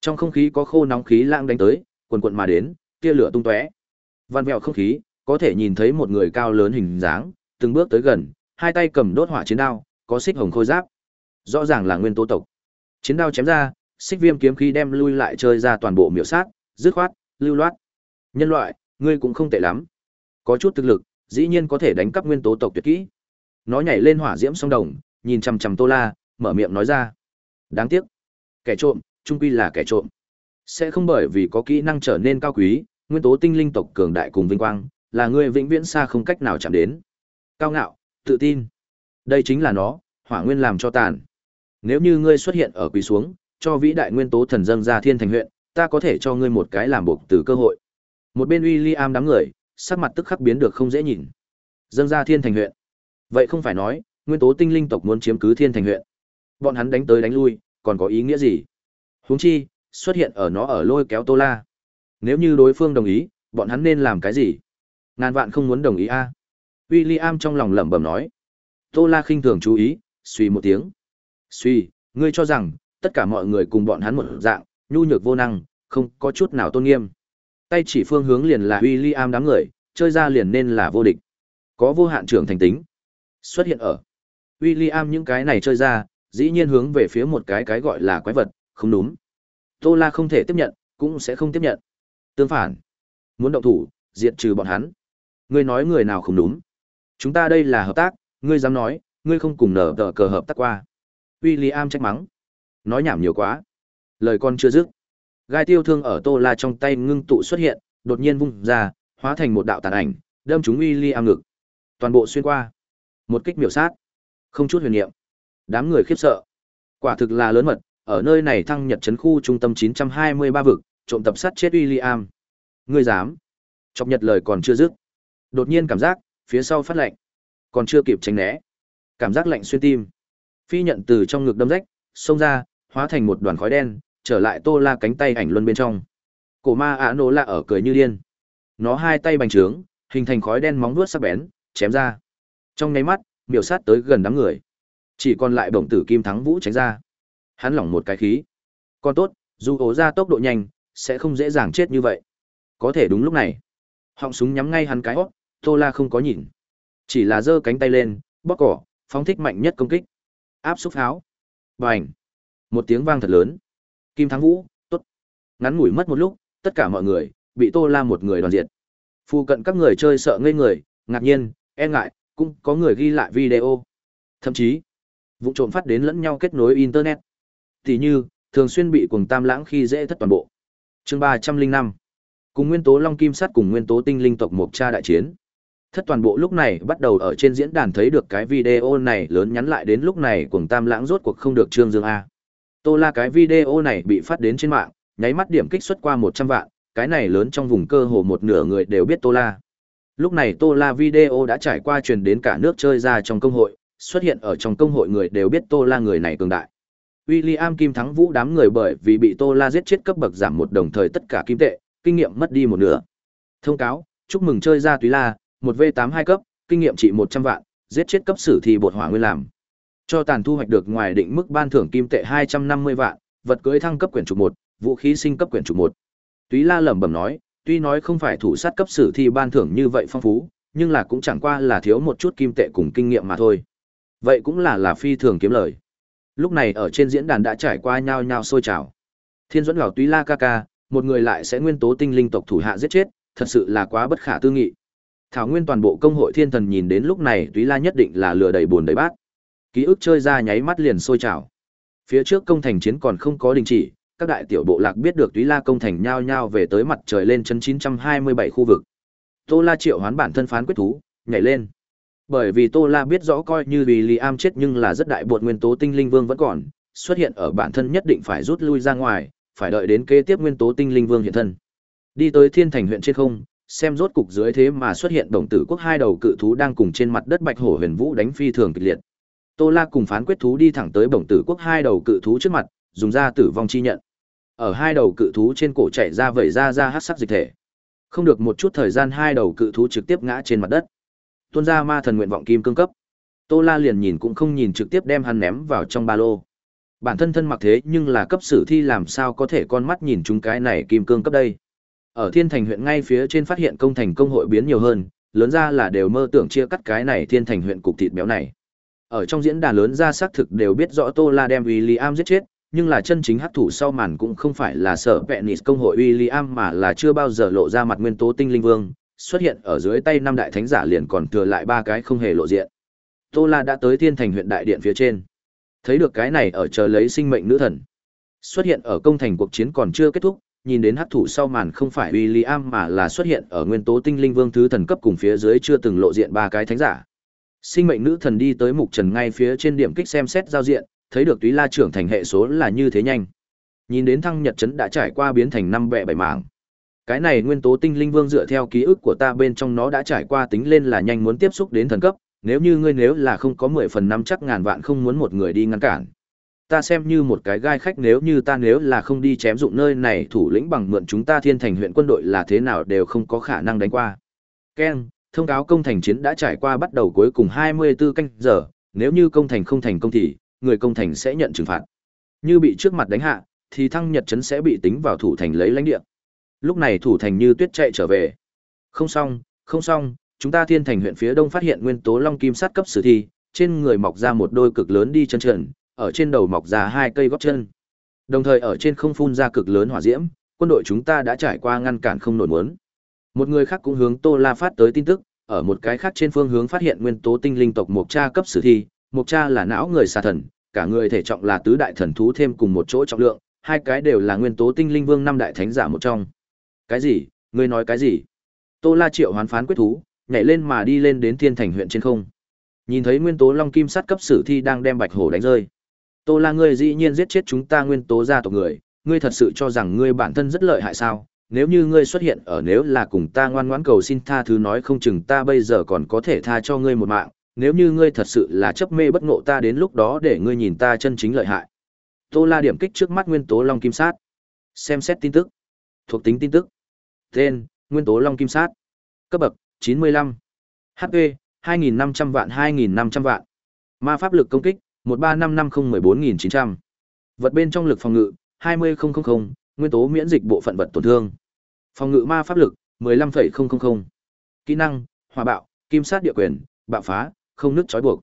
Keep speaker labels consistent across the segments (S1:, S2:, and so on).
S1: Trong không khí có khô nóng khí lãng đánh tới, quần quận mà đến, tia lửa tung tóe. Văn vẹo không khí, có thể nhìn thấy một người cao lớn hình dáng, từng bước tới gần, hai tay cầm đốt hỏa chiến đao, có xích hồng khôi giáp. Rõ ràng là nguyên tố tộc. Chiến đao chém ra, xích viêm kiếm khí đem lui lại chơi ra toàn bộ miểu sát, dứt khoát, lưu loát. Nhân loại, ngươi cũng không tệ lắm. Có chút thực lực, dĩ nhiên có thể đánh cắp nguyên tố tộc tuyệt kỹ. Nó nhảy lên hỏa diễm song đồng, nhìn chằm chằm Tô La, mở miệng nói ra. Đáng tiếc, kẻ trộm, trung quy là kẻ trộm. Sẽ không bởi vì có kỹ năng trở nên cao quý, nguyên tố tinh linh tộc cường đại cùng vinh quang, là người vĩnh viễn xa không cách nào chạm đến. Cao ngạo, tự tin. Đây chính là nó, hỏa nguyên làm cho tàn. Nếu như ngươi xuất hiện ở quỳ xuống, cho vĩ đại nguyên tố thần dâng ra thiên thành huyện, ta có thể cho ngươi một cái làm buộc từ cơ hội. Một bên William đám người, sắc mặt tức khắc biến được không dễ nhìn. Dâng ra thiên thành huyện. Vậy không phải nói, nguyên tố tinh linh tộc muốn chiếm cứ thiên thành huyện. Bọn hắn đánh tới đánh lui, còn có ý nghĩa gì? Huống chi, xuất hiện ở nó ở lôi kéo Tô La. Nếu như đối phương đồng ý, bọn hắn nên làm cái gì? Ngàn vạn không muốn đồng ý a. À? William trong lòng lẩm bẩm nói. Tô La khinh thường chú ý, suy một tiếng. Suy, ngươi cho rằng, tất cả mọi người cùng bọn hắn một dạng, nhu nhược vô năng, không có chút nào tôn nghiêm. Tay chỉ phương hướng liền là William đám người, chơi ra liền nên là vô địch. Có vô hạn trưởng thành tính. Xuất hiện ở. William những cái này chơi ra, dĩ nhiên hướng về phía một cái cái gọi là quái vật, không đúng. Tô La không thể tiếp nhận, cũng sẽ không tiếp nhận. Tương phản, muốn động thủ, diệt trừ bọn hắn. Ngươi nói người nào không đúng? Chúng ta đây là hợp tác, ngươi dám nói, ngươi không cùng nở tờ cờ hợp tác qua. William trách mắng. Nói nhảm nhiều quá. Lời con chưa dứt. Gai tiêu thương ở Tô La trong tay ngưng tụ xuất hiện, đột nhiên vung ra, hóa thành một đạo tàn ảnh, đâm trúng William ngực. Toàn bộ xuyên qua. Một kích miểu sát. Không chút huyền niệm. Đám người khiếp sợ. Quả thực là lớn mật, ở nơi này thăng nhật trấn khu trung tâm 923 vực, trộm tập sát chết William. Ngươi dám? Chọc nhật lời còn chưa dứt. Đột nhiên cảm giác, phía sau phát lạnh. Còn chưa kịp tránh né. Cảm giác lạnh xuyên tim. Phi nhận từ trong ngực đâm rách, xông ra, hóa thành một đoàn khói đen, trở lại Tô La cánh tay ảnh luân bên trong. Cổ ma ả nổ lạ ở cười như điên. Nó hai tay bành trướng, hình thành khói đen móng vuốt sắc bén, chém ra. Trong nháy mắt, miểu sát tới gần đám người. Chỉ còn lại bổng tử kim thắng vũ tránh ra. Hắn lỏng một cái khí. Còn tốt, dù ổ ra tốc độ nhanh, sẽ không dễ dàng chết như vậy. Có thể đúng lúc này, họng súng nhắm ngay hắn cái hót, Tô La không có nhìn. Chỉ là giơ cánh tay lên, bóc cỏ, phóng thích mạnh nhất công kích. Áp xúc pháo. Bành. Một tiếng vang thật lớn. Kim Thắng Vũ, tốt. Ngắn ngủi mất một lúc, tất cả mọi người bị Tô La một người đoàn diệt. Phu cận các người chơi sợ ngây người, ngạc nhiên, e ngại, cũng có người ghi lại video. Thậm chí, vụ trộm phát đến lẫn nhau kết nối internet. Tỷ như, thường xuyên bị cuồng tam lãng khi dễ thất toàn bộ. Chương ba trăm linh năm Cùng nguyên tố Long Kim Sắt cùng nguyên tố tinh linh tộc Mộc Cha đại chiến. Thất toàn bộ lúc này bắt đầu ở trên diễn đàn thấy được cái video này lớn nhắn lại đến lúc này cuồng tam lãng rốt cuộc không được trương dương A. Tô la cái video này bị phát đến trên mạng, nháy mắt điểm kích xuất qua một trăm vạn, cái này lớn trong vùng cơ hồ một nửa người đều biết Tô la. Lúc này Tô la video đã trải qua truyền đến cả nước chơi ra trong công hội, xuất hiện ở trong công hội người đều biết Tô la người này cường đại. William Kim thắng vũ đám người bởi vì bị Tô La giết chết cấp bậc giảm một đồng thời tất cả kim tệ, kinh nghiệm mất đi một nửa. Thông cáo, chúc mừng chơi ra Túy La, một v tám hai cấp, kinh nghiệm trị một trăm vạn, giết chết cấp sử thì bột hỏa nguyên làm. Cho tàn thu hoạch được ngoài định mức ban thưởng kim tệ hai trăm năm mươi vạn, vật cưới thăng cấp quyển trục một, vũ khí sinh cấp quyển trục một. Túy La lẩm bẩm nói, tuy nói không phải thủ sát cấp sử thì ban thưởng như vậy phong phú, nhưng là cũng chẳng qua là thiếu một chút kim tệ cùng kinh nghiệm mà thôi. Vậy cũng là là phi thường kiếm lời. Lúc này ở trên diễn đàn đã trải qua nhao nhao sôi trào. Thiên dẫn gào túy la ca ca, một người lại sẽ nguyên tố tinh linh tộc thủ hạ giết chết, thật sự là quá bất khả tư nghị. Thảo Nguyên toàn bộ công hội thiên thần nhìn đến lúc này túy la nhất định là lừa đầy buồn đầy bát. Ký ức chơi ra nháy mắt liền sôi trào. Phía trước công thành chiến còn không có đình chỉ, các đại tiểu bộ lạc biết được túy la công thành nhao nhao về tới mặt trời lên chân 927 khu vực. Tô La triệu hoán bản thân phán quyết thú, nhảy lên. Bởi vì Tô La biết rõ coi như vì Liam chết nhưng là rất đại bột nguyên tố tinh linh vương vẫn còn, xuất hiện ở bản thân nhất định phải rút lui ra ngoài, phải đợi đến kế tiếp nguyên tố tinh linh vương hiện thân. Đi tới Thiên Thành huyện trên không, xem rốt cục dưới thế mà xuất hiện đồng tử quốc hai đầu cự thú đang cùng trên mặt đất bạch hổ huyền vũ đánh phi thường kịch liệt. Tô La cùng phán quyết thú đi thẳng tới bổng tử quốc hai đầu cự thú trước mặt, dùng ra tử vong chi nhận. Ở hai đầu cự thú trên cổ chạy ra vẩy ra ra hắc sắc dịch thể. Không được một chút thời gian hai đầu cự thú trực tiếp ngã trên mặt đất tuôn ra ma thần nguyện vọng kim cương cấp. Tô La liền nhìn cũng không nhìn trực tiếp đem hắn ném vào trong ba lô. Bản thân thân mặc thế nhưng là cấp sử thi làm sao có thể con mắt nhìn chúng cái này kim cương cấp đây. Ở Thiên Thành huyện ngay phía trên phát hiện công thành công hội biến nhiều hơn, lớn ra là đều mơ tưởng chia cắt cái này Thiên Thành huyện cục thịt béo này. Ở trong diễn đàn lớn ra xác thực đều biết rõ Tô La đem William giết chết, nhưng là chân chính hắc thủ sau màn cũng không phải là sở Penis công hội William mà là chưa bao giờ lộ ra mặt nguyên tố tinh linh vương, xuất hiện ở dưới tay năm đại thánh giả liền còn thừa lại ba cái không hề lộ diện. Tô La đã tới Thiên Thành huyện đại điện phía trên. Thấy được cái này ở chờ lấy sinh mệnh nữ thần. Xuất hiện ở công thành cuộc chiến còn chưa kết thúc, nhìn đến hắc thủ sau màn không phải William mà là xuất hiện ở nguyên tố tinh linh vương thứ thần cấp cùng phía dưới chưa từng lộ diện ba cái thánh giả. Sinh mệnh nữ thần đi tới mục trần ngay phía trên điểm kích xem xét giao diện, thấy được túy la trưởng thành hệ số là như thế nhanh. Nhìn đến thăng nhật chấn đã trải qua biến thành năm bẹ bảy mảng. Cái này nguyên tố tinh linh vương dựa theo ký ức của ta bên trong nó đã trải qua tính lên là nhanh muốn tiếp xúc đến thần cấp, nếu như ngươi nếu là không có 10 phần năm chắc ngàn vạn không muốn một người đi ngăn cản. Ta xem như một cái gai khách nếu như ta nếu là không đi chém dụng nơi này thủ lĩnh bằng mượn chúng ta thiên thành huyện quân đội là thế nào đều không có khả năng đánh qua. Ken, thông cáo công thành chiến đã trải qua bắt đầu cuối cùng 24 canh giờ, nếu như công thành không thành công thì, người công thành sẽ nhận trừng phạt. Như bị trước mặt đánh hạ, thì thăng nhật trấn sẽ bị tính vào thủ thành lấy lãnh địa. Lúc này thủ thành như tuyết chạy trở về. Không xong, không xong, chúng ta thiên thành huyện phía đông phát hiện nguyên tố long kim sát cấp sử thi, trên người mọc ra một đôi cực lớn đi chân trần, ở trên đầu mọc ra hai cây gót chân. Đồng thời ở trên không phun ra cực lớn hỏa diễm, quân đội chúng ta đã trải qua ngăn cản không nổi muốn. Một người khác cũng hướng Tô La phát tới tin tức, ở một cái khác trên phương hướng phát hiện nguyên tố tinh linh tộc Mộc Cha cấp sử thi, Mộc Cha là não người xà thần, cả người thể trọng là tứ đại thần thú thêm cùng một chỗ trọng lượng, hai cái đều là nguyên tố tinh linh vương năm đại thánh giả một trong. Cái gì? Ngươi nói cái gì? Tô La Triệu hoán phán quyết thú, nhảy lên mà đi lên đến Thiên Thành huyện trên không. Nhìn thấy nguyên tố long kim sắt cấp sử thi đang đem bạch hổ đánh rơi. Tô La ngươi dĩ nhiên giết chết chúng ta nguyên tố gia tộc người, ngươi thật sự cho rằng ngươi bản thân rất lợi hại sao? Nếu như ngươi xuất hiện ở nếu là cùng ta ngoan ngoãn cầu xin tha thứ nói không chừng ta bây giờ còn có thể tha cho ngươi một mạng, nếu như ngươi thật sự là chấp mê bất ngộ ta đến lúc đó để ngươi nhìn ta chân chính lợi hại. Tô La điểm kích trước mắt nguyên tố long kim sát. Xem xét tin tức. Thuộc tính tin tức. Tên: Nguyên tố long kim sát. Cấp bậc: 95. HP: 2.500 vạn 2500 vạn. Ma pháp lực công kích: 13550-14900. Vật bên trong lực phòng ngự: 20000, nguyên tố miễn dịch bộ phận vật tổn thương. Phòng ngự ma pháp lực: 15,000. Kỹ năng: Hỏa bạo, kim sát địa quyền, bạo phá, không Nước trói buộc.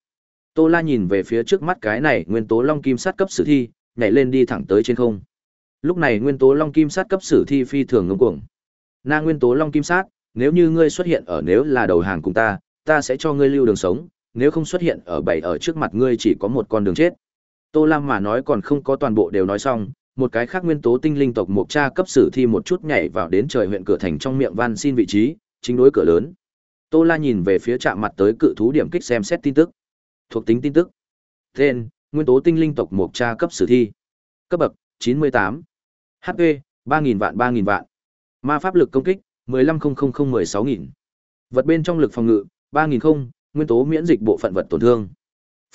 S1: Tô La nhìn về phía trước mắt cái này nguyên tố long kim sát cấp sử thi, nhảy lên đi thẳng tới trên không. Lúc này nguyên tố long kim sát cấp sử thi phi thường ngông cuồng. Na nguyên tố long kim sát, nếu như ngươi xuất hiện ở nếu là đầu hàng cùng ta, ta sẽ cho ngươi lưu đường sống, nếu không xuất hiện ở bảy ở trước mặt ngươi chỉ có một con đường chết. Tô Lam mà nói còn không có toàn bộ đều nói xong, một cái khác nguyên tố tinh linh tộc mục cha cấp sử thi một chút nhảy vào đến trời huyện cửa thành trong miệng van xin vị trí, chính đối cửa lớn. Tô La nhìn về phía chạm mặt tới cự thú điểm kích xem xét tin tức. Thuộc tính tin tức. Tên: Nguyên tố tinh linh tộc mục cha cấp sử thi. Cấp bậc: 98. HP: 3000 vạn 3000 vạn. Ma pháp lực công kích: 15000-16000. Vật bên trong lực phòng ngự: 3000 không, nguyên tố miễn dịch bộ phận vật tổn thương.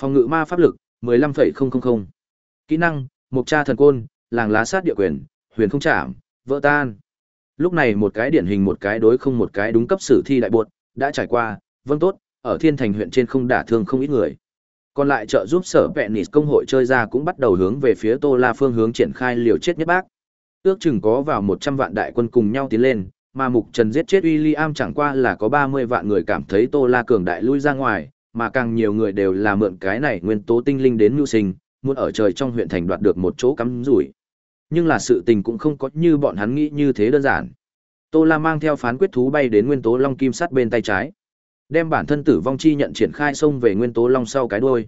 S1: Phòng ngự ma pháp lực: 15,000. Kỹ năng: Mục tra thần côn, làng lá sát địa quyền, huyền không chạm, vỡ tan. Lúc này một cái điển hình một cái đối không một cái đúng cấp sử thi đại buột, đã trải qua, vâng tốt, ở thiên thành huyện trên không đả thương không ít người. Còn lại trợ giúp sở vẹn nịt công hội chơi ra cũng bắt đầu hướng về phía Tô La phương hướng triển khai liều chết nhất bác. Ước chừng có vào 100 vạn đại quân cùng nhau tiến lên, mà Mục Trần giết chết William chẳng qua là có 30 vạn người cảm thấy Tô La cường đại lui ra ngoài, mà càng nhiều người đều là mượn cái này nguyên tố tinh linh đến mưu sinh, muốn ở trời trong huyện thành đoạt được một chỗ cắm rủi. Nhưng là sự tình cũng không có như bọn hắn nghĩ như thế đơn giản. Tô La mang theo phán quyết thú bay đến nguyên tố long kim sắt bên tay trái, đem bản thân tử vong chi nhận triển khai xông về nguyên tố long sau cái đuôi.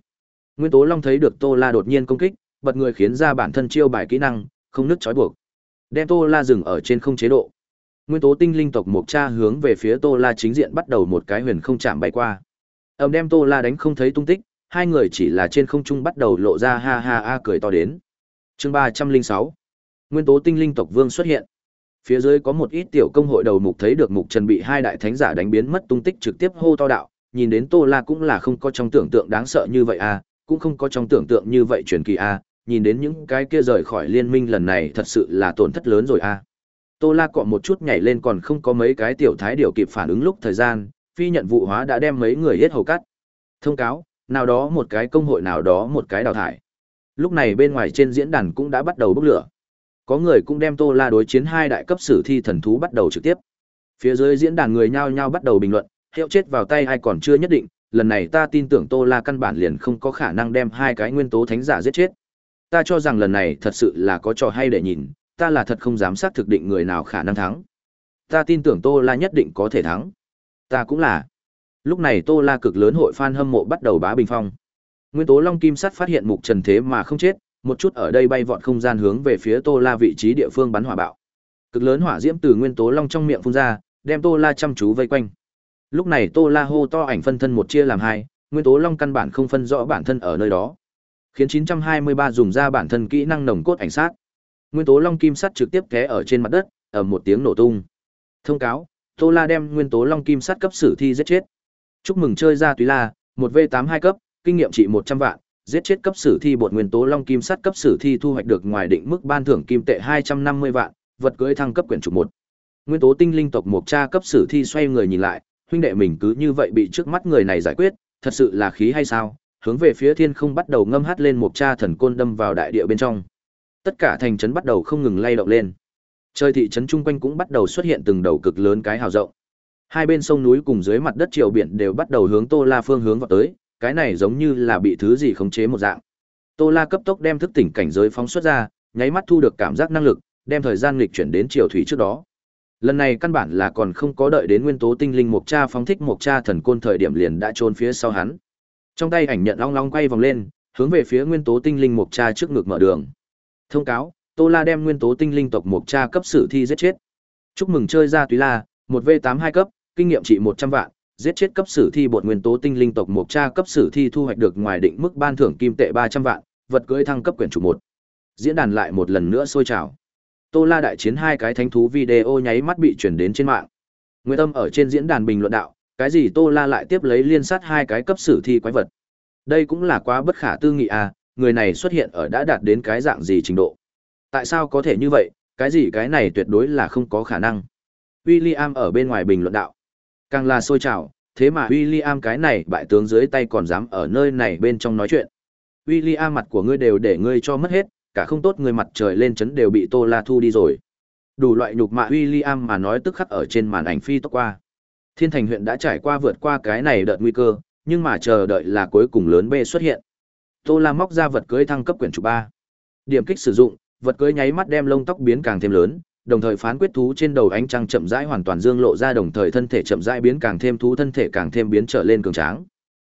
S1: Nguyên tố long thấy được Tô La đột nhiên công kích, bật người khiến ra bản thân chiêu bài kỹ năng, không nứt trói buộc. Đem Tô La dừng ở trên không chế độ. Nguyên tố tinh linh tộc Mộc Cha hướng về phía Tô La chính diện bắt đầu một cái huyền không chạm bay qua. ẩm đem Tô La đánh không thấy tung tích, hai người chỉ là trên không trung bắt đầu lộ ra ha ha a cười to đến. Chương ba trăm linh sáu Nguyên tố tinh linh tộc vương xuất hiện. Phía dưới có một ít tiểu công hội đầu mục thấy được mục Trần bị hai đại thánh giả đánh biến mất tung tích trực tiếp hô to đạo, nhìn đến Tô La cũng là không có trong tưởng tượng đáng sợ như vậy a, cũng không có trong tưởng tượng như vậy truyền kỳ a, nhìn đến những cái kia rời khỏi liên minh lần này thật sự là tổn thất lớn rồi a. Tô La cọ một chút nhảy lên còn không có mấy cái tiểu thái điều kịp phản ứng lúc thời gian, phi nhận vụ hóa đã đem mấy người hết hầu cắt. Thông cáo, nào đó một cái công hội nào đó một cái đào thải. Lúc này bên ngoài trên diễn đàn cũng đã bắt đầu bốc lửa. Có người cũng đem Tô La đối chiến hai đại cấp sử thi thần thú bắt đầu trực tiếp. Phía dưới diễn đàn người nhao nhao bắt đầu bình luận, hiệu chết vào tay ai còn chưa nhất định, lần này ta tin tưởng Tô La căn bản liền không có khả năng đem hai cái nguyên tố thánh giả giết chết. Ta cho rằng lần này thật sự là có trò hay để nhìn, ta là thật không dám xác thực định người nào khả năng thắng. Ta tin tưởng Tô La nhất định có thể thắng. Ta cũng là. Lúc này Tô La cực lớn hội fan hâm mộ bắt đầu bá bình phong. Nguyên tố Long Kim Sắt phát hiện mục trần thế mà không chết, một chút ở đây bay vọt không gian hướng về phía Tô La vị trí địa phương bắn hỏa bạo. Cực lớn hỏa diễm từ nguyên tố long trong miệng phun ra, đem Tô La chăm chú vây quanh. Lúc này Tô La hô to ảnh phân thân một chia làm hai, nguyên tố long căn bản không phân rõ bản thân ở nơi đó. Khiến 923 dùng ra bản thân kỹ năng nồng cốt ảnh sát. Nguyên tố long kim sắt trực tiếp té ở trên mặt đất, ở một tiếng nổ tung. Thông cáo, Tô La đem nguyên tố long kim sắt cấp sử thi giết chết. Chúc mừng chơi ra Túy La, một v tám hai cấp, kinh nghiệm trị 100 vạn, giết chết cấp sử thi bột nguyên tố long kim sắt cấp sử thi thu hoạch được ngoài định mức ban thưởng kim tệ 250 vạn, vật cưới thăng cấp quyển trục một. Nguyên tố tinh linh tộc mục Cha cấp sử thi xoay người nhìn lại, huynh đệ mình cứ như vậy bị trước mắt người này giải quyết, thật sự là khí hay sao? Hướng về phía thiên không bắt đầu ngâm hát lên một Cha thần côn đâm vào đại địa bên trong. Tất cả thành trấn bắt đầu không ngừng lay động lên. Trời thị trấn chung quanh cũng bắt đầu xuất hiện từng đầu cực lớn cái hào rộng. Hai bên sông núi cùng dưới mặt đất triều biển đều bắt đầu hướng Tô La phương hướng vào tới, cái này giống như là bị thứ gì khống chế một dạng. Tô La cấp tốc đem thức tỉnh cảnh giới phóng xuất ra, nháy mắt thu được cảm giác năng lực, đem thời gian nghịch chuyển đến triều thủy trước đó. Lần này căn bản là còn không có đợi đến nguyên tố tinh linh mục cha phóng thích mục cha thần côn thời điểm liền đã trốn phía sau hắn. Trong tay ảnh nhận long long quay vòng lên, hướng về phía nguyên tố tinh linh mục cha trước ngực mở đường. Thông cáo, Tô La đem nguyên tố tinh linh tộc mục cha cấp sử thi giết chết. Chúc mừng chơi ra Túy La, một v tám hai cấp, kinh nghiệm trị một trăm vạn, giết chết cấp sử thi bột nguyên tố tinh linh tộc mục cha cấp sử thi thu hoạch được ngoài định mức ban thưởng kim tệ ba trăm vạn, vật cưỡi thăng cấp quyển chủ một. Diễn đàn lại một lần nữa sôi trào. Tô La đại chiến hai cái thánh thú video nháy mắt bị chuyển đến trên mạng. Nguyên Tâm ở trên diễn đàn bình luận đạo, cái gì Tô La lại tiếp lấy liên sát hai cái cấp sử thi quái vật. Đây cũng là quá bất khả tư nghị à, người này xuất hiện ở đã đạt đến cái dạng gì trình độ. Tại sao có thể như vậy, cái gì cái này tuyệt đối là không có khả năng. William ở bên ngoài bình luận đạo. Càng là sôi trào, thế mà William cái này bại tướng dưới tay còn dám ở nơi này bên trong nói chuyện. William mặt của ngươi đều để ngươi cho mất hết, cả không tốt người mặt trời lên chấn đều bị Tô La thu đi rồi. Đủ loại nhục mạ William mà nói tức khắc ở trên màn ảnh phi tốc qua. Thiên Thành huyện đã trải qua vượt qua cái này đợt nguy cơ, nhưng mà chờ đợi là cuối cùng lớn B xuất hiện. Tô La móc ra vật cưới thăng cấp quyển chủ 3. Điểm kích sử dụng, vật cưới nháy mắt đem lông tóc biến càng thêm lớn, đồng thời phán quyết thú trên đầu ánh trăng chậm rãi hoàn toàn dương lộ ra đồng thời thân thể chậm rãi biến càng thêm thú thân thể càng thêm biến trở lên cường tráng.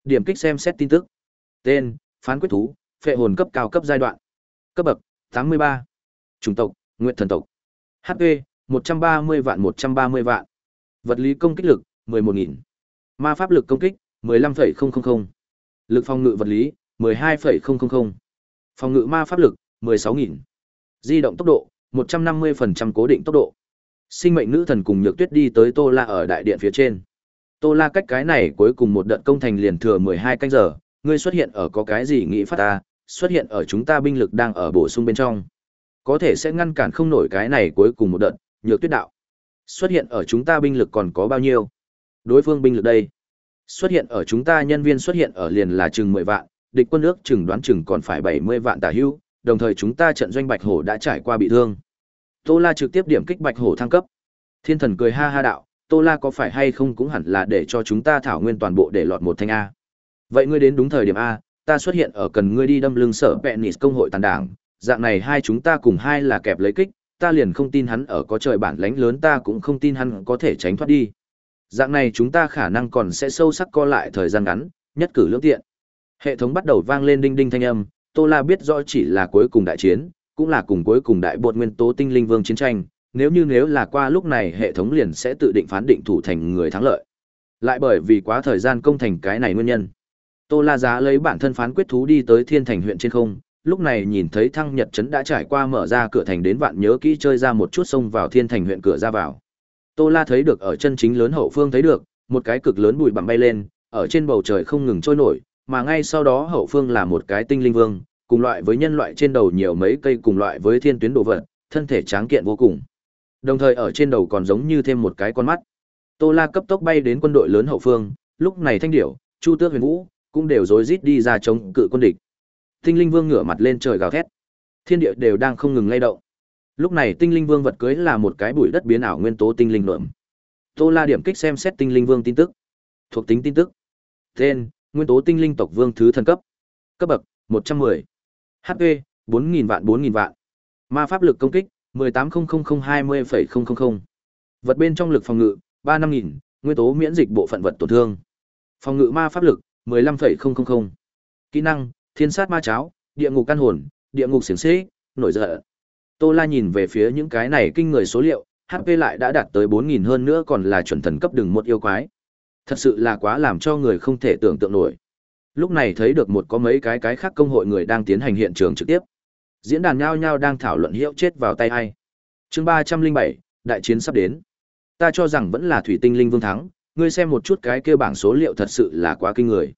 S1: Điểm kích xem xét tin tức. Tên: Phán quyết thú, phệ hồn cấp cao cấp giai đoạn. Cấp bậc: 83. Chủng tộc: Nguyệt thần tộc. HP: 130 vạn 130 vạn. Vật lý công kích lực: 11.000, Ma pháp lực công kích: 15.000, Lực phòng ngự vật lý: 12.000, Phòng ngự ma pháp lực: 16.000, Di động tốc độ: 150% cố định tốc độ. Sinh mệnh nữ thần cùng Nhược Tuyết đi tới Tô La ở đại điện phía trên. Tô La cách cái này cuối cùng một đợt công thành liền thừa 12 canh giờ, ngươi xuất hiện ở có cái gì nghĩ phát ta, xuất hiện ở chúng ta binh lực đang ở bổ sung bên trong. Có thể sẽ ngăn cản không nổi cái này cuối cùng một đợt, Nhược Tuyết đạo. Xuất hiện ở chúng ta binh lực còn có bao nhiêu? Đối phương binh lực đây. Xuất hiện ở chúng ta nhân viên xuất hiện ở liền là chừng 10 vạn, địch quân ước chừng đoán chừng còn phải 70 vạn tả hữu, đồng thời chúng ta trận doanh Bạch Hổ đã trải qua bị thương. Tô La trực tiếp điểm kích Bạch Hổ thăng cấp. Thiên thần cười ha ha đạo, Tô La có phải hay không cũng hẳn là để cho chúng ta thảo nguyên toàn bộ để lọt một thanh A. Vậy ngươi đến đúng thời điểm A, ta xuất hiện ở cần ngươi đi đâm lưng sở Penis công hội tàn đảng, dạng này hai chúng ta cùng hai là kẹp lấy kích, ta liền không tin hắn ở có trời bản lãnh lớn ta cũng không tin hắn có thể tránh thoát đi. Dạng này chúng ta khả năng còn sẽ sâu sắc co lại thời gian ngắn, nhất cử lưỡng tiện. Hệ thống bắt đầu vang lên đinh đinh thanh âm, Tô La biết rõ chỉ là cuối cùng đại chiến, cũng là cùng cuối cùng đại bột nguyên tố tinh linh vương chiến tranh, nếu như nếu là qua lúc này hệ thống liền sẽ tự định phán định thủ thành người thắng lợi. Lại bởi vì quá thời gian công thành cái này nguyên nhân. Tô La Giá lấy bản thân phán quyết thú đi tới Thiên Thành huyện trên không, lúc này nhìn thấy Thăng Nhật trấn đã trải qua mở ra cửa thành đến vạn nhớ kỹ chơi ra một chút xông vào Thiên Thành huyện cửa ra vào. Tô La thấy được ở chân chính lớn hậu phương thấy được, một cái cực lớn bụi bặm bay lên, ở trên bầu trời không ngừng trôi nổi, mà ngay sau đó hậu phương là một cái tinh linh vương, cùng loại với nhân loại trên đầu nhiều mấy cây cùng loại với thiên tuyến đồ vật, thân thể tráng kiện vô cùng. Đồng thời ở trên đầu còn giống như thêm một cái con mắt. Tô La cấp tốc bay đến quân đội lớn hậu phương, lúc này Thanh Điểu, Chu Tước Huyền Vũ cũng đều rối rít đi ra chống cự quân địch. Tinh Linh Vương ngửa mặt lên trời gào thét. Thiên địa đều đang không ngừng lay động. Lúc này Tinh Linh Vương vật cưới là một cái bụi đất biến ảo nguyên tố tinh linh lượm Tô La điểm kích xem xét Tinh Linh Vương tin tức. Thuộc tính tin tức. Tên: Nguyên tố tinh linh tộc vương thứ thần cấp. Cấp bậc: 110. HP: 4000 vạn 4000 vạn. Ma pháp lực công kích: 180020,000. Vật bên trong lực phòng ngự: 35000, nguyên tố miễn dịch bộ phận vật tổn thương. Phòng ngự ma pháp lực: 15,000. Kỹ năng: Thiên sát ma cháo, địa ngục căn hồn, địa ngục xiềng xế nổi giận. Tô La nhìn về phía những cái này kinh người số liệu, HP lại đã đạt tới 4000 hơn nữa còn là chuẩn thần cấp đừng một yêu quái. Thật sự là quá làm cho người không thể tưởng tượng nổi. Lúc này thấy được một có mấy cái cái khác công hội người đang tiến hành hiện trường trực tiếp. Diễn đàn nhao nhao đang thảo luận hiệu chết vào tay ai. Chương 307, đại chiến sắp đến. Ta cho rằng vẫn là Thủy Tinh Linh Vương thắng, ngươi xem một chút cái kia bảng số liệu thật sự là quá kinh người.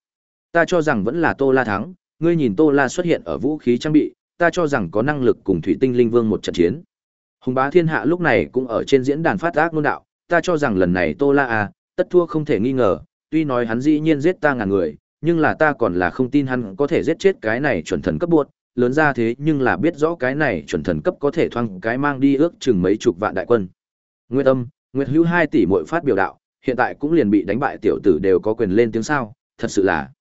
S1: Ta cho rằng vẫn là Tô La thắng, ngươi nhìn Tô La xuất hiện ở vũ khí trang bị, ta cho rằng có năng lực cùng Thủy Tinh Linh Vương một trận chiến. Hùng bá thiên hạ lúc này cũng ở trên diễn đàn phát ác ngôn đạo, ta cho rằng lần này Tô La à, tất thua không thể nghi ngờ, tuy nói hắn dĩ nhiên giết ta ngàn người, nhưng là ta còn là không tin hắn có thể giết chết cái này chuẩn thần cấp buộc, lớn ra thế nhưng là biết rõ cái này chuẩn thần cấp có thể thoang cái mang đi ước chừng mấy chục vạn đại quân. Nguyệt Âm, Nguyệt Hữu 2 tỷ muội phát biểu đạo, hiện tại cũng liền bị đánh bại tiểu tử đều có quyền lên tiếng sao, thật sự là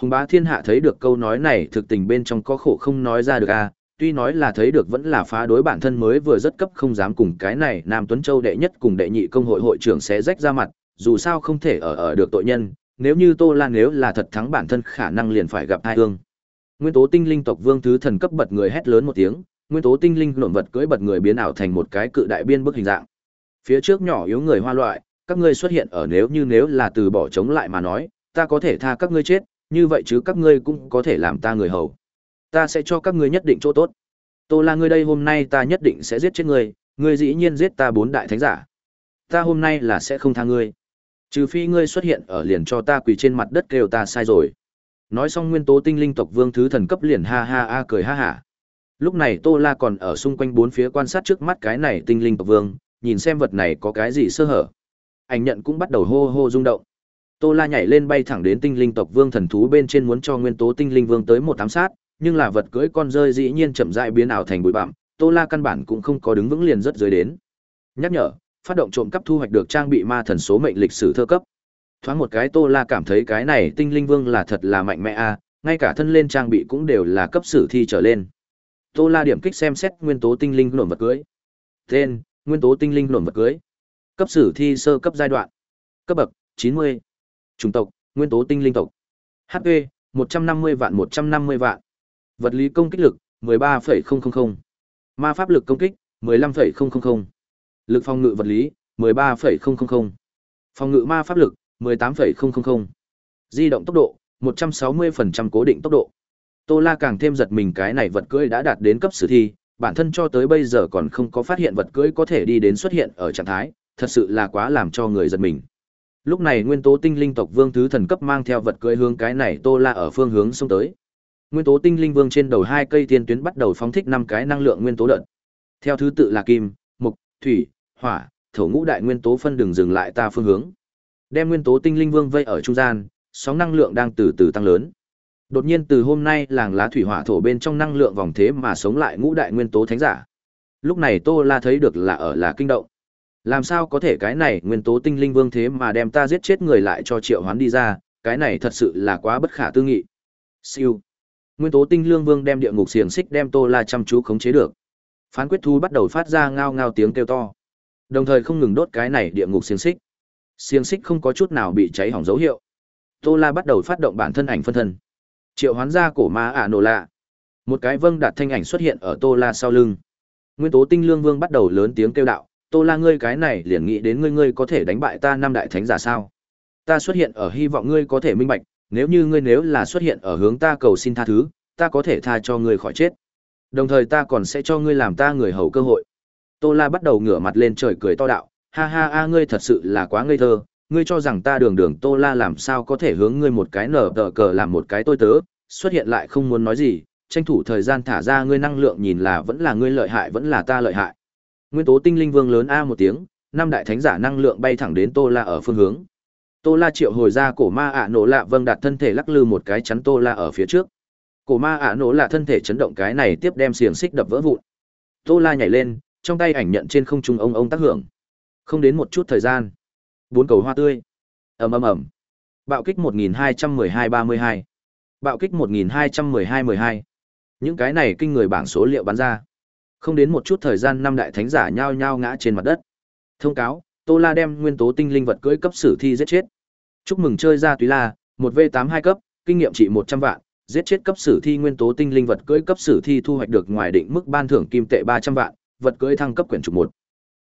S1: Hùng bá thiên hạ thấy được câu nói này thực tình bên trong có khổ không nói ra được a tuy nói là thấy được vẫn là phá đối bản thân mới vừa rất cấp không dám cùng cái này Nam Tuấn Châu đệ nhất cùng đệ nhị công hội hội trưởng sẽ rách ra mặt, dù sao không thể ở ở được tội nhân, nếu như Tô Lan nếu là thật thắng bản thân khả năng liền phải gặp hai ương. Nguyên tố tinh linh tộc vương thứ thần cấp bật người hét lớn một tiếng, nguyên tố tinh linh nổn vật cưỡi bật người biến ảo thành một cái cự đại biên bức hình dạng. Phía trước nhỏ yếu người hoa loại, các ngươi xuất hiện ở nếu như nếu là từ bỏ chống lại mà nói, ta có thể tha các ngươi chết, như vậy chứ các ngươi cũng có thể làm ta người hầu. Ta sẽ cho các ngươi nhất định chỗ tốt. Tô La ngươi đây hôm nay ta nhất định sẽ giết chết ngươi, ngươi dĩ nhiên giết ta bốn đại thánh giả. Ta hôm nay là sẽ không tha ngươi. Trừ phi ngươi xuất hiện ở liền cho ta quỳ trên mặt đất kêu ta sai rồi. Nói xong nguyên tố tinh linh tộc vương thứ thần cấp liền ha ha a cười ha hả. Lúc này Tô La còn ở xung quanh bốn phía quan sát trước mắt cái này tinh linh tộc vương, nhìn xem vật này có cái gì sơ hở. Ảnh nhận cũng bắt đầu hô hô rung động. Tô La nhảy lên bay thẳng đến tinh linh tộc vương thần thú bên trên muốn cho nguyên tố tinh linh vương tới một ám sát, nhưng là vật cưỡi con rơi dĩ nhiên chậm rãi biến ảo thành bụi bặm, Tô La căn bản cũng không có đứng vững liền rất dưới đến. Nhắc nhở, phát động trộm cắp thu hoạch được trang bị ma thần số mệnh lịch sử thơ cấp. Thoáng một cái Tô La cảm thấy cái này tinh linh vương là thật là mạnh mẽ a, ngay cả thân lên trang bị cũng đều là cấp sử thi trở lên. Tô La điểm kích xem xét nguyên tố tinh linh nổn vật cưới. Tên: Nguyên tố tinh linh nổn vật cưới. Cấp sử thi sơ cấp giai đoạn. Cấp bậc: 90. Chủng tộc: Nguyên tố tinh linh tộc. HP: 150 vạn 150 vạn. Vật lý công kích lực: 13,000. Ma pháp lực công kích: 15,000. Lực phòng ngự vật lý: 13,000. Phòng ngự ma pháp lực: 18,000. Di động tốc độ: 160% cố định tốc độ. Tô La càng thêm giật mình cái này vật cưỡi đã đạt đến cấp sử thi, bản thân cho tới bây giờ còn không có phát hiện vật cưỡi có thể đi đến xuất hiện ở trạng thái, thật sự là quá làm cho người giật mình. Lúc này nguyên tố tinh linh tộc vương thứ thần cấp mang theo vật cưỡi hướng cái này Tô La ở phương hướng xông tới. Nguyên tố tinh linh vương trên đầu hai cây tiên tuyến bắt đầu phóng thích năm cái năng lượng nguyên tố đợt. Theo thứ tự là kim, mộc, thủy, hỏa, thổ ngũ đại nguyên tố phân đường dừng lại ta phương hướng. Đem nguyên tố tinh linh vương vây ở trung gian, sóng năng lượng đang từ từ tăng lớn. Đột nhiên từ hôm nay làng lá thủy hỏa thổ bên trong năng lượng vòng thế mà sống lại ngũ đại nguyên tố thánh giả. Lúc này Tô La thấy được là ở là kinh động. Làm sao có thể cái này nguyên tố tinh linh vương thế mà đem ta giết chết người lại cho triệu hoán đi ra, cái này thật sự là quá bất khả tư nghị. Siêu. Nguyên tố tinh lương vương đem địa ngục xiềng xích đem Tô La chăm chú khống chế được. Phán quyết thu bắt đầu phát ra ngao ngao tiếng kêu to. Đồng thời không ngừng đốt cái này địa ngục xiềng xích. Xiềng xích không có chút nào bị cháy hỏng dấu hiệu. Tô La bắt đầu phát động bản thân ảnh phân thân. Triệu hoán ra cổ ma ả nổ lạ. Một cái vâng đạt thanh ảnh xuất hiện ở Tô La sau lưng. Nguyên tố tinh lương vương bắt đầu lớn tiếng kêu đạo, Tô La ngươi cái này liền nghĩ đến ngươi ngươi có thể đánh bại ta năm đại thánh giả sao? Ta xuất hiện ở hy vọng ngươi có thể minh bạch, nếu như ngươi nếu là xuất hiện ở hướng ta cầu xin tha thứ, ta có thể tha cho ngươi khỏi chết. Đồng thời ta còn sẽ cho ngươi làm ta người hầu cơ hội. Tô La bắt đầu ngửa mặt lên trời cười to đạo, ha ha a ngươi thật sự là quá ngây thơ, ngươi cho rằng ta đường đường Tô La làm sao có thể hướng ngươi một cái nở tờ cờ làm một cái tôi tớ, xuất hiện lại không muốn nói gì, tranh thủ thời gian thả ra ngươi năng lượng nhìn là vẫn là ngươi lợi hại vẫn là ta lợi hại. Nguyên tố tinh linh vương lớn a một tiếng, năm đại thánh giả năng lượng bay thẳng đến Tô La ở phương hướng. Tô La triệu hồi ra cổ ma ạ nổ lạ vâng đặt thân thể lắc lư một cái chắn Tô La ở phía trước. Cổ ma ạ nổ là thân thể chấn động cái này tiếp đem xiềng xích đập vỡ vụn. Tô La nhảy lên, trong tay ảnh nhận trên không trung ông ông tác hưởng. Không đến một chút thời gian, bốn cầu hoa tươi. Ầm ầm ầm. Bạo kích 1212-32. Bạo kích 1212-12. Những cái này kinh người bảng số liệu bắn ra. Không đến một chút thời gian năm đại thánh giả nhao nhao ngã trên mặt đất. Thông cáo, Tô La đem nguyên tố tinh linh vật cưỡi cấp sử thi giết chết. Chúc mừng chơi ra Túy La, một v tám hai cấp, kinh nghiệm trị một trăm vạn, giết chết cấp sử thi nguyên tố tinh linh vật cưỡi cấp sử thi thu hoạch được ngoài định mức ban thưởng kim tệ ba trăm vạn, vật cưỡi thăng cấp quyển trục một.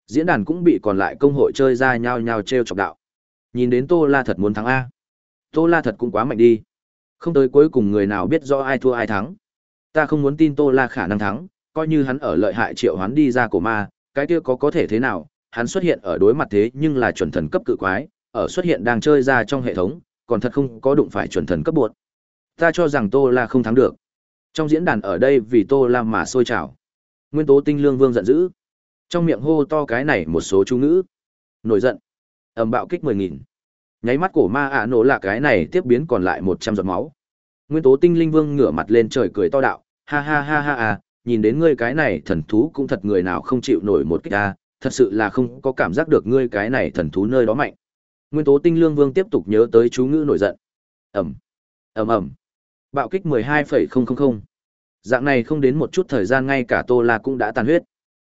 S1: Diễn đàn cũng bị còn lại công hội chơi ra nhao nhao trêu chọc đạo. Nhìn đến Tô La thật muốn thắng a. Tô La thật cũng quá mạnh đi. Không tới cuối cùng người nào biết rõ ai thua ai thắng. Ta không muốn tin Tô La khả năng thắng, coi như hắn ở lợi hại triệu hắn đi ra cổ ma, cái kia có có thể thế nào, hắn xuất hiện ở đối mặt thế nhưng là chuẩn thần cấp cự quái, ở xuất hiện đang chơi ra trong hệ thống, còn thật không có đụng phải chuẩn thần cấp buộc. Ta cho rằng Tô La không thắng được. Trong diễn đàn ở đây vì Tô La mà sôi trào. Nguyên tố tinh lương vương giận dữ. Trong miệng hô to cái này một số chú ngữ. Nổi giận. ầm bạo kích mười nghìn Nháy mắt cổ ma ạ nổ là cái này tiếp biến còn lại một trăm giọt máu. Nguyên tố tinh linh vương ngửa mặt lên trời cười to đạo, ha ha ha ha à, nhìn đến ngươi cái này thần thú cũng thật người nào không chịu nổi một kích ta, thật sự là không có cảm giác được ngươi cái này thần thú nơi đó mạnh. Nguyên tố tinh lương vương tiếp tục nhớ tới chú ngữ nổi giận. Ầm. Ầm ầm. Bạo kích 12,000. Dạng này không đến một chút thời gian ngay cả Tô La cũng đã tàn huyết.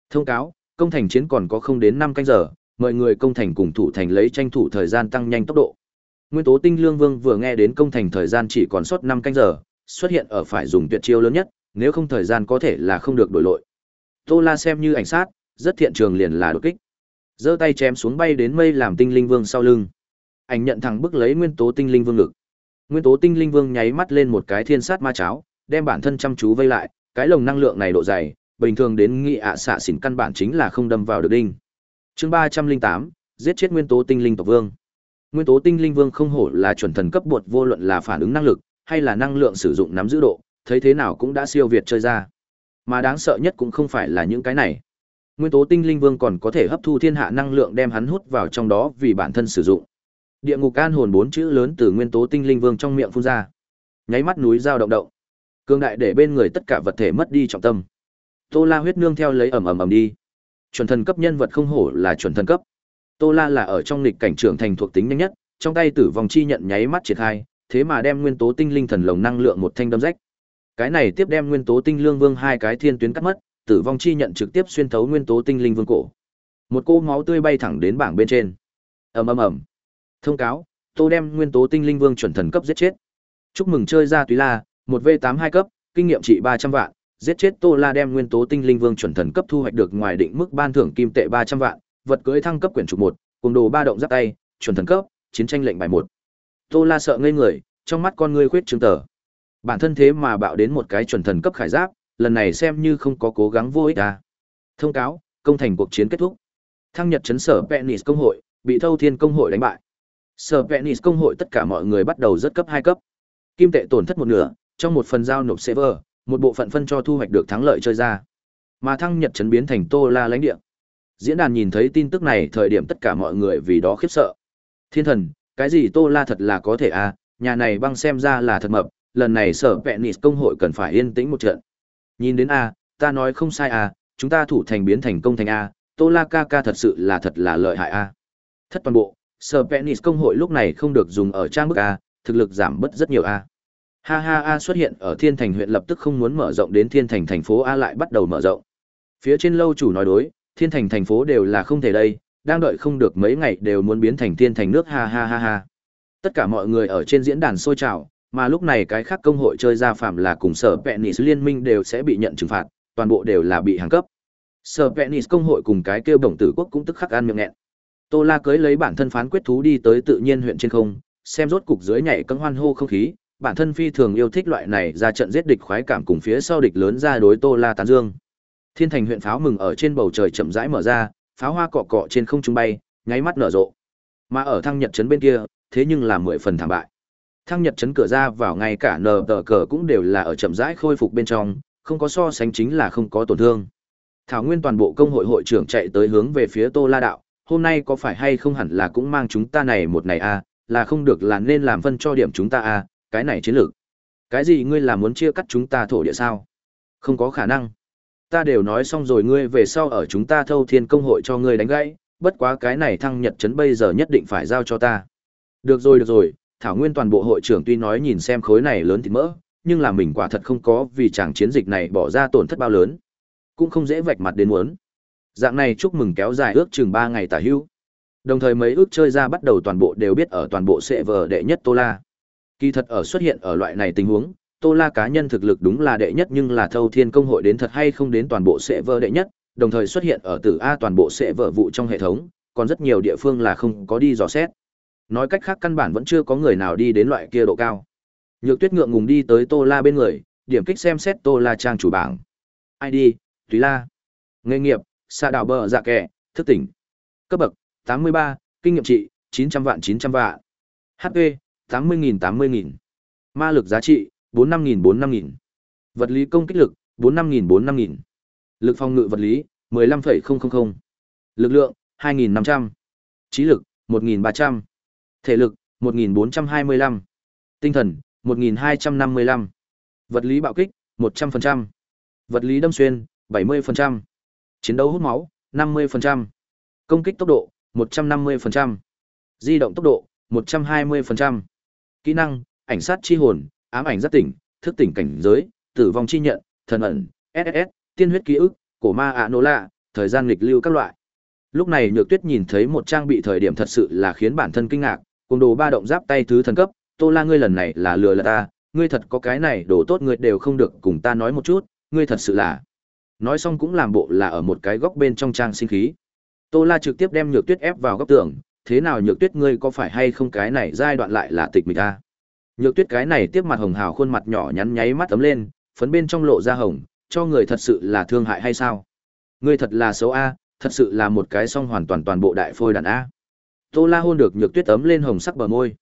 S1: Thông cáo, công thành chiến còn có không đến 5 canh giờ, mọi người công thành cùng thủ thành lấy tranh thủ thời gian tăng nhanh tốc độ. Nguyên tố tinh lương vương vừa nghe đến công thành thời gian chỉ còn sót 5 canh giờ, xuất hiện ở phải dùng tuyệt chiêu lớn nhất, nếu không thời gian có thể là không được đổi lội. Tô La xem như ảnh sát, rất thiện trường liền là đột kích. Giơ tay chém xuống bay đến mây làm tinh linh vương sau lưng. Ảnh nhận thẳng bức lấy nguyên tố tinh linh vương lực. Nguyên tố tinh linh vương nháy mắt lên một cái thiên sát ma cháo, đem bản thân chăm chú vây lại, cái lồng năng lượng này độ dày, bình thường đến nghị ạ xạ xỉn căn bản chính là không đâm vào được đinh. Chương ba trăm linh tám giết chết nguyên tố tinh linh tộc vương. Nguyên tố tinh linh vương không hổ là chuẩn thần cấp bột vô luận là phản ứng năng lực hay là năng lượng sử dụng nắm giữ độ, thấy thế nào cũng đã siêu việt chơi ra. Mà đáng sợ nhất cũng không phải là những cái này. Nguyên tố tinh linh vương còn có thể hấp thu thiên hạ năng lượng đem hắn hút vào trong đó vì bản thân sử dụng. Địa ngục an hồn bốn chữ lớn từ nguyên tố tinh linh vương trong miệng phun ra. Nháy mắt núi dao động động. Cương đại để bên người tất cả vật thể mất đi trọng tâm. Tô La huyết nương theo lấy ầm ầm ầm đi. Chuẩn thần cấp nhân vật không hổ là chuẩn thần cấp. Tô La là ở trong lịch cảnh trưởng thành thuộc tính nhanh nhất, trong tay tử vong chi nhận nháy mắt triển khai, thế mà đem nguyên tố tinh linh thần lồng năng lượng một thanh đâm rách. Cái này tiếp đem nguyên tố tinh lương vương hai cái thiên tuyến cắt mất, tử vong chi nhận trực tiếp xuyên thấu nguyên tố tinh linh vương cổ. Một cô máu tươi bay thẳng đến bảng bên trên. Ầm ầm ầm. Thông cáo, Tô đem nguyên tố tinh linh vương chuẩn thần cấp giết chết. Chúc mừng chơi ra Túy La, một v tám hai cấp, kinh nghiệm trị ba trăm vạn, giết chết Tô La đem nguyên tố tinh linh vương chuẩn thần cấp thu hoạch được ngoài định mức ban thưởng kim tệ ba trăm vạn, vật cưới thăng cấp quyển trục một, cùng đồ ba động giáp tay, chuẩn thần cấp, chiến tranh lệnh bài một. Tô La sợ ngây người, trong mắt con ngươi khuyết trương tờ. Bản thân thế mà bạo đến một cái chuẩn thần cấp khải giáp, lần này xem như không có cố gắng vô ích à. Thông cáo, công thành cuộc chiến kết thúc. Thăng Nhật chấn sở Penis công hội, bị Thâu Thiên công hội đánh bại. Sở Penis công hội tất cả mọi người bắt đầu rất cấp hai cấp. Kim tệ tổn thất một nửa, trong một phần giao nộp server, một bộ phận phân cho thu hoạch được thắng lợi chơi ra. Mà Thăng Nhật chấn biến thành Tô La lãnh địa. Diễn đàn nhìn thấy tin tức này thời điểm tất cả mọi người vì đó khiếp sợ. Thiên thần, cái gì Tô La thật là có thể à, nhà này băng xem ra là thật mập, lần này sở Penis công hội cần phải yên tĩnh một trận. Nhìn đến a, ta nói không sai a, chúng ta thủ thành biến thành công thành a, Tô La ca ca thật sự là thật là lợi hại a. Thất toàn bộ, sở Penis công hội lúc này không được dùng ở trang bức a, thực lực giảm bớt rất nhiều a. Ha ha a xuất hiện ở Thiên Thành huyện lập tức không muốn mở rộng đến Thiên Thành thành phố a lại bắt đầu mở rộng. Phía trên lâu chủ nói đối, Thiên Thành thành phố đều là không thể đây, đang đợi không được mấy ngày đều muốn biến thành Thiên Thành nước ha ha ha ha. Tất cả mọi người ở trên diễn đàn sôi trào, mà lúc này cái khác công hội chơi ra phạm là cùng sở Penis liên minh đều sẽ bị nhận trừng phạt, toàn bộ đều là bị hàng cấp. Sở Penis công hội cùng cái kêu bổng tử quốc cũng tức khắc ăn miệng nghẹn. Tô La cưới lấy bản thân phán quyết thú đi tới tự nhiên huyện trên không, xem rốt cục dưới nhảy cân hoan hô không khí, bản thân phi thường yêu thích loại này ra trận giết địch khoái cảm cùng phía sau địch lớn ra đối Tô La tán dương. Thiên thành huyện pháo mừng ở trên bầu trời chậm rãi mở ra, pháo hoa cọ cọ trên không trung bay, nháy mắt nở rộ. Mà ở thăng Nhật trấn bên kia, thế nhưng là mười phần thảm bại. Thăng Nhật chấn cửa ra vào ngay cả nờ tờ cờ cũng đều là ở chậm rãi khôi phục bên trong, không có so sánh chính là không có tổn thương. Thảo Nguyên toàn bộ công hội hội trưởng chạy tới hướng về phía Tô La đạo, hôm nay có phải hay không hẳn là cũng mang chúng ta này một này a, là không được là nên làm phân cho điểm chúng ta a, cái này chiến lược. Cái gì ngươi là muốn chia cắt chúng ta thổ địa sao? Không có khả năng. Ta đều nói xong rồi ngươi về sau ở chúng ta thâu thiên công hội cho ngươi đánh gãy, bất quá cái này thăng nhật chấn bây giờ nhất định phải giao cho ta. Được rồi được rồi, Thảo Nguyên toàn bộ hội trưởng tuy nói nhìn xem khối này lớn thì mỡ, nhưng là mình quả thật không có vì chàng chiến dịch này bỏ ra tổn thất bao lớn. Cũng không dễ vạch mặt đến muốn. Dạng này chúc mừng kéo dài ước chừng ba ngày tả hưu. Đồng thời mấy ước chơi ra bắt đầu toàn bộ đều biết ở toàn bộ sệ vờ đệ nhất Tô La. Kỳ thật ở xuất hiện ở loại này tình huống, Tô La cá nhân thực lực đúng là đệ nhất nhưng là thâu thiên công hội đến thật hay không đến toàn bộ sệ vờ đệ nhất, đồng thời xuất hiện ở tử A toàn bộ sệ vờ vụ trong hệ thống, còn rất nhiều địa phương là không có đi dò xét. Nói cách khác căn bản vẫn chưa có người nào đi đến loại kia độ cao. Nhược Tuyết ngượng ngùng đi tới Tô La bên người, điểm kích xem xét Tô La trang chủ bảng. ID: Túy La. Nghề nghiệp: Sa đảo bờ dạ kẻ, thức tỉnh. Cấp bậc: 83, kinh nghiệm trị: 900 vạn 900 vạn. HP: 80.000 80.000. Ma lực giá trị: 45.000 45.000. Vật lý công kích lực: 45.000 45.000. Lực phòng ngự vật lý: 15,000. Lực lượng: 2.500. Trí lực: 1.300. Thể lực: 1.425. Tinh thần: 1255. Vật lý bạo kích, 100%. Vật lý đâm xuyên, 70%. Chiến đấu hút máu, 50%. Công kích tốc độ, 150%. Di động tốc độ, 120%. Kỹ năng, ảnh sát chi hồn, ám ảnh giác tỉnh, thức tỉnh cảnh giới, tử vong chi nhận, thần ẩn, SSS, tiên huyết ký ức, cổ ma ạ nô lạ, thời gian lịch lưu các loại. Lúc này Nhược Tuyết nhìn thấy một trang bị thời điểm thật sự là khiến bản thân kinh ngạc, cùng đồ ba động giáp tay thứ thần cấp, Tô La ngươi lần này là lừa là ta, ngươi thật có cái này đồ tốt ngươi đều không được cùng ta nói một chút, ngươi thật sự là. Nói xong cũng làm bộ là ở một cái góc bên trong trang sinh khí. Tô La trực tiếp đem Nhược Tuyết ép vào góc tường, thế nào Nhược Tuyết ngươi có phải hay không cái này giai đoạn lại là tịch mịch ta. Nhược Tuyết cái này tiếp mặt hồng hào khuôn mặt nhỏ nhắn nháy mắt ấm lên, phấn bên trong lộ ra hồng, cho người thật sự là thương hại hay sao? Ngươi thật là xấu a, thật sự là một cái song hoàn toàn toàn bộ đại phôi đàn a. Tô La hôn được Nhược Tuyết ấm lên hồng sắc bờ môi.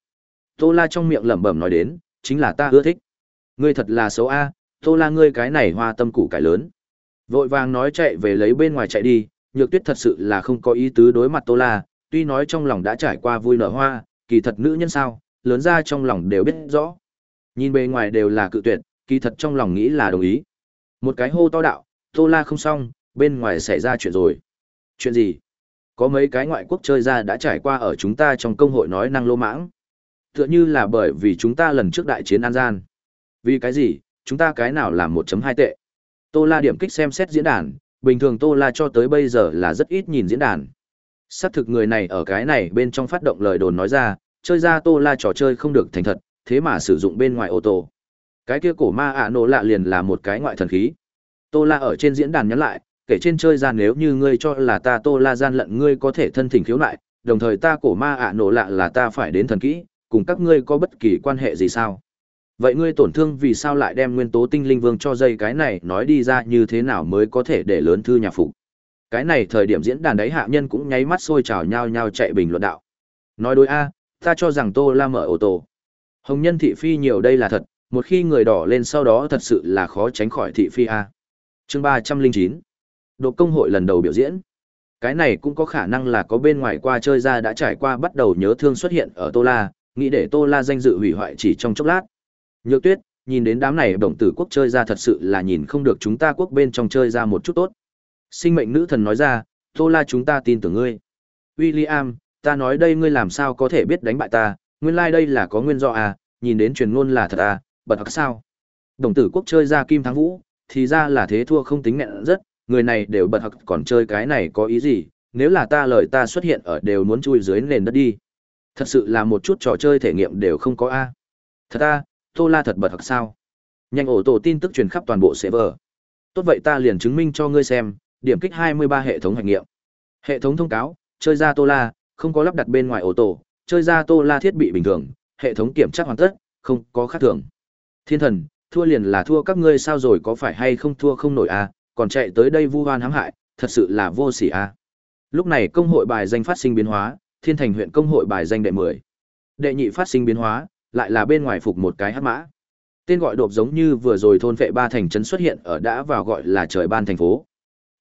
S1: Tô La trong miệng lẩm bẩm nói đến, chính là ta ưa thích. Ngươi thật là xấu a, Tô La ngươi cái này hoa tâm củ cải lớn. Vội vàng nói chạy về lấy bên ngoài chạy đi, Nhược Tuyết thật sự là không có ý tứ đối mặt Tô La, tuy nói trong lòng đã trải qua vui nở hoa, kỳ thật nữ nhân sao, lớn ra trong lòng đều biết rõ. Nhìn bề ngoài đều là cự tuyệt, kỳ thật trong lòng nghĩ là đồng ý. Một cái hô to đạo, Tô La không xong, bên ngoài xảy ra chuyện rồi. Chuyện gì? Có mấy cái ngoại quốc chơi ra đã trải qua ở chúng ta trong công hội nói năng lô mãng. Tựa như là bởi vì chúng ta lần trước đại chiến An Gian. Vì cái gì, chúng ta cái nào làm 1.2 tệ. Tô La điểm kích xem xét diễn đàn, bình thường Tô La cho tới bây giờ là rất ít nhìn diễn đàn. Xác thực người này ở cái này bên trong phát động lời đồn nói ra, chơi ra Tô La trò chơi không được thành thật, thế mà sử dụng bên ngoài ô tô. Cái kia cổ ma ạ nổ lạ liền là một cái ngoại thần khí. Tô La ở trên diễn đàn nhắn lại, kể trên chơi ra nếu như ngươi cho là ta Tô La gian lận ngươi có thể thân thỉnh khiếu nại, đồng thời ta cổ ma ạ nổ lạ là ta phải đến thần kỹ, cùng các ngươi có bất kỳ quan hệ gì sao? Vậy ngươi tổn thương vì sao lại đem nguyên tố tinh linh vương cho dây cái này nói đi ra như thế nào mới có thể để lớn thư nhà phục? Cái này thời điểm diễn đàn đấy hạ nhân cũng nháy mắt sôi trào nhau nhau chạy bình luận đạo. Nói đối a, ta cho rằng Tô La mở ô tô. Hồng nhân thị phi nhiều đây là thật, một khi người đỏ lên sau đó thật sự là khó tránh khỏi thị phi a. Chương ba trăm linh chín Độ công hội lần đầu biểu diễn. Cái này cũng có khả năng là có bên ngoài qua chơi ra đã trải qua bắt đầu nhớ thương xuất hiện ở Tô La, nghĩ để Tô La danh dự hủy hoại chỉ trong chốc lát. Nhược Tuyết, nhìn đến đám này đồng tử quốc chơi ra thật sự là nhìn không được chúng ta quốc bên trong chơi ra một chút tốt. Sinh mệnh nữ thần nói ra, Tô La chúng ta tin tưởng ngươi. William, ta nói đây ngươi làm sao có thể biết đánh bại ta, nguyên lai like đây là có nguyên do à, nhìn đến truyền ngôn là thật à, bật hoặc sao. Đồng tử quốc chơi ra kim thắng vũ, thì ra là thế thua không tính nghẹn rất, người này đều bật hặc còn chơi cái này có ý gì, nếu là ta lời ta xuất hiện ở đều muốn chui dưới nền đất đi. Thật sự là một chút trò chơi thể nghiệm đều không có a. Thật a, Tô La thật bật hặc sao? Nhanh ổ tổ tin tức truyền khắp toàn bộ server. Tốt vậy ta liền chứng minh cho ngươi xem, điểm kích 23 hệ thống hành nghiệm. Hệ thống thông cáo, chơi ra Tô La, không có lắp đặt bên ngoài ổ tổ, chơi ra Tô La thiết bị bình thường, hệ thống kiểm tra hoàn tất, không có khác thường. Thiên thần, thua liền là thua các ngươi sao rồi có phải hay không thua không nổi a, còn chạy tới đây vu oan hãm hại, thật sự là vô sỉ a. Lúc này công hội bài danh phát sinh biến hóa, Thiên Thành huyện công hội bài danh đệ 10. Đệ nhị phát sinh biến hóa, lại là bên ngoài phục một cái hắc mã. Tên gọi đột giống như vừa rồi thôn vệ ba thành trấn xuất hiện ở đã vào gọi là trời ban thành phố.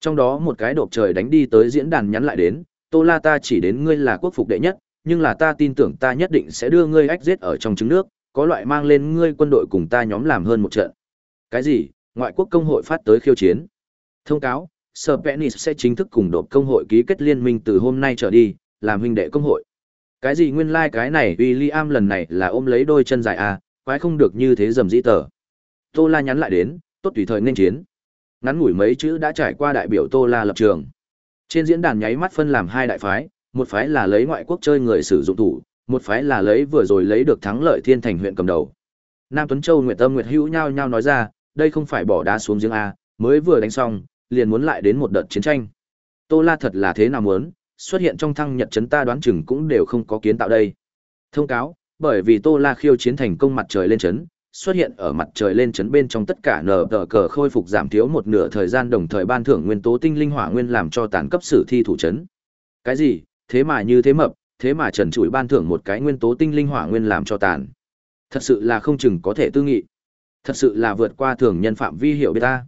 S1: Trong đó một cái đột trời đánh đi tới diễn đàn nhắn lại đến, Tô La ta chỉ đến ngươi là quốc phục đệ nhất, nhưng là ta tin tưởng ta nhất định sẽ đưa ngươi ách giết ở trong trứng nước, có loại mang lên ngươi quân đội cùng ta nhóm làm hơn một trận. Cái gì? Ngoại quốc công hội phát tới khiêu chiến. Thông cáo, Sở Penis sẽ chính thức cùng đột công hội ký kết liên minh từ hôm nay trở đi, làm huynh đệ công hội. Cái gì nguyên lai like cái này William lần này là ôm lấy đôi chân dài à, quái không được như thế dầm dĩ tờ. Tô La nhắn lại đến, tốt tùy thời nên chiến. Ngắn ngủi mấy chữ đã trải qua đại biểu Tô La lập trường. Trên diễn đàn nháy mắt phân làm hai đại phái, một phái là lấy ngoại quốc chơi người sử dụng thủ, một phái là lấy vừa rồi lấy được thắng lợi Thiên Thành huyện cầm đầu. Nam Tuấn Châu Nguyệt Tâm Nguyệt Hữu nhao nhao nói ra, đây không phải bỏ đá xuống giếng a, mới vừa đánh xong, liền muốn lại đến một đợt chiến tranh. Tô La thật là thế nào muốn, xuất hiện trong thăng nhật chấn ta đoán chừng cũng đều không có kiến tạo đây. Thông cáo, bởi vì Tô La khiêu chiến thành công mặt trời lên chấn, xuất hiện ở mặt trời lên chấn bên trong tất cả nở tờ cờ khôi phục giảm thiếu một nửa thời gian đồng thời ban thưởng nguyên tố tinh linh hỏa nguyên làm cho tàn cấp sử thi thủ chấn. Cái gì? Thế mà như thế mập, thế mà trần trụi ban thưởng một cái nguyên tố tinh linh hỏa nguyên làm cho tàn. Thật sự là không chừng có thể tư nghị. Thật sự là vượt qua thường nhân phạm vi hiểu biết ta.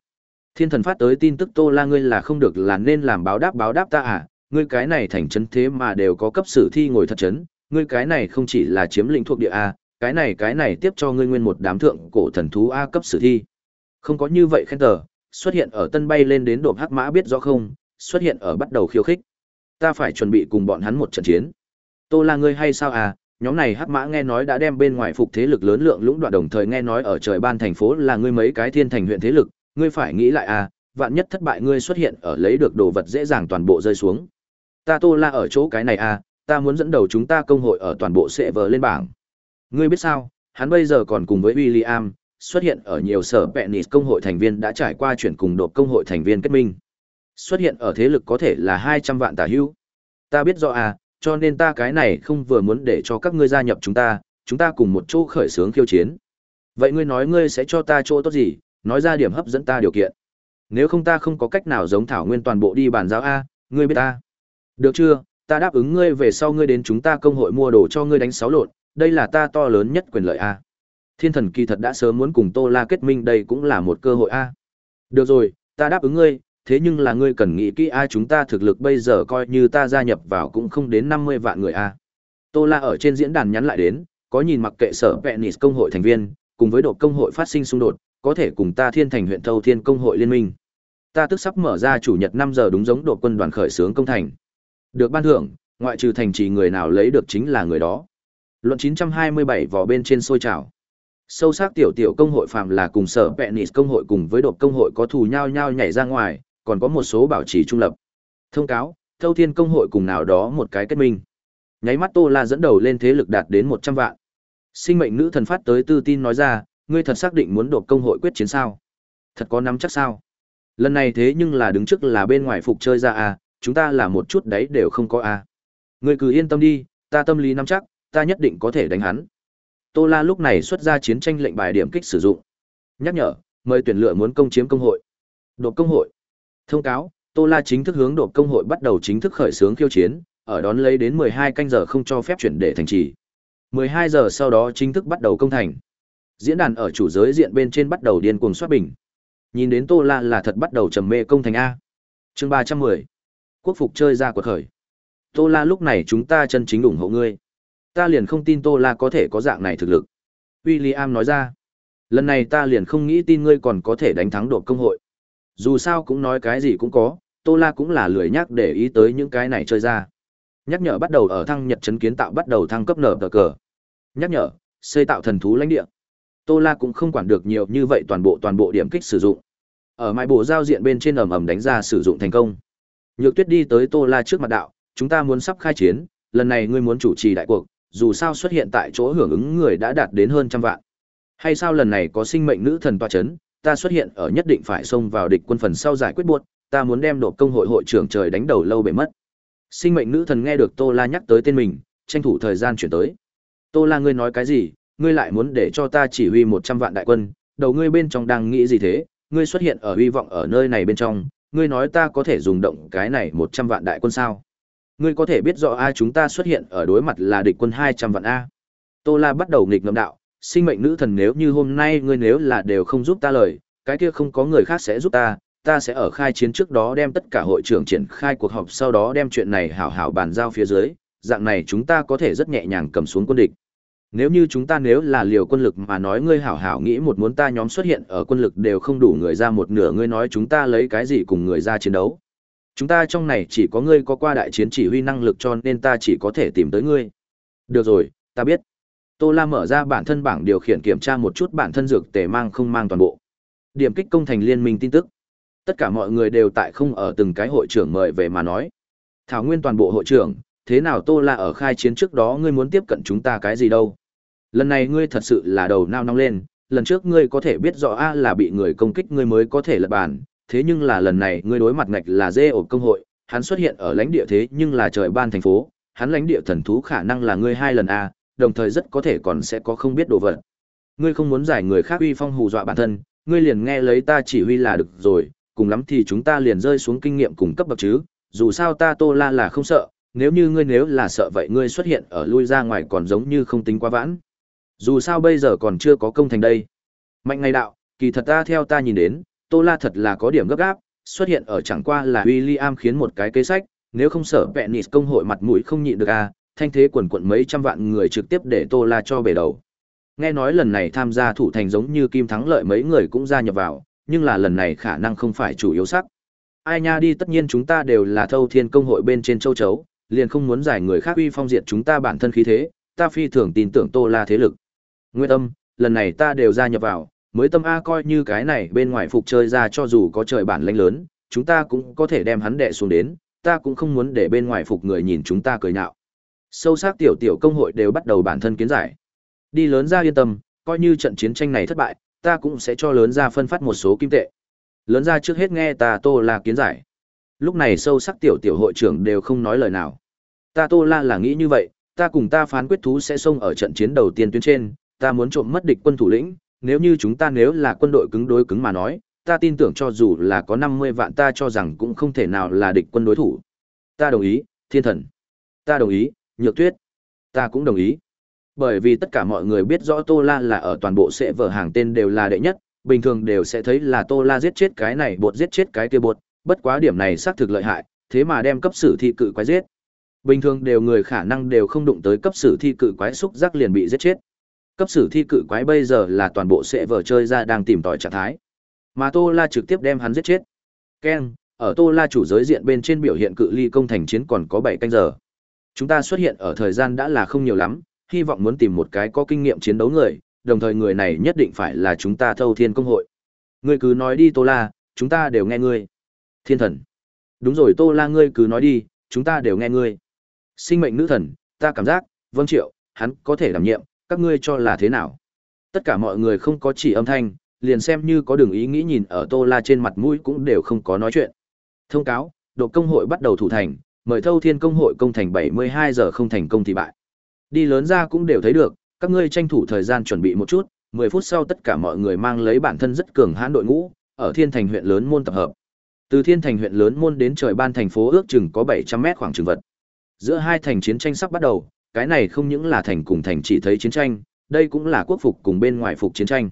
S1: Thiên thần phát tới tin tức Tô La ngươi là không được là nên làm báo đáp báo đáp ta à, ngươi cái này thành trấn thế mà đều có cấp sử thi ngồi thật trấn ngươi cái này không chỉ là chiếm lĩnh thuộc địa a, cái này cái này tiếp cho ngươi nguyên một đám thượng cổ thần thú a cấp sử thi. Không có như vậy khen tờ, xuất hiện ở tân bay lên đến độp hắc mã biết rõ không, xuất hiện ở bắt đầu khiêu khích. Ta phải chuẩn bị cùng bọn hắn một trận chiến. Tô La ngươi hay sao à, nhóm này hắc mã nghe nói đã đem bên ngoài phục thế lực lớn lượng lũng đoạn đồng thời nghe nói ở trời ban thành phố là ngươi mấy cái thiên thành huyện thế lực, ngươi phải nghĩ lại à, vạn nhất thất bại ngươi xuất hiện ở lấy được đồ vật dễ dàng toàn bộ rơi xuống. Ta Tô La ở chỗ cái này à, ta muốn dẫn đầu chúng ta công hội ở toàn bộ sẽ vờ lên bảng. Ngươi biết sao, hắn bây giờ còn cùng với William, xuất hiện ở nhiều sở Penis công hội thành viên đã trải qua chuyển cùng đột công hội thành viên kết minh. Xuất hiện ở thế lực có thể là 200 vạn tả hữu. Ta biết rõ à, cho nên ta cái này không vừa muốn để cho các ngươi gia nhập chúng ta, chúng ta cùng một chỗ khởi xướng khiêu chiến. Vậy ngươi nói ngươi sẽ cho ta chỗ tốt gì, nói ra điểm hấp dẫn ta điều kiện. Nếu không ta không có cách nào giống Thảo Nguyên toàn bộ đi bàn giao A, ngươi biết ta. Được chưa, ta đáp ứng ngươi về sau ngươi đến chúng ta công hội mua đồ cho ngươi đánh sáu lộn, đây là ta to lớn nhất quyền lợi A. Thiên thần kỳ thật đã sớm muốn cùng Tô La kết minh đây cũng là một cơ hội A. Được rồi, ta đáp ứng ngươi, thế nhưng là ngươi cần nghĩ kỹ A chúng ta thực lực bây giờ coi như ta gia nhập vào cũng không đến năm mươi vạn người A. Tô La ở trên diễn đàn nhắn lại đến, có nhìn mặc kệ sở Venice công hội thành viên, cùng với độ công hội phát sinh xung đột, có thể cùng ta thiên thành huyện thâu thiên công hội liên minh. Ta tức sắp mở ra chủ nhật năm giờ đúng giống đội quân đoàn khởi xướng công thành. Được ban thưởng, ngoại trừ thành trì người nào lấy được chính là người đó. Luận 927 vỏ bên trên sôi trào. Sâu sắc tiểu tiểu công hội phạm là cùng sở Penis công hội cùng với đột công hội có thù nhau nhau nhảy ra ngoài, còn có một số bảo trì trung lập. Thông cáo, Thâu Thiên công hội cùng nào đó một cái kết minh. Nháy mắt Tô La dẫn đầu lên thế lực đạt đến 100 vạn. Sinh mệnh nữ thần phát tới tư tin nói ra, ngươi thật xác định muốn đột công hội quyết chiến sao? Thật có nắm chắc sao? Lần này thế nhưng là đứng trước là bên ngoài phục chơi ra à, chúng ta là một chút đấy đều không có a. Ngươi cứ yên tâm đi, ta tâm lý nắm chắc, ta nhất định có thể đánh hắn. Tô La lúc này xuất ra chiến tranh lệnh bài điểm kích sử dụng. Nhắc nhở, mời tuyển lựa muốn công chiếm công hội. Đột công hội. Thông cáo, Tô La chính thức hướng đột công hội bắt đầu chính thức khởi xướng khiêu chiến, ở đón lấy đến 12 canh giờ không cho phép chuyển để thành trì. 12 giờ sau đó chính thức bắt đầu công thành. Diễn đàn ở chủ giới diện bên trên bắt đầu điên cuồng soát bình. Nhìn đến Tô La là thật bắt đầu trầm mê công thành a. Chương 310. Quốc phục chơi ra quật khởi. Tô La lúc này chúng ta chân chính ủng hộ ngươi. Ta liền không tin Tô La có thể có dạng này thực lực. William nói ra. Lần này ta liền không nghĩ tin ngươi còn có thể đánh thắng đột công hội. Dù sao cũng nói cái gì cũng có, Tô La cũng là lười nhắc để ý tới những cái này chơi ra. Nhắc nhở bắt đầu ở thăng nhật chấn kiến tạo bắt đầu thăng cấp nở tờ cờ. Nhắc nhở, xây tạo thần thú lãnh địa. Tô La cũng không quản được nhiều như vậy toàn bộ toàn bộ điểm kích sử dụng. Ở mai bộ giao diện bên trên ầm ầm đánh ra sử dụng thành công. Nhược Tuyết đi tới Tô La trước mặt đạo, chúng ta muốn sắp khai chiến, lần này ngươi muốn chủ trì đại cuộc, dù sao xuất hiện tại chỗ hưởng ứng người đã đạt đến hơn trăm vạn. Hay sao lần này có sinh mệnh nữ thần tọa chấn, ta xuất hiện ở nhất định phải xông vào địch quân phần sau giải quyết buộc, ta muốn đem nộp công hội hội trưởng trời đánh đầu lâu bể mất. Sinh mệnh nữ thần nghe được Tô La nhắc tới tên mình, tranh thủ thời gian chuyển tới. Tô La ngươi nói cái gì, ngươi lại muốn để cho ta chỉ huy một trăm vạn đại quân, đầu ngươi bên trong đang nghĩ gì thế, ngươi xuất hiện ở hy vọng ở nơi này bên trong, ngươi nói ta có thể dùng động cái này một trăm vạn đại quân sao? Ngươi có thể biết rõ ai chúng ta xuất hiện ở đối mặt là địch quân hai trăm vạn A. Tô La bắt đầu nghịch ngầm đạo, sinh mệnh nữ thần nếu như hôm nay ngươi nếu là đều không giúp ta lời, cái kia không có người khác sẽ giúp ta, ta sẽ ở khai chiến trước đó đem tất cả hội trưởng triển khai cuộc họp sau đó đem chuyện này hảo hảo bàn giao phía dưới, dạng này chúng ta có thể rất nhẹ nhàng cầm xuống quân địch. Nếu như chúng ta nếu là liều quân lực mà nói ngươi hảo hảo nghĩ một muốn ta nhóm xuất hiện ở quân lực đều không đủ người ra một nửa ngươi nói chúng ta lấy cái gì cùng người ra chiến đấu. Chúng ta trong này chỉ có ngươi có qua đại chiến chỉ huy năng lực cho nên ta chỉ có thể tìm tới ngươi. Được rồi, ta biết. Tô La mở ra bản thân bảng điều khiển kiểm tra một chút bản thân dược tề mang không mang toàn bộ. Điểm kích công thành liên minh tin tức. Tất cả mọi người đều tại không ở từng cái hội trưởng mời về mà nói. Thảo Nguyên toàn bộ hội trưởng, thế nào Tô La ở khai chiến trước đó ngươi muốn tiếp cận chúng ta cái gì đâu? Lần này ngươi thật sự là đầu nao nóng lên, lần trước ngươi có thể biết rõ A là bị người công kích ngươi mới có thể lật bàn, thế nhưng là lần này ngươi đối mặt ngạch là dê ổ công hội, hắn xuất hiện ở lãnh địa thế nhưng là trời ban thành phố, hắn lãnh địa thần thú khả năng là ngươi hai lần A, đồng thời rất có thể còn sẽ có không biết đồ vật. Ngươi không muốn giải người khác uy phong hù dọa bản thân, ngươi liền nghe lấy ta chỉ huy là được rồi, cùng lắm thì chúng ta liền rơi xuống kinh nghiệm cùng cấp bậc chứ, dù sao ta Tô La là không sợ, nếu như ngươi nếu là sợ vậy ngươi xuất hiện ở lui ra ngoài còn giống như không tính quá vãn. Dù sao bây giờ còn chưa có công thành đây. Mạnh ngày đạo, kỳ thật ta theo ta nhìn đến, Tô La thật là có điểm gấp gáp, xuất hiện ở chẳng qua là William khiến một cái kế sách, nếu không sợ Venice công hội mặt mũi không nhịn được a, à, thanh thế quần quận mấy trăm vạn người trực tiếp để Tô La cho bể đầu. Nghe nói lần này tham gia thủ thành giống như Kim Thắng Lợi mấy người cũng gia nhập vào, nhưng là lần này khả năng không phải chủ yếu sắc. Ai nha đi tất nhiên chúng ta đều là thâu thiên công hội bên trên châu chấu, liền không muốn giải người khác uy phong diệt chúng ta bản thân khí thế, ta phi thường tin tưởng Tô La thế lực. Nguyên tâm, lần này ta đều gia nhập vào, mới tâm A coi như cái này bên ngoài phục chơi ra cho dù có trời bản lãnh lớn, chúng ta cũng có thể đem hắn đè xuống đến, ta cũng không muốn để bên ngoài phục người nhìn chúng ta cười nhạo. Sâu sắc tiểu tiểu công hội đều bắt đầu bản thân kiến giải. Đi lớn ra yên tâm, coi như trận chiến tranh này thất bại, ta cũng sẽ cho lớn ra phân phát một số kim tệ. Lớn ra trước hết nghe ta Tô La kiến giải. Lúc này sâu sắc tiểu tiểu hội trưởng đều không nói lời nào. Ta Tô La là nghĩ như vậy, ta cùng ta phán quyết thú sẽ xông ở trận chiến đầu tiên tuyến trên, ta muốn trộm mất địch quân thủ lĩnh, nếu như chúng ta nếu là quân đội cứng đối cứng mà nói, ta tin tưởng cho dù là có 50 vạn ta cho rằng cũng không thể nào là địch quân đối thủ. Ta đồng ý, thiên thần. Ta đồng ý, nhược tuyết. Ta cũng đồng ý. Bởi vì tất cả mọi người biết rõ Tô La là ở toàn bộ sẽ vở hàng tên đều là đệ nhất, bình thường đều sẽ thấy là Tô La giết chết cái này bột giết chết cái kia bột, bất quá điểm này xác thực lợi hại, thế mà đem cấp sử thi cự quái giết. Bình thường đều người khả năng đều không đụng tới cấp sử thi cự quái xúc giác liền bị giết chết. Cấp sử thi cự quái bây giờ là toàn bộ sẽ vở chơi ra đang tìm tòi trạng thái. Mà Tô La trực tiếp đem hắn giết chết. Keng ở Tô La chủ giới diện bên trên biểu hiện cự ly công thành chiến còn có 7 canh giờ. Chúng ta xuất hiện ở thời gian đã là không nhiều lắm, hy vọng muốn tìm một cái có kinh nghiệm chiến đấu người, đồng thời người này nhất định phải là chúng ta thâu thiên công hội. Ngươi cứ nói đi Tô La, chúng ta đều nghe ngươi. Thiên thần. Đúng rồi Tô La ngươi cứ nói đi, chúng ta đều nghe ngươi. Sinh mệnh nữ thần, ta cảm giác, vâng triệu, hắn có thể đảm nhiệm, các ngươi cho là thế nào? Tất cả mọi người không có chỉ âm thanh, liền xem như có đường ý nghĩ nhìn ở Tô La trên mặt mũi cũng đều không có nói chuyện. Thông cáo, độ công hội bắt đầu thủ thành, mời Thâu Thiên công hội công thành 72 giờ không thành công thì bại. Đi lớn ra cũng đều thấy được, các ngươi tranh thủ thời gian chuẩn bị một chút, 10 phút sau tất cả mọi người mang lấy bản thân rất cường hãn đội ngũ, ở Thiên Thành huyện lớn môn tập hợp. Từ Thiên Thành huyện lớn môn đến trời ban thành phố ước chừng có 700 mét khoảng trường vật. Giữa hai thành chiến tranh sắp bắt đầu, cái này không những là thành cùng thành chỉ thấy chiến tranh, đây cũng là quốc phục cùng bên ngoài phục chiến tranh.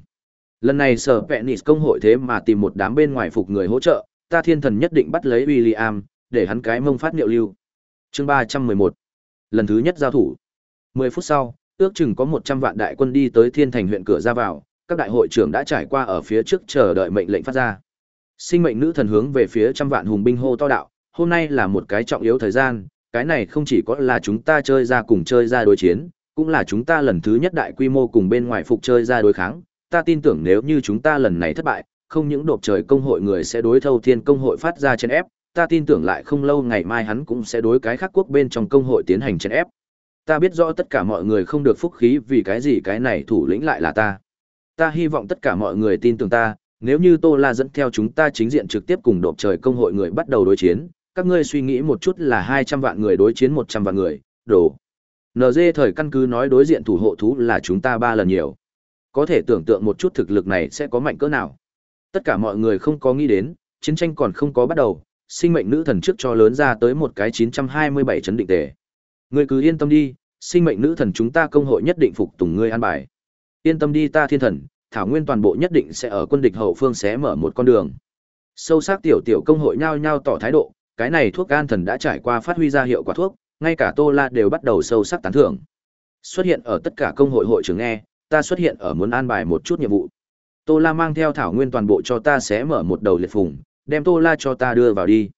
S1: Lần này sở Penis công hội thế mà tìm một đám bên ngoài phục người hỗ trợ, ta thiên thần nhất định bắt lấy William, để hắn cái mông phát niệu lưu. Chương 311 Lần thứ nhất giao thủ. 10 phút sau, ước chừng có 100 vạn đại quân đi tới thiên thành huyện cửa ra vào, các đại hội trưởng đã trải qua ở phía trước chờ đợi mệnh lệnh phát ra. Sinh mệnh nữ thần hướng về phía trăm vạn hùng binh hô to đạo, hôm nay là một cái trọng yếu thời gian, cái này không chỉ có là chúng ta chơi ra cùng chơi ra đối chiến, cũng là chúng ta lần thứ nhất đại quy mô cùng bên ngoài phục chơi ra đối kháng. Ta tin tưởng nếu như chúng ta lần này thất bại, không những đột trời công hội người sẽ đối thâu thiên công hội phát ra chân ép, ta tin tưởng lại không lâu ngày mai hắn cũng sẽ đối cái khác quốc bên trong công hội tiến hành chân ép. Ta biết rõ tất cả mọi người không được phúc khí vì cái gì cái này thủ lĩnh lại là ta. Ta hy vọng tất cả mọi người tin tưởng ta, nếu như Tô La dẫn theo chúng ta chính diện trực tiếp cùng đột trời công hội người bắt đầu đối chiến, các ngươi suy nghĩ một chút là 200 vạn người đối chiến 100 vạn người, đồ. NG thời căn cứ nói đối diện thủ hộ thú là chúng ta ba lần nhiều. Có thể tưởng tượng một chút thực lực này sẽ có mạnh cỡ nào. Tất cả mọi người không có nghĩ đến, chiến tranh còn không có bắt đầu, sinh mệnh nữ thần trước cho lớn ra tới một cái 927 chấn định tề. Ngươi cứ yên tâm đi, sinh mệnh nữ thần chúng ta công hội nhất định phục tùng ngươi an bài. Yên tâm đi ta thiên thần, thảo nguyên toàn bộ nhất định sẽ ở quân địch hậu phương xé mở một con đường. Sâu sắc tiểu tiểu công hội nhao nhao tỏ thái độ, cái này thuốc gan thần đã trải qua phát huy ra hiệu quả thuốc, ngay cả Tô La đều bắt đầu sâu sắc tán thưởng. Xuất hiện ở tất cả công hội hội trưởng nghe, ta xuất hiện ở muốn an bài một chút nhiệm vụ. Tô La mang theo thảo nguyên toàn bộ cho ta sẽ mở một đầu liệt phùng, đem Tô La cho ta đưa vào đi.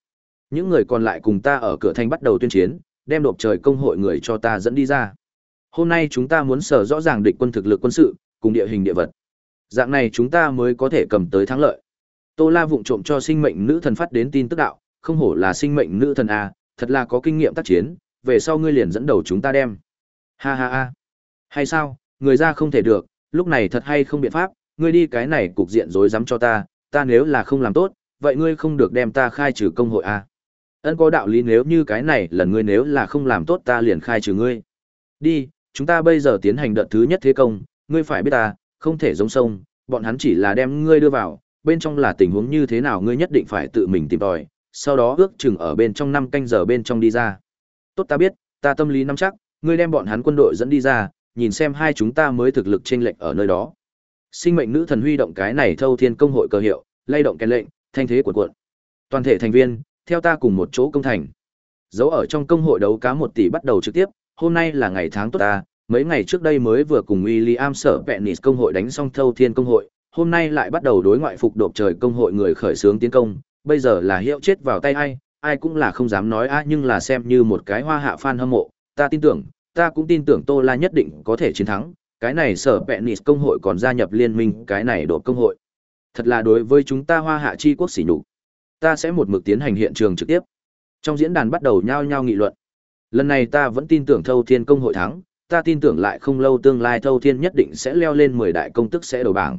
S1: Những người còn lại cùng ta ở cửa thành bắt đầu tuyên chiến, đem đột trời công hội người cho ta dẫn đi ra. Hôm nay chúng ta muốn sở rõ ràng địch quân thực lực quân sự, cùng địa hình địa vật. Dạng này chúng ta mới có thể cầm tới thắng lợi. Tô La vụng trộm cho sinh mệnh nữ thần phát đến tin tức đạo, không hổ là sinh mệnh nữ thần a, thật là có kinh nghiệm tác chiến, về sau ngươi liền dẫn đầu chúng ta đem. Ha ha ha. Hay sao, người ra không thể được, lúc này thật hay không biện pháp, ngươi đi cái này cục diện rối rắm cho ta, ta nếu là không làm tốt, vậy ngươi không được đem ta khai trừ công hội a. Ân có đạo lý nếu như cái này lần ngươi nếu là không làm tốt ta liền khai trừ ngươi. Đi, chúng ta bây giờ tiến hành đợt thứ nhất thế công, ngươi phải biết ta, không thể giống sông, bọn hắn chỉ là đem ngươi đưa vào, bên trong là tình huống như thế nào ngươi nhất định phải tự mình tìm tòi, sau đó ước chừng ở bên trong năm canh giờ bên trong đi ra. Tốt ta biết, ta tâm lý nắm chắc, ngươi đem bọn hắn quân đội dẫn đi ra, nhìn xem hai chúng ta mới thực lực chênh lệch ở nơi đó. Sinh mệnh nữ thần huy động cái này thâu thiên công hội cơ hiệu, lay động cái lệnh, thanh thế cuộn cuộn. Toàn thể thành viên, theo ta cùng một chỗ công thành. Dấu ở trong công hội đấu cá một tỷ bắt đầu trực tiếp, hôm nay là ngày tháng tốt ta, mấy ngày trước đây mới vừa cùng William sở Venice công hội đánh xong thâu thiên công hội, hôm nay lại bắt đầu đối ngoại phục độp trời công hội người khởi xướng tiến công, bây giờ là hiệu chết vào tay ai, ai cũng là không dám nói a nhưng là xem như một cái hoa hạ fan hâm mộ, ta tin tưởng, ta cũng tin tưởng Tô La nhất định có thể chiến thắng, cái này sở Venice công hội còn gia nhập liên minh, cái này đột công hội. Thật là đối với chúng ta hoa hạ chi quốc sỉ nhục. Ta sẽ một mực tiến hành hiện trường trực tiếp. Trong diễn đàn bắt đầu nhao nhao nghị luận. Lần này ta vẫn tin tưởng Thâu Thiên công hội thắng, ta tin tưởng lại không lâu tương lai Thâu Thiên nhất định sẽ leo lên 10 đại công tức sẽ đầu bảng.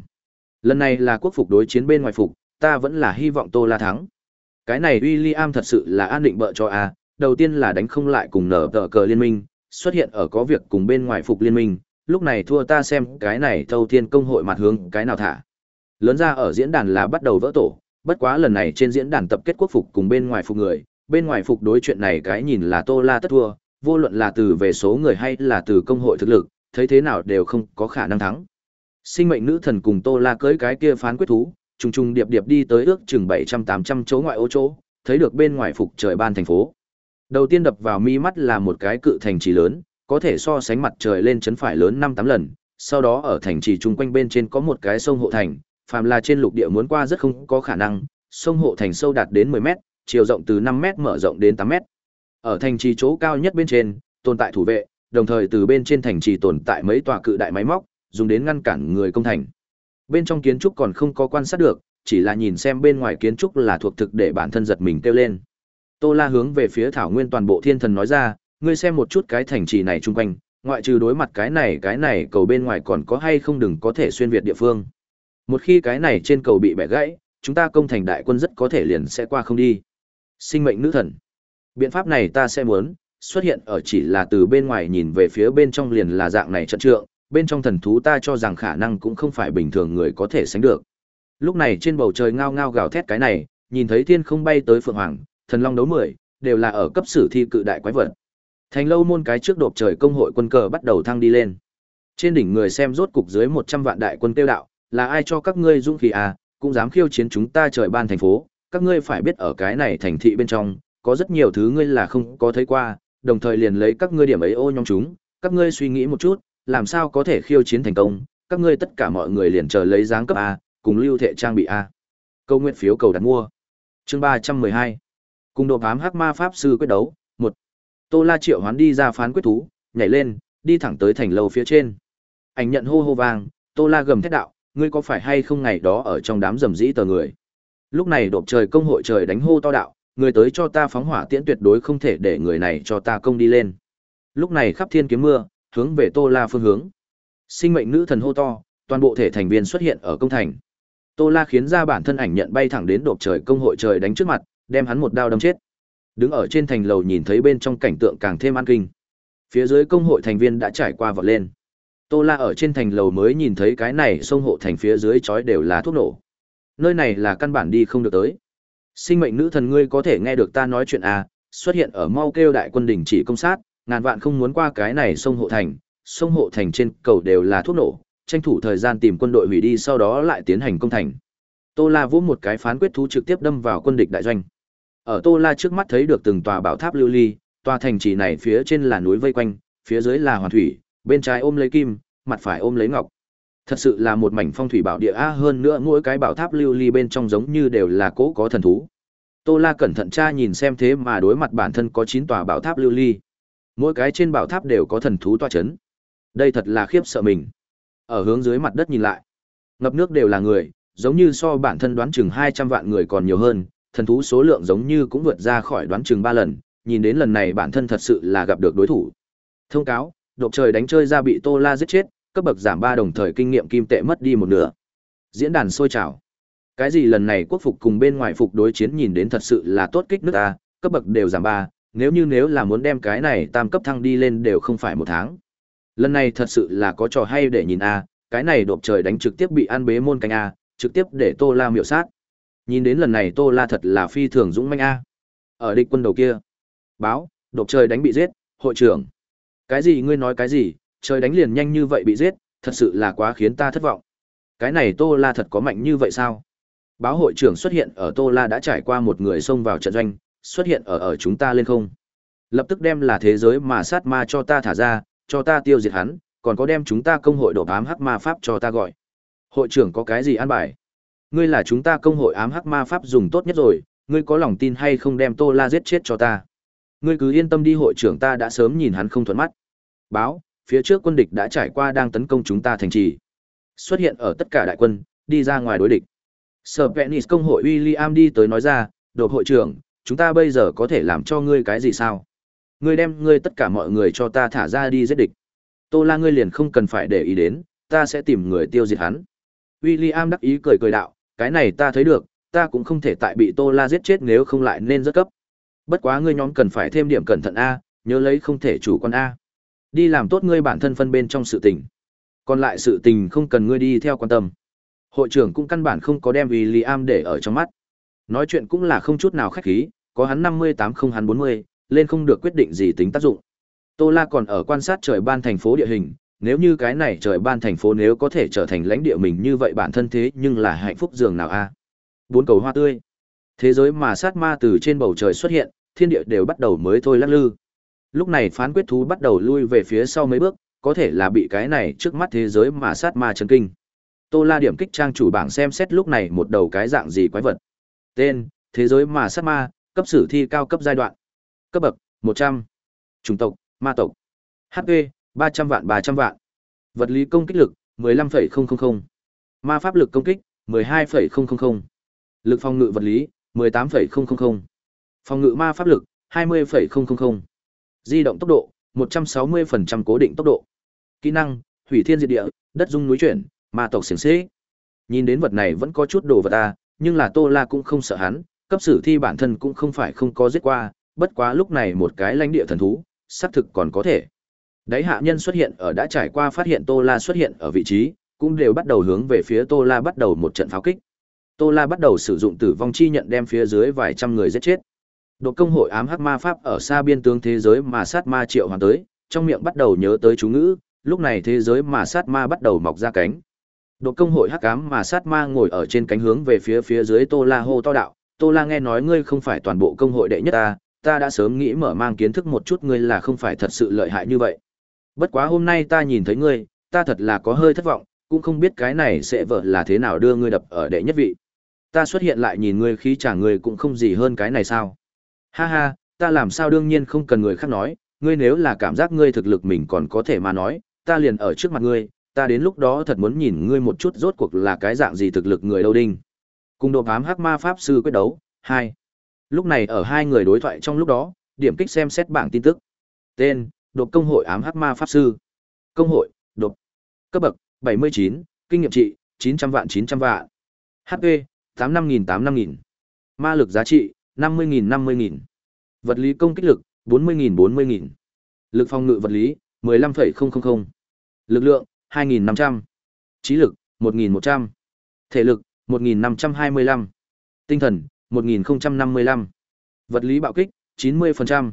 S1: Lần này là quốc phục đối chiến bên ngoài phục, ta vẫn là hy vọng Tô La thắng. Cái này William thật sự là an định bợ cho a, đầu tiên là đánh không lại cùng nở tờ cờ liên minh, xuất hiện ở có việc cùng bên ngoài phục liên minh, lúc này thua ta xem cái này Thâu Thiên công hội mặt hướng cái nào thả. Lớn ra ở diễn đàn là bắt đầu vỡ tổ, bất quá lần này trên diễn đàn tập kết quốc phục cùng bên ngoài phục người, bên ngoài phục đối chuyện này cái nhìn là Tô La tất thua, vô luận là từ về số người hay là từ công hội thực lực, thấy thế nào đều không có khả năng thắng. Sinh mệnh nữ thần cùng Tô La cưới cái kia phán quyết thú, trùng trùng điệp điệp đi tới ước chừng 700-800 chỗ ngoại ô chỗ, thấy được bên ngoài phục trời ban thành phố. Đầu tiên đập vào mi mắt là một cái cự thành trì lớn, có thể so sánh mặt trời lên chấn phải lớn 5-8 lần, sau đó ở thành trì chung quanh bên trên có một cái sông hộ thành, phàm là trên lục địa muốn qua rất không có khả năng, sông hộ thành sâu đạt đến 10 mét, chiều rộng từ 5 mét mở rộng đến 8 mét. Ở thành trì chỗ cao nhất bên trên, tồn tại thủ vệ, đồng thời từ bên trên thành trì tồn tại mấy tòa cự đại máy móc, dùng đến ngăn cản người công thành. Bên trong kiến trúc còn không có quan sát được, chỉ là nhìn xem bên ngoài kiến trúc là thuộc thực để bản thân giật mình kêu lên. Tô La hướng về phía Thảo Nguyên toàn bộ thiên thần nói ra, ngươi xem một chút cái thành trì này chung quanh, ngoại trừ đối mặt cái này cái này cầu bên ngoài còn có hay không đừng có thể xuyên việt địa phương. Một khi cái này trên cầu bị bẻ gãy, chúng ta công thành đại quân rất có thể liền sẽ qua không đi. Sinh mệnh nữ thần. Biện pháp này ta sẽ muốn, xuất hiện ở chỉ là từ bên ngoài nhìn về phía bên trong liền là dạng này trận trượng, bên trong thần thú ta cho rằng khả năng cũng không phải bình thường người có thể sánh được. Lúc này trên bầu trời ngao ngao gào thét cái này, nhìn thấy thiên không bay tới phượng hoàng, thần long đấu mười, đều là ở cấp sử thi cự đại quái vật. Thành lâu môn cái trước đột trời công hội quân cờ bắt đầu thăng đi lên. Trên đỉnh người xem rốt cục dưới 100 vạn đại quân tiêu đạo, là ai cho các ngươi dũng khí à, cũng dám khiêu chiến chúng ta trời ban thành phố, các ngươi phải biết ở cái này thành thị bên trong, có rất nhiều thứ ngươi là không có thấy qua, đồng thời liền lấy các ngươi điểm ấy ô nhóm chúng, các ngươi suy nghĩ một chút, làm sao có thể khiêu chiến thành công, các ngươi tất cả mọi người liền chờ lấy dáng cấp A, cùng lưu thệ trang bị A. Câu nguyện phiếu cầu đặt mua. Chương 312. Cùng độ ám hắc ma pháp sư quyết đấu, một Tô La Triệu hoán đi ra phán quyết thú, nhảy lên, đi thẳng tới thành lầu phía trên. Ảnh nhận hô hô vang, Tô La gầm thét đạo, ngươi có phải hay không ngày đó ở trong đám rầm rĩ tờ người. Lúc này đột trời công hội trời đánh hô to đạo, người tới cho ta phóng hỏa tiễn tuyệt đối không thể để người này cho ta công đi lên. Lúc này khắp thiên kiếm mưa, hướng về Tô La phương hướng. Sinh mệnh nữ thần hô to, toàn bộ thể thành viên xuất hiện ở công thành. Tô La khiến ra bản thân ảnh nhận bay thẳng đến đột trời công hội trời đánh trước mặt, đem hắn một đao đâm chết. Đứng ở trên thành lầu nhìn thấy bên trong cảnh tượng càng thêm an kinh. Phía dưới công hội thành viên đã trải qua vọt lên. Tô La ở trên thành lầu mới nhìn thấy cái này sông hộ thành phía dưới chói đều là thuốc nổ. Nơi này là căn bản đi không được tới. Sinh mệnh nữ thần ngươi có thể nghe được ta nói chuyện à, xuất hiện ở mau kêu đại quân đỉnh chỉ công sát, ngàn vạn không muốn qua cái này sông hộ thành, sông hộ thành trên cầu đều là thuốc nổ, tranh thủ thời gian tìm quân đội hủy đi sau đó lại tiến hành công thành. Tô La vỗ một cái phán quyết thú trực tiếp đâm vào quân địch đại doanh. Ở Tô La trước mắt thấy được từng tòa bảo tháp lưu ly, tòa thành trì này phía trên là núi vây quanh, phía dưới là hoàn thủy, bên trái ôm lấy kim, mặt phải ôm lấy ngọc. Thật sự là một mảnh phong thủy bảo địa a hơn nữa mỗi cái bảo tháp lưu ly bên trong giống như đều là cố có thần thú. Tô La cẩn thận tra nhìn xem thế mà đối mặt bản thân có 9 tòa bảo tháp lưu ly. Mỗi cái trên bảo tháp đều có thần thú toa chấn. Đây thật là khiếp sợ mình. Ở hướng dưới mặt đất nhìn lại, ngập nước đều là người, giống như so bản thân đoán chừng 200 vạn người còn nhiều hơn, thần thú số lượng giống như cũng vượt ra khỏi đoán chừng ba lần, nhìn đến lần này bản thân thật sự là gặp được đối thủ. Thông cáo, độc trời đánh chơi ra bị Tô La giết chết, cấp bậc giảm ba đồng thời kinh nghiệm kim tệ mất đi một nửa. Diễn đàn sôi trào. Cái gì lần này quốc phục cùng bên ngoài phục đối chiến nhìn đến thật sự là tốt kích nước ta, cấp bậc đều giảm ba nếu như nếu là muốn đem cái này tam cấp thăng đi lên đều không phải một tháng. Lần này thật sự là có trò hay để nhìn a, cái này đột trời đánh trực tiếp bị an bế môn canh a, trực tiếp để Tô La miểu sát. Nhìn đến lần này Tô La thật là phi thường dũng manh a. Ở địch quân đầu kia, báo, đột trời đánh bị giết, hội trưởng. Cái gì ngươi nói cái gì, trời đánh liền nhanh như vậy bị giết, thật sự là quá khiến ta thất vọng. Cái này Tô La thật có mạnh như vậy sao? Báo hội trưởng xuất hiện ở Tô La đã trải qua một người xông vào trận doanh, xuất hiện ở ở chúng ta lên không. Lập tức đem là thế giới mà sát ma cho ta thả ra, cho ta tiêu diệt hắn, còn có đem chúng ta công hội đổ ám hắc ma pháp cho ta gọi. Hội trưởng có cái gì an bài? Ngươi là chúng ta công hội ám hắc ma pháp dùng tốt nhất rồi, ngươi có lòng tin hay không đem Tô La giết chết cho ta? Ngươi cứ yên tâm đi hội trưởng ta đã sớm nhìn hắn không thuận mắt. Báo, phía trước quân địch đã trải qua đang tấn công chúng ta thành trì. Xuất hiện ở tất cả đại quân, đi ra ngoài đối địch. Sở Penis công hội William đi tới nói ra, đột hội trưởng, chúng ta bây giờ có thể làm cho ngươi cái gì sao? Ngươi đem ngươi tất cả mọi người cho ta thả ra đi giết địch. Tô La ngươi liền không cần phải để ý đến, ta sẽ tìm người tiêu diệt hắn. William đắc ý cười cười đạo, cái này ta thấy được, ta cũng không thể tại bị Tô La giết chết nếu không lại nên rất cấp. Bất quá ngươi nhóm cần phải thêm điểm cẩn thận a, nhớ lấy không thể chủ quan a. Đi làm tốt ngươi bản thân phân bên trong sự tình. Còn lại sự tình không cần ngươi đi theo quan tâm. Hội trưởng cũng căn bản không có đem William để ở trong mắt. Nói chuyện cũng là không chút nào khách khí, có hắn 58 không hắn 40, lên không được quyết định gì tính tác dụng. Tô La còn ở quan sát trời ban thành phố địa hình, nếu như cái này trời ban thành phố nếu có thể trở thành lãnh địa mình như vậy bản thân thế nhưng là hạnh phúc dường nào a. Bốn cầu hoa tươi. Thế giới mà sát ma từ trên bầu trời xuất hiện, thiên địa đều bắt đầu mới thôi lắc lư. Lúc này phán quyết thú bắt đầu lui về phía sau mấy bước, có thể là bị cái này trước mắt thế giới mà sát ma chấn kinh. Tô La điểm kích trang chủ bảng xem xét lúc này một đầu cái dạng gì quái vật. Tên: Thế giới mà sát ma, cấp sử thi cao cấp giai đoạn. Cấp bậc: 100. Chủng tộc: Ma tộc. HP: 300 vạn 300 vạn. Vật lý công kích lực: 15,000. Ma pháp lực công kích: 12,000. Lực phòng ngự vật lý: 18,000. Phòng ngự ma pháp lực: 20,000. Di động tốc độ: 160% cố định tốc độ. Kỹ năng: Hủy thiên diệt địa, đất dung núi chuyển, ma tộc xiềng xích. Nhìn đến vật này vẫn có chút đồ vật à, nhưng là Tô La cũng không sợ hắn, cấp sử thi bản thân cũng không phải không có giết qua, bất quá lúc này một cái lãnh địa thần thú, xác thực còn có thể. Đấy hạ nhân xuất hiện ở đã trải qua phát hiện Tô La xuất hiện ở vị trí, cũng đều bắt đầu hướng về phía Tô La bắt đầu một trận pháo kích. Tô La bắt đầu sử dụng tử vong chi nhận đem phía dưới vài trăm người giết chết. Đột công hội ám hắc ma pháp ở xa biên tướng thế giới mà sát ma triệu hoàn tới, trong miệng bắt đầu nhớ tới chú ngữ, lúc này thế giới mà sát ma bắt đầu mọc ra cánh. Đột công hội hắc ám mà sát ma ngồi ở trên cánh hướng về phía phía dưới Tô La hô to đạo, Tô La nghe nói ngươi không phải toàn bộ công hội đệ nhất ta, ta đã sớm nghĩ mở mang kiến thức một chút ngươi là không phải thật sự lợi hại như vậy. Bất quá hôm nay ta nhìn thấy ngươi, ta thật là có hơi thất vọng, cũng không biết cái này sẽ vợ là thế nào đưa ngươi đập ở đệ nhất vị. Ta xuất hiện lại nhìn ngươi khí trả ngươi cũng không gì hơn cái này sao. Ha ha, ta làm sao đương nhiên không cần người khác nói, ngươi nếu là cảm giác ngươi thực lực mình còn có thể mà nói, ta liền ở trước mặt ngươi, ta đến lúc đó thật muốn nhìn ngươi một chút rốt cuộc là cái dạng gì thực lực người đâu đinh. Cùng đột ám hắc ma pháp sư quyết đấu, hai. Lúc này ở hai người đối thoại trong lúc đó, điểm kích xem xét bảng tin tức. Tên, đột công hội ám hắc ma pháp sư. Công hội, đột. Cấp bậc, 79, kinh nghiệm trị, 900 vạn 900 vạn. HP, 85.000 85.000. Ma lực giá trị, 50.000 50.000. Vật lý công kích lực, 40.000 40.000. Lực phòng ngự vật lý, 15,000. Lực lượng, 2.500. Trí lực, 1.100. Thể lực, 1.525. Tinh thần, 1.055, Vật lý bạo kích, 90%.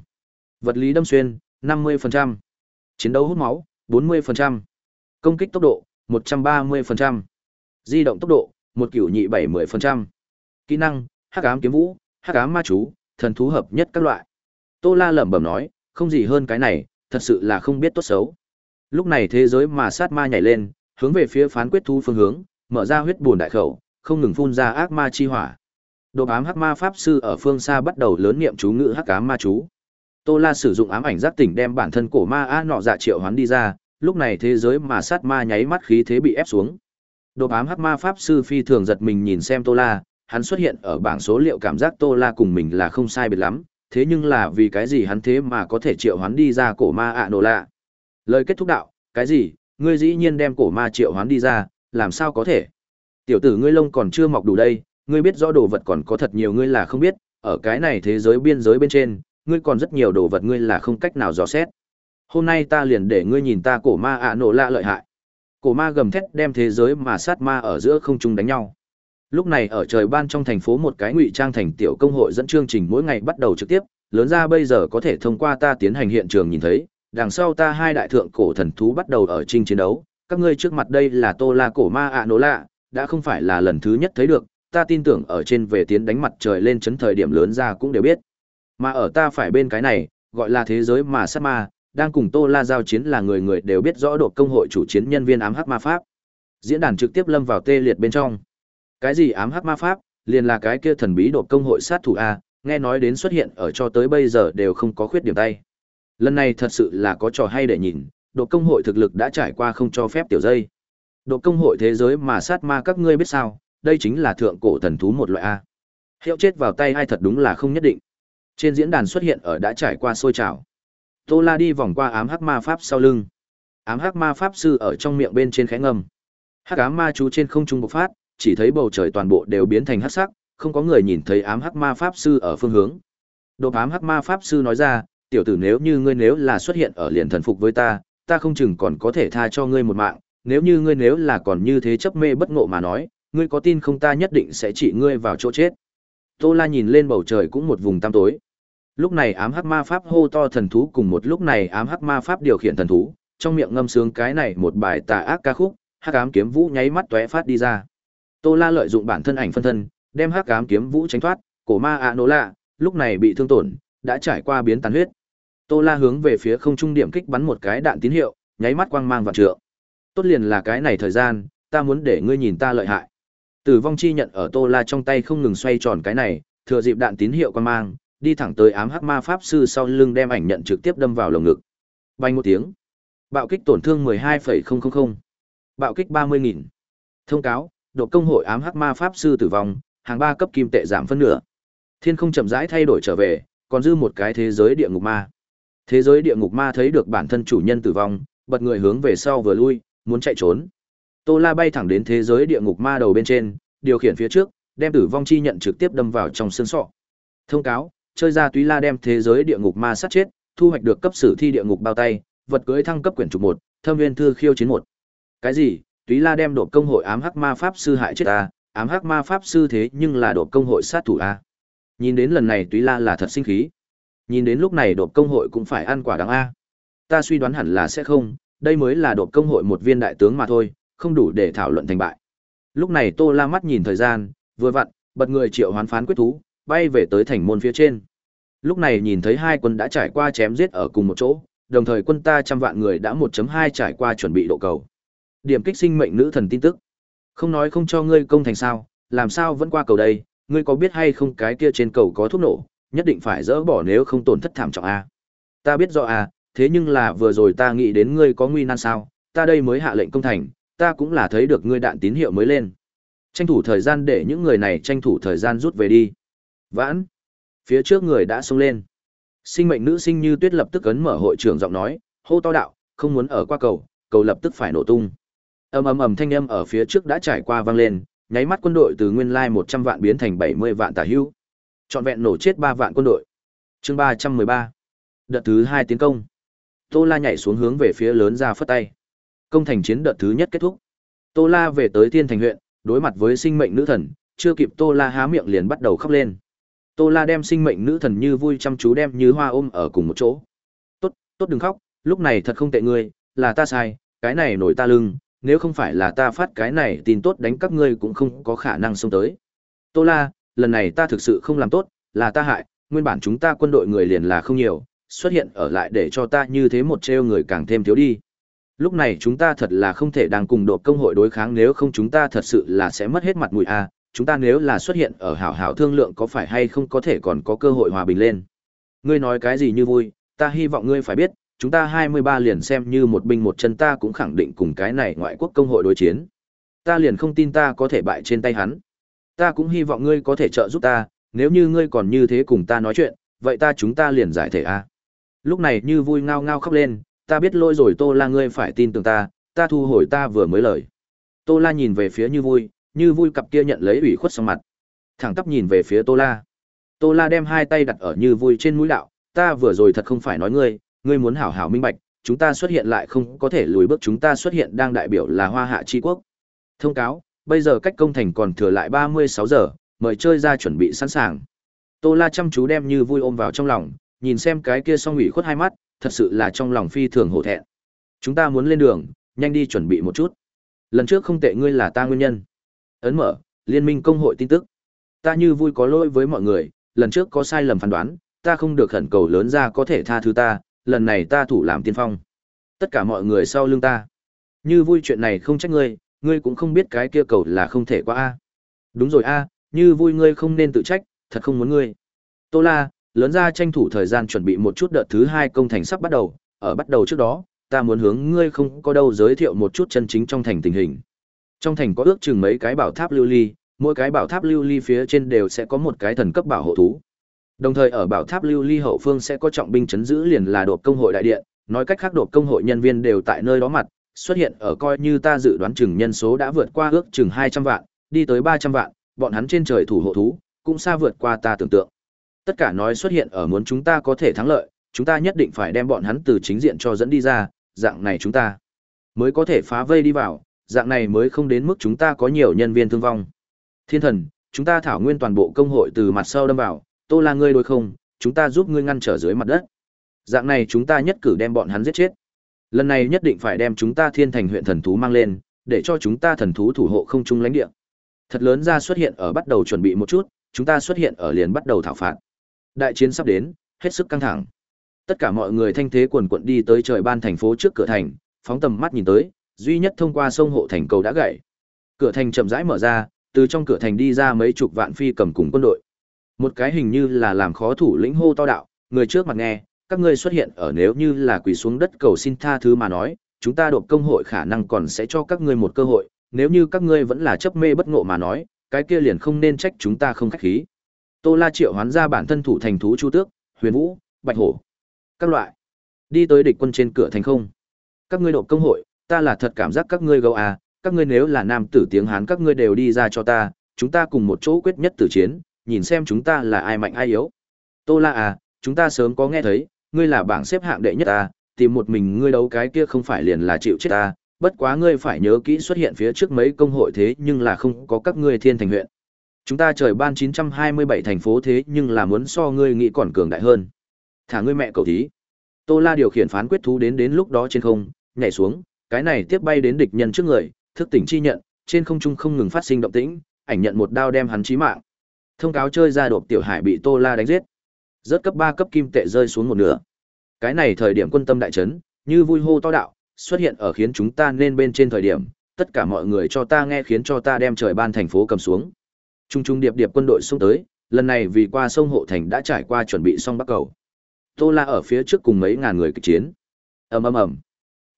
S1: Vật lý đâm xuyên, 50%. Chiến đấu hút máu, 40%. Công kích tốc độ, 130%. Di động tốc độ, một cửu nhị 70%. Kỹ năng, hắc ám kiếm vũ, hắc ám ma chú, thần thú hợp nhất các loại. Tô La lẩm bẩm nói, không gì hơn cái này, thật sự là không biết tốt xấu. Lúc này thế giới mà sát ma nhảy lên, hướng về phía phán quyết thu phương hướng, mở ra huyết buồn đại khẩu, không ngừng phun ra ác ma chi hỏa. Đồ ám hắc ma pháp sư ở phương xa bắt đầu lớn niệm chú ngữ hắc ám ma chú. Tô La sử dụng ám ảnh giác tỉnh đem bản thân cổ ma a nọ dạ triệu hoán đi ra, lúc này thế giới mà sát ma nháy mắt khí thế bị ép xuống. Đồ ám hắc ma pháp sư phi thường giật mình nhìn xem Tô La, hắn xuất hiện ở bảng số liệu cảm giác Tô La cùng mình là không sai biệt lắm, thế nhưng là vì cái gì hắn thế mà có thể triệu hoán đi ra cổ ma ạ nổ lạ. Lời kết thúc đạo, cái gì, ngươi dĩ nhiên đem cổ ma triệu hoán đi ra, làm sao có thể? Tiểu tử ngươi lông còn chưa mọc đủ đây, ngươi biết rõ đồ vật còn có thật nhiều ngươi là không biết, ở cái này thế giới biên giới bên trên, ngươi còn rất nhiều đồ vật ngươi là không cách nào dò xét. Hôm nay ta liền để ngươi nhìn ta cổ ma ạ nổ lạ lợi hại. Cổ ma gầm thét đem thế giới mà sát ma ở giữa không trung đánh nhau. Lúc này ở trời ban trong thành phố một cái ngụy trang thành tiểu công hội dẫn chương trình mỗi ngày bắt đầu trực tiếp, lớn ra bây giờ có thể thông qua ta tiến hành hiện trường nhìn thấy, đằng sau ta hai đại thượng cổ thần thú bắt đầu ở trinh chiến đấu, các ngươi trước mặt đây là Tô La cổ ma ạ nổ lạ, đã không phải là lần thứ nhất thấy được, ta tin tưởng ở trên về tiến đánh mặt trời lên chấn thời điểm lớn ra cũng đều biết. Mà ở ta phải bên cái này, gọi là thế giới mà sát ma, đang cùng Tô La giao chiến là người người đều biết rõ độ công hội chủ chiến nhân viên ám hắc ma pháp. Diễn đàn trực tiếp lâm vào tê liệt bên trong. Cái gì ám hắc ma pháp, liền là cái kia thần bí đột công hội sát thủ a, nghe nói đến xuất hiện ở cho tới bây giờ đều không có khuyết điểm tay. Lần này thật sự là có trò hay để nhìn, độ công hội thực lực đã trải qua không cho phép tiểu dây. độ công hội thế giới mà sát ma các ngươi biết sao, đây chính là thượng cổ thần thú một loại a. Hiệu chết vào tay ai thật đúng là không nhất định. Trên diễn đàn xuất hiện ở đã trải qua sôi trào. Tô La đi vòng qua ám hắc ma pháp sau lưng. Ám hắc ma pháp sư ở trong miệng bên trên khẽ ngầm. Hắc ám ma chú trên không trung bộc phát, chỉ thấy bầu trời toàn bộ đều biến thành hắc sắc, không có người nhìn thấy ám hắc ma pháp sư ở phương hướng. Đột ám hắc ma pháp sư nói ra, tiểu tử nếu như ngươi nếu là xuất hiện ở liền thần phục với ta, ta không chừng còn có thể tha cho ngươi một mạng, nếu như ngươi nếu là còn như thế chấp mê bất ngộ mà nói, ngươi có tin không ta nhất định sẽ chỉ ngươi vào chỗ chết. Tô La nhìn lên bầu trời cũng một vùng tăm tối. Lúc này ám hắc ma pháp hô to thần thú cùng một lúc này ám hắc ma pháp điều khiển thần thú, trong miệng ngâm sướng cái này một bài tà ác ca khúc, hắc ám kiếm vũ nháy mắt tóe phát đi ra. Tô La lợi dụng bản thân ảnh phân thân, đem hắc ám kiếm vũ tránh thoát, cổ ma ạ lạ, lúc này bị thương tổn, đã trải qua biến tàn huyết. Tô La hướng về phía không trung điểm kích bắn một cái đạn tín hiệu, nháy mắt quang mang vạn trượng. Tốt liền là cái này thời gian, ta muốn để ngươi nhìn ta lợi hại. Tử vong chi nhận ở Tô La trong tay không ngừng xoay tròn cái này, thừa dịp đạn tín hiệu quang mang, đi thẳng tới ám hắc ma pháp sư sau lưng đem ảnh nhận trực tiếp đâm vào lồng ngực. Bay một tiếng. Bạo kích tổn thương 12,000. Bạo kích 30.000. Thông cáo, độ công hội ám hắc ma pháp sư tử vong, hàng ba cấp kim tệ giảm phân nửa. Thiên không chậm rãi thay đổi trở về, còn dư một cái thế giới địa ngục ma. Thế giới địa ngục ma thấy được bản thân chủ nhân tử vong, bật người hướng về sau vừa lui, muốn chạy trốn. Tô La bay thẳng đến thế giới địa ngục ma đầu bên trên, điều khiển phía trước, đem tử vong chi nhận trực tiếp đâm vào trong xương sọ. Thông cáo, chơi ra túy la đem thế giới địa ngục ma sát chết, thu hoạch được cấp sử thi địa ngục bao tay, vật cưới thăng cấp quyển trục một, thâm viên thư khiêu chiến một. Cái gì? Túy la đem đột công hội ám hắc ma pháp sư hại chết ta, ám hắc ma pháp sư thế nhưng là đột công hội sát thủ a. Nhìn đến lần này túy la là thật sinh khí. Nhìn đến lúc này đột công hội cũng phải ăn quả đắng a. Ta suy đoán hẳn là sẽ không, đây mới là đột công hội một viên đại tướng mà thôi, không đủ để thảo luận thành bại. Lúc này Tô La mắt nhìn thời gian, vừa vặn, bật người triệu hoán phán quyết thú, bay về tới thành môn phía trên. Lúc này nhìn thấy hai quân đã trải qua chém giết ở cùng một chỗ, đồng thời quân ta trăm vạn người đã 1.2 trải qua chuẩn bị độ cầu. Điểm kích sinh mệnh nữ thần tin tức. Không nói không cho ngươi công thành sao, làm sao vẫn qua cầu đây, ngươi có biết hay không cái kia trên cầu có thuốc nổ, nhất định phải dỡ bỏ nếu không tổn thất thảm trọng a. Ta biết rõ a, thế nhưng là vừa rồi ta nghĩ đến ngươi có nguy nan sao, ta đây mới hạ lệnh công thành, ta cũng là thấy được ngươi đạn tín hiệu mới lên. Tranh thủ thời gian để những người này tranh thủ thời gian rút về đi. Vãn. Phía trước người đã xông lên. Sinh mệnh nữ sinh như tuyết lập tức ấn mở hội trưởng giọng nói, hô to đạo, không muốn ở qua cầu, cầu lập tức phải nổ tung. Ầm ầm ầm thanh âm ở phía trước đã trải qua vang lên, nháy mắt quân đội từ nguyên lai 100 vạn biến thành 70 vạn tả hữu. Trọn vẹn nổ chết 3 vạn quân đội. Chương 313. Đợt thứ 2 tiến công. Tô La nhảy xuống hướng về phía lớn ra phất tay. Công thành chiến đợt thứ nhất kết thúc. Tô La về tới Thiên Thành huyện, đối mặt với sinh mệnh nữ thần, chưa kịp Tô La há miệng liền bắt đầu khóc lên. Tô La đem sinh mệnh nữ thần như vui chăm chú đem như hoa ôm ở cùng một chỗ. Tốt, tốt đừng khóc, lúc này thật không tệ ngươi, là ta sai, cái này nổi ta lưng, nếu không phải là ta phát cái này tin tốt đánh các ngươi cũng không có khả năng xông tới. Tô La, lần này ta thực sự không làm tốt, là ta hại, nguyên bản chúng ta quân đội người liền là không nhiều, xuất hiện ở lại để cho ta như thế một treo người càng thêm thiếu đi. Lúc này chúng ta thật là không thể đang cùng độ công hội đối kháng nếu không chúng ta thật sự là sẽ mất hết mặt mũi a. À, chúng ta nếu là xuất hiện ở hảo hảo thương lượng có phải hay không có thể còn có cơ hội hòa bình lên. Ngươi nói cái gì như vui, ta hy vọng ngươi phải biết, chúng ta 23 liền xem như một binh một chân ta cũng khẳng định cùng cái này ngoại quốc công hội đối chiến. Ta liền không tin ta có thể bại trên tay hắn. Ta cũng hy vọng ngươi có thể trợ giúp ta, nếu như ngươi còn như thế cùng ta nói chuyện, vậy ta chúng ta liền giải thể a. Lúc này như vui ngao ngao khóc lên, ta biết lỗi rồi Tô La ngươi phải tin tưởng ta, ta thu hồi ta vừa mới lời. Tô La nhìn về phía Như Vui, Như Vui cặp kia nhận lấy ủy khuất sang mặt. Thẳng tắp nhìn về phía Tô La. Tô La đem hai tay đặt ở Như Vui trên mũi đạo, ta vừa rồi thật không phải nói ngươi, ngươi muốn hảo hảo minh bạch, chúng ta xuất hiện lại không có thể lùi bước chúng ta xuất hiện đang đại biểu là Hoa Hạ chi quốc. Thông cáo, bây giờ cách công thành còn thừa lại 36 giờ, mời chơi ra chuẩn bị sẵn sàng. Tô La chăm chú đem Như Vui ôm vào trong lòng, nhìn xem cái kia song ủy khuất hai mắt, thật sự là trong lòng phi thường hổ thẹn. Chúng ta muốn lên đường, nhanh đi chuẩn bị một chút. Lần trước không tệ ngươi là ta nguyên nhân. Ấn mở, liên minh công hội tin tức. Ta như vui có lỗi với mọi người, lần trước có sai lầm phán đoán, ta không được khẩn cầu lớn ra có thể tha thứ ta, lần này ta thủ làm tiên phong. Tất cả mọi người sau lưng ta. Như vui chuyện này không trách ngươi, ngươi cũng không biết cái kia cầu là không thể qua a. Đúng rồi a, như vui ngươi không nên tự trách, thật không muốn ngươi. Tô La, lớn ra tranh thủ thời gian chuẩn bị một chút đợt thứ hai công thành sắp bắt đầu, ở bắt đầu trước đó, ta muốn hướng ngươi không có đâu giới thiệu một chút chân chính trong thành tình hình. Trong thành có ước chừng mấy cái bảo tháp lưu ly, mỗi cái bảo tháp lưu ly phía trên đều sẽ có một cái thần cấp bảo hộ thú. Đồng thời ở bảo tháp lưu ly hậu phương sẽ có trọng binh chấn giữ liền là đột công hội đại điện, nói cách khác đột công hội nhân viên đều tại nơi đó mặt, xuất hiện ở coi như ta dự đoán chừng nhân số đã vượt qua ước chừng 200 vạn, đi tới 300 vạn, bọn hắn trên trời thủ hộ thú, cũng xa vượt qua ta tưởng tượng. Tất cả nói xuất hiện ở muốn chúng ta có thể thắng lợi, chúng ta nhất định phải đem bọn hắn từ chính diện cho dẫn đi ra, dạng này chúng ta mới có thể phá vây đi vào, dạng này mới không đến mức chúng ta có nhiều nhân viên thương vong. Thiên thần, chúng ta thảo nguyên toàn bộ công hội từ mặt sau đâm vào, tô là ngươi đối không, chúng ta giúp ngươi ngăn trở dưới mặt đất. Dạng này chúng ta nhất cử đem bọn hắn giết chết. Lần này nhất định phải đem chúng ta thiên thành huyện thần thú mang lên, để cho chúng ta thần thú thủ hộ không trung lãnh địa. Thật lớn ra xuất hiện ở bắt đầu chuẩn bị một chút, chúng ta xuất hiện ở liền bắt đầu thảo phạt. Đại chiến sắp đến, hết sức căng thẳng. Tất cả mọi người thanh thế quần quận đi tới trời ban thành phố trước cửa thành, phóng tầm mắt nhìn tới, duy nhất thông qua sông hộ thành cầu đã gãy. Cửa thành chậm rãi mở ra, từ trong cửa thành đi ra mấy chục vạn phi cầm cùng quân đội. Một cái hình như là làm khó thủ lĩnh hô to đạo, người trước mặt nghe, các ngươi xuất hiện ở nếu như là quỳ xuống đất cầu xin tha thứ mà nói, chúng ta đột công hội khả năng còn sẽ cho các ngươi một cơ hội, nếu như các ngươi vẫn là chấp mê bất ngộ mà nói, cái kia liền không nên trách chúng ta không khách khí. Tô La triệu hoán ra bản thân thủ thành thú Chu Tước, Huyền Vũ, Bạch Hổ, các loại. Đi tới địch quân trên cửa thành không. Các ngươi đột công hội, ta là thật cảm giác các ngươi gấu à, các ngươi nếu là nam tử tiếng Hán các ngươi đều đi ra cho ta, chúng ta cùng một chỗ quyết nhất tử chiến, nhìn xem chúng ta là ai mạnh ai yếu. Tô La à, chúng ta sớm có nghe thấy, ngươi là bảng xếp hạng đệ nhất à, tìm một mình ngươi đấu cái kia không phải liền là chịu chết à, bất quá ngươi phải nhớ kỹ xuất hiện phía trước mấy công hội thế nhưng là không có các ngươi thiên thành huyện. Chúng ta trời ban 927 thành phố thế nhưng là muốn so ngươi nghĩ còn cường đại hơn. Thả ngươi mẹ cầu thí. Tô La điều khiển phán quyết thú đến đến lúc đó trên không, nhảy xuống, cái này tiếp bay đến địch nhân trước người, thức tỉnh chi nhận, trên không trung không ngừng phát sinh động tĩnh, ảnh nhận một đao đem hắn chí mạng. Thông cáo chơi ra đột tiểu hải bị Tô La đánh giết. Rớt cấp 3 cấp kim tệ rơi xuống một nửa. Cái này thời điểm quân tâm đại chấn, như vui hô to đạo, xuất hiện ở khiến chúng ta nên bên trên thời điểm, tất cả mọi người cho ta nghe khiến cho ta đem trời ban thành phố cầm xuống. Trung trung điệp điệp quân đội xông tới, lần này vì qua sông hộ thành đã trải qua chuẩn bị xong bắc cầu. Tô La ở phía trước cùng mấy ngàn người kịch chiến. Ầm ầm ầm.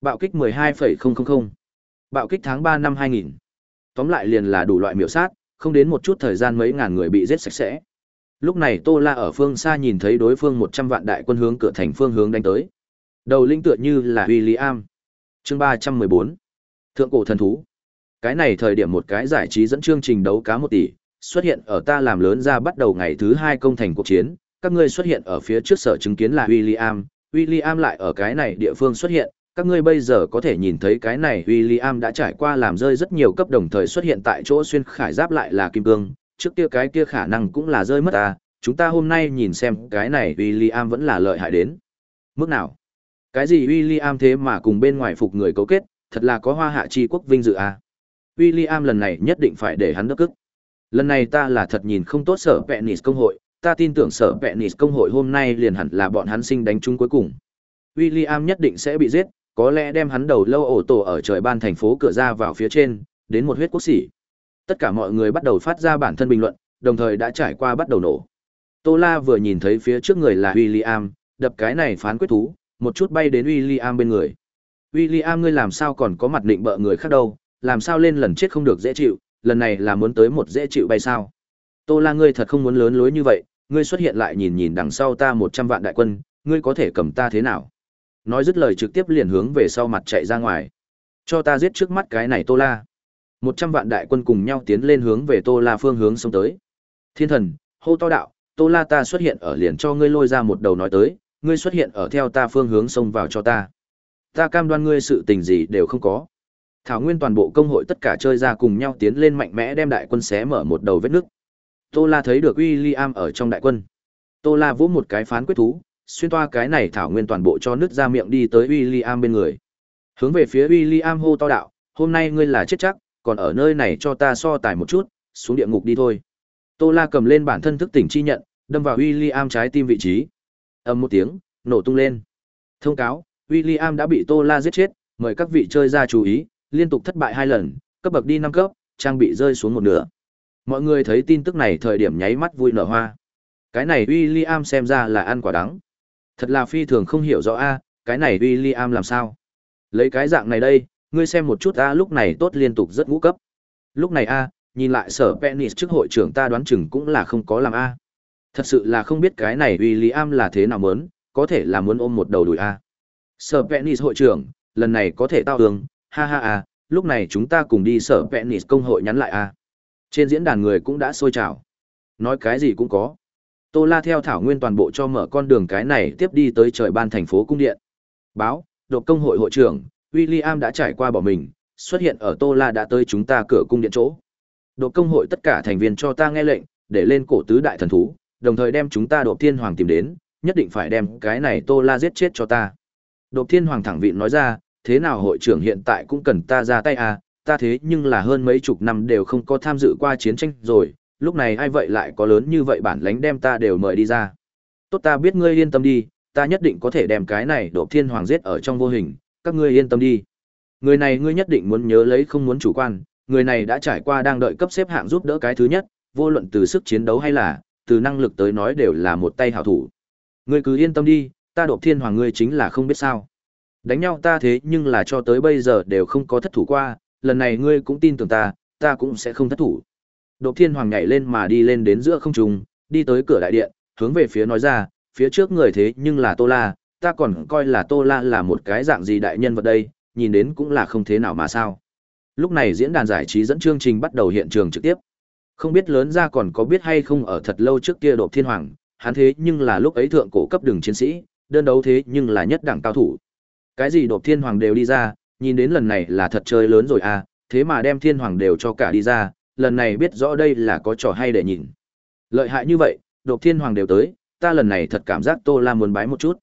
S1: Bạo kích 12,000. Bạo kích tháng 3 năm 2000. Tóm lại liền là đủ loại miểu sát, không đến một chút thời gian mấy ngàn người bị giết sạch sẽ. Lúc này Tô La ở phương xa nhìn thấy đối phương 100 vạn đại quân hướng cửa thành phương hướng đánh tới. Đầu linh tựa như là William. Chương 314. Thượng cổ thần thú. Cái này thời điểm một cái giải trí dẫn chương trình đấu cá một tỷ, xuất hiện ở ta làm lớn ra bắt đầu ngày thứ hai công thành cuộc chiến, các ngươi xuất hiện ở phía trước sở chứng kiến là William, William lại ở cái này địa phương xuất hiện, các ngươi bây giờ có thể nhìn thấy cái này William đã trải qua làm rơi rất nhiều cấp đồng thời xuất hiện tại chỗ xuyên khải giáp lại là kim cương, trước kia cái kia khả năng cũng là rơi mất à, chúng ta hôm nay nhìn xem cái này William vẫn là lợi hại đến. Mức nào? Cái gì William thế mà cùng bên ngoài phục người cấu kết, thật là có hoa hạ chi quốc vinh dự à. William lần này nhất định phải để hắn đắc cức. Lần này ta là thật nhìn không tốt sở Penis công hội, ta tin tưởng sở Penis công hội hôm nay liền hẳn là bọn hắn sinh đánh chung cuối cùng. William nhất định sẽ bị giết, có lẽ đem hắn đầu lâu ổ tổ ở trời ban thành phố cửa ra vào phía trên, đến một huyết quốc sĩ. Tất cả mọi người bắt đầu phát ra bản thân bình luận, đồng thời đã trải qua bắt đầu nổ. Tô La vừa nhìn thấy phía trước người là William, đập cái này phán quyết thú, một chút bay đến William bên người. William ngươi làm sao còn có mặt định bợ người khác đâu, làm sao lên lần chết không được dễ chịu, lần này là muốn tới một dễ chịu bay sao. Tô La ngươi thật không muốn lớn lối như vậy, ngươi xuất hiện lại nhìn nhìn đằng sau ta một trăm vạn đại quân, ngươi có thể cầm ta thế nào? Nói dứt lời trực tiếp liền hướng về sau mặt chạy ra ngoài. Cho ta giết trước mắt cái này Tô La. Một trăm vạn đại quân cùng nhau tiến lên hướng về Tô La phương hướng xông tới. Thiên thần, hô to đạo, Tô La ta xuất hiện ở liền cho ngươi lôi ra một đầu nói tới, ngươi xuất hiện ở theo ta phương hướng xông vào cho ta. Ta cam đoan ngươi sự tình gì đều không có. Thảo Nguyên toàn bộ công hội tất cả chơi ra cùng nhau tiến lên mạnh mẽ đem đại quân xé mở một đầu vết nứt. Tô La thấy được William ở trong đại quân. Tô La vỗ một cái phán quyết thú, xuyên toa cái này Thảo Nguyên toàn bộ cho nứt ra miệng đi tới William bên người. Hướng về phía William hô to đạo, hôm nay ngươi là chết chắc, còn ở nơi này cho ta so tài một chút, xuống địa ngục đi thôi. Tô La cầm lên bản thân thức tỉnh chi nhận, đâm vào William trái tim vị trí. Ầm một tiếng, nổ tung lên. Thông cáo, William đã bị Tô La giết chết, mời các vị chơi ra chú ý, liên tục thất bại hai lần, cấp bậc đi năm cấp, trang bị rơi xuống một nửa. Mọi người thấy tin tức này thời điểm nháy mắt vui nở hoa. Cái này William xem ra là ăn quả đắng. Thật là phi thường không hiểu rõ a, cái này William làm sao? Lấy cái dạng này đây, ngươi xem một chút a lúc này tốt liên tục rất ngũ cấp. Lúc này a, nhìn lại sở Penis trước hội trưởng ta đoán chừng cũng là không có làm a. Thật sự là không biết cái này William là thế nào muốn, có thể là muốn ôm một đầu đùi a. Sở Penis hội trưởng, lần này có thể tao tường, ha ha a, lúc này chúng ta cùng đi sở Penis công hội nhắn lại a. Trên diễn đàn người cũng đã sôi trào. Nói cái gì cũng có. Tô La theo Thảo Nguyên toàn bộ cho mở con đường cái này tiếp đi tới trời ban thành phố cung điện. Báo, đột công hội hội trưởng, William đã trải qua bỏ mình, xuất hiện ở Tô La đã tới chúng ta cửa cung điện chỗ. Đột công hội tất cả thành viên cho ta nghe lệnh, để lên cổ tứ đại thần thú, đồng thời đem chúng ta đột thiên hoàng tìm đến, nhất định phải đem cái này Tô La giết chết cho ta. Đột thiên hoàng thẳng vịn nói ra, thế nào hội trưởng hiện tại cũng cần ta ra tay à, ta thế nhưng là hơn mấy chục năm đều không có tham dự qua chiến tranh rồi, lúc này ai vậy lại có lớn như vậy bản lãnh đem ta đều mời đi ra. Tốt ta biết ngươi yên tâm đi, ta nhất định có thể đem cái này đột thiên hoàng giết ở trong vô hình, các ngươi yên tâm đi. Người này ngươi nhất định muốn nhớ lấy không muốn chủ quan, người này đã trải qua đang đợi cấp xếp hạng giúp đỡ cái thứ nhất, vô luận từ sức chiến đấu hay là từ năng lực tới nói đều là một tay hảo thủ. Ngươi cứ yên tâm đi, ta đột thiên hoàng ngươi chính là không biết sao. Đánh nhau ta thế nhưng là cho tới bây giờ đều không có thất thủ qua, lần này ngươi cũng tin tưởng ta, ta cũng sẽ không thất thủ. Đột thiên hoàng nhảy lên mà đi lên đến giữa không trung, đi tới cửa đại điện, hướng về phía nói ra, phía trước người thế nhưng là Tô La, ta còn coi là Tô La là một cái dạng gì đại nhân vật đây, nhìn đến cũng là không thế nào mà sao. Lúc này diễn đàn giải trí dẫn chương trình bắt đầu hiện trường trực tiếp. Không biết lớn ra còn có biết hay không ở thật lâu trước kia đột thiên hoàng, hắn thế nhưng là lúc ấy thượng cổ cấp đường chiến sĩ, đơn đấu thế nhưng là nhất đẳng cao thủ. Cái gì đột thiên hoàng đều đi ra, nhìn đến lần này là thật chơi lớn rồi à, thế mà đem thiên hoàng đều cho cả đi ra, lần này biết rõ đây là có trò hay để nhìn. Lợi hại như vậy, đột thiên hoàng đều tới, ta lần này thật cảm giác Tô La muốn bái một chút.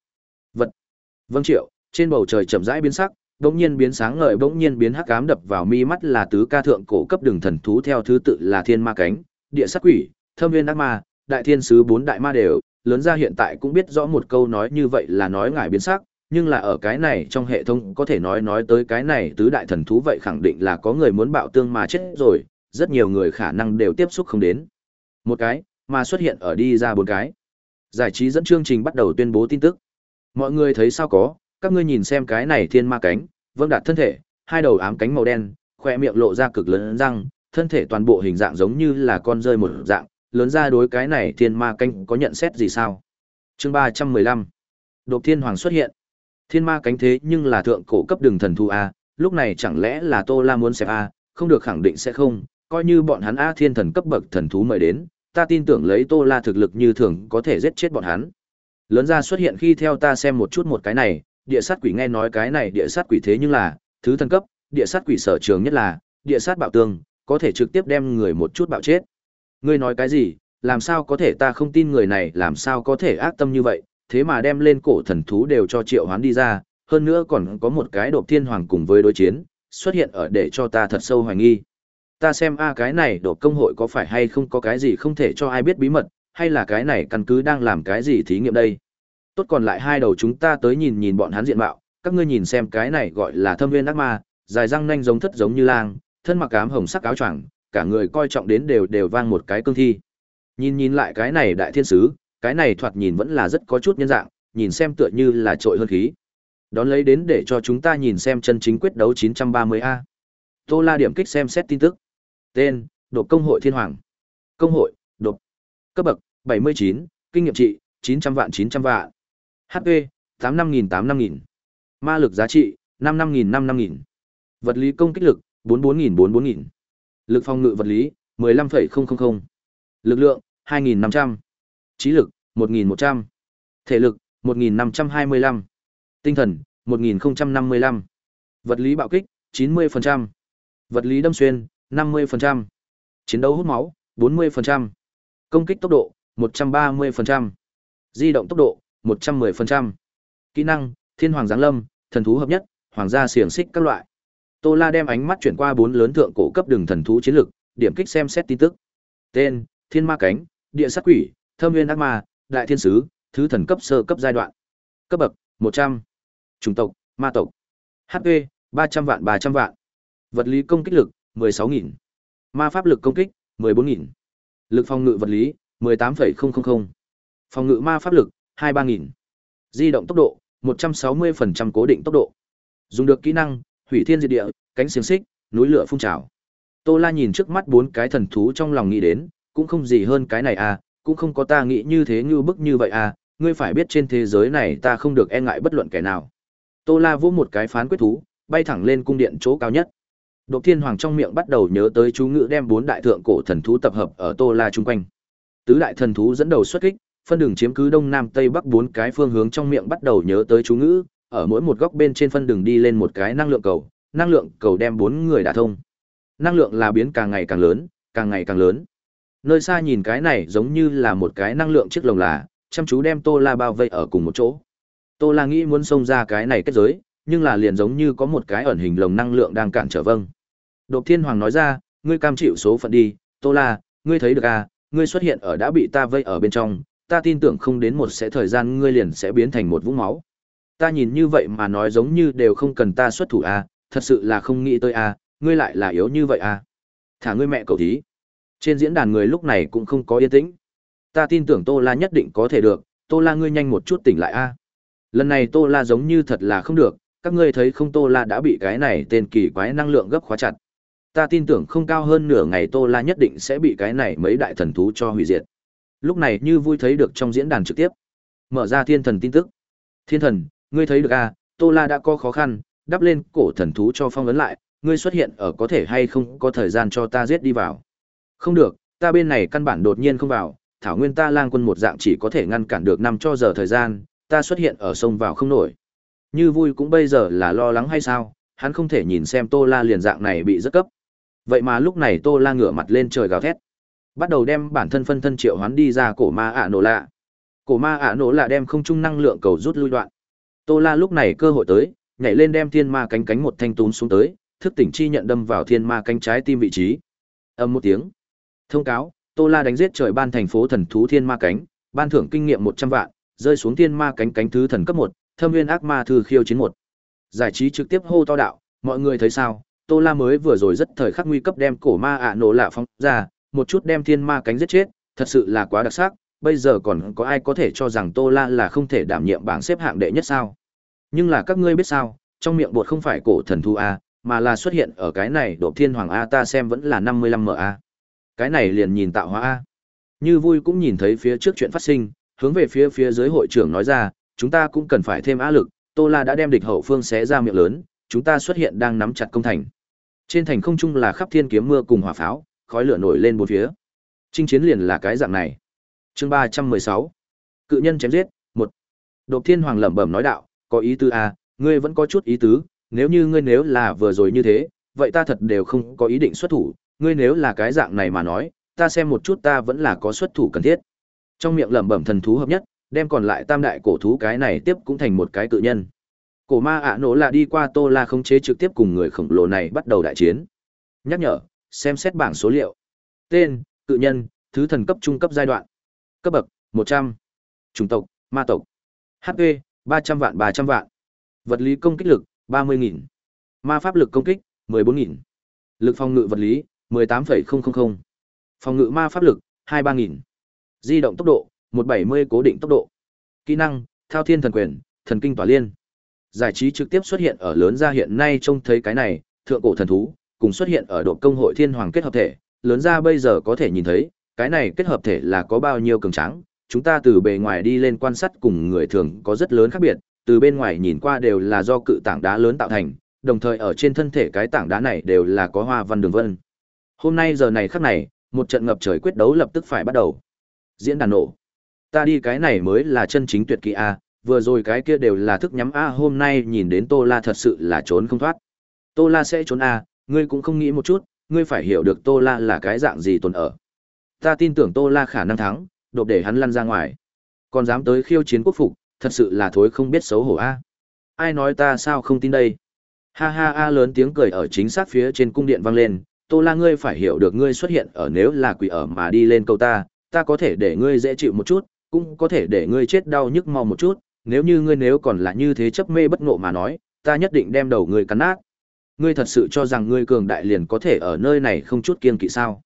S1: Vâng Triệu, trên bầu trời chậm rãi biến sắc, bỗng nhiên biến sáng ngời bỗng nhiên biến hắc ám đập vào mi mắt là tứ ca thượng cổ cấp đường thần thú theo thứ tự là thiên ma cánh, địa sát quỷ, thâm viên ác ma, đại thiên sứ bốn đại ma đều, lớn ra hiện tại cũng biết rõ một câu nói như vậy là nói ngải biến sắc, nhưng là ở cái này trong hệ thống có thể nói nói tới cái này tứ đại thần thú vậy khẳng định là có người muốn bạo tương mà chết rồi, rất nhiều người khả năng đều tiếp xúc không đến. Một cái, mà xuất hiện ở đi ra bốn cái. Giải trí dẫn chương trình bắt đầu tuyên bố tin tức. Mọi người thấy sao có, các ngươi nhìn xem cái này thiên ma cánh, vâng đạt thân thể, hai đầu ám cánh màu đen, khoe miệng lộ ra cực lớn răng, thân thể toàn bộ hình dạng giống như là con rơi một dạng, lớn ra đối cái này thiên ma cánh có nhận xét gì sao? Chương 315 Đột thiên hoàng xuất hiện. Thiên ma cánh thế nhưng là thượng cổ cấp đường thần thu A, lúc này chẳng lẽ là Tô La muốn xếp A, không được khẳng định sẽ không, coi như bọn hắn A thiên thần cấp bậc thần thú mời đến, ta tin tưởng lấy Tô La thực lực như thường có thể giết chết bọn hắn. Lớn ra xuất hiện khi theo ta xem một chút một cái này, địa sát quỷ nghe nói cái này địa sát quỷ thế nhưng là, thứ thần cấp, địa sát quỷ sở trường nhất là, địa sát bạo tương, có thể trực tiếp đem người một chút bạo chết. Ngươi nói cái gì, làm sao có thể ta không tin người này làm sao có thể ác tâm như vậy, thế mà đem lên cổ thần thú đều cho triệu hoán đi ra, hơn nữa còn có một cái đột thiên hoàng cùng với đối chiến, xuất hiện ở để cho ta thật sâu hoài nghi. Ta xem a cái này đột công hội có phải hay không có cái gì không thể cho ai biết bí mật, hay là cái này căn cứ đang làm cái gì thí nghiệm đây. Tốt còn lại hai đầu chúng ta tới nhìn nhìn bọn hắn diện mạo, các ngươi nhìn xem cái này gọi là thâm viên ác ma, dài răng nanh giống thất giống như lang, thân mặc ám hồng sắc áo choàng, cả người coi trọng đến đều đều vang một cái cương thi. Nhìn nhìn lại cái này đại thiên sứ, cái này thoạt nhìn vẫn là rất có chút nhân dạng, nhìn xem tựa như là trội hơn khí. Đón lấy đến để cho chúng ta nhìn xem chân chính quyết đấu 930A. Tô La điểm kích xem xét tin tức. Tên, độ công hội Thiên Hoàng. Công hội, Cấp bậc, 79, kinh nghiệm trị, 900 vạn 900 vạn. HP, 85.000 85.000. Ma lực giá trị, 55.000 55.000. Vật lý công kích lực, 44.000 44.000. Lực phòng ngự vật lý, 15,000. Lực lượng, 2.500. Trí lực, 1.100. Thể lực, 1.525. Tinh thần, 1055. Vật lý bạo kích, 90%. Vật lý đâm xuyên, 50%. Chiến đấu hút máu, 40%. Công kích tốc độ, 130%. Di động tốc độ, 110%. Kỹ năng, Thiên Hoàng Giáng Lâm, thần thú hợp nhất, hoàng gia xiềng xích các loại. Tô La đem ánh mắt chuyển qua bốn lớn thượng cổ cấp đường thần thú chiến lực, điểm kích xem xét tin tức. Tên: Thiên Ma cánh, Địa sát quỷ, Thâm Nguyên ác ma, Đại thiên sứ, thứ thần cấp sơ cấp giai đoạn. Cấp bậc: 100. Chủng tộc: Ma tộc. HP: 300 vạn 300 vạn. Vật lý công kích lực: 16000. Ma pháp lực công kích: 14000. Lực phòng ngự vật lý: 18,000. Phòng ngự ma pháp lực: 23000. Di động tốc độ: 160% cố định tốc độ. Dùng được kỹ năng: Hủy thiên diệt địa, cánh xiềng xích, núi lửa phun trào. Tô La nhìn trước mắt bốn cái thần thú trong lòng nghĩ đến, cũng không gì hơn cái này à, cũng không có ta nghĩ như thế như bức như vậy à, ngươi phải biết trên thế giới này ta không được e ngại bất luận kẻ nào. Tô La vỗ một cái phán quyết thú, bay thẳng lên cung điện chỗ cao nhất. Độc Thiên Hoàng trong miệng bắt đầu nhớ tới chú ngữ đem bốn đại thượng cổ thần thú tập hợp ở Tô La chung quanh. Tứ đại thần thú dẫn đầu xuất kích, phân đường chiếm cứ đông nam tây bắc bốn cái phương hướng trong miệng bắt đầu nhớ tới chú ngữ, ở mỗi một góc bên trên phân đường đi lên một cái năng lượng cầu, năng lượng cầu đem bốn người đả thông. Năng lượng là biến càng ngày càng lớn, càng ngày càng lớn. Nơi xa nhìn cái này giống như là một cái năng lượng chiếc lồng là, chăm chú đem Tô La bao vây ở cùng một chỗ. Tô La nghĩ muốn xông ra cái này kết giới, nhưng là liền giống như có một cái ẩn hình lồng năng lượng đang cản trở vâng. Đột Thiên Hoàng nói ra, ngươi cam chịu số phận đi, Tô La, ngươi thấy được à, ngươi xuất hiện ở đã bị ta vây ở bên trong, ta tin tưởng không đến một sẽ thời gian ngươi liền sẽ biến thành một vũng máu. Ta nhìn như vậy mà nói giống như đều không cần ta xuất thủ à, thật sự là không nghĩ tới à, ngươi lại là yếu như vậy à. Thả ngươi mẹ cầu thí. Trên diễn đàn người lúc này cũng không có yên tĩnh. Ta tin tưởng Tô La nhất định có thể được, Tô La ngươi nhanh một chút tỉnh lại a. Lần này Tô La giống như thật là không được, các ngươi thấy không Tô La đã bị cái này tên kỳ quái năng lượng gấp khóa chặt. Ta tin tưởng không cao hơn nửa ngày Tô La nhất định sẽ bị cái này mấy đại thần thú cho hủy diệt. Lúc này như vui thấy được trong diễn đàn trực tiếp. Mở ra thiên thần tin tức. Thiên thần, ngươi thấy được à, Tô La đã có khó khăn, đắp lên cổ thần thú cho phong ấn lại, ngươi xuất hiện ở có thể hay không có thời gian cho ta giết đi vào. Không được, ta bên này căn bản đột nhiên không vào, thảo nguyên ta lang quân một dạng chỉ có thể ngăn cản được năm cho giờ thời gian, ta xuất hiện ở sông vào không nổi. Như vui cũng bây giờ là lo lắng hay sao, hắn không thể nhìn xem Tô La liền dạng này bị rất cấp. Vậy mà lúc này Tô La ngửa mặt lên trời gào thét. Bắt đầu đem bản thân phân thân triệu hoán đi ra cổ ma ạ nổ lạ. Cổ ma ạ nổ lạ đem không trung năng lượng cầu rút lui đoạn. Tô La lúc này cơ hội tới, nhảy lên đem thiên ma cánh cánh một thanh tún xuống tới, thức tỉnh chi nhận đâm vào thiên ma cánh trái tim vị trí. Âm một tiếng. Thông cáo, Tô La đánh giết trời ban thành phố thần thú thiên ma cánh, ban thưởng kinh nghiệm 100 vạn, rơi xuống thiên ma cánh cánh thứ thần cấp 1, thâm viên ác ma thư khiêu chiến một. Giải trí trực tiếp hô to đạo, mọi người thấy sao? Tô La mới vừa rồi rất thời khắc nguy cấp đem cổ ma ạ nổ lạ phóng ra, một chút đem thiên ma cánh giết chết, thật sự là quá đặc sắc, bây giờ còn có ai có thể cho rằng Tô La là không thể đảm nhiệm bảng xếp hạng đệ nhất sao? Nhưng là các ngươi biết sao, trong miệng bột không phải cổ thần Thu a, mà là xuất hiện ở cái này độ thiên hoàng a ta xem vẫn là 55 A. cái này liền nhìn tạo hóa a như vui cũng nhìn thấy phía trước chuyện phát sinh hướng về phía phía dưới hội trưởng nói ra chúng ta cũng cần phải thêm áp lực tô la đã đem địch hậu phương xé ra miệng lớn chúng ta xuất hiện đang nắm chặt công thành trên thành không trung là khắp thiên kiếm mưa cùng hỏa pháo khói lửa nổi lên bốn phía chinh chiến liền là cái dạng này chương ba trăm mười sáu cự nhân chém giết một đột thiên hoàng lẩm bẩm nói đạo có ý tứ a ngươi vẫn có chút ý tứ nếu như ngươi nếu là vừa rồi như thế vậy ta thật đều không có ý định xuất thủ ngươi nếu là cái dạng này mà nói, ta xem một chút ta vẫn là có xuất thủ cần thiết. Trong miệng lẩm bẩm thần thú hợp nhất, đem còn lại tam đại cổ thú cái này tiếp cũng thành một cái cự nhân. Cổ ma ạ nổ là đi qua Tô La khống chế trực tiếp cùng người khổng lồ này bắt đầu đại chiến. Nhắc nhở, xem xét bảng số liệu. Tên, cự nhân, thứ thần cấp trung cấp giai đoạn. Cấp bậc, 100. Chủng tộc, ma tộc. HP, 300 vạn 300 vạn. Vật lý công kích lực, 30.000. Ma pháp lực công kích, 14.000. Lực phòng ngự vật lý, 18,000. Phòng ngự ma pháp lực, 23.000. Di động tốc độ, 170 cố định tốc độ. Kỹ năng, Thao Thiên Thần Quyền, Thần Kinh Tỏa Liên. Giải trí trực tiếp xuất hiện ở lớn gia hiện nay trông thấy cái này, thượng cổ thần thú, cùng xuất hiện ở độ công hội thiên hoàng kết hợp thể, lớn gia bây giờ có thể nhìn thấy, cái này kết hợp thể là có bao nhiêu cường tráng, chúng ta từ bề ngoài đi lên quan sát cùng người thường có rất lớn khác biệt, từ bên ngoài nhìn qua đều là do cự tảng đá lớn tạo thành, đồng thời ở trên thân thể cái tảng đá này đều là có hoa văn đường vân. Hôm nay giờ này khắc này, một trận ngập trời quyết đấu lập tức phải bắt đầu. Diễn đàn nổ. Ta đi cái này mới là chân chính tuyệt kỹ a, vừa rồi cái kia đều là thức nhắm a, hôm nay nhìn đến Tô La thật sự là trốn không thoát. Tô La sẽ trốn a, ngươi cũng không nghĩ một chút, ngươi phải hiểu được Tô La là cái dạng gì tồn ở. Ta tin tưởng Tô La khả năng thắng, đột để hắn lăn ra ngoài. Còn dám tới khiêu chiến quốc phục, thật sự là thối không biết xấu hổ a. Ai nói ta sao không tin đây? Ha ha a lớn tiếng cười ở chính xác phía trên cung điện vang lên, Tô La ngươi phải hiểu được ngươi xuất hiện ở nếu là quỷ ở mà đi lên câu ta, ta có thể để ngươi dễ chịu một chút, cũng có thể để ngươi chết đau nhức mau một chút, nếu như ngươi nếu còn là như thế chấp mê bất ngộ mà nói, ta nhất định đem đầu ngươi cắn nát. Ngươi thật sự cho rằng ngươi cường đại liền có thể ở nơi này không chút kiên kỵ sao?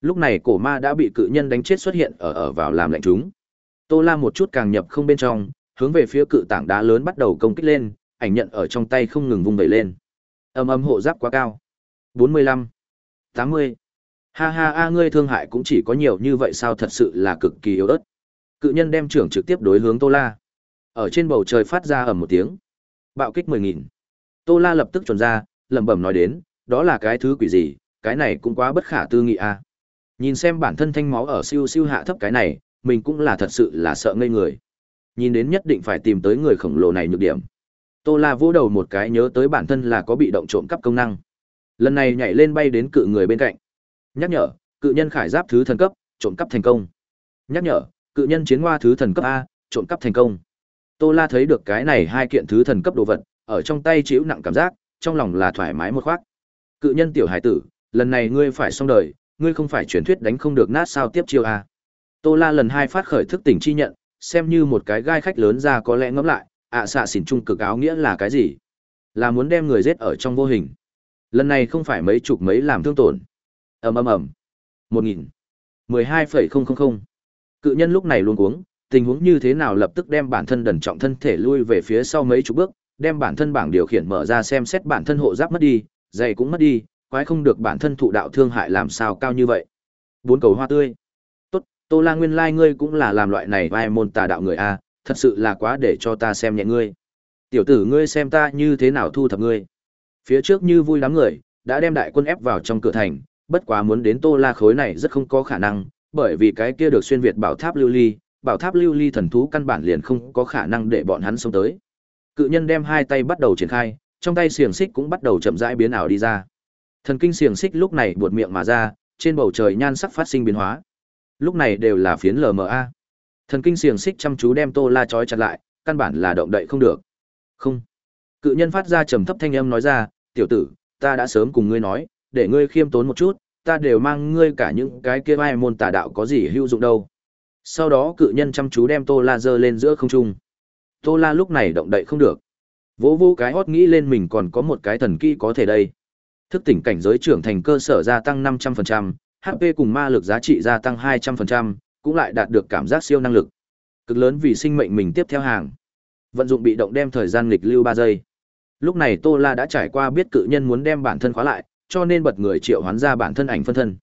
S1: Lúc này cổ ma đã bị cự nhân đánh chết xuất hiện ở ở vào làm lạnh chúng. Tô Lam một chút càng nhập không bên trong, hướng về phía cự tảng đá lớn bắt đầu công kích lên, ảnh nhận ở trong tay không ngừng vung vẩy lên. Âm âm hộ giáp quá cao. 45, 80. Ha ha a ngươi thương hại cũng chỉ có nhiều như vậy sao thật sự là cực kỳ yếu ớt. Cự nhân đem trưởng trực tiếp đối hướng Tô La. Ở trên bầu trời phát ra ầm một tiếng. Bạo kích 10000. Tô La lập tức chuẩn ra, lẩm bẩm nói đến, đó là cái thứ quỷ gì, cái này cũng quá bất khả tư nghị a. Nhìn xem bản thân thanh máu ở siêu siêu hạ thấp cái này, mình cũng là thật sự là sợ ngây người. Nhìn đến nhất định phải tìm tới người khổng lồ này nhược điểm. Tô La vỗ đầu một cái nhớ tới bản thân là có bị động trộm cắp công năng. Lần này nhảy lên bay đến cự người bên cạnh. Nhắc nhở, cự nhân khải giáp thứ thần cấp, trộm cắp thành công. Nhắc nhở, cự nhân chiến hoa thứ thần cấp A, trộm cắp thành công. Tô La thấy được cái này hai kiện thứ thần cấp đồ vật, ở trong tay chịu nặng cảm giác, trong lòng là thoải mái một khoác. Cự nhân tiểu hải tử, lần này ngươi phải xong đời, ngươi không phải truyền thuyết đánh không được nát sao tiếp chiêu à? Tô La lần hai phát khởi thức tỉnh chi nhận, xem như một cái gai khách lớn ra có lẽ ngẫm lại, ạ xạ xỉn trung cực áo nghĩa là cái gì? Là muốn đem người giết ở trong vô hình. Lần này không phải mấy chục mấy làm thương tổn. ầm ầm ầm. Một nghìn. Mười hai phẩy không không không. Cự nhân lúc này luôn cuống, tình huống như thế nào lập tức đem bản thân đần trọng thân thể lui về phía sau mấy chục bước, đem bản thân bảng điều khiển mở ra xem xét bản thân hộ giáp mất đi, giày cũng mất đi, quái không được bản thân thụ đạo thương hại làm sao cao như vậy. Bốn cầu hoa tươi. Tốt, Tô La nguyên lai like ngươi cũng là làm loại này vai môn tà đạo người a, thật sự là quá để cho ta xem nhẹ ngươi. Tiểu tử ngươi xem ta như thế nào thu thập ngươi. Phía trước như vui lắm người, đã đem đại quân ép vào trong cửa thành, bất quá muốn đến Tô La khối này rất không có khả năng, bởi vì cái kia được xuyên việt bảo tháp lưu ly, bảo tháp lưu ly thần thú căn bản liền không có khả năng để bọn hắn xông tới. Cự nhân đem hai tay bắt đầu triển khai, trong tay xiềng xích cũng bắt đầu chậm rãi biến ảo đi ra. Thần kinh xiềng xích lúc này buột miệng mà ra, trên bầu trời nhan sắc phát sinh biến hóa. Lúc này đều là phiến LMA. Thần kinh xiềng xích chăm chú đem Tô La trói chặt lại, căn bản là động đậy không được. Không. Cự nhân phát ra trầm thấp thanh âm nói ra, "Tiểu tử, ta đã sớm cùng ngươi nói, để ngươi khiêm tốn một chút, ta đều mang ngươi cả những cái kia vai môn tà đạo có gì hữu dụng đâu." Sau đó cự nhân chăm chú đem Tô La giơ lên giữa không trung. Tô La lúc này động đậy không được. Vỗ vỗ cái hót nghĩ lên mình còn có một cái thần kỹ có thể đây. Thức tỉnh cảnh giới trưởng thành cơ sở gia tăng 500%, HP cùng ma lực giá trị gia tăng 200%, cũng lại đạt được cảm giác siêu năng lực. Cực lớn vì sinh mệnh mình tiếp theo hàng. Vận dụng bị động đem thời gian nghịch lưu 3 giây. Lúc này Tô La đã trải qua biết cự nhân muốn đem bản thân khóa lại, cho nên bật người triệu hoán ra bản thân ảnh phân thân.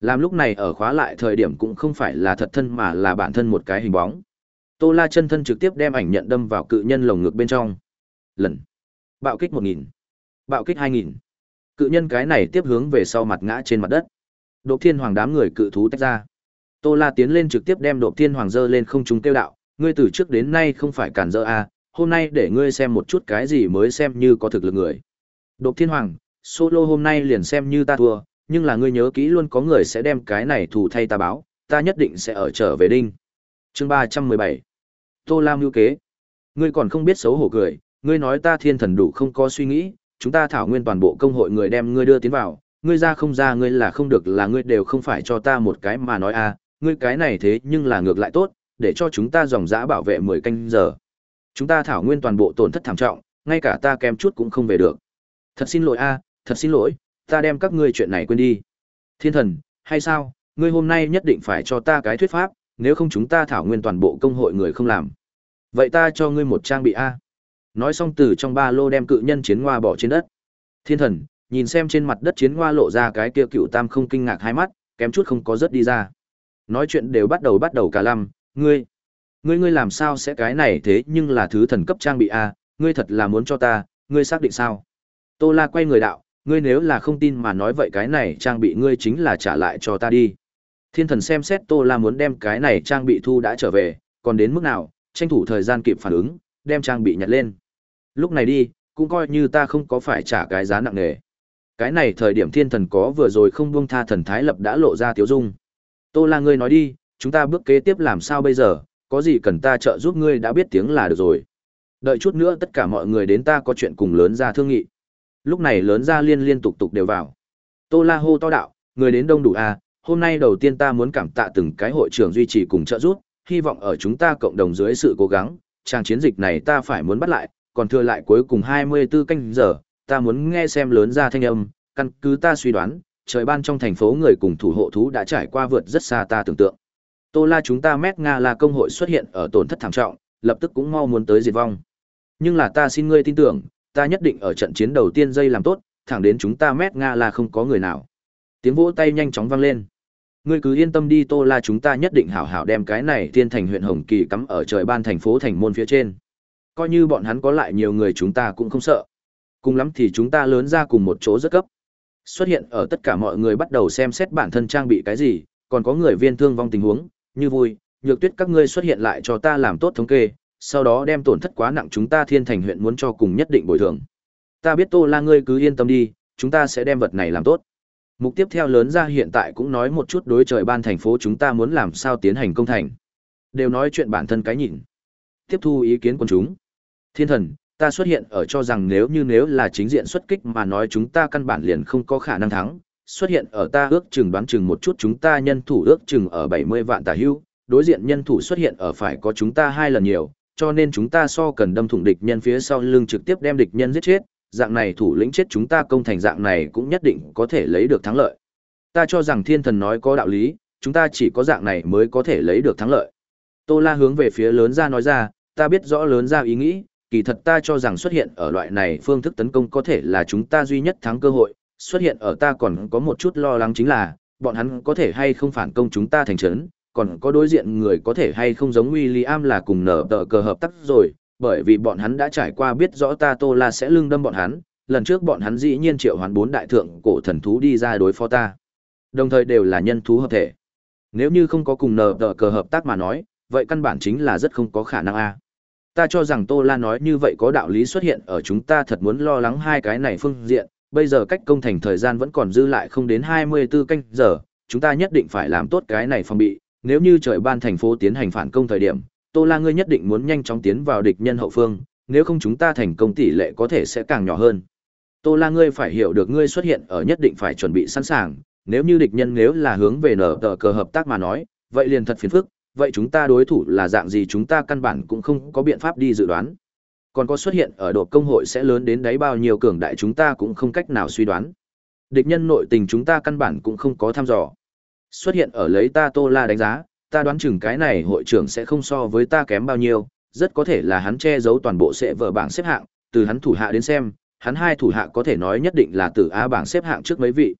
S1: Làm lúc này ở khóa lại thời điểm cũng không phải là thật thân mà là bản thân một cái hình bóng. Tô La chân thân trực tiếp đem ảnh nhận đâm vào cự nhân lồng ngực bên trong. Lần. Bạo kích 1000. Bạo kích 2000. Cự nhân cái này tiếp hướng về sau mặt ngã trên mặt đất. Độc Thiên Hoàng đám người cự thú tách ra. Tô La tiến lên trực tiếp đem Độc Thiên Hoàng dơ lên không trung tiêu đạo, ngươi từ trước đến nay không phải cản dỡ a, hôm nay để ngươi xem một chút cái gì mới xem như có thực lực người. Độc Thiên Hoàng, solo hôm nay liền xem như ta thua, nhưng là ngươi nhớ kỹ luôn có người sẽ đem cái này thủ thay ta báo, ta nhất định sẽ ở trở về đinh. Chương 317. Tô Lam lưu kế. Ngươi còn không biết xấu hổ cười, ngươi nói ta thiên thần đủ không có suy nghĩ, chúng ta thảo nguyên toàn bộ công hội người đem ngươi đưa tiến vào, ngươi ra không ra ngươi là không được là ngươi đều không phải cho ta một cái mà nói a, ngươi cái này thế nhưng là ngược lại tốt, để cho chúng ta dòng dã bảo vệ 10 canh giờ. Chúng ta thảo nguyên toàn bộ tổn thất thảm trọng, ngay cả ta kém chút cũng không về được. Thật xin lỗi a, thật xin lỗi, ta đem các ngươi chuyện này quên đi. Thiên thần, hay sao, ngươi hôm nay nhất định phải cho ta cái thuyết pháp, nếu không chúng ta thảo nguyên toàn bộ công hội người không làm. Vậy ta cho ngươi một trang bị a. Nói xong từ trong ba lô đem cự nhân chiến hoa bỏ trên đất. Thiên thần, nhìn xem trên mặt đất chiến hoa lộ ra cái kia cựu tam không kinh ngạc hai mắt, kém chút không có rớt đi ra. Nói chuyện đều bắt đầu bắt đầu cả lăm, ngươi, ngươi ngươi làm sao sẽ cái này thế nhưng là thứ thần cấp trang bị a, ngươi thật là muốn cho ta, ngươi xác định sao? Tô La quay người đạo, ngươi nếu là không tin mà nói vậy cái này trang bị ngươi chính là trả lại cho ta đi. Thiên thần xem xét Tô La muốn đem cái này trang bị thu đã trở về, còn đến mức nào, tranh thủ thời gian kịp phản ứng, đem trang bị nhặt lên. Lúc này đi, cũng coi như ta không có phải trả cái giá nặng nề. Cái này thời điểm thiên thần có vừa rồi không buông tha thần thái lập đã lộ ra tiếu dung. Tô La ngươi nói đi, chúng ta bước kế tiếp làm sao bây giờ, có gì cần ta trợ giúp ngươi đã biết tiếng là được rồi. Đợi chút nữa tất cả mọi người đến ta có chuyện cùng lớn ra thương nghị. Lúc này lớn ra liên liên tục tục đều vào. Tô La hô to đạo, người đến đông đủ à, hôm nay đầu tiên ta muốn cảm tạ từng cái hội trưởng duy trì cùng trợ giúp, hy vọng ở chúng ta cộng đồng dưới sự cố gắng, trang chiến dịch này ta phải muốn bắt lại, còn thừa lại cuối cùng 24 canh giờ, ta muốn nghe xem lớn ra thanh âm, căn cứ ta suy đoán, trời ban trong thành phố người cùng thủ hộ thú đã trải qua vượt rất xa ta tưởng tượng. Tô La chúng ta mét Nga là công hội xuất hiện ở tổn thất thảm trọng, lập tức cũng mau muốn tới diệt vong. Nhưng là ta xin ngươi tin tưởng, ta nhất định ở trận chiến đầu tiên dây làm tốt, thẳng đến chúng ta mét Nga là không có người nào. Tiếng vỗ tay nhanh chóng vang lên. Ngươi cứ yên tâm đi Tô La chúng ta nhất định hảo hảo đem cái này tiên thành huyện Hồng Kỳ cắm ở trời ban thành phố thành môn phía trên. Coi như bọn hắn có lại nhiều người chúng ta cũng không sợ. Cùng lắm thì chúng ta lớn ra cùng một chỗ rất cấp. Xuất hiện ở tất cả mọi người bắt đầu xem xét bản thân trang bị cái gì, còn có người viên thương vong tình huống, như vui, nhược tuyết các ngươi xuất hiện lại cho ta làm tốt thống kê, sau đó đem tổn thất quá nặng chúng ta thiên thành huyện muốn cho cùng nhất định bồi thường. Ta biết Tô La ngươi cứ yên tâm đi, chúng ta sẽ đem vật này làm tốt. Mục tiếp theo lớn ra hiện tại cũng nói một chút đối trời ban thành phố chúng ta muốn làm sao tiến hành công thành. Đều nói chuyện bản thân cái nhìn. Tiếp thu ý kiến của chúng. Thiên thần, ta xuất hiện ở cho rằng nếu như nếu là chính diện xuất kích mà nói chúng ta căn bản liền không có khả năng thắng. Xuất hiện ở ta ước chừng đoán chừng một chút chúng ta nhân thủ ước chừng ở 70 vạn tà hưu, đối diện nhân thủ xuất hiện ở phải có chúng ta hai lần nhiều, cho nên chúng ta so cần đâm thủng địch nhân phía sau lưng trực tiếp đem địch nhân giết chết, dạng này thủ lĩnh chết chúng ta công thành dạng này cũng nhất định có thể lấy được thắng lợi. Ta cho rằng thiên thần nói có đạo lý, chúng ta chỉ có dạng này mới có thể lấy được thắng lợi. Tô La hướng về phía lớn ra nói ra, ta biết rõ lớn ra ý nghĩ, kỳ thật ta cho rằng xuất hiện ở loại này phương thức tấn công có thể là chúng ta duy nhất thắng cơ hội, xuất hiện ở ta còn có một chút lo lắng chính là, bọn hắn có thể hay không phản công chúng ta thành trấn, còn có đối diện người có thể hay không giống William là cùng nở tờ cờ hợp tác rồi, bởi vì bọn hắn đã trải qua biết rõ ta Tô La sẽ lưng đâm bọn hắn, lần trước bọn hắn dĩ nhiên triệu hoán bốn đại thượng cổ thần thú đi ra đối phó ta. Đồng thời đều là nhân thú hợp thể. Nếu như không có cùng nở tờ cờ hợp tác mà nói, vậy căn bản chính là rất không có khả năng a. Ta cho rằng Tô La nói như vậy có đạo lý xuất hiện ở chúng ta thật muốn lo lắng hai cái này phương diện, bây giờ cách công thành thời gian vẫn còn dư lại không đến 24 canh giờ, chúng ta nhất định phải làm tốt cái này phòng bị, nếu như trời ban thành phố tiến hành phản công thời điểm, Tô La ngươi nhất định muốn nhanh chóng tiến vào địch nhân hậu phương, nếu không chúng ta thành công tỷ lệ có thể sẽ càng nhỏ hơn. Tô La ngươi phải hiểu được ngươi xuất hiện ở nhất định phải chuẩn bị sẵn sàng, nếu như địch nhân nếu là hướng về nở tờ cờ hợp tác mà nói, vậy liền thật phiền phức, vậy chúng ta đối thủ là dạng gì chúng ta căn bản cũng không có biện pháp đi dự đoán. Còn có xuất hiện ở độ công hội sẽ lớn đến đấy bao nhiêu cường đại chúng ta cũng không cách nào suy đoán. Địch nhân nội tình chúng ta căn bản cũng không có thăm dò. Xuất hiện ở lấy ta Tô La đánh giá, ta đoán chừng cái này hội trưởng sẽ không so với ta kém bao nhiêu, rất có thể là hắn che giấu toàn bộ sẽ vở bảng xếp hạng, từ hắn thủ hạ đến xem, hắn hai thủ hạ có thể nói nhất định là từ A bảng xếp hạng trước mấy vị.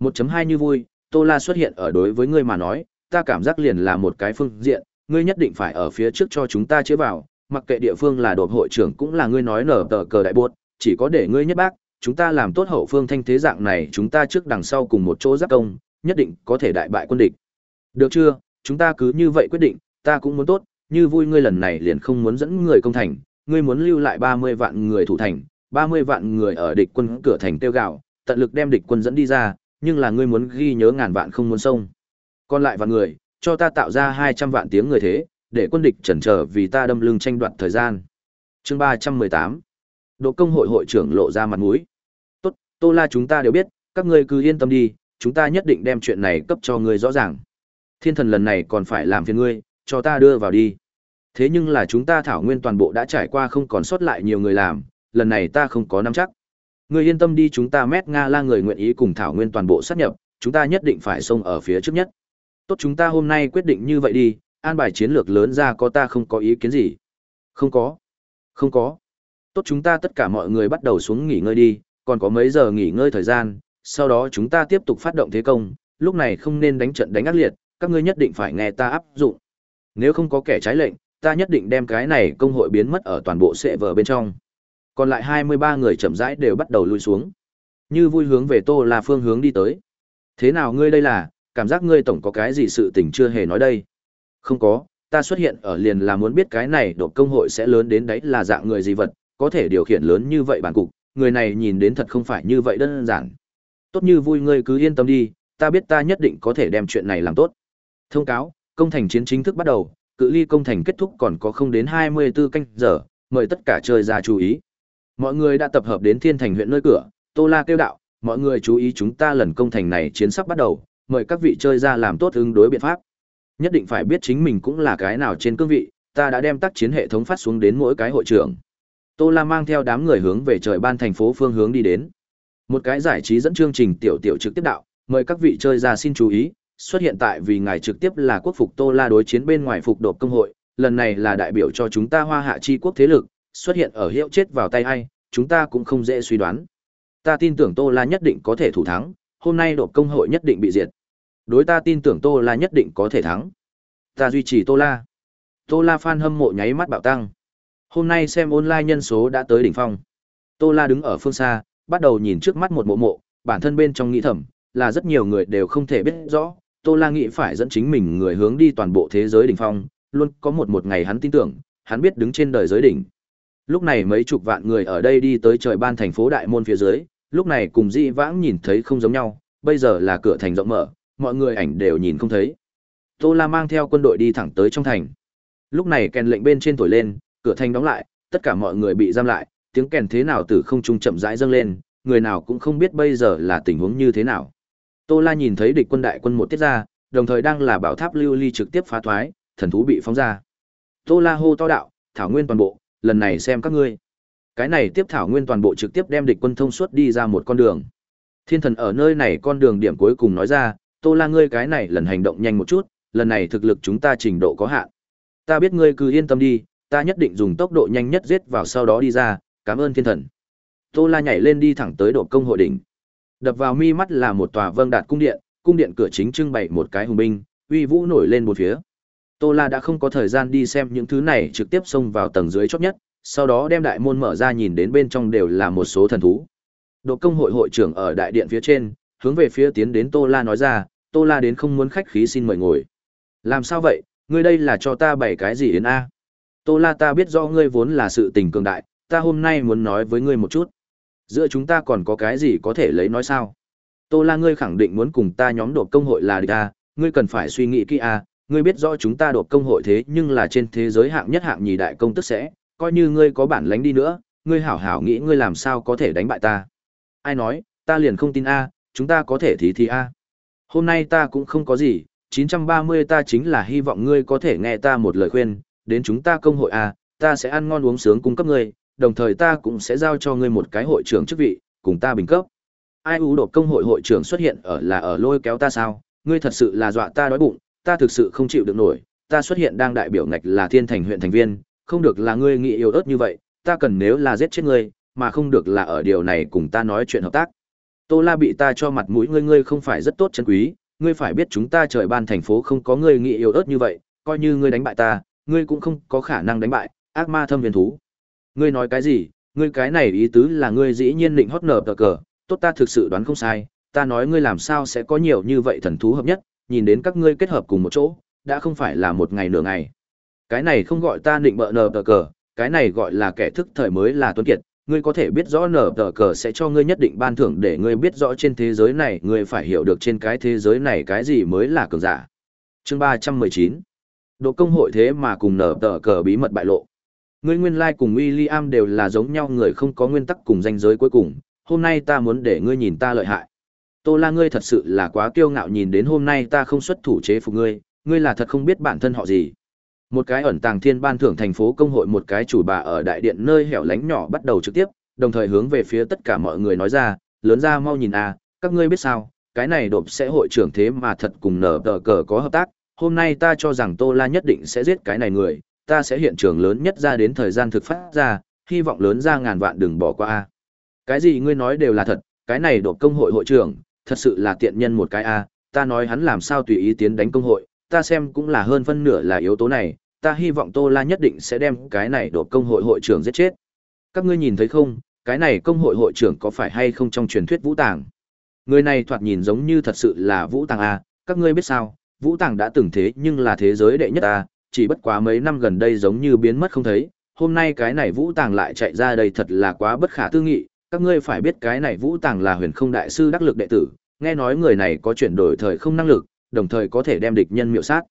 S1: 1.2 như vui, Tô La xuất hiện ở đối với ngươi mà nói, ta cảm giác liền là một cái phương diện, ngươi nhất định phải ở phía trước cho chúng ta chế vào, mặc kệ địa phương là đột hội trưởng cũng là ngươi nói nở tờ cờ đại buốt, chỉ có để ngươi nhất bác, chúng ta làm tốt hậu phương thanh thế dạng này chúng ta trước đằng sau cùng một chỗ giáp công, nhất định có thể đại bại quân địch. Được chưa, chúng ta cứ như vậy quyết định, ta cũng muốn tốt, như vui ngươi lần này liền không muốn dẫn người công thành, ngươi muốn lưu lại 30 vạn người thủ thành, 30 vạn người ở địch quân cửa thành tiêu gạo, tận lực đem địch quân dẫn đi ra, nhưng là ngươi muốn ghi nhớ ngàn vạn không muốn sông. Còn lại vạn người, cho ta tạo ra 200 vạn tiếng người thế, để quân địch chần chờ vì ta đâm lưng tranh đoạt thời gian. Chương 318. Độ công hội hội trưởng lộ ra mặt mũi. Tốt, Tô La chúng ta đều biết, các ngươi cứ yên tâm đi, chúng ta nhất định đem chuyện này cấp cho ngươi rõ ràng. Thiên thần lần này còn phải làm phiền ngươi, cho ta đưa vào đi. Thế nhưng là chúng ta thảo nguyên toàn bộ đã trải qua không còn sót lại nhiều người làm, lần này ta không có nắm chắc. Ngươi yên tâm đi chúng ta mét Nga la người nguyện ý cùng Thảo Nguyên toàn bộ sát nhập, chúng ta nhất định phải xông ở phía trước nhất. Tốt chúng ta hôm nay quyết định như vậy đi, an bài chiến lược lớn ra có ta không có ý kiến gì. Không có. Không có. Tốt chúng ta tất cả mọi người bắt đầu xuống nghỉ ngơi đi, còn có mấy giờ nghỉ ngơi thời gian, sau đó chúng ta tiếp tục phát động thế công, lúc này không nên đánh trận đánh ác liệt, các ngươi nhất định phải nghe ta áp dụng. Nếu không có kẻ trái lệnh, ta nhất định đem cái này công hội biến mất ở toàn bộ sệ vở bên trong. Còn lại 23 người chậm rãi đều bắt đầu lui xuống. Như vui hướng về Tô La phương hướng đi tới. Thế nào ngươi đây là, cảm giác ngươi tổng có cái gì sự tình chưa hề nói đây? Không có, ta xuất hiện ở liền là muốn biết cái này đột công hội sẽ lớn đến đấy là dạng người gì vật, có thể điều khiển lớn như vậy bản cục, người này nhìn đến thật không phải như vậy đơn giản. Tốt như vui ngươi cứ yên tâm đi, ta biết ta nhất định có thể đem chuyện này làm tốt. Thông cáo, công thành chiến chính thức bắt đầu, cự ly công thành kết thúc còn có không đến 24 canh giờ, mời tất cả chơi ra chú ý. Mọi người đã tập hợp đến Thiên Thành huyện nơi cửa, Tô La kêu đạo, mọi người chú ý chúng ta lần công thành này chiến sắp bắt đầu, mời các vị chơi ra làm tốt ứng đối biện pháp. Nhất định phải biết chính mình cũng là cái nào trên cương vị, ta đã đem tác chiến hệ thống phát xuống đến mỗi cái hội trưởng. Tô La mang theo đám người hướng về trời ban thành phố phương hướng đi đến. Một cái giải trí dẫn chương trình tiểu tiểu trực tiếp đạo, mời các vị chơi ra xin chú ý, xuất hiện tại vì ngài trực tiếp là quốc phục Tô La đối chiến bên ngoài phục đột công hội, lần này là đại biểu cho chúng ta Hoa Hạ chi quốc thế lực, xuất hiện ở hiệu chết vào tay ai, chúng ta cũng không dễ suy đoán. Ta tin tưởng Tô La nhất định có thể thủ thắng, hôm nay đột công hội nhất định bị diệt. Đối ta tin tưởng Tô La nhất định có thể thắng. Ta duy trì Tô La. Tô La fan hâm mộ nháy mắt bạo tăng. Hôm nay xem online nhân số đã tới đỉnh phong. Tô La đứng ở phương xa, bắt đầu nhìn trước mắt một mộ mộ, bản thân bên trong nghĩ thầm, là rất nhiều người đều không thể biết rõ, Tô La nghĩ phải dẫn chính mình người hướng đi toàn bộ thế giới đỉnh phong, luôn có một một ngày hắn tin tưởng, hắn biết đứng trên đời giới đỉnh. Lúc này mấy chục vạn người ở đây đi tới trời ban thành phố đại môn phía dưới, lúc này cùng Di Vãng nhìn thấy không giống nhau, bây giờ là cửa thành rộng mở, mọi người ảnh đều nhìn không thấy. Tô La mang theo quân đội đi thẳng tới trong thành. Lúc này kèn lệnh bên trên thổi lên, cửa thành đóng lại, tất cả mọi người bị giam lại, tiếng kèn thế nào từ không trung chậm rãi dâng lên, người nào cũng không biết bây giờ là tình huống như thế nào. Tô La nhìn thấy địch quân đại quân một tiết ra, đồng thời đang là bảo tháp lưu ly trực tiếp phá thoái, thần thú bị phóng ra. Tô La hô to đạo, thảo nguyên toàn bộ, lần này xem các ngươi. Cái này tiếp thảo nguyên toàn bộ trực tiếp đem địch quân thông suốt đi ra một con đường. Thiên thần ở nơi này con đường điểm cuối cùng nói ra, Tô La ngươi cái này lần hành động nhanh một chút, lần này thực lực chúng ta trình độ có hạn. Ta biết ngươi cứ yên tâm đi, ta nhất định dùng tốc độ nhanh nhất giết vào sau đó đi ra, cảm ơn thiên thần. Tô La nhảy lên đi thẳng tới độ công hội đỉnh. Đập vào mi mắt là một tòa vâng đạt cung điện, cung điện cửa chính trưng bày một cái hùng binh, uy vũ nổi lên một phía. Tô La đã không có thời gian đi xem những thứ này trực tiếp xông vào tầng dưới chót nhất, sau đó đem đại môn mở ra nhìn đến bên trong đều là một số thần thú. Độ công hội hội trưởng ở đại điện phía trên, hướng về phía tiến đến Tô La nói ra, Tô La đến không muốn khách khí xin mời ngồi. Làm sao vậy, ngươi đây là cho ta bày cái gì yến a? Tô La ta biết rõ ngươi vốn là sự tình cường đại, ta hôm nay muốn nói với ngươi một chút. Giữa chúng ta còn có cái gì có thể lấy nói sao? Tô La ngươi khẳng định muốn cùng ta nhóm đột công hội là địch a, ngươi cần phải suy nghĩ kỹ a, ngươi biết rõ chúng ta đột công hội thế nhưng là trên thế giới hạng nhất hạng nhì đại công tức sẽ, coi như ngươi có bản lánh đi nữa, ngươi hảo hảo nghĩ ngươi làm sao có thể đánh bại ta. Ai nói, ta liền không tin a, chúng ta có thể thí thí a. Hôm nay ta cũng không có gì, 930 ta chính là hy vọng ngươi có thể nghe ta một lời khuyên, đến chúng ta công hội a, ta sẽ ăn ngon uống sướng cung cấp ngươi, đồng thời ta cũng sẽ giao cho ngươi một cái hội trưởng chức vị, cùng ta bình cấp. Ai ú đột công hội hội trưởng xuất hiện ở là ở lôi kéo ta sao, ngươi thật sự là dọa ta đói bụng, ta thực sự không chịu được nổi, ta xuất hiện đang đại biểu ngạch là thiên thành huyện thành viên, không được là ngươi nghĩ yếu ớt như vậy, ta cần nếu là giết chết ngươi, mà không được là ở điều này cùng ta nói chuyện hợp tác. Tô La bị ta cho mặt mũi ngươi ngươi không phải rất tốt chân quý, ngươi phải biết chúng ta trời ban thành phố không có ngươi nghĩ yếu ớt như vậy, coi như ngươi đánh bại ta, ngươi cũng không có khả năng đánh bại ác ma thâm viên thú. Ngươi nói cái gì? Ngươi cái này ý tứ là ngươi dĩ nhiên định hót nở tờ cờ, tốt ta thực sự đoán không sai, ta nói ngươi làm sao sẽ có nhiều như vậy thần thú hợp nhất, nhìn đến các ngươi kết hợp cùng một chỗ, đã không phải là một ngày nửa ngày. Cái này không gọi ta định bợ nở tờ cờ, cái này gọi là kẻ thức thời mới là tuấn kiệt, ngươi có thể biết rõ nở tờ cờ sẽ cho ngươi nhất định ban thưởng để ngươi biết rõ trên thế giới này ngươi phải hiểu được trên cái thế giới này cái gì mới là cường giả. Chương ba trăm mười chín Độ công hội thế mà cùng nở tờ cờ bí mật bại lộ. Ngươi nguyên lai like cùng William đều là giống nhau người không có nguyên tắc cùng danh giới cuối cùng, hôm nay ta muốn để ngươi nhìn ta lợi hại. Tô La ngươi thật sự là quá kiêu ngạo nhìn đến hôm nay ta không xuất thủ chế phục ngươi, ngươi là thật không biết bản thân họ gì. Một cái ẩn tàng thiên ban thưởng thành phố công hội một cái chủ bà ở đại điện nơi hẻo lánh nhỏ bắt đầu trực tiếp, đồng thời hướng về phía tất cả mọi người nói ra, lớn ra mau nhìn a, các ngươi biết sao, cái này đột sẽ hội trưởng thế mà thật cùng nở tờ cờ có hợp tác, hôm nay ta cho rằng Tô La nhất định sẽ giết cái này người, ta sẽ hiện trường lớn nhất ra đến thời gian thực phát ra, hy vọng lớn ra ngàn vạn đừng bỏ qua a. Cái gì ngươi nói đều là thật, cái này đột công hội hội trưởng, thật sự là tiện nhân một cái a, ta nói hắn làm sao tùy ý tiến đánh công hội, ta xem cũng là hơn phân nửa là yếu tố này, ta hy vọng Tô La nhất định sẽ đem cái này đột công hội hội trưởng giết chết. Các ngươi nhìn thấy không, cái này công hội hội trưởng có phải hay không trong truyền thuyết Vũ Tàng? Người này thoạt nhìn giống như thật sự là Vũ Tàng a, các ngươi biết sao, Vũ Tàng đã từng thế nhưng là thế giới đệ nhất a, chỉ bất quá mấy năm gần đây giống như biến mất không thấy, hôm nay cái này Vũ Tàng lại chạy ra đây thật là quá bất khả tư nghị, các ngươi phải biết cái này Vũ Tàng là huyền không đại sư đắc lực đệ tử, nghe nói người này có chuyển đổi thời không năng lực, đồng thời có thể đem địch nhân miệu sát.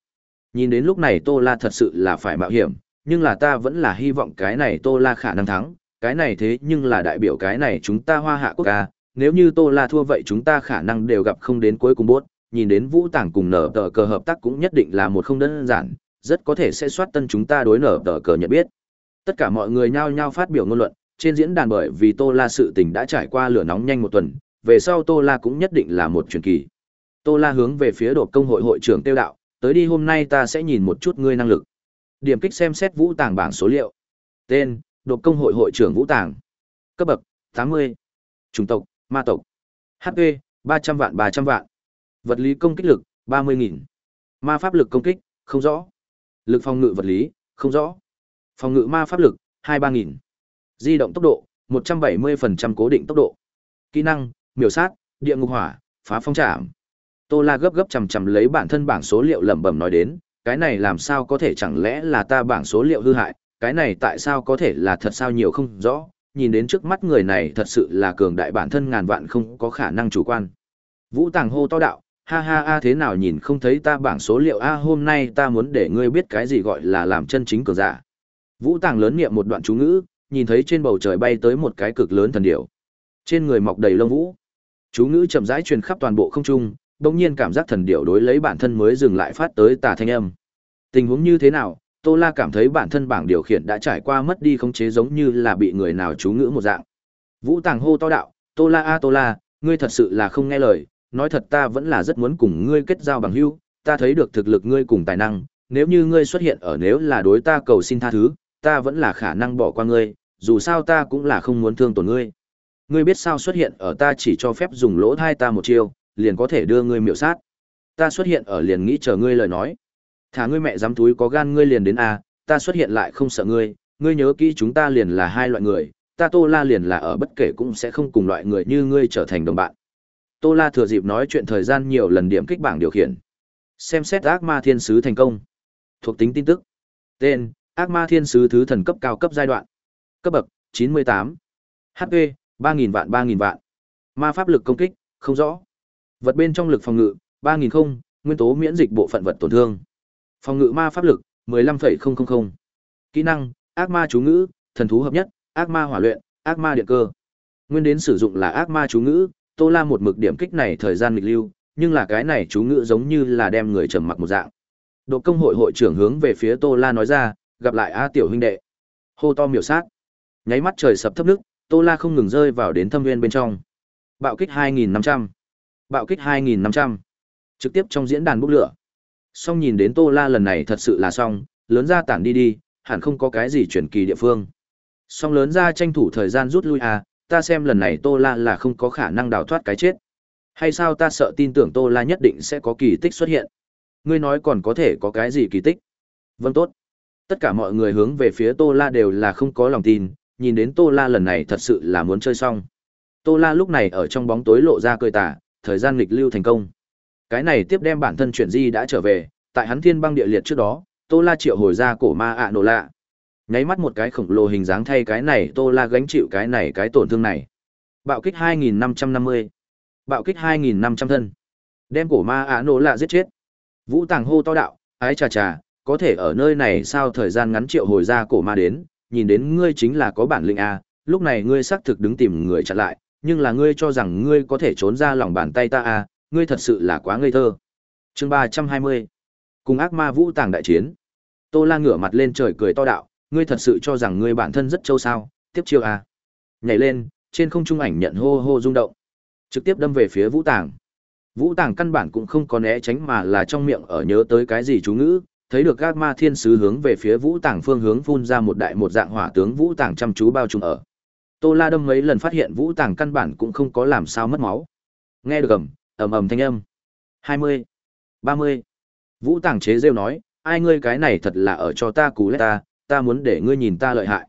S1: Nhìn đến lúc này Tô La thật sự là phải mạo hiểm, nhưng là ta vẫn là hy vọng cái này Tô La khả năng thắng, cái này thế nhưng là đại biểu cái này chúng ta hoa hạ quốc ca, nếu như Tô La thua vậy chúng ta khả năng đều gặp không đến cuối cùng bốt, nhìn đến Vũ Tàng cùng nở tờ cờ hợp tác cũng nhất định là một không đơn giản, rất có thể sẽ soát tân chúng ta đối nở tờ cờ nhận biết. Tất cả mọi người nhao nhao phát biểu ngôn luận, trên diễn đàn bởi vì Tô La sự tình đã trải qua lửa nóng nhanh một tuần, về sau Tô La cũng nhất định là một truyền kỳ. Tô La hướng về phía đột công hội hội trưởng tiêu đạo, tới đi hôm nay ta sẽ nhìn một chút ngươi năng lực. Điểm kích xem xét Vũ Tàng bảng số liệu. Tên: Đột công hội hội trưởng Vũ Tàng. Cấp bậc: 80. Chủng tộc: Ma tộc. HP: 300 vạn 300 vạn. Vật lý công kích lực: 30.000. Ma pháp lực công kích: không rõ. Lực phòng ngự vật lý: không rõ. Phòng ngự ma pháp lực: 23.000. Di động tốc độ: 170% cố định tốc độ. Kỹ năng: Miểu sát, Địa ngục hỏa, Phá phong trảm. Tô La gấp gấp chằm chằm lấy bản thân bảng số liệu lẩm bẩm nói đến, cái này làm sao có thể chẳng lẽ là ta bảng số liệu hư hại, cái này tại sao có thể là thật sao nhiều không rõ, nhìn đến trước mắt người này thật sự là cường đại bản thân ngàn vạn không có khả năng chủ quan. Vũ Tàng hô to đạo, ha ha a thế nào nhìn không thấy ta bảng số liệu a hôm nay ta muốn để ngươi biết cái gì gọi là làm chân chính cường giả. Vũ Tàng lớn niệm một đoạn chú ngữ, nhìn thấy trên bầu trời bay tới một cái cực lớn thần điểu. Trên người mọc đầy lông vũ. Chú ngữ chậm rãi truyền khắp toàn bộ không trung, bỗng nhiên cảm giác thần điểu đối lấy bản thân mới dừng lại phát tới tà thanh âm. Tình huống như thế nào, Tô La cảm thấy bản thân bảng điều khiển đã trải qua mất đi khống chế giống như là bị người nào chú ngữ một dạng. Vũ Tàng hô to đạo, Tô La a Tô La, ngươi thật sự là không nghe lời, nói thật ta vẫn là rất muốn cùng ngươi kết giao bằng hữu, ta thấy được thực lực ngươi cùng tài năng, nếu như ngươi xuất hiện ở nếu là đối ta cầu xin tha thứ, ta vẫn là khả năng bỏ qua ngươi, dù sao ta cũng là không muốn thương tổn ngươi. Ngươi biết sao xuất hiện ở ta chỉ cho phép dùng lỗ thai ta một chiêu, liền có thể đưa ngươi miểu sát. Ta xuất hiện ở liền nghĩ chờ ngươi lời nói. Thả ngươi mẹ dám túi có gan ngươi liền đến a, ta xuất hiện lại không sợ ngươi, ngươi nhớ kỹ chúng ta liền là hai loại người, ta Tô La liền là ở bất kể cũng sẽ không cùng loại người như ngươi trở thành đồng bạn. Tô La thừa dịp nói chuyện thời gian nhiều lần điểm kích bảng điều khiển. Xem xét ác ma thiên sứ thành công. Thuộc tính tin tức. Tên: Ác ma thiên sứ thứ thần cấp cao cấp giai đoạn. Cấp bậc: 98. HP: 3000 vạn 3000 vạn. Ma pháp lực công kích: Không rõ. Vật bên trong lực phòng ngự: 3000 không, nguyên tố miễn dịch bộ phận vật tổn thương. Phòng ngự ma pháp lực: 15,000. Kỹ năng: Ác ma chú ngữ, thần thú hợp nhất, ác ma hỏa luyện, ác ma điện cơ. Nguyên đến sử dụng là ác ma chú ngữ, Tô La một mực điểm kích này thời gian nghịch lưu, nhưng là cái này chú ngữ giống như là đem người trầm mặc một dạng. Độ công hội hội trưởng hướng về phía Tô La nói ra, gặp lại A tiểu huynh đệ. Hô to miểu sát. Nháy mắt trời sập thấp nước, Tô La không ngừng rơi vào đến thâm nguyên bên trong. Bạo kích 2500. Bạo kích 2500. Trực tiếp trong diễn đàn bốc lửa. Xong nhìn đến Tô La lần này thật sự là xong, lớn ra tản đi đi, hẳn không có cái gì chuyển kỳ địa phương. Xong lớn ra tranh thủ thời gian rút lui à, ta xem lần này Tô La là không có khả năng đào thoát cái chết. Hay sao ta sợ tin tưởng Tô La nhất định sẽ có kỳ tích xuất hiện. Ngươi nói còn có thể có cái gì kỳ tích? Vâng tốt. Tất cả mọi người hướng về phía Tô La đều là không có lòng tin, nhìn đến Tô La lần này thật sự là muốn chơi xong. Tô La lúc này ở trong bóng tối lộ ra cười tà, thời gian nghịch lưu thành công. Cái này tiếp đem bản thân chuyển di đã trở về, tại hắn thiên băng địa liệt trước đó, Tô La triệu hồi ra cổ ma ạ nổ lạ. Nháy mắt một cái khổng lồ hình dáng thay cái này Tô La gánh chịu cái này cái tổn thương này. Bạo kích 2550. Bạo kích 2500 thân. Đem cổ ma á nổ lạ giết chết. Vũ Tàng hô to đạo, ái chà chà, có thể ở nơi này sao thời gian ngắn triệu hồi ra cổ ma đến, nhìn đến ngươi chính là có bản lĩnh a, lúc này ngươi xác thực đứng tìm người chặn lại, nhưng là ngươi cho rằng ngươi có thể trốn ra lòng bàn tay ta a, ngươi thật sự là quá ngây thơ. Chương 320. Cùng ác ma vũ tàng đại chiến. Tô La ngửa mặt lên trời cười to đạo, ngươi thật sự cho rằng ngươi bản thân rất trâu sao, tiếp chiêu à? Nhảy lên, trên không trung ảnh nhận hô hô rung động. Trực tiếp đâm về phía Vũ Tàng. Vũ Tàng căn bản cũng không có né tránh mà là trong miệng ở nhớ tới cái gì chú ngữ, thấy được gác ma thiên sứ hướng về phía Vũ Tàng phương hướng phun ra một đại một dạng hỏa tướng Vũ Tàng chăm chú bao trùm ở. Tô La đâm mấy lần phát hiện Vũ Tàng căn bản cũng không có làm sao mất máu. Nghe được ầm, ầm ầm thanh âm. 20, 30. Vũ Tàng chế rêu nói, ai ngươi cái này thật là ở cho ta cú lét ta, ta muốn để ngươi nhìn ta lợi hại.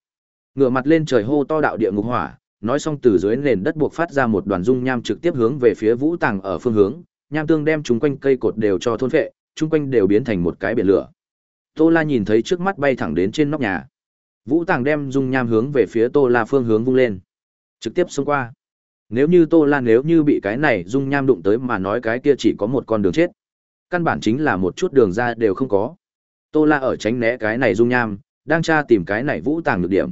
S1: Ngửa mặt lên trời hô to đạo địa ngục hỏa, nói xong từ dưới nền đất buộc phát ra một đoàn dung nham trực tiếp hướng về phía Vũ Tàng ở phương hướng, nham tương đem chúng quanh cây cột đều cho thôn phệ, chung quanh đều biến thành một cái biển lửa. Tô La nhìn thấy trước mắt bay thẳng đến trên nóc nhà. Vũ Tàng đem dung nham hướng về phía Tô La phương hướng vung lên, trực tiếp xông qua. Nếu như Tô La nếu như bị cái này dung nham đụng tới mà nói cái kia chỉ có một con đường chết. Căn bản chính là một chút đường ra đều không có. Tô La ở tránh né cái này dung nham, đang tra tìm cái này Vũ Tàng nhược điểm.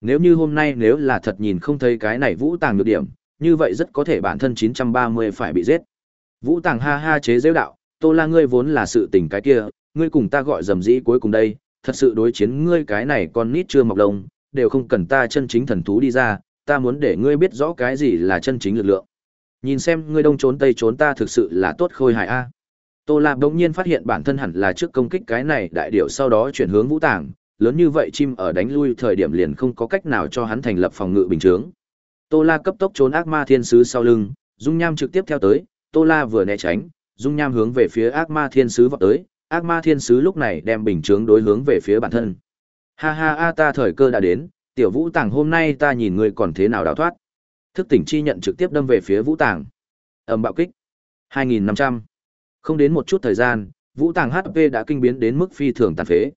S1: Nếu như hôm nay nếu là thật nhìn không thấy cái này Vũ Tàng nhược điểm, như vậy rất có thể bản thân 930 phải bị giết. Vũ Tàng ha ha chế giễu đạo, Tô La ngươi vốn là sự tình cái kia, ngươi cùng ta gọi dầm dĩ cuối cùng đây, thật sự đối chiến ngươi cái này con nít chưa mọc lông, đều không cần ta chân chính thần thú đi ra, ta muốn để ngươi biết rõ cái gì là chân chính lực lượng. Nhìn xem ngươi đông trốn tây trốn ta thực sự là tốt khôi hài a. Tô La bỗng nhiên phát hiện bản thân hẳn là trước công kích cái này đại điểu sau đó chuyển hướng Vũ Tàng, lớn như vậy chim ở đánh lui thời điểm liền không có cách nào cho hắn thành lập phòng ngự bình chướng. Tô La cấp tốc trốn ác ma thiên sứ sau lưng, dung nham trực tiếp theo tới, Tô La vừa né tránh, dung nham hướng về phía ác ma thiên sứ vọt tới, ác ma thiên sứ lúc này đem bình chướng đối hướng về phía bản thân. Ha ha a ta thời cơ đã đến, tiểu Vũ Tàng hôm nay ta nhìn ngươi còn thế nào đào thoát. Thức tỉnh chi nhận trực tiếp đâm về phía Vũ Tàng. Ầm bạo kích. 2500. Không đến một chút thời gian, Vũ Tàng HP đã kinh biến đến mức phi thường tàn phế.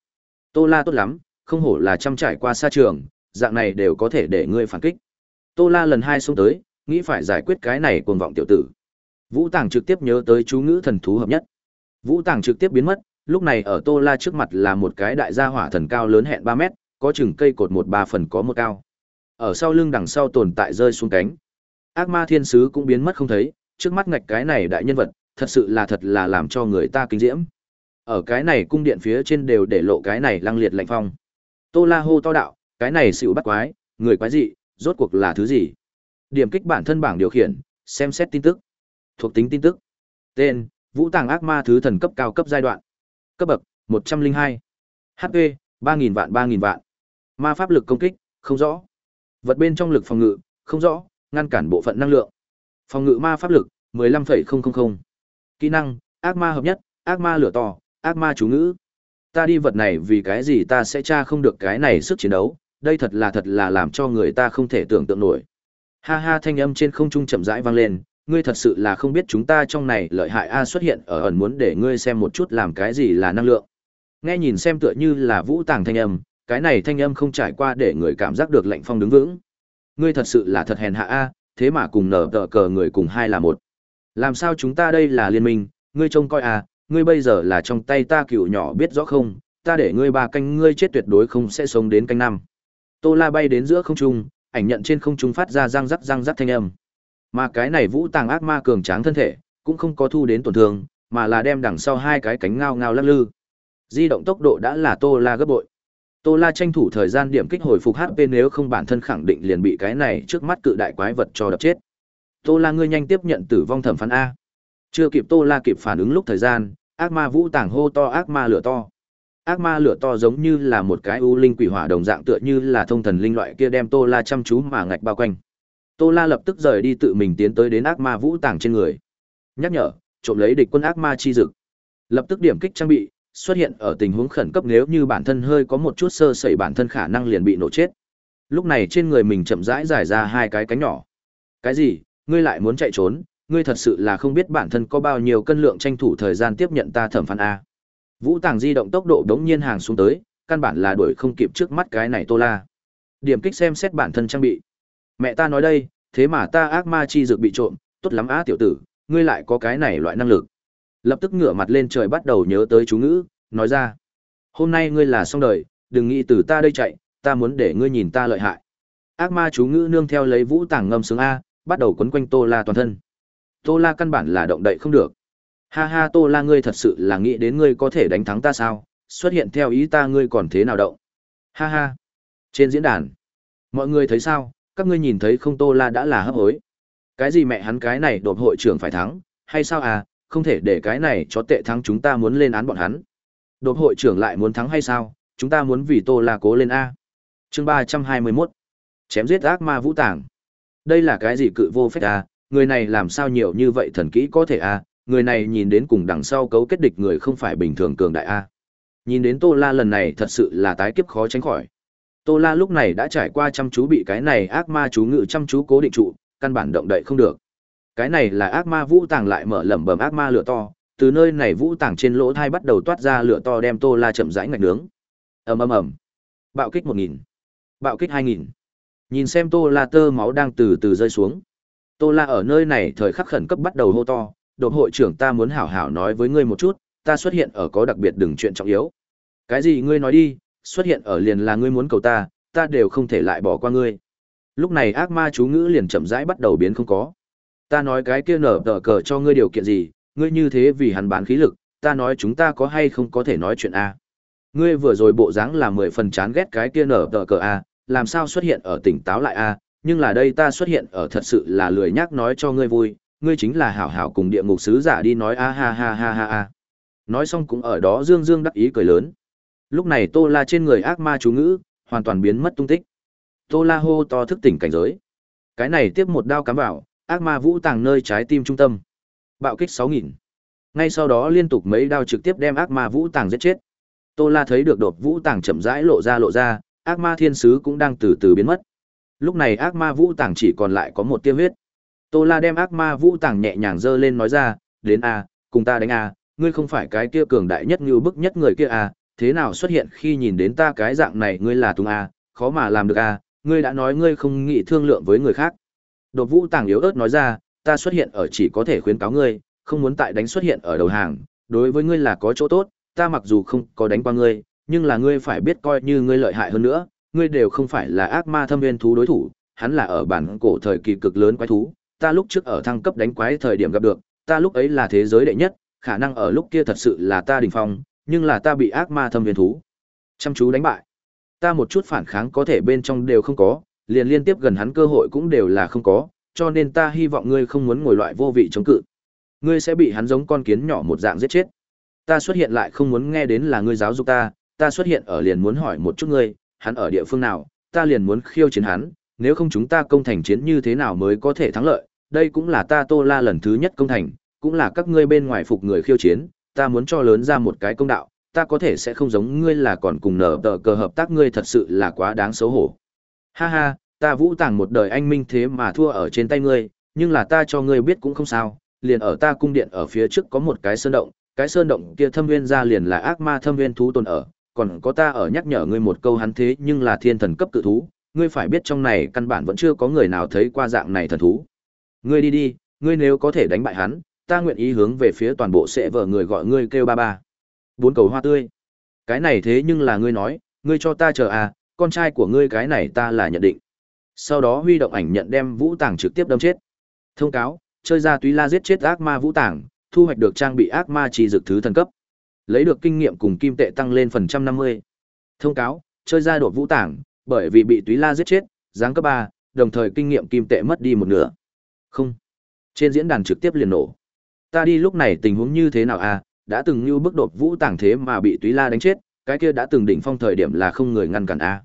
S1: Tô La tốt lắm, không hổ là chăm trải qua xa trường, dạng này đều có thể để ngươi phản kích. Tô La lần hai xông tới, nghĩ phải giải quyết cái này cuồng vọng tiểu tử. Vũ Tàng trực tiếp nhớ tới chú ngữ thần thú hợp nhất. Vũ Tàng trực tiếp biến mất, lúc này ở Tô La trước mặt là một cái đại gia hỏa thần cao lớn hẹn 3 mét, có chừng cây cột một ba phần có một cao. Ở sau lưng đằng sau tồn tại rơi xuống cánh. Ác ma thiên sứ cũng biến mất không thấy, trước mắt ngạch cái này đại nhân vật, thật sự là thật là làm cho người ta kinh diễm. Ở cái này cung điện phía trên đều để lộ cái này lăng liệt lạnh phong. Tô La hô to đạo, cái này xỉu bắt quái, người quái dị, rốt cuộc là thứ gì? Điểm kích bản thân bảng điều khiển, xem xét tin tức. Thuộc tính tin tức. Tên, Vũ Tàng ác ma thứ thần cấp cao cấp giai đoạn. Cấp bậc, 102. HP, 3000 vạn 3000 vạn. Ma pháp lực công kích, không rõ. Vật bên trong lực phòng ngự, không rõ, ngăn cản bộ phận năng lượng. Phòng ngự ma pháp lực, 15,000. Kỹ năng, ác ma hợp nhất, ác ma lửa to, ác ma chú ngữ. Ta đi vật này vì cái gì ta sẽ tra không được cái này sức chiến đấu, đây thật là thật là làm cho người ta không thể tưởng tượng nổi. Ha ha thanh âm trên không trung chậm rãi vang lên, ngươi thật sự là không biết chúng ta trong này lợi hại A xuất hiện ở ẩn muốn để ngươi xem một chút làm cái gì là năng lượng. Nghe nhìn xem tựa như là vũ tàng thanh âm, cái này thanh âm không trải qua để người cảm giác được lạnh phong đứng vững. Ngươi thật sự là thật hèn hạ A, thế mà cùng nở tờ cờ người cùng hai là một. Làm sao chúng ta đây là liên minh, ngươi trông coi à, ngươi bây giờ là trong tay ta cựu nhỏ biết rõ không, ta để ngươi ba canh ngươi chết tuyệt đối không sẽ sống đến canh năm. Tô La bay đến giữa không trung, ảnh nhận trên không trung phát ra răng rắc răng rắc thanh âm. Mà cái này vũ tàng ác ma cường tráng thân thể, cũng không có thu đến tổn thương, mà là đem đằng sau hai cái cánh ngao ngao lắc lư. Di động tốc độ đã là Tô La gấp bội. Tô La tranh thủ thời gian điểm kích hồi phục HP nếu không bản thân khẳng định liền bị cái này trước mắt cự đại quái vật cho đập chết. Tô La ngươi nhanh tiếp nhận tử vong thẩm phán a. Chưa kịp Tô La kịp phản ứng lúc thời gian, ác ma vũ tàng hô to ác ma lửa to. Ác ma lửa to giống như là một cái u linh quỷ hỏa đồng dạng tựa như là thông thần linh loại kia đem Tô La chăm chú mà ngạch bao quanh. Tô La lập tức rời đi tự mình tiến tới đến ác ma vũ tàng trên người. Nhắc nhở, trộm lấy địch quân ác ma chi dực. Lập tức điểm kích trang bị, xuất hiện ở tình huống khẩn cấp nếu như bản thân hơi có một chút sơ sẩy bản thân khả năng liền bị nổ chết. Lúc này trên người mình chậm rãi giải ra hai cái cánh nhỏ. Cái gì? Ngươi lại muốn chạy trốn? Ngươi thật sự là không biết bản thân có bao nhiêu cân lượng tranh thủ thời gian tiếp nhận ta thẩm phán a. Vũ Tàng di động tốc độ đống nhiên hàng xuống tới, căn bản là đuổi không kịp trước mắt cái này Tô La. Điểm kích xem xét bản thân trang bị. Mẹ ta nói đây, thế mà ta ác ma chi dược bị trộm, tốt lắm á tiểu tử, ngươi lại có cái này loại năng lực. Lập tức ngửa mặt lên trời bắt đầu nhớ tới chú ngữ, nói ra. Hôm nay ngươi là xong đời, đừng nghĩ từ ta đây chạy, ta muốn để ngươi nhìn ta lợi hại. Ác ma chú ngữ nương theo lấy vũ tàng ngâm sướng A, bắt đầu quấn quanh Tô La toàn thân. Tô La căn bản là động đậy không được. Ha ha Tô La ngươi thật sự là nghĩ đến ngươi có thể đánh thắng ta sao, xuất hiện theo ý ta ngươi còn thế nào động. Ha ha. Trên diễn đàn, mọi người thấy sao, Các ngươi nhìn thấy không Tô La đã là hấp hối. Cái gì mẹ hắn cái này đột hội trưởng phải thắng, hay sao à, không thể để cái này cho tệ thắng chúng ta muốn lên án bọn hắn. Đột hội trưởng lại muốn thắng hay sao, chúng ta muốn vì Tô La cố lên A. chương ba trăm hai mươi 321. Chém giết ác ma vũ tàng. Đây là cái gì cự vô phép à? Người này làm sao nhiều như vậy thần kỹ có thể A, người này nhìn đến cùng đằng sau cấu kết địch người không phải bình thường cường đại A. Nhìn đến Tô La lần này thật sự là tái kiếp khó tránh khỏi. Tô La lúc này đã trải qua chăm chú bị cái này ác ma chú ngự chăm chú cố định trụ, căn bản động đậy không được. Cái này là ác ma vũ tàng lại mở lẩm bẩm ác ma lửa to, từ nơi này vũ tàng trên lỗ thai bắt đầu toát ra lửa to đem Tô La chậm rãi ngạch nướng. Ầm ầm ầm. Bạo kích một nghìn, Bạo kích hai nghìn. Nhìn xem Tô La tơ máu đang từ từ rơi xuống. Tô La ở nơi này thời khắc khẩn cấp bắt đầu hô to, "Đột hội trưởng ta muốn hảo hảo nói với ngươi một chút, ta xuất hiện ở có đặc biệt đừng chuyện trọng yếu." "Cái gì ngươi nói đi, xuất hiện ở liền là ngươi muốn cầu ta, ta đều không thể lại bỏ qua ngươi." Lúc này ác ma chú ngữ liền chậm rãi bắt đầu biến không có. Ta nói cái kia nở tờ cờ cho ngươi điều kiện gì, ngươi như thế vì hắn bán khí lực, ta nói chúng ta có hay không có thể nói chuyện a. Ngươi vừa rồi bộ dáng là mười phần chán ghét cái kia nở tờ cờ a, làm sao xuất hiện ở tỉnh táo lại a, nhưng là đây ta xuất hiện ở thật sự là lười nhác nói cho ngươi vui, ngươi chính là hảo hảo cùng địa ngục sứ giả đi nói a ha ha ha ha ha. Nói xong cũng ở đó dương dương đắc ý cười lớn. Lúc này Tô La trên người ác ma chú ngữ, hoàn toàn biến mất tung tích. Tô La hô to thức tỉnh cảnh giới. Cái này tiếp một đao cắm vào, ác ma vũ tàng nơi trái tim trung tâm. Bạo kích 6000. Ngay sau đó liên tục mấy đao trực tiếp đem ác ma vũ tàng giết chết. Tô La thấy được đột vũ tàng chậm rãi lộ ra lộ ra, ác ma thiên sứ cũng đang từ từ biến mất. Lúc này ác ma vũ tàng chỉ còn lại có một tia huyết. Tô La đem ác ma vũ tàng nhẹ nhàng giơ lên nói ra, đến a, cùng ta đánh a, ngươi không phải cái kia cường đại nhất như bức nhất người kia a, thế nào xuất hiện khi nhìn đến ta cái dạng này ngươi là tung a, khó mà làm được a, ngươi đã nói ngươi không nghĩ thương lượng với người khác. Đột Vũ Tàng yếu ớt nói ra, ta xuất hiện ở chỉ có thể khuyến cáo ngươi, không muốn tại đánh xuất hiện ở đầu hàng, đối với ngươi là có chỗ tốt, ta mặc dù không có đánh qua ngươi, nhưng là ngươi phải biết coi như ngươi lợi hại hơn nữa, ngươi đều không phải là ác ma thâm viên thú đối thủ, hắn là ở bản cổ thời kỳ cực lớn quái thú, ta lúc trước ở thăng cấp đánh quái thời điểm gặp được, ta lúc ấy là thế giới đệ nhất, khả năng ở lúc kia thật sự là ta đỉnh phong, nhưng là ta bị ác ma thâm viên thú chăm chú đánh bại. Ta một chút phản kháng có thể bên trong đều không có, liền liên tiếp gần hắn cơ hội cũng đều là không có, cho nên ta hy vọng ngươi không muốn ngồi loại vô vị chống cự. Ngươi sẽ bị hắn giống con kiến nhỏ một dạng giết chết. Ta xuất hiện lại không muốn nghe đến là ngươi giáo dục ta, ta xuất hiện ở liền muốn hỏi một chút ngươi, hắn ở địa phương nào, ta liền muốn khiêu chiến hắn, nếu không chúng ta công thành chiến như thế nào mới có thể thắng lợi, đây cũng là ta Tô La lần thứ nhất công thành, cũng là các ngươi bên ngoài phục người khiêu chiến, ta muốn cho lớn ra một cái công đạo, ta có thể sẽ không giống ngươi là còn cùng nở tờ cờ hợp tác ngươi thật sự là quá đáng xấu hổ. Ha ha, ta vũ tàng một đời anh minh thế mà thua ở trên tay ngươi, nhưng là ta cho ngươi biết cũng không sao, liền ở ta cung điện ở phía trước có một cái sơn động, cái sơn động kia thâm viên ra liền là ác ma thâm viên thú tồn ở, còn có ta ở nhắc nhở ngươi một câu hắn thế nhưng là thiên thần cấp cự thú, ngươi phải biết trong này căn bản vẫn chưa có người nào thấy qua dạng này thần thú. Ngươi đi đi, ngươi nếu có thể đánh bại hắn, ta nguyện ý hướng về phía toàn bộ sẽ vợ người gọi ngươi kêu ba ba. Bốn cầu hoa tươi. Cái này thế nhưng là ngươi nói, ngươi cho ta chờ à, con trai của ngươi cái này ta là nhận định. Sau đó huy động ảnh nhận đem Vũ Tàng trực tiếp đâm chết. Thông cáo, chơi ra túy la giết chết ác ma Vũ Tàng, thu hoạch được trang bị ác ma trì dược thứ thần cấp. Lấy được kinh nghiệm cùng kim tệ tăng lên phần trăm năm mươi. Thông cáo, chơi ra đột Vũ tảng bởi vì bị túy la giết chết, giáng cấp ba, đồng thời kinh nghiệm kim tệ mất đi một nửa. Không. Trên diễn đàn trực tiếp liền nổ. Ta đi lúc này tình huống như thế nào à, đã từng như bức đột Vũ tảng thế mà bị túy la đánh chết, cái kia đã từng đỉnh phong thời điểm là không người ngăn cản a.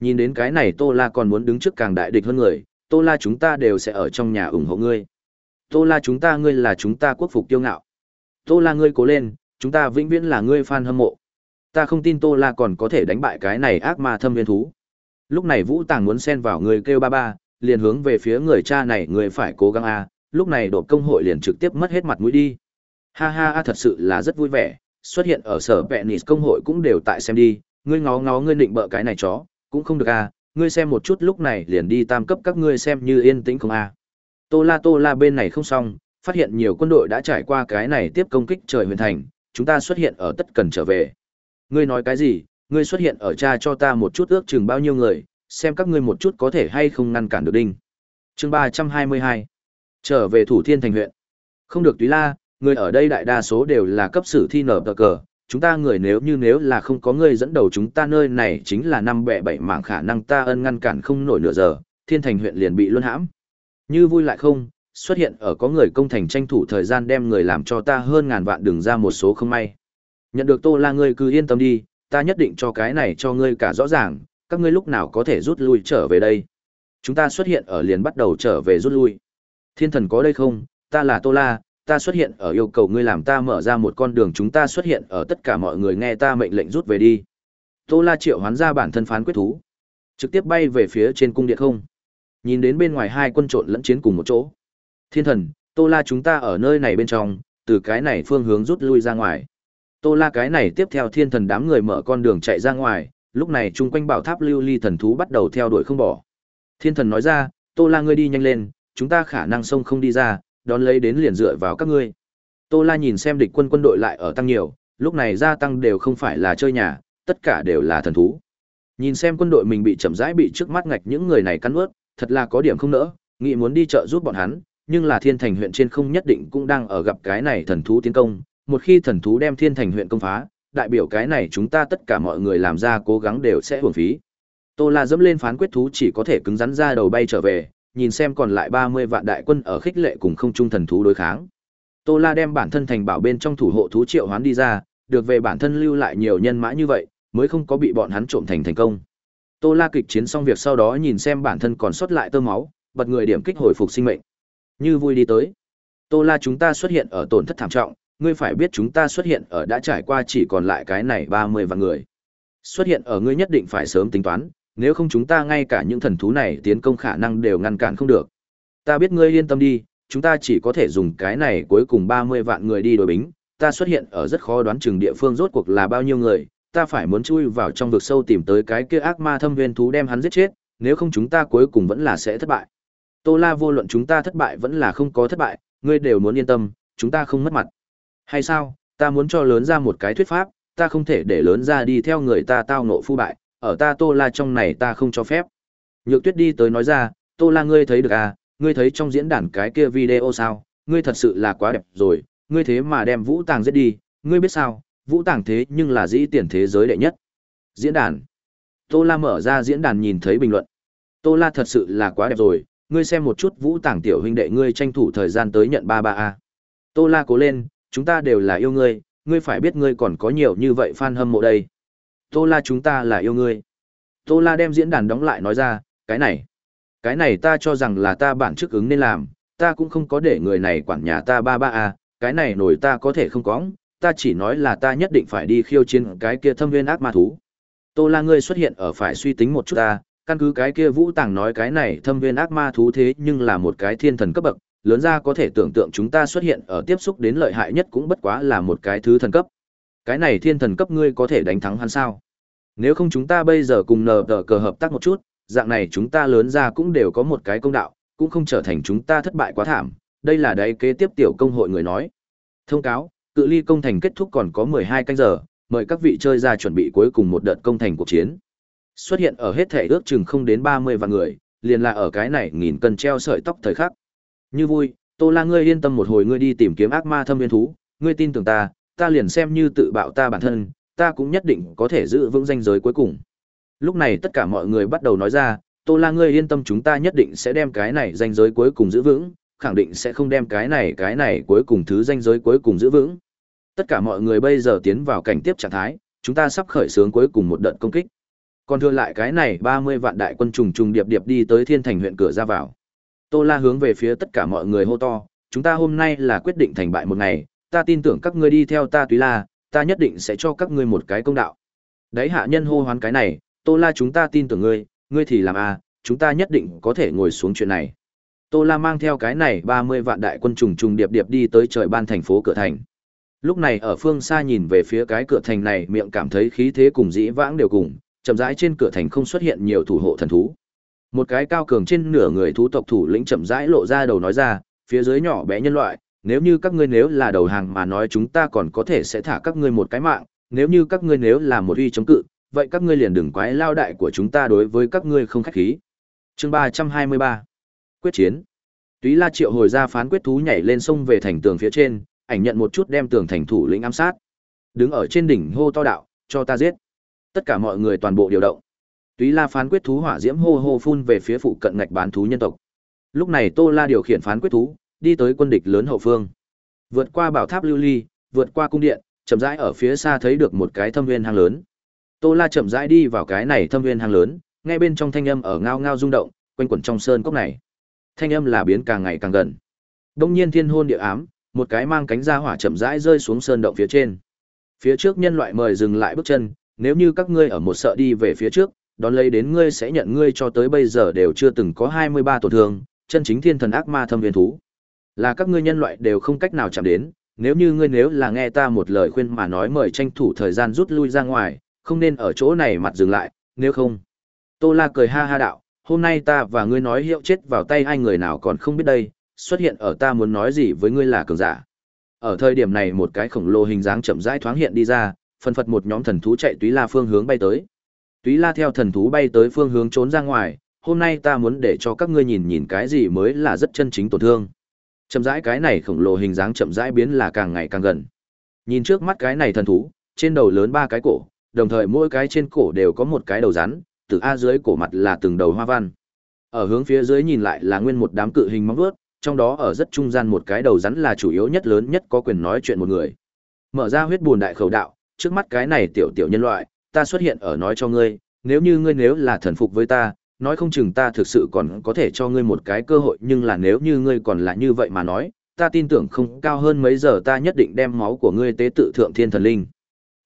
S1: Nhìn đến cái này Tô La còn muốn đứng trước càng đại địch hơn người, Tô La chúng ta đều sẽ ở trong nhà ủng hộ ngươi. Tô La chúng ta ngươi là chúng ta quốc phục tiêu ngạo. Tô La ngươi cố lên, chúng ta vĩnh viễn là ngươi fan hâm mộ. Ta không tin Tô La còn có thể đánh bại cái này ác ma thâm viên thú. Lúc này Vũ Tàng muốn xen vào người kêu ba ba, liền hướng về phía người cha này người phải cố gắng a. Lúc này đột công hội liền trực tiếp mất hết mặt mũi đi. Ha ha a thật sự là rất vui vẻ, xuất hiện ở sở vẹn công hội cũng đều tại xem đi, ngươi ngó ngó ngươi định bợ cái này chó, cũng không được à, ngươi xem một chút lúc này liền đi tam cấp các ngươi xem như yên tĩnh không à. Tô La Tô La bên này không xong, phát hiện nhiều quân đội đã trải qua cái này tiếp công kích trời huyền thành, chúng ta xuất hiện ở tất cần trở về. Ngươi nói cái gì, ngươi xuất hiện ở cha cho ta một chút ước chừng bao nhiêu người, xem các ngươi một chút có thể hay không ngăn cản được đinh. Chương ba trăm hai mươi hai Trở về thủ thiên thành huyện. Không được túy la, người ở đây đại đa số đều là cấp sử thi nở cờ, chúng ta người nếu như nếu là không có người dẫn đầu chúng ta nơi này chính là năm bẻ bảy mạng khả năng ta ân ngăn cản không nổi nửa giờ, thiên thành huyện liền bị luân hãm. Như vui lại không, xuất hiện ở có người công thành tranh thủ thời gian đem người làm cho ta hơn ngàn vạn đường ra một số không may. Nhận được Tô La ngươi cứ yên tâm đi, ta nhất định cho cái này cho ngươi cả rõ ràng, các ngươi lúc nào có thể rút lui trở về đây. Chúng ta xuất hiện ở liền bắt đầu trở về rút lui. Thiên thần có đây không, ta là Tô La, ta xuất hiện ở yêu cầu ngươi làm ta mở ra một con đường chúng ta xuất hiện ở tất cả mọi người nghe ta mệnh lệnh rút về đi. Tô La triệu hoán ra bản thân phán quyết thú, trực tiếp bay về phía trên cung điện không. Nhìn đến bên ngoài hai quân trộn lẫn chiến cùng một chỗ. Thiên thần, Tô La chúng ta ở nơi này bên trong, từ cái này phương hướng rút lui ra ngoài. Tô La cái này tiếp theo thiên thần đám người mở con đường chạy ra ngoài, lúc này chung quanh bảo tháp lưu ly thần thú bắt đầu theo đuổi không bỏ. Thiên thần nói ra, Tô La ngươi đi nhanh lên, chúng ta khả năng sông không đi ra, đón lấy đến liền dựa vào các ngươi. Tô La nhìn xem địch quân quân đội lại ở tăng nhiều, lúc này gia tăng đều không phải là chơi nhà, tất cả đều là thần thú. Nhìn xem quân đội mình bị chậm rãi bị trước mắt ngạch những người này cắn ướt, thật là có điểm không nỡ, nghĩ muốn đi chợ giúp bọn hắn, nhưng là thiên thành huyện trên không nhất định cũng đang ở gặp cái này thần thú tiến công, một khi thần thú đem thiên thành huyện công phá, đại biểu cái này chúng ta tất cả mọi người làm ra cố gắng đều sẽ hưởng phí. Tô La dẫm lên phán quyết thú chỉ có thể cứng rắn ra đầu bay trở về, nhìn xem còn lại 30 vạn đại quân ở khích lệ cùng không trung thần thú đối kháng. Tô La đem bản thân thành bảo bên trong thủ hộ thú triệu hoán đi ra, được về bản thân lưu lại nhiều nhân mã như vậy, mới không có bị bọn hắn trộm thành thành công. Tô La kịch chiến xong việc sau đó nhìn xem bản thân còn sót lại tơ máu, bật người điểm kích hồi phục sinh mệnh. Như vui đi tới. Tô La chúng ta xuất hiện ở tổn thất thảm trọng, ngươi phải biết chúng ta xuất hiện ở đã trải qua chỉ còn lại cái này 30 vạn người. Xuất hiện ở ngươi nhất định phải sớm tính toán, nếu không chúng ta ngay cả những thần thú này tiến công khả năng đều ngăn cản không được. Ta biết ngươi yên tâm đi, chúng ta chỉ có thể dùng cái này cuối cùng 30 vạn người đi đối bính, ta xuất hiện ở rất khó đoán chừng địa phương rốt cuộc là bao nhiêu người, ta phải muốn chui vào trong vực sâu tìm tới cái kia ác ma thâm viên thú đem hắn giết chết, nếu không chúng ta cuối cùng vẫn là sẽ thất bại. Tô La vô luận chúng ta thất bại vẫn là không có thất bại, ngươi đều muốn yên tâm, chúng ta không mất mặt. Hay sao, ta muốn cho lớn ra một cái thuyết pháp, ta không thể để lớn ra đi theo người ta tao nộ phu bại, ở ta Tô La trong này ta không cho phép. Nhược Tuyết đi tới nói ra, Tô La ngươi thấy được à, ngươi thấy trong diễn đàn cái kia video sao, ngươi thật sự là quá đẹp rồi, ngươi thế mà đem Vũ Tàng giết đi, ngươi biết sao, Vũ Tàng thế nhưng là dĩ tiền thế giới đệ nhất. Diễn đàn. Tô La mở ra diễn đàn nhìn thấy bình luận. Tô La thật sự là quá đẹp rồi, ngươi xem một chút Vũ Tàng tiểu huynh đệ ngươi tranh thủ thời gian tới nhận ba ba a. Tô La cố lên, chúng ta đều là yêu ngươi, ngươi phải biết ngươi còn có nhiều như vậy fan hâm mộ đây. Tô La chúng ta là yêu ngươi. Tô La đem diễn đàn đóng lại nói ra, cái này, cái này ta cho rằng là ta bản chức ứng nên làm, ta cũng không có để người này quản nhà ta ba ba a. cái này nổi ta có thể không có, ta chỉ nói là ta nhất định phải đi khiêu chiến cái kia thâm viên ác ma thú. Tô La ngươi xuất hiện ở phải suy tính một chút ta, căn cứ cái kia Vũ Tàng nói cái này thâm viên ác ma thú thế nhưng là một cái thiên thần cấp bậc, lớn ra có thể tưởng tượng chúng ta xuất hiện ở tiếp xúc đến lợi hại nhất cũng bất quá là một cái thứ thần cấp. Cái này thiên thần cấp ngươi có thể đánh thắng hắn sao? Nếu không chúng ta bây giờ cùng nờ tờ cờ hợp tác một chút, dạng này chúng ta lớn ra cũng đều có một cái công đạo, cũng không trở thành chúng ta thất bại quá thảm. Đây là đấy kế tiếp tiểu công hội người nói. Thông cáo, cự ly công thành kết thúc còn có 12 canh giờ, mời các vị chơi ra chuẩn bị cuối cùng một đợt công thành cuộc chiến. Xuất hiện ở hết thể ước chừng không đến 30 vạn người, liền là ở cái này nghìn cân treo sợi tóc thời khắc. Như vui, Tô La ngươi yên tâm một hồi ngươi đi tìm kiếm ác ma thâm viên thú, ngươi tin tưởng ta, ta liền xem như tự bạo ta bản thân, ta cũng nhất định có thể giữ vững danh giới cuối cùng. Lúc này tất cả mọi người bắt đầu nói ra, Tô La ngươi yên tâm chúng ta nhất định sẽ đem cái này danh giới cuối cùng giữ vững, khẳng định sẽ không đem cái này cái này cuối cùng thứ danh giới cuối cùng giữ vững. Tất cả mọi người bây giờ tiến vào cảnh tiếp trạng thái, chúng ta sắp khởi xướng cuối cùng một đợt công kích. Còn thừa lại cái này 30 vạn đại quân trùng trùng điệp điệp đi tới Thiên Thành huyện cửa ra vào. Tô La hướng về phía tất cả mọi người hô to, chúng ta hôm nay là quyết định thành bại một ngày, ta tin tưởng các ngươi đi theo ta Túy La, ta nhất định sẽ cho các ngươi một cái công đạo. Đấy hạ nhân hô hoán cái này, Tô La chúng ta tin tưởng ngươi, ngươi thì làm a, à, chúng ta nhất định có thể ngồi xuống chuyện này. Tô La mang theo cái này 30 vạn đại quân trùng trùng điệp điệp đi tới trời ban thành phố cửa thành. Lúc này ở phương xa nhìn về phía cái cửa thành này, miệng cảm thấy khí thế cùng dĩ vãng đều cùng, chậm rãi trên cửa thành không xuất hiện nhiều thủ hộ thần thú. Một cái cao cường trên nửa người thú tộc thủ lĩnh chậm rãi lộ ra đầu nói ra, phía dưới nhỏ bé nhân loại, nếu như các ngươi nếu là đầu hàng mà nói chúng ta còn có thể sẽ thả các ngươi một cái mạng, nếu như các ngươi nếu là một uy chống cự, vậy các ngươi liền đừng quái lao đại của chúng ta đối với các ngươi không khách khí. Chương ba trăm hai mươi ba Quyết chiến. Túy La Triệu hồi ra phán quyết thú nhảy lên sông về thành tường phía trên, ảnh nhận một chút đem tường thành thủ lĩnh ám sát. Đứng ở trên đỉnh hô to đạo, cho ta giết. Tất cả mọi người toàn bộ điều động. Túy La phán quyết thú hỏa diễm hô hô phun về phía phụ cận ngạch bán thú nhân tộc. Lúc này Tô La điều khiển phán quyết thú, đi tới quân địch lớn hậu phương. Vượt qua bảo tháp lưu ly, vượt qua cung điện, chậm rãi ở phía xa thấy được một cái thâm viên hang lớn. Tô La chậm rãi đi vào cái này thâm viên hang lớn, ngay bên trong thanh âm ở ngao ngao rung động, quanh quẩn trong sơn cốc này. Thanh âm là biến càng ngày càng gần. Đông nhiên thiên hôn địa ám, một cái mang cánh ra hỏa chậm rãi rơi xuống sơn động phía trên. Phía trước nhân loại mời dừng lại bước chân, nếu như các ngươi ở một sợ đi về phía trước, đón lấy đến ngươi sẽ nhận ngươi cho tới bây giờ đều chưa từng có 23 tổn thương, chân chính thiên thần ác ma thâm viên thú. Là các ngươi nhân loại đều không cách nào chạm đến, nếu như ngươi nếu là nghe ta một lời khuyên mà nói mời tranh thủ thời gian rút lui ra ngoài, không nên ở chỗ này mặt dừng lại, nếu không. Tô La cười ha ha đạo, hôm nay ta và ngươi nói hiệu chết vào tay hai người nào còn không biết đây, xuất hiện ở ta muốn nói gì với ngươi là cường giả. Ở thời điểm này một cái khổng lồ hình dáng chậm rãi thoáng hiện đi ra, Phần phật một nhóm thần thú chạy túy la phương hướng bay tới. Túy la theo thần thú bay tới phương hướng trốn ra ngoài, hôm nay ta muốn để cho các ngươi nhìn nhìn cái gì mới là rất chân chính tổn thương. Chậm rãi cái này khổng lồ hình dáng chậm rãi biến là càng ngày càng gần. Nhìn trước mắt cái này thần thú, trên đầu lớn ba cái cổ, đồng thời mỗi cái trên cổ đều có một cái đầu rắn, từ a dưới cổ mặt là từng đầu hoa văn. Ở hướng phía dưới nhìn lại là nguyên một đám cự hình móng vuốt, trong đó ở rất trung gian một cái đầu rắn là chủ yếu nhất lớn nhất có quyền nói chuyện một người. Mở ra huyết buồn đại khẩu đạo, trước mắt cái này tiểu tiểu nhân loại, ta xuất hiện ở nói cho ngươi, nếu như ngươi nếu là thần phục với ta, nói không chừng ta thực sự còn có thể cho ngươi một cái cơ hội, nhưng là nếu như ngươi còn là như vậy mà nói, ta tin tưởng không cao hơn mấy giờ ta nhất định đem máu của ngươi tế tự thượng thiên thần linh.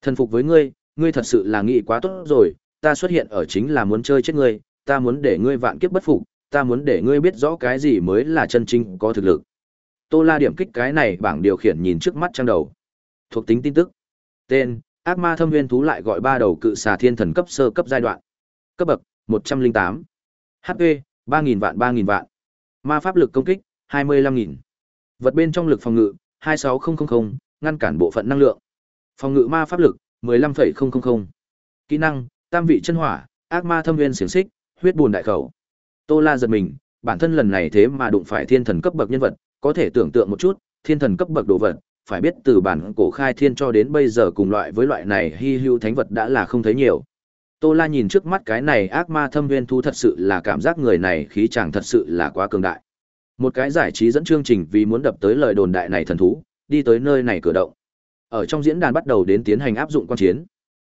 S1: Thần phục với ngươi, ngươi thật sự là nghĩ quá tốt rồi, ta xuất hiện ở chính là muốn chơi chết ngươi, ta muốn để ngươi vạn kiếp bất phục, ta muốn để ngươi biết rõ cái gì mới là chân chính có thực lực. Tô La điểm kích cái này bảng điều khiển nhìn trước mắt trang đầu. Thuộc tính tin tức. Tên: Ác ma thâm viên thú lại gọi ba đầu cự xà thiên thần cấp sơ cấp giai đoạn. Cấp bậc: 108. HP: 3000 vạn 3.000 vạn. Ma pháp lực công kích: 25.000 Vật bên trong lực phòng ngự: 26000, ngăn cản bộ phận năng lượng. Phòng ngự ma pháp lực: 15,000. Kỹ năng: Tam vị chân hỏa, ác ma thâm viên xiềng xích, huyết buồn đại khẩu. Tô La giật mình, bản thân lần này thế mà đụng phải thiên thần cấp bậc nhân vật, có thể tưởng tượng một chút, thiên thần cấp bậc đồ vật, phải biết từ bản cổ khai thiên cho đến bây giờ cùng loại với loại này hy hữu thánh vật đã là không thấy nhiều. Tô La nhìn trước mắt cái này ác ma thâm viên thu thật sự là cảm giác người này khí chàng thật sự là quá cường đại. Một cái giải trí dẫn chương trình vì muốn đập tới lời đồn đại này thần thú, đi tới nơi này cử động. Ở trong diễn đàn bắt đầu đến tiến hành áp dụng quan chiến.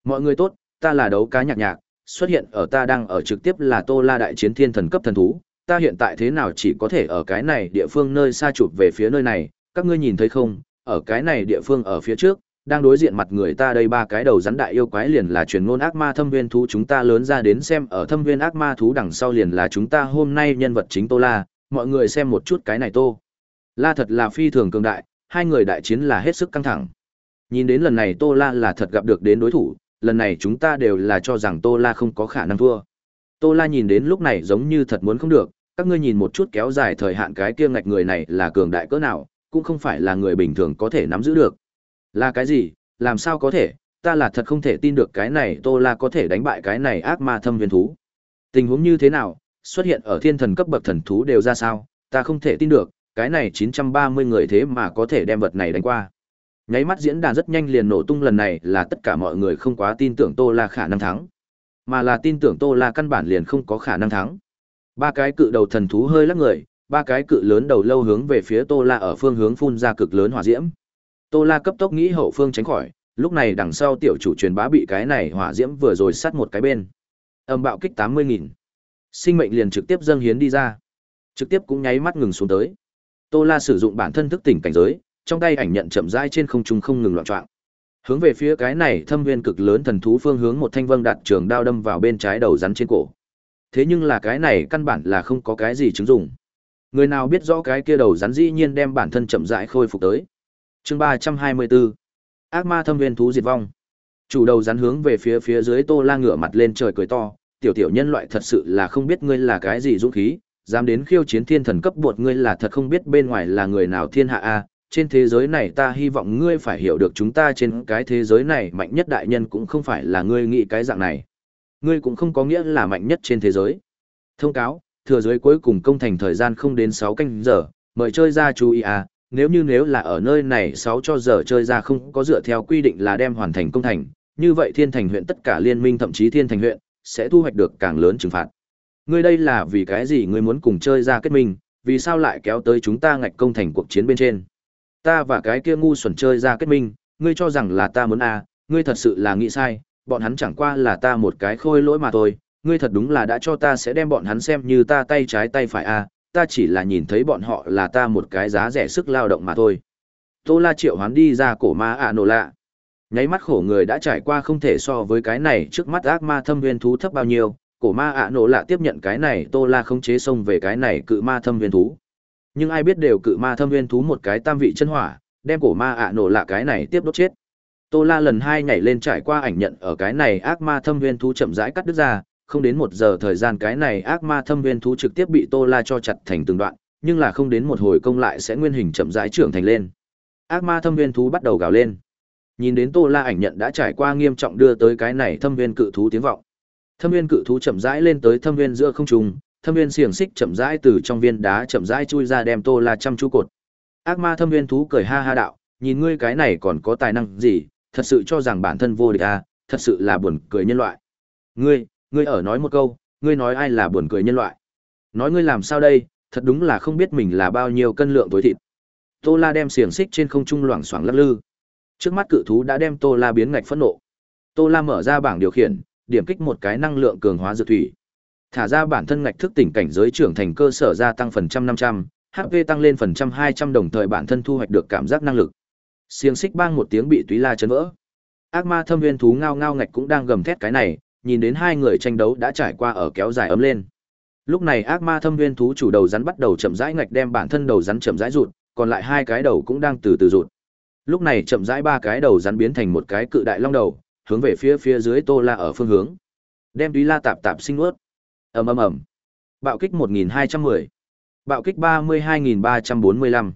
S1: Mọi người tốt, ta là đấu cá nhạc nhạc, xuất hiện ở ta đang ở trực tiếp là Tô La đại chiến thiên thần cấp thần thú, ta hiện tại thế nào chỉ có thể ở cái này địa phương nơi xa chụp về phía nơi này, các ngươi nhìn thấy không, ở cái này địa phương ở phía trước, đang đối diện mặt người ta đây ba cái đầu rắn đại yêu quái liền là truyền ngôn ác ma thâm viên thú chúng ta lớn ra đến xem ở thâm viên ác ma thú đằng sau liền là chúng ta hôm nay nhân vật chính Tô La, mọi người xem một chút cái này Tô. La thật là phi thường cường đại, hai người đại chiến là hết sức căng thẳng. Nhìn đến lần này Tô La là thật gặp được đến đối thủ, lần này chúng ta đều là cho rằng Tô La không có khả năng thua. Tô La nhìn đến lúc này giống như thật muốn không được, các ngươi nhìn một chút kéo dài thời hạn cái kia ngạch người này là cường đại cỡ nào, cũng không phải là người bình thường có thể nắm giữ được. Là cái gì, làm sao có thể, ta là thật không thể tin được cái này Tô La có thể đánh bại cái này ác ma thâm viên thú. Tình huống như thế nào, xuất hiện ở thiên thần cấp bậc thần thú đều ra sao, ta không thể tin được, cái này 930 người thế mà có thể đem vật này đánh qua. Nháy mắt diễn đàn rất nhanh liền nổ tung lần này là tất cả mọi người không quá tin tưởng Tô La khả năng thắng, mà là tin tưởng Tô La căn bản liền không có khả năng thắng. Ba cái cự đầu thần thú hơi lắc người, ba cái cự lớn đầu lâu hướng về phía Tô La ở phương hướng phun ra cực lớn hỏa diễm. Tô La cấp tốc nghĩ hậu phương tránh khỏi, lúc này đằng sau tiểu chủ truyền bá bị cái này hỏa diễm vừa rồi sát một cái bên. Âm bạo kích 80.000. Sinh mệnh liền trực tiếp dâng hiến đi ra. Trực tiếp cũng nháy mắt ngừng xuống tới. Tô La sử dụng bản thân thức tỉnh cảnh giới, trong tay ảnh nhận chậm rãi trên không trung không ngừng loạn choạng. Hướng về phía cái này thâm viên cực lớn thần thú phương hướng một thanh vâng đặt trường đao đâm vào bên trái đầu rắn trên cổ. Thế nhưng là cái này căn bản là không có cái gì chứng dụng. Người nào biết rõ cái kia đầu rắn dĩ nhiên đem bản thân chậm rãi khôi phục tới. Chương ba trăm hai mươi 324. Ác ma thâm viên thú diệt vong. Chủ đầu rắn hướng về phía phía dưới Tô La ngửa mặt lên trời cười to, tiểu tiểu nhân loại thật sự là không biết ngươi là cái gì dũng khí, dám đến khiêu chiến thiên thần cấp bột ngươi là thật không biết bên ngoài là người nào thiên hạ a, trên thế giới này ta hy vọng ngươi phải hiểu được chúng ta trên cái thế giới này mạnh nhất đại nhân cũng không phải là ngươi nghĩ cái dạng này. Ngươi cũng không có nghĩa là mạnh nhất trên thế giới. Thông cáo, thừa dưới cuối cùng công thành thời gian không đến 6 canh giờ, mời chơi ra chú ý à, nếu như nếu là ở nơi này 6 cho giờ chơi ra không có dựa theo quy định là đem hoàn thành công thành, như vậy thiên thành huyện tất cả liên minh thậm chí thiên thành huyện, sẽ thu hoạch được càng lớn trừng phạt. Ngươi đây là vì cái gì ngươi muốn cùng chơi ra kết minh, vì sao lại kéo tới chúng ta ngạch công thành cuộc chiến bên trên? Ta và cái kia ngu xuẩn chơi ra kết minh, ngươi cho rằng là ta muốn à, ngươi thật sự là nghĩ sai, bọn hắn chẳng qua là ta một cái khôi lỗi mà thôi, ngươi thật đúng là đã cho ta sẽ đem bọn hắn xem như ta tay trái tay phải à, ta chỉ là nhìn thấy bọn họ là ta một cái giá rẻ sức lao động mà thôi. Tô La triệu hoán đi ra cổ ma ạ nổ lạ. Nháy mắt khổ người đã trải qua không thể so với cái này trước mắt ác ma thâm viên thú thấp bao nhiêu, cổ ma ạ nổ lạ tiếp nhận cái này Tô La không chế xông về cái này cự ma thâm viên thú. Nhưng ai biết đều cự ma thâm viên thú một cái tam vị chân hỏa, đem cổ ma ạ nổ lạ cái này tiếp đốt chết. Tô La lần hai nhảy lên trải qua ảnh nhận ở cái này ác ma thâm viên thú chậm rãi cắt đứt ra, không đến một giờ thời gian cái này ác ma thâm viên thú trực tiếp bị Tô La cho chặt thành từng đoạn, nhưng là không đến một hồi công lại sẽ nguyên hình chậm rãi trưởng thành lên. Ác ma thâm viên thú bắt đầu gào lên. Nhìn đến Tô La ảnh nhận đã trải qua nghiêm trọng đưa tới cái này thâm viên cự thú tiếng vọng. Thâm viên cự thú chậm rãi lên tới thâm viên giữa không trung, thâm viên xiềng xích chậm rãi từ trong viên đá chậm rãi chui ra đem Tô La chăm chú cột. Ác ma thâm viên thú cười ha ha đạo, nhìn ngươi cái này còn có tài năng gì, thật sự cho rằng bản thân vô địch à, thật sự là buồn cười nhân loại. Ngươi, ngươi ở nói một câu, ngươi nói ai là buồn cười nhân loại. Nói ngươi làm sao đây, thật đúng là không biết mình là bao nhiêu cân lượng tối thịt. Tô La đem xiềng xích trên không trung loảng xoảng lắc lư. Trước mắt cự thú đã đem Tô La biến ngạch phẫn nộ. Tô La mở ra bảng điều khiển, điểm kích một cái năng lượng cường hóa dược thủy. Thả ra bản thân ngạch thức tỉnh cảnh giới trưởng thành cơ sở gia tăng phần trăm 500, HP tăng lên phần trăm 200 đồng thời bản thân thu hoạch được cảm giác năng lực. Xiềng xích bang một tiếng bị Túy La chấn vỡ. Ác ma thâm viên thú ngao ngao ngạch cũng đang gầm thét cái này, nhìn đến hai người tranh đấu đã trải qua ở kéo dài ấm lên. Lúc này ác ma thâm viên thú chủ đầu rắn bắt đầu chậm rãi ngạch đem bản thân đầu rắn chậm rãi rụt, còn lại hai cái đầu cũng đang từ từ rụt. Lúc này chậm rãi ba cái đầu rắn biến thành một cái cự đại long đầu, hướng về phía phía dưới Tô La ở phương hướng. Đem Túy La tạp tạp sinh nuốt. Ầm ầm ầm. Bạo kích 1210. Bạo kích 32345.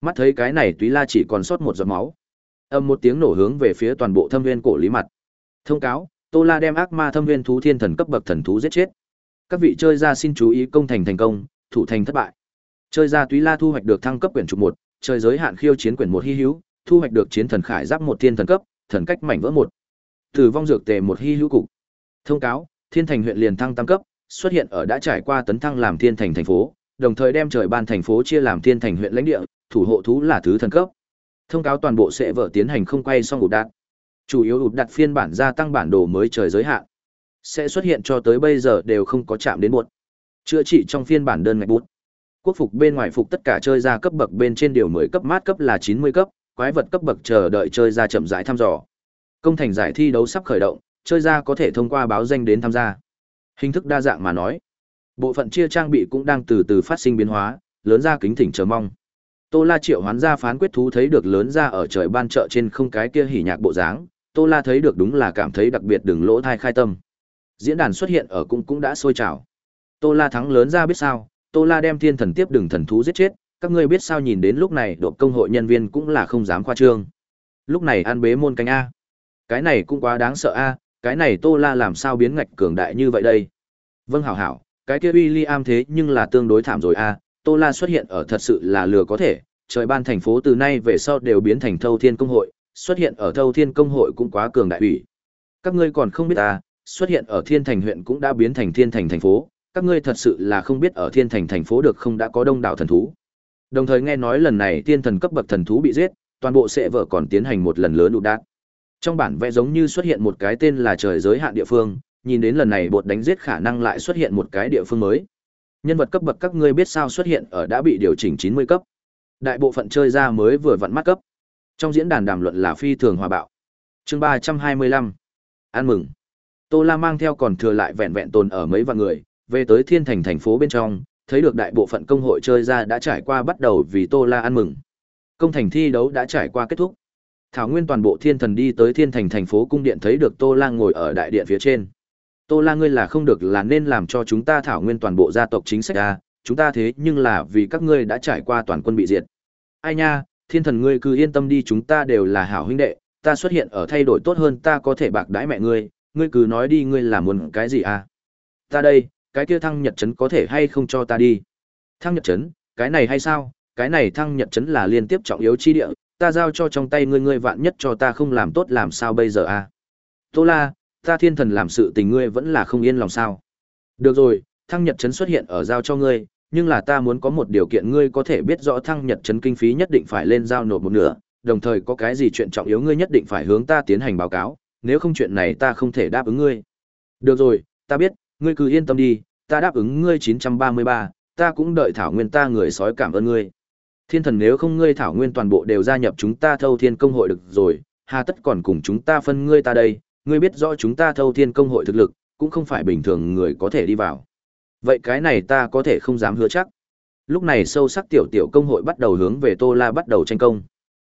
S1: Mắt thấy cái này Túy La chỉ còn sót một giọt máu. Âm một tiếng nổ hướng về phía toàn bộ thâm viên cổ lý mặt. Thông cáo, Tô La đem ác ma thâm viên thú thiên thần cấp bậc thần thú giết chết. Các vị chơi gia xin chú ý công thành thành công, thủ thành thất bại. Chơi gia Túy La thu hoạch được thăng cấp quyển trục một, chơi giới hạn khiêu chiến quyển một hy hữu, thu hoạch được chiến thần khải giáp một thiên thần cấp, thần cách mảnh vỡ một. Tử vong dược tề một hy hữu cục. Thông cáo, Thiên Thành huyện liền thăng tam cấp, xuất hiện ở đã trải qua tấn thăng làm Thiên Thành thành phố, đồng thời đem trời ban thành phố chia làm Thiên Thành huyện lãnh địa, thủ hộ thú là thứ thần cấp. Thông cáo toàn bộ sẽ vợ tiến hành không quay xong ngủ đạt. Chủ yếu ụt đặt phiên bản gia tăng bản đồ mới trời giới hạn. Sẽ xuất hiện cho tới bây giờ đều không có chạm đến muộn, Chữa trị trong phiên bản đơn ngạch bút. Quốc phục bên ngoài phục tất cả chơi ra cấp bậc bên trên điều 10 cấp mát cấp là 90 cấp, quái vật cấp bậc chờ đợi chơi ra chậm rãi thăm dò. Công thành giải thi đấu sắp khởi động, chơi ra có thể thông qua báo danh đến tham gia. Hình thức đa dạng mà nói. Bộ phận chia trang bị cũng đang từ từ phát sinh biến hóa, lớn ra kính thỉnh chờ mong. Tô La triệu hoán ra phán quyết thú thấy được lớn ra ở trời ban chợ trên không cái kia hỉ nhạc bộ dáng, Tô La thấy được đúng là cảm thấy đặc biệt đừng lỗ thai khai tâm. Diễn đàn xuất hiện ở cũng cũng đã sôi trào. Tô La thắng lớn ra biết sao, Tô La đem thiên thần tiếp đừng thần thú giết chết, các ngươi biết sao nhìn đến lúc này đội công hội nhân viên cũng là không dám khoa trương. Lúc này an bế môn cánh A. Cái này cũng quá đáng sợ A, cái này Tô La làm sao biến ngạch cường đại như vậy đây? Vâng hảo hảo, cái kia William thế nhưng là tương đối thảm rồi A, Tô La xuất hiện ở thật sự là lừa có thể, trời ban thành phố từ nay về sau đều biến thành thâu thiên công hội, xuất hiện ở thâu thiên công hội cũng quá cường đại ủy. Các ngươi còn không biết ta xuất hiện ở thiên thành huyện cũng đã biến thành thiên thành thành phố, các ngươi thật sự là không biết ở thiên thành thành phố được không đã có đông đảo thần thú. Đồng thời nghe nói lần này tiên thần cấp bậc thần thú bị giết, toàn bộ sẽ vợ còn tiến hành một lần lớn đụt đát. Trong bản vẽ giống như xuất hiện một cái tên là trời giới hạn địa phương, nhìn đến lần này bột đánh giết khả năng lại xuất hiện một cái địa phương mới. Nhân vật cấp bậc các ngươi biết sao xuất hiện ở đã bị điều chỉnh 90 cấp. Đại bộ phận chơi ra mới vừa vặn mắt cấp. Trong diễn đàn đàm luận là phi thường hòa bạo. Chương 325. Ăn mừng. Tô La mang theo còn thừa lại vẹn vẹn tồn ở mấy vạn người, về tới Thiên Thành thành phố bên trong, thấy được đại bộ phận công hội chơi ra đã trải qua bắt đầu vì Tô La ăn mừng. Công thành thi đấu đã trải qua kết thúc. Thảo Nguyên toàn bộ thiên thần đi tới Thiên Thành thành phố cung điện thấy được Tô La ngồi ở đại điện phía trên. Tô La ngươi là không được là nên làm cho chúng ta Thảo Nguyên toàn bộ gia tộc chính sách a, chúng ta thế nhưng là vì các ngươi đã trải qua toàn quân bị diệt. Ai nha, thiên thần ngươi cứ yên tâm đi chúng ta đều là hảo huynh đệ, ta xuất hiện ở thay đổi tốt hơn ta có thể bạc đãi mẹ ngươi, ngươi cứ nói đi ngươi là muốn cái gì à? Ta đây, cái kia thăng nhật chấn có thể hay không cho ta đi? Thăng nhật chấn, cái này hay sao? Cái này thăng nhật chấn là liên tiếp trọng yếu chi địa, ta giao cho trong tay ngươi ngươi vạn nhất cho ta không làm tốt làm sao bây giờ à? Tô La, Ta thiên thần làm sự tình ngươi vẫn là không yên lòng sao. Được rồi, thăng nhật chấn xuất hiện ở giao cho ngươi, nhưng là ta muốn có một điều kiện ngươi có thể biết rõ thăng nhật chấn kinh phí nhất định phải lên giao nộp một nửa, đồng thời có cái gì chuyện trọng yếu ngươi nhất định phải hướng ta tiến hành báo cáo, nếu không chuyện này ta không thể đáp ứng ngươi. Được rồi, ta biết, ngươi cứ yên tâm đi, ta đáp ứng ngươi 933, ta cũng đợi thảo nguyên ta người sói cảm ơn ngươi. Thiên thần nếu không ngươi thảo nguyên toàn bộ đều gia nhập chúng ta thâu thiên công hội được rồi, hà tất còn cùng chúng ta phân ngươi ta đây, ngươi biết rõ chúng ta thâu thiên công hội thực lực, cũng không phải bình thường người có thể đi vào. Vậy cái này ta có thể không dám hứa chắc. Lúc này sâu sắc tiểu tiểu công hội bắt đầu hướng về Tô La bắt đầu tranh công.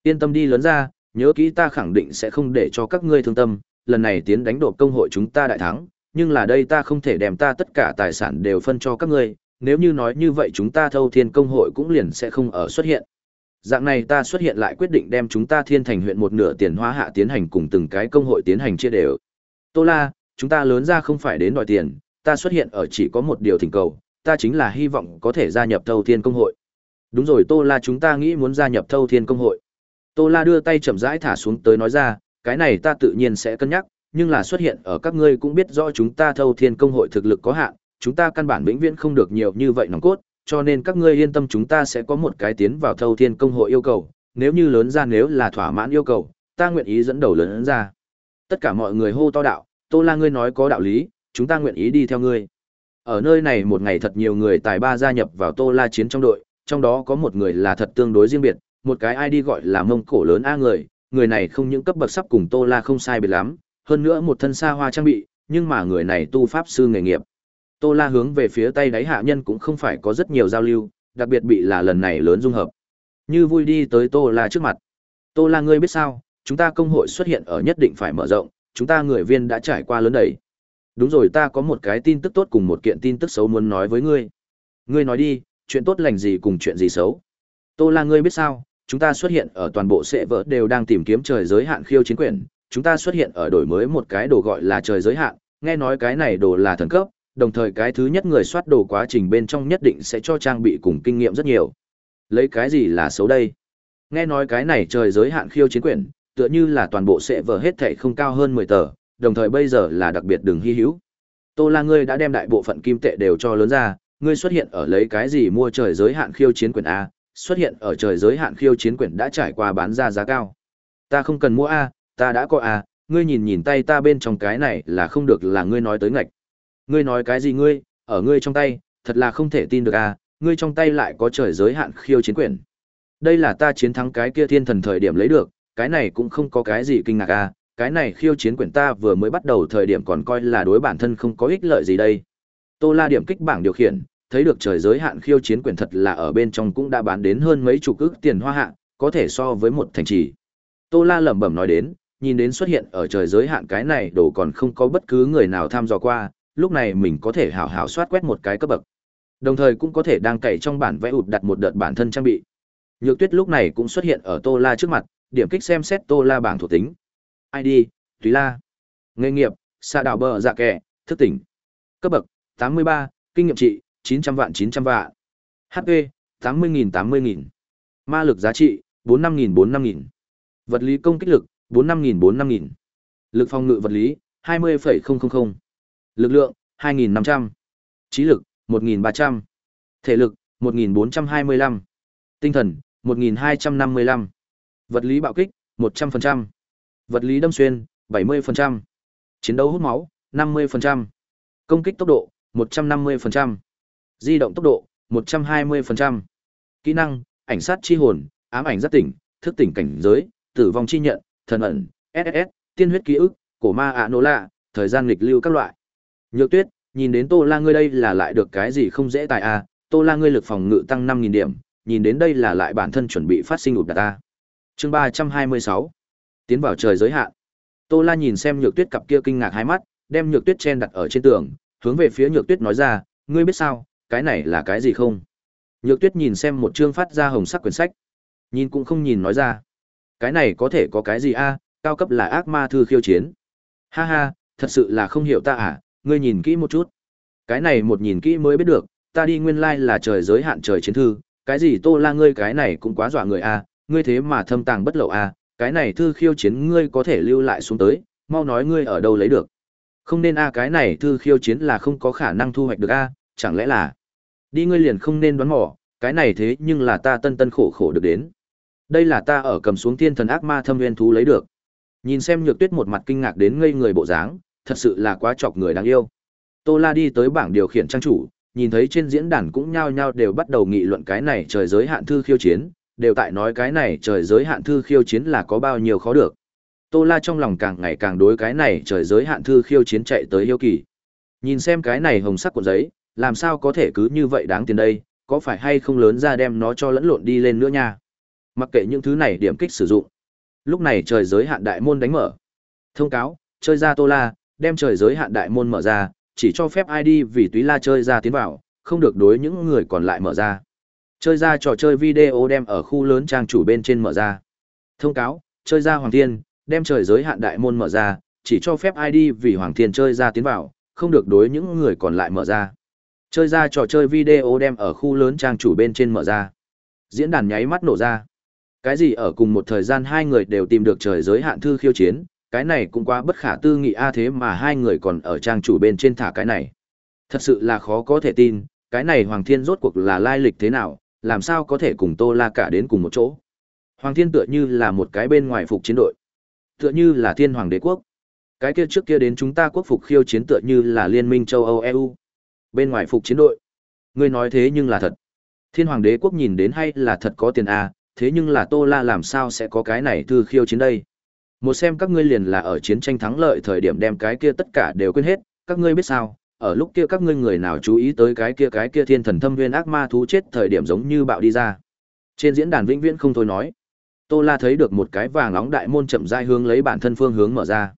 S1: Yên tâm đi lớn ra, nhớ kỹ ta khẳng định sẽ không để cho các ngươi thương tâm, lần này tiến đánh đột công hội chúng ta đại thắng, nhưng là đây ta không thể đem ta tất cả tài sản đều phân cho các ngươi, nếu như nói như vậy chúng ta thâu thiên công hội cũng liền sẽ không ở xuất hiện. Dạng này ta xuất hiện lại quyết định đem chúng ta thiên thành huyện một nửa tiền hóa hạ tiến hành cùng từng cái công hội tiến hành chia đều. Tô La, chúng ta lớn ra không phải đến đòi tiền, ta xuất hiện ở chỉ có một điều thỉnh cầu, ta chính là hy vọng có thể gia nhập thâu thiên công hội. Đúng rồi Tô La chúng ta nghĩ muốn gia nhập thâu thiên công hội. Tô La đưa tay chậm rãi thả xuống tới nói ra, cái này ta tự nhiên sẽ cân nhắc, nhưng là xuất hiện ở các ngươi cũng biết rõ chúng ta thâu thiên công hội thực lực có hạn, chúng ta căn bản vĩnh viễn không được nhiều như vậy nòng cốt, cho nên các ngươi yên tâm chúng ta sẽ có một cái tiến vào thâu thiên công hội yêu cầu, nếu như lớn ra nếu là thỏa mãn yêu cầu, ta nguyện ý dẫn đầu lớn ra. Tất cả mọi người hô to đạo, Tô La ngươi nói có đạo lý, chúng ta nguyện ý đi theo ngươi. Ở nơi này một ngày thật nhiều người tài ba gia nhập vào Tô La chiến trong đội, trong đó có một người là thật tương đối riêng biệt, một cái ai đi gọi là mông cổ lớn A người, người này không những cấp bậc sắp cùng Tô La không sai biệt lắm, hơn nữa một thân xa hoa trang bị, nhưng mà người này tu pháp sư nghề nghiệp. Tô La hướng về phía tay đáy hạ nhân cũng không phải có rất nhiều giao lưu, đặc biệt bị là lần này lớn dung hợp. Như vui đi tới Tô La trước mặt. Tô La ngươi biết sao, chúng ta công hội xuất hiện ở nhất định phải mở rộng, chúng ta người viên đã trải qua lớn đầy. Đúng rồi ta có một cái tin tức tốt cùng một kiện tin tức xấu muốn nói với ngươi. Ngươi nói đi, chuyện tốt lành gì cùng chuyện gì xấu. Tô là ngươi biết sao, chúng ta xuất hiện ở toàn bộ sệ vỡ đều đang tìm kiếm trời giới hạn khiêu chiến quyền, chúng ta xuất hiện ở đổi mới một cái đồ gọi là trời giới hạn, nghe nói cái này đồ là thần cấp, đồng thời cái thứ nhất người soát đồ quá trình bên trong nhất định sẽ cho trang bị cùng kinh nghiệm rất nhiều. Lấy cái gì là xấu đây? Nghe nói cái này trời giới hạn khiêu chiến quyền, tựa như là toàn bộ sẽ vở hết thảy không cao hơn 10 tờ, đồng thời bây giờ là đặc biệt đừng hy hữu. Tô La ngươi đã đem đại bộ phận kim tệ đều cho lớn ra, ngươi xuất hiện ở lấy cái gì mua trời giới hạn khiêu chiến quyển a, xuất hiện ở trời giới hạn khiêu chiến quyển đã trải qua bán ra giá cao. Ta không cần mua a, ta đã có a, ngươi nhìn nhìn tay ta bên trong cái này là không được là ngươi nói tới ngạch. Ngươi nói cái gì ngươi, ở ngươi trong tay, thật là không thể tin được a. ngươi trong tay lại có trời giới hạn khiêu chiến quyền. Đây là ta chiến thắng cái kia thiên thần thời điểm lấy được, cái này cũng không có cái gì kinh ngạc a cái này khiêu chiến quyền ta vừa mới bắt đầu thời điểm còn coi là đối bản thân không có ích lợi gì đây. Tô La điểm kích bảng điều khiển, thấy được trời giới hạn khiêu chiến quyền thật là ở bên trong cũng đã bán đến hơn mấy chục ức tiền hoa hạ, có thể so với một thành trì. Tô La lẩm bẩm nói đến, nhìn đến xuất hiện ở trời giới hạn cái này đồ còn không có bất cứ người nào tham dò qua, lúc này mình có thể hảo hảo soát quét một cái cấp bậc. Đồng thời cũng có thể đang cày trong bản vẽ ụt đặt một đợt bản thân trang bị. Nhược Tuyết lúc này cũng xuất hiện ở Tô La trước mặt, điểm kích xem xét Tô La bảng thuộc tính. ID: Tùy La. Nghề nghiệp: Sa đảo bờ dạ kẻ, thức tỉnh. Cấp bậc: 83, kinh nghiệm trị: 900 vạn 900 vạn. HP: 80.000 80.000. Ma lực giá trị: 45.000 45.000. Vật lý công kích lực: 45.000 45.000. Lực phòng ngự vật lý: 20,000. Lực lượng, 2.500. Trí lực, 1.300. Thể lực, 1.425. Tinh thần, 1.255. Vật lý bạo kích, 100%. Vật lý đâm xuyên, 70%. Chiến đấu hút máu, 50%. Công kích tốc độ, 150%. Di động tốc độ, 120%. Kỹ năng, ảnh sát chi hồn, ám ảnh giác tỉnh, thức tỉnh cảnh giới, tử vong chi nhận, thần ẩn, SSS, tiên huyết ký ức, cổ ma ạ nô lạ, thời gian lịch lưu các loại. Nhược tuyết, nhìn đến Tô La ngươi đây là lại được cái gì không dễ tài à, Tô La ngươi lực phòng ngự tăng 5.000 điểm, nhìn đến đây là lại bản thân chuẩn bị phát sinh ụt đạt ta. Chương 326. Tiến vào trời giới hạn. Tô La nhìn xem Nhược Tuyết cặp kia kinh ngạc hai mắt, đem Nhược Tuyết chen đặt ở trên tường, hướng về phía Nhược Tuyết nói ra, ngươi biết sao, cái này là cái gì không? Nhược Tuyết nhìn xem một chương phát ra hồng sắc quyển sách, nhìn cũng không nhìn nói ra. Cái này có thể có cái gì a? cao cấp là ác ma thư khiêu chiến. Ha ha, thật sự là không hiểu ta à, ngươi nhìn kỹ một chút. Cái này một nhìn kỹ mới biết được, ta đi nguyên lai là trời giới hạn trời chiến thư, cái gì Tô La ngươi cái này cũng quá dọa người a, ngươi thế mà thâm tàng bất lộ a, cái này thư khiêu chiến ngươi có thể lưu lại xuống tới, mau nói ngươi ở đâu lấy được. Không nên a cái này thư khiêu chiến là không có khả năng thu hoạch được a, chẳng lẽ là đi ngươi liền không nên đoán mò, cái này thế nhưng là ta tân tân khổ khổ được đến. Đây là ta ở cầm xuống thiên thần ác ma thâm nguyên thú lấy được. Nhìn xem Nhược Tuyết một mặt kinh ngạc đến ngây người bộ dáng, thật sự là quá chọc người đáng yêu. Tô La đi tới bảng điều khiển trang chủ, nhìn thấy trên diễn đàn cũng nhao nhao đều bắt đầu nghị luận cái này trời giới hạn thư khiêu chiến, đều tại nói cái này trời giới hạn thư khiêu chiến là có bao nhiêu khó được. Tô La trong lòng càng ngày càng đối cái này trời giới hạn thư khiêu chiến chạy tới yêu kỳ. Nhìn xem cái này hồng sắc cuộn giấy, làm sao có thể cứ như vậy đáng tiền đây, có phải hay không lớn ra đem nó cho lẫn lộn đi lên nữa nha. Mặc kệ những thứ này điểm kích sử dụng. Lúc này trời giới hạn đại môn đánh mở. Thông cáo, chơi ra Tô La, đem trời giới hạn đại môn mở ra, chỉ cho phép ID vì túy la chơi ra tiến vào, không được đối những người còn lại mở ra. Chơi ra trò chơi video đem ở khu lớn trang chủ bên trên mở ra. Thông cáo, chơi ra Hoàng Thiên, đem trời giới hạn đại môn mở ra, chỉ cho phép ID vì Hoàng Thiên chơi ra tiến vào, không được đối những người còn lại mở ra. Chơi ra trò chơi video đem ở khu lớn trang chủ bên trên mở ra. Diễn đàn nháy mắt nổ ra. Cái gì ở cùng một thời gian hai người đều tìm được trời giới hạn thư khiêu chiến, cái này cũng quá bất khả tư nghị a thế mà hai người còn ở trang chủ bên trên thả cái này. Thật sự là khó có thể tin, cái này Hoàng Thiên rốt cuộc là lai lịch thế nào, làm sao có thể cùng Tô La cả đến cùng một chỗ. Hoàng Thiên tựa như là một cái bên ngoài phục chiến đội, tựa như là Thiên Hoàng đế quốc. Cái kia trước kia đến chúng ta quốc phục khiêu chiến tựa như là Liên minh châu Âu EU. Bên ngoài phục chiến đội. Ngươi nói thế nhưng là thật. Thiên Hoàng đế quốc nhìn đến hay là thật có tiền a, thế nhưng là Tô La làm sao sẽ có cái này thư khiêu chiến đây? Một xem các ngươi liền là ở chiến tranh thắng lợi thời điểm đem cái kia tất cả đều quên hết, các ngươi biết sao, ở lúc kia các ngươi người nào chú ý tới cái kia cái kia thiên thần thâm viên ác ma thú chết thời điểm giống như bạo đi ra. Trên diễn đàn vĩnh viễn không thôi nói. Tô La thấy được một cái vàng nóng đại môn chậm rãi hướng lấy bản thân phương hướng mở ra.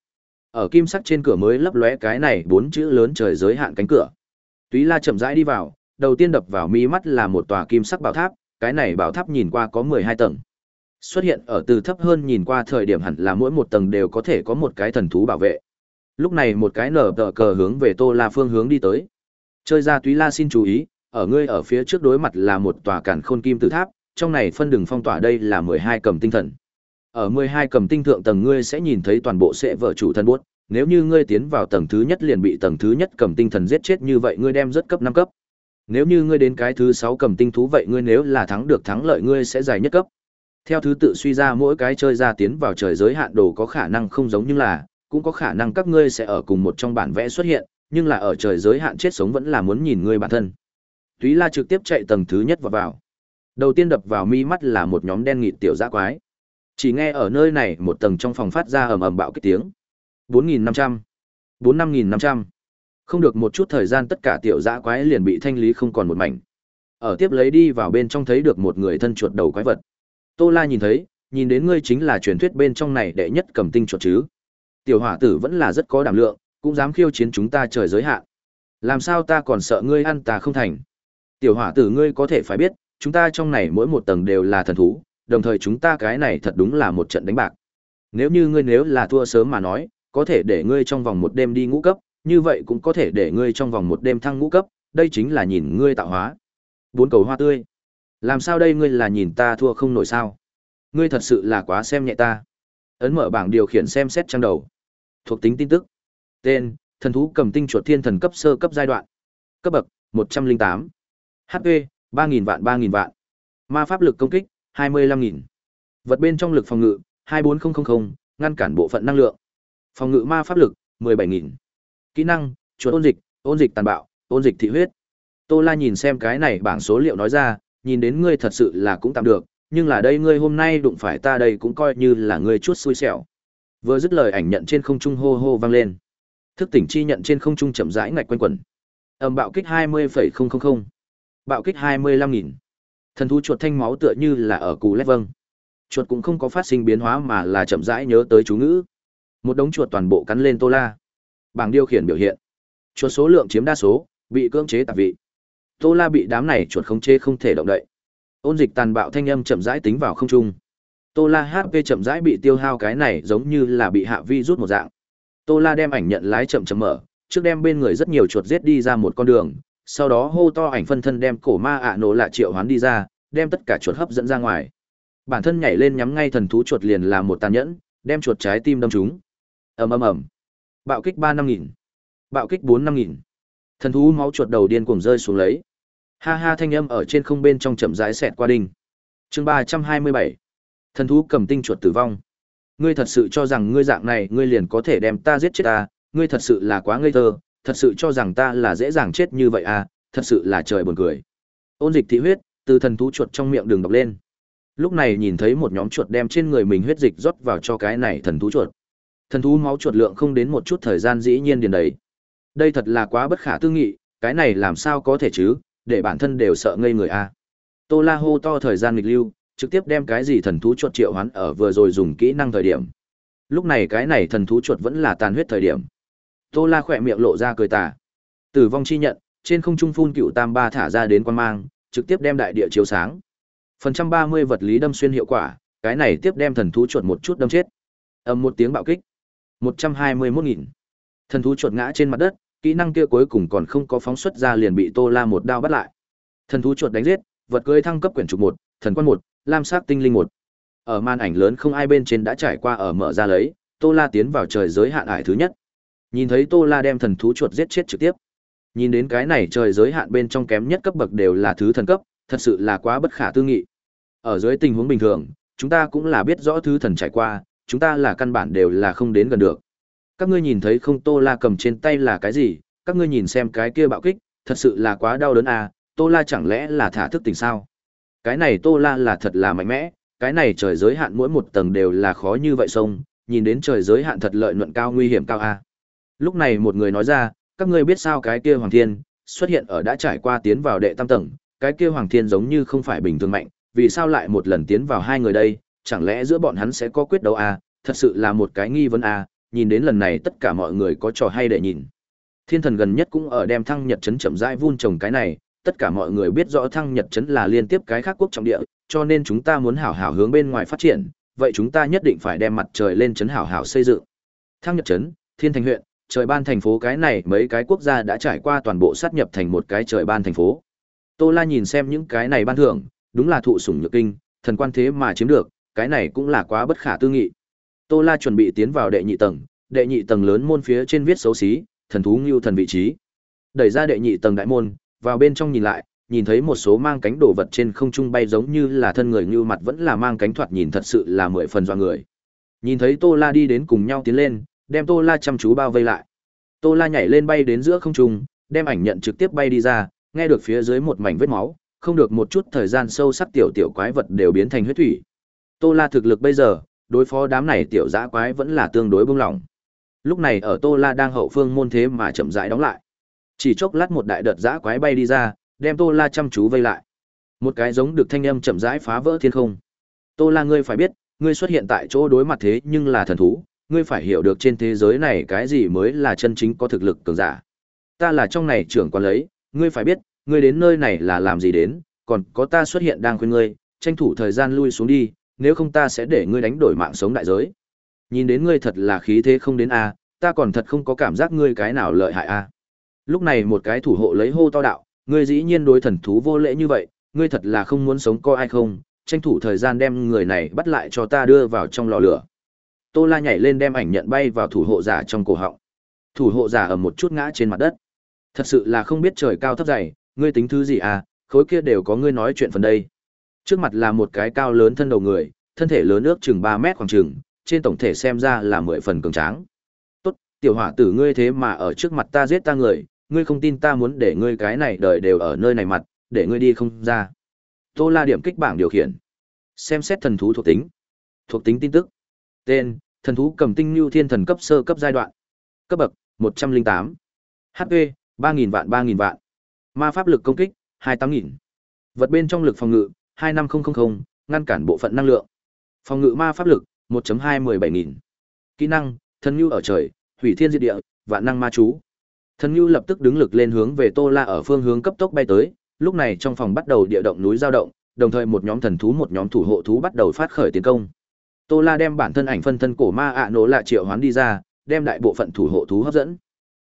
S1: Ở kim sắc trên cửa mới lấp lóe cái này bốn chữ lớn trời giới hạn cánh cửa. Túy La chậm rãi đi vào, đầu tiên đập vào mi mắt là một tòa kim sắc bảo tháp, cái này bảo tháp nhìn qua có 12 tầng xuất hiện ở từ thấp hơn nhìn qua thời điểm hẳn là mỗi một tầng đều có thể có một cái thần thú bảo vệ. Lúc này một cái nở tờ cờ hướng về Tô La phương hướng đi tới. Chơi ra Túy La xin chú ý, ở ngươi ở phía trước đối mặt là một tòa cản khôn kim tự tháp, trong này phân đường phong tỏa đây là 12 cầm tinh thần. Ở 12 cầm tinh thượng tầng ngươi sẽ nhìn thấy toàn bộ sẽ vợ chủ thân buốt, nếu như ngươi tiến vào tầng thứ nhất liền bị tầng thứ nhất cầm tinh thần giết chết như vậy ngươi đem rất cấp năm cấp. Nếu như ngươi đến cái thứ sáu cầm tinh thú vậy ngươi nếu là thắng được thắng lợi ngươi sẽ giải nhất cấp. Theo thứ tự suy ra mỗi cái chơi ra tiến vào trời giới hạn đồ có khả năng không giống nhưng là, cũng có khả năng các ngươi sẽ ở cùng một trong bản vẽ xuất hiện, nhưng là ở trời giới hạn chết sống vẫn là muốn nhìn ngươi bản thân. Túy La trực tiếp chạy tầng thứ nhất vào vào. Đầu tiên đập vào mi mắt là một nhóm đen nghịt tiểu dã quái. Chỉ nghe ở nơi này một tầng trong phòng phát ra ầm ầm bạo kích tiếng. 4500, 45500. Không được một chút thời gian tất cả tiểu dã quái liền bị thanh lý không còn một mảnh. Ở tiếp lấy đi vào bên trong thấy được một người thân chuột đầu quái vật. Tô La nhìn thấy, nhìn đến ngươi chính là truyền thuyết bên trong này đệ nhất cầm tinh chuột chứ. Tiểu hỏa tử vẫn là rất có đảm lượng, cũng dám khiêu chiến chúng ta trời giới hạn. Làm sao ta còn sợ ngươi ăn ta không thành. Tiểu hỏa tử ngươi có thể phải biết, chúng ta trong này mỗi một tầng đều là thần thú, đồng thời chúng ta cái này thật đúng là một trận đánh bạc. Nếu như ngươi nếu là thua sớm mà nói, có thể để ngươi trong vòng một đêm đi ngũ cấp, như vậy cũng có thể để ngươi trong vòng một đêm thăng ngũ cấp, đây chính là nhìn ngươi tạo hóa. Bốn cầu hoa tươi. Làm sao đây ngươi là nhìn ta thua không nổi sao? Ngươi thật sự là quá xem nhẹ ta. Ấn mở bảng điều khiển xem xét trang đầu. Thuộc tính tin tức. Tên, thần thú cầm tinh chuột thiên thần cấp sơ cấp giai đoạn. Cấp bậc, 108. HP, 3.000 vạn 3.000 vạn. Ma pháp lực công kích, 25.000. Vật bên trong lực phòng ngự, 24000, ngăn cản bộ phận năng lượng. Phòng ngự ma pháp lực, 17.000. Kỹ năng, chuột ôn dịch, ôn dịch tàn bạo, ôn dịch thị huyết. Tô La nhìn xem cái này bảng số liệu nói ra, nhìn đến ngươi thật sự là cũng tạm được, nhưng là đây ngươi hôm nay đụng phải ta đây cũng coi như là ngươi chút xui xẻo. Vừa dứt lời ảnh nhận trên không trung hô hô vang lên. Thức tỉnh chi nhận trên không trung chậm rãi ngạch quanh quẩn. Âm bạo kích 20,000. Bạo kích 25.000. Thần thú chuột thanh máu tựa như là ở cù lét vâng. Chuột cũng không có phát sinh biến hóa mà là chậm rãi nhớ tới chú ngữ. Một đống chuột toàn bộ cắn lên Tô La. Bảng điều khiển biểu hiện. Chuột số lượng chiếm đa số, bị cưỡng chế tạp vị. Tô La bị đám này chuột khống chế không thể động đậy. Ôn dịch tàn bạo thanh âm chậm rãi tính vào không trung. Tô La HP chậm rãi bị tiêu hao cái này giống như là bị hạ vi rút một dạng. Tô La đem ảnh nhận lái chậm chậm mở, trước đem bên người rất nhiều chuột giết đi ra một con đường, sau đó hô to ảnh phân thân đem cổ ma ạ nổ lạ triệu hoán đi ra, đem tất cả chuột hấp dẫn ra ngoài. Bản thân nhảy lên nhắm ngay thần thú chuột liền là một tàn nhẫn, đem chuột trái tim đâm trúng. Ầm ầm ầm. Bạo kích ba năm nghìn. Bạo kích bốn năm nghìn. Thần thú máu chuột đầu điên cuồng rơi xuống lấy. Ha ha thanh âm ở trên không bên trong chậm rãi xẹt qua đỉnh. Chương ba trăm hai mươi bảy Thần thú cầm tinh chuột tử vong. Ngươi thật sự cho rằng ngươi dạng này, ngươi liền có thể đem ta giết chết ta, ngươi thật sự là quá ngây thơ, thật sự cho rằng ta là dễ dàng chết như vậy à, thật sự là trời buồn cười. Ôn dịch thị huyết, từ thần thú chuột trong miệng đường đọc lên. Lúc này nhìn thấy một nhóm chuột đem trên người mình huyết dịch rót vào cho cái này thần thú chuột. Thần thú máu chuột lượng không đến một chút thời gian dĩ nhiên điền đầy. Đây thật là quá bất khả tư nghị, cái này làm sao có thể chứ, để bản thân đều sợ ngây người a. À. Tô La hô to thời gian nghịch lưu, trực tiếp đem cái gì thần thú chuột triệu hoán ở vừa rồi dùng kỹ năng thời điểm. Lúc này cái này thần thú chuột vẫn là tàn huyết thời điểm. Tô La khỏe miệng lộ ra cười tà. Tử vong chi nhận, trên không trung phun cựu tam ba thả ra đến quan mang, trực tiếp đem đại địa chiếu sáng. Phần trăm ba mươi vật lý đâm xuyên hiệu quả, cái này tiếp đem thần thú chuột một chút đâm chết. Ầm một tiếng bạo kích. một trăm hai mươi 121 nghìn. Thần thú chuột ngã trên mặt đất, kỹ năng kia cuối cùng còn không có phóng xuất ra liền bị Tô La một đao bắt lại. Thần thú chuột đánh giết, vật cưới thăng cấp quyển trục một, thần quan một, lam sắc tinh linh một. Ở màn ảnh lớn không ai bên trên đã trải qua ở mở ra lấy, Tô La tiến vào trời giới hạn ải thứ nhất. Nhìn thấy Tô La đem thần thú chuột giết chết trực tiếp. Nhìn đến cái này trời giới hạn bên trong kém nhất cấp bậc đều là thứ thần cấp, thật sự là quá bất khả tư nghị. Ở dưới tình huống bình thường, chúng ta cũng là biết rõ thứ thần trải qua, chúng ta là căn bản đều là không đến gần được. Các ngươi nhìn thấy không Tô La cầm trên tay là cái gì, các ngươi nhìn xem cái kia bạo kích, thật sự là quá đau đớn à, Tô La chẳng lẽ là thả thức tình sao? Cái này Tô La là thật là mạnh mẽ, cái này trời giới hạn mỗi một tầng đều là khó như vậy sông, nhìn đến trời giới hạn thật lợi nhuận cao nguy hiểm cao a. Lúc này một người nói ra, các ngươi biết sao cái kia Hoàng Thiên xuất hiện ở đã trải qua tiến vào đệ tam tầng, cái kia Hoàng Thiên giống như không phải bình thường mạnh, vì sao lại một lần tiến vào hai người đây, chẳng lẽ giữa bọn hắn sẽ có quyết đấu a, thật sự là một cái nghi vấn a, nhìn đến lần này tất cả mọi người có trò hay để nhìn. Thiên thần gần nhất cũng ở đem thăng nhật chấn chậm rãi vun trồng cái này, tất cả mọi người biết rõ thăng nhật chấn là liên tiếp cái khác quốc trọng địa, cho nên chúng ta muốn hảo hảo hướng bên ngoài phát triển, vậy chúng ta nhất định phải đem mặt trời lên chấn hảo hảo xây dựng. Thăng nhật chấn, thiên thành huyện, trời ban thành phố cái này mấy cái quốc gia đã trải qua toàn bộ sát nhập thành một cái trời ban thành phố. Tô La nhìn xem những cái này ban thưởng, đúng là thụ sủng nhược kinh, thần quan thế mà chiếm được, cái này cũng là quá bất khả tư nghị. Tô La chuẩn bị tiến vào đệ nhị tầng, đệ nhị tầng lớn môn phía trên viết xấu xí, thần thú ngưu thần vị trí. Đẩy ra đệ nhị tầng đại môn, vào bên trong nhìn lại, nhìn thấy một số mang cánh đồ vật trên không trung bay giống như là thân người như mặt vẫn là mang cánh thoạt nhìn thật sự là mười phần do người. Nhìn thấy Tô La đi đến cùng nhau tiến lên, đem Tô La chăm chú bao vây lại. Tô La nhảy lên bay đến giữa không trung, đem ảnh nhận trực tiếp bay đi ra, nghe được phía dưới một mảnh vết máu, không được một chút thời gian sâu sắc tiểu tiểu quái vật đều biến thành huyết thủy. Tô La thực lực bây giờ, đối phó đám này tiểu dã quái vẫn là tương đối bông lỏng. Lúc này ở Tô La đang hậu phương môn thế mà chậm rãi đóng lại. Chỉ chốc lát một đại đợt dã quái bay đi ra, đem Tô La chăm chú vây lại. Một cái giống được thanh âm chậm rãi phá vỡ thiên không. Tô La ngươi phải biết, ngươi xuất hiện tại chỗ đối mặt thế nhưng là thần thú, ngươi phải hiểu được trên thế giới này cái gì mới là chân chính có thực lực cường giả. Ta là trong này trưởng quan lấy, ngươi phải biết, ngươi đến nơi này là làm gì đến, còn có ta xuất hiện đang khuyên ngươi, tranh thủ thời gian lui xuống đi, nếu không ta sẽ để ngươi đánh đổi mạng sống đại giới. Nhìn đến ngươi thật là khí thế không đến a, ta còn thật không có cảm giác ngươi cái nào lợi hại a. Lúc này một cái thủ hộ lấy hô to đạo, ngươi dĩ nhiên đối thần thú vô lễ như vậy, ngươi thật là không muốn sống coi ai không, tranh thủ thời gian đem người này bắt lại cho ta đưa vào trong lò lửa. Tô La nhảy lên đem ảnh nhận bay vào thủ hộ giả trong cổ họng. Thủ hộ giả ở một chút ngã trên mặt đất. Thật sự là không biết trời cao thấp dày, ngươi tính thứ gì à, khối kia đều có ngươi nói chuyện phần đây. Trước mặt là một cái cao lớn thân đầu người, thân thể lớn ước chừng 3 mét khoảng chừng, trên tổng thể xem ra là 10 phần cường tráng. Tốt, tiểu hỏa tử ngươi thế mà ở trước mặt ta giết ta người, ngươi không tin ta muốn để ngươi cái này đời đều ở nơi này mặt, để ngươi đi không ra. Tô La điểm kích bảng điều khiển. Xem xét thần thú thuộc tính. Thuộc tính tin tức. Tên: Thần thú cầm tinh lưu thiên thần cấp sơ cấp giai đoạn. Cấp bậc: 108. HP: 3000 vạn 3000 vạn. Ma pháp lực công kích: 28000. Vật bên trong lực phòng ngự: 25000, ngăn cản bộ phận năng lượng. Phòng ngự ma pháp lực: 1.2 Kỹ năng: Thần lưu ở trời, hủy thiên diệt địa, vạn năng ma chú. Thần Nhu lập tức đứng lực lên hướng về Tô La ở phương hướng cấp tốc bay tới, lúc này trong phòng bắt đầu địa động núi dao động, đồng thời một nhóm thần thú một nhóm thủ hộ thú bắt đầu phát khởi tiến công. Tô La đem bản thân ảnh phân thân cổ ma ạ nổ lạ triệu hoán đi ra, đem đại bộ phận thủ hộ thú hấp dẫn.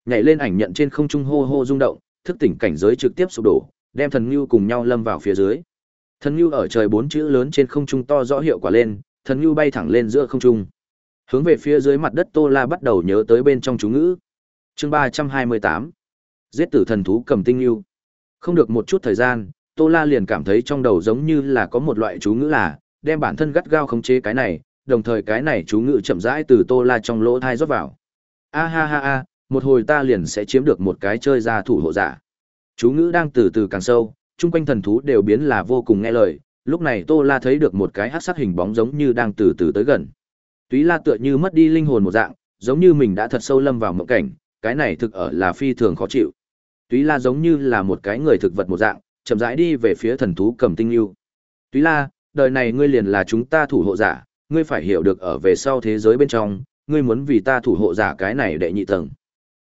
S1: Nhảy lên ảnh nhận trên không trung hô hô rung động, thức tỉnh cảnh giới trực tiếp sụp đổ, đem thần Nhu cùng nhau lâm vào phía dưới. Thần Nhu ở trời bốn chữ lớn trên không trung to rõ hiệu quả lên, thần Nhu bay thẳng lên giữa không trung. Hướng về phía dưới mặt đất Tô La bắt đầu nhớ tới bên trong chú ngữ chương ba trăm hai mươi tám. Giết tử thần thú cầm tinh lưu không được một chút thời gian, tô la liền cảm thấy trong đầu giống như là có một loại chú ngữ là đem bản thân gắt gao khống chế cái này, đồng thời cái này chú ngữ chậm rãi từ tô la trong lỗ thai rót vào. A ha ha a một hồi ta liền sẽ chiếm được một cái chơi ra thủ hộ giả. Chú ngữ đang từ từ càng sâu, chung quanh thần thú đều biến là vô cùng nghe lời, lúc này tô la thấy được một cái hát sắc hình bóng giống như đang từ từ tới gần. Túy la tựa như mất đi linh hồn một dạng, giống như mình đã thật sâu lâm vào mộng cảnh cái này thực ở là phi thường khó chịu. Túy La giống như là một cái người thực vật một dạng, chậm rãi đi về phía thần thú cầm tinh lưu. Túy La, đời này ngươi liền là chúng ta thủ hộ giả, ngươi phải hiểu được ở về sau thế giới bên trong, ngươi muốn vì ta thủ hộ giả cái này đệ nhị tầng.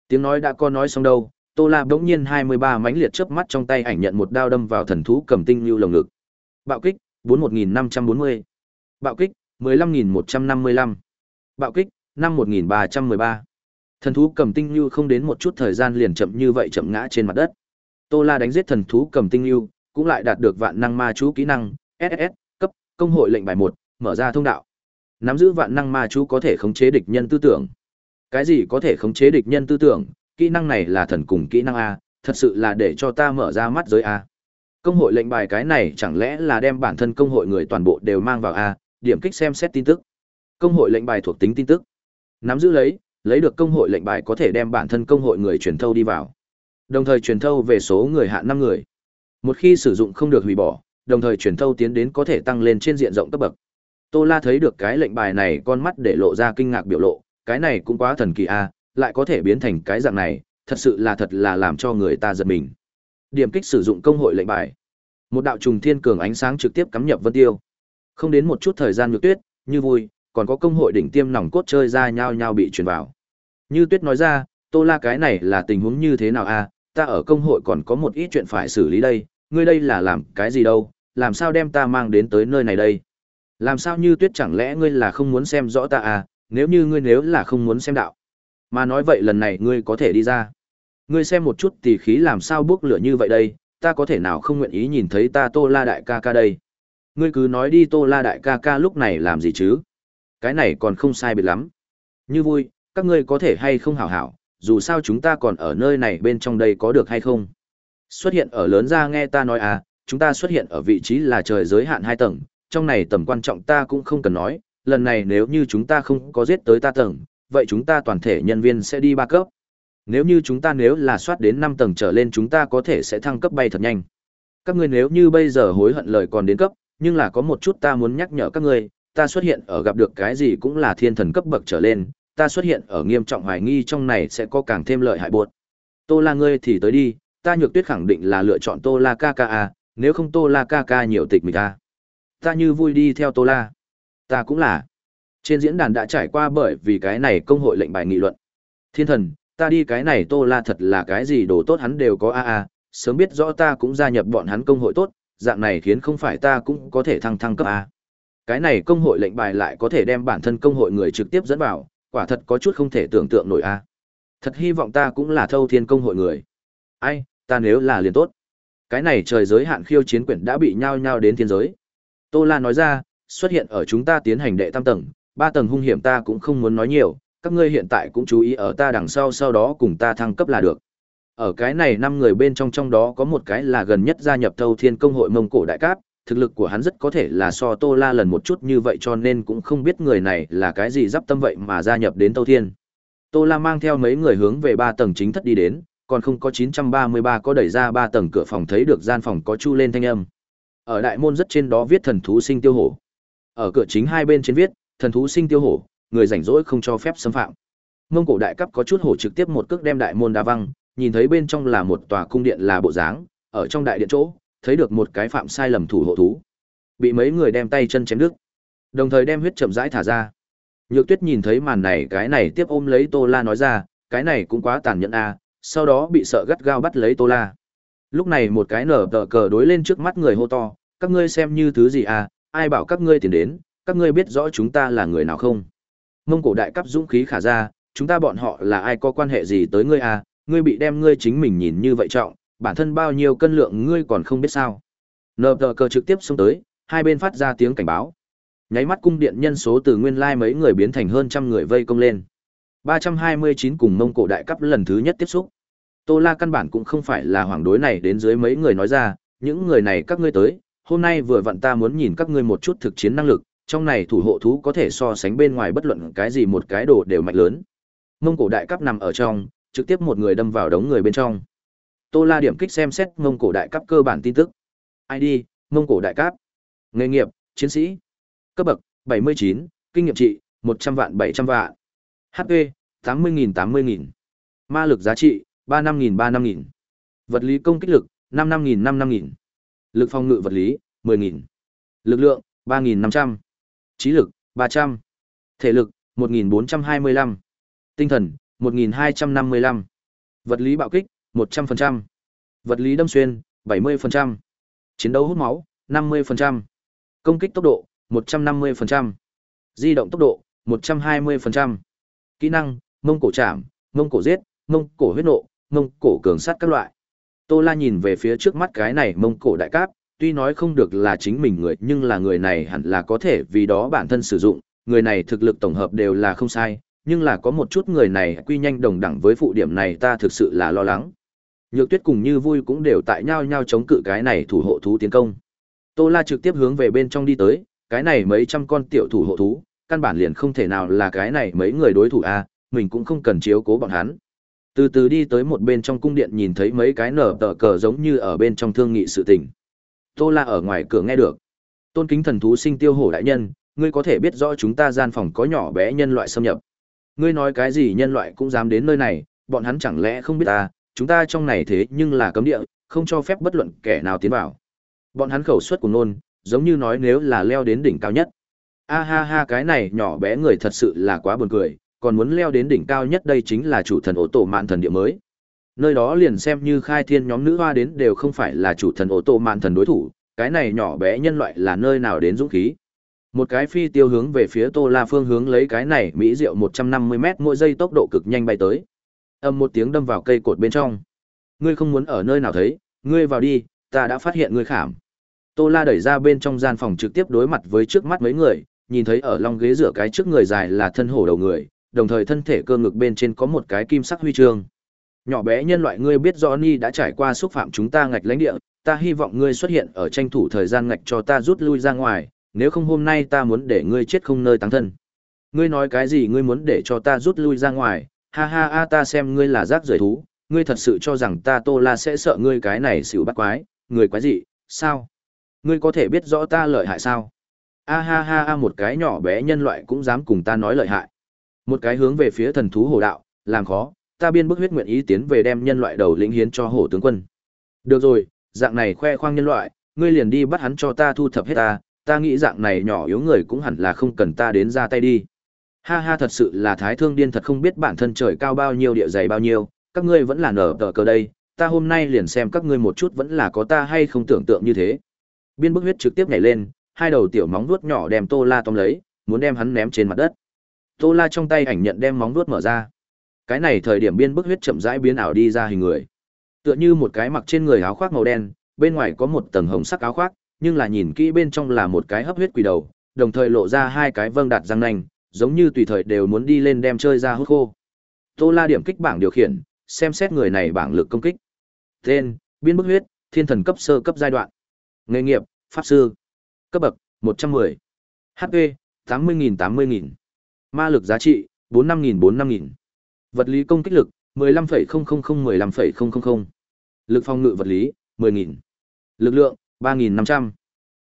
S1: Tiếng nói đã có nói xong đâu, Tô La bỗng nhiên 23 mãnh liệt chớp mắt trong tay ảnh nhận một đao đâm vào thần thú cầm tinh lưu lồng ngực. Bạo kích, 41540. Bạo kích, 15155. Bạo kích, 51313 thần thú cầm tinh lưu không đến một chút thời gian liền chậm như vậy chậm ngã trên mặt đất. Tô la đánh giết thần thú cầm tinh lưu, cũng lại đạt được vạn năng ma chú kỹ năng ss cấp, công hội lệnh bài một, mở ra thông đạo. Nắm giữ vạn năng ma chú có thể khống chế địch nhân tư tưởng. Cái gì có thể khống chế địch nhân tư tưởng? Kỹ năng này là thần cùng kỹ năng a, thật sự là để cho ta mở ra mắt giới a. Công hội lệnh bài cái này chẳng lẽ là đem bản thân công hội người toàn bộ đều mang vào a? Điểm kích xem xét tin tức. Công hội lệnh bài thuộc tính tin tức. Nắm giữ lấy lấy được công hội lệnh bài có thể đem bản thân công hội người truyền thâu đi vào. Đồng thời truyền thâu về số người hạ năm người. Một khi sử dụng không được hủy bỏ, đồng thời truyền thâu tiến đến có thể tăng lên trên diện rộng cấp bậc. Tô la thấy được cái lệnh bài này, con mắt để lộ ra kinh ngạc biểu lộ, cái này cũng quá thần kỳ a, lại có thể biến thành cái dạng này, thật sự là thật là làm cho người ta giật mình. Điểm kích sử dụng công hội lệnh bài. Một đạo trùng thiên cường ánh sáng trực tiếp cắm nhập vân tiêu. Không đến một chút thời gian nhược tuyết, như vui còn có công hội đỉnh tiêm nòng cốt chơi ra nhau nhau bị truyền vào. Như tuyết nói ra, tô la cái này là tình huống như thế nào a ta ở công hội còn có một ít chuyện phải xử lý đây, ngươi đây là làm cái gì đâu? Làm sao đem ta mang đến tới nơi này đây? Làm sao như tuyết chẳng lẽ ngươi là không muốn xem rõ ta à? Nếu như ngươi nếu là không muốn xem đạo. Mà nói vậy lần này ngươi có thể đi ra. Ngươi xem một chút tỉ khí làm sao bước lửa như vậy đây, ta có thể nào không nguyện ý nhìn thấy ta tô la đại ca ca đây? Ngươi cứ nói đi tô la đại ca ca lúc này làm gì chứ? Cái này còn không sai biệt lắm. Như vui, các ngươi có thể hay không hảo hảo, dù sao chúng ta còn ở nơi này bên trong đây có được hay không? Xuất hiện ở lớn ra nghe ta nói à chúng ta xuất hiện ở vị trí là trời giới hạn hai tầng, trong này tầm quan trọng ta cũng không cần nói, lần này nếu như chúng ta không có giết tới ta tầng, vậy chúng ta toàn thể nhân viên sẽ đi ba cấp. Nếu như chúng ta nếu là soát đến năm tầng trở lên chúng ta có thể sẽ thăng cấp bay thật nhanh. Các ngươi nếu như bây giờ hối hận lời còn đến cấp, nhưng là có một chút ta muốn nhắc nhở các ngươi ta xuất hiện ở gặp được cái gì cũng là thiên thần cấp bậc trở lên ta xuất hiện ở nghiêm trọng hoài nghi trong này sẽ có càng thêm lợi hại buộc. Tô La ngươi thì tới đi, ta nhược tuyết khẳng định là lựa chọn Tô La ca ca à, nếu không Tô La ca ca nhiều tịch mình ta. Ta như vui đi theo Tô La. Ta cũng là. Trên diễn đàn đã trải qua bởi vì cái này công hội lệnh bài nghị luận. Thiên thần, ta đi cái này Tô La thật là cái gì đồ tốt hắn đều có a a, sớm biết rõ ta cũng gia nhập bọn hắn công hội tốt, dạng này khiến không phải ta cũng có thể thăng thăng cấp a. Cái này công hội lệnh bài lại có thể đem bản thân công hội người trực tiếp dẫn vào, quả thật có chút không thể tưởng tượng nổi a. Thật hy vọng ta cũng là thâu thiên công hội người. Ai, ta nếu là liền tốt. Cái này trời giới hạn khiêu chiến quyển đã bị nhao nhao đến thiên giới. Tô La nói ra, xuất hiện ở chúng ta tiến hành đệ tam tầng, ba tầng hung hiểm ta cũng không muốn nói nhiều, các ngươi hiện tại cũng chú ý ở ta đằng sau sau đó cùng ta thăng cấp là được. Ở cái này năm người bên trong trong đó có một cái là gần nhất gia nhập Thâu Thiên Công hội Mông Cổ Đại Cáp, thực lực của hắn rất có thể là so Tô La lần một chút như vậy cho nên cũng không biết người này là cái gì dắp tâm vậy mà gia nhập đến Tâu Thiên. Tô La mang theo mấy người hướng về ba tầng chính thất đi đến, còn không có 933 có đẩy ra ba tầng cửa phòng thấy được gian phòng có chu lên thanh âm. Ở đại môn rất trên đó viết thần thú sinh tiêu hổ. Ở cửa chính hai bên trên viết thần thú sinh tiêu hổ, người rảnh rỗi không cho phép xâm phạm. Mông cổ đại cấp có chút hổ trực tiếp một cước đem đại môn đá văng, nhìn thấy bên trong là một tòa cung điện là bộ dáng, ở trong đại điện chỗ, thấy được một cái phạm sai lầm thủ hộ thú. Bị mấy người đem tay chân chém đứt, đồng thời đem huyết chậm rãi thả ra. Nhược Tuyết nhìn thấy màn này, cái này tiếp ôm lấy Tô La nói ra, cái này cũng quá tàn nhẫn a, à, sau đó bị sợ gắt gao bắt lấy Tô La. Lúc này một cái nở tờ cờ đối lên trước mắt người hô to, các ngươi xem như thứ gì à, ai bảo các ngươi tiền đến, các ngươi biết rõ chúng ta là người nào không? Mông cổ đại cấp dũng khí khả ra, chúng ta bọn họ là ai có quan hệ gì tới ngươi à, ngươi bị đem ngươi chính mình nhìn như vậy trọng, bản thân bao nhiêu cân lượng ngươi còn không biết sao. Nờ tờ cờ trực tiếp xông tới, hai bên phát ra tiếng cảnh báo. Nháy mắt cung điện nhân số từ nguyên lai mấy người biến thành hơn trăm người vây công lên. 329 cùng Mông Cổ đại cấp lần thứ nhất tiếp xúc. Tô La căn bản cũng không phải là hoàng đối này đến dưới mấy người nói ra, những người này các ngươi tới, hôm nay vừa vặn ta muốn nhìn các ngươi một chút thực chiến năng lực, trong này thủ hộ thú có thể so sánh bên ngoài bất luận cái gì một cái đồ đều mạnh lớn. Mông Cổ đại cấp nằm ở trong, trực tiếp một người đâm vào đống người bên trong. Tô La điểm kích xem xét Mông Cổ đại cấp cơ bản tin tức. ID: Mông Cổ đại cấp. Nghề nghiệp: Chiến sĩ. Cấp bậc: 79, kinh nghiệm trị: 100 vạn 700 vạn. HP: 80.000 80.000. Ma lực giá trị: 35.000 35.000. Vật lý công kích lực: 55.000 55.000. Lực phòng ngự vật lý: 10.000. Lực lượng: 3.500. Trí lực: 300. Thể lực: 1.425. Tinh thần: 1.255. Vật lý bạo kích: 100%. Vật lý đâm xuyên: 70%. Chiến đấu hút máu: 50%. Công kích tốc độ: 150%. Di động tốc độ: 120%. Kỹ năng: Mông cổ chạm, Mông cổ giết, Mông cổ huyết nộ, Mông cổ cường sát các loại. Tô La nhìn về phía trước mắt cái này Mông cổ đại cáp, tuy nói không được là chính mình người, nhưng là người này hẳn là có thể vì đó bản thân sử dụng, người này thực lực tổng hợp đều là không sai, nhưng là có một chút người này quy nhanh đồng đẳng với phụ điểm này ta thực sự là lo lắng. Nhược Tuyết cùng Như Vui cũng đều tại nhau nhau chống cự cái này thủ hộ thú tiến công. Tô La trực tiếp hướng về bên trong đi tới, cái này mấy trăm con tiểu thủ hộ thú, căn bản liền không thể nào là cái này mấy người đối thủ a, mình cũng không cần chiếu cố bọn hắn. Từ từ đi tới một bên trong cung điện nhìn thấy mấy cái nở tờ cờ giống như ở bên trong thương nghị sự tình. Tô La ở ngoài cửa nghe được. Tôn kính thần thú sinh tiêu hổ đại nhân, ngươi có thể biết rõ chúng ta gian phòng có nhỏ bé nhân loại xâm nhập. Ngươi nói cái gì nhân loại cũng dám đến nơi này, bọn hắn chẳng lẽ không biết ta, chúng ta trong này thế nhưng là cấm địa, không cho phép bất luận kẻ nào tiến vào. Bọn hắn khẩu suất của nôn, giống như nói nếu là leo đến đỉnh cao nhất. A ha ha cái này nhỏ bé người thật sự là quá buồn cười, còn muốn leo đến đỉnh cao nhất đây chính là chủ thần ổ tổ mạn thần địa mới. Nơi đó liền xem như khai thiên nhóm nữ hoa đến đều không phải là chủ thần ổ tổ mạn thần đối thủ, cái này nhỏ bé nhân loại là nơi nào đến dũng khí. Một cái phi tiêu hướng về phía Tô La phương hướng lấy cái này mỹ diệu 150m mỗi giây tốc độ cực nhanh bay tới. Âm một tiếng đâm vào cây cột bên trong. Ngươi không muốn ở nơi nào thấy, ngươi vào đi, ta đã phát hiện ngươi khảm. Tô La đẩy ra bên trong gian phòng trực tiếp đối mặt với trước mắt mấy người, nhìn thấy ở long ghế rửa cái trước người dài là thân hổ đầu người, đồng thời thân thể cơ ngực bên trên có một cái kim sắc huy chương. Nhỏ bé nhân loại ngươi biết rõ Ni đã trải qua xúc phạm chúng ta ngạch lãnh địa, ta hy vọng ngươi xuất hiện ở tranh thủ thời gian ngạch cho ta rút lui ra ngoài, nếu không hôm nay ta muốn để ngươi chết không nơi táng thân. Ngươi nói cái gì ngươi muốn để cho ta rút lui ra ngoài, ha ha a ta xem ngươi là rác rưởi thú, ngươi thật sự cho rằng ta Tô La sẽ sợ ngươi cái này xỉu bắt quái, người quái gì, sao? Ngươi có thể biết rõ ta lợi hại sao? A ha ha a một cái nhỏ bé nhân loại cũng dám cùng ta nói lợi hại. Một cái hướng về phía thần thú hồ đạo, làm khó, ta biên bức huyết nguyện ý tiến về đem nhân loại đầu lĩnh hiến cho hổ tướng quân. Được rồi, dạng này khoe khoang nhân loại, ngươi liền đi bắt hắn cho ta thu thập hết ta, ta nghĩ dạng này nhỏ yếu người cũng hẳn là không cần ta đến ra tay đi. Ha ha thật sự là thái thương điên thật không biết bản thân trời cao bao nhiêu địa dày bao nhiêu, các ngươi vẫn là nở tờ cờ đây, ta hôm nay liền xem các ngươi một chút vẫn là có ta hay không tưởng tượng như thế. Biên bức huyết trực tiếp nhảy lên, hai đầu tiểu móng vuốt nhỏ đem Tô La tóm lấy, muốn đem hắn ném trên mặt đất. Tô La trong tay ảnh nhận đem móng vuốt mở ra. Cái này thời điểm biên bức huyết chậm rãi biến ảo đi ra hình người. Tựa như một cái mặc trên người áo khoác màu đen, bên ngoài có một tầng hồng sắc áo khoác, nhưng là nhìn kỹ bên trong là một cái hấp huyết quỷ đầu, đồng thời lộ ra hai cái vâng đạt răng nanh, giống như tùy thời đều muốn đi lên đem chơi ra hút khô. Tô La điểm kích bảng điều khiển, xem xét người này bảng lực công kích. Tên: Biên bức huyết, thiên thần cấp sơ cấp giai đoạn. Nghề nghiệp: Pháp sư. Cấp bậc: 110. HP: 80.000 80.000. Ma lực giá trị: 45.000 45.000. Vật lý công kích lực: 15,000 15,000. Lực phòng ngự vật lý: 10.000. Lực lượng: 3.500.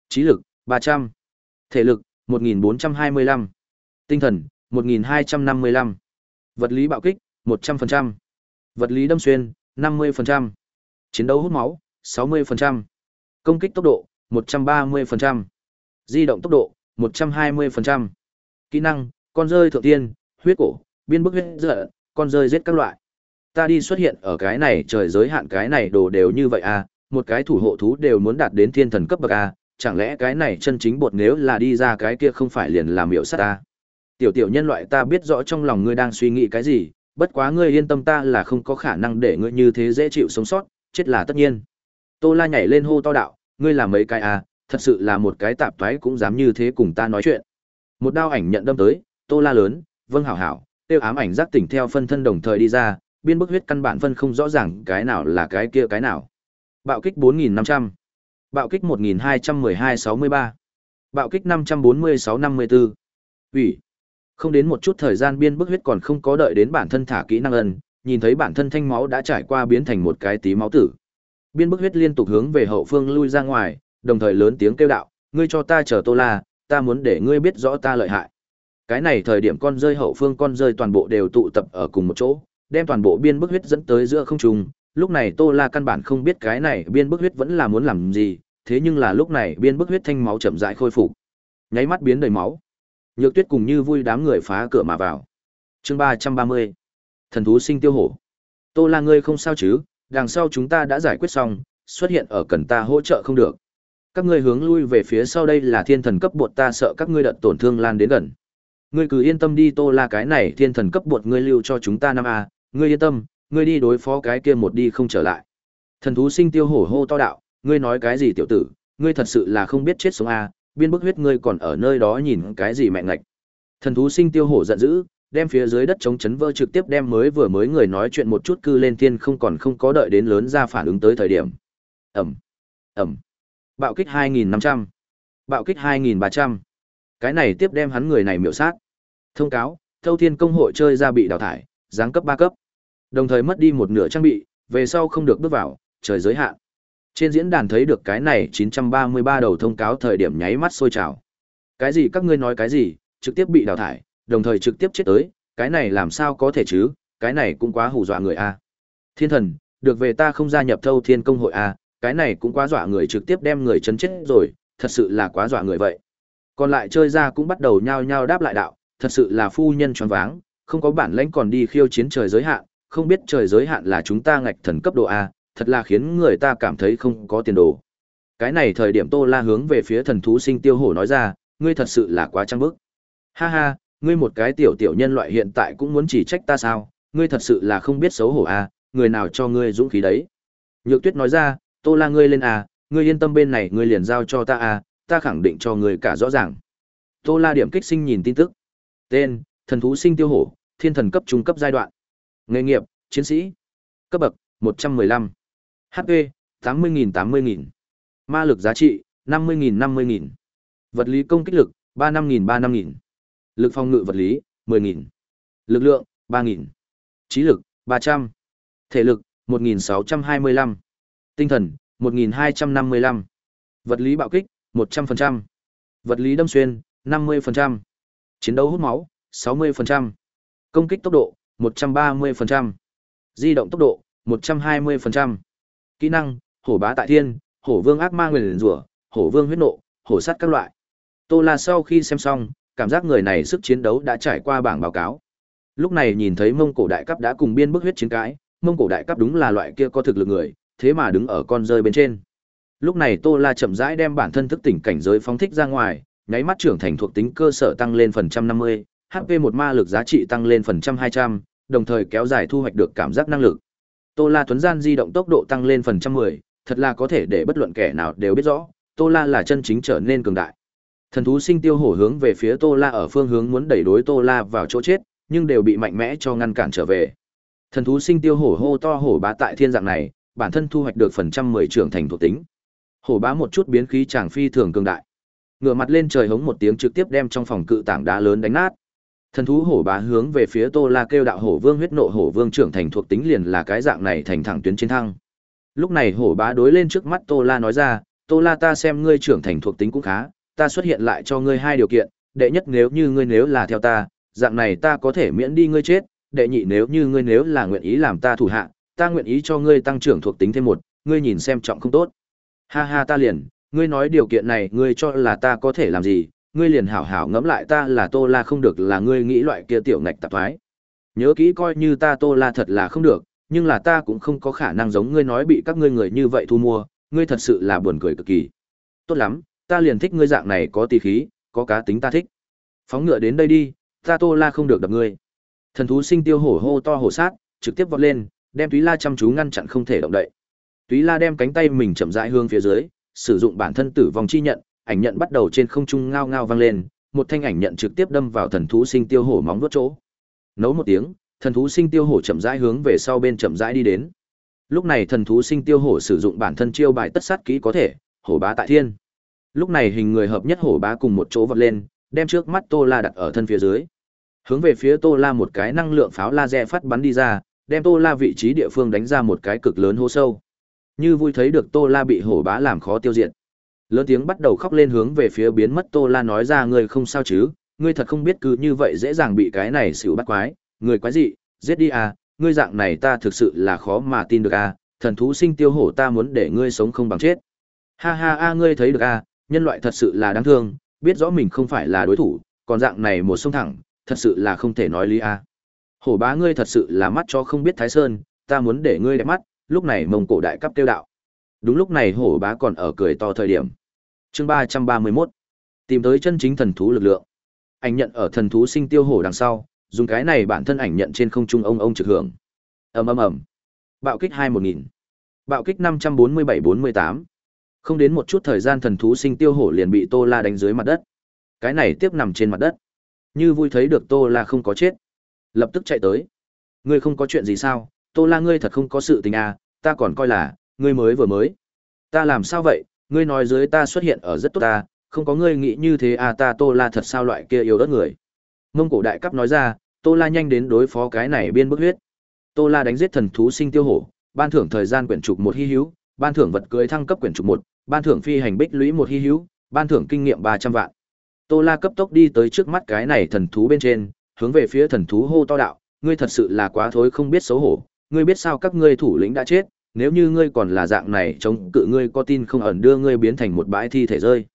S1: Trí lực: 300. Thể lực: 1425 Tinh thần: 1255. Vật lý bạo kích: 100%. Vật lý đâm xuyên: 50%. Chiến đấu hút máu: 60%. Công kích tốc độ: 130%. Di động tốc độ: 120%. Kỹ năng: Con rơi thượng tiên, huyết cổ, biên bức huyết dở, con rơi giết các loại. Ta đi xuất hiện ở cái này trời giới hạn cái này đồ đều như vậy à, một cái thủ hộ thú đều muốn đạt đến thiên thần cấp bậc à? chẳng lẽ cái này chân chính bột nếu là đi ra cái kia không phải liền làm miểu sát ta? Tiểu tiểu nhân loại ta biết rõ trong lòng ngươi đang suy nghĩ cái gì, bất quá ngươi yên tâm ta là không có khả năng để ngươi như thế dễ chịu sống sót, chết là tất nhiên. Tô La nhảy lên hô to đạo, ngươi là mấy cái à, thật sự là một cái tạp thoái cũng dám như thế cùng ta nói chuyện. Một đao ảnh nhận đâm tới, Tô La lớn, vâng hảo hảo, tiêu ám ảnh giác tỉnh theo phân thân đồng thời đi ra, biên bức huyết căn bản phân không rõ ràng cái nào là cái kia cái nào. Bạo kích 4500, bạo kích 1212-63, bạo kích 546-54. Ủy. Không đến một chút thời gian biên bức huyết còn không có đợi đến bản thân thả kỹ năng ân, nhìn thấy bản thân thanh máu đã trải qua biến thành một cái tí máu tử. Biên bức huyết liên tục hướng về hậu phương lui ra ngoài, đồng thời lớn tiếng kêu đạo, ngươi cho ta chờ Tô La, ta muốn để ngươi biết rõ ta lợi hại. Cái này thời điểm con rơi hậu phương con rơi toàn bộ đều tụ tập ở cùng một chỗ, đem toàn bộ biên bức huyết dẫn tới giữa không trung. Lúc này Tô La căn bản không biết cái này biên bức huyết vẫn là muốn làm gì, thế nhưng là lúc này biên bức huyết thanh máu chậm rãi khôi phục. Nháy mắt biến đầy máu. Nhược Tuyết cùng như vui đám người phá cửa mà vào. Chương ba trăm ba mươi Thần thú sinh tiêu hổ. Tô La ngươi không sao chứ? Đằng sau chúng ta đã giải quyết xong, xuất hiện ở cần ta hỗ trợ không được. Các ngươi hướng lui về phía sau đây là thiên thần cấp bột ta sợ các ngươi đợt tổn thương lan đến gần. Ngươi cứ yên tâm đi Tô La cái này thiên thần cấp bột ngươi lưu cho chúng ta năm a, ngươi yên tâm, ngươi đi đối phó cái kia một đi không trở lại. Thần thú sinh tiêu hổ hô to đạo, ngươi nói cái gì tiểu tử, ngươi thật sự là không biết chết sống a, biên bức huyết ngươi còn ở nơi đó nhìn cái gì mẹ ngạch. Thần thú sinh tiêu hổ giận dữ, đem phía dưới đất chống chấn vỡ trực tiếp đem mới vừa mới người nói chuyện một chút cư lên thiên không còn không có đợi đến lớn ra phản ứng tới thời điểm. Ẩm, Ẩm, bạo kích 2.500, bạo kích 2.300. Cái này tiếp đem hắn người này miểu sát. Thông cáo, Thâu Thiên Công hội chơi ra bị đào thải, giáng cấp ba cấp. Đồng thời mất đi một nửa trang bị, về sau không được bước vào, trời giới hạn. Trên diễn đàn thấy được cái này 933 đầu thông cáo thời điểm nháy mắt sôi trào. Cái gì các ngươi nói cái gì, trực tiếp bị đào thải, đồng thời trực tiếp chết tới, cái này làm sao có thể chứ, cái này cũng quá hù dọa người a. Thiên thần, được về ta không gia nhập Thâu Thiên Công hội a, cái này cũng quá dọa người trực tiếp đem người chấn chết rồi, thật sự là quá dọa người vậy. Còn lại chơi ra cũng bắt đầu nhao nhao đáp lại đạo, thật sự là phu nhân choáng váng, không có bản lãnh còn đi khiêu chiến trời giới hạn, không biết trời giới hạn là chúng ta ngạch thần cấp độ A, thật là khiến người ta cảm thấy không có tiền đồ. Cái này thời điểm Tô La hướng về phía thần thú sinh tiêu hổ nói ra, ngươi thật sự là quá trăng bức. Ha ha, ngươi một cái tiểu tiểu nhân loại hiện tại cũng muốn chỉ trách ta sao, ngươi thật sự là không biết xấu hổ à? người nào cho ngươi dũng khí đấy. Nhược Tuyết nói ra, Tô La ngươi lên à, ngươi yên tâm bên này ngươi liền giao cho ta à, ta khẳng định cho ngươi cả rõ ràng. Tô La điểm kích sinh nhìn tin tức. Tên: Thần thú sinh tiêu hổ, thiên thần cấp trung cấp giai đoạn. Nghề nghiệp: Chiến sĩ. Cấp bậc: 115. HP: 80.000 80.000. Ma lực giá trị: 50.000 50.000. Vật lý công kích lực: 35.000 35.000. Lực phòng ngự vật lý: 10.000. Lực lượng: 3.000. Trí lực: 300. Thể lực: 1.625. Tinh thần: 1.255. Vật lý bạo kích: 100%. Vật lý đâm xuyên: 50%. Chiến đấu hút máu: 60%. Công kích tốc độ: 130%. Di động tốc độ: 120%. Kỹ năng: Hổ bá tại thiên, Hổ vương ác ma nguyền rủa, Hổ vương huyết nộ, Hổ sắt các loại. Tô La sau khi xem xong, cảm giác người này sức chiến đấu đã trải qua bảng báo cáo. Lúc này nhìn thấy Mông Cổ Đại Cấp đã cùng biên bức huyết chiến cái, Mông Cổ Đại Cấp đúng là loại kia có thực lực người, thế mà đứng ở con rơi bên trên. Lúc này Tô La chậm rãi đem bản thân thức tỉnh cảnh giới phóng thích ra ngoài, nháy mắt trưởng thành thuộc tính cơ sở tăng lên phần trăm 50, HP một ma lực giá trị tăng lên phần trăm 200, đồng thời kéo dài thu hoạch được cảm giác năng lực. Tô La tuấn gian di động tốc độ tăng lên phần trăm 10, thật là có thể để bất luận kẻ nào đều biết rõ, Tô La là chân chính trở nên cường đại. Thần thú sinh tiêu hổ hướng về phía Tô La ở phương hướng muốn đẩy đối Tô La vào chỗ chết, nhưng đều bị mạnh mẽ cho ngăn cản trở về. Thần thú sinh tiêu hổ hô to hổ bá tại thiên dạng này, bản thân thu hoạch được phần trăm mười trưởng thành thuộc tính. Hổ bá một chút biến khí chàng phi thường cường đại. Ngửa mặt lên trời hống một tiếng trực tiếp đem trong phòng cự tảng đá lớn đánh nát. Thần thú hổ bá hướng về phía Tô La kêu đạo hổ vương huyết nộ hổ vương trưởng thành thuộc tính liền là cái dạng này thành thẳng tuyến chiến thăng. Lúc này hổ bá đối lên trước mắt Tô La nói ra, Tô La ta xem ngươi trưởng thành thuộc tính cũng khá, ta xuất hiện lại cho ngươi hai điều kiện, đệ nhất nếu như ngươi nếu là theo ta, dạng này ta có thể miễn đi ngươi chết, đệ nhị nếu như ngươi nếu là nguyện ý làm ta thủ hạ, ta nguyện ý cho ngươi tăng trưởng thuộc tính thêm một, ngươi nhìn xem trọng không tốt. Ha ha ta liền, ngươi nói điều kiện này ngươi cho là ta có thể làm gì, ngươi liền hảo hảo ngẫm lại ta là Tô La không được là ngươi nghĩ loại kia tiểu ngạch tạp thoái. Nhớ kỹ coi như ta Tô La thật là không được, nhưng là ta cũng không có khả năng giống ngươi nói bị các ngươi người như vậy thu mua, ngươi thật sự là buồn cười cực kỳ. Tốt lắm, ta liền thích ngươi dạng này có tì khí, có cá tính ta thích. Phóng ngựa đến đây đi, ta Tô La không được đập ngươi. Thần thú sinh tiêu hổ hô to hổ sát, trực tiếp vọt lên, đem Túy La chăm chú ngăn chặn không thể động đậy. Túy La đem cánh tay mình chậm rãi hướng phía dưới, sử dụng bản thân tử vong chi nhận, ảnh nhận bắt đầu trên không trung ngao ngao vang lên, một thanh ảnh nhận trực tiếp đâm vào thần thú sinh tiêu hổ móng vuốt chỗ. Nấu một tiếng, thần thú sinh tiêu hổ chậm rãi hướng về sau bên chậm rãi đi đến. Lúc này thần thú sinh tiêu hổ sử dụng bản thân chiêu bài tất sát kỹ có thể, hổ bá tại thiên. Lúc này hình người hợp nhất hổ bá cùng một chỗ vọt lên, đem trước mắt Tô La đặt ở thân phía dưới. Hướng về phía Tô La một cái năng lượng pháo laser phát bắn đi ra, đem Tô La vị trí địa phương đánh ra một cái cực lớn hố sâu. Như vui thấy được Tô La bị hổ bá làm khó tiêu diệt. Lớn tiếng bắt đầu khóc lên hướng về phía biến mất Tô La nói ra ngươi không sao chứ, ngươi thật không biết cứ như vậy dễ dàng bị cái này xỉu bắt quái, người quái gì, giết đi à, ngươi dạng này ta thực sự là khó mà tin được à, thần thú sinh tiêu hổ ta muốn để ngươi sống không bằng chết. Ha ha a ngươi thấy được à, nhân loại thật sự là đáng thương, biết rõ mình không phải là đối thủ, còn dạng này một sông thẳng, thật sự là không thể nói lý à. Hổ bá ngươi thật sự là mắt cho không biết Thái Sơn, ta muốn để ngươi đẹp mắt, lúc này mông cổ đại cấp tiêu đạo. Đúng lúc này hổ bá còn ở cười to thời điểm. Chương ba trăm ba mươi 331. Tìm tới chân chính thần thú lực lượng. Ảnh nhận ở thần thú sinh tiêu hổ đằng sau, dùng cái này bản thân ảnh nhận trên không trung ông ông trực hưởng. Ầm ầm ầm. Bạo kích hai một nghìn Bạo kích năm trăm bốn mươi bảy bốn mươi tám Không đến một chút thời gian thần thú sinh tiêu hổ liền bị Tô La đánh dưới mặt đất. Cái này tiếp nằm trên mặt đất. Như vui thấy được Tô La không có chết, lập tức chạy tới. Ngươi không có chuyện gì sao? Tô La ngươi thật không có sự tình à, ta còn coi là ngươi mới vừa mới. Ta làm sao vậy? Ngươi nói dưới ta xuất hiện ở rất tốt ta, không có ngươi nghĩ như thế à ta Tô La thật sao loại kia yêu đất người. Mông cổ đại cấp nói ra, Tô La nhanh đến đối phó cái này biên bức huyết. Tô La đánh giết thần thú sinh tiêu hổ, ban thưởng thời gian quyển trục một hy hữu, ban thưởng vật cưới thăng cấp quyển trục một, ban thưởng phi hành bích lũy một hy hữu, ban thưởng kinh nghiệm ba trăm vạn. Tô La cấp tốc đi tới trước mắt cái này thần thú bên trên, hướng về phía thần thú hô to đạo, ngươi thật sự là quá thối không biết xấu hổ, ngươi biết sao các ngươi thủ lĩnh đã chết, nếu như ngươi còn là dạng này chống cự ngươi có tin không ẩn đưa ngươi biến thành một bãi thi thể rơi.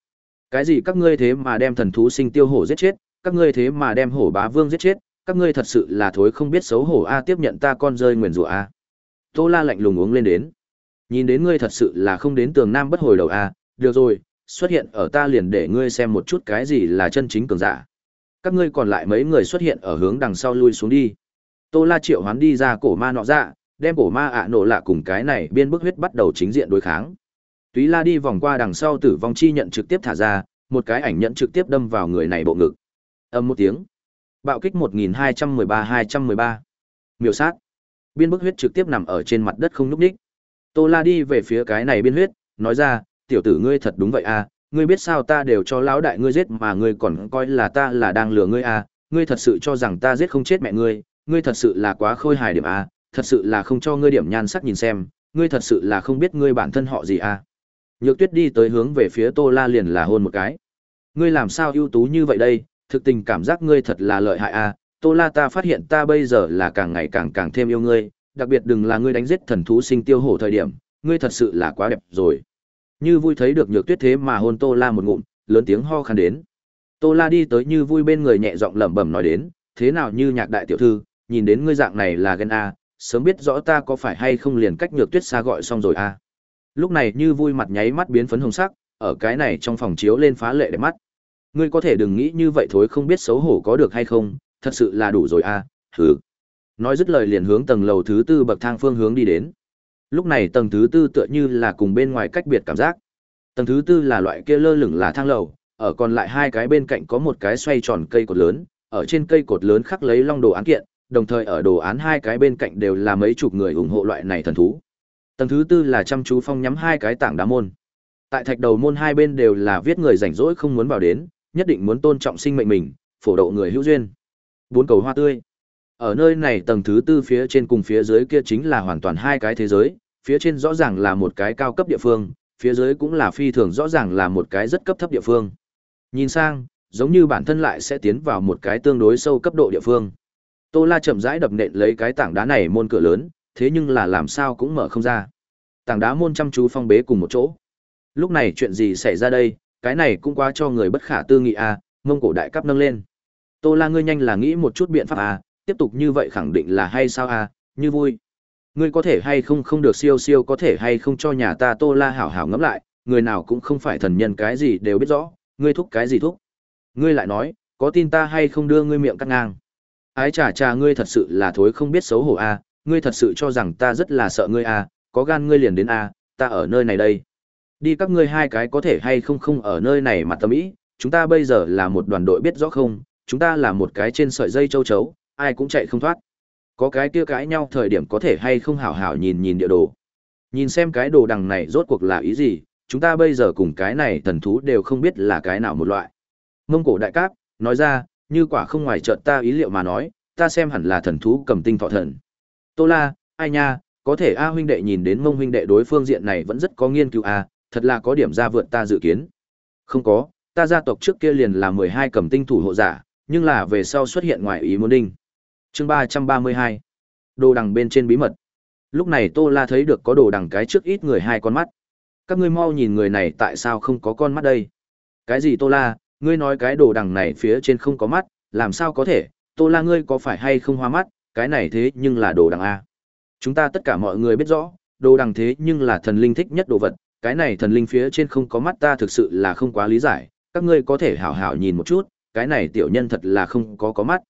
S1: Cái gì các ngươi thế mà đem thần thú sinh tiêu hổ giết chết, các ngươi thế mà đem hổ bá vương giết chết, các ngươi thật sự là thối không biết xấu hổ a tiếp nhận ta con rơi nguyền rủa a. Tô La lạnh lùng uống lên đến. Nhìn đến ngươi thật sự là không đến tường nam bất hồi đầu a, được rồi, xuất hiện ở ta liền để ngươi xem một chút cái gì là chân chính cường giả. Các ngươi còn lại mấy người xuất hiện ở hướng đằng sau lui xuống đi. Tô La triệu hoán đi ra cổ ma nọ ra, đem cổ ma ạ nổ lạ cùng cái này biên bức huyết bắt đầu chính diện đối kháng. Túy La đi vòng qua đằng sau tử vong chi nhận trực tiếp thả ra, một cái ảnh nhận trực tiếp đâm vào người này bộ ngực. Âm một tiếng. Bạo kích 1213-213. miêu sát. Biên bức huyết trực tiếp nằm ở trên mặt đất không nhúc ních. Tô La đi về phía cái này biên huyết, nói ra, tiểu tử ngươi thật đúng vậy à, ngươi biết sao ta đều cho lão đại ngươi giết mà ngươi còn coi là ta là đang lừa ngươi à, ngươi thật sự cho rằng ta giết không chết mẹ ngươi, ngươi thật sự là quá khôi hài điểm à, thật sự là không cho ngươi điểm nhan sắc nhìn xem, ngươi thật sự là không biết ngươi bản thân họ gì à. Nhược Tuyết đi tới hướng về phía Tô La liền là hôn một cái. Ngươi làm sao ưu tú như vậy đây, thực tình cảm giác ngươi thật là lợi hại à, Tô La ta phát hiện ta bây giờ là càng ngày càng càng thêm yêu ngươi, đặc biệt đừng là ngươi đánh giết thần thú sinh tiêu hổ thời điểm, ngươi thật sự là quá đẹp rồi. Như vui thấy được nhược tuyết thế mà hôn Tô La một ngụm, lớn tiếng ho khan đến. Tô La đi tới như vui bên người nhẹ giọng lẩm bẩm nói đến, thế nào như nhạc đại tiểu thư, nhìn đến ngươi dạng này là ghen a, sớm biết rõ ta có phải hay không liền cách nhược tuyết xa gọi xong rồi a. Lúc này như vui mặt nháy mắt biến phấn hồng sắc, ở cái này trong phòng chiếu lên phá lệ đẹp mắt. Ngươi có thể đừng nghĩ như vậy thôi không biết xấu hổ có được hay không, thật sự là đủ rồi a, hừ. Nói dứt lời liền hướng tầng lầu thứ tư bậc thang phương hướng đi đến. Lúc này tầng thứ tư tựa như là cùng bên ngoài cách biệt cảm giác. Tầng thứ tư là loại kia lơ lửng là thang lầu, ở còn lại hai cái bên cạnh có một cái xoay tròn cây cột lớn, ở trên cây cột lớn khắc lấy long đồ án kiện, đồng thời ở đồ án hai cái bên cạnh đều là mấy chục người ủng hộ loại này thần thú. Tầng thứ tư là chăm chú phong nhắm hai cái tảng đá môn. Tại thạch đầu môn hai bên đều là viết người rảnh rỗi không muốn vào đến, nhất định muốn tôn trọng sinh mệnh mình, phổ độ người hữu duyên. Bốn cầu hoa tươi. Ở nơi này tầng thứ tư phía trên cùng phía dưới kia chính là hoàn toàn hai cái thế giới, phía trên rõ ràng là một cái cao cấp địa phương, phía dưới cũng là phi thường rõ ràng là một cái rất cấp thấp địa phương. Nhìn sang, giống như bản thân lại sẽ tiến vào một cái tương đối sâu cấp độ địa phương. Tô La chậm rãi đập nện lấy cái tảng đá này môn cửa lớn, thế nhưng là làm sao cũng mở không ra. Tảng đá môn chăm chú phong bế cùng một chỗ. Lúc này chuyện gì xảy ra đây, cái này cũng quá cho người bất khả tư nghị à, mông cổ đại cấp nâng lên. Tô La ngươi nhanh là nghĩ một chút biện pháp à, tiếp tục như vậy khẳng định là hay sao à, như vui. Ngươi có thể hay không không được siêu siêu có thể hay không cho nhà ta Tô La hảo hảo ngẫm lại, người nào cũng không phải thần nhân cái gì đều biết rõ, ngươi thúc cái gì thúc. Ngươi lại nói, có tin ta hay không đưa ngươi miệng cắt ngang. Ái trà trà ngươi thật sự là thối không biết xấu hổ a, à, ngươi thật sự cho rằng ta rất là sợ ngươi a, à, có gan ngươi liền đến a, à, ta ở nơi này đây. Đi các ngươi hai cái có thể hay không không ở nơi này mà tâm ý, chúng ta bây giờ là một đoàn đội biết rõ không, chúng ta là một cái trên sợi dây châu chấu, ai cũng chạy không thoát. Có cái kia cãi nhau thời điểm có thể hay không hảo hảo nhìn nhìn địa đồ. Nhìn xem cái đồ đằng này rốt cuộc là ý gì, chúng ta bây giờ cùng cái này thần thú đều không biết là cái nào một loại. Mông cổ đại cáp, nói ra, như quả không ngoài chợt ta ý liệu mà nói, ta xem hẳn là thần thú cầm tinh thọ thần. Tô La, ai nha, có thể A huynh đệ nhìn đến mông huynh đệ đối phương diện này vẫn rất có nghiên cứu A, thật là có điểm ra vượt ta dự kiến. Không có, ta gia tộc trước kia liền là mười hai cầm tinh thủ hộ giả, nhưng là về sau xuất hiện ngoài ý muốn đinh. Chương ba trăm ba mươi hai Đồ đằng bên trên bí mật. Lúc này Tô La thấy được có đồ đằng cái trước ít người hai con mắt. Các ngươi mau nhìn người này tại sao không có con mắt đây? Cái gì Tô La, ngươi nói cái đồ đằng này phía trên không có mắt, làm sao có thể? Tô La ngươi có phải hay không hoa mắt, cái này thế nhưng là đồ đằng a. Chúng ta tất cả mọi người biết rõ, đồ đằng thế nhưng là thần linh thích nhất đồ vật, cái này thần linh phía trên không có mắt ta thực sự là không quá lý giải, các ngươi có thể hảo hảo nhìn một chút, cái này tiểu nhân thật là không có có mắt.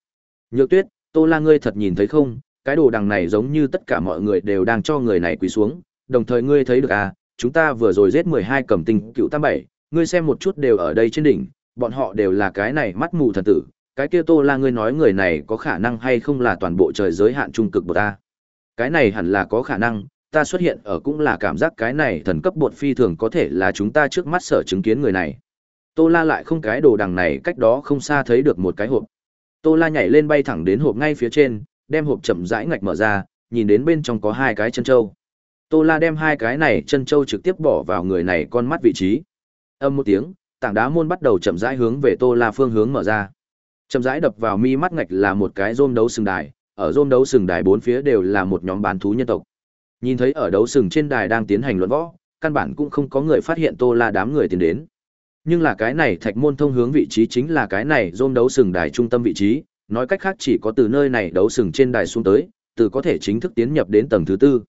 S1: Nhược tuyết, tô la ngươi thật nhìn thấy không, cái đồ đằng này giống như tất cả mọi người đều đang cho người này quỳ xuống, đồng thời ngươi thấy được à, chúng ta vừa rồi giết 12 cầm tinh cựu tam bảy, ngươi xem một chút đều ở đây trên đỉnh, bọn họ đều là cái này mắt mù thần tử, cái kia tô la ngươi nói người này có khả năng hay không là toàn bộ trời giới hạn trung cực của ta. Cái này hẳn là có khả năng, ta xuất hiện ở cũng là cảm giác cái này thần cấp bột phi thường có thể là chúng ta trước mắt sở chứng kiến người này. Tô La lại không cái đồ đằng này cách đó không xa thấy được một cái hộp. Tô La nhảy lên bay thẳng đến hộp ngay phía trên, đem hộp chậm rãi ngạch mở ra, nhìn đến bên trong có hai cái chân trâu. Tô La đem hai cái này chân trâu trực tiếp bỏ vào người này con mắt vị trí. Âm một tiếng, tảng đá môn bắt đầu chậm rãi hướng về Tô La phương hướng mở ra. Chậm rãi đập vào mi mắt ngạch là một cái rôm đấu sừng đài, ở rôm đấu sừng đài bốn phía đều là một nhóm bán thú nhân tộc. Nhìn thấy ở đấu sừng trên đài đang tiến hành luận võ, căn bản cũng không có người phát hiện Tô La đám người tiến đến. Nhưng là cái này thạch môn thông hướng vị trí chính là cái này rôm đấu sừng đài trung tâm vị trí, nói cách khác chỉ có từ nơi này đấu sừng trên đài xuống tới, từ có thể chính thức tiến nhập đến tầng thứ tư.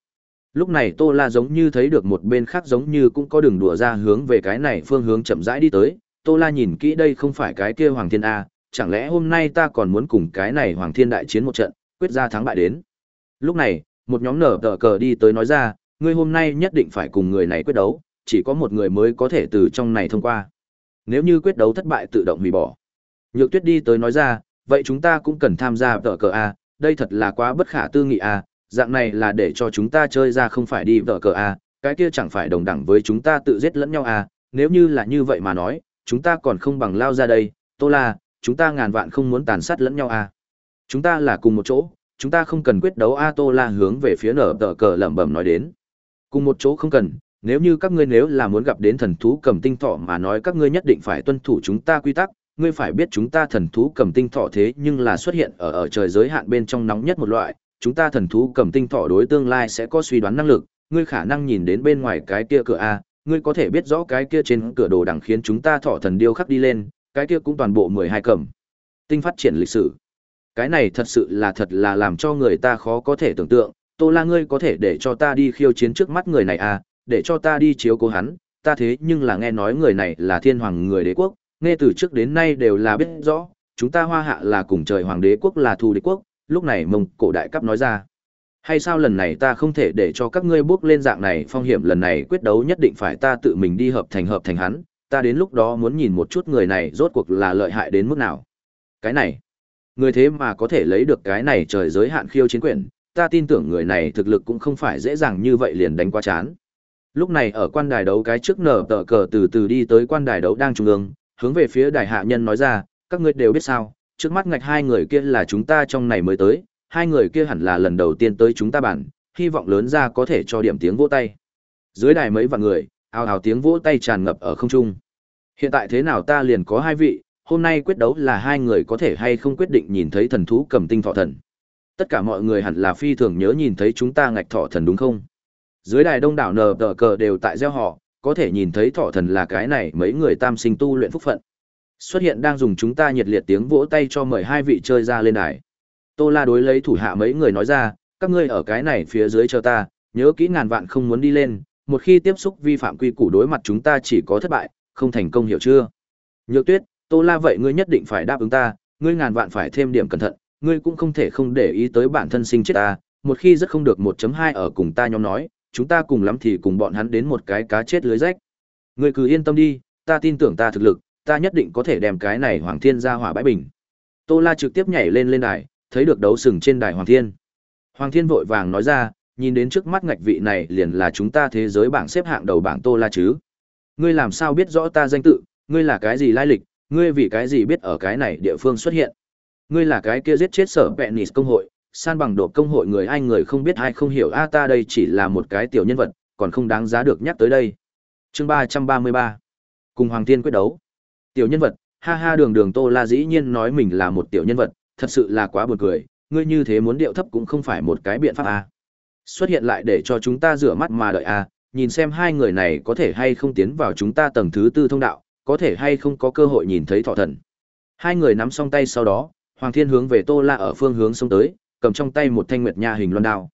S1: Lúc này Tô La giống như thấy được một bên khác giống như cũng có đường đùa ra hướng về cái này phương hướng chậm rãi đi tới, Tô La nhìn kỹ đây không phải cái kia Hoàng Thiên A, chẳng lẽ hôm nay ta còn muốn cùng cái này Hoàng Thiên đại chiến một trận, quyết ra thắng bại đến. Lúc này, một nhóm nở tờ cờ đi tới nói ra, ngươi hôm nay nhất định phải cùng người này quyết đấu, chỉ có một người mới có thể từ trong này thông qua. Nếu như quyết đấu thất bại tự động hủy bỏ. Nhược tuyết đi tới nói ra, vậy chúng ta cũng cần tham gia tờ cờ A, đây thật là quá bất khả tư nghị A, dạng này là để cho chúng ta chơi ra không phải đi vợ cờ à cái kia chẳng phải đồng đẳng với chúng ta tự giết lẫn nhau à nếu như là như vậy mà nói, chúng ta còn không bằng lao ra đây, tô la, chúng ta ngàn vạn không muốn tàn sát lẫn nhau à Chúng ta là cùng một chỗ, chúng ta không cần quyết đấu A Tô La hướng về phía nở tờ cờ lẩm bẩm nói đến. Cùng một chỗ không cần, nếu như các ngươi nếu là muốn gặp đến thần thú cầm tinh thọ mà nói các ngươi nhất định phải tuân thủ chúng ta quy tắc, ngươi phải biết chúng ta thần thú cầm tinh thọ thế nhưng là xuất hiện ở ở trời giới hạn bên trong nóng nhất một loại, chúng ta thần thú cầm tinh thọ đối tương lai sẽ có suy đoán năng lực, ngươi khả năng nhìn đến bên ngoài cái kia cửa a, ngươi có thể biết rõ cái kia trên cửa đồ đằng khiến chúng ta thọ thần điêu khắc đi lên, cái kia cũng toàn bộ mười hai cầm. Tinh phát triển lịch sử. Cái này thật sự là thật là làm cho người ta khó có thể tưởng tượng, Tô La ngươi có thể để cho ta đi khiêu chiến trước mắt người này à, để cho ta đi chiếu cố hắn, ta thế nhưng là nghe nói người này là thiên hoàng người đế quốc, nghe từ trước đến nay đều là biết rõ, chúng ta hoa hạ là cùng trời hoàng đế quốc là thù đế quốc, lúc này mông cổ đại cấp nói ra. Hay sao lần này ta không thể để cho các ngươi bước lên dạng này phong hiểm lần này quyết đấu nhất định phải ta tự mình đi hợp thành hợp thành hắn, ta đến lúc đó muốn nhìn một chút người này rốt cuộc là lợi hại đến mức nào. Cái này, người thế mà có thể lấy được cái này trời giới hạn khiêu chiến quyền, ta tin tưởng người này thực lực cũng không phải dễ dàng như vậy liền đánh qua chán. Lúc này ở quan đài đấu cái trước nở tờ cờ từ từ đi tới quan đài đấu đang trung ương, hướng về phía đài hạ nhân nói ra, các ngươi đều biết sao, trước mắt ngạch hai người kia là chúng ta trong này mới tới, hai người kia hẳn là lần đầu tiên tới chúng ta bản, hy vọng lớn ra có thể cho điểm tiếng vỗ tay. Dưới đài mấy vạn người, ào ào tiếng vỗ tay tràn ngập ở không trung. Hiện tại thế nào ta liền có hai vị, hôm nay quyết đấu là hai người có thể hay không quyết định nhìn thấy thần thú cầm tinh thọ thần. Tất cả mọi người hẳn là phi thường nhớ nhìn thấy chúng ta ngạch thọ thần đúng không? Dưới đài đông đảo nờ đờ cờ đều tại gieo họ, có thể nhìn thấy thọ thần là cái này mấy người tam sinh tu luyện phúc phận. Xuất hiện đang dùng chúng ta nhiệt liệt tiếng vỗ tay cho mời hai vị chơi ra lên đài. Tô La đối lấy thủ hạ mấy người nói ra, các ngươi ở cái này phía dưới chờ ta, nhớ kỹ ngàn vạn không muốn đi lên, một khi tiếp xúc vi phạm quy củ đối mặt chúng ta chỉ có thất bại, không thành công hiểu chưa? Nhược Tuyết, Tô La vậy ngươi nhất định phải đáp ứng ta, ngươi ngàn vạn phải thêm điểm cẩn thận, ngươi cũng không thể không để ý tới bản thân sinh chết ta, một khi rất không được 1.2 ở cùng ta nhóm nói, chúng ta cùng lắm thì cùng bọn hắn đến một cái cá chết lưới rách. Ngươi cứ yên tâm đi, ta tin tưởng ta thực lực, ta nhất định có thể đem cái này Hoàng Thiên ra hỏa bãi bình. Tô La trực tiếp nhảy lên lên đài, thấy được đấu sừng trên đài Hoàng Thiên. Hoàng Thiên vội vàng nói ra, nhìn đến trước mắt ngạch vị này liền là chúng ta thế giới bảng xếp hạng đầu bảng Tô La chứ. Ngươi làm sao biết rõ ta danh tự, ngươi là cái gì lai lịch, ngươi vì cái gì biết ở cái này địa phương xuất hiện. Ngươi là cái kia giết chết sở Penis công hội, san bằng độ công hội người ai người không biết ai không hiểu a ta đây chỉ là một cái tiểu nhân vật, còn không đáng giá được nhắc tới đây. Chương ba ba mươi ba Cùng Hoàng Thiên quyết đấu. Tiểu nhân vật, ha ha đường đường Tô La dĩ nhiên nói mình là một tiểu nhân vật, thật sự là quá buồn cười, ngươi như thế muốn điệu thấp cũng không phải một cái biện pháp a. Xuất hiện lại để cho chúng ta rửa mắt mà đợi a, nhìn xem hai người này có thể hay không tiến vào chúng ta tầng thứ tư thông đạo, có thể hay không có cơ hội nhìn thấy thọ thần. Hai người nắm song tay sau đó, Hoàng Thiên hướng về Tô La ở phương hướng xông tới, cầm trong tay một thanh nguyệt nha hình loan đao.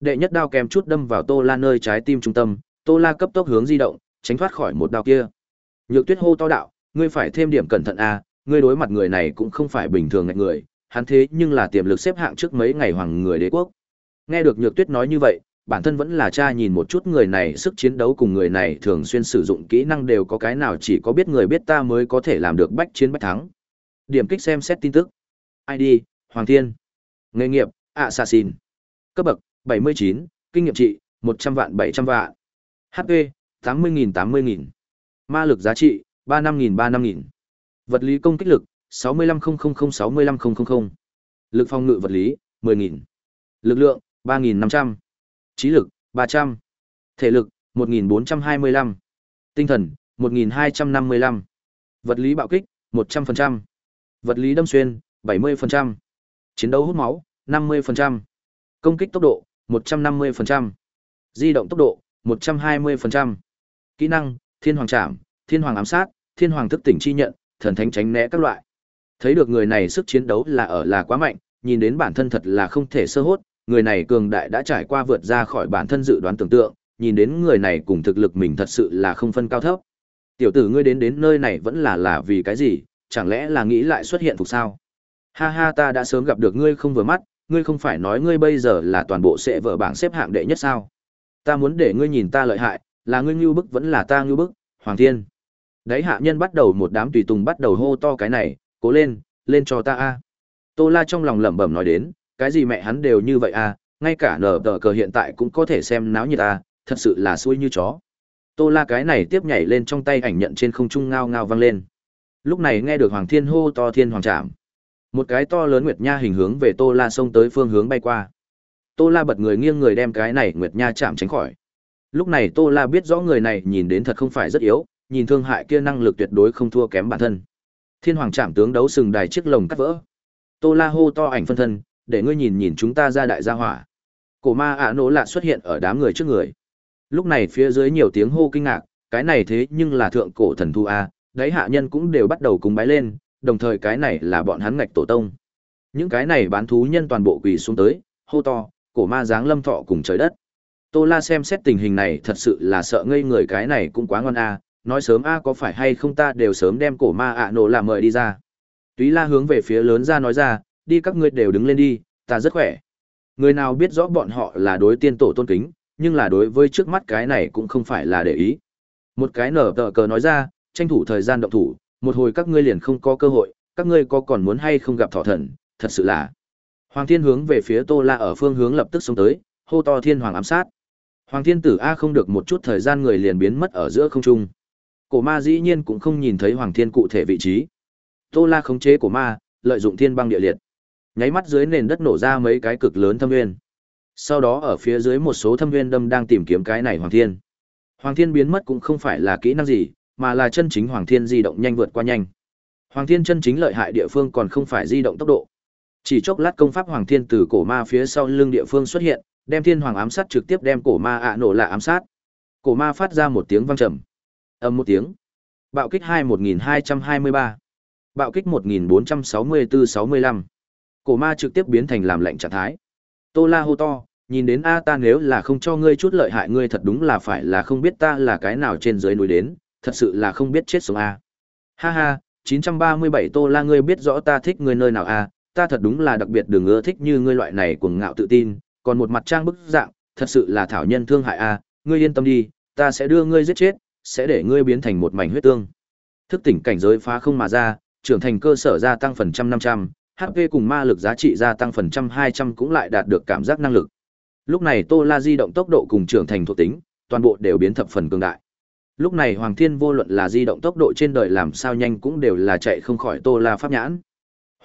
S1: Đệ nhất đao kèm chút đâm vào Tô La nơi trái tim trung tâm, Tô La cấp tốc hướng di động, tránh thoát khỏi một đao kia. Nhược Tuyết hô to đạo, ngươi phải thêm điểm cẩn thận a, ngươi đối mặt người này cũng không phải bình thường ngạch người, hắn thế nhưng là tiềm lực xếp hạng trước mấy ngày hoàng người đế quốc. Nghe được Nhược Tuyết nói như vậy, bản thân vẫn là cha nhìn một chút người này sức chiến đấu cùng người này thường xuyên sử dụng kỹ năng đều có cái nào chỉ có biết người biết ta mới có thể làm được bách chiến bách thắng. Điểm kích xem xét tin tức. ID, Hoàng Thiên. Nghề nghiệp, Assassin. Cấp bậc, 79, kinh nghiệm trị, 100 vạn 700 vạn. HP, 80.000 80.000. Ma lực giá trị, ba năm nghìn, ba năm nghìn. Vật lý công kích lực, sáu mươi lăm không không không, sáu mươi lăm không không không. Lực phòng ngự vật lý, mười nghìn. Lực lượng, ba nghìn năm trăm. Trí lực, ba trăm. Thể lực, một nghìn bốn trăm hai mươi lăm. Tinh thần, một nghìn hai trăm năm mươi lăm. Vật lý bạo kích, một trăm phần trăm. Vật lý đâm xuyên, bảy mươi phần trăm. Chiến đấu hút máu, năm mươi phần trăm. Công kích tốc độ, một trăm năm mươi phần trăm. Di động tốc độ, một trăm hai mươi phần trăm. Kỹ năng, thiên hoàng trảm, thiên hoàng ám sát. Thiên Hoàng Thức Tỉnh Chi Nhận, Thần Thánh Tránh Né các loại. Thấy được người này sức chiến đấu là ở là quá mạnh, nhìn đến bản thân thật là không thể sơ hốt, người này cường đại đã trải qua vượt ra khỏi bản thân dự đoán tưởng tượng, nhìn đến người này cùng thực lực mình thật sự là không phân cao thấp. Tiểu tử ngươi đến đến nơi này vẫn là là vì cái gì, chẳng lẽ là nghĩ lại xuất hiện phục sao? Ha ha ta đã sớm gặp được ngươi không vừa mắt, ngươi không phải nói ngươi bây giờ là toàn bộ sẽ vợ bảng xếp hạng đệ nhất sao? Ta muốn để ngươi nhìn ta lợi hại, là ngươi ngưu bức vẫn là ta ngưu bức, Hoàng Thiên. Đấy hạ nhân bắt đầu một đám tùy tùng bắt đầu hô to cái này, cố lên, lên cho ta a. Tô La trong lòng lẩm bẩm nói đến, cái gì mẹ hắn đều như vậy a, ngay cả nở tờ cờ hiện tại cũng có thể xem náo nhiệt a, thật sự là xuôi như chó. Tô La cái này tiếp nhảy lên trong tay ảnh nhận trên không trung ngao ngao vang lên. Lúc này nghe được Hoàng Thiên hô to thiên hoàng trạm. Một cái to lớn nguyệt nha hình hướng về Tô La xông tới phương hướng bay qua. Tô La bật người nghiêng người đem cái này nguyệt nha chạm tránh khỏi. Lúc này Tô La biết rõ người này nhìn đến thật không phải rất yếu, nhìn thương hại kia năng lực tuyệt đối không thua kém bản thân. Thiên Hoàng Trảm tướng đấu sừng đài chiếc lồng cắt vỡ. Tô La hô to ảnh phân thân, để ngươi nhìn nhìn chúng ta ra đại gia hỏa. Cổ ma ạ nỗ lạ xuất hiện ở đám người trước người. Lúc này phía dưới nhiều tiếng hô kinh ngạc, cái này thế nhưng là thượng cổ thần thu a, đấy hạ nhân cũng đều bắt đầu cúng bái lên, đồng thời cái này là bọn hắn ngạch tổ tông. Những cái này bán thú nhân toàn bộ quỳ xuống tới, hô to, cổ ma dáng lâm thọ cùng trời đất. Tô La xem xét tình hình này thật sự là sợ ngây người cái này cũng quá ngon a, nói sớm a có phải hay không ta đều sớm đem cổ ma ạ nổ làm mời đi ra. Túy La hướng về phía lớn ra nói ra, đi các ngươi đều đứng lên đi, ta rất khỏe. Người nào biết rõ bọn họ là đối tiên tổ tôn kính, nhưng là đối với trước mắt cái này cũng không phải là để ý. Một cái nở tờ cờ nói ra, tranh thủ thời gian động thủ, một hồi các ngươi liền không có cơ hội, các ngươi có còn muốn hay không gặp thọ thần, thật sự là. Hoàng Thiên hướng về phía Tô La ở phương hướng lập tức xông tới, hô to thiên hoàng ám sát. Hoàng Thiên tử A không được một chút thời gian người liền biến mất ở giữa không trung. Cổ ma dĩ nhiên cũng không nhìn thấy Hoàng Thiên cụ thể vị trí. Tô La khống chế cổ ma, lợi dụng thiên băng địa liệt. Nháy mắt dưới nền đất nổ ra mấy cái cực lớn thâm nguyên. Sau đó ở phía dưới một số thâm nguyên đâm đang tìm kiếm cái này Hoàng Thiên. Hoàng Thiên biến mất cũng không phải là kỹ năng gì, mà là chân chính Hoàng Thiên di động nhanh vượt qua nhanh. Hoàng Thiên chân chính lợi hại địa phương còn không phải di động tốc độ. Chỉ chốc lát công pháp Hoàng Thiên từ cổ ma phía sau lưng địa phương xuất hiện, đem Thiên Hoàng ám sát trực tiếp đem cổ ma ạ nổ là ám sát. Cổ ma phát ra một tiếng vang trầm. Âm một tiếng. Bạo kích 21223. Bạo kích 1464-65. Cổ ma trực tiếp biến thành làm lệnh trạng thái. Tô La hô to, nhìn đến A ta nếu là không cho ngươi chút lợi hại ngươi thật đúng là phải là không biết ta là cái nào trên dưới núi đến, thật sự là không biết chết sống A. Ha ha, 937 Tô La ngươi biết rõ ta thích ngươi nơi nào A, ta thật đúng là đặc biệt đừng ưa thích như ngươi loại này cuồng ngạo tự tin, còn một mặt trang bức dạng, thật sự là thảo nhân thương hại A, ngươi yên tâm đi, ta sẽ đưa ngươi giết chết, sẽ để ngươi biến thành một mảnh huyết tương. Thức tỉnh cảnh giới phá không mà ra, trưởng thành cơ sở gia tăng phần trăm năm trăm, HP cùng ma lực giá trị gia tăng phần trăm 200 cũng lại đạt được cảm giác năng lực. Lúc này Tô La di động tốc độ cùng trưởng thành thuộc tính, toàn bộ đều biến thập phần cường đại. Lúc này Hoàng Thiên vô luận là di động tốc độ trên đời làm sao nhanh cũng đều là chạy không khỏi Tô La pháp nhãn.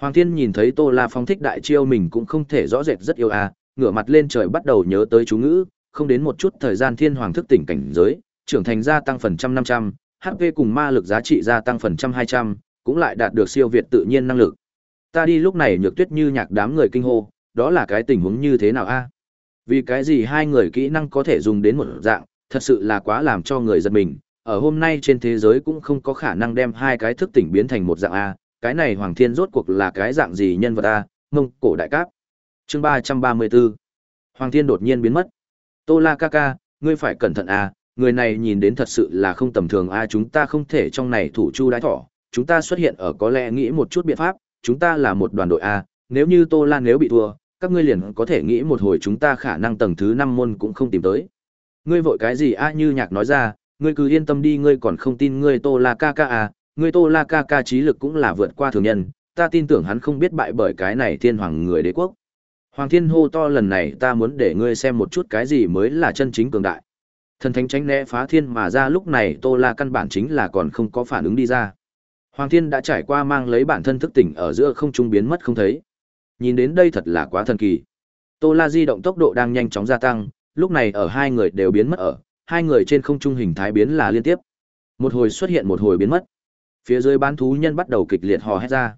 S1: Hoàng Thiên nhìn thấy Tô La phong thích đại chiêu mình cũng không thể rõ rệt rất yêu a, à, ngửa mặt lên trời bắt đầu nhớ tới chú ngữ, không đến một chút thời gian Thiên Hoàng thức tỉnh cảnh giới, trưởng thành gia tăng phần trăm 500, HP cùng ma lực giá trị gia tăng phần trăm 200, cũng lại đạt được siêu việt tự nhiên năng lực. Ta đi lúc này nhược tuyết như nhạc đám người kinh hô, đó là cái tình huống như thế nào a? Vì cái gì hai người kỹ năng có thể dùng đến một dạng, thật sự là quá làm cho người giật mình, ở hôm nay trên thế giới cũng không có khả năng đem hai cái thức tỉnh biến thành một dạng A, cái này Hoàng Thiên rốt cuộc là cái dạng gì nhân vật A, mông cổ đại cáp. chương ba trăm ba mươi 334 Hoàng Thiên đột nhiên biến mất. Tô La ca ca, ngươi phải cẩn thận A, người này nhìn đến thật sự là không tầm thường A chúng ta không thể trong này thủ chu đái thỏ, chúng ta xuất hiện ở có lẽ nghĩ một chút biện pháp, chúng ta là một đoàn đội A, nếu như Tô lan nếu bị thua, các ngươi liền có thể nghĩ một hồi chúng ta khả năng tầng thứ năm môn cũng không tìm tới. Ngươi vội cái gì a như nhạc nói ra, ngươi cứ yên tâm đi ngươi còn không tin ngươi Tô La ca ca à, ngươi Tô La ca ca trí lực cũng là vượt qua thường nhân, ta tin tưởng hắn không biết bại bởi cái này thiên hoàng người đế quốc. Hoàng thiên hô to lần này ta muốn để ngươi xem một chút cái gì mới là chân chính cường đại. Thần thánh tránh né phá thiên mà ra lúc này Tô La căn bản chính là còn không có phản ứng đi ra. Hoàng thiên đã trải qua mang lấy bản thân thức tỉnh ở giữa không trung biến mất không thấy. Nhìn đến đây thật là quá thần kỳ. Tô La di động tốc độ đang nhanh chóng gia tăng, lúc này ở hai người đều biến mất ở, hai người trên không trung hình thái biến là liên tiếp. Một hồi xuất hiện một hồi biến mất. Phía dưới bán thú nhân bắt đầu kịch liệt hò hét ra.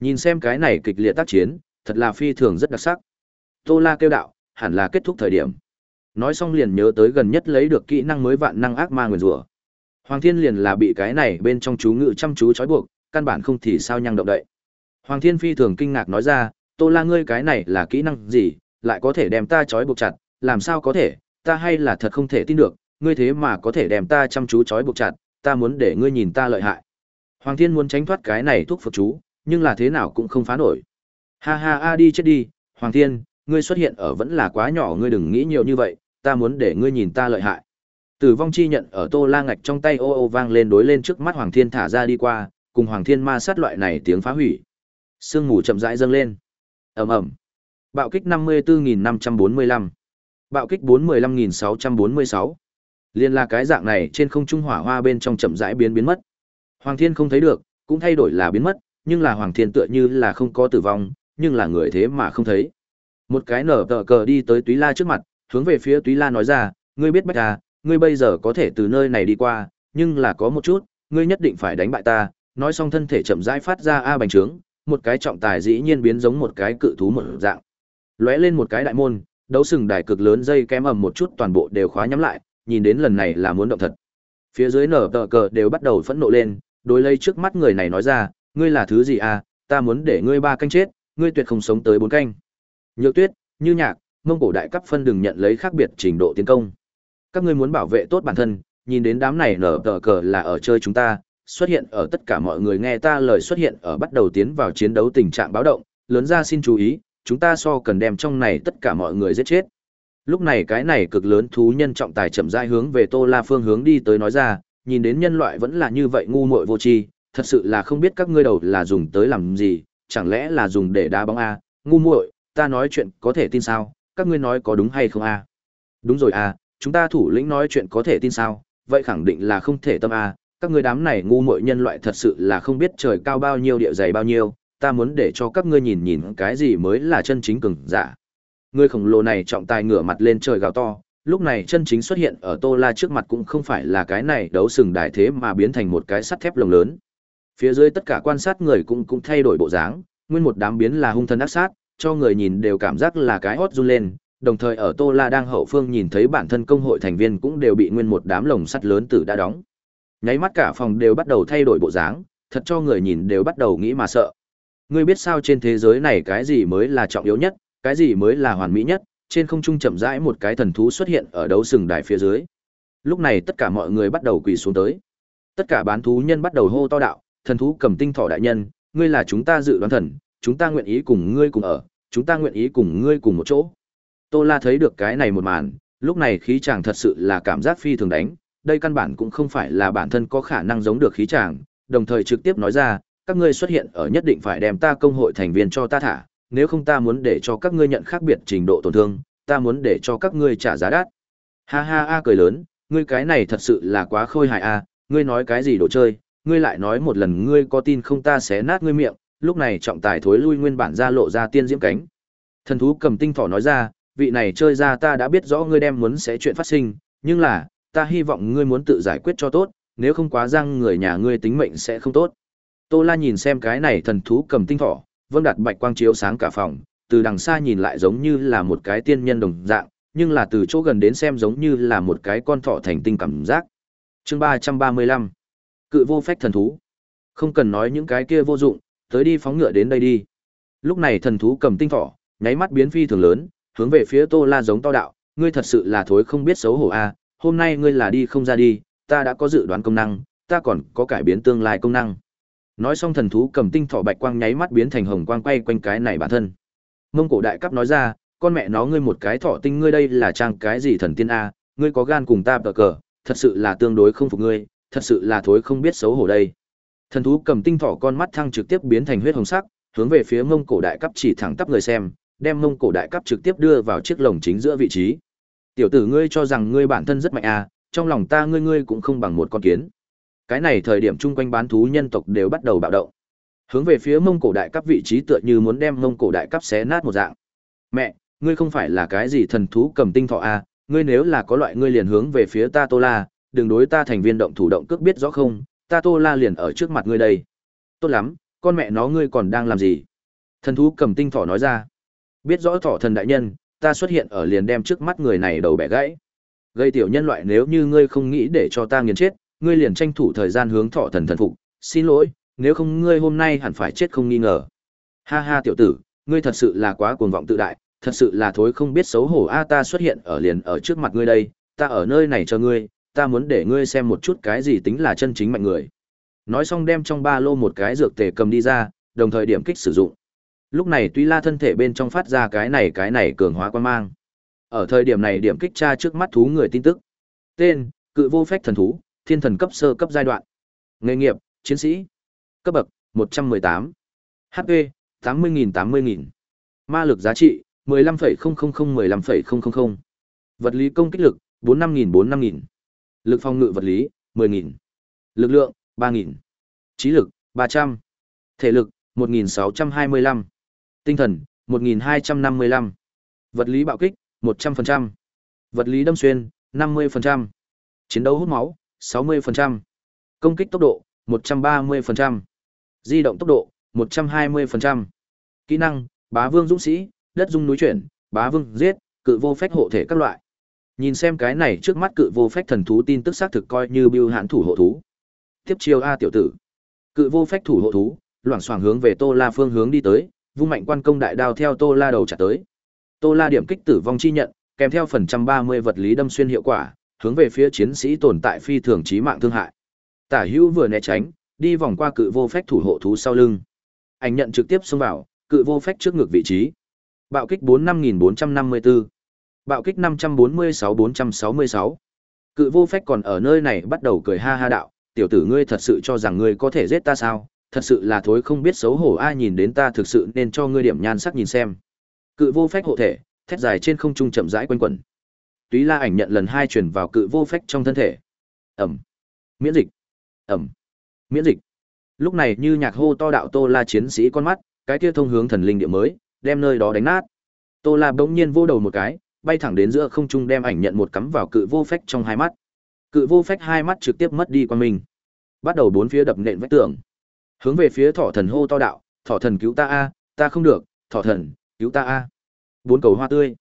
S1: Nhìn xem cái này kịch liệt tác chiến, thật là phi thường rất đặc sắc. Tô La kêu đạo, hẳn là kết thúc thời điểm. Nói xong liền nhớ tới gần nhất lấy được kỹ năng mới vạn năng ác ma nguyền rủa. Hoàng Thiên liền là bị cái này bên trong chú ngự chăm chú trói buộc, căn bản không thì sao nhăng động đậy. Hoàng Thiên phi thường kinh ngạc nói ra, Tô La ngươi cái này là kỹ năng gì, lại có thể đem ta trói buộc chặt, làm sao có thể, ta hay là thật không thể tin được, ngươi thế mà có thể đem ta chăm chú trói buộc chặt, ta muốn để ngươi nhìn ta lợi hại. Hoàng Thiên muốn tránh thoát cái này thuốc phục chú, nhưng là thế nào cũng không phá nổi. Ha ha a đi chết đi, Hoàng Thiên, ngươi xuất hiện ở vẫn là quá nhỏ ngươi đừng nghĩ nhiều như vậy, ta muốn để ngươi nhìn ta lợi hại. Tử vong chi nhận ở Tô La ngạch trong tay ô ô vang lên đối lên trước mắt Hoàng Thiên thả ra đi qua, cùng Hoàng Thiên ma sát loại này tiếng phá hủy. Sương mù chậm rãi dâng lên. Ầm ầm. Bạo kích 54545. Bạo kích 415646. Liên là cái dạng này trên không trung hỏa hoa bên trong chậm rãi biến biến mất. Hoàng Thiên không thấy được, cũng thay đổi là biến mất, nhưng là Hoàng Thiên tựa như là không có tử vong, nhưng là người thế mà không thấy. Một cái nở tờ cờ đi tới Túy La trước mặt, hướng về phía Túy La nói ra, ngươi biết bách à, ngươi bây giờ có thể từ nơi này đi qua, nhưng là có một chút, ngươi nhất định phải đánh bại ta. Nói xong thân thể chậm rãi phát ra a bành trướng, một cái trọng tài dĩ nhiên biến giống một cái cự thú một dạng. Lóe lên một cái đại môn, đấu sừng đài cực lớn dây kém ầm một chút toàn bộ đều khóa nhắm lại, nhìn đến lần này là muốn động thật. Phía dưới nở tờ cờ đều bắt đầu phẫn nộ lên, đối lấy trước mắt người này nói ra, ngươi là thứ gì à, ta muốn để ngươi ba canh chết, ngươi tuyệt không sống tới bốn canh. Nhược tuyết, như nhạc, mông cổ đại cấp phân đừng nhận lấy khác biệt trình độ tiến công. Các ngươi muốn bảo vệ tốt bản thân, nhìn đến đám này nở tờ cờ là ở chơi chúng ta, xuất hiện ở tất cả mọi người nghe ta lời xuất hiện ở bắt đầu tiến vào chiến đấu tình trạng báo động, lớn ra xin chú ý, chúng ta so cần đem trong này tất cả mọi người giết chết. Lúc này cái này cực lớn thú nhân trọng tài chậm rãi hướng về Tô La phương hướng đi tới nói ra, nhìn đến nhân loại vẫn là như vậy ngu muội vô tri, thật sự là không biết các ngươi đầu là dùng tới làm gì, chẳng lẽ là dùng để đá bóng a? Ngu muội, ta nói chuyện có thể tin sao? Các ngươi nói có đúng hay không a? Đúng rồi a, chúng ta thủ lĩnh nói chuyện có thể tin sao? Vậy khẳng định là không thể tâm a. Các ngươi đám này ngu muội nhân loại thật sự là không biết trời cao bao nhiêu địa dày bao nhiêu, ta muốn để cho các ngươi nhìn nhìn cái gì mới là chân chính cường giả. Người khổng lồ này trọng tài ngửa mặt lên trời gào to, lúc này chân chính xuất hiện ở Tô La trước mặt cũng không phải là cái này đấu sừng đại thế mà biến thành một cái sắt thép lồng lớn. Phía dưới tất cả quan sát người cũng cũng thay đổi bộ dáng, nguyên một đám biến là hung thần ác sát, cho người nhìn đều cảm giác là cái hót run lên, đồng thời ở Tô La đang hậu phương nhìn thấy bản thân công hội thành viên cũng đều bị nguyên một đám lồng sắt lớn tử đã đóng. Nháy mắt cả phòng đều bắt đầu thay đổi bộ dáng, thật cho người nhìn đều bắt đầu nghĩ mà sợ. Ngươi biết sao trên thế giới này cái gì mới là trọng yếu nhất, cái gì mới là hoàn mỹ nhất, trên không trung chậm rãi một cái thần thú xuất hiện ở đấu sừng đài phía dưới. Lúc này tất cả mọi người bắt đầu quỳ xuống tới. Tất cả bán thú nhân bắt đầu hô to đạo, thần thú cầm tinh thỏ đại nhân, ngươi là chúng ta dự đoán thần, chúng ta nguyện ý cùng ngươi cùng ở, chúng ta nguyện ý cùng ngươi cùng một chỗ. Tô La thấy được cái này một màn, lúc này khí chàng thật sự là cảm giác phi thường đánh, đây căn bản cũng không phải là bản thân có khả năng giống được khí chàng, đồng thời trực tiếp nói ra, các ngươi xuất hiện ở nhất định phải đem ta công hội thành viên cho ta thả, nếu không ta muốn để cho các ngươi nhận khác biệt trình độ tổn thương, ta muốn để cho các ngươi trả giá đắt. Ha ha a cười lớn, ngươi cái này thật sự là quá khôi hài a, ngươi nói cái gì đồ chơi, ngươi lại nói một lần ngươi có tin không ta sẽ nát ngươi miệng, lúc này trọng tài thối lui nguyên bản ra lộ ra tiên diễm cánh. Thần thú cầm tinh thỏ nói ra, vị này chơi ra ta đã biết rõ ngươi đem muốn sẽ chuyện phát sinh, nhưng là, ta hy vọng ngươi muốn tự giải quyết cho tốt, nếu không quá răng người nhà ngươi tính mệnh sẽ không tốt. Tô La nhìn xem cái này thần thú cầm tinh thỏ, vâng đặt bạch quang chiếu sáng cả phòng, từ đằng xa nhìn lại giống như là một cái tiên nhân đồng dạng, nhưng là từ chỗ gần đến xem giống như là một cái con thỏ thành tinh cảm giác. Chương ba ba mươi lăm Cự vô phách thần thú. Không cần nói những cái kia vô dụng, tới đi phóng ngựa đến đây đi. Lúc này thần thú cầm tinh thỏ, nháy mắt biến phi thường lớn, hướng về phía Tô La giống to đạo, ngươi thật sự là thối không biết xấu hổ a, à, hôm nay ngươi là đi không ra đi, ta đã có dự đoán công năng, ta còn có cải biến tương lai công năng. Nói xong thần thú cầm tinh thỏ bạch quang nháy mắt biến thành hồng quang quay quanh cái này bản thân. Mông cổ đại cấp nói ra, con mẹ nó ngươi một cái thỏ tinh ngươi đây là trang cái gì thần tiên a, ngươi có gan cùng ta cờ cờ, thật sự là tương đối không phục ngươi, thật sự là thối không biết xấu hổ đây. Thần thú cầm tinh thỏ con mắt thăng trực tiếp biến thành huyết hồng sắc, hướng về phía Mông Cổ đại cấp chỉ thẳng tắp người xem, đem Mông Cổ đại cấp trực tiếp đưa vào chiếc lồng chính giữa vị trí. Tiểu tử ngươi cho rằng ngươi bản thân rất mạnh à, trong lòng ta ngươi ngươi cũng không bằng một con kiến. Cái này thời điểm chung quanh bán thú nhân tộc đều bắt đầu bạo động. Hướng về phía Mông Cổ đại cấp vị trí tựa như muốn đem Mông Cổ đại cấp xé nát một dạng. Mẹ, ngươi không phải là cái gì thần thú cầm tinh thọ à, ngươi nếu là có loại ngươi liền hướng về phía ta Tô La, đừng đối ta thành viên động thủ động cước biết rõ không, ta Tô La liền ở trước mặt ngươi đây. Tốt lắm, con mẹ nó ngươi còn đang làm gì? Thần thú cầm tinh thỏ nói ra. Biết rõ thỏ thần đại nhân, ta xuất hiện ở liền đem trước mắt người này đầu bẻ gãy. Gây tiểu nhân loại nếu như ngươi không nghĩ để cho ta nghiền chết, ngươi liền tranh thủ thời gian hướng thọ thần thần phục, xin lỗi, nếu không ngươi hôm nay hẳn phải chết không nghi ngờ. Ha ha tiểu tử, ngươi thật sự là quá cuồng vọng tự đại, thật sự là thối không biết xấu hổ a ta xuất hiện ở liền ở trước mặt ngươi đây, ta ở nơi này chờ ngươi, ta muốn để ngươi xem một chút cái gì tính là chân chính mạnh người. Nói xong đem trong ba lô một cái dược tề cầm đi ra, đồng thời điểm kích sử dụng. Lúc này Tuy La thân thể bên trong phát ra cái này cái này cường hóa quan mang. Ở thời điểm này điểm kích tra trước mắt thú người tin tức. Tên: Cự vô phách thần thú, thiên thần cấp sơ cấp giai đoạn. Nghề nghiệp: Chiến sĩ. Cấp bậc: 118. HP: 80.000 80.000. Ma lực giá trị: 15,000-15,000. Vật lý công kích lực: 45.000 45.000. Lực phòng ngự vật lý: 10.000. Lực lượng: 3.000. Trí lực: 300. Thể lực: 1.625. Tinh thần: 1.255. Vật lý bạo kích: 100%. Vật lý đâm xuyên, 50%. Chiến đấu hút máu, 60%. Công kích tốc độ, 130%. Di động tốc độ, 120%. Kỹ năng, bá vương dũng sĩ, đất dung núi chuyển, bá vương giết, cự vô phách hộ thể các loại. Nhìn xem cái này trước mắt cự vô phách thần thú tin tức xác thực coi như bưu hãn thủ hộ thú. Tiếp chiêu A tiểu tử. Cự vô phách thủ hộ thú, loảng xoảng hướng về Tô La phương hướng đi tới, vung mạnh quan công đại đao theo Tô La đầu trả tới. Tô La điểm kích tử vong chi nhận, kèm theo phần trăm ba mươi vật lý đâm xuyên hiệu quả, hướng về phía chiến sĩ tồn tại phi thường chí mạng thương hại. Tả Hữu vừa né tránh, đi vòng qua cự vô phách thủ hộ thú sau lưng. Anh nhận trực tiếp xông vào, cự vô phách trước ngực vị trí. Bạo kích bốn năm nghìn bốn trăm năm mươi 4554. Bạo kích năm trăm bốn mươi sáu bốn trăm sáu mươi sáu. Cự vô phách còn ở nơi này bắt đầu cười ha ha đạo, tiểu tử ngươi thật sự cho rằng ngươi có thể giết ta sao? Thật sự là thối không biết xấu hổ ai nhìn đến ta thực sự nên cho ngươi điểm nhan sắc nhìn xem. Cự vô phách hộ thể, thét dài trên không trung chậm rãi quanh quẩn. Túy La ảnh nhận lần hai truyền vào cự vô phách trong thân thể. Ẩm. Miễn dịch. Ẩm. Miễn dịch. Lúc này như nhạc hô to đạo Tô La chiến sĩ con mắt, cái kia thông hướng thần linh địa mới, đem nơi đó đánh nát. Tô La bỗng nhiên vô đầu một cái, bay thẳng đến giữa không trung đem ảnh nhận một cắm vào cự vô phách trong hai mắt. Cự vô phách hai mắt trực tiếp mất đi qua mình. Bắt đầu bốn phía đập nện vách tường. Hướng về phía Thỏ Thần hô to đạo, "Thỏ Thần cứu ta a, ta không được, Thỏ Thần, cứu ta a." bốn cầu hoa tươi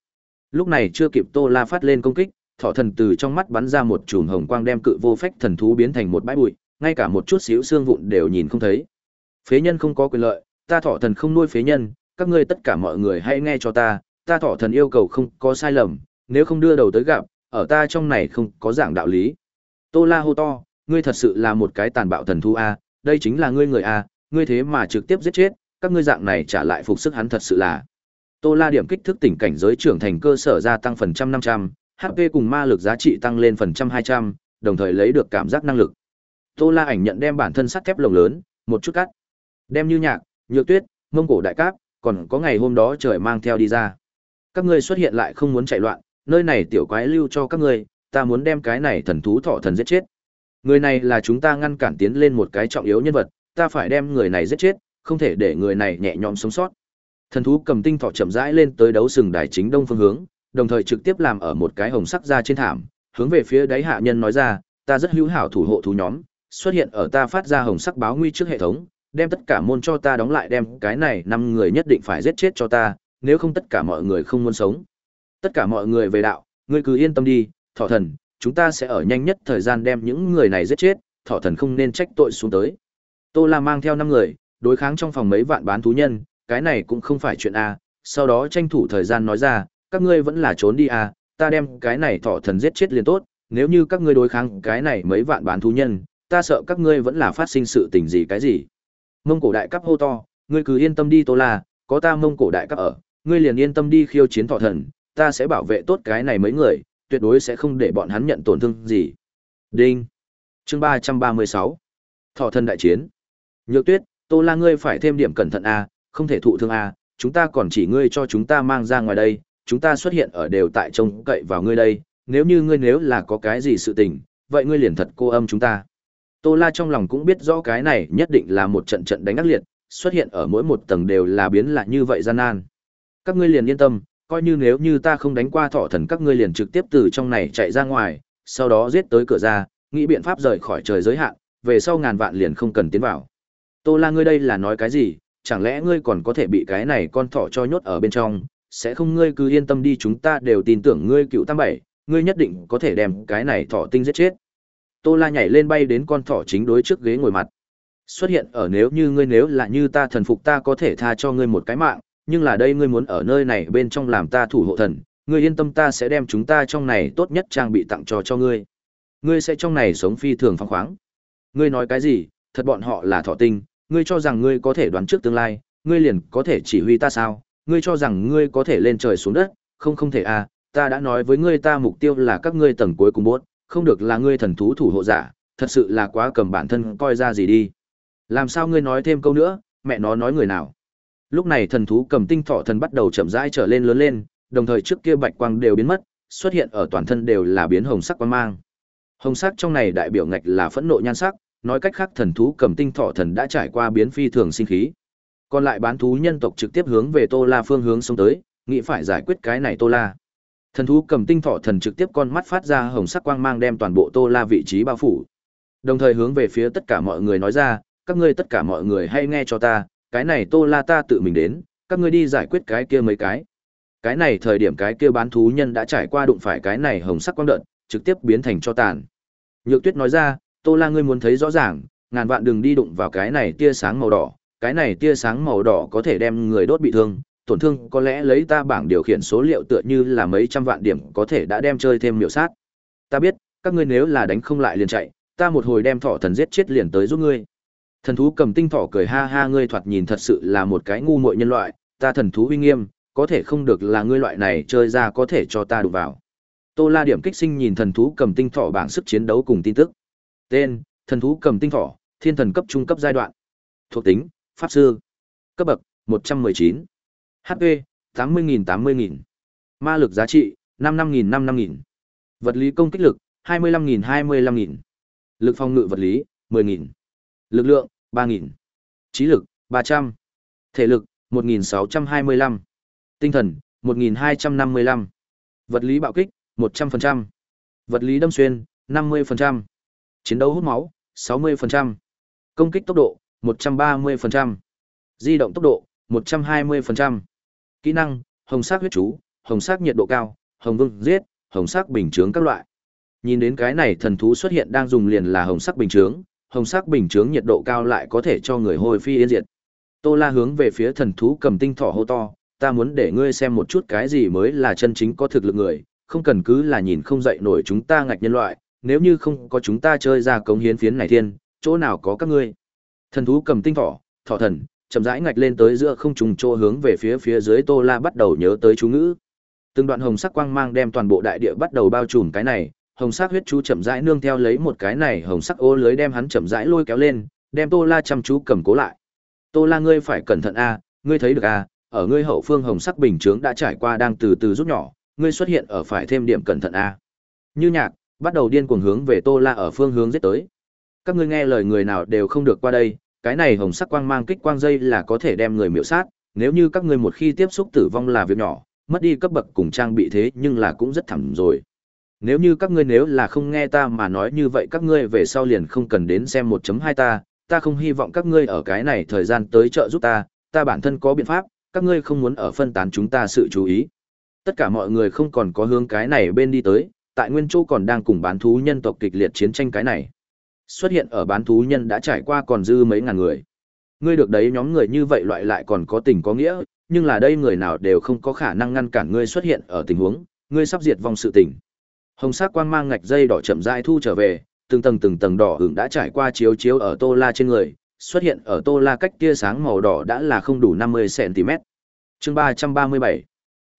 S1: lúc này chưa kịp tô la phát lên công kích thọ thần từ trong mắt bắn ra một chùm hồng quang đem cự vô phách thần thú biến thành một bãi bụi ngay cả một chút xíu xương vụn đều nhìn không thấy phế nhân không có quyền lợi ta thọ thần không nuôi phế nhân các ngươi tất cả mọi người hãy nghe cho ta ta thọ thần yêu cầu không có sai lầm nếu không đưa đầu tới gặp ở ta trong này không có giảng đạo lý tô la hô to ngươi thật sự là một cái tàn bạo thần thu a đây chính là ngươi người a ngươi thế mà trực tiếp giết chết các ngươi dạng này trả lại phục sức hắn thật sự là Tô La điểm kích thức tỉnh cảnh giới trưởng thành cơ sở gia tăng phần trăm 500, HP cùng ma lực giá trị tăng lên phần trăm 200, đồng thời lấy được cảm giác năng lực. Tô La ảnh nhận đem bản thân sắt thép lồng lớn, một chút cắt. Đem như nhạc, nhược tuyết, mông cổ đại cáp, còn có ngày hôm đó trời mang theo đi ra. Các ngươi xuất hiện lại không muốn chạy loạn, nơi này tiểu quái lưu cho các ngươi, ta muốn đem cái này thần thú thọ thần giết chết. Người này là chúng ta ngăn cản tiến lên một cái trọng yếu nhân vật, ta phải đem người này giết chết, không thể để người này nhẹ nhõm sống sót. Thần thú cầm tinh thọ chậm rãi lên tới đấu sừng đài chính đông phương hướng, đồng thời trực tiếp làm ở một cái hồng sắc ra trên thảm, hướng về phía đáy hạ nhân nói ra, ta rất hữu hảo thủ hộ thú nhóm, xuất hiện ở ta phát ra hồng sắc báo nguy trước hệ thống, đem tất cả môn cho ta đóng lại đem cái này năm người nhất định phải giết chết cho ta, nếu không tất cả mọi người không muốn sống. Tất cả mọi người về đạo, ngươi cứ yên tâm đi, thọ thần, chúng ta sẽ ở nhanh nhất thời gian đem những người này giết chết, thọ thần không nên trách tội xuống tới. Tô La mang theo năm người, đối kháng trong phòng mấy vạn bán thú nhân, cái này cũng không phải chuyện a, sau đó tranh thủ thời gian nói ra, các ngươi vẫn là trốn đi a, ta đem cái này thọ thần giết chết liền tốt, nếu như các ngươi đối kháng cái này mấy vạn bán thú nhân, ta sợ các ngươi vẫn là phát sinh sự tình gì cái gì. Mông cổ đại cấp hô to, ngươi cứ yên tâm đi Tô La, có ta mông cổ đại cấp ở, ngươi liền yên tâm đi khiêu chiến thọ thần, ta sẽ bảo vệ tốt cái này mấy người, tuyệt đối sẽ không để bọn hắn nhận tổn thương gì. Đinh. Chương ba ba mươi sáu Thọ thần đại chiến. Nhược Tuyết, Tô La ngươi phải thêm điểm cẩn thận a, không thể thụ thương a, chúng ta còn chỉ ngươi cho chúng ta mang ra ngoài đây, chúng ta xuất hiện ở đều tại trông cậy vào ngươi đây, nếu như ngươi nếu là có cái gì sự tình, vậy ngươi liền thật cô âm chúng ta. Tô La trong lòng cũng biết rõ cái này nhất định là một trận trận đánh ác liệt, xuất hiện ở mỗi một tầng đều là biến lại như vậy gian nan. Các ngươi liền yên tâm, coi như nếu như ta không đánh qua thọ thần các ngươi liền trực tiếp từ trong này chạy ra ngoài, sau đó giết tới cửa ra, nghĩ biện pháp rời khỏi trời giới hạn, về sau ngàn vạn liền không cần tiến vào. Tô La ngươi đây là nói cái gì, chẳng lẽ ngươi còn có thể bị cái này con thỏ cho nhốt ở bên trong, sẽ không ngươi cứ yên tâm đi chúng ta đều tin tưởng ngươi cựu tam bảy, ngươi nhất định có thể đem cái này thỏ tinh giết chết. Tô La nhảy lên bay đến con thỏ chính đối trước ghế ngồi mặt. Xuất hiện ở nếu như ngươi nếu là như ta thần phục ta có thể tha cho ngươi một cái mạng, nhưng là đây ngươi muốn ở nơi này bên trong làm ta thủ hộ thần, ngươi yên tâm ta sẽ đem chúng ta trong này tốt nhất trang bị tặng cho cho ngươi. Ngươi sẽ trong này sống phi thường phong khoáng. Ngươi nói cái gì, thật bọn họ là thọ tinh, ngươi cho rằng ngươi có thể đoán trước tương lai, ngươi liền có thể chỉ huy ta sao, ngươi cho rằng ngươi có thể lên trời xuống đất, không không thể à, ta đã nói với ngươi ta mục tiêu là các ngươi tầng cuối cùng bốt, không được là ngươi thần thú thủ hộ giả, thật sự là quá cầm bản thân coi ra gì đi. Làm sao ngươi nói thêm câu nữa, mẹ nó nói người nào. Lúc này thần thú cầm tinh thọ thần bắt đầu chậm rãi trở lên lớn lên, đồng thời trước kia bạch quang đều biến mất, xuất hiện ở toàn thân đều là biến hồng sắc quang mang. Hồng sắc trong này đại biểu ngạch là phẫn nộ nhan sắc, nói cách khác thần thú cầm tinh thọ thần đã trải qua biến phi thường sinh khí. Còn lại bán thú nhân tộc trực tiếp hướng về Tô La phương hướng xông tới, nghĩ phải giải quyết cái này Tô La. Thần thú cầm tinh thọ thần trực tiếp con mắt phát ra hồng sắc quang mang đem toàn bộ Tô La vị trí bao phủ. Đồng thời hướng về phía tất cả mọi người nói ra, các ngươi tất cả mọi người hãy nghe cho ta, cái này Tô La ta tự mình đến, các ngươi đi giải quyết cái kia mấy cái. Cái này thời điểm cái kia bán thú nhân đã trải qua đụng phải cái này hồng sắc quang đợt, trực tiếp biến thành cho tàn. Nhược Tuyết nói ra, Tô La ngươi muốn thấy rõ ràng, ngàn vạn đừng đi đụng vào cái này tia sáng màu đỏ, cái này tia sáng màu đỏ có thể đem người đốt bị thương, tổn thương có lẽ lấy ta bảng điều khiển số liệu tựa như là mấy trăm vạn điểm có thể đã đem chơi thêm miểu sát. Ta biết, các ngươi nếu là đánh không lại liền chạy, ta một hồi đem thỏ thần giết chết liền tới giúp ngươi. Thần thú cầm tinh thỏ cười ha ha ngươi thoạt nhìn thật sự là một cái ngu muội nhân loại, ta thần thú uy nghiêm, có thể không được là ngươi loại này chơi ra có thể cho ta đụng vào. Tô La điểm kích sinh nhìn thần thú cầm tinh thỏ bảng sức chiến đấu cùng tin tức. Tên: Thần thú cầm tinh thỏ, thiên thần cấp trung cấp giai đoạn. Thuộc tính: Pháp sư. Cấp bậc: 119. HP: 80.000 80.000. Ma lực giá trị: 55.000 55.000. Vật lý công kích lực: 25.000 25.000. Lực phòng ngự vật lý: 10.000. Lực lượng: 3.000. Trí lực: 300. Thể lực: 1.625. Tinh thần: 1.255. Vật lý bạo kích: 100%. Vật lý đâm xuyên: 50%. Chiến đấu hút máu, 60%. Công kích tốc độ, 130%. Di động tốc độ, 120%. Kỹ năng, hồng sắc huyết chú, hồng sắc nhiệt độ cao, hồng vương giết, hồng sắc bình chướng các loại. Nhìn đến cái này thần thú xuất hiện đang dùng liền là hồng sắc bình chướng, hồng sắc bình chướng nhiệt độ cao lại có thể cho người hồi phi yên diệt. Tô La hướng về phía thần thú cầm tinh thỏ hô to, ta muốn để ngươi xem một chút cái gì mới là chân chính có thực lực người, không cần cứ là nhìn không dậy nổi chúng ta ngạch nhân loại, nếu như không có chúng ta chơi ra cống hiến phiến này thiên, chỗ nào có các ngươi. Thần thú cầm tinh thỏ, thỏ thần, chậm rãi ngạch lên tới giữa không trùng chỗ hướng về phía phía dưới Tô La bắt đầu nhớ tới chú ngữ. Từng đoạn hồng sắc quang mang đem toàn bộ đại địa bắt đầu bao trùm cái này, hồng sắc huyết chú chậm rãi nương theo lấy một cái này hồng sắc ô lưới đem hắn chậm rãi lôi kéo lên, đem Tô La chăm chú cầm cố lại. Tô La ngươi phải cẩn thận a, ngươi thấy được a, ở ngươi hậu phương hồng sắc bình chướng đã trải qua đang từ từ rút nhỏ, ngươi xuất hiện ở phải thêm điểm cẩn thận a. Như nhạc, bắt đầu điên cuồng hướng về Tô La ở phương hướng giết tới. Các ngươi nghe lời người nào đều không được qua đây, cái này hồng sắc quang mang kích quang dây là có thể đem người miểu sát, nếu như các ngươi một khi tiếp xúc tử vong là việc nhỏ, mất đi cấp bậc cùng trang bị thế nhưng là cũng rất thẳm rồi. Nếu như các ngươi nếu là không nghe ta mà nói như vậy các ngươi về sau liền không cần đến xem 1.2 ta, ta không hy vọng các ngươi ở cái này thời gian tới trợ giúp ta, ta bản thân có biện pháp, các ngươi không muốn ở phân tán chúng ta sự chú ý. Tất cả mọi người không còn có hướng cái này bên đi tới, tại Nguyên Châu còn đang cùng bán thú nhân tộc kịch liệt chiến tranh cái này. Xuất hiện ở bán thú nhân đã trải qua còn dư mấy ngàn người. Ngươi được đấy nhóm người như vậy loại lại còn có tình có nghĩa, nhưng là đây người nào đều không có khả năng ngăn cản ngươi xuất hiện ở tình huống, ngươi sắp diệt vong sự tình. Hồng sắc quang mang ngạch dây đỏ chậm rãi thu trở về, từng tầng từng tầng đỏ hưởng đã trải qua chiếu chiếu ở Tô La trên người, xuất hiện ở Tô La cách tia sáng màu đỏ đã là không đủ 50 cm. Chương 337.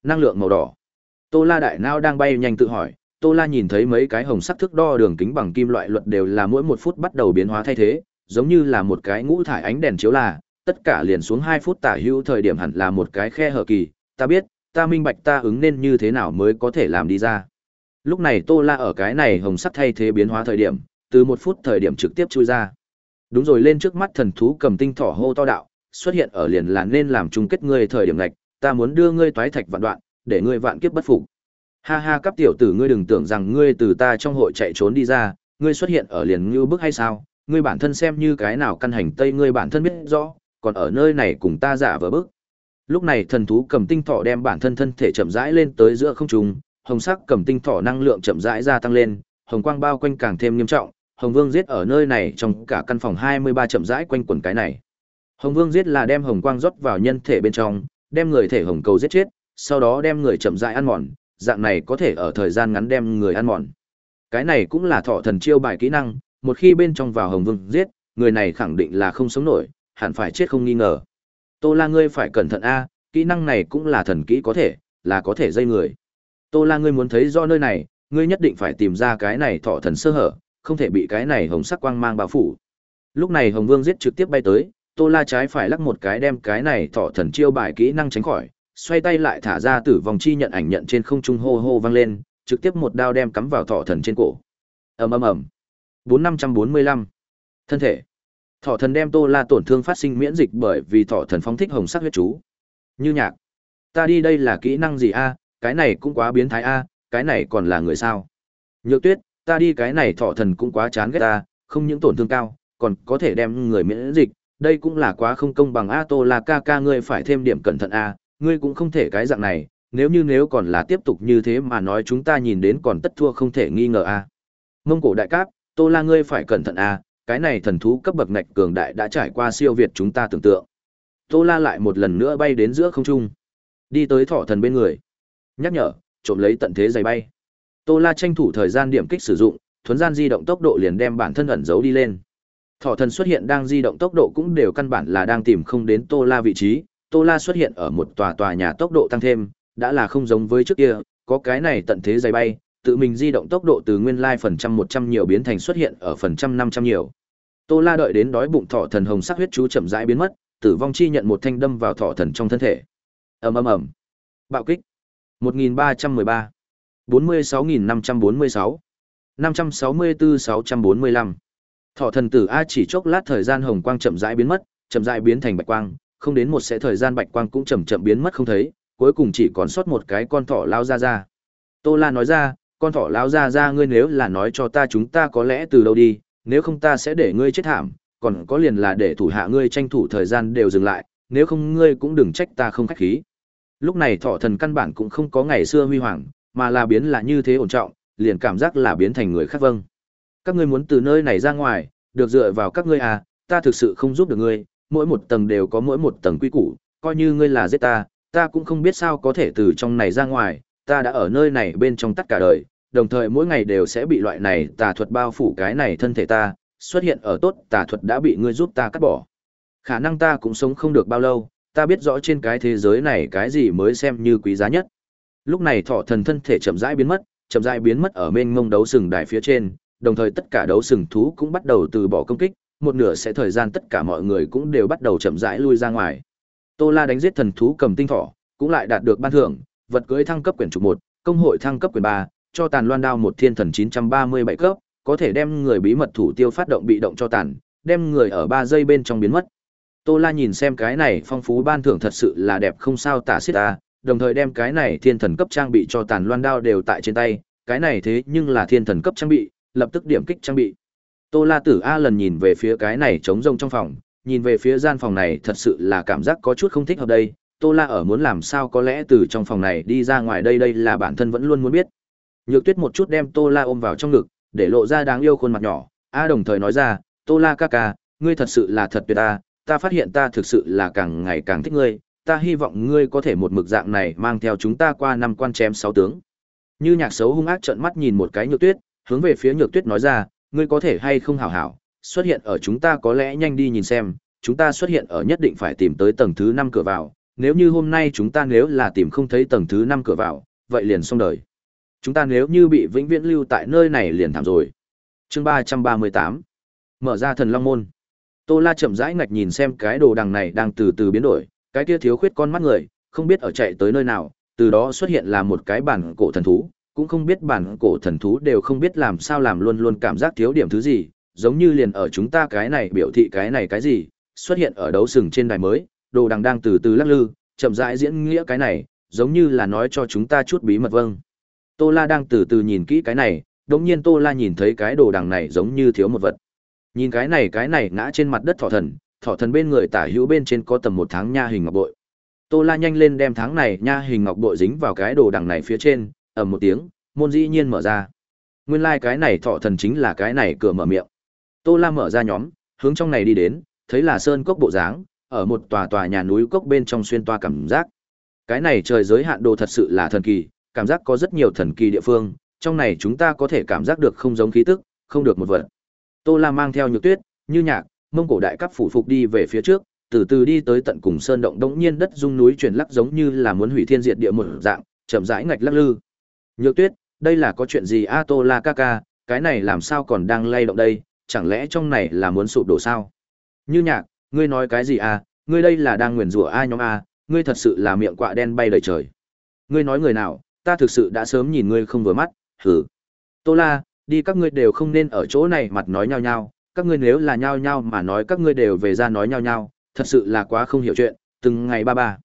S1: Năng lượng màu đỏ. Tô La đại não đang bay nhanh tự hỏi, Tô La nhìn thấy mấy cái hồng sắc thước đo đường kính bằng kim loại luật đều là mỗi một phút bắt đầu biến hóa thay thế, giống như là một cái ngũ thải ánh đèn chiếu là, tất cả liền xuống 2 phút tả hữu thời điểm hẳn là một cái khe hở kỳ, ta biết, ta minh bạch ta ứng nên như thế nào mới có thể làm đi ra. Lúc này Tô La ở cái này hồng sắc thay thế biến hóa thời điểm, từ một phút thời điểm trực tiếp chui ra. Đúng rồi lên trước mắt thần thú cầm tinh thỏ hô to đạo, xuất hiện ở liền là nên làm chung kết ngươi thời điểm lệch, ta muốn đưa ngươi toái thạch vạn đoạn, để ngươi vạn kiếp bất phục. Ha ha cấp tiểu tử ngươi đừng tưởng rằng ngươi từ ta trong hội chạy trốn đi ra, ngươi xuất hiện ở liền như bức hay sao? Ngươi bản thân xem như cái nào căn hành tây ngươi bản thân biết rõ, còn ở nơi này cùng ta giả vờ bức. Lúc này thần thú cầm tinh thỏ đem bản thân thân thể chậm rãi lên tới giữa không trung, hồng sắc cầm tinh thỏ năng lượng chậm rãi gia tăng lên, hồng quang bao quanh càng thêm nghiêm trọng, Hồng Vương giết ở nơi này trong cả căn phòng 23 chậm rãi quanh quẩn cái này. Hồng Vương giết là đem hồng quang rót vào nhân thể bên trong, đem người thể hồng cầu giết chết, sau đó đem người chậm rãi ăn mòn, dạng này có thể ở thời gian ngắn đem người ăn mòn. Cái này cũng là thọ thần chiêu bài kỹ năng, một khi bên trong vào Hồng Vương giết, người này khẳng định là không sống nổi, hẳn phải chết không nghi ngờ. Tô La ngươi phải cẩn thận a, kỹ năng này cũng là thần kỹ có thể, là có thể dây người. Tô La ngươi muốn thấy do nơi này, ngươi nhất định phải tìm ra cái này thọ thần sơ hở, không thể bị cái này hồng sắc quang mang bao phủ. Lúc này Hồng Vương giết trực tiếp bay tới, Tô La trái phải lắc một cái đem cái này thọ thần chiêu bài kỹ năng tránh khỏi, xoay tay lại thả ra tử vong chi nhận ảnh nhận trên không trung hô hô vang lên, trực tiếp một đao đem cắm vào thọ thần trên cổ. Ầm ầm ầm. 4545. Thân thể. Thọ thần đem Tô La tổn thương phát sinh miễn dịch bởi vì thọ thần phóng thích hồng sắc huyết chú. Như nhạc. Ta đi đây là kỹ năng gì a, cái này cũng quá biến thái a, cái này còn là người sao? Nhược Tuyết, ta đi cái này thọ thần cũng quá chán ghét ta, không những tổn thương cao, còn có thể đem người miễn dịch, đây cũng là quá không công bằng a tô là ca ca ngươi phải thêm điểm cẩn thận a, ngươi cũng không thể cái dạng này, nếu như nếu còn là tiếp tục như thế mà nói chúng ta nhìn đến còn tất thua không thể nghi ngờ a. Mông cổ đại cáp, tô la ngươi phải cẩn thận a, cái này thần thú cấp bậc ngạch cường đại đã trải qua siêu việt chúng ta tưởng tượng. Tô la lại một lần nữa bay đến giữa không trung, đi tới thọ thần bên người, nhắc nhở, trộm lấy tận thế giày bay. Tô La tranh thủ thời gian điểm kích sử dụng, thuấn gian di động tốc độ liền đem bản thân ẩn giấu đi lên. Thọ thần xuất hiện đang di động tốc độ cũng đều căn bản là đang tìm không đến Tô La vị trí, Tô La xuất hiện ở một tòa tòa nhà tốc độ tăng thêm, đã là không giống với trước kia, có cái này tận thế giày bay, tự mình di động tốc độ từ nguyên lai phần trăm 100 nhiều biến thành xuất hiện ở phần trăm 500 nhiều. Tô La đợi đến đói bụng Thọ thần hồng sắc huyết chú chậm rãi biến mất, tử vong chi nhận một thanh đâm vào Thọ thần trong thân thể. Ầm ầm ầm. Bạo kích. 1313 46546 564-645 Thọ thần tử A chỉ chốc lát thời gian hồng quang chậm rãi biến mất, chậm rãi biến thành bạch quang, không đến một sẽ thời gian bạch quang cũng chậm chậm biến mất không thấy, cuối cùng chỉ còn sót một cái con thỏ lao ra ra. Tô La nói ra, con thỏ lao ra ra ngươi nếu là nói cho ta chúng ta có lẽ từ đâu đi, nếu không ta sẽ để ngươi chết thảm, còn có liền là để thủ hạ ngươi tranh thủ thời gian đều dừng lại, nếu không ngươi cũng đừng trách ta không khách khí. Lúc này thọ thần căn bản cũng không có ngày xưa huy hoàng, mà là biến là như thế ổn trọng, liền cảm giác là biến thành người khác vâng. Các ngươi muốn từ nơi này ra ngoài, được dựa vào các ngươi à, ta thực sự không giúp được ngươi, mỗi một tầng đều có mỗi một tầng quy củ, coi như ngươi là giết ta, ta cũng không biết sao có thể từ trong này ra ngoài, ta đã ở nơi này bên trong tất cả đời, đồng thời mỗi ngày đều sẽ bị loại này tà thuật bao phủ cái này thân thể ta, xuất hiện ở tốt tà thuật đã bị ngươi giúp ta cắt bỏ. Khả năng ta cũng sống không được bao lâu, ta biết rõ trên cái thế giới này cái gì mới xem như quý giá nhất. Lúc này thọ thần thân thể chậm rãi biến mất, chậm rãi biến mất ở bên ngông đấu sừng đài phía trên, đồng thời tất cả đấu sừng thú cũng bắt đầu từ bỏ công kích, một nửa sẽ thời gian tất cả mọi người cũng đều bắt đầu chậm rãi lui ra ngoài. Tô La đánh giết thần thú cầm tinh thỏ, cũng lại đạt được ban thưởng, vật cưới thăng cấp quyển trục 1, công hội thăng cấp quyển 3, cho tàn loan đao một thiên thần 937 cấp, có thể đem người bí mật thủ tiêu phát động bị động cho tàn, đem người ở 3 giây bên trong biến mất. Tô La nhìn xem cái này phong phú ban thưởng thật sự là đẹp không sao tả xiết ta, đồng thời đem cái này thiên thần cấp trang bị cho tàn loan đao đều tại trên tay, cái này thế nhưng là thiên thần cấp trang bị, lập tức điểm kích trang bị. Tô La Tử A lần nhìn về phía cái này trống rông trong phòng, nhìn về phía gian phòng này thật sự là cảm giác có chút không thích hợp đây. Tô La ở muốn làm sao có lẽ từ trong phòng này đi ra ngoài đây đây là bản thân vẫn luôn muốn biết. Nhược Tuyết một chút đem Tô La ôm vào trong ngực, để lộ ra đáng yêu khuôn mặt nhỏ, A đồng thời nói ra, Tô La ca ca, ngươi thật sự là thật tuyệt ta, ta phát hiện ta thực sự là càng ngày càng thích ngươi, ta hy vọng ngươi có thể một mực dạng này mang theo chúng ta qua năm quan chém sáu tướng. Như nhạc xấu hung ác trợn mắt nhìn một cái nhược tuyết, hướng về phía nhược tuyết nói ra, ngươi có thể hay không hảo hảo, xuất hiện ở chúng ta có lẽ nhanh đi nhìn xem, chúng ta xuất hiện ở nhất định phải tìm tới tầng thứ năm cửa vào, nếu như hôm nay chúng ta nếu là tìm không thấy tầng thứ năm cửa vào, vậy liền xong đời. Chúng ta nếu như bị vĩnh viễn lưu tại nơi này liền thảm rồi. Chương ba trăm ba mươi tám Mở ra thần long môn. Tô La chậm rãi ngạch nhìn xem cái đồ đằng này đang từ từ biến đổi, cái kia thiếu khuyết con mắt người, không biết ở chạy tới nơi nào, từ đó xuất hiện là một cái bản cổ thần thú, cũng không biết bản cổ thần thú đều không biết làm sao làm luôn luôn cảm giác thiếu điểm thứ gì, giống như liền ở chúng ta cái này biểu thị cái này cái gì, xuất hiện ở đấu sừng trên đài mới, đồ đằng đang từ từ lắc lư, chậm rãi diễn nghĩa cái này, giống như là nói cho chúng ta chút bí mật vâng. Tô La đang từ từ nhìn kỹ cái này, đột nhiên Tô La nhìn thấy cái đồ đằng này giống như thiếu một vật. Nhìn cái này cái này ngã trên mặt đất thỏ thần, thỏ thần bên người tả hữu bên trên có tầm một tháng nha hình ngọc bội. Tô La nhanh lên đem tháng này nha hình ngọc bội dính vào cái đồ đằng này phía trên, ầm một tiếng, môn dĩ nhiên mở ra. Nguyên lai like cái này thọ thần chính là cái này cửa mở miệng. Tô La mở ra nhóm, hướng trong này đi đến, thấy là sơn cốc bộ dáng, ở một tòa tòa nhà núi cốc bên trong xuyên toa cảm giác. Cái này trời giới hạn đồ thật sự là thần kỳ, cảm giác có rất nhiều thần kỳ địa phương, trong này chúng ta có thể cảm giác được không giống khí tức, không được một vật. Tô La mang theo nhược tuyết, như nhạc, mông cổ đại cấp phủ phục đi về phía trước, từ từ đi tới tận cùng sơn động đống nhiên đất rung núi chuyển lắc giống như là muốn hủy thiên diệt địa một dạng, chậm rãi ngạch lắc lư. Nhược tuyết, đây là có chuyện gì a tô la ca ca cái này làm sao còn đang lay động đây chẳng lẽ trong này là muốn sụp đổ sao? Như nhạc ngươi nói cái gì a ngươi đây là đang nguyền rủa ai nhóm a ngươi thật sự là miệng quạ đen bay đầy trời. Ngươi nói người nào ta thực sự đã sớm nhìn ngươi không vừa mắt hử tô la đi các ngươi đều không nên ở chỗ này mặt nói nhau nhau các ngươi nếu là nhau nhau mà nói các ngươi đều về ra nói nhau nhau thật sự là quá không hiểu chuyện, từng ngày ba ba.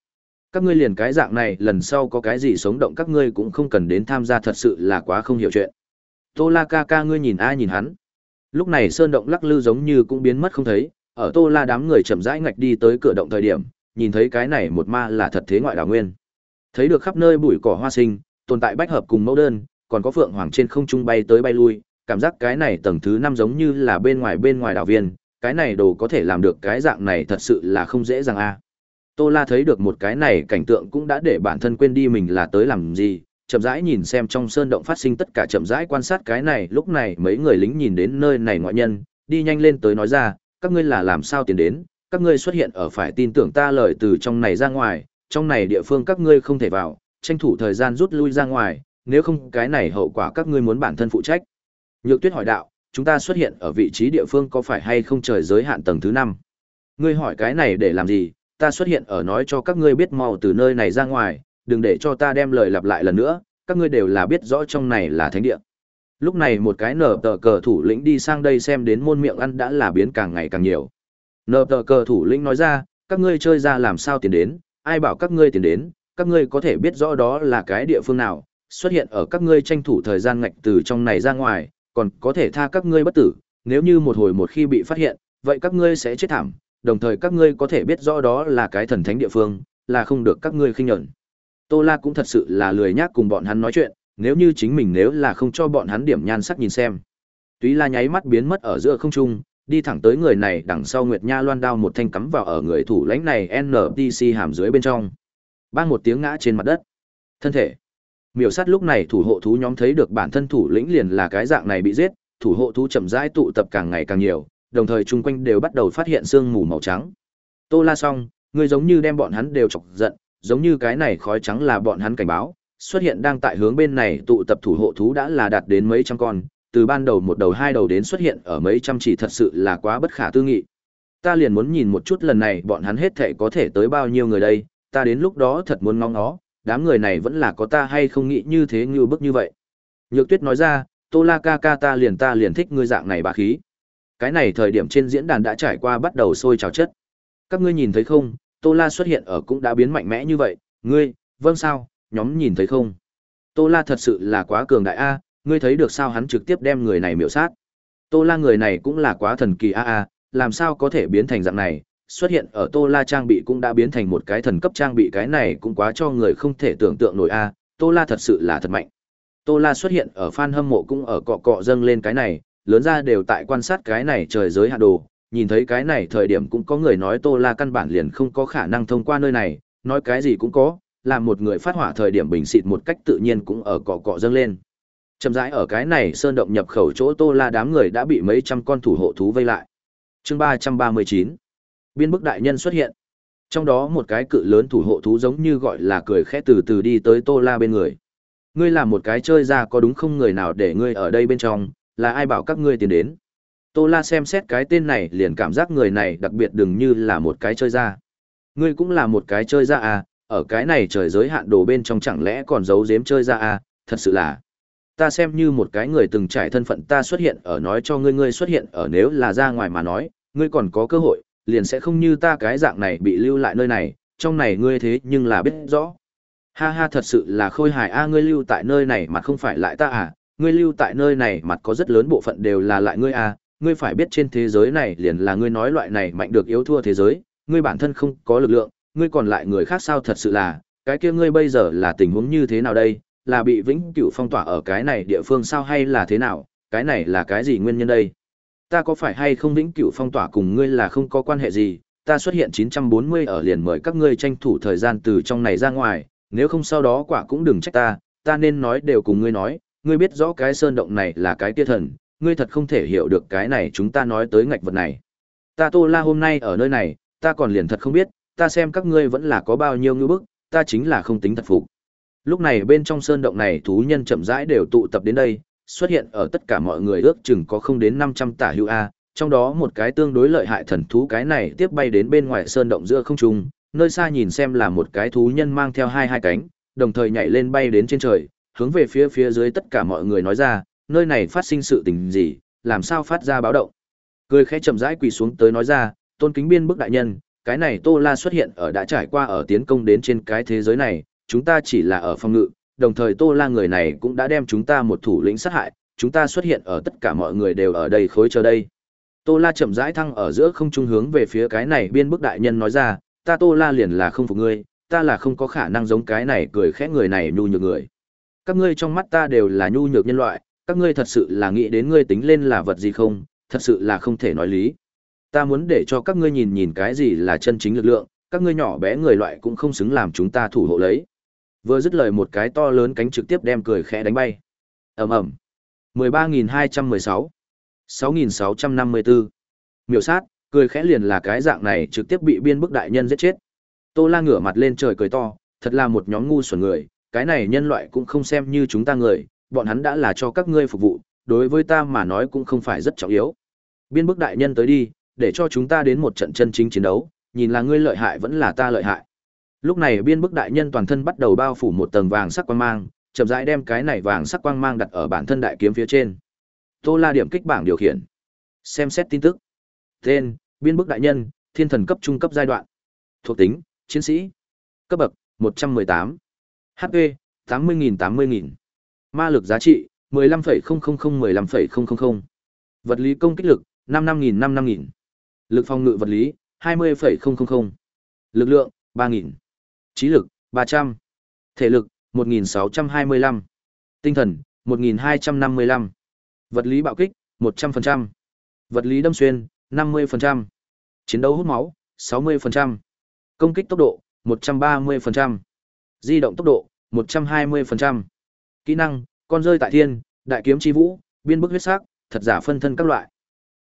S1: Các ngươi liền cái dạng này, lần sau có cái gì sống động các ngươi cũng không cần đến tham gia, thật sự là quá không hiểu chuyện. Tô la ca ca ngươi nhìn ai nhìn hắn? Lúc này sơn động lắc lư giống như cũng biến mất không thấy, ở tô la đám người chậm rãi ngạch đi tới cửa động thời điểm, nhìn thấy cái này một ma là thật thế ngoại đảo nguyên. Thấy được khắp nơi bụi cỏ hoa sinh, tồn tại bách hợp cùng mẫu đơn còn có phượng hoàng trên không trung bay tới bay lui cảm giác cái này tầng thứ năm giống như là bên ngoài bên ngoài đảo viên cái này đồ có thể làm được cái dạng này thật sự là không dễ dàng a. Tô La thấy được một cái này cảnh tượng cũng đã để bản thân quên đi mình là tới làm gì, chậm rãi nhìn xem trong sơn động phát sinh tất cả chậm rãi quan sát cái này, lúc này mấy người lính nhìn đến nơi này ngoại nhân, đi nhanh lên tới nói ra, các ngươi là làm sao tiến đến, các ngươi xuất hiện ở phải tin tưởng ta lời từ trong này ra ngoài, trong này địa phương các ngươi không thể vào, tranh thủ thời gian rút lui ra ngoài, nếu không cái này hậu quả các ngươi muốn bản thân phụ trách. Nhược Tuyết hỏi đạo, chúng ta xuất hiện ở vị trí địa phương có phải hay không trời giới hạn tầng thứ 5? Ngươi hỏi cái này để làm gì, ta xuất hiện ở nói cho các ngươi biết mau từ nơi này ra ngoài, đừng để cho ta đem lời lặp lại lần nữa, các ngươi đều là biết rõ trong này là thánh địa. Lúc này một cái nở tờ cờ thủ lĩnh đi sang đây xem đến môn miệng ăn đã là biến càng ngày càng nhiều. Nở tờ cờ thủ lĩnh nói ra, các ngươi chơi ra làm sao tiền đến, ai bảo các ngươi tiền đến, các ngươi có thể biết rõ đó là cái địa phương nào, xuất hiện ở các ngươi tranh thủ thời gian ngạch từ trong này ra ngoài, còn có thể tha các ngươi bất tử, nếu như một hồi một khi bị phát hiện, vậy các ngươi sẽ chết thảm, đồng thời các ngươi có thể biết rõ đó là cái thần thánh địa phương, là không được các ngươi khinh nhẫn. Tô La cũng thật sự là lười nhác cùng bọn hắn nói chuyện, nếu như chính mình nếu là không cho bọn hắn điểm nhan sắc nhìn xem. Túy La nháy mắt biến mất ở giữa không trung, đi thẳng tới người này đằng sau Nguyệt Nha loan đao một thanh cắm vào ở người thủ lãnh này NPC hàm dưới bên trong. Bang một tiếng ngã trên mặt đất. Thân thể. Miểu sát lúc này thủ hộ thú nhóm thấy được bản thân thủ lĩnh liền là cái dạng này bị giết, thủ hộ thú chậm rãi tụ tập càng ngày càng nhiều, đồng thời chung quanh đều bắt đầu phát hiện sương mù màu trắng. Tô La Song, ngươi giống như đem bọn hắn đều chọc giận, giống như cái này khói trắng là bọn hắn cảnh báo, xuất hiện đang tại hướng bên này tụ tập thủ hộ thú đã là đạt đến mấy trăm con, từ ban đầu một đầu hai đầu đến xuất hiện ở mấy trăm chỉ thật sự là quá bất khả tư nghị. Ta liền muốn nhìn một chút lần này bọn hắn hết thể có thể tới bao nhiêu người đây, ta đến lúc đó thật muốn ngóng nó, đám người này vẫn là có ta hay không nghĩ như thế như bức như vậy. Nhược tuyết nói ra, Tô La ca ca ta liền ta liền thích ngươi dạng này bà khí. Cái này thời điểm trên diễn đàn đã trải qua bắt đầu sôi trào chất. Các ngươi nhìn thấy không, Tô La xuất hiện ở cũng đã biến mạnh mẽ như vậy, ngươi, vâng sao, nhóm nhìn thấy không? Tô La thật sự là quá cường đại a, ngươi thấy được sao hắn trực tiếp đem người này miểu sát. Tô La người này cũng là quá thần kỳ a a, làm sao có thể biến thành dạng này, xuất hiện ở Tô La trang bị cũng đã biến thành một cái thần cấp trang bị cái này cũng quá cho người không thể tưởng tượng nổi a, Tô La thật sự là thật mạnh. Tô La xuất hiện ở fan hâm mộ cũng ở cọ cọ dâng lên cái này, lớn ra đều tại quan sát cái này trời giới hạ đồ, nhìn thấy cái này thời điểm cũng có người nói Tô La căn bản liền không có khả năng thông qua nơi này, nói cái gì cũng có, làm một người phát hỏa thời điểm bình xịt một cách tự nhiên cũng ở cọ cọ dâng lên. Chậm rãi ở cái này sơn động nhập khẩu chỗ Tô La đám người đã bị mấy trăm con thủ hộ thú vây lại. Chương ba trăm ba mươi chín Biên bức đại nhân xuất hiện. Trong đó một cái cự lớn thủ hộ thú giống như gọi là cười khẽ từ từ đi tới Tô La bên người. Ngươi là một cái chơi ra có đúng không người nào để ngươi ở đây bên trong, là ai bảo các ngươi tiến đến? Tô La xem xét cái tên này liền cảm giác người này đặc biệt đừng như là một cái chơi ra. Ngươi cũng là một cái chơi ra à, ở cái này trời giới hạn đồ bên trong chẳng lẽ còn giấu giếm chơi ra à, thật sự là. Ta xem như một cái người từng trải thân phận ta xuất hiện ở nói cho ngươi ngươi xuất hiện ở nếu là ra ngoài mà nói, ngươi còn có cơ hội, liền sẽ không như ta cái dạng này bị lưu lại nơi này, trong này ngươi thế nhưng là biết rõ. Ha ha thật sự là khôi hài a ngươi lưu tại nơi này mà không phải lại ta à, ngươi lưu tại nơi này mặt có rất lớn bộ phận đều là lại ngươi à, ngươi phải biết trên thế giới này liền là ngươi nói loại này mạnh được yếu thua thế giới, ngươi bản thân không có lực lượng, ngươi còn lại người khác sao thật sự là, cái kia ngươi bây giờ là tình huống như thế nào đây, là bị vĩnh cửu phong tỏa ở cái này địa phương sao hay là thế nào, cái này là cái gì nguyên nhân đây? Ta có phải hay không vĩnh cửu phong tỏa cùng ngươi là không có quan hệ gì, ta xuất hiện 940 ở liền mời các ngươi tranh thủ thời gian từ trong này ra ngoài, nếu không sau đó quả cũng đừng trách ta, ta nên nói đều cùng ngươi nói, ngươi biết rõ cái sơn động này là cái kia thần, ngươi thật không thể hiểu được cái này chúng ta nói tới ngạch vật này. Ta Tô La hôm nay ở nơi này, ta còn liền thật không biết, ta xem các ngươi vẫn là có bao nhiêu ngư bức, ta chính là không tính thật phục. Lúc này bên trong sơn động này thú nhân chậm rãi đều tụ tập đến đây, xuất hiện ở tất cả mọi người ước chừng có không đến 500 tả hữu A, trong đó một cái tương đối lợi hại thần thú cái này tiếp bay đến bên ngoài sơn động giữa không trung, nơi xa nhìn xem là một cái thú nhân mang theo hai hai cánh, đồng thời nhảy lên bay đến trên trời, hướng về phía phía dưới tất cả mọi người nói ra, nơi này phát sinh sự tình gì, làm sao phát ra báo động. Cười khẽ chậm rãi quỳ xuống tới nói ra, tôn kính biên bức đại nhân, cái này Tô La xuất hiện ở đã trải qua ở tiến công đến trên cái thế giới này, chúng ta chỉ là ở phòng ngự, đồng thời Tô La người này cũng đã đem chúng ta một thủ lĩnh sát hại, chúng ta xuất hiện ở tất cả mọi người đều ở đây khối chờ đây. Tô La chậm rãi thăng ở giữa không trung hướng về phía cái này biên bức đại nhân nói ra, ta Tô La liền là không phục ngươi, ta là không có khả năng giống cái này cười khẽ người này nhu nhược người. Các ngươi trong mắt ta đều là nhu nhược nhân loại, các ngươi thật sự là nghĩ đến ngươi tính lên là vật gì không, thật sự là không thể nói lý. Ta muốn để cho các ngươi nhìn nhìn cái gì là chân chính lực lượng, các ngươi nhỏ bé người loại cũng không xứng làm chúng ta thủ hộ lấy. Vừa dứt lời một cái to lớn cánh trực tiếp đem cười khẽ đánh bay. Ầm ầm. 13216, 6654. Miểu sát, cười khẽ liền là cái dạng này trực tiếp bị biên bức đại nhân giết chết. Tô La ngửa mặt lên trời cười to, thật là một nhóm ngu xuẩn người, cái này nhân loại cũng không xem như chúng ta người, bọn hắn đã là cho các ngươi phục vụ, đối với ta mà nói cũng không phải rất trọng yếu. Biên bức đại nhân tới đi, để cho chúng ta đến một trận chân chính chiến đấu, nhìn là ngươi lợi hại vẫn là ta lợi hại. Lúc này biên bức đại nhân toàn thân bắt đầu bao phủ một tầng vàng sắc quang mang, chậm rãi đem cái này vàng sắc quang mang đặt ở bản thân đại kiếm phía trên. Tô La điểm kích bảng điều khiển. Xem xét tin tức. Tên: Biên bức đại nhân, thiên thần cấp trung cấp giai đoạn. Thuộc tính: Chiến sĩ. Cấp bậc: 118. HP: 80.000 80.000. Ma lực giá trị: 15,000-15,000. Vật lý công kích lực: 55.000 55.000. Lực phòng ngự vật lý: 20,000. Lực lượng: 3.000. Trí lực: 300. Thể lực: 1.625. Tinh thần: 1.255. Vật lý bạo kích: 100%. Vật lý đâm xuyên: 50%. Chiến đấu hút máu: 60%. Công kích tốc độ: 130%. Di động tốc độ: 120%. Kỹ năng: Con rơi tại thiên, đại kiếm chi vũ, biên bức huyết sắc, thật giả phân thân các loại.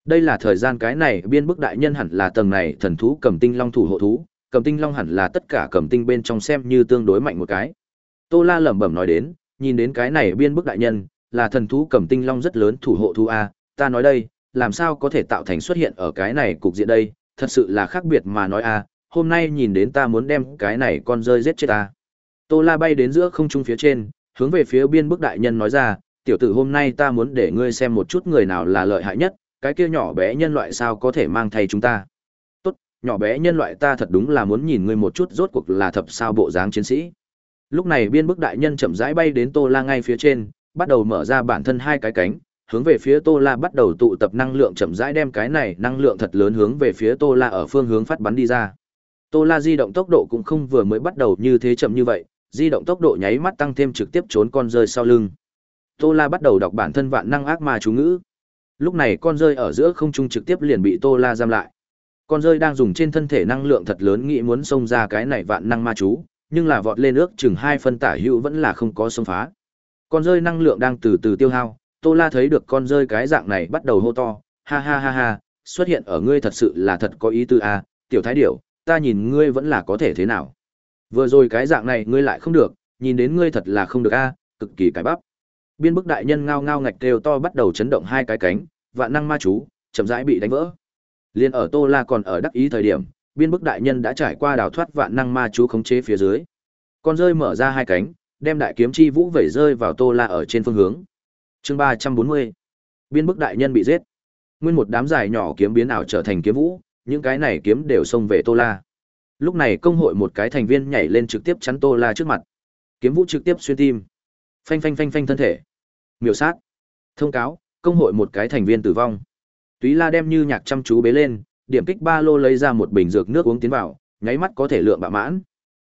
S1: Đây là thời gian cái này biên bức đại nhân hẳn là tầng này thần thú cầm tinh long thủ hộ thú, cầm tinh long hẳn là tất cả cầm tinh bên trong xem như tương đối mạnh một cái. Tô La lẩm bẩm nói đến, nhìn đến cái này biên bức đại nhân, là thần thú cầm tinh long rất lớn thủ hộ Thu a, ta nói đây, làm sao có thể tạo thành xuất hiện ở cái này cục diện đây, thật sự là khác biệt mà nói a, hôm nay nhìn đến ta muốn đem cái này con rơi giết chết ta. Tô La bay đến giữa không trung phía trên, hướng về phía biên bức đại nhân nói ra, tiểu tử hôm nay ta muốn để ngươi xem một chút người nào là lợi hại nhất, cái kia nhỏ bé nhân loại sao có thể mang thay chúng ta. Nhỏ bé nhân loại ta thật đúng là muốn nhìn ngươi một chút rốt cuộc là thập sao bộ dáng chiến sĩ. Lúc này biên bức đại nhân chậm rãi bay đến Tô La ngay phía trên, bắt đầu mở ra bản thân hai cái cánh, hướng về phía Tô La bắt đầu tụ tập năng lượng chậm rãi đem cái này năng lượng thật lớn hướng về phía Tô La ở phương hướng phát bắn đi ra. Tô La di động tốc độ cũng không vừa mới bắt đầu như thế chậm như vậy, di động tốc độ nháy mắt tăng thêm trực tiếp trốn con rơi sau lưng. Tô La bắt đầu đọc bản thân vạn năng ác ma chú ngữ. Lúc này con rơi ở giữa không trung trực tiếp liền bị Tô La giam lại. Con rơi đang dùng trên thân thể năng lượng thật lớn nghĩ muốn xông ra cái này vạn năng ma chú, nhưng là vọt lên ước chừng hai phân tả hữu vẫn là không có xông phá. Con rơi năng lượng đang từ từ tiêu hao, Tô La thấy được con rơi cái dạng này bắt đầu hô to, ha ha ha ha, xuất hiện ở ngươi thật sự là thật có ý tư a, tiểu thái điểu, ta nhìn ngươi vẫn là có thể thế nào. Vừa rồi cái dạng này ngươi lại không được, nhìn đến ngươi thật là không được a, cực kỳ cái bắp. Biên bức đại nhân ngao ngao ngạch kêu to bắt đầu chấn động hai cái cánh, vạn năng ma chú, chậm rãi bị đánh vỡ. Liên ở Tô La còn ở đắc ý thời điểm, biên bức đại nhân đã trải qua đào thoát vạn năng ma chú khống chế phía dưới. Con rơi mở ra hai cánh, đem đại kiếm chi vũ vẩy rơi vào Tô La ở trên phương hướng. Chương ba trăm bốn mươi Biên bức đại nhân bị giết. Nguyên một đám dài nhỏ kiếm biến ảo trở thành kiếm vũ, những cái này kiếm đều xông về Tô La. Lúc này công hội một cái thành viên nhảy lên trực tiếp chắn Tô La trước mặt. Kiếm vũ trực tiếp xuyên tim. Phanh phanh phanh phanh thân thể. Miểu sát. Thông cáo, công hội một cái thành viên tử vong. Túy La đem như nhạc chăm chú bế lên, điểm kích ba lô lấy ra một bình dược nước uống tiến vào, nháy mắt có thể lượng bạ mãn.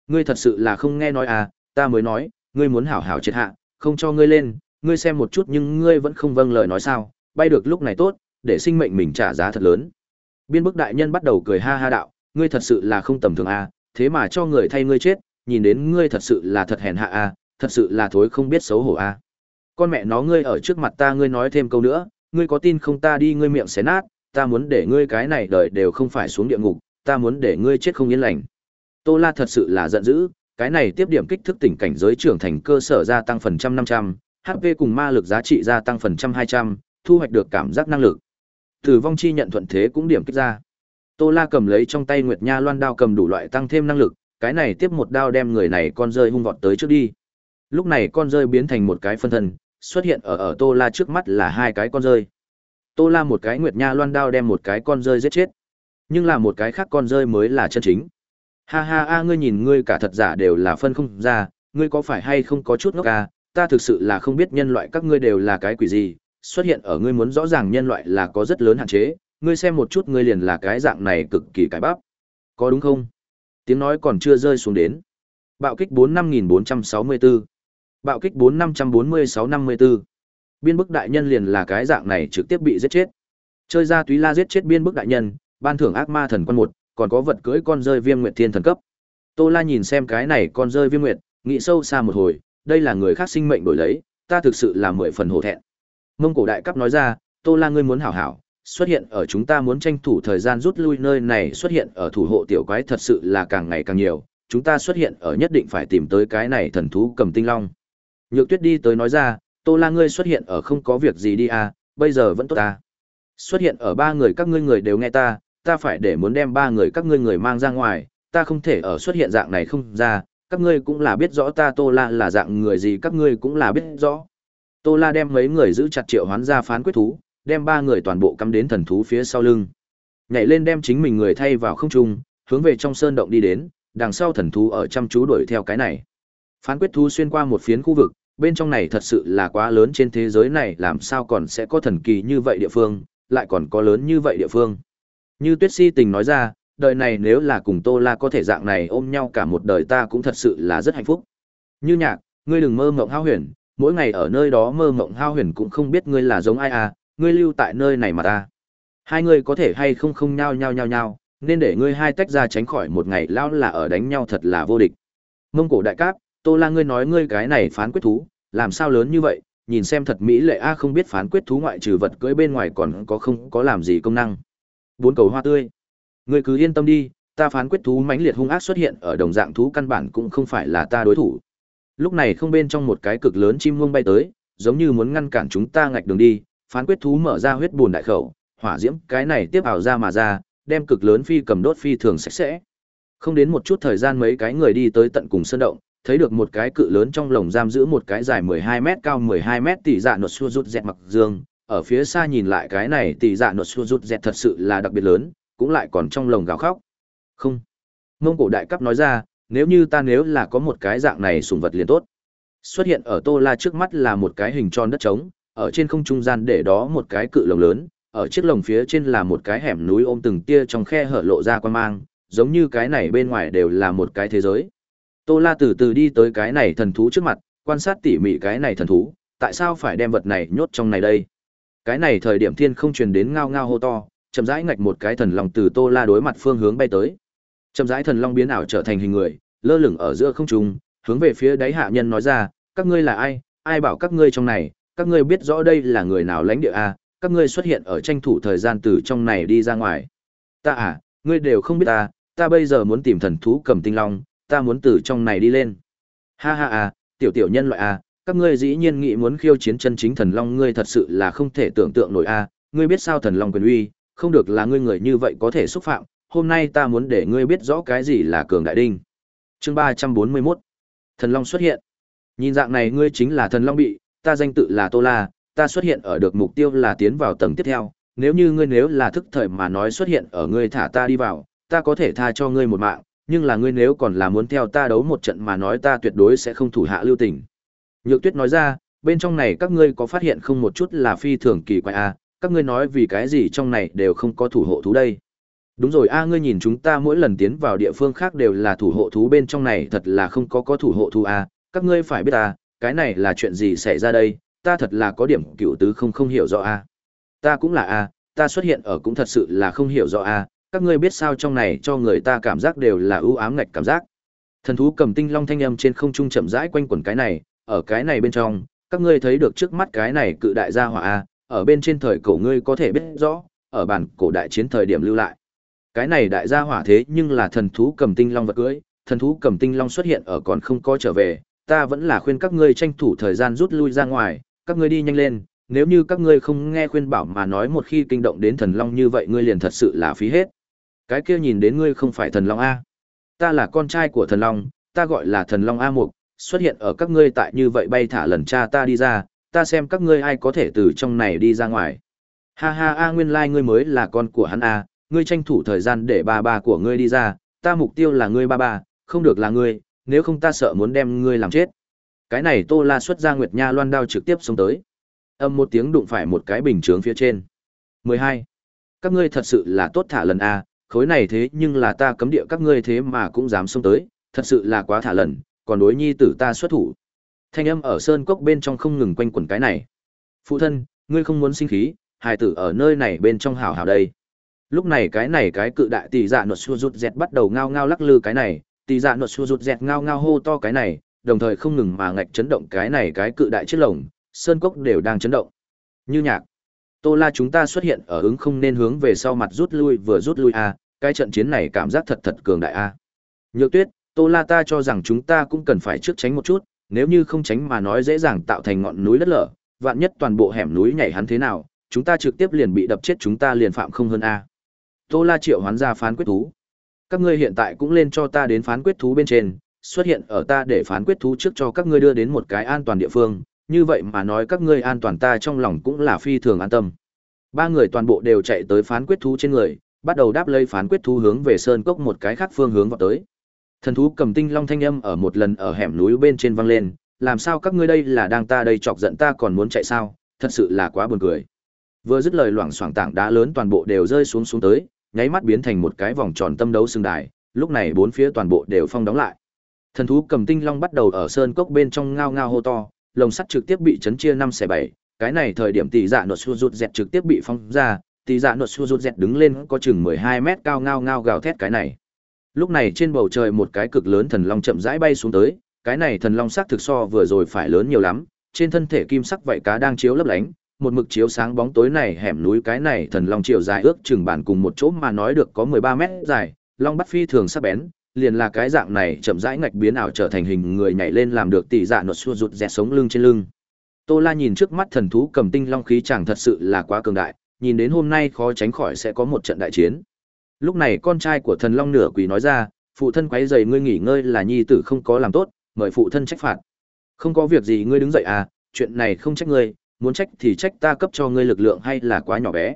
S1: Ngươi thật sự là không nghe nói à, ta mới nói, ngươi muốn hảo hảo triệt hạ, không cho ngươi lên, ngươi xem một chút nhưng ngươi vẫn không vâng lời nói sao, bay được lúc này tốt, để sinh mệnh mình trả giá thật lớn. Biên bức đại nhân bắt đầu cười ha ha đạo, ngươi thật sự là không tầm thường à, thế mà cho người thay ngươi chết, nhìn đến ngươi thật sự là thật hèn hạ à, thật sự là thối không biết xấu hổ à. Con mẹ nó ngươi ở trước mặt ta ngươi nói thêm câu nữa, ngươi có tin không ta đi ngươi miệng xé nát, ta muốn để ngươi cái này đời đều không phải xuống địa ngục, ta muốn để ngươi chết không yên lành. Tô La thật sự là giận dữ, cái này tiếp điểm kích thước tỉnh cảnh giới trưởng thành cơ sở gia tăng phần trăm 500, HP cùng ma lực giá trị gia tăng phần trăm 200, thu hoạch được cảm giác năng lực. Tử vong chi nhận thuận thế cũng điểm kích ra. Tô La cầm lấy trong tay Nguyệt Nha Loan đao cầm đủ loại tăng thêm năng lực, cái này tiếp một đao đem người này con rơi hung vọt tới trước đi. Lúc này con rơi biến thành một cái phân thân, xuất hiện ở ở Tô La trước mắt là hai cái con rơi. Tô La một cái Nguyệt Nha Loan đao đem một cái con rơi giết chết. Nhưng là một cái khác con rơi mới là chân chính. Ha ha a ngươi nhìn ngươi cả thật giả đều là phân không ra, ngươi có phải hay không có chút ngốc à, ta thực sự là không biết nhân loại các ngươi đều là cái quỷ gì, xuất hiện ở ngươi muốn rõ ràng nhân loại là có rất lớn hạn chế, ngươi xem một chút ngươi liền là cái dạng này cực kỳ cái bắp. Có đúng không? Tiếng nói còn chưa rơi xuống đến. Bạo kích 45464. Bạo kích 454654. Biên bức đại nhân liền là cái dạng này trực tiếp bị giết chết. Chơi ra túy la giết chết biên bức đại nhân, ban thưởng ác ma thần quân một, còn có vật cưỡi con rơi viêm nguyệt thiên thần cấp. Tô La nhìn xem cái này con rơi viêm nguyệt, nghĩ sâu xa một hồi, đây là người khác sinh mệnh đổi lấy, ta thực sự là mười phần hổ thẹn. Mông cổ đại cấp nói ra, Tô La ngươi muốn hảo hảo, xuất hiện ở chúng ta muốn tranh thủ thời gian rút lui nơi này xuất hiện ở thủ hộ tiểu quái thật sự là càng ngày càng nhiều, chúng ta xuất hiện ở nhất định phải tìm tới cái này thần thú cầm tinh long. Nhược Tuyết đi tới nói ra, Tô La ngươi xuất hiện ở không có việc gì đi à, bây giờ vẫn tốt à? Xuất hiện ở ba người các ngươi người đều nghe ta, ta phải để muốn đem ba người các ngươi người mang ra ngoài, ta không thể ở xuất hiện dạng này không ra, các ngươi cũng là biết rõ ta Tô La là dạng người gì các ngươi cũng là biết rõ. Tô La đem mấy người giữ chặt triệu hoán ra phán quyết thú, đem ba người toàn bộ cắm đến thần thú phía sau lưng. Nhảy lên đem chính mình người thay vào không trung, hướng về trong sơn động đi đến, đằng sau thần thú ở chăm chú đuổi theo cái này. Phán quyết thú xuyên qua một phiến khu vực, bên trong này thật sự là quá lớn trên thế giới này làm sao còn sẽ có thần kỳ như vậy địa phương, lại còn có lớn như vậy địa phương. Như Tuyết Si tình nói ra, đời này nếu là cùng Tô La có thể dạng này ôm nhau cả một đời ta cũng thật sự là rất hạnh phúc. Như nhạc, ngươi đừng mơ mộng hao huyền, mỗi ngày ở nơi đó mơ mộng hao huyền cũng không biết ngươi là giống ai à, ngươi lưu tại nơi này mà ta. Hai người có thể hay không không nhau nhau nhau nhau, nên để ngươi hai tách ra tránh khỏi một ngày lao là ở đánh nhau thật là vô địch. Mông cổ đại cáp, Tô La ngươi nói ngươi cái này phán quyết thú, làm sao lớn như vậy, nhìn xem thật mỹ lệ a không biết phán quyết thú ngoại trừ vật cưỡi bên ngoài còn có không có làm gì công năng. Bốn cầu hoa tươi. Ngươi cứ yên tâm đi, ta phán quyết thú mãnh liệt hung ác xuất hiện ở đồng dạng thú căn bản cũng không phải là ta đối thủ. Lúc này không bên trong một cái cực lớn chim muông bay tới, giống như muốn ngăn cản chúng ta ngạch đường đi, phán quyết thú mở ra huyết bùn đại khẩu, hỏa diễm cái này tiếp ảo ra mà ra, đem cực lớn phi cầm đốt phi thường sạch sẽ. Không đến một chút thời gian mấy cái người đi tới tận cùng sơn động, thấy được một cái cự lớn trong lồng giam giữ một cái dài 12 mét cao 12 mét tỷ dạ nột xua rút dẹt mặc dương, ở phía xa nhìn lại cái này tỷ dạ nột xua rút dẹt thật sự là đặc biệt lớn, cũng lại còn trong lồng gào khóc. Không. Mông cổ đại cấp nói ra, nếu như ta nếu là có một cái dạng này sùng vật liền tốt. Xuất hiện ở Tô La trước mắt là một cái hình tròn đất trống, ở trên không trung gian để đó một cái cự lồng lớn, ở chiếc lồng phía trên là một cái hẻm núi ôm từng tia trong khe hở lộ ra quan mang, giống như cái này bên ngoài đều là một cái thế giới. Tô La từ từ đi tới cái này thần thú trước mặt, quan sát tỉ mỉ cái này thần thú, tại sao phải đem vật này nhốt trong này đây? Cái này thời điểm thiên không truyền đến ngao ngao hô to, chậm rãi ngạch một cái thần long từ Tô La đối mặt phương hướng bay tới. Chậm rãi thần long biến ảo trở thành hình người, lơ lửng ở giữa không trung, hướng về phía đáy hạ nhân nói ra, các ngươi là ai, ai bảo các ngươi trong này, các ngươi biết rõ đây là người nào lãnh địa a, các ngươi xuất hiện ở tranh thủ thời gian từ trong này đi ra ngoài. Ta à, ngươi đều không biết ta, ta bây giờ muốn tìm thần thú cầm tinh long, ta muốn từ trong này đi lên. Ha ha à, tiểu tiểu nhân loại à, các ngươi dĩ nhiên nghĩ muốn khiêu chiến chân chính thần long ngươi thật sự là không thể tưởng tượng nổi à, ngươi biết sao thần long quyền uy, không được là ngươi người như vậy có thể xúc phạm, hôm nay ta muốn để ngươi biết rõ cái gì là cường đại đinh. Chương ba trăm bốn mươi 341 Thần long xuất hiện. Nhìn dạng này ngươi chính là thần long bị, ta danh tự là Tô La, ta xuất hiện ở được mục tiêu là tiến vào tầng tiếp theo, nếu như ngươi nếu là thức thời mà nói xuất hiện ở ngươi thả ta đi vào, ta có thể tha cho ngươi một mạng, nhưng là ngươi nếu còn là muốn theo ta đấu một trận mà nói ta tuyệt đối sẽ không thủ hạ lưu tình. Nhược Tuyết nói ra, bên trong này các ngươi có phát hiện không một chút là phi thường kỳ quái à, các ngươi nói vì cái gì trong này đều không có thủ hộ thú đây. Đúng rồi a ngươi nhìn chúng ta mỗi lần tiến vào địa phương khác đều là thủ hộ thú bên trong này thật là không có có thủ hộ thú a, các ngươi phải biết à, cái này là chuyện gì xảy ra đây, ta thật là có điểm cựu tứ không không hiểu rõ a. Ta cũng là a, ta xuất hiện ở cũng thật sự là không hiểu rõ a, các ngươi biết sao trong này cho người ta cảm giác đều là ưu ám ngạch cảm giác. Thần thú cầm tinh long thanh âm trên không trung chậm rãi quanh quẩn cái này, ở cái này bên trong, các ngươi thấy được trước mắt cái này cự đại gia hỏa a, ở bên trên thời cổ ngươi có thể biết rõ, ở bản cổ đại chiến thời điểm lưu lại. Cái này đại gia hỏa thế nhưng là thần thú cầm tinh long vật cưới, thần thú cầm tinh long xuất hiện ở còn không có trở về, ta vẫn là khuyên các ngươi tranh thủ thời gian rút lui ra ngoài, các ngươi đi nhanh lên, nếu như các ngươi không nghe khuyên bảo mà nói một khi kinh động đến thần long như vậy ngươi liền thật sự là phí hết. Cái kia nhìn đến ngươi không phải thần long a. Ta là con trai của thần long, ta gọi là thần long A Mục, xuất hiện ở các ngươi tại như vậy bay thả lần cha ta đi ra, ta xem các ngươi ai có thể từ trong này đi ra ngoài. Ha ha a nguyên lai like ngươi mới là con của hắn a, ngươi tranh thủ thời gian để ba ba của ngươi đi ra, ta mục tiêu là ngươi ba ba, không được là ngươi, nếu không ta sợ muốn đem ngươi làm chết. Cái này Tô La xuất ra Nguyệt Nha loan đao trực tiếp xông tới. Âm một tiếng đụng phải một cái bình chướng phía trên. 12. Các ngươi thật sự là tốt thả lần a, khối này thế nhưng là ta cấm địa các ngươi thế mà cũng dám xông tới, thật sự là quá thả lần, còn đối nhi tử ta xuất thủ. Thanh âm ở sơn cốc bên trong không ngừng quanh quẩn cái này. Phụ thân, ngươi không muốn sinh khí, hài tử ở nơi này bên trong hảo hảo đây. Lúc này cái này cái cự đại tỷ dạ nột xua rụt dẹt bắt đầu ngao ngao lắc lư cái này, tỷ dạ nột xua rụt dẹt ngao ngao hô to cái này, đồng thời không ngừng mà ngạch chấn động cái này cái cự đại chiếc lồng, sơn cốc đều đang chấn động. Như nhạc. Tô La chúng ta xuất hiện ở ứng không nên hướng về sau mặt rút lui vừa rút lui a, cái trận chiến này cảm giác thật thật cường đại a. Nhược Tuyết, Tô La ta cho rằng chúng ta cũng cần phải trước tránh một chút, nếu như không tránh mà nói dễ dàng tạo thành ngọn núi đất lở, vạn nhất toàn bộ hẻm núi nhảy hắn thế nào, chúng ta trực tiếp liền bị đập chết chúng ta liền phạm không hơn a. Tô La triệu hoán ra phán quyết thú. Các ngươi hiện tại cũng lên cho ta đến phán quyết thú bên trên, xuất hiện ở ta để phán quyết thú trước cho các ngươi đưa đến một cái an toàn địa phương, như vậy mà nói các ngươi an toàn ta trong lòng cũng là phi thường an tâm. Ba người toàn bộ đều chạy tới phán quyết thú trên người, bắt đầu đáp lấy phán quyết thú hướng về sơn cốc một cái khác phương hướng vào tới. Thần thú cầm tinh long thanh âm ở một lần ở hẻm núi bên trên vang lên, làm sao các ngươi đây là đang ta đây chọc giận ta còn muốn chạy sao, thật sự là quá buồn cười. Vừa dứt lời loảng xoảng tảng đá lớn toàn bộ đều rơi xuống xuống tới, nháy mắt biến thành một cái vòng tròn tâm đấu xương đài, lúc này bốn phía toàn bộ đều phong đóng lại. Thần thú cầm tinh long bắt đầu ở sơn cốc bên trong ngao ngao hô to, lồng sắt trực tiếp bị chấn chia năm xẻ bảy, cái này thời điểm tỷ dạ nột xua rụt dẹt trực tiếp bị phong ra, tỷ dạ nột xua rụt dẹt đứng lên có chừng 12 mét cao ngao ngao gào thét cái này. Lúc này trên bầu trời một cái cực lớn thần long chậm rãi bay xuống tới, cái này thần long sắc thực so vừa rồi phải lớn nhiều lắm, trên thân thể kim sắc vậy cá đang chiếu lấp lánh, một mực chiếu sáng bóng tối này hẻm núi cái này thần long chiều dài ước chừng bản cùng một chỗ mà nói được có 13 mét dài, long bắt phi thường sắc bén, liền là cái dạng này chậm rãi ngạch biến ảo trở thành hình người nhảy lên làm được tỷ dạ nột xua rụt dẹt sống lưng trên lưng. Tô La nhìn trước mắt thần thú cầm tinh long khí chẳng thật sự là quá cường đại, nhìn đến hôm nay khó tránh khỏi sẽ có một trận đại chiến. Lúc này con trai của thần long nửa quỳ nói ra, phụ thân quấy dày ngươi nghỉ ngơi là nhi tử không có làm tốt, mời phụ thân trách phạt. Không có việc gì ngươi đứng dậy à, chuyện này không trách ngươi, muốn trách thì trách ta cấp cho ngươi lực lượng hay là quá nhỏ bé.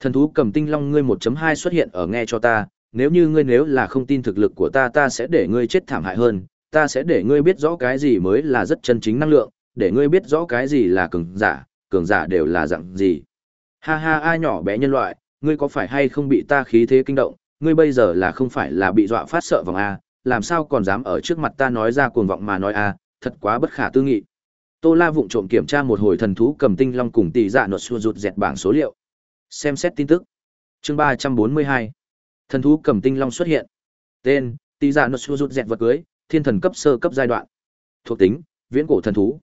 S1: Thần thú cầm tinh long ngươi 1.2 xuất hiện ở nghe cho ta, nếu như ngươi nếu là không tin thực lực của ta ta sẽ để ngươi chết thảm hại hơn, ta sẽ để ngươi biết rõ cái gì mới là rất chân chính năng lượng, để ngươi biết rõ cái gì là cường giả, cường giả đều là dạng gì. Ha ha a nhỏ bé nhân loại, ngươi có phải hay không bị ta khí thế kinh động, ngươi bây giờ là không phải là bị dọa phát sợ vòng a, làm sao còn dám ở trước mặt ta nói ra cuồng vọng mà nói a, thật quá bất khả tư nghị. Tô La vụng trộm kiểm tra một hồi thần thú cầm tinh long cùng tỷ dạ nột xua rụt dẹt bảng số liệu. Xem xét tin tức. Chương 342. Thần thú cầm tinh long xuất hiện. Tên: Tỷ dạ nột xua dẹt vật cưới, thiên thần cấp sơ cấp giai đoạn. Thuộc tính: Viễn cổ thần thú.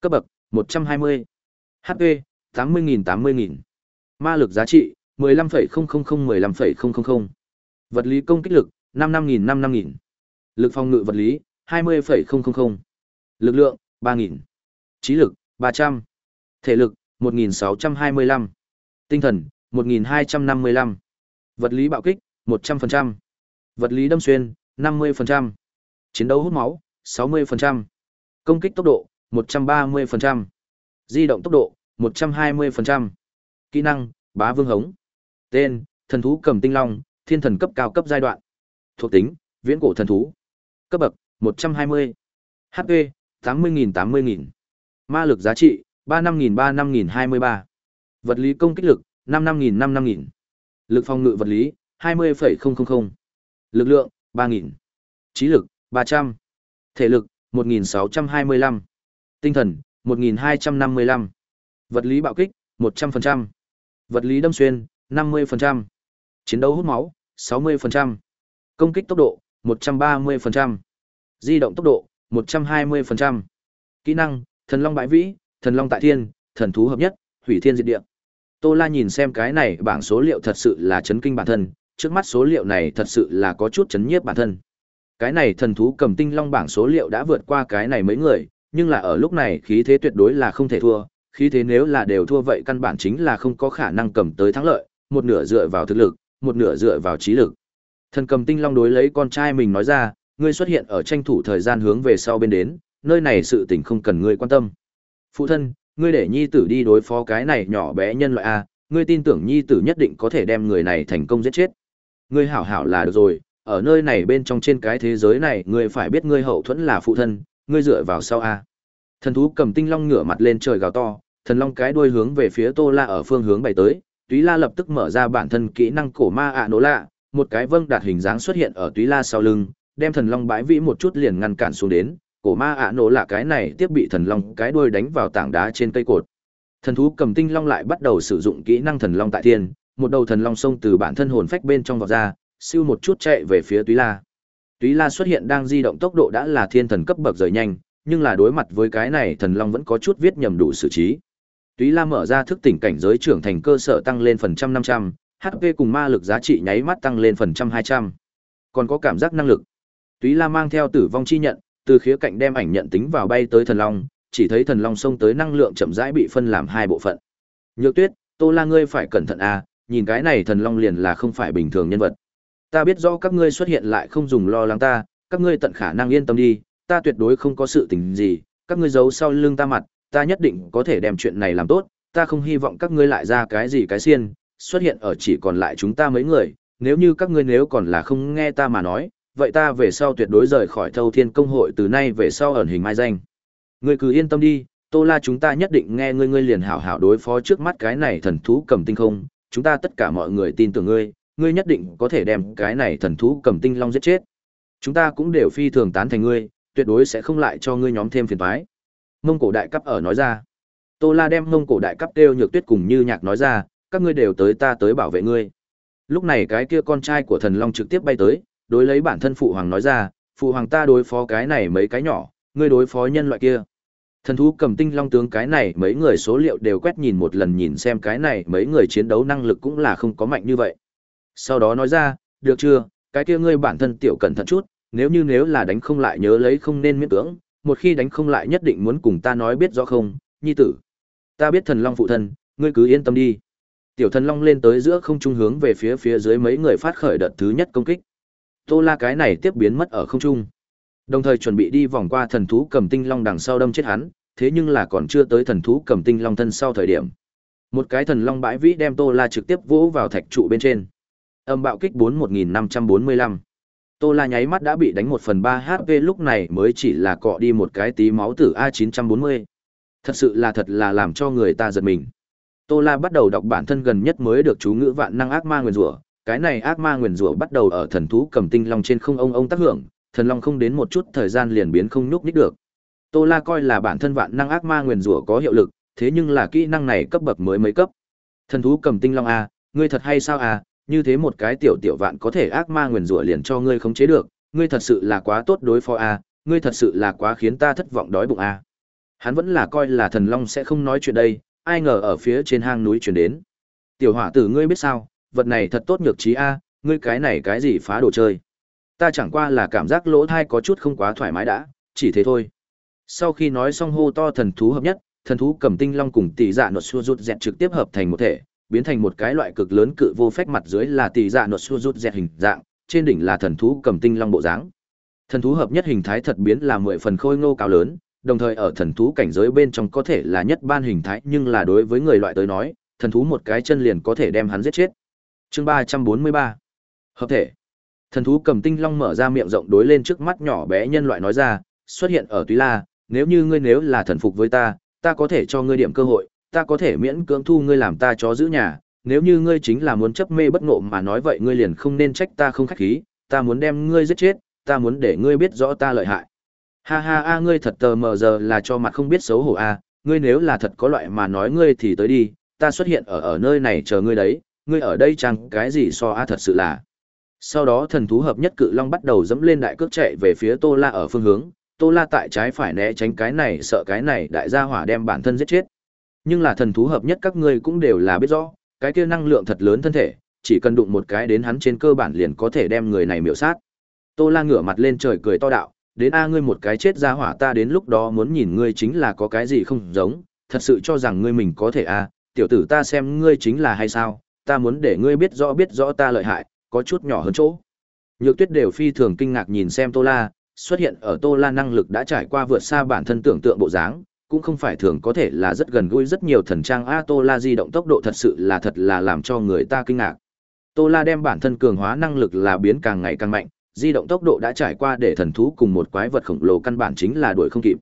S1: Cấp bậc: 120. HP: 80.000 80.000. Ma lực giá trị: 15,000-15,000. Vật lý công kích lực: 55.000 55.000. Lực phòng ngự vật lý: 20,000. Lực lượng: 3.000. Trí lực: 300. Thể lực: 1.625. Tinh thần: 1.255. Vật lý bạo kích: 100%. Vật lý đâm xuyên: 50%. Chiến đấu hút máu: 60%. Công kích tốc độ: 130%. Di động tốc độ: 120%. Kỹ năng: Bá Vương Hống. Tên: Thần thú cầm tinh long, thiên thần cấp cao cấp giai đoạn. Thuộc tính: Viễn cổ thần thú. Cấp bậc: 120. HP: 80.000 80.000. Ma lực giá trị: 35.000 35.023. Vật lý công kích lực: 55.000 55.000. Lực phòng ngự vật lý: 20,000. Lực lượng: 3.000. Trí lực: 300. Thể lực: 1.625. Tinh thần: 1.255. Vật lý bạo kích: 100%. Vật lý đâm xuyên: 50%. Chiến đấu hút máu: 60%. Công kích tốc độ: 130%. Di động tốc độ: 120%. Kỹ năng: Thần Long bãi vĩ, Thần Long tại thiên, Thần thú hợp nhất, Hủy thiên diệt địa. Tô La nhìn xem cái này bảng số liệu thật sự là chấn kinh bản thân, trước mắt số liệu này thật sự là có chút chấn nhiếp bản thân. Cái này thần thú cầm tinh long bảng số liệu đã vượt qua cái này mấy người, nhưng là ở lúc này khí thế tuyệt đối là không thể thua, khí thế nếu là đều thua vậy căn bản chính là không có khả năng cầm tới thắng lợi, một nửa dựa vào thực lực, một nửa dựa vào trí lực. Thần cầm tinh long đối lấy con trai mình nói ra, ngươi xuất hiện ở tranh thủ thời gian hướng về sau bên đến, nơi này sự tình không cần ngươi quan tâm. Phụ thân, ngươi để nhi tử đi đối phó cái này nhỏ bé nhân loại a, ngươi tin tưởng nhi tử nhất định có thể đem người này thành công giết chết. Ngươi hảo hảo là được rồi, ở nơi này bên trong trên cái thế giới này, ngươi phải biết ngươi hậu thuẫn là phụ thân, ngươi dựa vào sau a. Thần thú cầm tinh long ngửa mặt lên trời gào to, thần long cái đuôi hướng về phía Tô La ở phương hướng bay tới, Túy La lập tức mở ra bản thân kỹ năng cổ ma ạ nổ lạ, một cái vâng đạt hình dáng xuất hiện ở Túy La sau lưng, đem thần long bãi vĩ một chút liền ngăn cản xuống đến, cổ ma ạ nổ lạ cái này tiếp bị thần long cái đuôi đánh vào tảng đá trên cây cột. Thần thú cầm tinh long lại bắt đầu sử dụng kỹ năng thần long tại thiên, một đầu thần long xông từ bản thân hồn phách bên trong vọt ra, siêu một chút chạy về phía Túy La. Túy La xuất hiện đang di động tốc độ đã là thiên thần cấp bậc rời nhanh, nhưng là đối mặt với cái này thần long vẫn có chút viết nhầm đủ xử trí. Túy La mở ra thức tỉnh cảnh giới trưởng thành cơ sở tăng lên phần trăm năm trăm, HP cùng ma lực giá trị nháy mắt tăng lên phần trăm hai trăm. Còn có cảm giác năng lực. Túy La mang theo tử vong chi nhận, từ khía cạnh đem ảnh nhận tính vào bay tới thần long, chỉ thấy thần long xông tới năng lượng chậm rãi bị phân làm hai bộ phận. Nhược Tuyết, Tô La ngươi phải cẩn thận a, nhìn cái này thần long liền là không phải bình thường nhân vật. Ta biết rõ các ngươi xuất hiện lại không dùng lo lắng ta, các ngươi tận khả năng yên tâm đi, ta tuyệt đối không có sự tình gì, các ngươi giấu sau lưng ta mặt, ta nhất định có thể đem chuyện này làm tốt, ta không hy vọng các ngươi lại ra cái gì cái xiên, xuất hiện ở chỉ còn lại chúng ta mấy người, nếu như các ngươi nếu còn là không nghe ta mà nói, vậy ta về sau tuyệt đối rời khỏi Thâu Thiên Công hội từ nay về sau ẩn hình mai danh. Ngươi cứ yên tâm đi, Tô La chúng ta nhất định nghe ngươi ngươi liền hảo hảo đối phó trước mắt cái này thần thú cầm tinh không, chúng ta tất cả mọi người tin tưởng ngươi, ngươi nhất định có thể đem cái này thần thú cầm tinh long giết chết. Chúng ta cũng đều phi thường tán thành ngươi, tuyệt đối sẽ không lại cho ngươi nhóm thêm phiền toái. Mông cổ đại cấp ở nói ra. Tô La đem mông cổ đại cấp kêu nhược tuyết cùng như nhạc nói ra, các ngươi đều tới ta tới bảo vệ ngươi. Lúc này cái kia con trai của thần long trực tiếp bay tới, đối lấy bản thân phụ hoàng nói ra, phụ hoàng ta đối phó cái này mấy cái nhỏ, ngươi đối phó nhân loại kia. Thần thú cầm tinh long tướng cái này mấy người số liệu đều quét nhìn một lần nhìn xem cái này mấy người chiến đấu năng lực cũng là không có mạnh như vậy. Sau đó nói ra, được chưa, cái kia ngươi bản thân tiểu cẩn thận chút, nếu như nếu là đánh không lại nhớ lấy không nên miễn cưỡng, một khi đánh không lại nhất định muốn cùng ta nói biết rõ không, nhi tử. Ta biết thần long phụ thân, ngươi cứ yên tâm đi. Tiểu thần long lên tới giữa không trung hướng về phía phía dưới mấy người phát khởi đợt thứ nhất công kích. Tô La cái này tiếp biến mất ở không trung. Đồng thời chuẩn bị đi vòng qua thần thú cầm tinh long đằng sau đâm chết hắn, thế nhưng là còn chưa tới thần thú cầm tinh long thân sau thời điểm. Một cái thần long bãi vĩ đem Tô La trực tiếp vỗ vào thạch trụ bên trên. Âm bạo kích 41545. Tô La nháy mắt đã bị đánh 1 phần 3 HP lúc này mới chỉ là cọ đi một cái tí máu tử A940. Thật sự là thật là làm cho người ta giật mình. Tô La bắt đầu đọc bản thân gần nhất mới được chú ngữ vạn năng ác ma nguyền rủa, cái này ác ma nguyền rủa bắt đầu ở thần thú cầm tinh long trên không ông ông tác hưởng, thần long không đến một chút thời gian liền biến không nhúc nhích được. Tô La coi là bản thân vạn năng ác ma nguyền rủa có hiệu lực, thế nhưng là kỹ năng này cấp bậc mới mấy cấp. Thần thú cầm tinh long a, ngươi thật hay sao a, như thế một cái tiểu tiểu vạn có thể ác ma nguyền rủa liền cho ngươi khống chế được, ngươi thật sự là quá tốt đối phó a, ngươi thật sự là quá khiến ta thất vọng đói bụng a. Hắn vẫn là coi là thần long sẽ không nói chuyện đây, ai ngờ ở phía trên hang núi truyền đến. Tiểu hỏa tử ngươi biết sao, vật này thật tốt nhược trí a, ngươi cái này cái gì phá đồ chơi. Ta chẳng qua là cảm giác lỗ thai có chút không quá thoải mái đã, chỉ thế thôi. Sau khi nói xong hô to thần thú hợp nhất, thần thú cầm tinh long cùng tỷ dạ nột xua rút dẹt trực tiếp hợp thành một thể, biến thành một cái loại cực lớn cự vô phách mặt dưới là tỷ dạ nột xua rút dẹt hình dạng, trên đỉnh là thần thú cầm tinh long bộ dáng. Thần thú hợp nhất hình thái thật biến là mười phần khôi ngô cao lớn, đồng thời ở thần thú cảnh giới bên trong có thể là nhất ban hình thái nhưng là đối với người loại tới nói, thần thú một cái chân liền có thể đem hắn giết chết. Chương ba trăm bốn mươi ba Hợp thể. Thần thú cầm tinh long mở ra miệng rộng đối lên trước mắt nhỏ bé nhân loại nói ra, xuất hiện ở Túy La, nếu như ngươi nếu là thần phục với ta, ta có thể cho ngươi điểm cơ hội, ta có thể miễn cưỡng thu ngươi làm ta chó giữ nhà, nếu như ngươi chính là muốn chấp mê bất ngộ mà nói vậy ngươi liền không nên trách ta không khách khí, ta muốn đem ngươi giết chết, ta muốn để ngươi biết rõ ta lợi hại. Ha ha a ngươi thật tờ mờ giờ là cho mặt không biết xấu hổ a, ngươi nếu là thật có loại mà nói ngươi thì tới đi, ta xuất hiện ở ở nơi này chờ ngươi đấy, ngươi ở đây chẳng cái gì so a thật sự là. Sau đó thần thú hợp nhất cự long bắt đầu dẫm lên đại cước chạy về phía Tô La ở phương hướng, Tô La tại trái phải né tránh cái này sợ cái này đại gia hỏa đem bản thân giết chết. Nhưng là thần thú hợp nhất các ngươi cũng đều là biết rõ, cái kia năng lượng thật lớn thân thể, chỉ cần đụng một cái đến hắn trên cơ bản liền có thể đem người này miểu sát. Tô La ngửa mặt lên trời cười to đạo, đến a ngươi một cái chết gia hỏa ta đến lúc đó muốn nhìn ngươi chính là có cái gì không giống, thật sự cho rằng ngươi mình có thể a, tiểu tử ta xem ngươi chính là hay sao, ta muốn để ngươi biết rõ biết rõ ta lợi hại, có chút nhỏ hơn chỗ. Nhược Tuyết đều phi thường kinh ngạc nhìn xem Tô La, xuất hiện ở Tô La năng lực đã trải qua vượt xa bản thân tưởng tượng bộ dáng, cũng không phải thường có thể là rất gần gũi rất nhiều thần trang a Tô La di động tốc độ thật sự là thật là làm cho người ta kinh ngạc. Tô La đem bản thân cường hóa năng lực là biến càng ngày càng mạnh, di động tốc độ đã trải qua để thần thú cùng một quái vật khổng lồ căn bản chính là đuổi không kịp.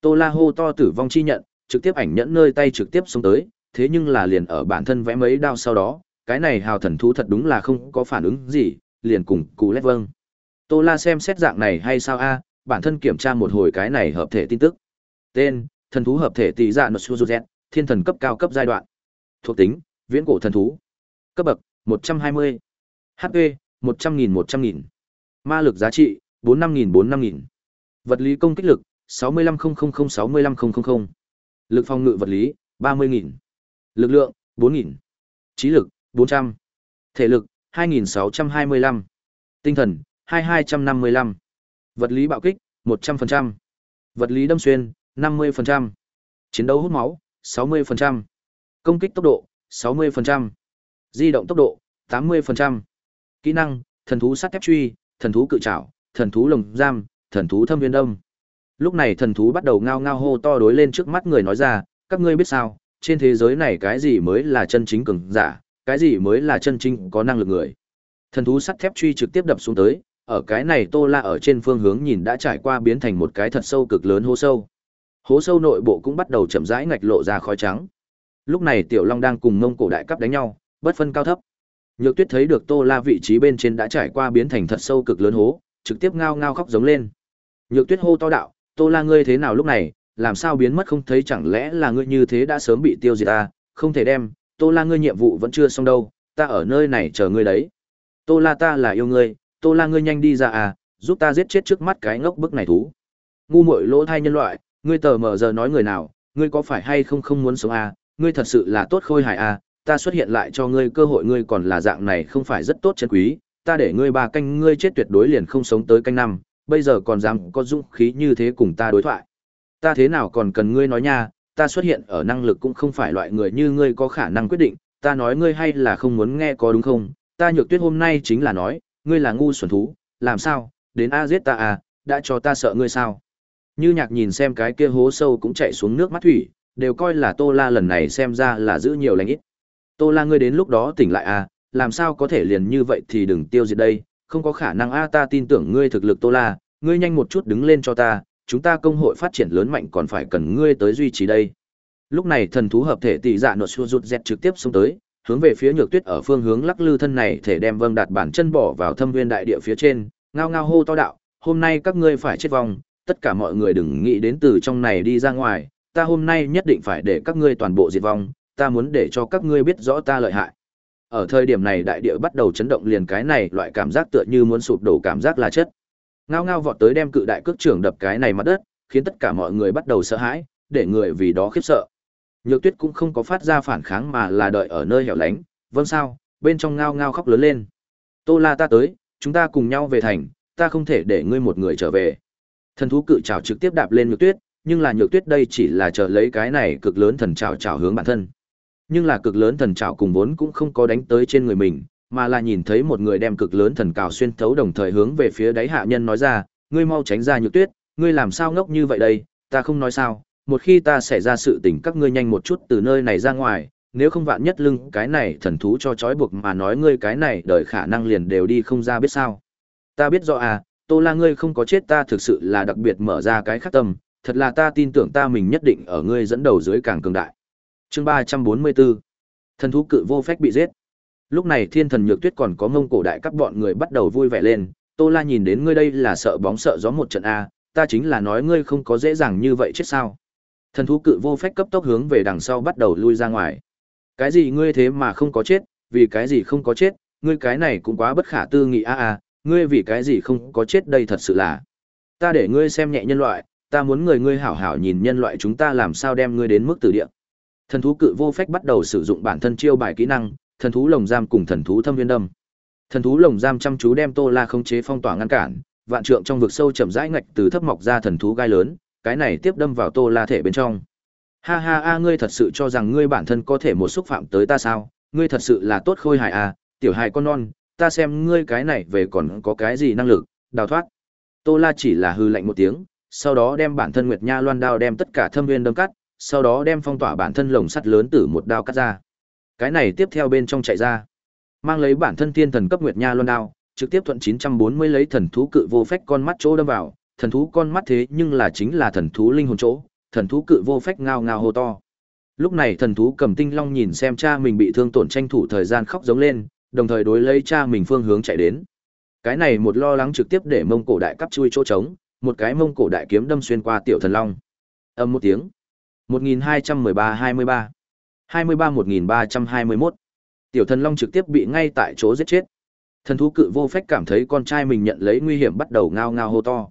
S1: Tô La hô to tử vong chi nhận, trực tiếp ảnh nhẫn nơi tay trực tiếp xông tới, thế nhưng là liền ở bản thân vẽ mấy đao sau đó, cái này hào thần thú thật đúng là không có phản ứng gì, liền cùng cú lét vâng. Tô La xem xét dạng này hay sao a, bản thân kiểm tra một hồi cái này hợp thể tin tức. Tên, thần thú hợp thể tỷ dạ Notsuzuzet, thiên thần cấp cao cấp giai đoạn. Thuộc tính, viễn cổ thần thú. Cấp bậc, 120. HP, 100.000 100.000. Ma lực giá trị, 45.000 45.000. Vật lý công kích lực, 65000 65000. Lực phòng ngự vật lý, 30.000. Lực lượng, 4.000. Trí lực, 400. Thể lực, 2625. Tinh thần, 2255. Vật lý bạo kích, 100%. Vật lý đâm xuyên, 50%. Chiến đấu hút máu, 60%. Công kích tốc độ, 60%. Di động tốc độ, 80%. Kỹ năng, thần thú sắt thép truy, thần thú cự trảo, thần thú lồng giam, thần thú thâm viên đông. Lúc này thần thú bắt đầu ngao ngao hô to đối lên trước mắt người nói ra, các ngươi biết sao, trên thế giới này cái gì mới là chân chính cường giả, cái gì mới là chân chính có năng lực người. Thần thú sắt thép truy trực tiếp đập xuống tới, ở cái này Tô La ở trên phương hướng nhìn đã trải qua biến thành một cái thật sâu cực lớn hố sâu. Hố sâu nội bộ cũng bắt đầu chậm rãi ngạch lộ ra khói trắng. Lúc này Tiểu Long đang cùng Ngông Cổ đại cấp đánh nhau, bất phân cao thấp. Nhược Tuyết thấy được Tô La vị trí bên trên đã trải qua biến thành thật sâu cực lớn hố, trực tiếp ngao ngao khóc giống lên. Nhược Tuyết hô to đạo, "Tô La ngươi thế nào lúc này, làm sao biến mất không thấy chẳng lẽ là ngươi như thế đã sớm bị tiêu diệt ta, không thể đem, Tô La ngươi nhiệm vụ vẫn chưa xong đâu, ta ở nơi này chờ ngươi đấy." Tô La ta là yêu ngươi, Tô La ngươi nhanh đi ra à, giúp ta giết chết trước mắt cái ngốc bức này thú. Ngu muội lỗ thai nhân loại, ngươi tờ mờ giờ nói người nào, ngươi có phải hay không không muốn sống à, ngươi thật sự là tốt khôi hài à, ta xuất hiện lại cho ngươi cơ hội ngươi còn là dạng này không phải rất tốt chân quý, ta để ngươi ba canh ngươi chết tuyệt đối liền không sống tới canh năm, bây giờ còn dám có dũng khí như thế cùng ta đối thoại. Ta thế nào còn cần ngươi nói nha, ta xuất hiện ở năng lực cũng không phải loại người như ngươi có khả năng quyết định, ta nói ngươi hay là không muốn nghe có đúng không? Ta nhược tuyết hôm nay chính là nói, ngươi là ngu xuẩn thú, làm sao, đến A giết ta à, đã cho ta sợ ngươi sao? Như nhạc nhìn xem cái kia hố sâu cũng chạy xuống nước mắt thủy, đều coi là Tô La lần này xem ra là giữ nhiều lành ít. Tô La ngươi đến lúc đó tỉnh lại à, làm sao có thể liền như vậy thì đừng tiêu diệt đây, không có khả năng a ta tin tưởng ngươi thực lực Tô La, ngươi nhanh một chút đứng lên cho ta, chúng ta công hội phát triển lớn mạnh còn phải cần ngươi tới duy trì đây. Lúc này thần thú hợp thể tỷ dạ nội xua rụt dẹt trực tiếp xông tới, hướng về phía nhược tuyết ở phương hướng lắc lư thân này thể đem vâng đạt bản chân bỏ vào thâm nguyên đại địa phía trên, ngao ngao hô to đạo, hôm nay các ngươi phải chết vong, tất cả mọi người đừng nghĩ đến từ trong này đi ra ngoài, ta hôm nay nhất định phải để các ngươi toàn bộ diệt vong, ta muốn để cho các ngươi biết rõ ta lợi hại. Ở thời điểm này đại địa bắt đầu chấn động liền cái này loại cảm giác tựa như muốn sụp đổ cảm giác là chất. Ngao ngao vọt tới đem cự đại cước trưởng đập cái này mặt đất, khiến tất cả mọi người bắt đầu sợ hãi, để người vì đó khiếp sợ. Nhược Tuyết cũng không có phát ra phản kháng mà là đợi ở nơi hẻo lánh, vâng sao, bên trong ngao ngao khóc lớn lên. Tô La ta tới, chúng ta cùng nhau về thành, ta không thể để ngươi một người trở về. Thần thú cự trào trực tiếp đạp lên Nhược Tuyết, nhưng là Nhược Tuyết đây chỉ là chờ lấy cái này cực lớn thần trào trào hướng bản thân. Nhưng là cực lớn thần trào cùng vốn cũng không có đánh tới trên người mình, mà là nhìn thấy một người đem cực lớn thần cào xuyên thấu đồng thời hướng về phía đáy hạ nhân nói ra, ngươi mau tránh ra Nhược Tuyết, ngươi làm sao ngốc như vậy đây, ta không nói sao, một khi ta xảy ra sự tình các ngươi nhanh một chút từ nơi này ra ngoài, nếu không vạn nhất lưng cái này thần thú cho trói buộc mà nói ngươi cái này đời khả năng liền đều đi không ra biết sao. Ta biết rõ à, Tô La ngươi không có chết ta thực sự là đặc biệt mở ra cái khắc tâm, thật là ta tin tưởng ta mình nhất định ở ngươi dẫn đầu dưới càng cường đại. Chương 344 Thần thú cự vô phách bị giết. Lúc này Thiên Thần Nhược Tuyết còn có ngông cổ đại các bọn người bắt đầu vui vẻ lên, Tô La nhìn đến ngươi đây là sợ bóng sợ gió một trận a, ta chính là nói ngươi không có dễ dàng như vậy chết sao? Thần thú cự vô phách cấp tốc hướng về đằng sau bắt đầu lui ra ngoài. Cái gì ngươi thế mà không có chết, vì cái gì không có chết, ngươi cái này cũng quá bất khả tư nghị a a, ngươi vì cái gì không có chết đây thật sự là. Ta để ngươi xem nhẹ nhân loại, ta muốn người ngươi hảo hảo nhìn nhân loại chúng ta làm sao đem ngươi đến mức tử địa. Thần thú cự vô phách bắt đầu sử dụng bản thân chiêu bài kỹ năng, thần thú lồng giam cùng thần thú thâm viên đâm. Thần thú lồng giam chăm chú đem Tô La khống chế phong tỏa ngăn cản, vạn trượng trong vực sâu chậm rãi ngạch từ thấp mọc ra thần thú gai lớn, cái này tiếp đâm vào Tô La thể bên trong. Ha ha a ngươi thật sự cho rằng ngươi bản thân có thể một xúc phạm tới ta sao? Ngươi thật sự là tốt khôi hài à, tiểu hài con non, ta xem ngươi cái này về còn có cái gì năng lực, đào thoát. Tô La chỉ là hư lạnh một tiếng, sau đó đem bản thân Nguyệt Nha Loan đao đem tất cả thâm viên đâm cắt, sau đó đem phong tỏa bản thân lồng sắt lớn từ một đao cắt ra. Cái này tiếp theo bên trong chạy ra, mang lấy bản thân thiên thần cấp Nguyệt Nha Loan đao, trực tiếp thuận 940 lấy thần thú cự vô phách con mắt chỗ đâm vào, thần thú con mắt thế nhưng là chính là thần thú linh hồn chỗ, thần thú cự vô phách ngao ngao hô to. Lúc này thần thú cầm tinh long nhìn xem cha mình bị thương tổn tranh thủ thời gian khóc giống lên, đồng thời đối lấy cha mình phương hướng chạy đến. Cái này một lo lắng trực tiếp để mông cổ đại cắp chui chỗ trống, một cái mông cổ đại kiếm đâm xuyên qua tiểu thần long. Âm một tiếng. 1213-23. 23-1321. Tiểu thần long trực tiếp bị ngay tại chỗ giết chết. Thần thú cự vô phách cảm thấy con trai mình nhận lấy nguy hiểm bắt đầu ngao ngao hô to.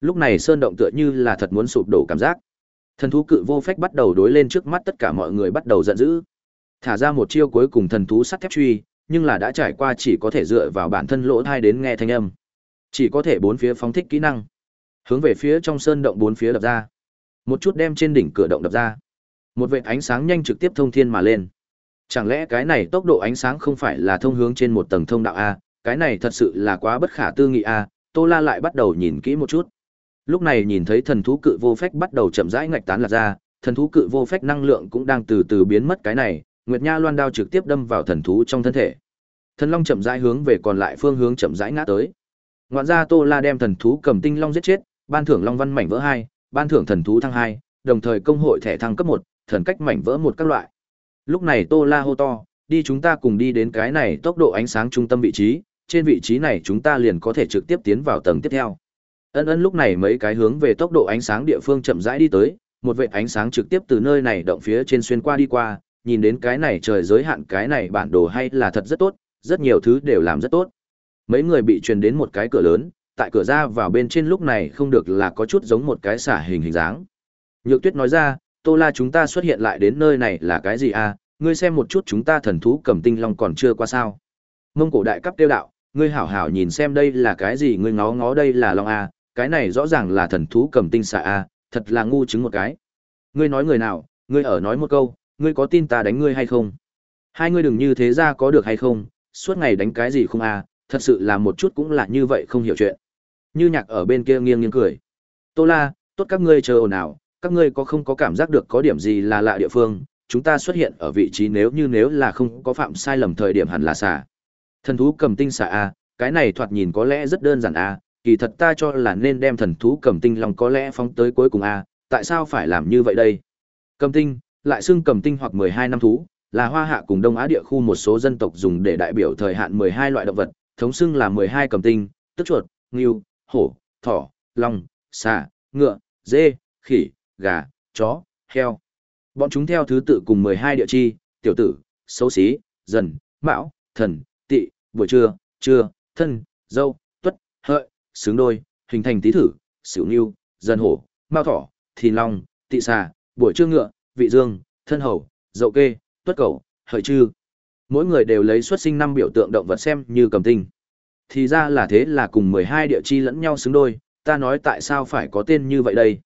S1: Lúc này sơn động tựa như là thật muốn sụp đổ cảm giác. Thần thú cự vô phách bắt đầu đối lên trước mắt tất cả mọi người bắt đầu giận dữ. Thả ra một chiêu cuối cùng thần thú sắt thép truy, nhưng là đã trải qua chỉ có thể dựa vào bản thân lỗ thai đến nghe thanh âm. Chỉ có thể bốn phía phóng thích kỹ năng. Hướng về phía trong sơn động bốn phía đập ra. Một chút đem trên đỉnh cửa động đập ra. Một vệt ánh sáng nhanh trực tiếp thông thiên mà lên. Chẳng lẽ cái này tốc độ ánh sáng không phải là thông hướng trên một tầng thông đạo a, cái này thật sự là quá bất khả tư nghị a. Tô La lại bắt đầu nhìn kỹ một chút. Lúc này nhìn thấy thần thú cự vô phách bắt đầu chậm rãi ngạch tán lạc ra, thần thú cự vô phách năng lượng cũng đang từ từ biến mất cái này, Nguyệt Nha loan đao trực tiếp đâm vào thần thú trong thân thể. Thần long chậm rãi hướng về còn lại phương hướng chậm rãi ngã tới. Ngoạn ra Tô La đem thần thú cầm tinh long giết chết, ban thưởng long văn mảnh vỡ hai, ban thưởng thần thú thăng hai, đồng thời công hội thẻ thăng cấp một, thần cách mảnh vỡ một các loại. Lúc này Tô La hô to, đi chúng ta cùng đi đến cái này tốc độ ánh sáng trung tâm vị trí, trên vị trí này chúng ta liền có thể trực tiếp tiến vào tầng tiếp theo. Ân ân lúc này mấy cái hướng về tốc độ ánh sáng địa phương chậm rãi đi tới, một vệt ánh sáng trực tiếp từ nơi này động phía trên xuyên qua đi qua, nhìn đến cái này trời giới hạn cái này bản đồ hay là thật rất tốt, rất nhiều thứ đều làm rất tốt. Mấy người bị truyền đến một cái cửa lớn, tại cửa ra vào bên trên lúc này không được là có chút giống một cái xả hình hình dáng. Nhược Tuyết nói ra, Tô La chúng ta xuất hiện lại đến nơi này là cái gì à, ngươi xem một chút chúng ta thần thú cầm tinh long còn chưa qua sao. Mông cổ đại cấp tiêu đạo, ngươi hảo hảo nhìn xem đây là cái gì ngươi ngó ngó đây là long à, cái này rõ ràng là thần thú cầm tinh xạ a, thật là ngu chứng một cái. Ngươi nói người nào, Ngươi ở nói một câu, ngươi có tin ta đánh ngươi hay không? Hai ngươi đừng như thế ra có được hay không, suốt ngày đánh cái gì không à, thật sự là một chút cũng là như vậy không hiểu chuyện. Như nhạc ở bên kia nghiêng nghiêng cười. Tô La, tốt các ngươi chờ ồn ào, các ngươi có không có cảm giác được có điểm gì là lạ địa phương, chúng ta xuất hiện ở vị trí nếu như nếu là không có phạm sai lầm thời điểm hẳn là xả. Thần thú cầm tinh xả A, cái này thoạt nhìn có lẽ rất đơn giản A, kỳ thật ta cho là nên đem thần thú cầm tinh lòng có lẽ phóng tới cuối cùng A, tại sao phải làm như vậy đây? Cầm tinh, lại xưng cầm tinh hoặc 12 năm thú, là hoa hạ cùng Đông Á địa khu một số dân tộc dùng để đại biểu thời hạn 12 loại động vật, thống xưng là 12 cầm tinh, tức chuột, ngưu, hổ, thỏ, long, xà, ngựa, dê, khỉ, gà, chó, heo. Bọn chúng theo thứ tự cùng 12 địa chi, tiểu tử, xấu xí, dần, mão, thần, tị, buổi trưa, trưa, thân, dâu, tuất, hợi, xứng đôi, hình thành tí thử, xỉu nghiêu, dần hổ, mao thỏ, thìn long, tị xà, buổi trưa ngựa, vị dương, thân hầu, dậu kê, tuất cầu, hợi trư. Mỗi người đều lấy xuất sinh năm biểu tượng động vật xem như cầm tinh. Thì ra là thế là cùng 12 địa chi lẫn nhau xứng đôi, ta nói tại sao phải có tên như vậy đây.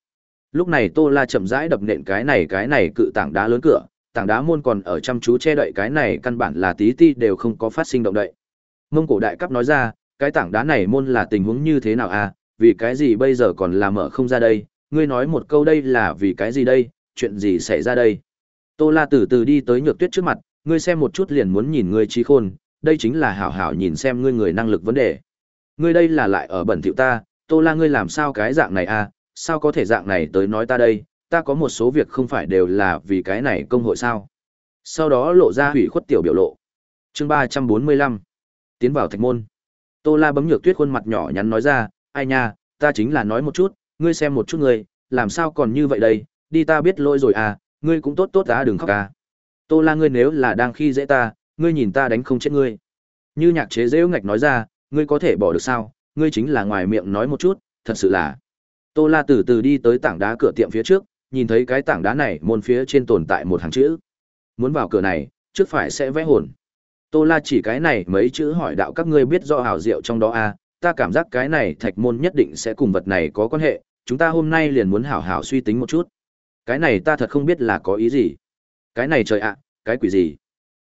S1: Lúc này Tô La chậm rãi đập nện cái này cái này cự tảng đá lớn cửa, tảng đá môn còn ở chăm chú che đậy cái này căn bản là tí ti đều không có phát sinh động đậy. Mông cổ đại cấp nói ra, cái tảng đá này môn là tình huống như thế nào à, vì cái gì bây giờ còn là mở không ra đây, ngươi nói một câu đây là vì cái gì đây, chuyện gì xảy ra đây. Tô La từ từ đi tới nhược tuyết trước mặt, ngươi xem một chút liền muốn nhìn ngươi trí khôn, đây chính là hảo hảo nhìn xem ngươi người năng lực vấn đề. Ngươi đây là lại ở bẩn thỉu ta, Tô La ngươi làm sao cái dạng này à, sao có thể dạng này tới nói ta đây, ta có một số việc không phải đều là vì cái này công hội sao. Sau đó lộ ra hủy khuất tiểu biểu lộ. chương ba trăm bốn mươi lăm Tiến vào thạch môn. Tô La bấm nhược tuyết khuôn mặt nhỏ nhắn nói ra, ai nha, ta chính là nói một chút, ngươi xem một chút ngươi, làm sao còn như vậy đây, đi ta biết lỗi rồi à, ngươi cũng tốt tốt ta đừng khóc à. Tô La ngươi nếu là đang khi dễ ta, ngươi nhìn ta đánh không chết ngươi. Như nhạc chế dễ ngạch nói ra, ngươi có thể bỏ được sao, ngươi chính là ngoài miệng nói một chút, thật sự là. Tô La từ từ đi tới tảng đá cửa tiệm phía trước, nhìn thấy cái tảng đá này môn phía trên tồn tại một hàng chữ. Muốn vào cửa này, trước phải sẽ vẽ hồn. Tô La chỉ cái này mấy chữ hỏi đạo các ngươi biết rõ hảo diệu trong đó à, ta cảm giác cái này thạch môn nhất định sẽ cùng vật này có quan hệ, chúng ta hôm nay liền muốn hảo hảo suy tính một chút. Cái này ta thật không biết là có ý gì. Cái này trời ạ, cái quỷ gì?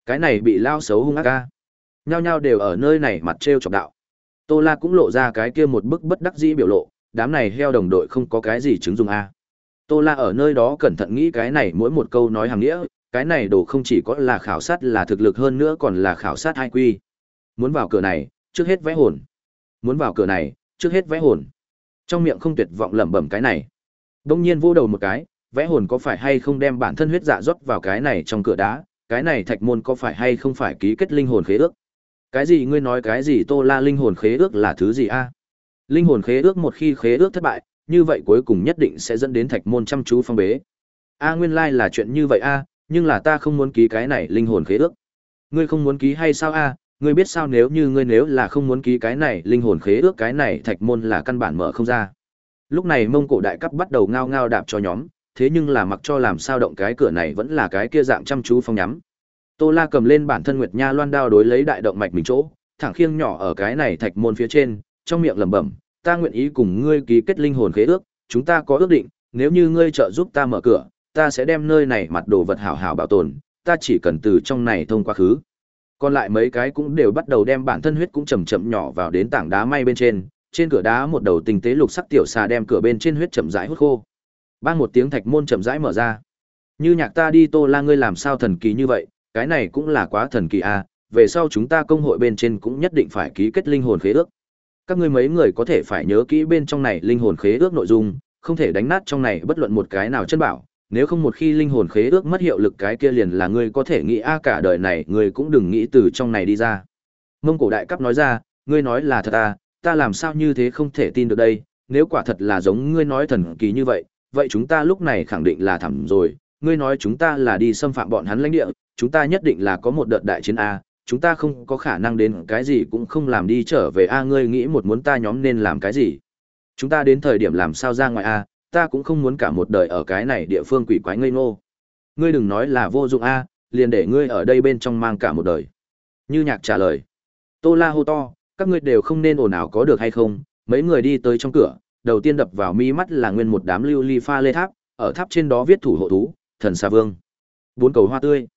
S1: Cái này bị lao xấu hung ác ca. Nhao nhao đều ở nơi này mặt trêu chọc đạo. Tô La cũng lộ ra cái kia một bức bất đắc dĩ biểu lộ, đám này heo đồng đội không có cái gì chứng dùng a. Tô La ở nơi đó cẩn thận nghĩ cái này mỗi một câu nói hàng nghĩa, cái này đồ không chỉ có là khảo sát là thực lực hơn nữa còn là khảo sát hai quy. Muốn vào cửa này, trước hết vẽ hồn. Muốn vào cửa này, trước hết vẽ hồn. Trong miệng không tuyệt vọng lẩm bẩm cái này. Đông nhiên vô đầu một cái, vẽ hồn có phải hay không đem bản thân huyết dạ rót vào cái này trong cửa đá, cái này thạch môn có phải hay không phải ký kết linh hồn khế ước. Cái gì ngươi nói cái gì Tô La linh hồn khế ước là thứ gì a? Linh hồn khế ước một khi khế ước thất bại, như vậy cuối cùng nhất định sẽ dẫn đến thạch môn chăm chú phong bế. A nguyên lai là chuyện như vậy a, nhưng là ta không muốn ký cái này linh hồn khế ước. Ngươi không muốn ký hay sao a? Ngươi biết sao nếu như ngươi nếu là không muốn ký cái này linh hồn khế ước cái này thạch môn là căn bản mở không ra. Lúc này Mông Cổ đại cấp bắt đầu ngao ngao đạp cho nhóm, thế nhưng là mặc cho làm sao động cái cửa này vẫn là cái kia dạng chăm chú phong nhắm. Tô La cầm lên bản thân Nguyệt Nha Loan đao đối lấy đại động mạch mình chỗ, thẳng khiêng nhỏ ở cái này thạch môn phía trên, trong miệng lẩm bẩm, ta nguyện ý cùng ngươi ký kết linh hồn khế ước, chúng ta có ước định, nếu như ngươi trợ giúp ta mở cửa, ta sẽ đem nơi này mặt đồ vật hảo hảo bảo tồn, ta chỉ cần từ trong này thông qua khứ. Còn lại mấy cái cũng đều bắt đầu đem bản thân huyết cũng chậm chậm nhỏ vào đến tảng đá may bên trên, trên cửa đá một đầu tinh tế lục sắc tiểu xà đem cửa bên trên huyết chậm rãi hút khô. Bang một tiếng thạch môn chậm rãi mở ra. Như nhạc ta đi Tô La ngươi làm sao thần kỳ như vậy, cái này cũng là quá thần kỳ à, về sau chúng ta công hội bên trên cũng nhất định phải ký kết linh hồn khế ước. Các ngươi mấy người có thể phải nhớ kỹ bên trong này linh hồn khế ước nội dung, không thể đánh nát trong này bất luận một cái nào chân bảo, nếu không một khi linh hồn khế ước mất hiệu lực cái kia liền là ngươi có thể nghĩ a cả đời này ngươi cũng đừng nghĩ từ trong này đi ra. Mông cổ đại cấp nói ra, ngươi nói là thật à, ta làm sao như thế không thể tin được đây, nếu quả thật là giống ngươi nói thần kỳ như vậy, vậy chúng ta lúc này khẳng định là thẳm rồi, ngươi nói chúng ta là đi xâm phạm bọn hắn lãnh địa, chúng ta nhất định là có một đợt đại chiến A, chúng ta không có khả năng đến cái gì cũng không làm đi trở về A ngươi nghĩ một muốn ta nhóm nên làm cái gì. Chúng ta đến thời điểm làm sao ra ngoài A, ta cũng không muốn cả một đời ở cái này địa phương quỷ quái ngây ngô. Ngươi đừng nói là vô dụng A, liền để ngươi ở đây bên trong mang cả một đời. Như nhạc trả lời. Tô la hô to, các ngươi đều không nên ồn ào có được hay không, mấy người đi tới trong cửa, đầu tiên đập vào mi mắt là nguyên một đám lưu ly pha lê tháp, ở tháp trên đó viết thủ hộ thú, thần xà vương. Bốn cầu hoa tươi.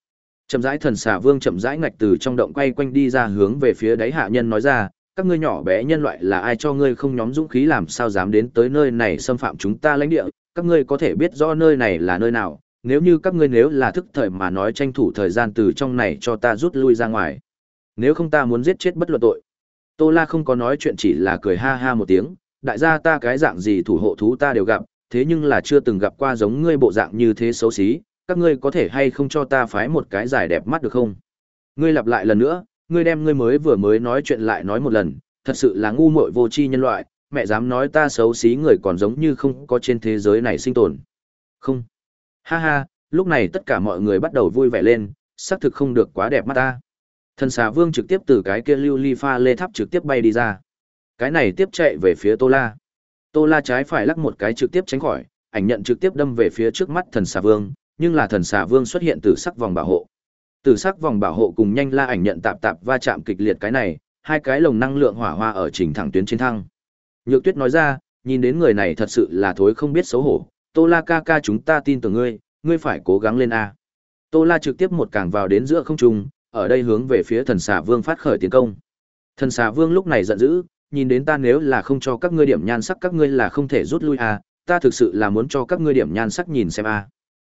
S1: Chậm rãi thần xà vương chậm rãi ngạch từ trong động quay quanh đi ra hướng về phía đáy hạ nhân nói ra, các ngươi nhỏ bé nhân loại là ai cho ngươi không nhóm dũng khí làm sao dám đến tới nơi này xâm phạm chúng ta lãnh địa, các ngươi có thể biết rõ nơi này là nơi nào, nếu như các ngươi nếu là thức thời mà nói tranh thủ thời gian từ trong này cho ta rút lui ra ngoài. Nếu không ta muốn giết chết bất luận tội. Tô La không có nói chuyện chỉ là cười ha ha một tiếng, đại gia ta cái dạng gì thủ hộ thú ta đều gặp, thế nhưng là chưa từng gặp qua giống ngươi bộ dạng như thế xấu xí, các ngươi có thể hay không cho ta phái một cái giải đẹp mắt được không? Ngươi lặp lại lần nữa, ngươi đem ngươi mới vừa mới nói chuyện lại nói một lần, thật sự là ngu muội vô tri nhân loại, mẹ dám nói ta xấu xí người còn giống như không có trên thế giới này sinh tồn. Không. Ha ha, lúc này tất cả mọi người bắt đầu vui vẻ lên, xác thực không được quá đẹp mắt ta. Thần xà vương trực tiếp từ cái kia lưu ly pha lê tháp trực tiếp bay đi ra. Cái này tiếp chạy về phía Tô La. Tô La trái phải lắc một cái trực tiếp tránh khỏi, ảnh nhận trực tiếp đâm về phía trước mắt thần xà vương, nhưng là thần xà vương xuất hiện từ sắc vòng bảo hộ. Từ sắc vòng bảo hộ cùng nhanh la ảnh nhận tạp tạp va chạm kịch liệt cái này, hai cái lồng năng lượng hỏa hoa ở trình thẳng tuyến trên thăng. Nhược Tuyết nói ra, nhìn đến người này thật sự là thối không biết xấu hổ, Tô La ca ca chúng ta tin tưởng ngươi, ngươi phải cố gắng lên a. Tô La trực tiếp một càng vào đến giữa không trung, ở đây hướng về phía thần xà vương phát khởi tiến công. Thần xà vương lúc này giận dữ, nhìn đến ta nếu là không cho các ngươi điểm nhan sắc các ngươi là không thể rút lui a, ta thực sự là muốn cho các ngươi điểm nhan sắc nhìn xem a.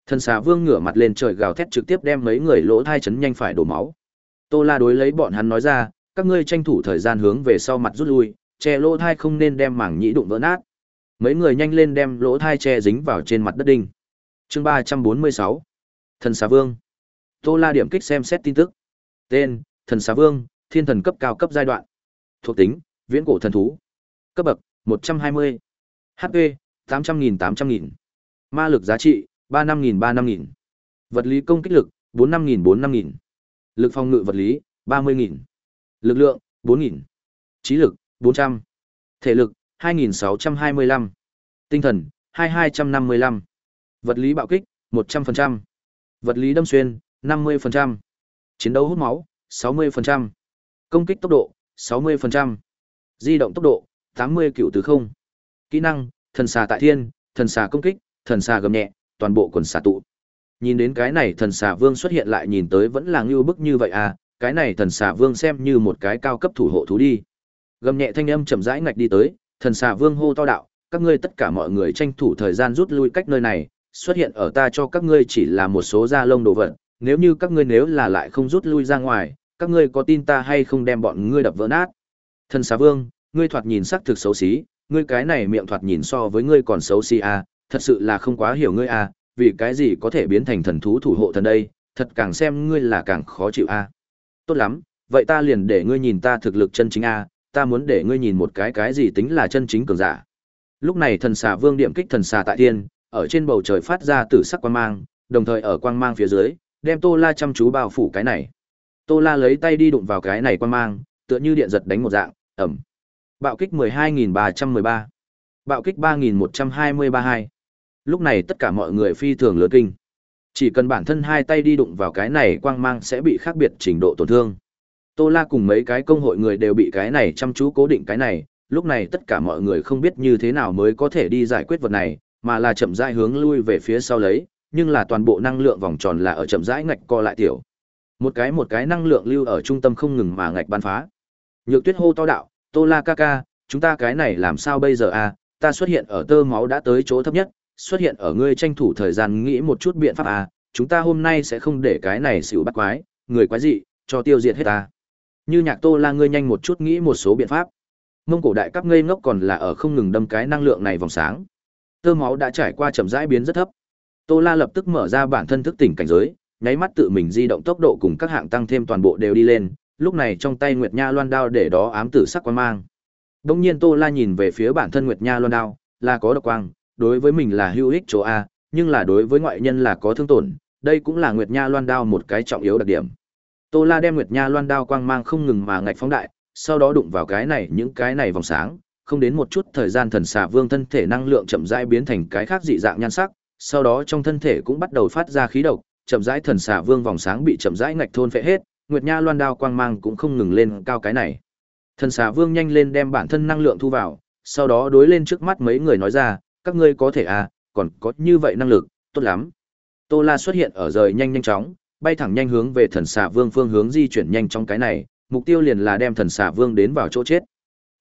S1: Thần xà vương ngửa mặt lên trời gào thét trực tiếp đem mấy người lỗ thai chấn nhanh phải đổ máu. Tô La đối lấy bọn hắn nói ra, các ngươi tranh thủ thời gian hướng về sau mặt rút lui, che lỗ thai không nên đem mảng nhĩ đụng vỡ nát. Mấy người nhanh lên đem lỗ thai che dính vào trên mặt đất đinh. Chương ba trăm bốn mươi sáu Thần xà vương. Tô La điểm kích xem xét tin tức. Tên: Thần xà vương, thiên thần cấp cao cấp giai đoạn. Thuộc tính: Viễn cổ thần thú. Cấp bậc: một trăm hai mươi HP: tám trăm nghìn tám trăm nghìn Ma lực giá trị: ba năm nghìn ba năm nghìn. Vật lý công kích lực: bốn năm nghìn bốn năm nghìn. Lực phòng ngự vật lý: ba mươi nghìn. Lực lượng: bốn nghìn. Trí lực: bốn trăm. Thể lực: hai nghìn sáu trăm hai mươi lăm. Tinh thần: hai hai trăm năm mươi lăm. Vật lý bạo kích: một trăm phần trăm. Vật lý đâm xuyên: năm mươi phần trăm. Chiến đấu hút máu: sáu mươi phần trăm. Công kích tốc độ: sáu mươi phần trăm. Di động tốc độ: tám mươi cựu từ không. Kỹ năng: Thần xà tại thiên, thần xà công kích, thần xà gầm nhẹ, toàn bộ quần xà tụ. Nhìn đến cái này thần xà vương xuất hiện lại nhìn tới vẫn là ngưu bức như vậy à, cái này thần xà vương xem như một cái cao cấp thủ hộ thú đi. Gầm nhẹ thanh âm chậm rãi ngạch đi tới, thần xà vương hô to đạo, các ngươi tất cả mọi người tranh thủ thời gian rút lui cách nơi này, xuất hiện ở ta cho các ngươi chỉ là một số da lông đồ vật, nếu như các ngươi nếu là lại không rút lui ra ngoài, các ngươi có tin ta hay không đem bọn ngươi đập vỡ nát. Thần xà vương, ngươi thoạt nhìn sắc thực xấu xí, ngươi cái này miệng thoạt nhìn so với ngươi còn xấu xí à, thật sự là không quá hiểu ngươi à, vì cái gì có thể biến thành thần thú thủ hộ thần đây, thật càng xem ngươi là càng khó chịu à. Tốt lắm, vậy ta liền để ngươi nhìn ta thực lực chân chính à, ta muốn để ngươi nhìn một cái cái gì tính là chân chính cường giả. Lúc này thần xà vương điểm kích thần xà tại thiên, ở trên bầu trời phát ra tử sắc quang mang, đồng thời ở quang mang phía dưới, đem Tô La chăm chú bao phủ cái này. Tô La lấy tay đi đụng vào cái này quang mang, tựa như điện giật đánh một dạng, ầm. Bạo kích 12313. Bạo kích 31222. Lúc này tất cả mọi người phi thường lớn kinh. Chỉ cần bản thân hai tay đi đụng vào cái này quang mang sẽ bị khác biệt trình độ tổn thương. Tô La cùng mấy cái công hội người đều bị cái này chăm chú cố định cái này, lúc này tất cả mọi người không biết như thế nào mới có thể đi giải quyết vật này, mà là chậm rãi hướng lui về phía sau lấy, nhưng là toàn bộ năng lượng vòng tròn là ở chậm rãi ngạch co lại tiểu. Một cái một cái năng lượng lưu ở trung tâm không ngừng mà ngạch ban phá. Nhược Tuyết hô to đạo, "Tô La ca ca, chúng ta cái này làm sao bây giờ à? Ta xuất hiện ở tơ máu đã tới chỗ thấp nhất, xuất hiện ở ngươi tranh thủ thời gian nghĩ một chút biện pháp à, chúng ta hôm nay sẽ không để cái này xỉu bắt quái, người quái dị, cho tiêu diệt hết ta." Như Nhạc Tô La ngươi nhanh một chút nghĩ một số biện pháp. Mông cổ đại cấp ngây ngốc còn là ở không ngừng đâm cái năng lượng này vòng sáng. Tơ máu đã trải qua chậm rãi biến rất thấp. Tô La lập tức mở ra bản thân thức tỉnh cảnh giới, nháy mắt tự mình di động tốc độ cùng các hạng tăng thêm toàn bộ đều đi lên, lúc này trong tay Nguyệt Nha Loan đao để đó ám tử sắc quang mang. Đông nhiên Tô La nhìn về phía bản thân Nguyệt Nha Loan đao, là có độc quang, đối với mình là hữu ích chỗ a, nhưng là đối với ngoại nhân là có thương tổn, đây cũng là Nguyệt Nha Loan đao một cái trọng yếu đặc điểm. Tô La đem Nguyệt Nha Loan đao quang mang không ngừng mà ngạch phóng đại, sau đó đụng vào cái này những cái này vòng sáng, không đến một chút thời gian thần xà vương thân thể năng lượng chậm rãi biến thành cái khác dị dạng nhan sắc, sau đó trong thân thể cũng bắt đầu phát ra khí độc, chậm rãi thần xà vương vòng sáng bị chậm rãi ngạch thôn phệ hết, Nguyệt Nha Loan đao quang mang cũng không ngừng lên cao cái này. Thần xà vương nhanh lên đem bản thân năng lượng thu vào, sau đó đối lên trước mắt mấy người nói ra, các ngươi có thể à, còn có như vậy năng lực, tốt lắm. Tô La xuất hiện ở rời nhanh nhanh chóng, bay thẳng nhanh hướng về thần xà vương phương hướng di chuyển nhanh trong cái này, mục tiêu liền là đem thần xà vương đến vào chỗ chết.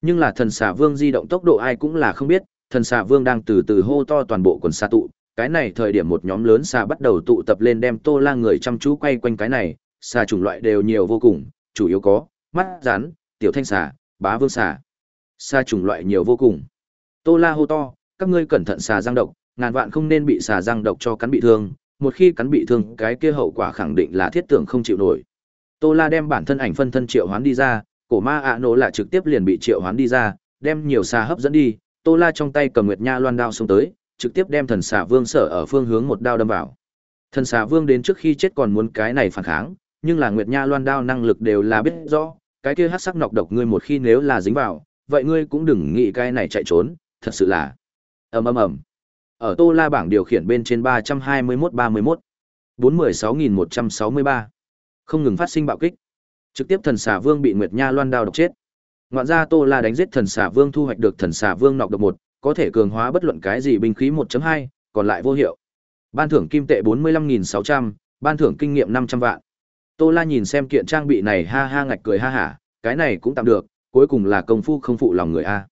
S1: Nhưng là thần xà vương di động tốc độ ai cũng là không biết, thần xà vương đang từ từ hô to toàn bộ quần xà tụ, cái này thời điểm một nhóm lớn xà bắt đầu tụ tập lên đem Tô La người chăm chú quay quanh cái này, xà chủng loại đều nhiều vô cùng, chủ yếu có mắt rắn, tiểu thanh xà, bá vương xà. Xà chủng loại nhiều vô cùng. Tô La hô to, các ngươi cẩn thận xà răng độc, ngàn vạn không nên bị xà răng độc cho cắn bị thương, một khi cắn bị thương, cái kia hậu quả khẳng định là thiết tưởng không chịu nổi. Tô La đem bản thân ảnh phân thân triệu hoán đi ra, cổ ma ạ nổ là trực tiếp liền bị triệu hoán đi ra, đem nhiều xà hấp dẫn đi, Tô La trong tay cầm Nguyệt Nha loan đao xông tới, trực tiếp đem thần xà vương sở ở phương hướng một đao đâm vào. Thần xà vương đến trước khi chết còn muốn cái này phản kháng, nhưng là Nguyệt Nha loan đao năng lực đều là biết rõ, cái kia hắc sắc nọc độc ngươi một khi nếu là dính vào, vậy ngươi cũng đừng nghĩ cái này chạy trốn, thật sự là ầm ầm ầm. Ở Tô La bảng điều khiển bên trên 321-31, 416163, không ngừng phát sinh bạo kích. Trực tiếp thần xà vương bị Nguyệt Nha loan đao độc chết. Ngoạn ra Tô La đánh giết thần xà vương thu hoạch được thần xà vương nọc độc 1, có thể cường hóa bất luận cái gì binh khí 1.2, còn lại vô hiệu. Ban thưởng kim tệ 45600, ban thưởng kinh nghiệm 500 vạn. Tô La nhìn xem kiện trang bị này ha ha ngạch cười ha hả, cái này cũng tạm được, cuối cùng là công phu không phụ lòng người a.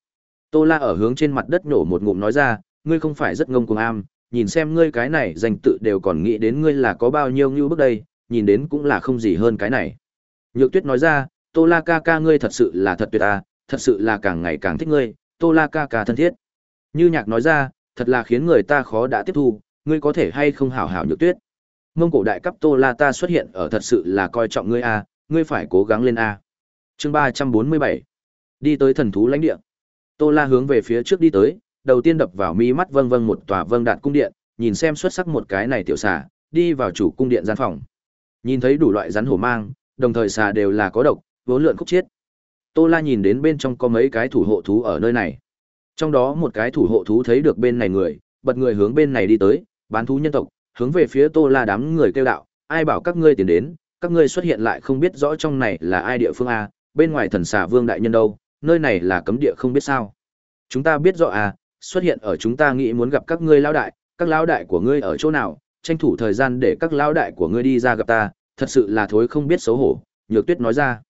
S1: Tô La ở hướng trên mặt đất nổ một ngụm nói ra, ngươi không phải rất ngông cuồng am, nhìn xem ngươi cái này danh tự đều còn nghĩ đến ngươi là có bao nhiêu như bước đây, nhìn đến cũng là không gì hơn cái này. Nhược Tuyết nói ra, Tô La ca ca ngươi thật sự là thật tuyệt à, thật sự là càng ngày càng thích ngươi, Tô La ca ca thân thiết. Như Nhạc nói ra, thật là khiến người ta khó đã tiếp thu, ngươi có thể hay không hảo hảo Nhược Tuyết. Mông cổ đại cấp Tô La ta xuất hiện ở thật sự là coi trọng ngươi a, à, ngươi phải cố gắng lên a. À. Chương ba trăm bốn mươi bảy Đi tới thần thú lãnh địa. Tô La hướng về phía trước đi tới, đầu tiên đập vào mi mắt vâng vâng một tòa vâng đạt cung điện, nhìn xem xuất sắc một cái này tiểu xà, đi vào chủ cung điện gian phòng. Nhìn thấy đủ loại rắn hổ mang, đồng thời xà đều là có độc, vốn lượn khúc chết. Tô La nhìn đến bên trong có mấy cái thủ hộ thú ở nơi này. Trong đó một cái thủ hộ thú thấy được bên này người, bật người hướng bên này đi tới, bán thú nhân tộc, hướng về phía Tô La đám người kêu đạo, ai bảo các ngươi tiến đến, các ngươi xuất hiện lại không biết rõ trong này là ai địa phương a, bên ngoài thần xà vương đại nhân đâu, nơi này là cấm địa không biết sao. Chúng ta biết rõ à, xuất hiện ở chúng ta nghĩ muốn gặp các ngươi lão đại, các lão đại của ngươi ở chỗ nào, tranh thủ thời gian để các lão đại của ngươi đi ra gặp ta, thật sự là thối không biết xấu hổ, Nhược Tuyết nói ra.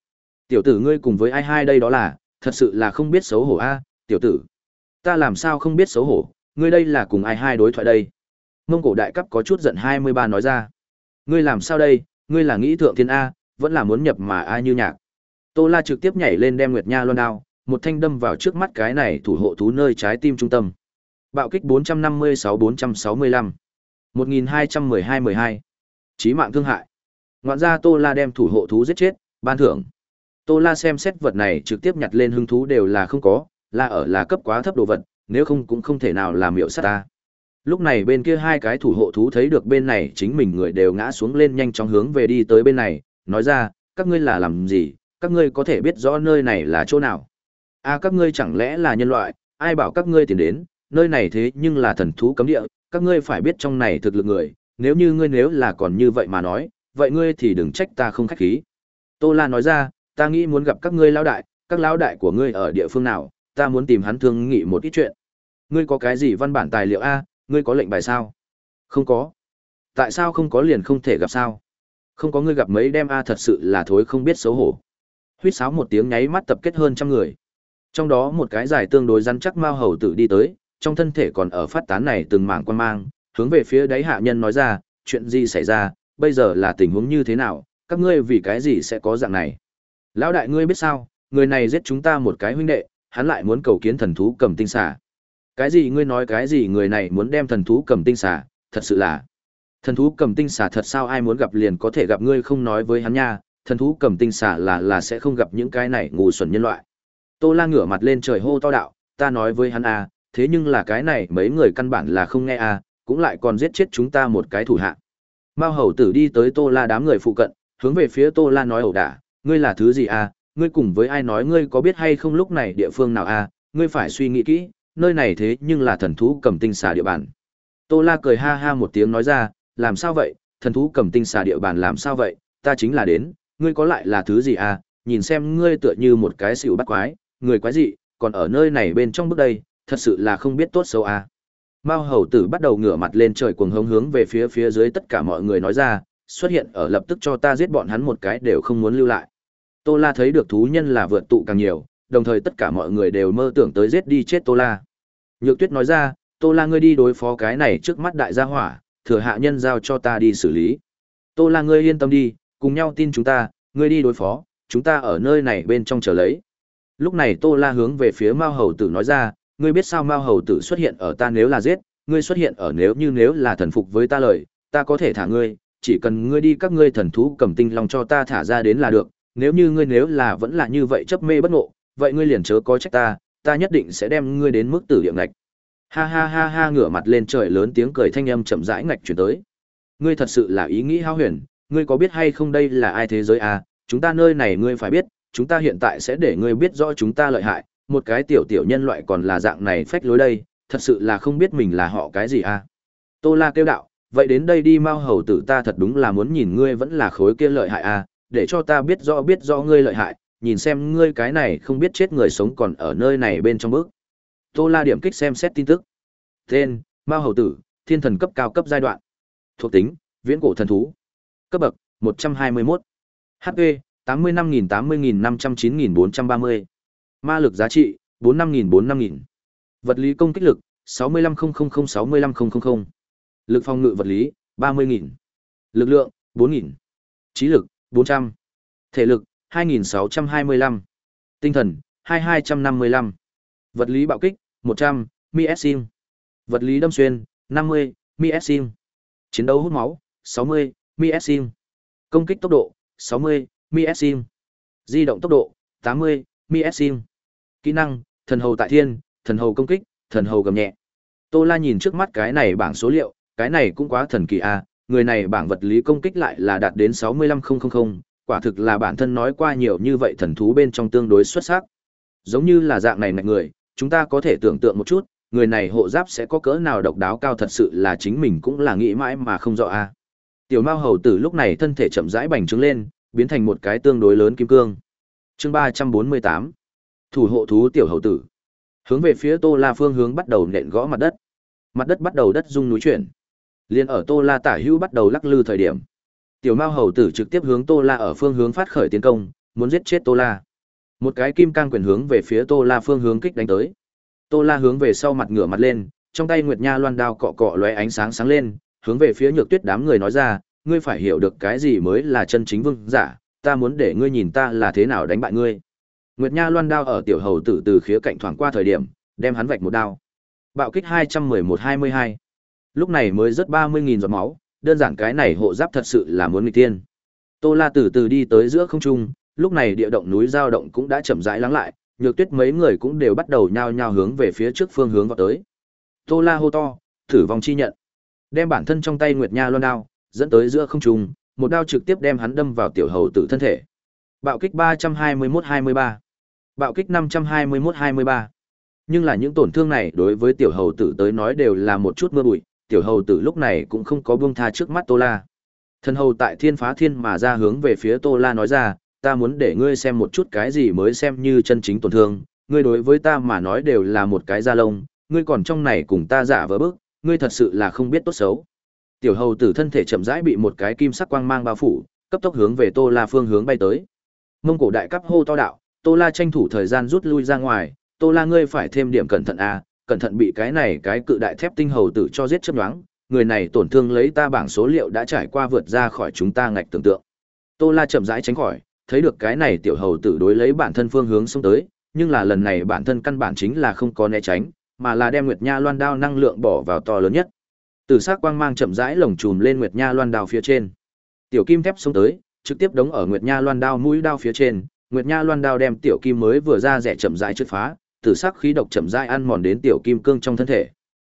S1: Tiểu tử ngươi cùng với ai hai đây đó là, thật sự là không biết xấu hổ a, tiểu tử. Ta làm sao không biết xấu hổ, ngươi đây là cùng ai hai đối thoại đây? Mông cổ đại cấp có chút giận hai mươi ba nói ra. Ngươi làm sao đây, ngươi là nghĩ thượng thiên a, vẫn là muốn nhập mà ai như nhạc. Tô La trực tiếp nhảy lên đem Nguyệt Nha loan đao, một thanh đâm vào trước mắt cái này thủ hộ thú nơi trái tim trung tâm. Bạo kích 456-465. 1212-12. Chí mạng thương hại. Ngoạn ra Tô La đem thủ hộ thú giết chết, ban thưởng. Tô La xem xét vật này trực tiếp nhặt lên hứng thú đều là không có, là ở là cấp quá thấp đồ vật, nếu không cũng không thể nào làm miệu sát ta. Lúc này bên kia hai cái thủ hộ thú thấy được bên này chính mình người đều ngã xuống lên nhanh chóng hướng về đi tới bên này, nói ra, các ngươi là làm gì, các ngươi có thể biết rõ nơi này là chỗ nào. a à, các ngươi chẳng lẽ là nhân loại, ai bảo các ngươi tìm đến, nơi này thế nhưng là thần thú cấm địa, các ngươi phải biết trong này thực lực người, nếu như ngươi nếu là còn như vậy mà nói, vậy ngươi thì đừng trách ta không khách khí. Tô La nói ra, ta nghĩ muốn gặp các ngươi lão đại, các lão đại của ngươi ở địa phương nào, ta muốn tìm hắn thương nghị một ít chuyện. Ngươi có cái gì văn bản tài liệu a, ngươi có lệnh bài sao? Không có. Tại sao không có liền không thể gặp sao? Không có ngươi gặp mấy đem a thật sự là thối không biết xấu hổ. Huýt sáo một tiếng nháy mắt tập kết hơn trăm người. Trong đó một cái dài tương đối rắn chắc mao hầu tử đi tới, trong thân thể còn ở phát tán này từng mảng quan mang, hướng về phía đáy hạ nhân nói ra, chuyện gì xảy ra, bây giờ là tình huống như thế nào, các ngươi vì cái gì sẽ có dạng này. Lão đại ngươi biết sao, người này giết chúng ta một cái huynh đệ, hắn lại muốn cầu kiến thần thú cầm tinh xà. Cái gì ngươi nói cái gì người này muốn đem thần thú cầm tinh xà, thật sự là. Thần thú cầm tinh xà thật sao ai muốn gặp liền có thể gặp ngươi không nói với hắn nha, thần thú cầm tinh xà là là sẽ không gặp những cái này ngu xuẩn nhân loại. Tô La ngửa mặt lên trời hô to đạo, ta nói với hắn à, thế nhưng là cái này mấy người căn bản là không nghe à, cũng lại còn giết chết chúng ta một cái thủ hạ. Mao hầu tử đi tới Tô La đám người phụ cận, hướng về phía Tô La nói ẩu đả, ngươi là thứ gì à, ngươi cùng với ai nói ngươi có biết hay không lúc này địa phương nào à, ngươi phải suy nghĩ kỹ, nơi này thế nhưng là thần thú cầm tinh xà địa bàn. Tô La cười ha ha một tiếng nói ra, làm sao vậy, thần thú cầm tinh xà địa bàn làm sao vậy, ta chính là đến, ngươi có lại là thứ gì à, nhìn xem ngươi tựa như một cái xỉu bắt quái, người quái gì, còn ở nơi này bên trong bước đây, thật sự là không biết tốt xấu à. Mao hầu tử bắt đầu ngửa mặt lên trời cuồng hống hướng về phía phía dưới tất cả mọi người nói ra, xuất hiện ở lập tức cho ta giết bọn hắn một cái đều không muốn lưu lại. Tô La thấy được thú nhân là vượt tụ càng nhiều, đồng thời tất cả mọi người đều mơ tưởng tới giết đi chết Tô La. Nhược Tuyết nói ra, Tô La ngươi đi đối phó cái này trước mắt đại gia hỏa, thừa hạ nhân giao cho ta đi xử lý. Tô La ngươi yên tâm đi, cùng nhau tin chúng ta, ngươi đi đối phó, chúng ta ở nơi này bên trong chờ lấy. Lúc này Tô La hướng về phía Mao Hầu Tử nói ra, ngươi biết sao Mao Hầu Tử xuất hiện ở ta nếu là giết, ngươi xuất hiện ở nếu như nếu là thần phục với ta lời, ta có thể thả ngươi, chỉ cần ngươi đi các ngươi thần thú cầm tinh long cho ta thả ra đến là được, nếu như ngươi nếu là vẫn là như vậy chấp mê bất ngộ, vậy ngươi liền chớ có trách ta, ta nhất định sẽ đem ngươi đến mức tử địa ngạch. Ha ha ha ha ngửa mặt lên trời lớn tiếng cười thanh âm chậm rãi ngạch chuyển tới. Ngươi thật sự là ý nghĩ hao huyền, ngươi có biết hay không đây là ai thế giới à, chúng ta nơi này ngươi phải biết, chúng ta hiện tại sẽ để ngươi biết rõ chúng ta lợi hại, một cái tiểu tiểu nhân loại còn là dạng này phách lối đây, thật sự là không biết mình là họ cái gì à. Tô La kêu đạo, vậy đến đây đi mau hầu tử ta thật đúng là muốn nhìn ngươi vẫn là khối kia lợi hại à, để cho ta biết rõ biết rõ ngươi lợi hại, nhìn xem ngươi cái này không biết chết người sống còn ở nơi này bên trong bước. Tô La điểm kích xem xét tin tức. Tên, Mao Hầu Tử, Thiên Thần cấp cao cấp giai đoạn. Thuộc tính, Viễn cổ thần thú. Cấp bậc, 121. HP, 85.080.509.430. Ma lực giá trị, 45.000-45.000. Vật lý công kích lực, 65.000-65.000. Lực phòng ngự vật lý, 30.000. Lực lượng, 4.000. Trí lực, 400. Thể lực, 2.625. Tinh thần, 2.255, Vật lý bạo kích, 100, MSIM. Vật lý đâm xuyên, 50, MSIM. Chiến đấu hút máu, 60, mi. Công kích tốc độ, 60, mi. Di động tốc độ, 80, mi. Kỹ năng, thần hầu tại thiên, thần hầu công kích, thần hầu gầm nhẹ. Tô La nhìn trước mắt cái này bảng số liệu, cái này cũng quá thần kỳ a, à. người này bảng vật lý công kích lại là đạt đến 65000, quả thực là bản thân nói qua nhiều như vậy thần thú bên trong tương đối xuất sắc. Giống như là dạng này mạnh người, chúng ta có thể tưởng tượng một chút, người này hộ giáp sẽ có cỡ nào độc đáo cao thật sự là chính mình cũng là nghĩ mãi mà không rõ a. Tiểu Mao hầu tử lúc này thân thể chậm rãi bành trướng lên, biến thành một cái tương đối lớn kim cương. Chương 348. Thủ hộ thú tiểu hầu tử. Hướng về phía Tô La phương hướng bắt đầu nện gõ mặt đất. Mặt đất bắt đầu đất rung núi chuyển. Liên ở Tô La tả hữu bắt đầu lắc lư thời điểm. Tiểu Mao hầu tử trực tiếp hướng Tô La ở phương hướng phát khởi tiến công, muốn giết chết Tô La. Một cái kim cang quyền hướng về phía Tô La phương hướng kích đánh tới. Tô La hướng về sau mặt ngửa mặt lên, trong tay Nguyệt Nha loan đao cọ cọ lóe ánh sáng sáng lên, hướng về phía Nhược Tuyết đám người nói ra, ngươi phải hiểu được cái gì mới là chân chính vương giả, ta muốn để ngươi nhìn ta là thế nào đánh bại ngươi. Nguyệt Nha loan đao ở tiểu hầu tử từ khía cạnh thoảng qua thời điểm, đem hắn vạch một đao. Bạo kích 211-22. Lúc này mới rất 30.000 giọt máu, đơn giản cái này hộ giáp thật sự là muốn nghịch tiên. Tô La từ từ đi tới giữa không trung, lúc này địa động núi giao động cũng đã chậm rãi lắng lại, nhược tuyết mấy người cũng đều bắt đầu nhao nhao hướng về phía trước phương hướng vào tới. Tô La hô to, thử vòng chi nhận. Đem bản thân trong tay Nguyệt Nha loan đao, dẫn tới giữa không trung, một đao trực tiếp đem hắn đâm vào tiểu hầu tử thân thể. Bạo kích 321-23. Bạo kích 521-23. Nhưng là những tổn thương này đối với tiểu hầu tử tới nói đều là một chút mưa bụi, tiểu hầu tử lúc này cũng không có buông tha trước mắt Tô La. Thần hầu tại thiên phá thiên mà ra hướng về phía Tô La nói ra, ta muốn để ngươi xem một chút cái gì mới xem như chân chính tổn thương, ngươi đối với ta mà nói đều là một cái da lông, ngươi còn trong này cùng ta giả vờ bức, ngươi thật sự là không biết tốt xấu. Tiểu hầu tử thân thể chậm rãi bị một cái kim sắc quang mang bao phủ, cấp tốc hướng về Tô La phương hướng bay tới. Mông cổ đại cấp hô to đạo, Tô La tranh thủ thời gian rút lui ra ngoài, Tô La ngươi phải thêm điểm cẩn thận à, cẩn thận bị cái này cái cự đại thép tinh hầu tử cho giết chớp nhoáng, người này tổn thương lấy ta bảng số liệu đã trải qua vượt ra khỏi chúng ta ngạch tưởng tượng. Tô La chậm rãi tránh khỏi, thấy được cái này tiểu hầu tử đối lấy bản thân phương hướng xông tới, nhưng là lần này bản thân căn bản chính là không có né tránh, mà là đem Nguyệt Nha Loan đao năng lượng bỏ vào to lớn nhất. Tử sắc quang mang chậm rãi lồng chùm lên Nguyệt Nha Loan đao phía trên. Tiểu kim thép xuống tới, trực tiếp đóng ở Nguyệt Nha Loan đao mũi đao phía trên, Nguyệt Nha Loan đao đem tiểu kim mới vừa ra rẻ chậm rãi chứt phá, tử sắc khí độc chậm rãi ăn mòn đến tiểu kim cương trong thân thể.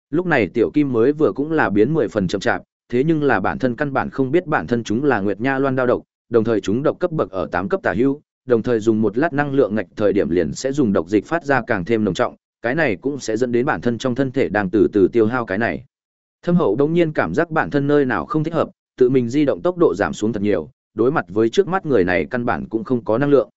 S1: Lúc này tiểu kim mới vừa cũng là biến 10 phần chậm chạp, thế nhưng là bản thân căn bản không biết bản thân chúng là Nguyệt Nha Loan đao độc, đồng thời chúng độc cấp bậc ở 8 cấp tả hữu, đồng thời dùng một lát năng lượng ngạch thời điểm liền sẽ dùng độc dịch phát ra càng thêm nồng trọng, cái này cũng sẽ dẫn đến bản thân trong thân thể đang từ từ tiêu hao cái này. Thâm hậu đống nhiên cảm giác bản thân nơi nào không thích hợp, tự mình di động tốc độ giảm xuống thật nhiều, đối mặt với trước mắt người này căn bản cũng không có năng lượng.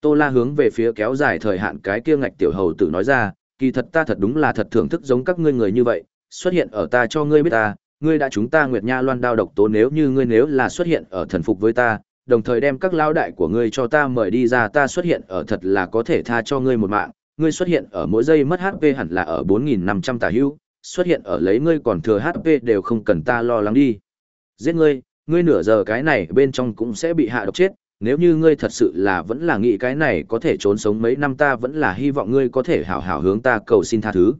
S1: Tô La hướng về phía kéo dài thời hạn cái kia ngạch tiểu hầu tử nói ra, kỳ thật ta thật đúng là thật thưởng thức giống các ngươi người như vậy, xuất hiện ở ta cho ngươi biết ta, ngươi đã chúng ta Nguyệt Nha Loan đao độc tố nếu như ngươi nếu là xuất hiện ở thần phục với ta, đồng thời đem các lao đại của ngươi cho ta mời đi ra ta xuất hiện ở thật là có thể tha cho ngươi một mạng, ngươi xuất hiện ở mỗi giây mất HP hẳn là ở 4.500 tà hữu, xuất hiện ở lấy ngươi còn thừa HP đều không cần ta lo lắng đi. Giết ngươi, ngươi nửa giờ cái này bên trong cũng sẽ bị hạ độc chết, nếu như ngươi thật sự là vẫn là nghĩ cái này có thể trốn sống mấy năm ta vẫn là hy vọng ngươi có thể hảo hảo hướng ta cầu xin tha thứ.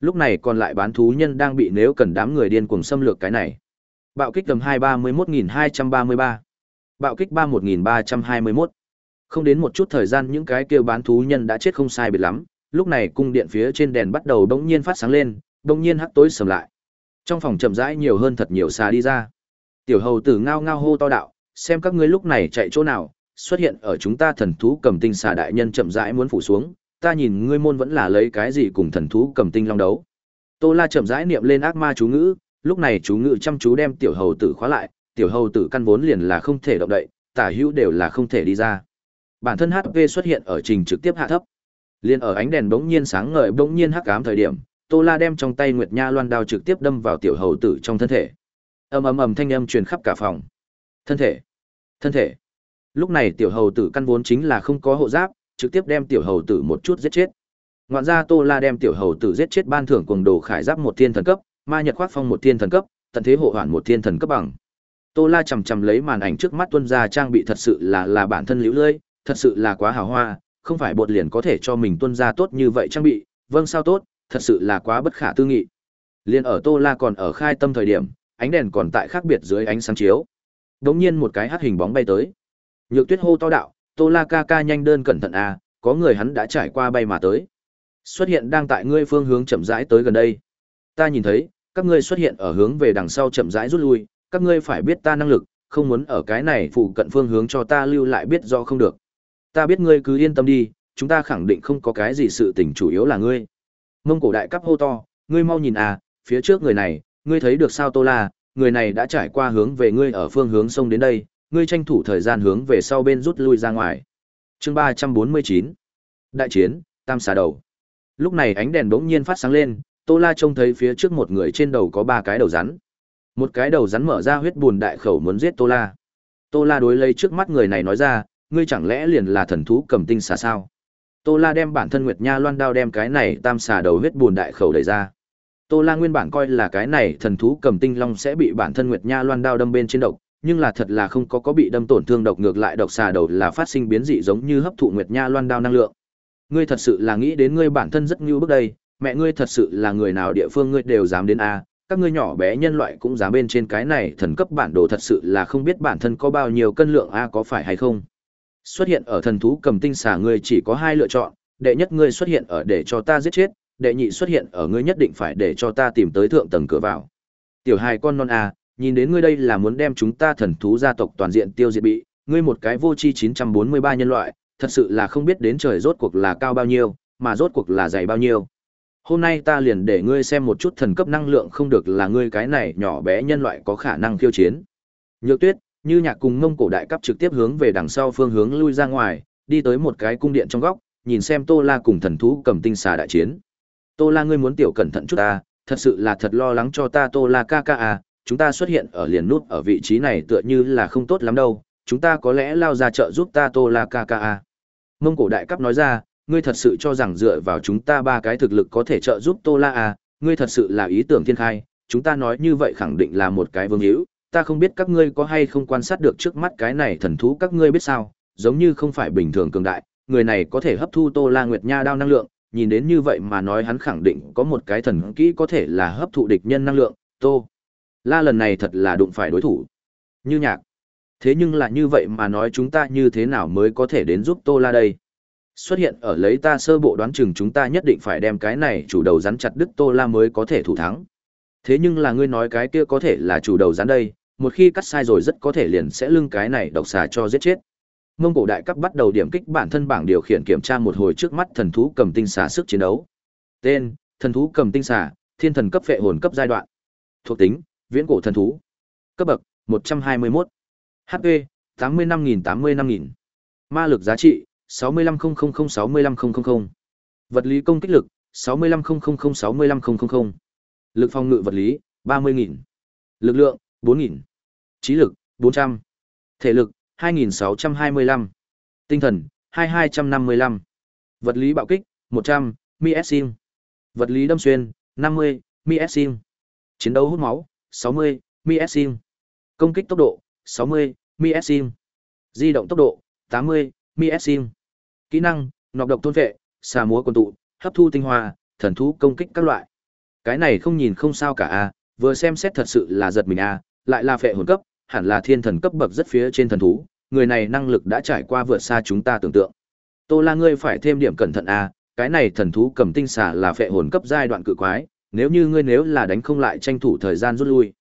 S1: Lúc này còn lại bán thú nhân đang bị nếu cần đám người điên cuồng xâm lược cái này. Bạo kích tầm 231233. Bạo kích 31321. Không đến một chút thời gian những cái kêu bán thú nhân đã chết không sai biệt lắm, lúc này cung điện phía trên đèn bắt đầu đống nhiên phát sáng lên, đống nhiên hắt tối sầm lại. Trong phòng chậm rãi nhiều hơn thật nhiều xà đi ra. Tiểu hầu tử ngao ngao hô to đạo, xem các ngươi lúc này chạy chỗ nào, xuất hiện ở chúng ta thần thú cầm tinh xà đại nhân chậm rãi muốn phủ xuống, ta nhìn ngươi môn vẫn là lấy cái gì cùng thần thú cầm tinh long đấu. Tô La chậm rãi niệm lên ác ma chú ngữ, lúc này chú ngữ chăm chú đem tiểu hầu tử khóa lại, tiểu hầu tử căn vốn liền là không thể động đậy, tả hữu đều là không thể đi ra. Bản thân HP xuất hiện ở trình trực tiếp hạ thấp. Liên ở ánh đèn bỗng nhiên sáng ngời bỗng nhiên hắc ám thời điểm, Tô La đem trong tay Nguyệt Nha Loan đao trực tiếp đâm vào tiểu hầu tử trong thân thể. Ầm ầm ầm thanh âm truyền khắp cả phòng. Thân thể, thân thể. Lúc này tiểu hầu tử căn vốn chính là không có hộ giáp, trực tiếp đem tiểu hầu tử một chút giết chết. Ngoạn ra Tô La đem tiểu hầu tử giết chết ban thưởng cuồng đồ khải giáp một thiên thần cấp, ma nhật khoác phong một thiên thần cấp, tận thế hộ hoàn một thiên thần cấp bằng. Tô La chầm chậm lấy màn ảnh trước mắt tuân ra trang bị thật sự là là bản thân liễu lơi, thật sự là quá hào hoa, không phải bột liền có thể cho mình tuân ra tốt như vậy trang bị, vâng sao tốt, thật sự là quá bất khả tư nghị. Liên ở Tô La còn ở khai tâm thời điểm, ánh đèn còn tại khác biệt dưới ánh sáng chiếu. Đống nhiên một cái hắc hình bóng bay tới. Nhược Tuyết hô to đạo, Tô La ca ca nhanh đơn cẩn thận a, có người hắn đã trải qua bay mà tới. Xuất hiện đang tại ngươi phương hướng chậm rãi tới gần đây. Ta nhìn thấy, các ngươi xuất hiện ở hướng về đằng sau chậm rãi rút lui, các ngươi phải biết ta năng lực, không muốn ở cái này phụ cận phương hướng cho ta lưu lại biết do không được. Ta biết ngươi cứ yên tâm đi, chúng ta khẳng định không có cái gì sự tình chủ yếu là ngươi. Mông cổ đại cấp hô to, ngươi mau nhìn à, phía trước người này, ngươi thấy được sao Tô La, người này đã trải qua hướng về ngươi ở phương hướng sông đến đây, ngươi tranh thủ thời gian hướng về sau bên rút lui ra ngoài. Chương ba trăm bốn mươi chín Đại chiến, tam xà đầu. Lúc này ánh đèn bỗng nhiên phát sáng lên, Tô La trông thấy phía trước một người trên đầu có ba cái đầu rắn. Một cái đầu rắn mở ra huyết bùn đại khẩu muốn giết Tô La. Tô La đối lấy trước mắt người này nói ra, ngươi chẳng lẽ liền là thần thú cầm tinh xà sao? Tô La đem bản thân Nguyệt Nha Loan đao đem cái này tam xà đầu huyết buồn đại khẩu đẩy ra. Tô La nguyên bản coi là cái này thần thú cầm tinh long sẽ bị bản thân Nguyệt Nha Loan đao đâm bên trên độc, nhưng là thật là không có có bị đâm tổn thương độc ngược lại độc xà đầu là phát sinh biến dị giống như hấp thụ Nguyệt Nha Loan đao năng lượng. Ngươi thật sự là nghĩ đến ngươi bản thân rất nhu bước đây, mẹ ngươi thật sự là người nào địa phương ngươi đều dám đến a, các ngươi nhỏ bé nhân loại cũng dám bên trên cái này thần cấp bản đồ thật sự là không biết bản thân có bao nhiêu cân lượng a có phải hay không. Xuất hiện ở thần thú cầm tinh xà ngươi chỉ có hai lựa chọn, đệ nhất ngươi xuất hiện ở để cho ta giết chết, đệ nhị xuất hiện ở ngươi nhất định phải để cho ta tìm tới thượng tầng cửa vào. Tiểu hài con non a, nhìn đến ngươi đây là muốn đem chúng ta thần thú gia tộc toàn diện tiêu diệt bị, ngươi một cái vô chi 943 nhân loại, thật sự là không biết đến trời rốt cuộc là cao bao nhiêu, mà rốt cuộc là dày bao nhiêu. Hôm nay ta liền để ngươi xem một chút thần cấp năng lượng không được là ngươi cái này nhỏ bé nhân loại có khả năng khiêu chiến. Nhược tuyết, như nhạc cùng ngông cổ đại cấp trực tiếp hướng về đằng sau phương hướng lui ra ngoài, đi tới một cái cung điện trong góc, nhìn xem Tô La cùng thần thú cầm tinh xà đại chiến. Tô La ngươi muốn tiểu cẩn thận chút ta, thật sự là thật lo lắng cho ta Tô La ca ca à, chúng ta xuất hiện ở liền nút ở vị trí này tựa như là không tốt lắm đâu, chúng ta có lẽ lao ra chợ giúp ta Tô La ca ca à. Mông cổ đại cấp nói ra, ngươi thật sự cho rằng dựa vào chúng ta ba cái thực lực có thể trợ giúp Tô La à, ngươi thật sự là ý tưởng thiên khai, chúng ta nói như vậy khẳng định là một cái vương hữu, ta không biết các ngươi có hay không quan sát được trước mắt cái này thần thú các ngươi biết sao, giống như không phải bình thường cường đại, người này có thể hấp thu Tô La Nguyệt Nha đao năng lượng, nhìn đến như vậy mà nói hắn khẳng định có một cái thần kỹ có thể là hấp thụ địch nhân năng lượng, Tô La lần này thật là đụng phải đối thủ. Như nhạc. Thế nhưng là như vậy mà nói chúng ta như thế nào mới có thể đến giúp Tô La đây? Xuất hiện ở lấy ta sơ bộ đoán chừng chúng ta nhất định phải đem cái này chủ đầu rắn chặt đứt Tô La mới có thể thủ thắng. Thế nhưng là ngươi nói cái kia có thể là chủ đầu rắn đây, một khi cắt sai rồi rất có thể liền sẽ lưng cái này độc xà cho giết chết. Mông cổ đại cấp bắt đầu điểm kích bản thân bảng điều khiển kiểm tra một hồi trước mắt thần thú cầm tinh xà sức chiến đấu. Tên: Thần thú cầm tinh xà, thiên thần cấp phệ hồn cấp giai đoạn. Thuộc tính: Viễn cổ thần thú. Cấp bậc: 121. HP: 85000 Ma lực giá trị: 65000 65000. Vật lý công kích lực: 65000 65000. Lực phòng ngự vật lý, 30.000. Lực lượng, 4.000. Trí lực, 400. Thể lực, 2.625. Tinh thần, 2255. Vật lý bạo kích, 100, Miesim. Vật lý đâm xuyên, 50, Miesim. Chiến đấu hút máu, 60, Miesim. Công kích tốc độ, 60, Miesim. Di động tốc độ, 80, Miesim. Kỹ năng, nọc độc thôn vệ, xà múa quần tụ, hấp thu tinh hoa, thần thú công kích các loại. Cái này không nhìn không sao cả a, vừa xem xét thật sự là giật mình a, lại là phệ hồn cấp, hẳn là thiên thần cấp bậc rất phía trên thần thú, người này năng lực đã trải qua vượt xa chúng ta tưởng tượng. Tô La ngươi phải thêm điểm cẩn thận a, cái này thần thú cầm tinh xà là phệ hồn cấp giai đoạn cự quái, nếu như ngươi nếu là đánh không lại tranh thủ thời gian rút lui.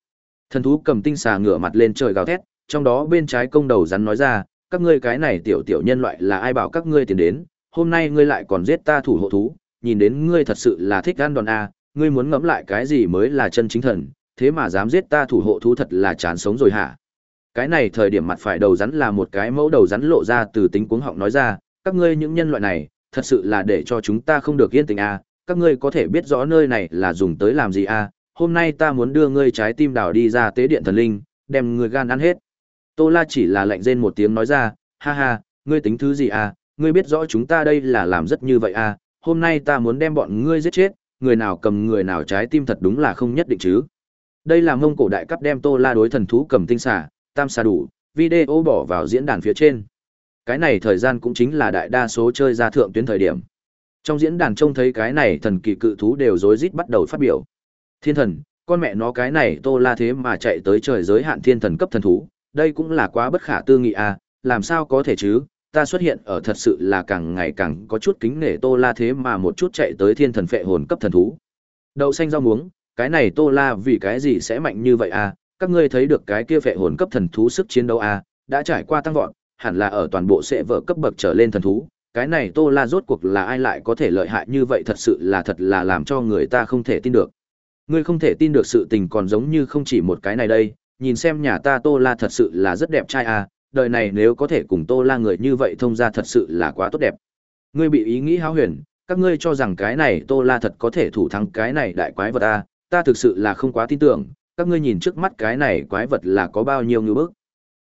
S1: Thần thú cầm tinh xà ngửa mặt lên trời gào thét, trong đó bên trái công đầu rắn nói ra, các ngươi cái này tiểu tiểu nhân loại là ai bảo các ngươi tiến đến, hôm nay ngươi lại còn giết ta thủ hộ thú, nhìn đến ngươi thật sự là thích ăn đòn a, ngươi muốn ngẫm lại cái gì mới là chân chính thần, thế mà dám giết ta thủ hộ thú thật là chán sống rồi hả? Cái này thời điểm mặt phải đầu rắn là một cái mẫu đầu rắn lộ ra từ tính cuống họng nói ra, các ngươi những nhân loại này, thật sự là để cho chúng ta không được yên tình à? các ngươi có thể biết rõ nơi này là dùng tới làm gì à? Hôm nay ta muốn đưa ngươi trái tim đào đi ra tế điện thần linh, đem ngươi gan ăn hết. Tô La chỉ là lạnh rên một tiếng nói ra, ha ha, ngươi tính thứ gì à? Ngươi biết rõ chúng ta đây là làm rất như vậy à? hôm nay ta muốn đem bọn ngươi giết chết, người nào cầm người nào trái tim thật đúng là không nhất định chứ. Đây là mông cổ đại cấp đem Tô La đối thần thú cầm tinh xả, tam xà đủ, video bỏ vào diễn đàn phía trên. Cái này thời gian cũng chính là đại đa số chơi ra thượng tuyến thời điểm. Trong diễn đàn trông thấy cái này thần kỳ cự thú đều rối rít bắt đầu phát biểu. Thiên thần, con mẹ nó cái này Tô La thế mà chạy tới trời giới hạn thiên thần cấp thần thú, đây cũng là quá bất khả tư nghị à, làm sao có thể chứ? Ta xuất hiện ở thật sự là càng ngày càng có chút kính nể Tô La thế mà một chút chạy tới thiên thần phệ hồn cấp thần thú. Đậu xanh rau muống, cái này Tô La vì cái gì sẽ mạnh như vậy à? Các ngươi thấy được cái kia phệ hồn cấp thần thú sức chiến đấu à? Đã trải qua tăng vọt, hẳn là ở toàn bộ sẽ vợ cấp bậc trở lên thần thú. Cái này Tô La rốt cuộc là ai lại có thể lợi hại như vậy thật sự là thật là làm cho người ta không thể tin được. Ngươi không thể tin được sự tình còn giống như không chỉ một cái này đây, nhìn xem nhà ta Tô La thật sự là rất đẹp trai à, đời này nếu có thể cùng Tô La người như vậy thông ra thật sự là quá tốt đẹp. Ngươi bị ý nghĩ háo huyền, các ngươi cho rằng cái này Tô La thật có thể thủ thắng cái này đại quái vật à, ta thực sự là không quá tin tưởng, các ngươi nhìn trước mắt cái này quái vật là có bao nhiêu ngư bức.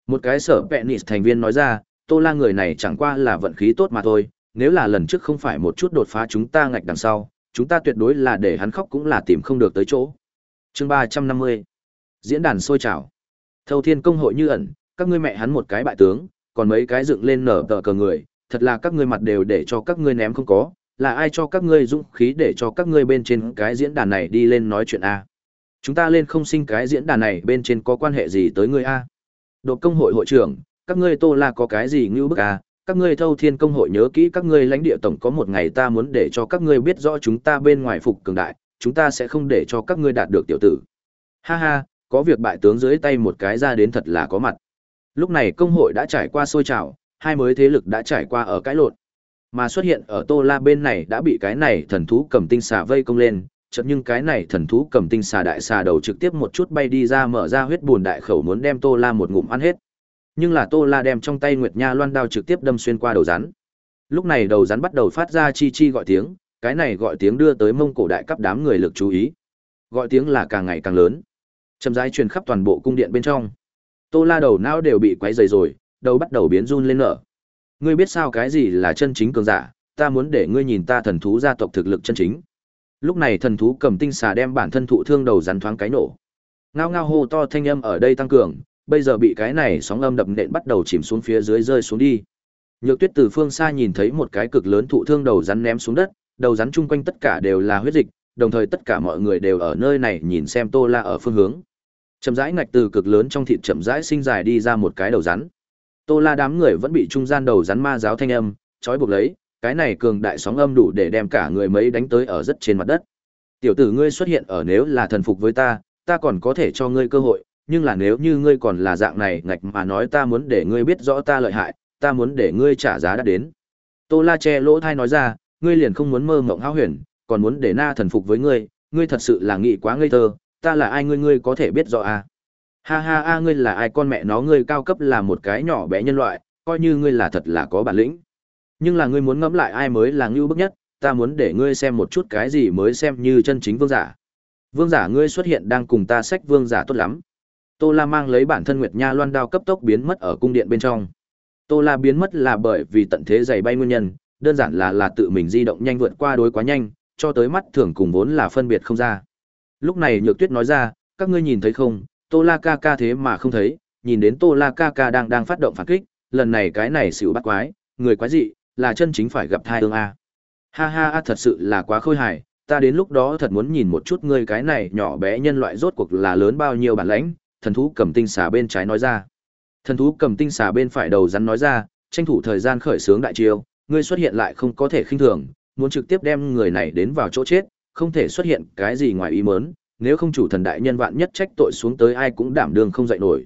S1: Một cái sở Penis thành viên nói ra, Tô La người này chẳng qua là vận khí tốt mà thôi, nếu là lần trước không phải một chút đột phá chúng ta ngạch đằng sau, chúng ta tuyệt đối là để hắn khóc cũng là tìm không được tới chỗ. Chương ba trăm năm mươi Diễn đàn sôi trào. Thâu Thiên công hội như ẩn, các ngươi mẹ hắn một cái bại tướng, còn mấy cái dựng lên nở tờ cờ người, thật là các ngươi mặt đều để cho các ngươi ném không có, là ai cho các ngươi dũng khí để cho các ngươi bên trên cái diễn đàn này đi lên nói chuyện a? Chúng ta lên không sinh cái diễn đàn này bên trên có quan hệ gì tới ngươi a? Đột công hội hội trưởng, các ngươi Tô La có cái gì ngưu bức a? Các ngươi Thâu Thiên công hội nhớ kỹ các ngươi lãnh địa tổng có một ngày ta muốn để cho các ngươi biết rõ chúng ta bên ngoài phục cường đại, chúng ta sẽ không để cho các ngươi đạt được tiểu tử. Ha ha, có việc bại tướng dưới tay một cái ra đến thật là có mặt. Lúc này công hội đã trải qua sôi trào, hai mới thế lực đã trải qua ở cái lộn. Mà xuất hiện ở Tô La bên này đã bị cái này thần thú cầm tinh xà vây công lên, chợt nhưng cái này thần thú cầm tinh xà đại xà đầu trực tiếp một chút bay đi ra mở ra huyết buồn đại khẩu muốn đem Tô La một ngụm ăn hết. Nhưng là Tô La đem trong tay Nguyệt Nha loan đao trực tiếp đâm xuyên qua đầu rắn. Lúc này đầu rắn bắt đầu phát ra chi chi gọi tiếng, cái này gọi tiếng đưa tới Mông Cổ đại cấp đám người lực chú ý. Gọi tiếng là càng ngày càng lớn. Chậm rãi truyền khắp toàn bộ cung điện bên trong. Tô La đầu não đều bị quấy rầy rồi, đầu bắt đầu biến run lên nở. Ngươi biết sao cái gì là chân chính cường giả, ta muốn để ngươi nhìn ta thần thú gia tộc thực lực chân chính. Lúc này thần thú cầm tinh xà đem bản thân thụ thương đầu rắn thoáng cái nổ. Ngao ngao hô to thanh âm ở đây tăng cường, bây giờ bị cái này sóng âm đập nện bắt đầu chìm xuống phía dưới rơi xuống đi. Nhược Tuyết từ phương xa nhìn thấy một cái cực lớn thụ thương đầu rắn ném xuống đất, đầu rắn chung quanh tất cả đều là huyết dịch, đồng thời tất cả mọi người đều ở nơi này nhìn xem Tô La ở phương hướng. Chậm rãi ngạch từ cực lớn trong thịt chậm rãi sinh dài đi ra một cái đầu rắn. Tô La đám người vẫn bị trung gian đầu rắn ma giáo thanh âm trói buộc lấy, cái này cường đại sóng âm đủ để đem cả người mấy đánh tới ở rất trên mặt đất. Tiểu tử ngươi xuất hiện ở nếu là thần phục với ta, ta còn có thể cho ngươi cơ hội, nhưng là nếu như ngươi còn là dạng này ngạch mà nói ta muốn để ngươi biết rõ ta lợi hại, ta muốn để ngươi trả giá đã đến. Tô La che lỗ thai nói ra, ngươi liền không muốn mơ mộng hao huyền, còn muốn để na thần phục với ngươi, ngươi thật sự là nghĩ quá ngây thơ, ta là ai ngươi ngươi có thể biết rõ à? Ha ha a ngươi là ai con mẹ nó ngươi cao cấp là một cái nhỏ bé nhân loại, coi như ngươi là thật là có bản lĩnh. Nhưng là ngươi muốn ngẫm lại ai mới là ngưu bức nhất, ta muốn để ngươi xem một chút cái gì mới xem như chân chính vương giả. Vương giả ngươi xuất hiện đang cùng ta sách vương giả tốt lắm. Tô La mang lấy bản thân Nguyệt Nha Loan đao cấp tốc biến mất ở cung điện bên trong. Tô La biến mất là bởi vì tận thế dày bay nguyên nhân, đơn giản là là tự mình di động nhanh vượt qua đối quá nhanh, cho tới mắt thường cùng vốn là phân biệt không ra. Lúc này Nhược Tuyết nói ra, các ngươi nhìn thấy không, Tô La ca ca thế mà không thấy, nhìn đến Tô La ca ca đang đang phát động phản kích, lần này cái này xỉu bắt quái, người quái dị, là chân chính phải gặp thai ương a. Ha ha a thật sự là quá khôi hài, ta đến lúc đó thật muốn nhìn một chút ngươi cái này nhỏ bé nhân loại rốt cuộc là lớn bao nhiêu bản lãnh, thần thú cầm tinh xà bên trái nói ra. Thần thú cầm tinh xà bên phải đầu rắn nói ra, tranh thủ thời gian khởi sướng đại chiêu, ngươi xuất hiện lại không có thể khinh thường, muốn trực tiếp đem người này đến vào chỗ chết, không thể xuất hiện cái gì ngoài ý muốn, nếu không chủ thần đại nhân vạn nhất trách tội xuống tới ai cũng đảm đương không dậy nổi.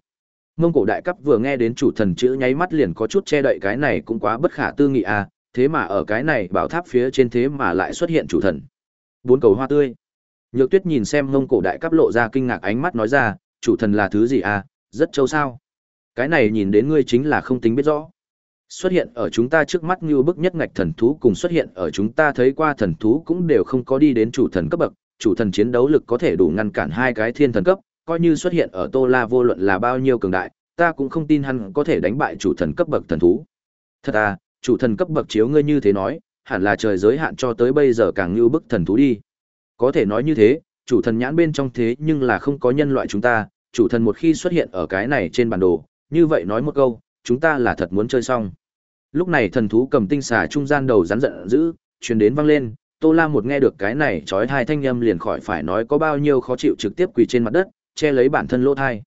S1: Mông cổ đại cấp vừa nghe đến chủ thần chữ nháy mắt liền có chút che đậy cái này cũng quá bất khả tư nghị à, thế mà ở cái này bảo tháp phía trên thế mà lại xuất hiện chủ thần. Bốn cầu hoa tươi. Nhược Tuyết nhìn xem Mông cổ đại cấp lộ ra kinh ngạc ánh mắt nói ra, chủ thần là thứ gì à, rất châu sao. Cái này nhìn đến ngươi chính là không tính biết rõ. Xuất hiện ở chúng ta trước mắt như bức nhất ngạch thần thú cùng xuất hiện ở chúng ta thấy qua thần thú cũng đều không có đi đến chủ thần cấp bậc, chủ thần chiến đấu lực có thể đủ ngăn cản hai cái thiên thần cấp, coi như xuất hiện ở Tô La vô luận là bao nhiêu cường đại, ta cũng không tin hắn có thể đánh bại chủ thần cấp bậc thần thú. Thật à, chủ thần cấp bậc chiếu ngươi như thế nói, hẳn là trời giới hạn cho tới bây giờ càng như bức thần thú đi. Có thể nói như thế, chủ thần nhãn bên trong thế nhưng là không có nhân loại chúng ta, chủ thần một khi xuất hiện ở cái này trên bản đồ, như vậy nói một câu, chúng ta là thật muốn chơi xong. Lúc này thần thú cầm tinh xà trung gian đầu rắn giận dữ, truyền đến vang lên, Tô La một nghe được cái này chói hai thanh âm liền khỏi phải nói có bao nhiêu khó chịu trực tiếp quỳ trên mặt đất, che lấy bản thân lỗ thai.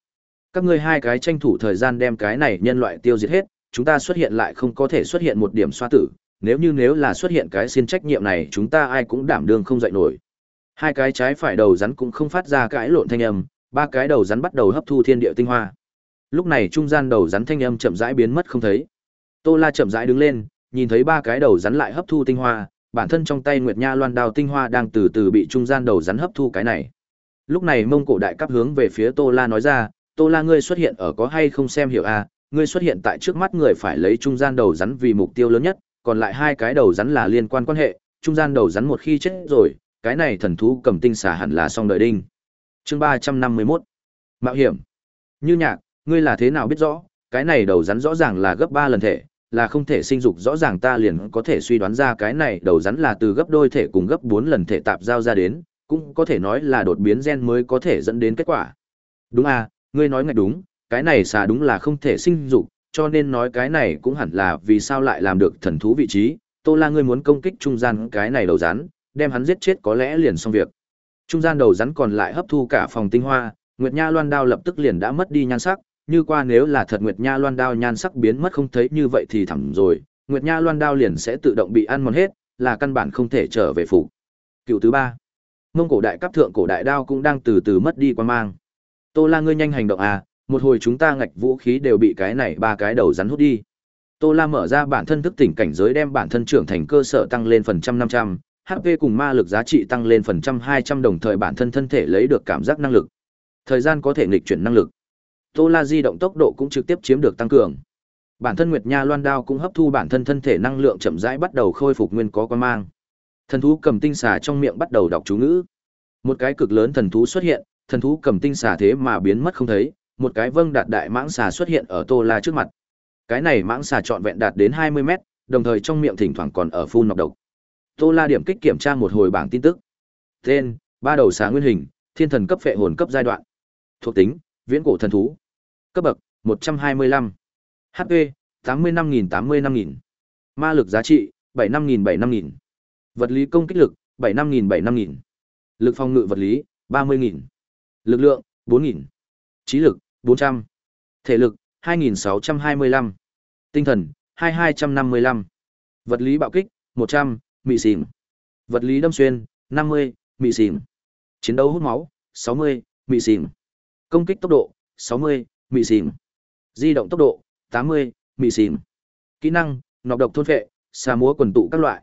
S1: Các ngươi hai cái tranh thủ thời gian đem cái này nhân loại tiêu diệt hết, chúng ta xuất hiện lại không có thể xuất hiện một điểm xoa tử, nếu như nếu là xuất hiện cái xin trách nhiệm này chúng ta ai cũng đảm đương không dậy nổi. Hai cái trái phải đầu rắn cũng không phát ra cái lộn thanh âm, ba cái đầu rắn bắt đầu hấp thu thiên địa tinh hoa. Lúc này trung gian đầu rắn thanh âm chậm rãi biến mất không thấy. Tô La chậm rãi đứng lên, nhìn thấy ba cái đầu rắn lại hấp thu tinh hoa, bản thân trong tay Nguyệt Nha Loan đao tinh hoa đang từ từ bị trung gian đầu rắn hấp thu cái này. Lúc này Mông Cổ đại cấp hướng về phía Tô La nói ra, "Tô La ngươi xuất hiện ở có hay không xem hiểu à, ngươi xuất hiện tại trước mắt người phải lấy trung gian đầu rắn vì mục tiêu lớn nhất, còn lại hai cái đầu rắn là liên quan quan hệ, trung gian đầu rắn một khi chết rồi, cái này thần thú cầm tinh xà hẳn là xong đời đinh." Chương ba trăm năm mươi 351. Mạo hiểm. Như nhạc, ngươi là thế nào biết rõ, cái này đầu rắn rõ ràng là gấp ba lần thể, là không thể sinh dục rõ ràng ta liền có thể suy đoán ra cái này đầu rắn là từ gấp đôi thể cùng gấp bốn lần thể tạp giao ra đến, cũng có thể nói là đột biến gen mới có thể dẫn đến kết quả. Đúng à, ngươi nói ngạch đúng, cái này xà đúng là không thể sinh dục, cho nên nói cái này cũng hẳn là vì sao lại làm được thần thú vị trí, Tô La ngươi muốn công kích trung gian cái này đầu rắn, đem hắn giết chết có lẽ liền xong việc. Trung gian đầu rắn còn lại hấp thu cả phòng tinh hoa, Nguyệt Nha Loan đao lập tức liền đã mất đi nhan sắc, như qua nếu là thật Nguyệt Nha Loan đao nhan sắc biến mất không thấy như vậy thì thẳng rồi, Nguyệt Nha Loan đao liền sẽ tự động bị ăn mòn hết, là căn bản không thể trở về phủ. Cựu thứ ba, Mông cổ đại cấp thượng cổ đại đao cũng đang từ từ mất đi quan mang. Tô La ngươi nhanh hành động à, một hồi chúng ta ngạch vũ khí đều bị cái này ba cái đầu rắn hút đi. Tô La mở ra bản thân thức tỉnh cảnh giới đem bản thân trưởng thành cơ sở tăng lên phần trăm năm trăm, HP cùng ma lực giá trị tăng lên phần trăm hai trăm đồng thời bản thân thân thể lấy được cảm giác năng lực. Thời gian có thể nghịch chuyển năng lực. Tô La di động tốc độ cũng trực tiếp chiếm được tăng cường. Bản thân Nguyệt Nha Loan đao cũng hấp thu bản thân thân thể năng lượng chậm rãi bắt đầu khôi phục nguyên có quan mang. Thần thú cầm tinh xà trong miệng bắt đầu đọc chú ngữ. Một cái cực lớn thần thú xuất hiện, thần thú cầm tinh xà thế mà biến mất không thấy, một cái vâng đạt đại mãng xà xuất hiện ở Tô La trước mặt. Cái này mãng xà trọn vẹn đạt đến 20 mét, đồng thời trong miệng thỉnh thoảng còn ở phun nọc độc. Tô La điểm kích kiểm tra một hồi bảng tin tức. Tên: Ba đầu xà nguyên hình, thiên thần cấp phệ hồn cấp giai đoạn. Thuộc tính: Viễn cổ thần thú. Cấp bậc: 125. HP: 85000 85000. Ma lực giá trị: 75.750.000, Vật lý công kích lực: 75.750.000, Lực phòng ngự vật lý: 30.000, Lực lượng: 4.000, Trí lực: 400. Thể lực: 2.625, Tinh thần: 2255. Vật lý bạo kích: 100, mị xỉn. Vật lý đâm xuyên: 50, mị xỉn. Chiến đấu hút máu: 60, mị xỉn. Công kích tốc độ: 60, mị xìm Di động tốc độ: 80, mị xìm Kỹ năng: Nọc độc thôn phệ, xa múa quần tụ các loại.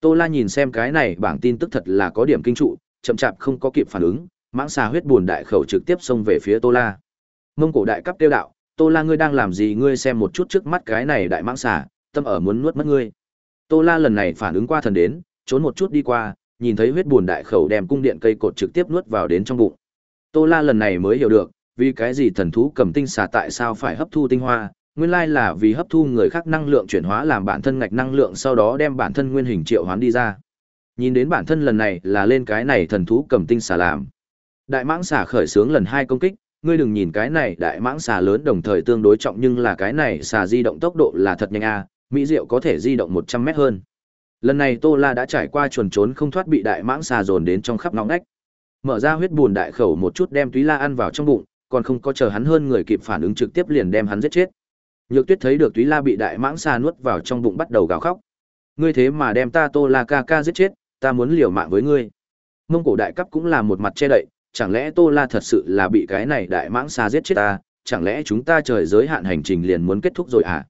S1: Tô La nhìn xem cái này bảng tin tức thật là có điểm kinh trụ, chậm chạp không có kịp phản ứng, mãng xà huyết buồn đại khẩu trực tiếp xông về phía Tô La. Mông cổ đại cấp tiêu đạo, Tô La ngươi đang làm gì ngươi xem một chút trước mắt cái này đại mãng xà, tâm ở muốn nuốt mất ngươi. Tô La lần này phản ứng qua thần đến, trốn một chút đi qua, nhìn thấy huyết buồn đại khẩu đem cung điện cây cột trực tiếp nuốt vào đến trong bụng. Tô La lần này mới hiểu được, vì cái gì thần thú cầm tinh xà tại sao phải hấp thu tinh hoa, nguyên lai là vì hấp thu người khác năng lượng chuyển hóa làm bản thân ngạch năng lượng sau đó đem bản thân nguyên hình triệu hoán đi ra. Nhìn đến bản thân lần này là lên cái này thần thú cầm tinh xà làm. Đại mãng xà khởi sướng lần hai công kích, ngươi đừng nhìn cái này đại mãng xà lớn đồng thời tương đối trọng nhưng là cái này xà di động tốc độ là thật nhanh a, mỹ diệu có thể di động 100 mét hơn. Lần này Tô La đã trải qua chuồn trốn không thoát bị đại mãng xà dồn đến trong khắp ngõ nách. Mở ra huyết buồn đại khẩu một chút đem Túy La ăn vào trong bụng, còn không có chờ hắn hơn người kịp phản ứng trực tiếp liền đem hắn giết chết. Nhược Tuyết thấy được Túy La bị đại mãng xà nuốt vào trong bụng bắt đầu gào khóc. Ngươi thế mà đem ta Tô La ca ca giết chết, ta muốn liều mạng với ngươi. Mông cổ đại cấp cũng là một mặt che đậy, chẳng lẽ Tô La thật sự là bị cái này đại mãng xà giết chết ta, chẳng lẽ chúng ta trời giới hạn hành trình liền muốn kết thúc rồi à?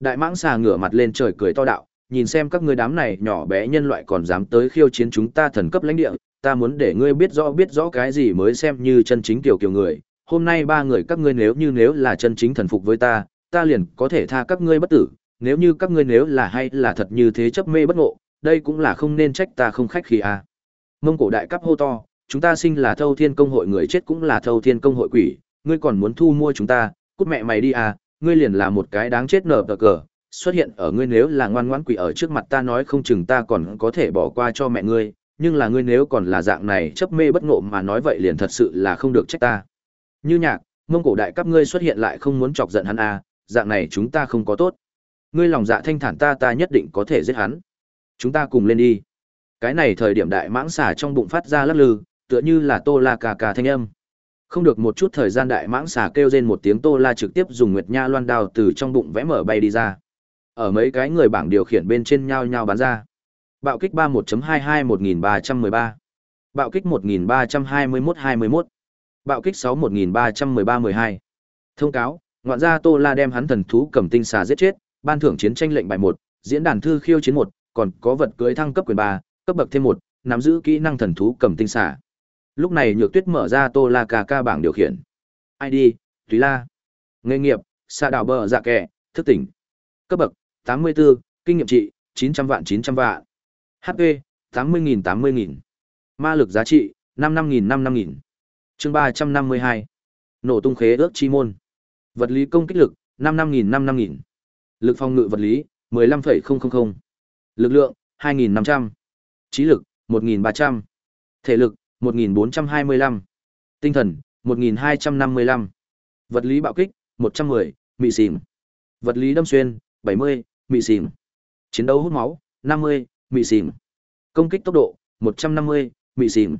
S1: Đại mãng xà ngửa mặt lên trời cười to đạo, nhìn xem các ngươi đám này nhỏ bé nhân loại còn dám tới khiêu chiến chúng ta thần cấp lãnh địa, ta muốn để ngươi biết rõ biết rõ cái gì mới xem như chân chính tiểu kiều người. Hôm nay ba người các ngươi nếu như nếu là chân chính thần phục với ta, ta liền có thể tha các ngươi bất tử, nếu như các ngươi nếu là hay là thật như thế chấp mê bất ngộ, đây cũng là không nên trách ta không khách khí à. Mông cổ đại cấp hô to, chúng ta sinh là thâu thiên công hội người chết cũng là thâu thiên công hội quỷ, ngươi còn muốn thu mua chúng ta, cút mẹ mày đi à, ngươi liền là một cái đáng chết nở tờ cờ, xuất hiện ở ngươi nếu là ngoan ngoãn quỷ ở trước mặt ta nói không chừng ta còn có thể bỏ qua cho mẹ ngươi, nhưng là ngươi nếu còn là dạng này chấp mê bất ngộ mà nói vậy liền thật sự là không được trách ta. Như nhạc, mông cổ đại cấp ngươi xuất hiện lại không muốn chọc giận hắn à, dạng này chúng ta không có tốt. Ngươi lòng dạ thanh thản ta ta nhất định có thể giết hắn. Chúng ta cùng lên đi. Cái này thời điểm đại mãng xà trong bụng phát ra lắc lư, tựa như là tô la cà cà thanh âm. Không được một chút thời gian đại mãng xà kêu rên một tiếng tô la trực tiếp dùng nguyệt nha loan đao từ trong bụng vẽ mở bay đi ra. Ở mấy cái người bảng điều khiển bên trên nhau nhau bắn ra. Bạo kích 31.22 1313. Bạo kích 1321 21. Bạo kích 6 1313 12. Thông cáo, ngoạn gia Tô La đem hắn thần thú cầm tinh xà giết chết, ban thưởng chiến tranh lệnh bài 1, diễn đàn thư khiêu chiến 1, còn có vật cưới thăng cấp quyền 3, cấp bậc thêm 1, nắm giữ kỹ năng thần thú cầm tinh xà. Lúc này Nhược Tuyết mở ra Tô La ca ca bảng điều khiển. ID, Túy La. Nghề nghiệp, xà đảo bờ dạ kẻ, thức tỉnh. Cấp bậc, 84, kinh nghiệm trị, 900 vạn 900 vạn. HP, 80.000 80.000. Ma lực giá trị, 55.000 55.000. Chương 352. Nổ tung khế ước chi môn. Vật lý công kích lực, 55.000 55.000. Lực phòng ngự vật lý, 15.000. Lực lượng, 2.500. Trí lực, 1.300. Thể lực, 1.425. Tinh thần, 1.255. Vật lý bạo kích, 110, mị xỉm. Vật lý đâm xuyên, 70, mị xỉm. Chiến đấu hút máu, 50, mị xìm Công kích tốc độ, 150, mị xìm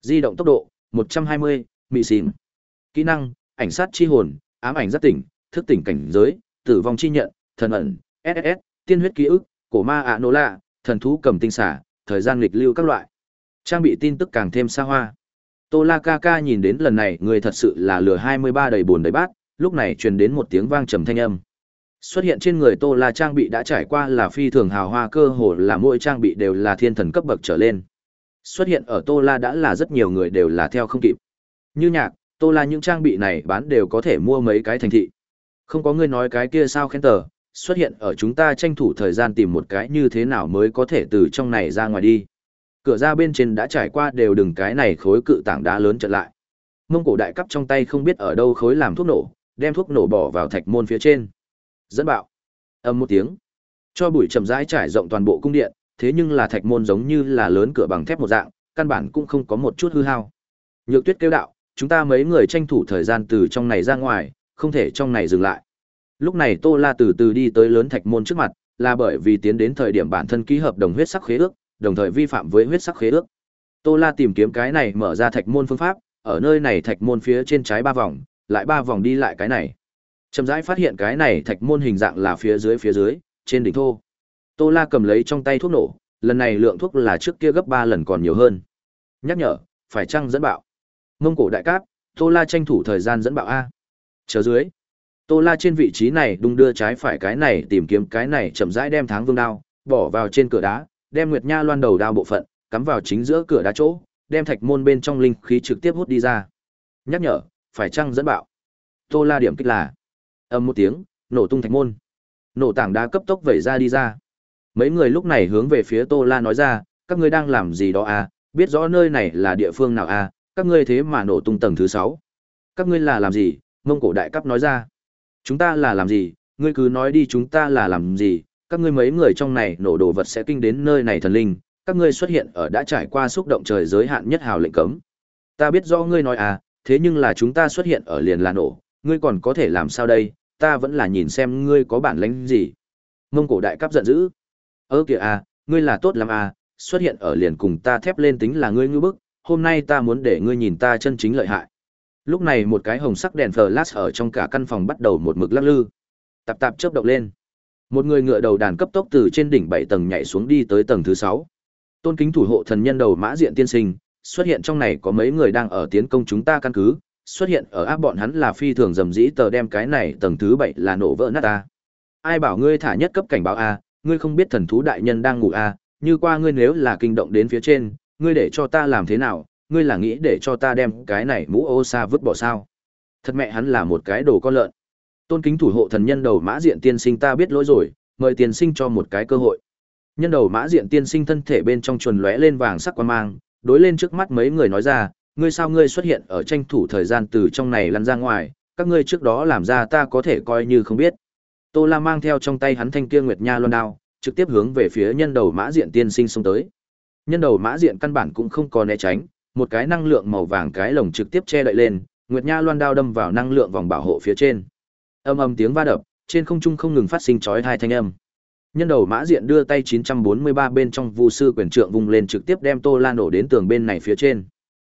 S1: Di động tốc độ, 120, mị xìm Kỹ năng, ảnh sát chi hồn, ám ảnh giác tỉnh, thức tỉnh cảnh giới, tử vong chi nhận, thần ẩn, SSS, tiên huyết ký ức, cổ ma ạ nô lạ, thần thú cầm tinh xả, thời gian lịch lưu các loại. Trang bị tin tức càng thêm xa hoa. Tô La Ca Ca nhìn đến lần này người thật sự là lừa 23 đầy buồn đầy bát, lúc này truyền đến một tiếng vang trầm thanh âm. Xuất hiện trên người Tô La trang bị đã trải qua là phi thường hào hoa cơ hồ là mỗi trang bị đều là thiên thần cấp bậc trở lên. Xuất hiện ở Tô La đã là rất nhiều người đều là theo không kịp. Như nhạc, Tô La những trang bị này bán đều có thể mua mấy cái thành thị. Không có người nói cái kia sao khen tờ, xuất hiện ở chúng ta tranh thủ thời gian tìm một cái như thế nào mới có thể từ trong này ra ngoài đi. Cửa ra bên trên đã trải qua đều đừng cái này khối cự tảng đá lớn trở lại. Mông cổ đại cấp trong tay không biết ở đâu khối làm thuốc nổ, đem thuốc nổ bỏ vào thạch môn phía trên. Dẫn bạo. Âm một tiếng. Cho bụi chậm rãi trải rộng toàn bộ cung điện, thế nhưng là thạch môn giống như là lớn cửa bằng thép một dạng, căn bản cũng không có một chút hư hao. Nhược Tuyết kêu đạo, chúng ta mấy người tranh thủ thời gian từ trong này ra ngoài, không thể trong này dừng lại. Lúc này Tô La từ từ đi tới lớn thạch môn trước mặt, là bởi vì tiến đến thời điểm bản thân ký hợp đồng huyết sắc khế ước, đồng thời vi phạm với huyết sắc khế ước. Tô La tìm kiếm cái này mở ra thạch môn phương pháp, ở nơi này thạch môn phía trên trái ba vòng, lại ba vòng đi lại cái này. Chậm rãi phát hiện cái này thạch môn hình dạng là phía dưới phía dưới, trên đỉnh thô. Tô La cầm lấy trong tay thuốc nổ, lần này lượng thuốc là trước kia gấp 3 lần còn nhiều hơn. Nhắc nhở, phải chăng dẫn bạo. Mông cổ đại cáp, Tô La tranh thủ thời gian dẫn bạo a. Chờ dưới. Tô La trên vị trí này đung đưa trái phải cái này tìm kiếm cái này chậm rãi đem tháng vương đao, bỏ vào trên cửa đá, đem Nguyệt Nha loan đầu đao bộ phận, cắm vào chính giữa cửa đá chỗ, đem thạch môn bên trong linh khí trực tiếp hút đi ra. Nhắc nhở, phải chăng dẫn bạo. Tô La điểm kích là ầm một tiếng, nổ tung thạch môn. Nổ tảng đá cấp tốc vẩy ra đi ra. Mấy người lúc này hướng về phía Tô La nói ra, các ngươi đang làm gì đó à, biết rõ nơi này là địa phương nào à, các ngươi thế mà nổ tung tầng thứ sáu. Các ngươi là làm gì? Mông cổ đại cấp nói ra. Chúng ta là làm gì? Ngươi cứ nói đi chúng ta là làm gì? Các ngươi mấy người trong này nổ đồ vật sẽ kinh đến nơi này thần linh, các ngươi xuất hiện ở đã trải qua xúc động trời giới hạn nhất hào lệnh cấm. Ta biết rõ ngươi nói à, thế nhưng là chúng ta xuất hiện ở liền là nổ, ngươi còn có thể làm sao đây, ta vẫn là nhìn xem ngươi có bản lĩnh gì. Mông cổ đại cấp giận dữ. Ơ kìa à, ngươi là tốt lắm à, xuất hiện ở liền cùng ta thép lên tính là ngươi ngư bức, hôm nay ta muốn để ngươi nhìn ta chân chính lợi hại. Lúc này một cái hồng sắc đèn flash ở trong cả căn phòng bắt đầu một mực lắc lư. Tạp tạp chớp động lên. Một người ngựa đầu đàn cấp tốc từ trên đỉnh bảy tầng nhảy xuống đi tới tầng thứ sáu. Tôn kính thủ hộ thần nhân đầu mã diện tiên sinh, xuất hiện trong này có mấy người đang ở tiến công chúng ta căn cứ, xuất hiện ở áp bọn hắn là phi thường dầm dĩ tờ đem cái này tầng thứ bảy là nổ vỡ nát ta. Ai bảo ngươi thả nhất cấp cảnh báo a, ngươi không biết thần thú đại nhân đang ngủ a, như qua ngươi nếu là kinh động đến phía trên, ngươi để cho ta làm thế nào, ngươi là nghĩ để cho ta đem cái này mũ ô xa vứt bỏ sao? Thật mẹ hắn là một cái đồ con lợn. Tôn kính thủ hộ thần nhân đầu mã diện tiên sinh ta biết lỗi rồi, mời tiên sinh cho một cái cơ hội. Nhân đầu mã diện tiên sinh thân thể bên trong chuồn lóe lên vàng sắc quan mang, đối lên trước mắt mấy người nói ra, ngươi sao ngươi xuất hiện ở tranh thủ thời gian từ trong này lăn ra ngoài, các ngươi trước đó làm ra ta có thể coi như không biết. Tô La mang theo trong tay hắn thanh kia nguyệt nha loan đao, trực tiếp hướng về phía nhân đầu mã diện tiên sinh xông tới. Nhân đầu mã diện căn bản cũng không có né tránh, một cái năng lượng màu vàng cái lồng trực tiếp che đậy lên, nguyệt nha loan đao đâm vào năng lượng vòng bảo hộ phía trên. Âm âm tiếng va đập, trên không trung không ngừng phát sinh chói tai thanh âm. Nhân đầu mã diện đưa tay 943 bên trong vu sư quyền trượng vùng lên trực tiếp đem Tô La nổ đến tường bên này phía trên.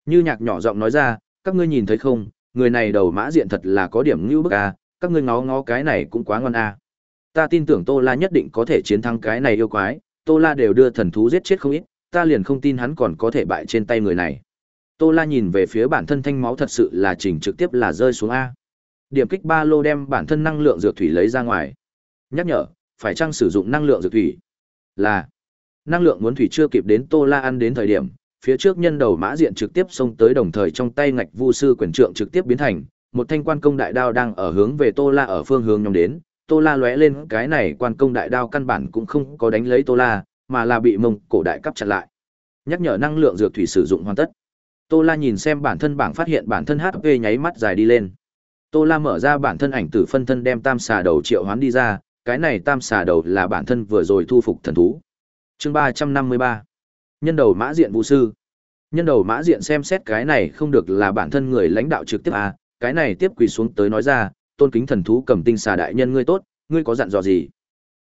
S1: Như nhạc nhỏ giọng nói ra, các ngươi nhìn thấy không, người này đầu mã diện thật là có điểm như bức a, các ngươi ngó ngó cái này cũng quá ngon a. Ta tin tưởng Tô La nhất định có thể chiến thắng cái này yêu quái, Tô La đều đưa thần thú giết chết không ít, ta liền không tin hắn còn có thể bại trên tay người này. Tô La nhìn về phía bản thân thanh máu thật sự là chỉnh trực tiếp là rơi xuống a. Điểm kích ba lô đem bản thân năng lượng dược thủy lấy ra ngoài. Nhắc nhở, phải chăng sử dụng năng lượng dược thủy? Là. Năng lượng muốn thủy chưa kịp đến Tô La ăn đến thời điểm, phía trước nhân đầu mã diện trực tiếp xông tới đồng thời trong tay ngạch vu sư quyền trượng trực tiếp biến thành, một thanh quan công đại đao đang ở hướng về tô la ở phương hướng nhóm đến. Tô la lóe lên, cái này quan công đại đao căn bản cũng không có đánh lấy tô la, mà là bị mông cổ đại cắp chặn lại. Nhắc nhở năng lượng dược thủy sử dụng hoàn tất. Tô la nhìn xem bản thân bảng phát hiện bản thân hp nháy mắt dài đi lên. Tô la mở ra bản thân ảnh tử phân thân đem tam xà đầu triệu hoán đi ra, cái này tam xà đầu là bản thân vừa rồi thu phục thần thú. Chương ba trăm năm mươi ba. Nhân đầu mã diện vũ sư. Nhân đầu mã diện xem xét cái này không được là bản thân người lãnh đạo trực tiếp à, cái này tiếp quỳ xuống tới nói ra, tôn kính thần thú cầm tinh xà đại nhân ngươi tốt, ngươi có dặn dò gì?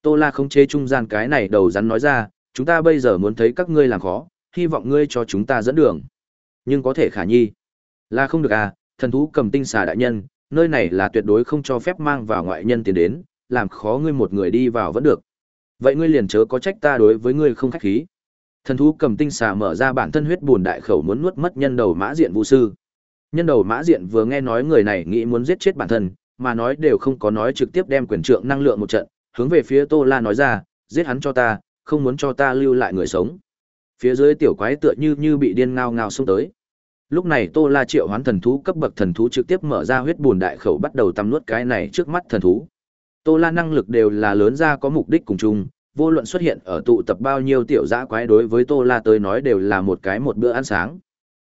S1: Tô La không chế trung gian cái này đầu rắn nói ra, chúng ta bây giờ muốn thấy các ngươi làm khó, hy vọng ngươi cho chúng ta dẫn đường. Nhưng có thể khả nhi. Là không được à, thần thú cầm tinh xà đại nhân, nơi này là tuyệt đối không cho phép mang vào ngoại nhân tiền đến, làm khó ngươi một người đi vào vẫn được. Vậy ngươi liền chớ có trách ta đối với ngươi không khách khí. Thần thú cầm tinh xà mở ra bản thân huyết buồn đại khẩu muốn nuốt mất nhân đầu mã diện vũ sư. Nhân đầu mã diện vừa nghe nói người này nghĩ muốn giết chết bản thân, mà nói đều không có nói trực tiếp đem quyền trượng năng lượng một trận, hướng về phía Tô La nói ra, giết hắn cho ta, không muốn cho ta lưu lại người sống. Phía dưới tiểu quái tựa như như bị điên ngao ngao xông tới. Lúc này Tô La triệu hoán thần thú cấp bậc thần thú trực tiếp mở ra huyết buồn đại khẩu bắt đầu tăm nuốt cái này trước mắt thần thú. Tô La năng lực đều là lớn ra có mục đích cùng chung, vô luận xuất hiện ở tụ tập bao nhiêu tiểu dã quái đối với Tô La tới nói đều là một cái một bữa ăn sáng.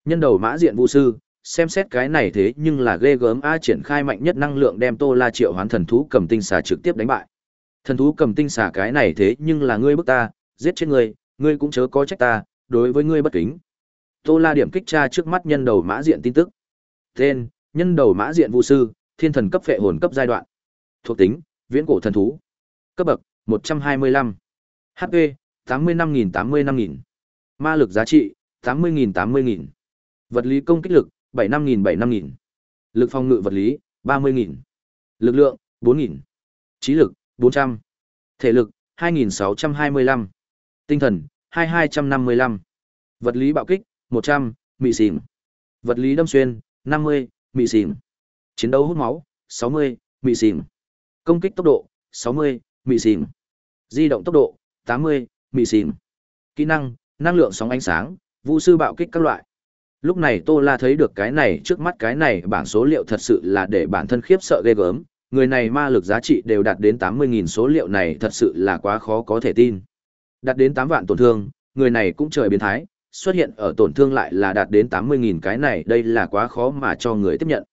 S1: Nhân đầu mã diện vũ sư, xem xét cái này thế nhưng là ghê gớm a triển khai mạnh nhất năng lượng đem Tô La triệu hoán thần thú cầm tinh xà trực tiếp đánh bại. Thần thú cầm tinh xà cái này thế nhưng là ngươi bức ta, giết chết ngươi, ngươi cũng chớ có trách ta, đối với ngươi bất kính. Tô La điểm kích tra trước mắt nhân đầu mã diện tin tức. Tên: Nhân đầu mã diện vũ sư, thiên thần cấp phệ hồn cấp giai đoạn. Thuộc tính: Viễn cổ thần thú. Cấp bậc: 125. HP, 85.000-85.000. Ma lực giá trị, 80.000-80.000. Vật lý công kích lực, 75.000-75.000. Lực phòng ngự vật lý, 30.000. Lực lượng, 4.000. Trí lực, 400. Thể lực, 2.625. Tinh thần, 2255. Vật lý bạo kích, 100, mị xỉm. Vật lý đâm xuyên, 50, mị xỉm. Chiến đấu hút máu, 60, mị xỉm. Công kích tốc độ, 60, mị xìm Di động tốc độ, 80, mị xìm Kỹ năng, năng lượng sóng ánh sáng, vũ sư bạo kích các loại. Lúc này Tô La thấy được cái này trước mắt cái này bảng số liệu thật sự là để bản thân khiếp sợ ghê gớm, người này ma lực giá trị đều đạt đến 80.000 số liệu này thật sự là quá khó có thể tin. Đạt đến 8 vạn tổn thương, người này cũng trời biến thái, xuất hiện ở tổn thương lại là đạt đến 80.000 cái này đây là quá khó mà cho người tiếp nhận.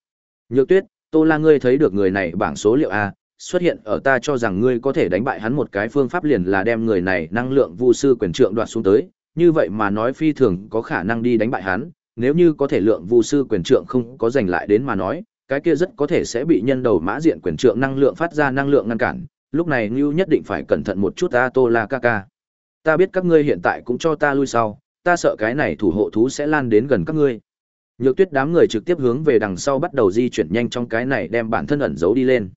S1: Nhược tuyết, Tô La ngươi thấy được người này bảng số liệu A, xuất hiện ở ta cho rằng ngươi có thể đánh bại hắn một cái phương pháp liền là đem người này năng lượng vu sư quyền trượng đoạt xuống tới, như vậy mà nói phi thường có khả năng đi đánh bại hắn, nếu như có thể lượng vu sư quyền trượng không có giành lại đến mà nói, cái kia rất có thể sẽ bị nhân đầu mã diện quyền trượng năng lượng phát ra năng lượng ngăn cản, lúc này Nưu nhất định phải cẩn thận một chút ta Tô La Kaka. Ta biết các ngươi hiện tại cũng cho ta lui sau, ta sợ cái này thủ hộ thú sẽ lan đến gần các ngươi. Nhược Tuyết đám người trực tiếp hướng về đằng sau bắt đầu di chuyển nhanh trong cái này đem bản thân ẩn giấu đi lên.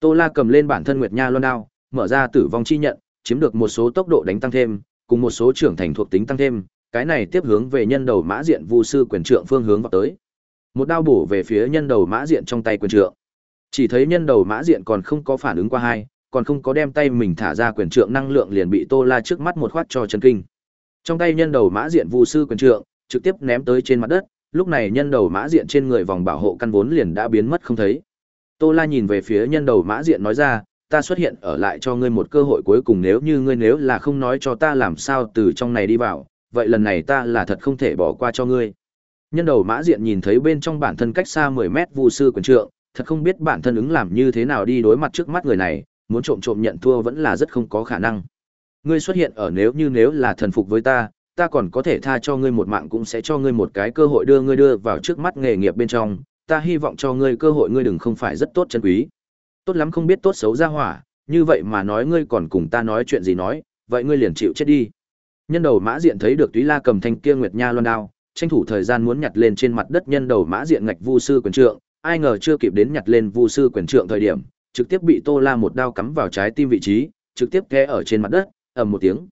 S1: Tô La cầm lên bản thân Nguyệt Nha Loan đao, mở ra tử vong chi nhận, chiếm được một số tốc độ đánh tăng thêm, cùng một số trưởng thành thuộc tính tăng thêm, cái này tiếp hướng về nhân đầu mã diện vu sư quyền trượng phương hướng vào tới. Một đao bổ về phía nhân đầu mã diện trong tay quyền trượng. Chỉ thấy nhân đầu mã diện còn không có phản ứng qua hai, còn không có đem tay mình thả ra quyền trượng năng lượng liền bị Tô La trước mắt một khoát cho chân kinh. Trong tay nhân đầu mã diện vu sư quyền trượng, trực tiếp ném tới trên mặt đất, lúc này nhân đầu mã diện trên người vòng bảo hộ căn vốn liền đã biến mất không thấy. Tô La nhìn về phía nhân đầu mã diện nói ra, ta xuất hiện ở lại cho ngươi một cơ hội cuối cùng nếu như ngươi nếu là không nói cho ta làm sao từ trong này đi vào, vậy lần này ta là thật không thể bỏ qua cho ngươi. Nhân đầu mã diện nhìn thấy bên trong bản thân cách xa 10 mét vu sư quyền trượng, thật không biết bản thân ứng làm như thế nào đi đối mặt trước mắt người này, muốn trộm trộm nhận thua vẫn là rất không có khả năng. Ngươi xuất hiện ở nếu như nếu là thần phục với ta, ta còn có thể tha cho ngươi một mạng cũng sẽ cho ngươi một cái cơ hội đưa ngươi đưa vào trước mắt nghề nghiệp bên trong, ta hy vọng cho ngươi cơ hội ngươi đừng không phải rất tốt chân quý. Tốt lắm không biết tốt xấu ra hỏa, như vậy mà nói ngươi còn cùng ta nói chuyện gì nói, vậy ngươi liền chịu chết đi. Nhân đầu mã diện thấy được Túy La cầm thanh kia nguyệt nha loan đao, tranh thủ thời gian muốn nhặt lên trên mặt đất nhân đầu mã diện ngạch vu sư quyền trượng, ai ngờ chưa kịp đến nhặt lên vu sư quyền trượng thời điểm, trực tiếp bị Tô La một đao cắm vào trái tim vị trí, trực tiếp té ở trên mặt đất, ầm một tiếng.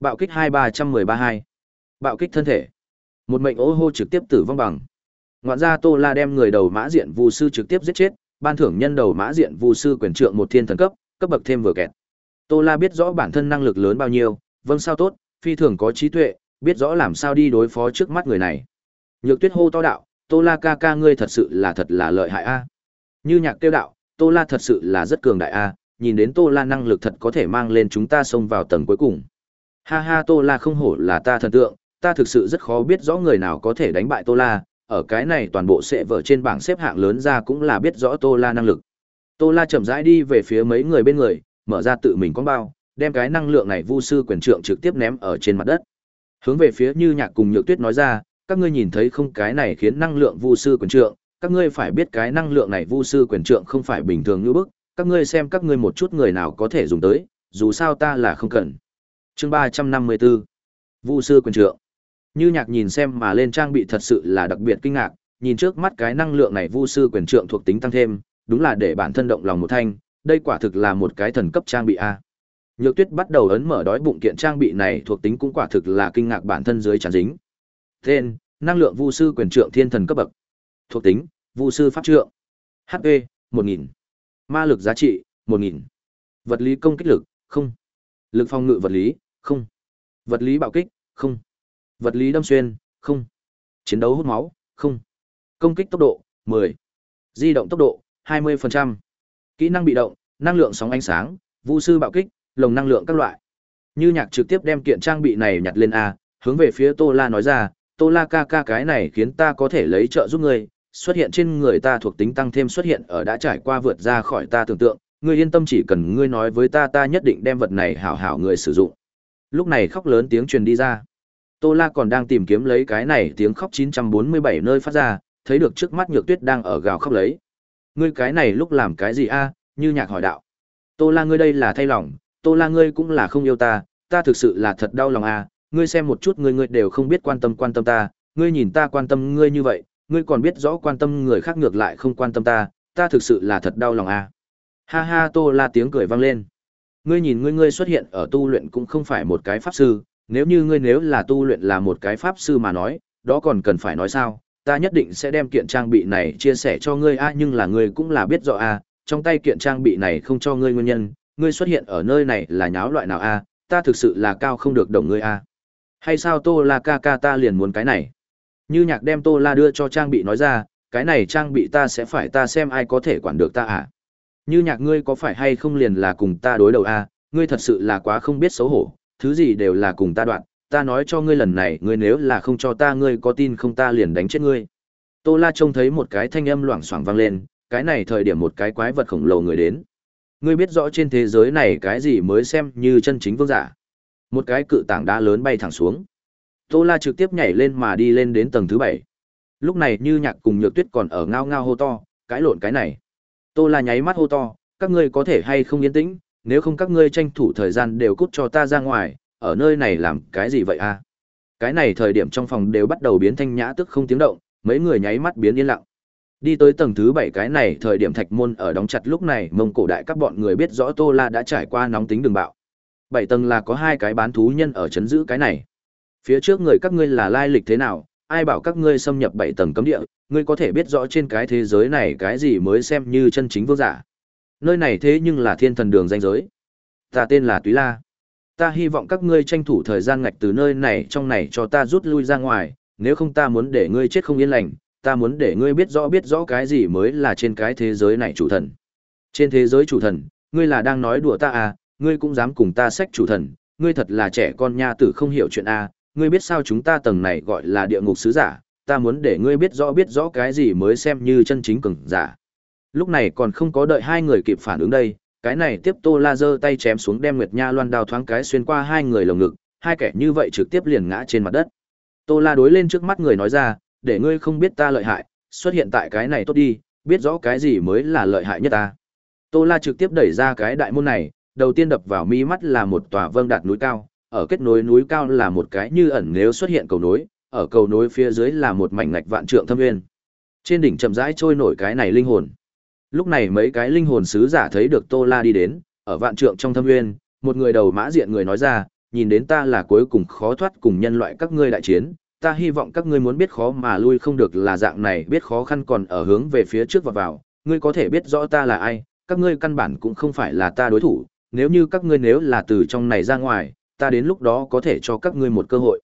S1: Bạo kích 23132. Bạo kích thân thể. Một mệnh ô hô trực tiếp tử vong bằng. Ngoạn ra Tô La đem người đầu mã diện vu sư trực tiếp giết chết, ban thưởng nhân đầu mã diện vu sư quyền trượng một thiên thần cấp, cấp bậc thêm vừa kẹt. Tô La biết rõ bản thân năng lực lớn bao nhiêu, vâng sao tốt, phi thường có trí tuệ, biết rõ làm sao đi đối phó trước mắt người này. Nhược Tuyết hô to đạo, "Tô La ca ca ngươi thật sự là thật là lợi hại a." Như Nhạc tiêu đạo, "Tô La thật sự là rất cường đại a, nhìn đến Tô La năng lực thật có thể mang lên chúng ta xông vào tầng cuối cùng." Ha ha Tô La không hổ là ta thần tượng, ta thực sự rất khó biết rõ người nào có thể đánh bại Tô La, ở cái này toàn bộ sẽ vở trên bảng xếp hạng lớn ra cũng là biết rõ Tô La năng lực. Tô La chậm rãi đi về phía mấy người bên người, mở ra tự mình con bao, đem cái năng lượng này vu sư quyền trượng trực tiếp ném ở trên mặt đất. Hướng về phía Như Nhạc cùng Nhược Tuyết nói ra, các ngươi nhìn thấy không cái này khiến năng lượng vu sư quyền trượng, các ngươi phải biết cái năng lượng này vu sư quyền trượng không phải bình thường như bức, các ngươi xem các ngươi một chút người nào có thể dùng tới, dù sao ta là không cần. Chương 354. Vu sư quyền trượng. Như Nhạc nhìn xem mà lên trang bị thật sự là đặc biệt kinh ngạc, nhìn trước mắt cái năng lượng này vu sư quyền trượng thuộc tính tăng thêm, đúng là để bản thân động lòng một thanh, đây quả thực là một cái thần cấp trang bị a. Nhược Tuyết bắt đầu ấn mở đói bụng kiện trang bị này thuộc tính cũng quả thực là kinh ngạc bản thân dưới chán dính. Tên: Năng lượng Vu sư quyền trượng thiên thần cấp bậc. Thuộc tính: Vu sư pháp trượng. HP: 1000. Ma lực giá trị: 1000. Vật lý công kích lực: không. Lực phòng ngự vật lý: không. Vật lý bạo kích: không. Vật lý đâm xuyên: không. Chiến đấu hút máu: không. Công kích tốc độ: 10. Di động tốc độ: 20%. Kỹ năng bị động: Năng lượng sóng ánh sáng, Vu sư bạo kích, lồng năng lượng các loại. Như Nhạc trực tiếp đem kiện trang bị này nhặt lên a, hướng về phía Tô La nói ra, "Tô La ca ca cái này khiến ta có thể lấy trợ giúp ngươi, xuất hiện trên người ta thuộc tính tăng thêm xuất hiện ở đã trải qua vượt ra khỏi ta tưởng tượng, ngươi yên tâm chỉ cần ngươi nói với ta ta nhất định đem vật này hảo hảo người sử dụng." Lúc này khóc lớn tiếng truyền đi ra. Tô La còn đang tìm kiếm lấy cái này tiếng khóc 947 nơi phát ra, thấy được trước mắt Nhược Tuyết đang ở gào khóc lấy. "Ngươi cái này lúc làm cái gì a?" Như Nhạc hỏi đạo. "Tô La ngươi đây là thay lòng, Tô La ngươi cũng là không yêu ta, ta thực sự là thật đau lòng à, ngươi xem một chút ngươi ngươi đều không biết quan tâm quan tâm ta, ngươi nhìn ta quan tâm ngươi như vậy, ngươi còn biết rõ quan tâm người khác ngược lại không quan tâm ta, ta thực sự là thật đau lòng à. Ha ha Tô La tiếng cười vang lên. Ngươi nhìn ngươi ngươi xuất hiện ở tu luyện cũng không phải một cái pháp sư, nếu như ngươi nếu là tu luyện là một cái pháp sư mà nói, đó còn cần phải nói sao, ta nhất định sẽ đem kiện trang bị này chia sẻ cho ngươi. A nhưng là ngươi cũng là biết rõ a, trong tay kiện trang bị này không cho ngươi nguyên nhân, ngươi xuất hiện ở nơi này là nháo loại nào a? Ta thực sự là cao không được đồng ngươi a. Hay sao tô la ca ca ta liền muốn cái này? Như nhạc đem tô la đưa cho trang bị nói ra cái này trang bị ta sẽ phải ta xem ai có thể quản được ta à? Như nhạc ngươi có phải hay không liền là cùng ta đối đầu a? Ngươi thật sự là quá không biết xấu hổ thứ gì đều là cùng ta đoạn ta nói cho ngươi lần này, ngươi nếu là không cho ta ngươi có tin không ta liền đánh chết ngươi. Tô La trông thấy một cái thanh âm loảng xoảng vang lên, cái này thời điểm một cái quái vật khổng lồ người đến. Ngươi biết rõ trên thế giới này cái gì mới xem như chân chính vương giả. Một cái cự tảng đá lớn bay thẳng xuống. Tô La trực tiếp nhảy lên mà đi lên đến tầng thứ bảy. Lúc này Như Nhạc cùng Nhược Tuyết còn ở ngao ngao hô to, cái lộn cái này. Tô La nháy mắt hô to, các ngươi có thể hay không yên tĩnh, nếu không các ngươi tranh thủ thời gian đều cút cho ta ra ngoài, ở nơi này làm cái gì vậy a? Cái này thời điểm trong phòng đều bắt đầu biến thanh nhã tức không tiếng động, mấy người nháy mắt biến yên lặng. Đi tới tầng thứ bảy cái này thời điểm thạch môn ở đóng chặt lúc này mông cổ đại các bọn người biết rõ Tô La đã trải qua nóng tính đường bạo. Bảy tầng là có hai cái bán thú nhân ở chấn giữ cái này. Phía trước người các ngươi là lai lịch thế nào, ai bảo các ngươi xâm nhập bảy tầng cấm địa, ngươi có thể biết rõ trên cái thế giới này cái gì mới xem như chân chính vương giả. Nơi này thế nhưng là thiên thần đường danh giới. Ta tên là Túy La. Ta hy vọng các ngươi tranh thủ thời gian ngạch từ nơi này trong này cho ta rút lui ra ngoài, nếu không ta muốn để ngươi chết không yên lành, ta muốn để ngươi biết rõ biết rõ cái gì mới là trên cái thế giới này chủ thần. Trên thế giới chủ thần, ngươi là đang nói đùa ta à, ngươi cũng dám cùng ta sách chủ thần, ngươi thật là trẻ con nha tử không hiểu chuyện à, ngươi biết sao chúng ta tầng này gọi là địa ngục sứ giả, ta muốn để ngươi biết rõ biết rõ cái gì mới xem như chân chính cường giả. Lúc này còn không có đợi hai người kịp phản ứng đây, cái này tiếp Tô La giơ tay chém xuống đem Nguyệt Nha loan đao thoáng cái xuyên qua hai người lồng ngực, hai kẻ như vậy trực tiếp liền ngã trên mặt đất. Tô La đối lên trước mắt người nói ra, để ngươi không biết ta lợi hại, xuất hiện tại cái này tốt đi, biết rõ cái gì mới là lợi hại nhất ta. Tô La trực tiếp đẩy ra cái đại môn này, đầu tiên đập vào mi mắt là một tòa vâng đạt núi cao, ở kết nối núi cao là một cái như ẩn nếu xuất hiện cầu nối, ở cầu nối phía dưới là một mảnh ngạch vạn trượng thâm nguyên. Trên đỉnh chậm rãi trôi nổi cái này linh hồn. Lúc này mấy cái linh hồn sứ giả thấy được Tô La đi đến, ở vạn trượng trong thâm nguyên, một người đầu mã diện người nói ra, nhìn đến ta là cuối cùng khó thoát cùng nhân loại các ngươi đại chiến, ta hy vọng các ngươi muốn biết khó mà lui không được là dạng này, biết khó khăn còn ở hướng về phía trước và vào, ngươi có thể biết rõ ta là ai, các ngươi căn bản cũng không phải là ta đối thủ, nếu như các ngươi nếu là từ trong này ra ngoài, ta đến lúc đó có thể cho các ngươi một cơ hội.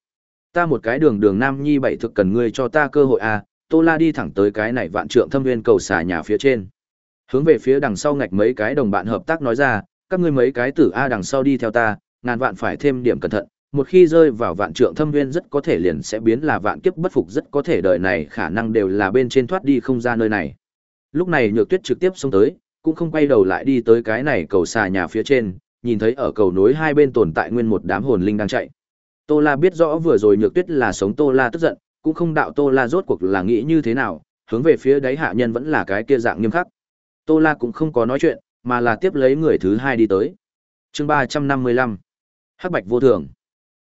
S1: Ta một cái đường đường nam nhi bảy thực cần ngươi cho ta cơ hội à, Tô La đi thẳng tới cái này vạn trượng thâm nguyên cầu xà nhà phía trên. Hướng về phía đằng sau ngạch mấy cái đồng bạn hợp tác nói ra, các ngươi mấy cái tử A đằng sau đi theo ta, ngàn vạn phải thêm điểm cẩn thận, một khi rơi vào vạn trượng thâm nguyên rất có thể liền sẽ biến là vạn kiếp bất phục rất có thể đời này khả năng đều là bên trên thoát đi không ra nơi này. Lúc này Nhược Tuyết trực tiếp xông tới, cũng không quay đầu lại đi tới cái này cầu xà nhà phía trên, nhìn thấy ở cầu nối hai bên tồn tại nguyên một đám hồn linh đang chạy. Tô La biết rõ vừa rồi Nhược Tuyết là sống Tô La tức giận, cũng không đạo Tô La rốt cuộc là nghĩ như thế nào, hướng về phía đáy hạ nhân vẫn là cái kia dạng nghiêm khắc. Tô La cũng không có nói chuyện, mà là tiếp lấy người thứ hai đi tới. Chương ba trăm năm mươi lăm Hắc Bạch vô thường.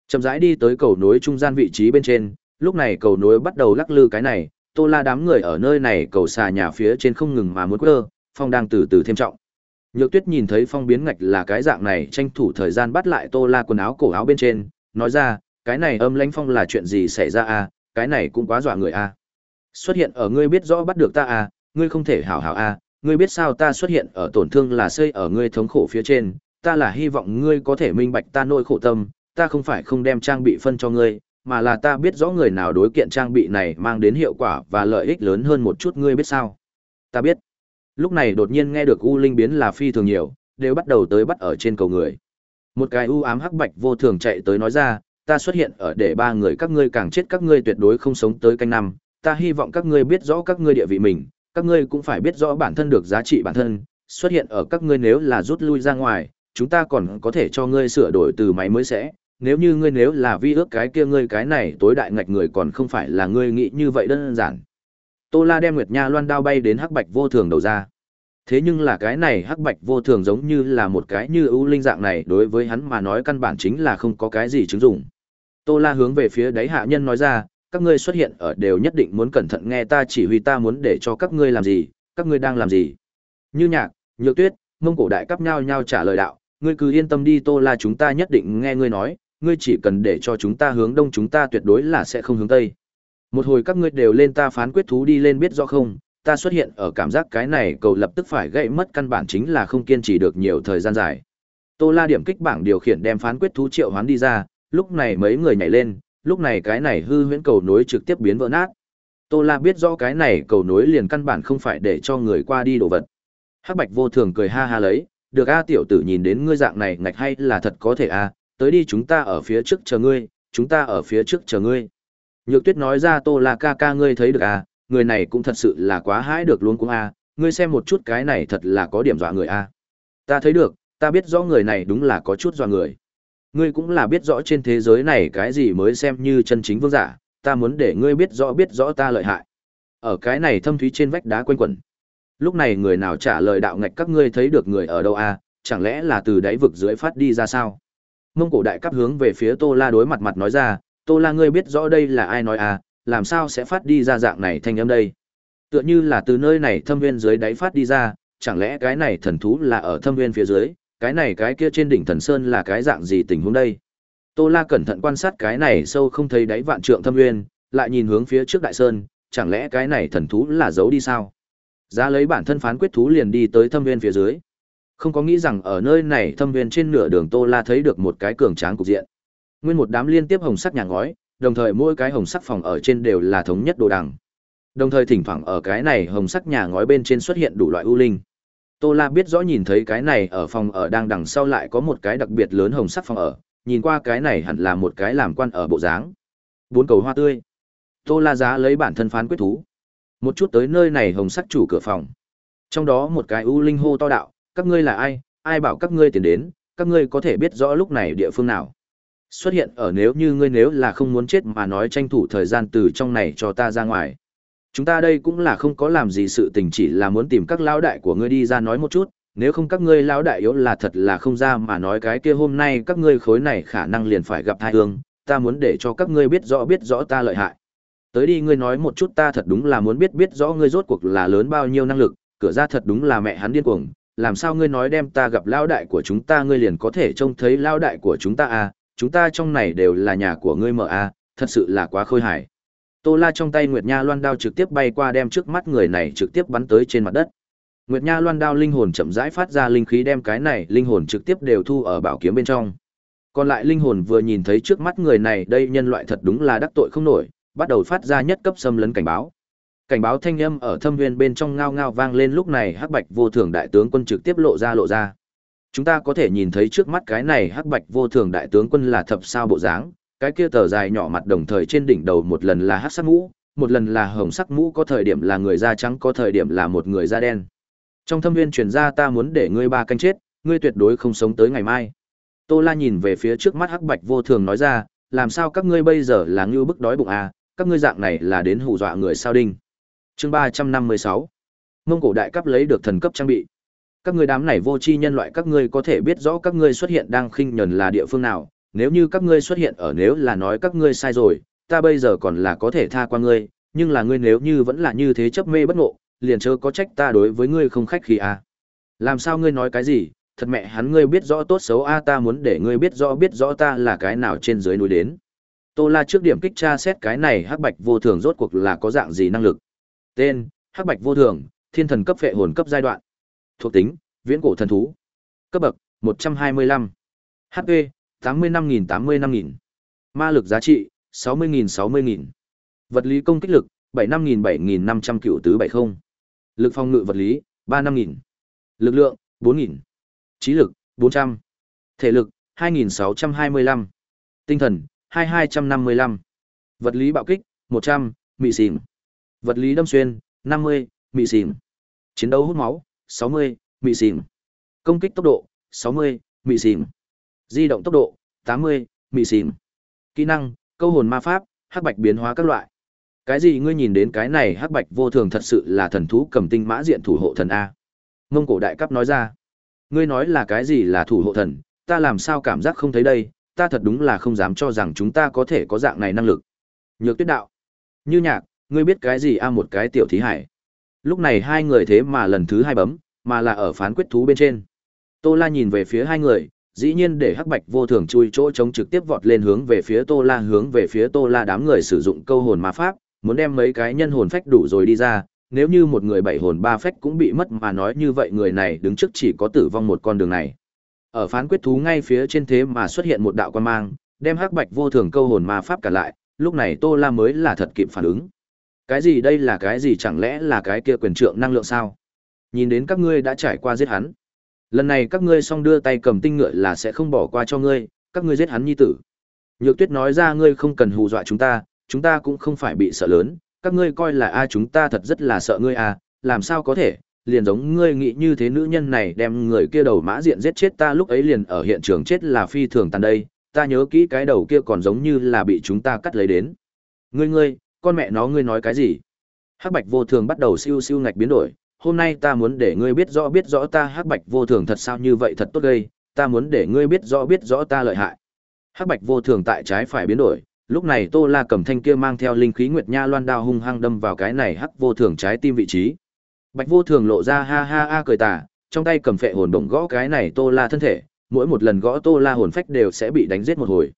S1: Chậm rãi đi tới cầu nối trung gian vị trí bên trên, lúc này cầu nối bắt đầu lắc lư cái này, Tô La đám người ở nơi này cầu xà nhà phía trên không ngừng mà muốn quơ, phong đang từ từ thêm trọng. Nhược Tuyết nhìn thấy phong biến ngạch là cái dạng này, tranh thủ thời gian bắt lại Tô La quần áo cổ áo bên trên, nói ra, cái này âm lãnh phong là chuyện gì xảy ra à, cái này cũng quá dọa người à. Xuất hiện ở ngươi biết rõ bắt được ta à, ngươi không thể hảo hảo à, ngươi biết sao ta xuất hiện ở tổn thương là xây ở ngươi thống khổ phía trên, ta là hy vọng ngươi có thể minh bạch ta nỗi khổ tâm, ta không phải không đem trang bị phân cho ngươi, mà là ta biết rõ người nào đối kiện trang bị này mang đến hiệu quả và lợi ích lớn hơn một chút ngươi biết sao. Ta biết. Lúc này đột nhiên nghe được U Linh biến là phi thường nhiều, đều bắt đầu tới bắt ở trên cầu người. Một cái u ám hắc bạch vô thường chạy tới nói ra, ta xuất hiện ở để ba người các ngươi càng chết các ngươi tuyệt đối không sống tới canh năm, ta hy vọng các ngươi biết rõ các ngươi địa vị mình, các ngươi cũng phải biết rõ bản thân được giá trị bản thân, xuất hiện ở các ngươi nếu là rút lui ra ngoài, chúng ta còn có thể cho ngươi sửa đổi từ máy mới sẽ, nếu như ngươi nếu là vi ước cái kia ngươi cái này tối đại ngạch người còn không phải là ngươi nghĩ như vậy đơn giản. Tô La đem Nguyệt Nha loan đao bay đến hắc bạch vô thường đầu ra. Thế nhưng là cái này hắc bạch vô thường giống như là một cái như ưu linh dạng này đối với hắn mà nói căn bản chính là không có cái gì chứng dụng. Tô La hướng về phía đáy hạ nhân nói ra, các ngươi xuất hiện ở đều nhất định muốn cẩn thận nghe ta chỉ huy ta muốn để cho các ngươi làm gì, các ngươi đang làm gì. Như nhạc, nhược tuyết, mông cổ đại cấp nhau nhau trả lời đạo, ngươi cứ yên tâm đi Tô La chúng ta nhất định nghe ngươi nói, ngươi chỉ cần để cho chúng ta hướng đông chúng ta tuyệt đối là sẽ không hướng tây. Một hồi các ngươi đều lên ta phán quyết thú đi lên biết rõ không, ta xuất hiện ở cảm giác cái này cầu lập tức phải gãy mất căn bản chính là không kiên trì được nhiều thời gian dài. Tô La điểm kích bảng điều khiển đem phán quyết thú triệu hoán đi ra, lúc này mấy người nhảy lên, lúc này cái này hư huyễn cầu nối trực tiếp biến vỡ nát. Tô La biết rõ cái này cầu nối liền căn bản không phải để cho người qua đi đồ vật. Hắc Bạch vô thường cười ha ha lấy, được a tiểu tử nhìn đến ngươi dạng này ngạch hay là thật có thể a, tới đi chúng ta ở phía trước chờ ngươi, chúng ta ở phía trước chờ ngươi. Nhược tuyết nói ra Tô La ca ca ngươi thấy được à, người này cũng thật sự là quá hãi được luôn cũng à, ngươi xem một chút cái này thật là có điểm dọa người a. Ta thấy được, ta biết rõ người này đúng là có chút dọa người. Ngươi cũng là biết rõ trên thế giới này cái gì mới xem như chân chính vương giả, ta muốn để ngươi biết rõ biết rõ ta lợi hại. Ở cái này thâm thúy trên vách đá quanh quẩn. Lúc này người nào trả lời đạo ngạch các ngươi thấy được người ở đâu à, chẳng lẽ là từ đáy vực dưới phát đi ra sao? Mông cổ đại cấp hướng về phía Tô La đối mặt mặt nói ra, Tô La ngươi biết rõ đây là ai nói à, làm sao sẽ phát đi ra dạng này thanh âm đây? Tựa như là từ nơi này thâm viên dưới đáy phát đi ra, chẳng lẽ cái này thần thú là ở thâm viên phía dưới, cái này cái kia trên đỉnh thần sơn là cái dạng gì tình huống đây? Tô La cẩn thận quan sát cái này sâu không thấy đáy vạn trượng thâm nguyên, lại nhìn hướng phía trước đại sơn, chẳng lẽ cái này thần thú là giấu đi sao? Giá lấy bản thân phán quyết thú liền đi tới thâm nguyên phía dưới. Không có nghĩ rằng ở nơi này thâm nguyên trên nửa đường Tô La thấy được một cái cường tráng cục diện. Nguyên một đám liên tiếp hồng sắc nhà ngói, đồng thời mỗi cái hồng sắc phòng ở trên đều là thống nhất đồ đằng. Đồng thời thỉnh thoảng ở cái này hồng sắc nhà ngói bên trên xuất hiện đủ loại ưu linh. Tô La biết rõ nhìn thấy cái này ở phòng ở đang đằng sau lại có một cái đặc biệt lớn hồng sắc phòng ở, nhìn qua cái này hẳn là một cái làm quan ở bộ dáng. Bốn cầu hoa tươi. Tô La giá lấy bản thân phán quyết thú. Một chút tới nơi này hồng sắc chủ cửa phòng. Trong đó một cái u linh hô to đạo, các ngươi là ai, ai bảo các ngươi tiến đến, các ngươi có thể biết rõ lúc này địa phương nào. Xuất hiện ở nếu như ngươi nếu là không muốn chết mà nói tranh thủ thời gian từ trong này cho ta ra ngoài. Chúng ta đây cũng là không có làm gì sự tình chỉ là muốn tìm các lão đại của ngươi đi ra nói một chút, nếu không các ngươi lão đại yếu là thật là không ra mà nói cái kia hôm nay các ngươi khối này khả năng liền phải gặp tai hương, ta muốn để cho các ngươi biết rõ biết rõ ta lợi hại. Tới đi ngươi nói một chút ta thật đúng là muốn biết biết rõ ngươi rốt cuộc là lớn bao nhiêu năng lực, cửa ra thật đúng là mẹ hắn điên cuồng, làm sao ngươi nói đem ta gặp lão đại của chúng ta ngươi liền có thể trông thấy lão đại của chúng ta à, chúng ta trong này đều là nhà của ngươi mở à, thật sự là quá khôi hài. Tô La trong tay Nguyệt Nha Loan đao trực tiếp bay qua đem trước mắt người này trực tiếp bắn tới trên mặt đất. Nguyệt Nha Loan đao linh hồn chậm rãi phát ra linh khí đem cái này linh hồn trực tiếp đều thu ở bảo kiếm bên trong. Còn lại linh hồn vừa nhìn thấy trước mắt người này đây nhân loại thật đúng là đắc tội không nổi, bắt đầu phát ra nhất cấp xâm lấn cảnh báo. Cảnh báo thanh âm ở thâm viên bên trong ngao ngao vang lên lúc này Hắc Bạch vô thường đại tướng quân trực tiếp lộ ra lộ ra. Chúng ta có thể nhìn thấy trước mắt cái này Hắc Bạch vô thường đại tướng quân là thập sao bộ dáng, cái kia tờ dài nhỏ mặt đồng thời trên đỉnh đầu một lần là hắc sắc mũ, một lần là hồng sắc mũ có thời điểm là người da trắng có thời điểm là một người da đen. Trong thâm viên truyền ra ta muốn để ngươi ba canh chết, ngươi tuyệt đối không sống tới ngày mai. Tô La nhìn về phía trước mắt Hắc Bạch vô thường nói ra, làm sao các ngươi bây giờ là như bức đói bụng à, các ngươi dạng này là đến hù dọa người sao đinh. Chương ba trăm năm mươi sáu Mông cổ đại cấp lấy được thần cấp trang bị. Các ngươi đám này vô tri nhân loại các ngươi có thể biết rõ các ngươi xuất hiện đang khinh nhẫn là địa phương nào, nếu như các ngươi xuất hiện ở nếu là nói các ngươi sai rồi, ta bây giờ còn là có thể tha qua ngươi, nhưng là ngươi nếu như vẫn là như thế chấp mê bất ngộ, liền chớ có trách ta đối với ngươi không khách khí à. Làm sao ngươi nói cái gì, thật mẹ hắn ngươi biết rõ tốt xấu a ta muốn để ngươi biết rõ biết rõ ta là cái nào trên dưới núi đến. Tô La trước điểm kích tra xét cái này hắc bạch vô thường rốt cuộc là có dạng gì năng lực. Tên: Hắc bạch vô thường, thiên thần cấp phệ hồn cấp giai đoạn. Thuộc tính: Viễn cổ thần thú. Cấp bậc: 125. HP: 85.000 85.000. Ma lực giá trị, 60.000 60.000. Vật lý công kích lực, 75.000 7.500 cựu tứ 70. Lực phòng ngự vật lý, 35.000. Lực lượng, 4.000. Trí lực, 400. Thể lực, 2.625. Tinh thần, 2.255 Vật lý bạo kích, 100, mị xỉm. Vật lý đâm xuyên, 50, mị xỉm. Chiến đấu hút máu, 60, mị xỉm. Công kích tốc độ, 60, mị xỉm Di động tốc độ, 80, mị xìm. Kỹ năng, câu hồn ma pháp, hắc bạch biến hóa các loại. Cái gì ngươi nhìn đến cái này hắc bạch vô thường thật sự là thần thú cầm tinh mã diện thủ hộ thần A. Mông cổ đại cấp nói ra. Ngươi nói là cái gì là thủ hộ thần, ta làm sao cảm giác không thấy đây, ta thật đúng là không dám cho rằng chúng ta có thể có dạng này năng lực. Nhược tuyết đạo. Như nhạc, ngươi biết cái gì a một cái tiểu thí hải. Lúc này hai người thế mà lần thứ hai bấm, mà là ở phán quyết thú bên trên. Tô La nhìn về phía hai người, dĩ nhiên để hắc bạch vô thường chui chỗ trống trực tiếp vọt lên hướng về phía tô la, hướng về phía tô la đám người sử dụng câu hồn ma pháp, muốn đem mấy cái nhân hồn phách đủ rồi đi ra, nếu như một người bảy hồn ba phách cũng bị mất mà nói như vậy người này đứng trước chỉ có tử vong một con đường này. Ở phán quyết thú ngay phía trên thế mà xuất hiện một đạo quan mang, đem hắc bạch vô thường câu hồn ma pháp cả lại, lúc này tô la mới là thật kịp phản ứng. Cái gì đây là cái gì chẳng lẽ là cái kia quyền trượng năng lượng sao? Nhìn đến các ngươi đã trải qua giết hắn lần này các ngươi xong đưa tay cầm tinh ngựa là sẽ không bỏ qua cho ngươi các ngươi giết hắn nhi tử Nhược tuyết nói ra ngươi không cần hù dọa chúng ta, chúng ta cũng không phải bị sợ lớn, các ngươi coi là a chúng ta thật rất là sợ ngươi à, làm sao có thể, liền giống ngươi nghĩ như thế nữ nhân này đem người kia đầu mã diện giết chết ta lúc ấy liền ở hiện trường chết là phi thường tàn đây, ta nhớ kỹ cái đầu kia còn giống như là bị chúng ta cắt lấy đến. Ngươi ngươi, con mẹ nó ngươi nói cái gì? Hắc Bạch vô thường bắt đầu siêu siêu ngạch biến đổi, hôm nay ta muốn để ngươi biết rõ biết rõ ta Hắc Bạch vô thường thật sao như vậy thật tốt gây, ta muốn để ngươi biết rõ biết rõ ta lợi hại. Hắc Bạch vô thường tại trái phải biến đổi, lúc này Tô La cầm thanh kia mang theo linh khí Nguyệt Nha Loan đao hung hăng đâm vào cái này Hắc vô thường trái tim vị trí. Bạch vô thường lộ ra ha ha a cười tà, trong tay cầm phệ hồn đồng gõ cái này Tô La thân thể, mỗi một lần gõ Tô La hồn phách đều sẽ bị đánh giết một hồi.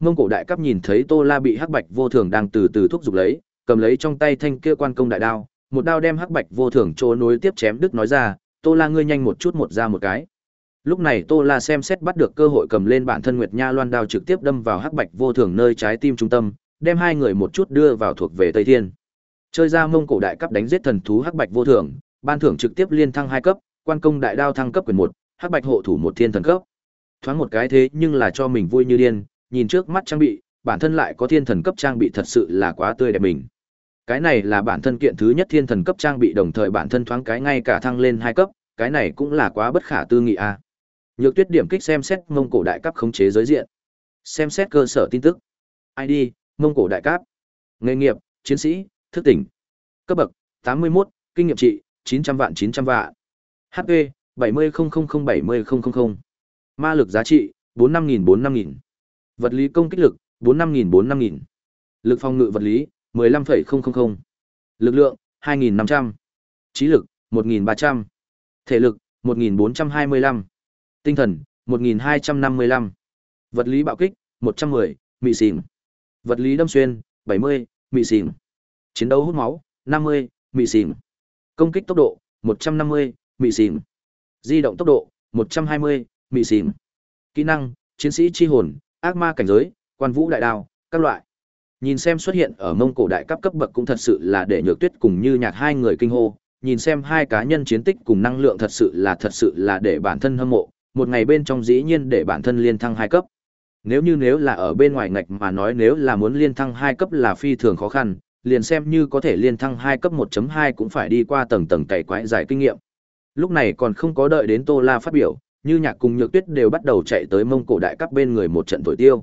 S1: Mông cổ đại cấp nhìn thấy Tô La bị Hắc Bạch vô thường đang từ từ thúc giục lấy, cầm lấy trong tay thanh kia quan công đại đao, một đao đem Hắc Bạch vô thường chỗ nối tiếp chém đứt nói ra, "Tô La ngươi nhanh một chút một ra một cái." Lúc này Tô La xem xét bắt được cơ hội cầm lên bản thân Nguyệt Nha Loan đao trực tiếp đâm vào Hắc Bạch vô thường nơi trái tim trung tâm, đem hai người một chút đưa vào thuộc về Tây Thiên. Chơi ra Mông Cổ đại cấp đánh giết thần thú Hắc Bạch vô thường, ban thưởng trực tiếp liên thăng hai cấp, quan công đại đao thăng cấp quyền một, Hắc Bạch hộ thủ một thiên thần cấp. Thoáng một cái thế nhưng là cho mình vui như điên, nhìn trước mắt trang bị, bản thân lại có thiên thần cấp trang bị thật sự là quá tươi đẹp mình. Cái này là bản thân kiện thứ nhất thiên thần cấp trang bị đồng thời bản thân thoáng cái ngay cả thăng lên hai cấp, cái này cũng là quá bất khả tư nghị a. Nhược Tuyết điểm kích xem xét Mông Cổ đại cấp khống chế giới diện. Xem xét cơ sở tin tức. ID: Mông Cổ đại cấp. Nghề nghiệp: Chiến sĩ, thức tỉnh. Cấp bậc: 81, kinh nghiệm trị: 900 vạn 900 vạn. HP: 7000070000. Ma lực giá trị: 45000 45000. Vật lý công kích lực: 45000 45000. Lực phòng ngự vật lý: 15,000. Lực lượng: 2500. Trí lực: 1300. Thể lực: 1425. Tinh thần: 1255. Vật lý bạo kích: 110, mị xỉn. Vật lý đâm xuyên: 70, mị xỉn. Chiến đấu hút máu: 50, mị xỉn. Công kích tốc độ: 150, mị xỉn. Di động tốc độ: 120, mị xỉn. Kỹ năng: Chiến sĩ chi hồn, ác ma cảnh giới, quan vũ đại đao, các loại. Nhìn xem xuất hiện ở mông cổ đại cấp cấp bậc cũng thật sự là để nhược tuyết cùng như nhạc hai người kinh hô, nhìn xem hai cá nhân chiến tích cùng năng lượng thật sự là thật sự là để bản thân hâm mộ, một ngày bên trong dĩ nhiên để bản thân liên thăng hai cấp. Nếu như nếu là ở bên ngoài ngạch mà nói nếu là muốn liên thăng hai cấp là phi thường khó khăn, liền xem như có thể liên thăng hai cấp 1.2 cũng phải đi qua tầng tầng cày quái giải kinh nghiệm. Lúc này còn không có đợi đến Tô La phát biểu, như nhạc cùng nhược tuyết đều bắt đầu chạy tới mông cổ đại cấp bên người một trận thổi tiêu.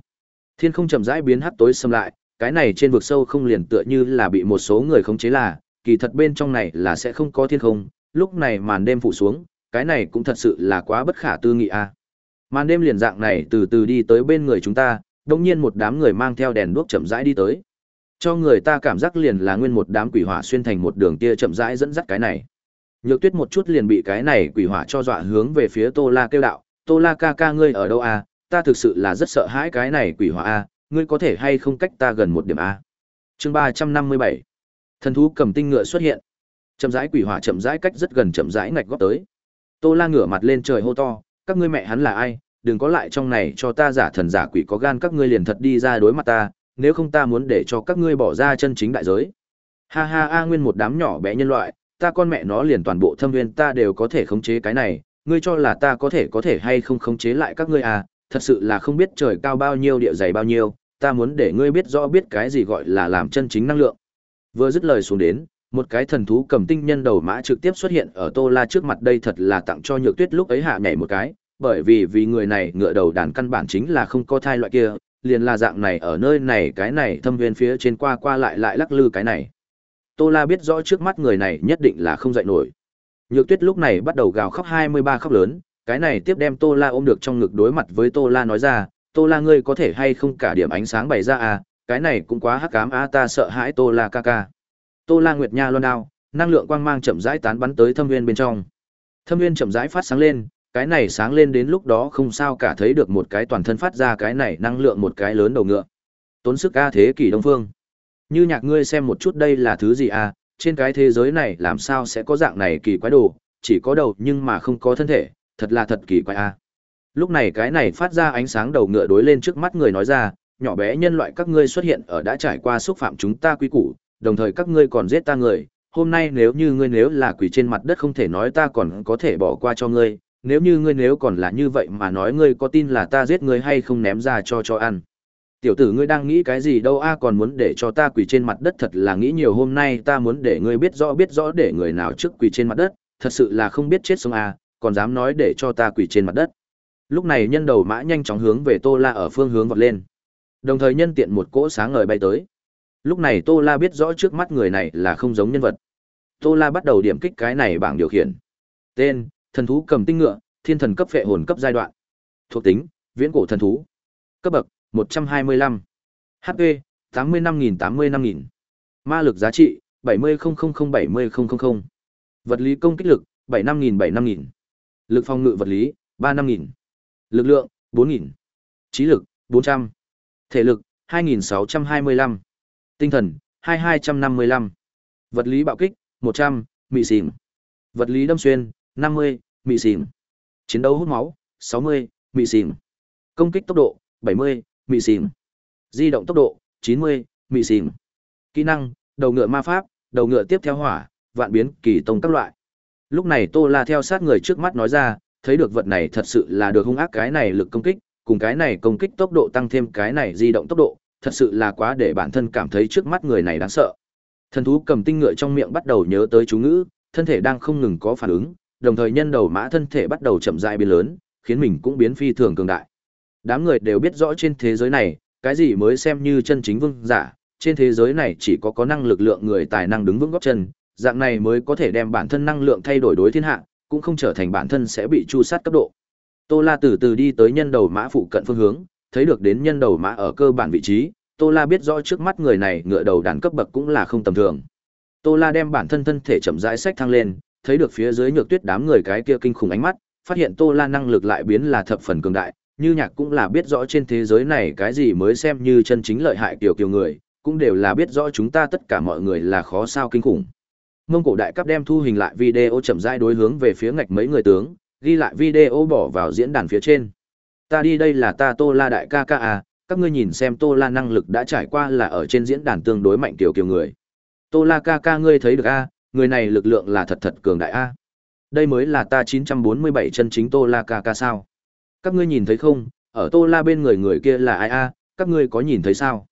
S1: Thiên không chậm rãi biến hắc tối xâm lại, cái này trên vực sâu không liền tựa như là bị một số người khống chế là, kỳ thật bên trong này là sẽ không có thiên không, lúc này màn đêm phủ xuống, cái này cũng thật sự là quá bất khả tư nghị a. Màn đêm liền dạng này từ từ đi tới bên người chúng ta, đồng nhiên một đám người mang theo đèn đuốc chậm rãi đi tới. Cho người ta cảm giác liền là nguyên một đám quỷ hỏa xuyên thành một đường tia chậm rãi dẫn dắt cái này. Nhược Tuyết một chút liền bị cái này quỷ hỏa cho dọa hướng về phía Tô La kêu đạo, "Tô La ca ca ngươi ở đâu a? Ta thực sự là rất sợ hãi cái này quỷ hỏa a, ngươi có thể hay không cách ta gần một điểm a?" Chương ba trăm năm mươi bảy Thần thú cầm tinh ngựa xuất hiện. Chậm rãi quỷ hỏa chậm rãi cách rất gần chậm rãi ngạch góp tới. Tô La ngửa mặt lên trời hô to, các ngươi mẹ hắn là ai, đừng có lại trong này cho ta giả thần giả quỷ có gan các ngươi liền thật đi ra đối mặt ta, nếu không ta muốn để cho các ngươi bỏ ra chân chính đại giới. Ha ha a nguyên một đám nhỏ bé nhân loại, ta con mẹ nó liền toàn bộ thâm nguyên ta đều có thể khống chế cái này, ngươi cho là ta có thể có thể hay không khống chế lại các ngươi à, thật sự là không biết trời cao bao nhiêu địa dày bao nhiêu, ta muốn để ngươi biết rõ biết cái gì gọi là làm chân chính năng lượng. Vừa dứt lời xuống đến, một cái thần thú cầm tinh nhân đầu mã trực tiếp xuất hiện ở Tô La trước mặt đây thật là tặng cho Nhược Tuyết lúc ấy hạ nhảy một cái, bởi vì vì người này ngựa đầu đàn căn bản chính là không có thai loại kia, liền là dạng này ở nơi này cái này thâm viên phía trên qua qua lại lại lắc lư cái này. Tô La biết rõ trước mắt người này nhất định là không dậy nổi. Nhược Tuyết lúc này bắt đầu gào khóc 23 khóc lớn, cái này tiếp đem Tô La ôm được trong ngực đối mặt với Tô La nói ra, "Tô La ngươi có thể hay không cả điểm ánh sáng bày ra à, cái này cũng quá hắc ám a ta sợ hãi Tô La ca ca." Tô La Nguyệt Nha loan đao, năng lượng quang mang chậm rãi tán bắn tới thâm viên bên trong. Thâm viên chậm rãi phát sáng lên, cái này sáng lên đến lúc đó không sao cả thấy được một cái toàn thân phát ra cái này năng lượng một cái lớn đầu ngựa. Tốn sức a thế kỷ Đông Phương. Như nhạc ngươi xem một chút đây là thứ gì à? trên cái thế giới này làm sao sẽ có dạng này kỳ quái đồ, chỉ có đầu nhưng mà không có thân thể, thật là thật kỳ quái a. Lúc này cái này phát ra ánh sáng đầu ngựa đối lên trước mắt người nói ra, nhỏ bé nhân loại các ngươi xuất hiện ở đã trải qua xúc phạm chúng ta quy củ, đồng thời các ngươi còn giết ta người, hôm nay nếu như ngươi nếu là quỷ trên mặt đất không thể nói ta còn có thể bỏ qua cho ngươi, nếu như ngươi nếu còn là như vậy mà nói ngươi có tin là ta giết ngươi hay không ném ra cho cho ăn. Tiểu tử ngươi đang nghĩ cái gì đâu a còn muốn để cho ta quỳ trên mặt đất thật là nghĩ nhiều hôm nay ta muốn để ngươi biết rõ biết rõ để người nào trước quỳ trên mặt đất, thật sự là không biết chết sống a, còn dám nói để cho ta quỳ trên mặt đất. Lúc này nhân đầu mã nhanh chóng hướng về Tô La ở phương hướng vọt lên. Đồng thời nhân tiện một cỗ sáng ngời bay tới. Lúc này Tô La biết rõ trước mắt người này là không giống nhân vật. Tô La bắt đầu điểm kích cái này bảng điều khiển. Tên: Thần thú cầm tinh ngựa, thiên thần cấp phệ hồn cấp giai đoạn. Thuộc tính: Viễn cổ thần thú. Cấp bậc: 125. HP: 85.000-85.000. Ma lực giá trị: 70.000-70.000. Vật lý công kích lực: 75.000-75.000. Lực phòng ngự vật lý: 35.000. Lực lượng: 4.000. Trí lực: 400. Thể lực: 2.625. Tinh thần: 2255. Vật lý bạo kích: 100, mị xỉm. Vật lý đâm xuyên: 50, mị xỉm. Chiến đấu hút máu: 60, mị xỉm. Công kích tốc độ: 70, mị xỉm. Di động tốc độ: 90, mị xỉm. Kỹ năng: Đầu ngựa ma pháp, đầu ngựa tiếp theo hỏa, vạn biến, kỳ tông các loại. Lúc này Tô La theo sát người trước mắt nói ra, thấy được vật này thật sự là được hung ác cái này lực công kích, cùng cái này công kích tốc độ tăng thêm cái này di động tốc độ, thật sự là quá để bản thân cảm thấy trước mắt người này đáng sợ. Thần thú cầm tinh ngựa trong miệng bắt đầu nhớ tới chú ngữ, thân thể đang không ngừng có phản ứng, đồng thời nhân đầu mã thân thể bắt đầu chậm rãi biến lớn, khiến mình cũng biến phi thường cường đại. Đám người đều biết rõ trên thế giới này, cái gì mới xem như chân chính vương giả, trên thế giới này chỉ có có năng lực lượng người tài năng đứng vững gót chân, dạng này mới có thể đem bản thân năng lượng thay đổi đối thiên hạ, cũng không trở thành bản thân sẽ bị chu sát cấp độ. Tô La từ từ đi tới nhân đầu mã phụ cận phương hướng, thấy được đến nhân đầu mã ở cơ bản vị trí, Tô La biết rõ trước mắt người này ngựa đầu đàn cấp bậc cũng là không tầm thường. Tô La đem bản thân thân thể chậm rãi sách thăng lên, thấy được phía dưới nhược tuyết đám người cái kia kinh khủng ánh mắt, phát hiện Tô La năng lực lại biến là thập phần cường đại, như nhạc cũng là biết rõ trên thế giới này cái gì mới xem như chân chính lợi hại tiểu kiều người, cũng đều là biết rõ chúng ta tất cả mọi người là khó sao kinh khủng. Mông cổ đại cấp đem thu hình lại video chậm rãi đối hướng về phía ngạch mấy người tướng, ghi lại video bỏ vào diễn đàn phía trên. Ta đi đây là ta Tô La đại ca ca à, các ngươi nhìn xem Tô La năng lực đã trải qua là ở trên diễn đàn tương đối mạnh tiểu kiều người. Tô La ca ca ngươi thấy được a, người này lực lượng là thật thật cường đại a. Đây mới là ta 947 chân chính Tô La ca ca sao? Các ngươi nhìn thấy không, ở Tô La bên người người kia là ai a, các ngươi có nhìn thấy sao?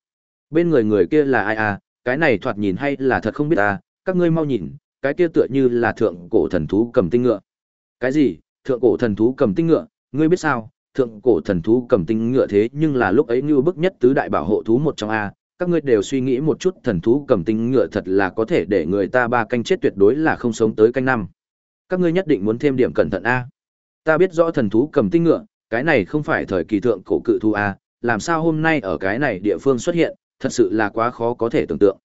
S1: Bên người người kia là ai a, cái này thoạt nhìn hay là thật không biết a, các ngươi mau nhìn, cái kia tựa như là thượng cổ thần thú cầm tinh ngựa. Cái gì? Thượng cổ thần thú cầm tinh ngựa, ngươi biết sao? Thượng cổ thần thú cầm tinh ngựa thế nhưng là lúc ấy như bức nhất tứ đại bảo hộ thú một trong a, các ngươi đều suy nghĩ một chút thần thú cầm tinh ngựa thật là có thể để người ta ba canh chết tuyệt đối là không sống tới canh năm. Các ngươi nhất định muốn thêm điểm cẩn thận a. Ta biết rõ thần thú cầm tinh ngựa, cái này không phải thời kỳ thượng cổ cự thú a, làm sao hôm nay ở cái này địa phương xuất hiện, thật sự là quá khó có thể tưởng tượng.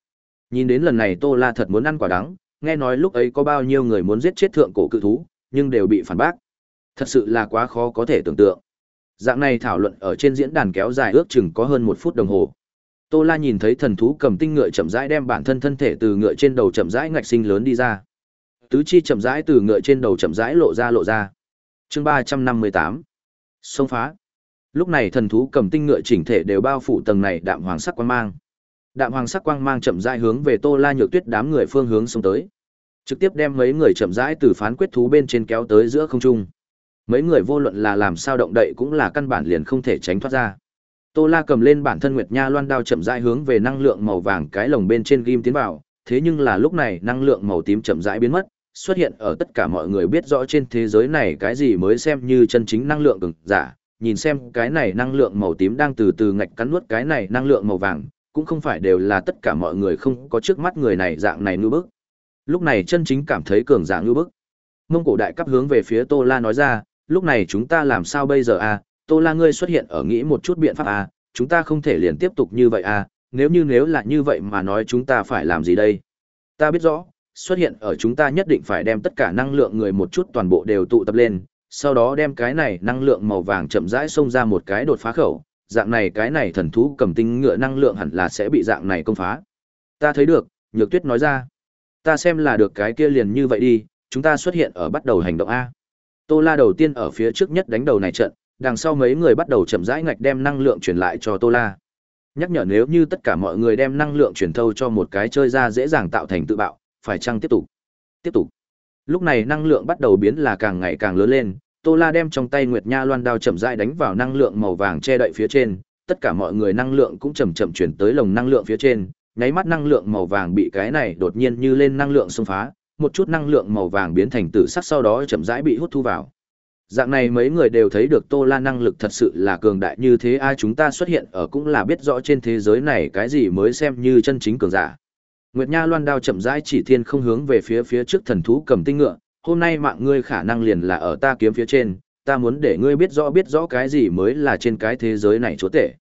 S1: Nhìn đến lần này Tô La thật muốn ăn quả đắng, nghe nói lúc ấy có bao nhiêu người muốn giết chết thượng cổ cự thú, nhưng đều bị phản bác. Thật sự là quá khó có thể tưởng tượng. Dạng này thảo luận ở trên diễn đàn kéo dài ước chừng có hơn một phút đồng hồ. Tô La nhìn thấy thần thú cầm tinh ngựa chậm rãi đem bản thân thân thể từ ngựa trên đầu chậm rãi ngạch sinh lớn đi ra. Tứ chi chậm rãi từ ngựa trên đầu chậm rãi lộ ra lộ ra. Chương ba trăm năm mươi tám Xông phá. Lúc này thần thú cầm tinh ngựa chỉnh thể đều bao phủ tầng này đạm hoàng sắc quang mang. Đạm hoàng sắc quang mang chậm rãi hướng về Tô La Nhược Tuyết đám người phương hướng xông tới. Trực tiếp đem mấy người chậm rãi từ phán quyết thú bên trên kéo tới giữa không trung. Mấy người vô luận là làm sao động đậy cũng là căn bản liền không thể tránh thoát ra. Tô La cầm lên bản thân Nguyệt Nha Loan đao chậm rãi hướng về năng lượng màu vàng cái lồng bên trên ghim tiến vào, thế nhưng là lúc này năng lượng màu tím chậm rãi biến mất, xuất hiện ở tất cả mọi người biết rõ trên thế giới này cái gì mới xem như chân chính năng lượng cường giả, nhìn xem cái này năng lượng màu tím đang từ từ ngạch cắn nuốt cái này năng lượng màu vàng, cũng không phải đều là tất cả mọi người không có trước mắt người này dạng này như bức. Lúc này chân chính cảm thấy cường giả như bức. Mông cổ đại cấp hướng về phía Tô La nói ra, lúc này chúng ta làm sao bây giờ à, Tô La ngươi xuất hiện ở nghĩ một chút biện pháp à, chúng ta không thể liền tiếp tục như vậy à, nếu như nếu là như vậy mà nói chúng ta phải làm gì đây? Ta biết rõ, xuất hiện ở chúng ta nhất định phải đem tất cả năng lượng người một chút toàn bộ đều tụ tập lên, sau đó đem cái này năng lượng màu vàng chậm rãi xông ra một cái đột phá khẩu, dạng này cái này thần thú cầm tinh ngựa năng lượng hẳn là sẽ bị dạng này công phá. Ta thấy được, Nhược Tuyết nói ra. Ta xem là được cái kia liền như vậy đi, chúng ta xuất hiện ở bắt đầu hành động A. Tô La đầu tiên ở phía trước nhất đánh đầu này trận, đằng sau mấy người bắt đầu chậm rãi ngạch đem năng lượng truyền lại cho Tô La. Nhắc nhở nếu như tất cả mọi người đem năng lượng truyền thâu cho một cái chơi ra dễ dàng tạo thành tự bạo, phải chăng tiếp tục? Tiếp tục. Lúc này năng lượng bắt đầu biến là càng ngày càng lớn lên, Tô La đem trong tay Nguyệt Nha Loan đao chậm rãi đánh vào năng lượng màu vàng che đậy phía trên, tất cả mọi người năng lượng cũng chậm chậm chuyển tới lồng năng lượng phía trên, nháy mắt năng lượng màu vàng bị cái này đột nhiên như lên năng lượng xông phá, một chút năng lượng màu vàng biến thành tử sắc sau đó chậm rãi bị hút thu vào. Dạng này mấy người đều thấy được Tô La năng lực thật sự là cường đại như thế ai chúng ta xuất hiện ở cũng là biết rõ trên thế giới này cái gì mới xem như chân chính cường giả. Nguyệt Nha loan đao chậm rãi chỉ thiên không hướng về phía phía trước thần thú cầm tinh ngựa, hôm nay mạng ngươi khả năng liền là ở ta kiếm phía trên, ta muốn để ngươi biết rõ biết rõ cái gì mới là trên cái thế giới này chúa tể.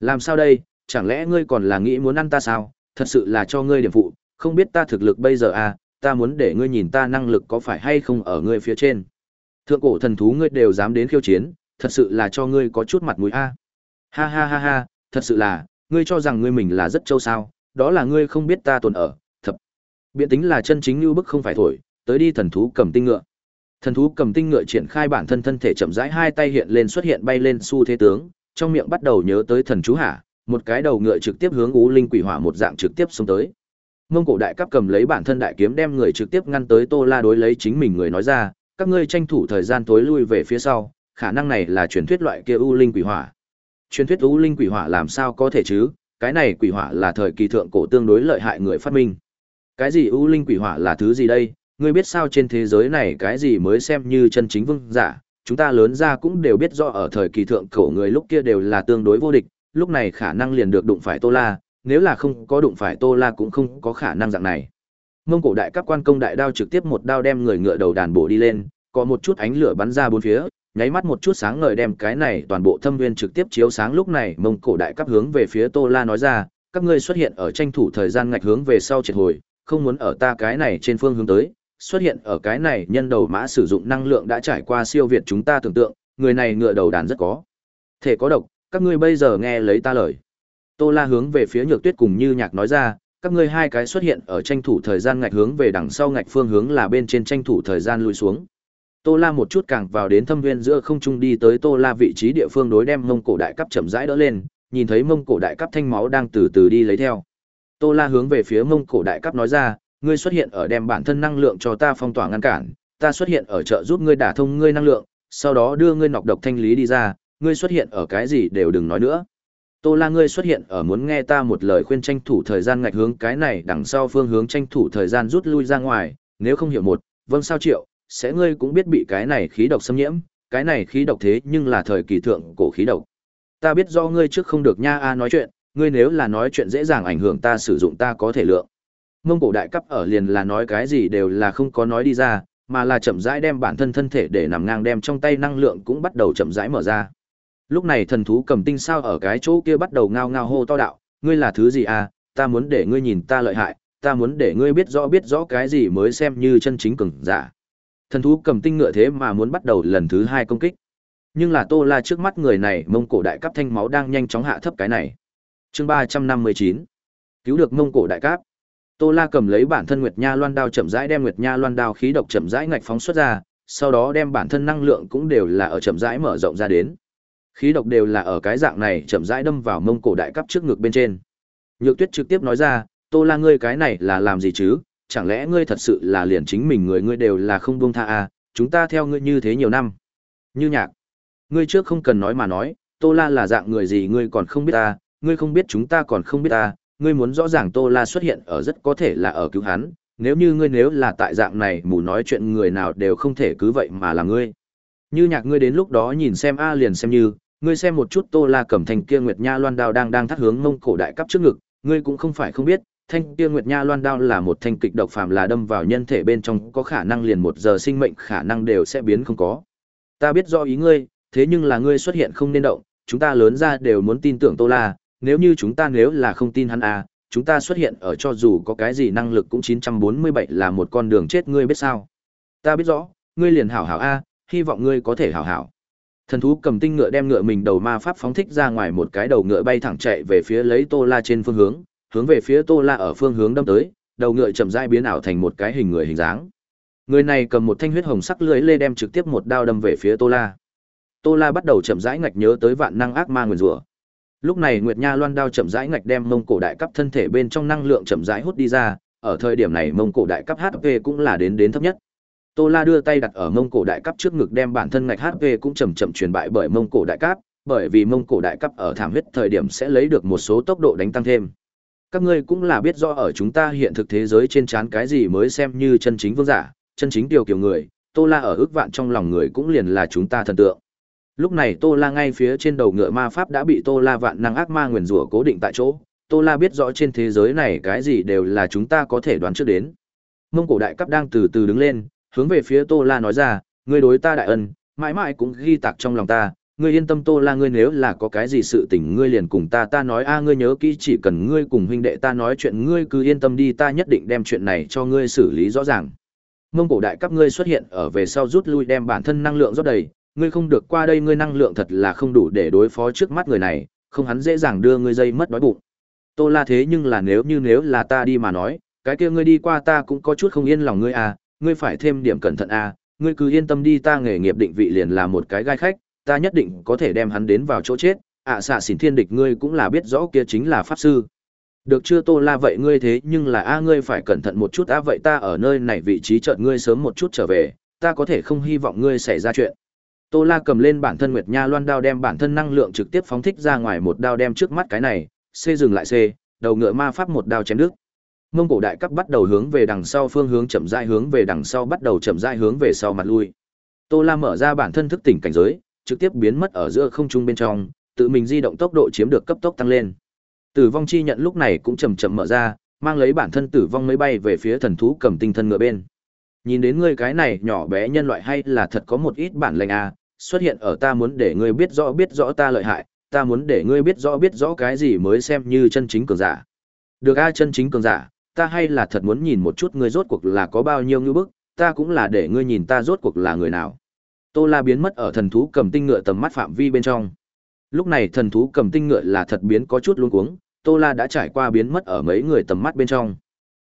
S1: Làm sao đây, chẳng lẽ ngươi còn là nghĩ muốn ăn ta sao, thật sự là cho ngươi điểm phụ, không biết ta thực lực bây giờ à, ta muốn để ngươi nhìn ta năng lực có phải hay không ở ngươi phía trên. Thượng cổ thần thú ngươi đều dám đến khiêu chiến, thật sự là cho ngươi có chút mặt mũi a. À. Ha ha ha ha, thật sự là, ngươi cho rằng ngươi mình là rất châu sao, đó là ngươi không biết ta tồn ở, thập. Biện tính là chân chính như bức không phải thổi, tới đi thần thú cầm tinh ngựa. Thần thú cầm tinh ngựa triển khai bản thân thân thể chậm rãi hai tay hiện lên xuất hiện bay lên xu thế tướng, trong miệng bắt đầu nhớ tới thần chú hả, một cái đầu ngựa trực tiếp hướng Ú Linh Quỷ Hỏa một dạng trực tiếp xông tới. Mông Cổ đại cấp cầm lấy bản thân đại kiếm đem người trực tiếp ngăn tới Tô La đối lấy chính mình người nói ra, các ngươi tranh thủ thời gian tối lui về phía sau, khả năng này là truyền thuyết loại kia U Linh Quỷ Hỏa. Truyền thuyết U Linh Quỷ Hỏa làm sao có thể chứ? Cái này quỷ hỏa là thời kỳ thượng cổ tương đối lợi hại người phát minh. Cái gì U Linh Quỷ Hỏa là thứ gì đây? Ngươi biết sao trên thế giới này cái gì mới xem như chân chính vương giả? Chúng ta lớn ra cũng đều biết rõ ở thời kỳ thượng cổ người lúc kia đều là tương đối vô địch, lúc này khả năng liền được đụng phải Tô La, nếu là không có đụng phải Tô La cũng không có khả năng dạng này. Mông cổ đại cấp quan công đại đao trực tiếp một đao đem người ngựa đầu đàn bổ đi lên, có một chút ánh lửa bắn ra bốn phía, nháy mắt một chút sáng ngời đem cái này toàn bộ thâm viên trực tiếp chiếu sáng lúc này mông cổ đại cấp hướng về phía Tô La nói ra, các ngươi xuất hiện ở tranh thủ thời gian ngạch hướng về sau triệt hồi, không muốn ở ta cái này trên phương hướng tới, xuất hiện ở cái này nhân đầu mã sử dụng năng lượng đã trải qua siêu việt chúng ta tưởng tượng, người này ngựa đầu đàn rất có thể có độc, các ngươi bây giờ nghe lấy ta lời. Tô La hướng về phía Nhược Tuyết cùng Như Nhạc nói ra, các ngươi hai cái xuất hiện ở tranh thủ thời gian ngạch hướng về đằng sau ngạch phương hướng là bên trên tranh thủ thời gian lùi xuống. Tô La một chút càng vào đến thâm viên giữa không trung đi tới Tô La vị trí địa phương đối đem Mông Cổ đại cấp chậm rãi đỡ lên, nhìn thấy Mông Cổ đại cấp thanh máu đang từ từ đi lấy theo. Tô La hướng về phía Mông Cổ đại cấp nói ra, ngươi xuất hiện ở đem bản thân năng lượng cho ta phong tỏa ngăn cản, ta xuất hiện ở trợ giúp ngươi đả thông ngươi năng lượng, sau đó đưa ngươi nọc độc thanh lý đi ra, ngươi xuất hiện ở cái gì đều đừng nói nữa. Tô La ngươi xuất hiện ở muốn nghe ta một lời khuyên tranh thủ thời gian ngạch hướng cái này đằng sau phương hướng tranh thủ thời gian rút lui ra ngoài, nếu không hiểu một, vâng sao triệu, sẽ ngươi cũng biết bị cái này khí độc xâm nhiễm, cái này khí độc thế nhưng là thời kỳ thượng cổ khí độc. Ta biết do ngươi trước không được nha a nói chuyện, ngươi nếu là nói chuyện dễ dàng ảnh hưởng ta sử dụng ta có thể lượng. Mông cổ đại cấp ở liền là nói cái gì đều là không có nói đi ra, mà là chậm rãi đem bản thân thân thể để nằm ngang đem trong tay năng lượng cũng bắt đầu chậm rãi mở ra. Lúc này thần thú cầm tinh sao ở cái chỗ kia bắt đầu ngao ngao hô to đạo, ngươi là thứ gì à, ta muốn để ngươi nhìn ta lợi hại, ta muốn để ngươi biết rõ biết rõ cái gì mới xem như chân chính cường giả. Thần thú cầm tinh ngựa thế mà muốn bắt đầu lần thứ hai công kích. Nhưng là Tô La trước mắt người này, Mông Cổ đại cấp thanh máu đang nhanh chóng hạ thấp cái này. Chương ba trăm năm mươi chín Cứu được Mông Cổ đại cấp. Tô La cầm lấy bản thân Nguyệt Nha Loan đao chậm rãi đem Nguyệt Nha Loan đao khí độc chậm rãi ngạch phóng xuất ra, sau đó đem bản thân năng lượng cũng đều là ở chậm rãi mở rộng ra đến. Khí độc đều là ở cái dạng này chậm rãi đâm vào Mông Cổ đại cấp trước ngực bên trên. Nhược Tuyết trực tiếp nói ra, "Tô La ngươi cái này là làm gì chứ? chẳng lẽ ngươi thật sự là liền chính mình người ngươi đều là không buông tha à, chúng ta theo ngươi như thế nhiều năm. Như nhạc, ngươi trước không cần nói mà nói, Tô La là dạng người gì ngươi còn không biết ta, ngươi không biết chúng ta còn không biết ta, ngươi muốn rõ ràng Tô La xuất hiện ở rất có thể là ở cứu hắn, nếu như ngươi nếu là tại dạng này mù nói chuyện người nào đều không thể cứ vậy mà là ngươi. Như nhạc ngươi đến lúc đó nhìn xem a liền xem như, ngươi xem một chút Tô La cầm thành kia Nguyệt Nha Loan đao đang đang thắt hướng mông cổ đại cấp trước ngực, ngươi cũng không phải không biết, thanh kia nguyệt nha loan đao là một thanh kịch độc phàm là đâm vào nhân thể bên trong có khả năng liền một giờ sinh mệnh khả năng đều sẽ biến không có ta biết do ý ngươi thế nhưng là ngươi xuất hiện không nên động chúng ta lớn ra đều muốn tin tưởng tô la nếu như chúng ta nếu là không tin hắn à chúng ta xuất hiện ở cho dù có cái gì năng lực cũng 947 là một con đường chết ngươi biết sao ta biết rõ ngươi liền hảo hảo a hy vọng ngươi có thể hảo hảo thần thú cầm tinh ngựa đem ngựa mình đầu ma pháp phóng thích ra ngoài một cái đầu ngựa bay thẳng chạy về phía lấy tô la trên phương hướng hướng về phía Tô La ở phương hướng đâm tới, đầu ngựa chậm rãi biến ảo thành một cái hình người hình dáng. Người này cầm một thanh huyết hồng sắc lưỡi lê đem trực tiếp một đao đâm về phía Tô La. Tô La bắt đầu chậm rãi ngạch nhớ tới vạn năng ác ma nguyên rủa. Lúc này Nguyệt Nha Loan đao chậm rãi ngạch đem mông cổ đại cấp thân thể bên trong năng lượng chậm rãi hút đi ra, ở thời điểm này mông cổ đại cấp HP cũng là đến đến thấp nhất. Tô La đưa tay đặt ở mông cổ đại cấp trước ngực đem bản thân ngạch HP cũng chậm chậm truyền bại bởi mông cổ đại cấp, bởi vì mông cổ đại cấp ở thảm huyết thời điểm sẽ lấy được một số tốc độ đánh tăng thêm. Các ngươi cũng là biết rõ ở chúng ta hiện thực thế giới trên chán cái gì mới xem như chân chính vương giả, chân chính tiểu kiểu người, Tô La ở ước vạn trong lòng người cũng liền là chúng ta thần tượng. Lúc này Tô La ngay phía trên đầu ngựa ma pháp đã bị Tô La vạn năng ác ma nguyền rủa cố định tại chỗ, Tô La biết rõ trên thế giới này cái gì đều là chúng ta có thể đoán trước đến. Mông cổ đại cấp đang từ từ đứng lên, hướng về phía Tô La nói ra, ngươi đối ta đại ân, mãi mãi cũng ghi tạc trong lòng ta, ngươi yên tâm Tô La ngươi nếu là có cái gì sự tình ngươi liền cùng ta ta nói a ngươi nhớ kỹ chỉ cần ngươi cùng huynh đệ ta nói chuyện ngươi cứ yên tâm đi ta nhất định đem chuyện này cho ngươi xử lý rõ ràng. Mông cổ đại cấp ngươi xuất hiện ở về sau rút lui đem bản thân năng lượng rót đầy, ngươi không được qua đây ngươi năng lượng thật là không đủ để đối phó trước mắt người này, không hắn dễ dàng đưa ngươi dây mất đói bụng. Tô La thế nhưng là nếu như nếu là ta đi mà nói, cái kia ngươi đi qua ta cũng có chút không yên lòng ngươi à, ngươi phải thêm điểm cẩn thận à, ngươi cứ yên tâm đi ta nghề nghiệp định vị liền là một cái gai khách, ta nhất định có thể đem hắn đến vào chỗ chết, ạ à, xạ xỉn thiên địch ngươi cũng là biết rõ kia chính là pháp sư. Được chưa Tô La vậy ngươi thế nhưng là a ngươi phải cẩn thận một chút a vậy ta ở nơi này vị trí chợt ngươi sớm một chút trở về, ta có thể không hy vọng ngươi xảy ra chuyện. Tô La cầm lên bản thân Nguyệt Nha Loan đao đem bản thân năng lượng trực tiếp phóng thích ra ngoài một đao đem trước mắt cái này, xê dừng lại xê, đầu ngựa ma pháp một đao chém đứt. Mông cổ đại cấp bắt đầu hướng về đằng sau phương hướng chậm rãi hướng về đằng sau bắt đầu chậm rãi hướng về sau mặt lui. Tô La mở ra bản thân thức tỉnh cảnh giới, trực tiếp biến mất ở giữa không trung bên trong, tự mình di động tốc độ chiếm được cấp tốc tăng lên. Tử vong chi nhận lúc này cũng chậm chậm mở ra, mang lấy bản thân tử vong mới bay về phía thần thú cầm tinh thân ngựa bên. Nhìn đến ngươi cái này nhỏ bé nhân loại hay là thật có một ít bản lĩnh à, xuất hiện ở ta muốn để ngươi biết rõ biết rõ ta lợi hại, ta muốn để ngươi biết rõ biết rõ cái gì mới xem như chân chính cường giả. Được a chân chính cường giả, ta hay là thật muốn nhìn một chút ngươi rốt cuộc là có bao nhiêu như bức, ta cũng là để ngươi nhìn ta rốt cuộc là người nào. Tô La biến mất ở thần thú cầm tinh ngựa tầm mắt phạm vi bên trong. Lúc này thần thú cầm tinh ngựa là thật biến có chút luống cuống, Tô La đã trải qua biến mất ở mấy người tầm mắt bên trong.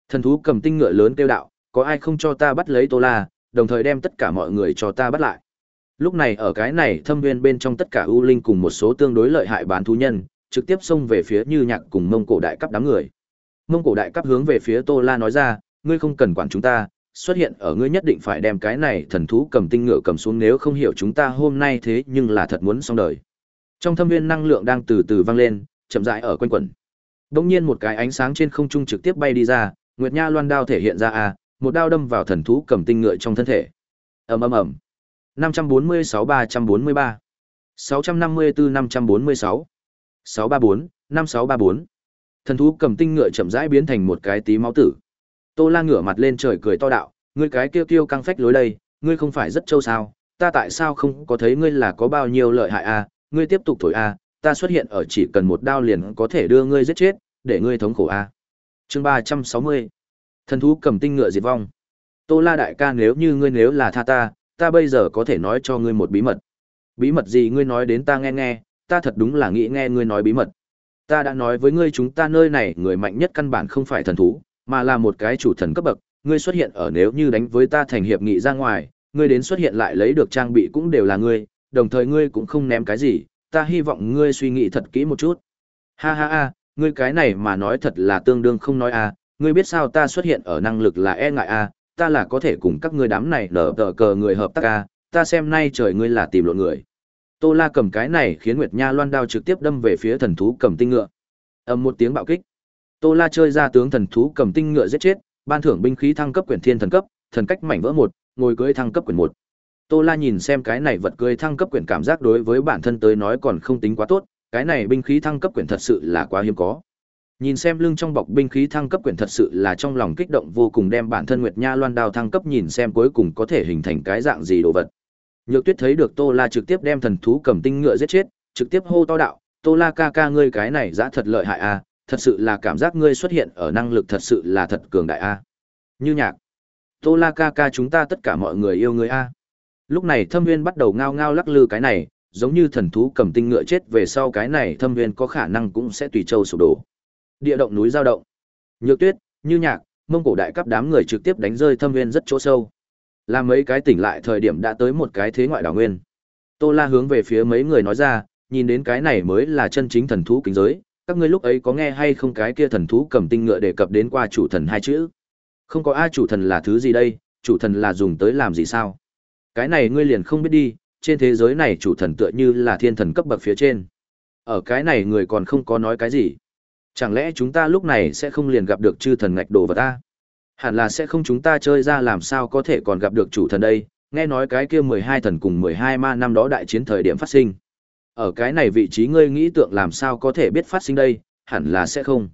S1: Thần thú cầm tinh ngựa lớn kêu đạo, có ai không cho ta bắt lấy Tô La, đồng thời đem tất cả mọi người cho ta bắt lại. Lúc này ở cái này thâm nguyên bên trong tất cả ưu linh cùng một số tương đối lợi hại bán thú nhân, trực tiếp xông về phía Như Nhạc cùng Mông Cổ đại cấp đám người. Mông Cổ đại cấp hướng về phía Tô La nói ra, ngươi không cần quản chúng ta, xuất hiện ở ngươi nhất định phải đem cái này thần thú cầm tinh ngựa cầm xuống nếu không hiểu chúng ta hôm nay thế nhưng là thật muốn xong đời. Trong thâm viên năng lượng đang từ từ vang lên, chậm rãi ở quanh quẩn. Đống nhiên một cái ánh sáng trên không trung trực tiếp bay đi ra, Nguyệt Nha loan đao thể hiện ra a, một đao đâm vào thần thú cầm tinh ngựa trong thân thể. Ầm ầm ầm. 546 343 654 546 634 5634 Thần thú cầm tinh ngựa chậm rãi biến thành một cái tí máu tử. Tô La ngửa mặt lên trời cười to đạo, ngươi cái kêu kêu căng phách lối đây, ngươi không phải rất trâu sao, ta tại sao không có thấy ngươi là có bao nhiêu lợi hại a, à? ngươi tiếp tục thổi a, à? ta xuất hiện ở chỉ cần một đao liền có thể đưa ngươi giết chết, để ngươi thống khổ a. À? Chương 360. Thần thú cầm tinh ngựa diệt vong. Tô La đại ca nếu như ngươi nếu là tha ta, ta bây giờ có thể nói cho ngươi một bí mật. Bí mật gì ngươi nói đến ta nghe nghe, ta thật đúng là nghĩ nghe ngươi nói bí mật. Ta đã nói với ngươi chúng ta nơi này người mạnh nhất căn bản không phải thần thú, mà là một cái chủ thần cấp bậc, ngươi xuất hiện ở nếu như đánh với ta thành hiệp nghị ra ngoài, ngươi đến xuất hiện lại lấy được trang bị cũng đều là ngươi, đồng thời ngươi cũng không ném cái gì, ta hy vọng ngươi suy nghĩ thật kỹ một chút. Ha ha ha, ngươi cái này mà nói thật là tương đương không nói a, à, ngươi biết sao ta xuất hiện ở năng lực là e ngại a, à, ta là có thể cùng các ngươi đám này nở tờ cờ người hợp tác ca, à, ta xem nay trời ngươi là tìm lộn người. Tô La cầm cái này khiến Nguyệt Nha loan đao trực tiếp đâm về phía thần thú cầm tinh ngựa. Ầm một tiếng bạo kích. Tô La chơi ra tướng thần thú cầm tinh ngựa giết chết, ban thưởng binh khí thăng cấp quyển thiên thần cấp, thần cách mảnh vỡ một, ngồi cưới thăng cấp quyển một. Tô La nhìn xem cái này vật cưới thăng cấp quyển cảm giác đối với bản thân tới nói còn không tính quá tốt, cái này binh khí thăng cấp quyển thật sự là quá hiếm có. Nhìn xem lưng trong bọc binh khí thăng cấp quyển thật sự là trong lòng kích động vô cùng đem bản thân Nguyệt Nha Loan đao thăng cấp nhìn xem cuối cùng có thể hình thành cái dạng gì đồ vật. Nhược Tuyết thấy được Tô La trực tiếp đem thần thú cầm tinh ngựa giết chết, trực tiếp hô to đạo, "Tô La ca ca ngươi cái này dã thật lợi hại a, à, thật sự là cảm giác ngươi xuất hiện ở năng lực thật sự là thật cường đại a." Như nhạc, "Tô La ca ca chúng ta tất cả mọi người yêu ngươi a." Lúc này Thâm Nguyên bắt đầu ngao ngao lắc lư cái này, giống như thần thú cầm tinh ngựa chết về sau cái này Thâm Nguyên có khả năng cũng sẽ tùy châu sụp đổ. Địa động núi giao động. Nhược Tuyết, Như nhạc, Mông Cổ đại cấp đám người trực tiếp đánh rơi Thâm Nguyên rất chỗ sâu. làm mấy cái tỉnh lại thời điểm đã tới một cái thế ngoại đảo nguyên. Tô La hướng về phía mấy người nói ra, nhìn đến cái này mới là chân chính thần thú kính giới, các ngươi lúc ấy có nghe hay không cái kia thần thú cầm tinh ngựa đề cập đến qua chủ thần hai chữ. Không có ai chủ thần là thứ gì đây, chủ thần là dùng tới làm gì sao? Cái này ngươi liền không biết đi, trên thế giới này chủ thần tựa như là thiên thần cấp bậc phía trên. Ở cái này người còn không có nói cái gì. Chẳng lẽ chúng ta lúc này sẽ không liền gặp được chư thần ngạch đồ vật ta? Hẳn là sẽ không chúng ta chơi ra làm sao có thể còn gặp được chủ thần đây, nghe nói cái kia 12 thần cùng 12 ma năm đó đại chiến thời điểm phát sinh. Ở cái này vị trí ngươi nghĩ tượng làm sao có thể biết phát sinh đây, hẳn là sẽ không.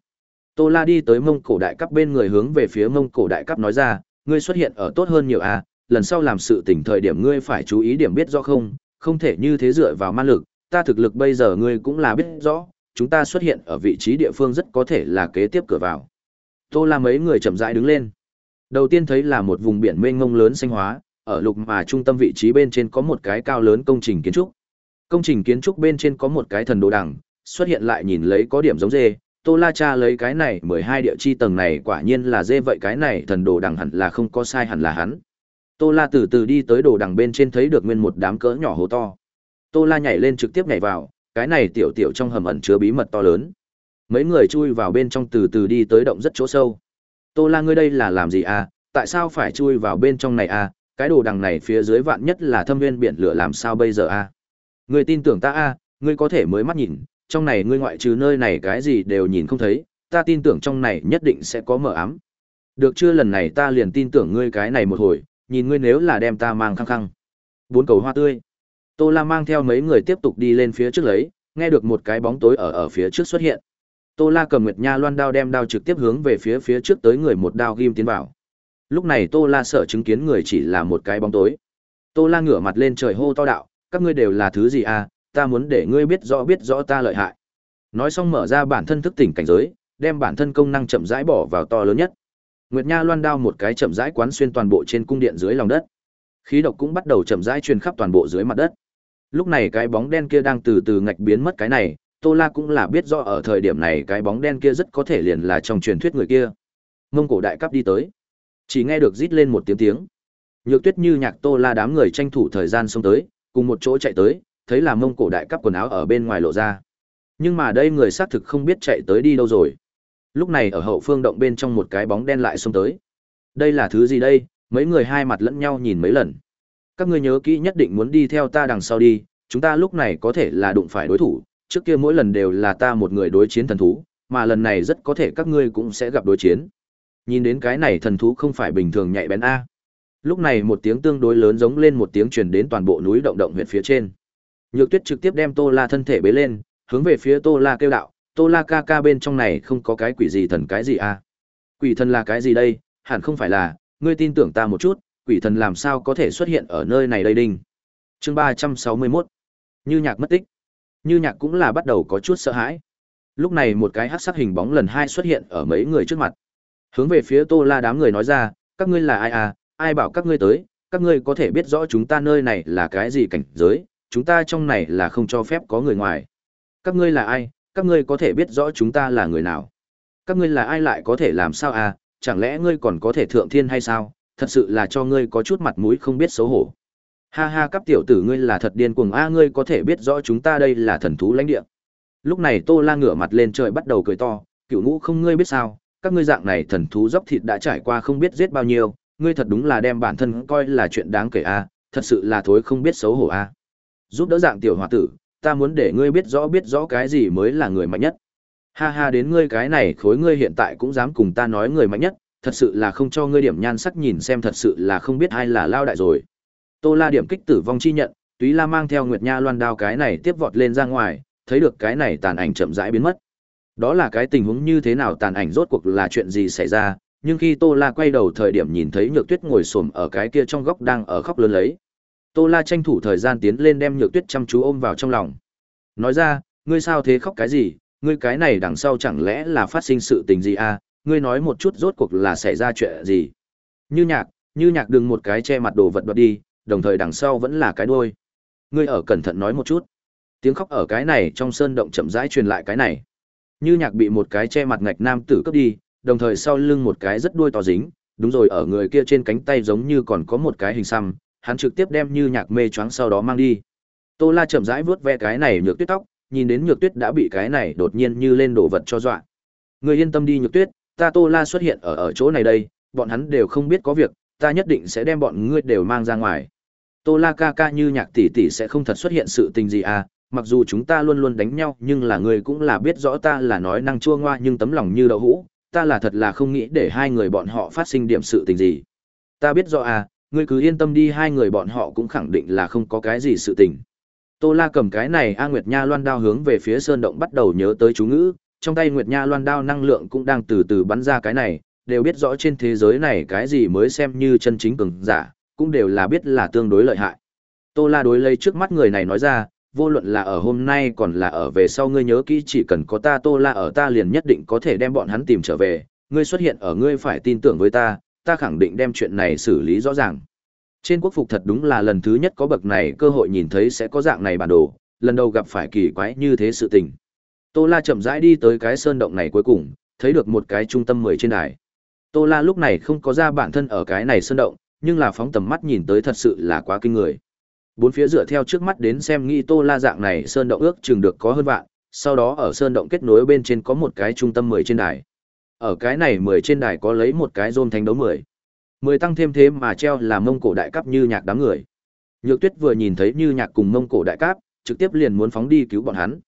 S1: Tô La đi tới mông cổ đại cấp bên người hướng về phía mông cổ đại cấp nói ra, ngươi xuất hiện ở tốt hơn nhiều à, lần sau làm sự tỉnh thời điểm ngươi phải chú ý điểm biết rõ không, không thể như thế dựa vào ma lực, ta thực lực bây giờ ngươi cũng là biết rõ, chúng ta xuất hiện ở vị trí địa phương rất có thể là kế tiếp cửa vào. Tô La mấy người chậm rãi đứng lên. Đầu tiên thấy là một vùng biển mênh mông lớn xanh hóa, ở lục mà trung tâm vị trí bên trên có một cái cao lớn công trình kiến trúc. Công trình kiến trúc bên trên có một cái thần đồ đằng, xuất hiện lại nhìn lấy có điểm giống dê, Tô La Cha lấy cái này mười hai địa chi tầng này quả nhiên là dê vậy cái này thần đồ đằng hẳn là không có sai hẳn là hắn. Tô La từ từ đi tới đồ đằng bên trên thấy được nguyên một đám cỡ nhỏ hồ to. Tô La nhảy lên trực tiếp nhảy vào, cái này tiểu tiểu trong hầm ẩn chứa bí mật to lớn. Mấy người chui vào bên trong từ từ đi tới động rất chỗ sâu. Tô La ngươi đây là làm gì à, tại sao phải chui vào bên trong này à, cái đồ đằng này phía dưới vạn nhất là thâm viên biển lửa làm sao bây giờ à. Ngươi tin tưởng ta à, ngươi có thể mới mắt nhìn, trong này ngươi ngoại trừ nơi này cái gì đều nhìn không thấy, ta tin tưởng trong này nhất định sẽ có mở ám. Được chưa lần này ta liền tin tưởng ngươi cái này một hồi, nhìn ngươi nếu là đem ta mang khăng khăng. Bốn cầu hoa tươi. Tô La mang theo mấy người tiếp tục đi lên phía trước lấy, nghe được một cái bóng tối ở ở phía trước xuất hiện. Tô La cầm Nguyệt Nha loan đao đem đao trực tiếp hướng về phía phía trước tới người một đao ghim tiến vào. Lúc này Tô La sợ chứng kiến người chỉ là một cái bóng tối. Tô La ngửa mặt lên trời hô to đạo, các ngươi đều là thứ gì à, ta muốn để ngươi biết rõ biết rõ ta lợi hại. Nói xong mở ra bản thân thức tỉnh cảnh giới, đem bản thân công năng chậm rãi bỏ vào to lớn nhất. Nguyệt Nha loan đao một cái chậm rãi quán xuyên toàn bộ trên cung điện dưới lòng đất. Khí độc cũng bắt đầu chậm rãi truyền khắp toàn bộ dưới mặt đất. Lúc này cái bóng đen kia đang từ từ ngạch biến mất cái này, Tô La cũng là biết rõ ở thời điểm này cái bóng đen kia rất có thể liền là trong truyền thuyết người kia. Mông cổ đại cấp đi tới. Chỉ nghe được rít lên một tiếng tiếng. Nhược Tuyết như nhạc Tô La đám người tranh thủ thời gian xông tới, cùng một chỗ chạy tới, thấy là mông cổ đại cấp quần áo ở bên ngoài lộ ra. Nhưng mà đây người xác thực không biết chạy tới đi đâu rồi. Lúc này ở hậu phương động bên trong một cái bóng đen lại xông tới. Đây là thứ gì đây? Mấy người hai mặt lẫn nhau nhìn mấy lần. Các ngươi nhớ kỹ nhất định muốn đi theo ta đằng sau đi, chúng ta lúc này có thể là đụng phải đối thủ, trước kia mỗi lần đều là ta một người đối chiến thần thú, mà lần này rất có thể các ngươi cũng sẽ gặp đối chiến. Nhìn đến cái này thần thú không phải bình thường nhạy bén a. Lúc này một tiếng tương đối lớn giống lên một tiếng truyền đến toàn bộ núi động động huyệt phía trên. Nhược Tuyết trực tiếp đem Tô La thân thể bế lên, hướng về phía Tô La kêu đạo, Tô La ca ca bên trong này không có cái quỷ gì thần cái gì a? Quỷ thần là cái gì đây? Hẳn không phải là, ngươi tin tưởng ta một chút, quỷ thần làm sao có thể xuất hiện ở nơi này đây đinh. Chương ba trăm sáu mươi 361. Như nhạc mất tích. Như nhạc cũng là bắt đầu có chút sợ hãi. Lúc này một cái hắc sắc hình bóng lần hai xuất hiện ở mấy người trước mặt. Hướng về phía Tô La đám người nói ra, các ngươi là ai à, ai bảo các ngươi tới, các ngươi có thể biết rõ chúng ta nơi này là cái gì cảnh giới, chúng ta trong này là không cho phép có người ngoài. Các ngươi là ai, các ngươi có thể biết rõ chúng ta là người nào. Các ngươi là ai lại có thể làm sao à, chẳng lẽ ngươi còn có thể thượng thiên hay sao, thật sự là cho ngươi có chút mặt mũi không biết xấu hổ. Ha ha các tiểu tử ngươi là thật điên cuồng a ngươi có thể biết rõ chúng ta đây là thần thú lãnh địa. Lúc này Tô La ngửa mặt lên trời bắt đầu cười to, cựu ngũ không ngươi biết sao, các ngươi dạng này thần thú dốc thịt đã trải qua không biết giết bao nhiêu, ngươi thật đúng là đem bản thân coi là chuyện đáng kể a, thật sự là thối không biết xấu hổ a. Giúp đỡ dạng tiểu hòa tử, ta muốn để ngươi biết rõ biết rõ cái gì mới là người mạnh nhất. Ha ha đến ngươi cái này khối ngươi hiện tại cũng dám cùng ta nói người mạnh nhất, thật sự là không cho ngươi điểm nhan sắc nhìn xem thật sự là không biết ai là lao đại rồi. Tô La điểm kích tử vong chi nhận, Túy La mang theo Nguyệt Nha loan đao cái này tiếp vọt lên ra ngoài, thấy được cái này tàn ảnh chậm rãi biến mất. Đó là cái tình huống như thế nào tàn ảnh rốt cuộc là chuyện gì xảy ra, nhưng khi Tô La quay đầu thời điểm nhìn thấy Nhược Tuyết ngồi xổm ở cái kia trong góc đang ở khóc lớn lấy. Tô La tranh thủ thời gian tiến lên đem Nhược Tuyết chăm chú ôm vào trong lòng. Nói ra, ngươi sao thế khóc cái gì, ngươi cái này đằng sau chẳng lẽ là phát sinh sự tình gì à, ngươi nói một chút rốt cuộc là xảy ra chuyện gì. Như nhạc, như nhạc đừng một cái che mặt đồ vật đoạt đi, đồng thời đằng sau vẫn là cái đuôi. Ngươi ở cẩn thận nói một chút. Tiếng khóc ở cái này trong sơn động chậm rãi truyền lại cái này. Như nhạc bị một cái che mặt ngạch nam tử cướp đi, đồng thời sau lưng một cái rất đuôi to dính, đúng rồi ở người kia trên cánh tay giống như còn có một cái hình xăm, hắn trực tiếp đem như nhạc mê choáng sau đó mang đi. Tô La chậm rãi vuốt ve cái này nhược tuyết tóc, nhìn đến nhược tuyết đã bị cái này đột nhiên như lên đổ vật cho dọa. Người yên tâm đi nhược tuyết, ta Tô La xuất hiện ở ở chỗ này đây, bọn hắn đều không biết có việc, ta nhất định sẽ đem bọn ngươi đều mang ra ngoài. Tô La ca ca như nhạc tỷ tỷ sẽ không thật xuất hiện sự tình gì à, mặc dù chúng ta luôn luôn đánh nhau nhưng là người cũng là biết rõ ta là nói năng chua ngoa nhưng tấm lòng như đậu hũ, ta là thật là không nghĩ để hai người bọn họ phát sinh điểm sự tình gì. Ta biết rõ à, ngươi cứ yên tâm đi hai người bọn họ cũng khẳng định là không có cái gì sự tình. Tô La cầm cái này A Nguyệt Nha loan đao hướng về phía sơn động bắt đầu nhớ tới chú ngữ, trong tay Nguyệt Nha loan đao năng lượng cũng đang từ từ bắn ra cái này, đều biết rõ trên thế giới này cái gì mới xem như chân chính cường giả, cũng đều là biết là tương đối lợi hại. Tô La đối lấy trước mắt người này nói ra, vô luận là ở hôm nay còn là ở về sau ngươi nhớ kỹ chỉ cần có ta Tô La ở ta liền nhất định có thể đem bọn hắn tìm trở về, ngươi xuất hiện ở ngươi phải tin tưởng với ta, ta khẳng định đem chuyện này xử lý rõ ràng. Trên quốc phục thật đúng là lần thứ nhất có bậc này cơ hội nhìn thấy sẽ có dạng này bản đồ, lần đầu gặp phải kỳ quái như thế sự tình. Tô La chậm rãi đi tới cái sơn động này cuối cùng, thấy được một cái trung tâm 10 trên đài. Tô La lúc này không có ra bản thân ở cái này sơn động, nhưng là phóng tầm mắt nhìn tới thật sự là quá kinh người. Bốn phía dựa theo trước mắt đến xem nghĩ Tô La dạng này sơn động ước chừng được có hơn vạn, sau đó ở sơn động kết nối bên trên có một cái trung tâm 10 trên đài. Ở cái này 10 trên đài có lấy một cái rôn thánh đấu 10. 10 tăng thêm thế mà treo là mông cổ đại cấp như nhạc đám người. Nhược Tuyết vừa nhìn thấy như nhạc cùng mông cổ đại cấp, trực tiếp liền muốn phóng đi cứu bọn hắn.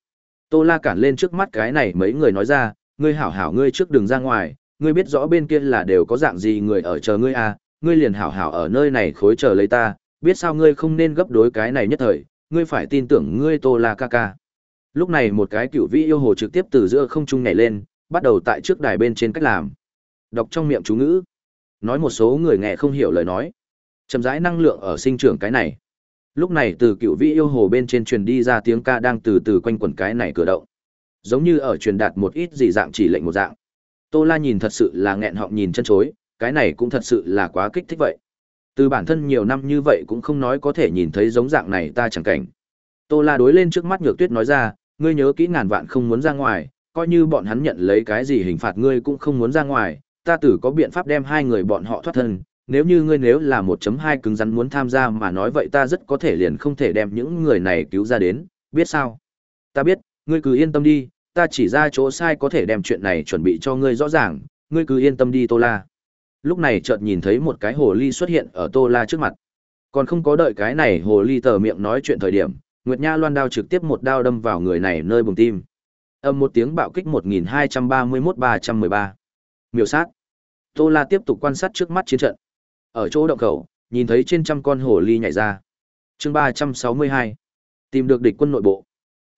S1: Tô La cản lên trước mắt cái này mấy người nói ra, ngươi hảo hảo ngươi trước đường ra ngoài, ngươi biết rõ bên kia là đều có dạng gì người ở chờ ngươi à, ngươi liền hảo hảo ở nơi này khối chờ lấy ta, biết sao ngươi không nên gấp đối cái này nhất thời, ngươi phải tin tưởng ngươi Tô La ca ca. Lúc này một cái cựu vĩ yêu hồ trực tiếp từ giữa không trung nhảy lên, bắt đầu tại trước đài bên trên cách làm. Đọc trong miệng chú ngữ. Nói một số người nghe không hiểu lời nói. Chậm rãi năng lượng ở sinh trưởng cái này. Lúc này từ cựu vĩ yêu hồ bên trên truyền đi ra tiếng ca đang từ từ quanh quẩn cái này cửa động. Giống như ở truyền đạt một ít gì dạng chỉ lệnh một dạng. Tô La nhìn thật sự là nghẹn họng nhìn chân chối, cái này cũng thật sự là quá kích thích vậy. Từ bản thân nhiều năm như vậy cũng không nói có thể nhìn thấy giống dạng này ta chẳng cảnh. Tô La đối lên trước mắt Nhược Tuyết nói ra, ngươi nhớ kỹ ngàn vạn không muốn ra ngoài, coi như bọn hắn nhận lấy cái gì hình phạt ngươi cũng không muốn ra ngoài, ta tử có biện pháp đem hai người bọn họ thoát thân, nếu như ngươi nếu là 1.2 cứng rắn muốn tham gia mà nói vậy ta rất có thể liền không thể đem những người này cứu ra đến, biết sao? Ta biết, ngươi cứ yên tâm đi, ta chỉ ra chỗ sai có thể đem chuyện này chuẩn bị cho ngươi rõ ràng, ngươi cứ yên tâm đi Tô La. Lúc này chợt nhìn thấy một cái hồ ly xuất hiện ở Tô La trước mặt. Còn không có đợi cái này hồ ly tờ miệng nói chuyện thời điểm, Nguyệt Nha loan đao trực tiếp một đao đâm vào người này nơi bùng tim. Âm một tiếng bạo kích 1231-313. Miểu sát. Tô La tiếp tục quan sát trước mắt chiến trận. Ở chỗ động khẩu, nhìn thấy trên trăm con hồ ly nhảy ra. Chương 362. Tìm được địch quân nội bộ.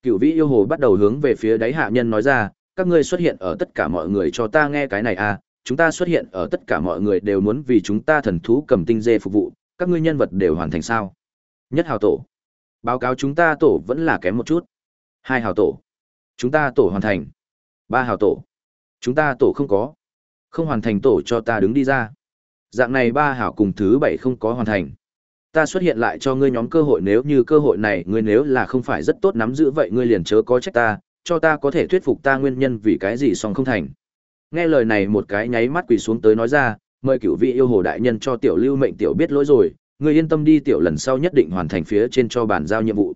S1: Cửu Vĩ yêu hồ bắt đầu hướng về phía đáy hạ nhân nói ra, các ngươi xuất hiện ở tất cả mọi người cho ta nghe cái này à, chúng ta xuất hiện ở tất cả mọi người đều muốn vì chúng ta thần thú cầm tinh dê phục vụ, các ngươi nhân vật đều hoàn thành sao? Nhất hào tổ. Báo cáo chúng ta tổ vẫn là kém một chút. Hai hào tổ. Chúng ta tổ hoàn thành. Ba hào tổ. Chúng ta tổ không có. Không hoàn thành tổ cho ta đứng đi ra. Dạng này ba hảo cùng thứ bảy không có hoàn thành. Ta xuất hiện lại cho ngươi nhóm cơ hội nếu như cơ hội này ngươi nếu là không phải rất tốt nắm giữ vậy ngươi liền chớ có trách ta, cho ta có thể thuyết phục ta nguyên nhân vì cái gì song không thành. Nghe lời này một cái nháy mắt quỳ xuống tới nói ra, mời cửu vị yêu hồ đại nhân cho tiểu lưu mệnh tiểu biết lỗi rồi, ngươi yên tâm đi tiểu lần sau nhất định hoàn thành phía trên cho bàn giao nhiệm vụ.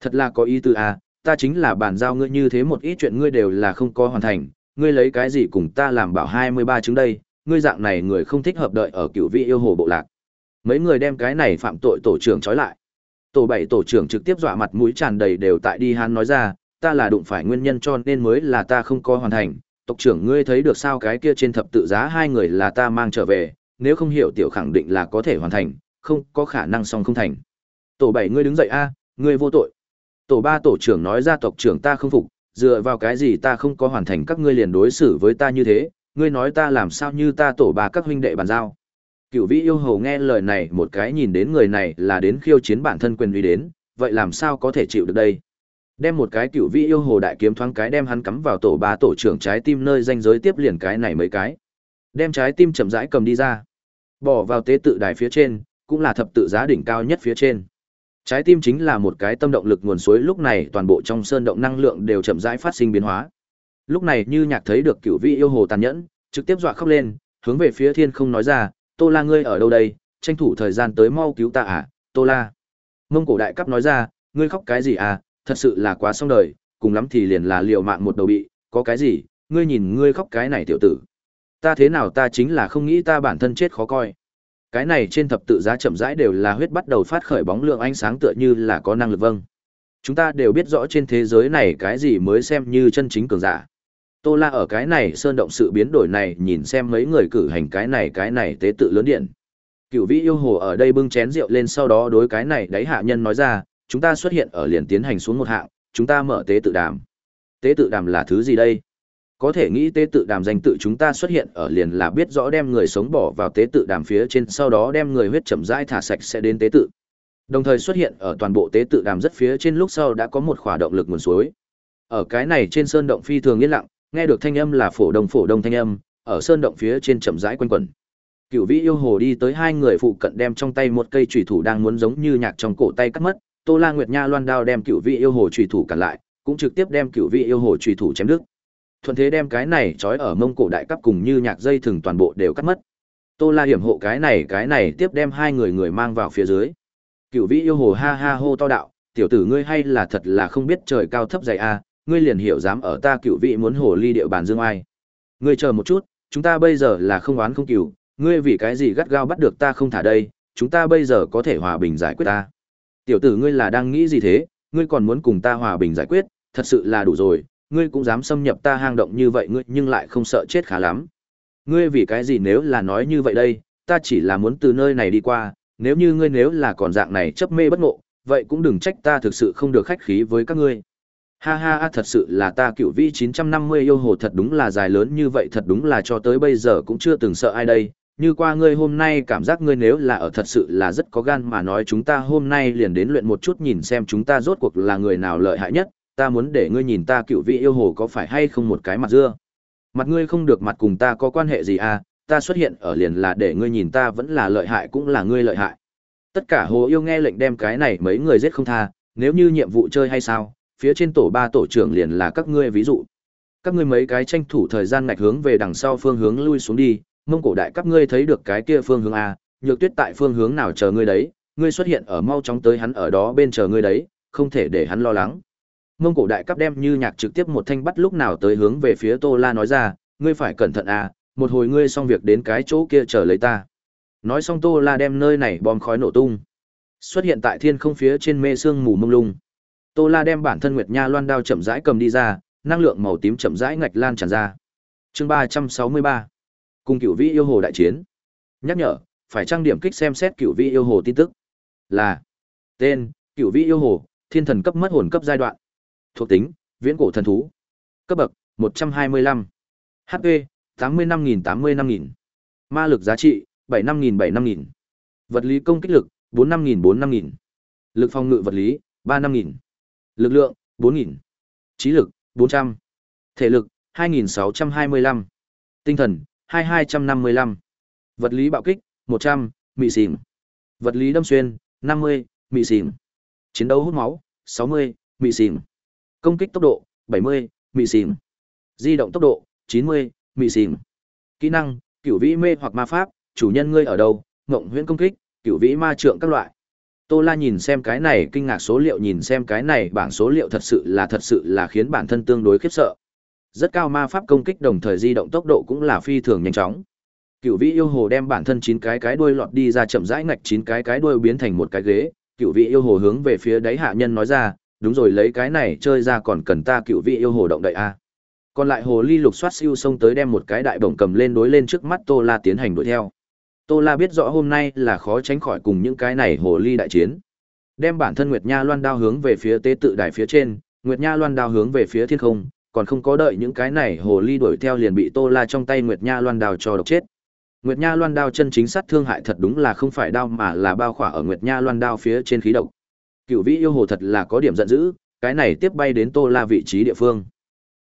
S1: Thật là có ý tư a, à, ta chính là bàn giao ngươi như thế một ít chuyện ngươi đều là không có hoàn thành, ngươi lấy cái gì cùng ta làm bảo 23 chứng đây, ngươi dạng này người không thích hợp đợi ở cửu vị yêu hồ bộ lạc. Mấy người đem cái này phạm tội tổ trưởng trói lại. Tổ bảy tổ trưởng trực tiếp dọa mặt mũi tràn đầy đều tại đi hắn nói ra, ta là đụng phải nguyên nhân cho nên mới là ta không có hoàn thành. Tộc trưởng ngươi thấy được sao cái kia trên thập tự giá hai người là ta mang trở về, nếu không hiểu tiểu khẳng định là có thể hoàn thành, không có khả năng song không thành. Tổ bảy ngươi đứng dậy a, ngươi vô tội. Tổ ba tổ trưởng nói ra tộc trưởng ta không phục, dựa vào cái gì ta không có hoàn thành các ngươi liền đối xử với ta như thế, ngươi nói ta làm sao như ta tổ ba các huynh đệ bàn giao. Cửu vĩ yêu hầu nghe lời này một cái nhìn đến người này là đến khiêu chiến bản thân quyền uy đến, vậy làm sao có thể chịu được đây? Đem một cái cửu vĩ yêu hồ đại kiếm thoáng cái đem hắn cắm vào tổ ba tổ trưởng trái tim nơi danh giới tiếp liền cái này mấy cái. Đem trái tim chậm rãi cầm đi ra. Bỏ vào tế tự đài phía trên, cũng là thập tự giá đỉnh cao nhất phía trên. Trái tim chính là một cái tâm động lực nguồn suối lúc này toàn bộ trong sơn động năng lượng đều chậm rãi phát sinh biến hóa. Lúc này như nhạc thấy được cửu vị yêu hồ tàn nhẫn, trực tiếp dọa khóc lên, hướng về phía thiên không nói ra, Tô La ngươi ở đâu đây, tranh thủ thời gian tới mau cứu ta à, Tô La. Mông cổ đại cấp nói ra, ngươi khóc cái gì à, thật sự là quá xong đời, cùng lắm thì liền là liều mạng một đầu bị, có cái gì, ngươi nhìn ngươi khóc cái này tiểu tử. Ta thế nào ta chính là không nghĩ ta bản thân chết khó coi. Cái này trên thập tự giá chậm rãi đều là huyết bắt đầu phát khởi bóng lượng ánh sáng tựa như là có năng lực vâng. Chúng ta đều biết rõ trên thế giới này cái gì mới xem như chân chính cường giả. Tô La ở cái này sơn động sự biến đổi này nhìn xem mấy người cử hành cái này cái này tế tự lớn điện. Cửu vĩ yêu hồ ở đây bưng chén rượu lên sau đó đối cái này đáy hạ nhân nói ra, chúng ta xuất hiện ở liền tiến hành xuống một hạng, chúng ta mở tế tự đàm. Tế tự đàm là thứ gì đây? Có thể nghĩ tế tự đàm danh tự chúng ta xuất hiện ở liền là biết rõ đem người sống bỏ vào tế tự đàm phía trên sau đó đem người huyết chậm rãi thả sạch sẽ đến tế tự. Đồng thời xuất hiện ở toàn bộ tế tự đàm rất phía trên lúc sau đã có một khỏa động lực nguồn suối. Ở cái này trên sơn động phi thường yên lặng, nghe được thanh âm là phổ đông phổ đông thanh âm, ở sơn động phía trên chậm rãi quanh quẩn. Cửu Vĩ yêu hồ đi tới hai người phụ cận đem trong tay một cây chùy thủ đang muốn giống như nhạc trong cổ tay cắt mất, Tô La Nguyệt Nha loan đao đem Cửu Vĩ yêu hồ chùy thủ cản lại, cũng trực tiếp đem Cửu Vĩ yêu hồ chùy thủ chém đứt. Thuận thế đem cái này trói ở mông cổ đại cấp cùng như nhạc dây thừng toàn bộ đều cắt mất. Tô La hiểm hộ cái này cái này tiếp đem hai người người mang vào phía dưới. Cửu Vĩ yêu hồ ha ha hô to đạo, tiểu tử ngươi hay là thật là không biết trời cao thấp dày a, ngươi liền hiểu dám ở ta cựu vị muốn hồ ly địa bàn dương ai. Ngươi chờ một chút, chúng ta bây giờ là không oán không cừu, ngươi vì cái gì gắt gao bắt được ta không thả đây, chúng ta bây giờ có thể hòa bình giải quyết ta. Tiểu tử ngươi là đang nghĩ gì thế, ngươi còn muốn cùng ta hòa bình giải quyết, thật sự là đủ rồi, ngươi cũng dám xâm nhập ta hang động như vậy ngươi nhưng lại không sợ chết khá lắm. Ngươi vì cái gì nếu là nói như vậy đây, ta chỉ là muốn từ nơi này đi qua, nếu như ngươi nếu là còn dạng này chấp mê bất ngộ, vậy cũng đừng trách ta thực sự không được khách khí với các ngươi. Ha ha ha thật sự là ta cựu vi 950 yêu hồ thật đúng là dài lớn như vậy thật đúng là cho tới bây giờ cũng chưa từng sợ ai đây, như qua ngươi hôm nay cảm giác ngươi nếu là ở thật sự là rất có gan mà nói chúng ta hôm nay liền đến luyện một chút nhìn xem chúng ta rốt cuộc là người nào lợi hại nhất, ta muốn để ngươi nhìn ta cựu vị yêu hồ có phải hay không một cái mặt dưa. Mặt ngươi không được mặt cùng ta có quan hệ gì à, ta xuất hiện ở liền là để ngươi nhìn ta vẫn là lợi hại cũng là ngươi lợi hại. Tất cả hồ yêu nghe lệnh đem cái này mấy người giết không tha, nếu như nhiệm vụ chơi hay sao, phía trên tổ ba tổ trưởng liền là các ngươi ví dụ. Các ngươi mấy cái tranh thủ thời gian ngạch hướng về đằng sau phương hướng lui xuống đi, mông cổ đại các ngươi thấy được cái kia phương hướng a nhược tuyết tại phương hướng nào chờ ngươi đấy ngươi xuất hiện ở mau chóng tới hắn ở đó bên chờ ngươi đấy không thể để hắn lo lắng. Mông cổ đại cấp đem như nhạc trực tiếp một thanh bắt lúc nào tới hướng về phía tô la nói ra ngươi phải cẩn thận a một hồi ngươi xong việc đến cái chỗ kia chờ lấy ta. Nói xong tô la đem nơi này bom khói nổ tung. Xuất hiện tại thiên không phía trên mê sương mù mông lung. Tô La đem bản thân Nguyệt Nha Loan đao chậm rãi cầm đi ra, năng lượng màu tím chậm rãi ngạch lan tràn ra. Chương 363. Cùng Cửu Vĩ yêu hồ đại chiến. Nhắc nhở, phải trang điểm kích xem xét Cửu Vĩ yêu hồ tin tức. Là Tên: Cửu Vĩ yêu hồ, thiên thần cấp mất hồn cấp giai đoạn. Thuộc tính: Viễn cổ thần thú. Cấp bậc: 125. HP: 85000 85000. Ma lực giá trị: 75000 75000. Vật lý công kích lực: 45000 45000. Lực phòng ngự vật lý: 35.000 lực lượng 4000, trí lực 400, thể lực 2625, tinh thần 2255, vật lý bạo kích 100, mị xỉm, vật lý đâm xuyên 50, mị xỉm, chiến đấu hút máu 60, mị xỉm, công kích tốc độ 70, mị xỉm, di động tốc độ 90, mị xỉm, kỹ năng cửu vĩ mê hoặc ma pháp chủ nhân ngươi ở đâu ngộng huyễn công kích cửu vĩ ma trượng các loại tô la nhìn xem cái này kinh ngạc số liệu nhìn xem cái này bảng số liệu thật sự là thật sự là khiến bản thân tương đối khiếp sợ rất cao ma pháp công kích đồng thời di động tốc độ cũng là phi thường nhanh chóng. Cửu Vĩ yêu hồ đem bản thân chín cái cái đuôi lọt đi ra chậm rãi ngạch chín cái cái đuôi biến thành một cái ghế, Cửu Vĩ yêu hồ hướng về phía đáy hạ nhân nói ra, đúng rồi lấy cái này chơi ra còn cần ta Cửu Vĩ yêu hồ động đậy a. Còn lại hồ ly lục soát siêu xông tới đem một cái đại bổng cầm lên đối lên trước mắt Tô La tiến hành đuổi theo. Tô La biết rõ hôm nay là khó tránh khỏi cùng những cái này hồ ly đại chiến. Đem bản thân Nguyệt Nha Loan đao hướng về phía tế tự đài phía trên, Nguyệt Nha Loan đao hướng về phía thiên không, còn không có đợi những cái này hồ ly đuổi theo liền bị Tô La trong tay Nguyệt Nha Loan đao cho độc chết. Nguyệt Nha Loan đao chân chính sát thương hại thật đúng là không phải đao mà là bao khỏa ở Nguyệt Nha Loan đao phía trên khí độc. Cửu Vĩ yêu hồ thật là có điểm giận dữ, cái này tiếp bay đến Tô La vị trí địa phương.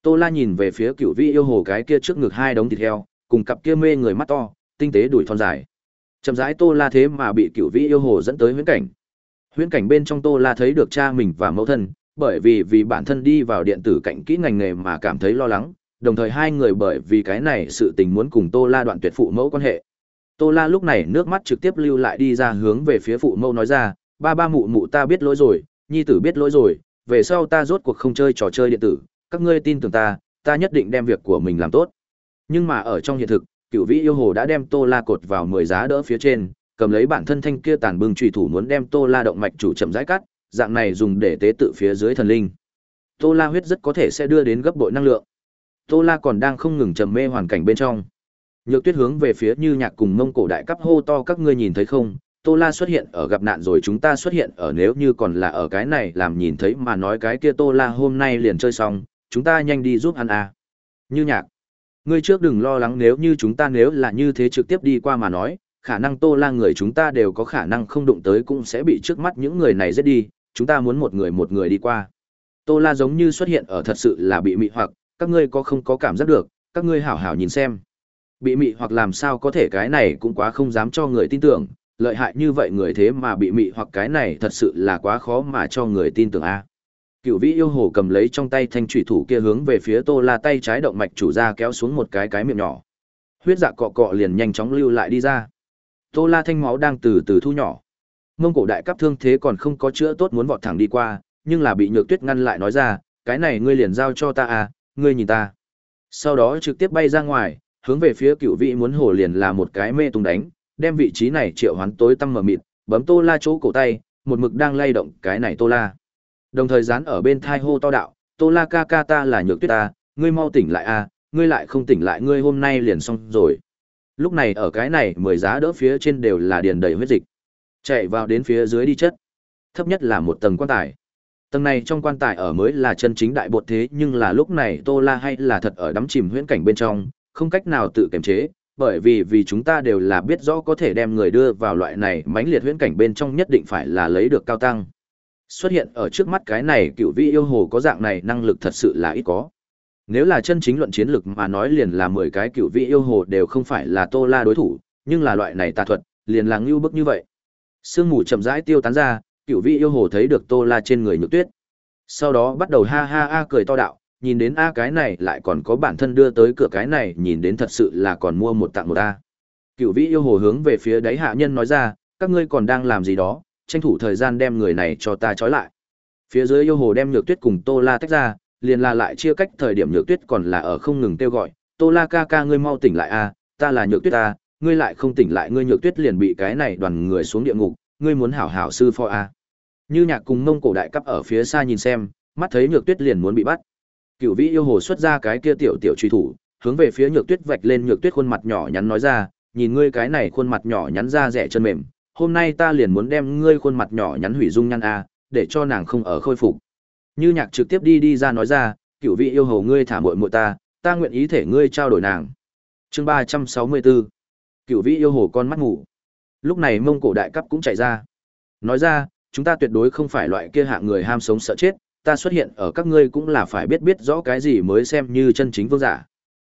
S1: Tô La nhìn về phía Cửu Vĩ yêu hồ cái kia trước ngực hai đống thịt heo, cùng cặp kia mê người mắt to, tinh tế đuổi thon dài. Chậm rãi Tô La thế mà bị cựu Vĩ yêu hồ dẫn tới huyễn cảnh. Huyễn cảnh bên trong Tô La thấy được cha mình và mẫu thân, bởi vì vì bản thân đi vào điện tử cạnh kỹ ngành nghề mà cảm thấy lo lắng, đồng thời hai người bởi vì cái này sự tình muốn cùng Tô La đoạn tuyệt phụ mẫu quan hệ. Tô La lúc này nước mắt trực tiếp lưu lại đi ra hướng về phía phụ mẫu nói ra, ba ba mụ mụ ta biết lỗi rồi, nhi tử biết lỗi rồi, về sau ta rốt cuộc không chơi trò chơi điện tử, các ngươi tin tưởng ta, ta nhất định đem việc của mình làm tốt. Nhưng mà ở trong hiện thực, cựu vĩ yêu hồ đã đem Tô La cột vào mười giá đỡ phía trên, cầm lấy bản thân thanh kia tàn bưng trùy thủ muốn đem Tô La động mạch chủ chậm rãi cắt, dạng này dùng để tế tự phía dưới thần linh. Tô La huyết rất có thể sẽ đưa đến gấp bội năng lượng. Tô La còn đang không ngừng trầm mê hoàn cảnh bên trong. Nhược Tuyết hướng về phía Như Nhạc cùng Mông Cổ đại cấp hô to các ngươi nhìn thấy không? Tô La xuất hiện ở gặp nạn rồi chúng ta xuất hiện ở nếu như còn là ở cái này làm nhìn thấy mà nói cái kia Tô La hôm nay liền chơi xong, chúng ta nhanh đi giúp ăn à. Như Nhạc, ngươi trước đừng lo lắng nếu như chúng ta nếu là như thế trực tiếp đi qua mà nói, khả năng Tô La người chúng ta đều có khả năng không đụng tới cũng sẽ bị trước mắt những người này giết đi, chúng ta muốn một người một người đi qua. Tô La giống như xuất hiện ở thật sự là bị mị hoặc, các ngươi có không có cảm giác được, các ngươi hảo hảo nhìn xem. Bị mị hoặc làm sao có thể cái này cũng quá không dám cho người tin tưởng, lợi hại như vậy người thế mà bị mị hoặc cái này thật sự là quá khó mà cho người tin tưởng a. Cựu vĩ yêu hồ cầm lấy trong tay thanh thủy thủ kia hướng về phía Tô La tay trái động mạch chủ ra kéo xuống một cái cái miệng nhỏ. Huyết dạ cọ cọ liền nhanh chóng lưu lại đi ra. Tô La thanh máu đang từ từ thu nhỏ. Mông cổ đại cấp thương thế còn không có chữa tốt muốn vọt thẳng đi qua, nhưng là bị Nhược Tuyết ngăn lại nói ra, cái này ngươi liền giao cho ta à, ngươi nhìn ta. Sau đó trực tiếp bay ra ngoài, hướng về phía cựu vị muốn hồ liền là một cái mê tung đánh, đem vị trí này triệu hoán tối tăm mở mịt, bấm Tô La chỗ cổ tay, một mực đang lay động cái này Tô La. Đồng thời dán ở bên thai hô to đạo, Tô La ca ca ta là Nhược Tuyết ta, ngươi mau tỉnh lại a, à, ngươi lại không tỉnh lại ngươi hôm nay liền xong rồi. Lúc này ở cái này mười giá đỡ phía trên đều là điền đầy huyết dịch. Chạy vào đến phía dưới đi chất. Thấp nhất là một tầng quan tài. Tầng này trong quan tài ở mới là chân chính đại bột thế nhưng là lúc này Tô La hay là thật ở đắm chìm huyễn cảnh bên trong, không cách nào tự kiềm chế, bởi vì vì chúng ta đều là biết rõ có thể đem người đưa vào loại này mãnh liệt huyễn cảnh bên trong nhất định phải là lấy được cao tăng. Xuất hiện ở trước mắt cái này cựu vị yêu hồ có dạng này năng lực thật sự là ít có. Nếu là chân chính luận chiến lực mà nói liền là 10 cái cựu vị yêu hồ đều không phải là Tô La đối thủ, nhưng là loại này tà thuật, liền là ngưu bức như vậy. Sương mù chậm rãi tiêu tán ra, cựu vị yêu hồ thấy được Tô La trên người nhược tuyết. Sau đó bắt đầu ha ha a cười to đạo, nhìn đến a cái này lại còn có bản thân đưa tới cửa cái này, nhìn đến thật sự là còn mua một tặng một a. Cựu vị yêu hồ hướng về phía đáy hạ nhân nói ra, các ngươi còn đang làm gì đó, tranh thủ thời gian đem người này cho ta trói lại. Phía dưới yêu hồ đem nhược tuyết cùng Tô La tách ra, liền là lại chia cách thời điểm nhược tuyết còn là ở không ngừng kêu gọi, Tô La ca ca ngươi mau tỉnh lại a, ta là nhược tuyết a, ngươi lại không tỉnh lại ngươi nhược tuyết liền bị cái này đoàn người xuống địa ngục, ngươi muốn hảo hảo sư pho a. Như nhạc cùng mông cổ đại cấp ở phía xa nhìn xem, mắt thấy nhược tuyết liền muốn bị bắt. Cửu vĩ yêu hồ xuất ra cái kia tiểu tiểu truy thủ, hướng về phía nhược tuyết vạch lên nhược tuyết khuôn mặt nhỏ nhắn nói ra, nhìn ngươi cái này khuôn mặt nhỏ nhắn ra rẻ chân mềm, hôm nay ta liền muốn đem ngươi khuôn mặt nhỏ nhắn hủy dung nhăn a, để cho nàng không ở khôi phục. Như nhạc trực tiếp đi đi ra nói ra, cửu vị yêu hồ ngươi thả muội muội ta, ta nguyện ý thể ngươi trao đổi nàng. Chương ba trăm sáu mươi 364. Cửu vị yêu hồ con mắt ngủ. Lúc này Mông Cổ đại cấp cũng chạy ra. Nói ra, chúng ta tuyệt đối không phải loại kia hạng người ham sống sợ chết, ta xuất hiện ở các ngươi cũng là phải biết biết rõ cái gì mới xem như chân chính vương giả.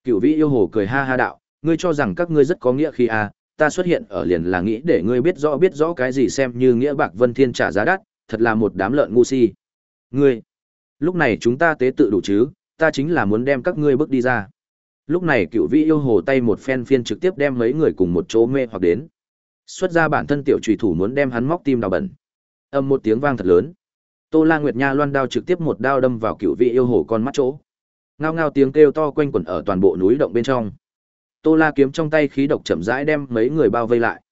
S1: Cửu vị yêu hồ cười ha ha đạo, ngươi cho rằng các ngươi rất có nghĩa khi a, ta xuất hiện ở liền là nghĩ để ngươi biết rõ biết rõ cái gì xem như nghĩa bạc vân thiên trả giá đắt, thật là một đám lợn ngu si. Ngươi, lúc này chúng ta tế tự đủ chứ, ta chính là muốn đem các ngươi bước đi ra. Lúc này cựu vị yêu hồ tay một phen phiên trực tiếp đem mấy người cùng một chỗ mê hoặc đến. Xuất ra bản thân tiểu trùy thủ muốn đem hắn móc tim đào bẩn. Âm một tiếng vang thật lớn. Tô La Nguyệt Nha loan đao trực tiếp một đao đâm vào cựu vị yêu hồ con mắt chỗ. Ngao ngao tiếng kêu to quanh quẩn ở toàn bộ núi động bên trong. Tô La kiếm trong tay khí độc chậm rãi đem mấy người bao vây lại.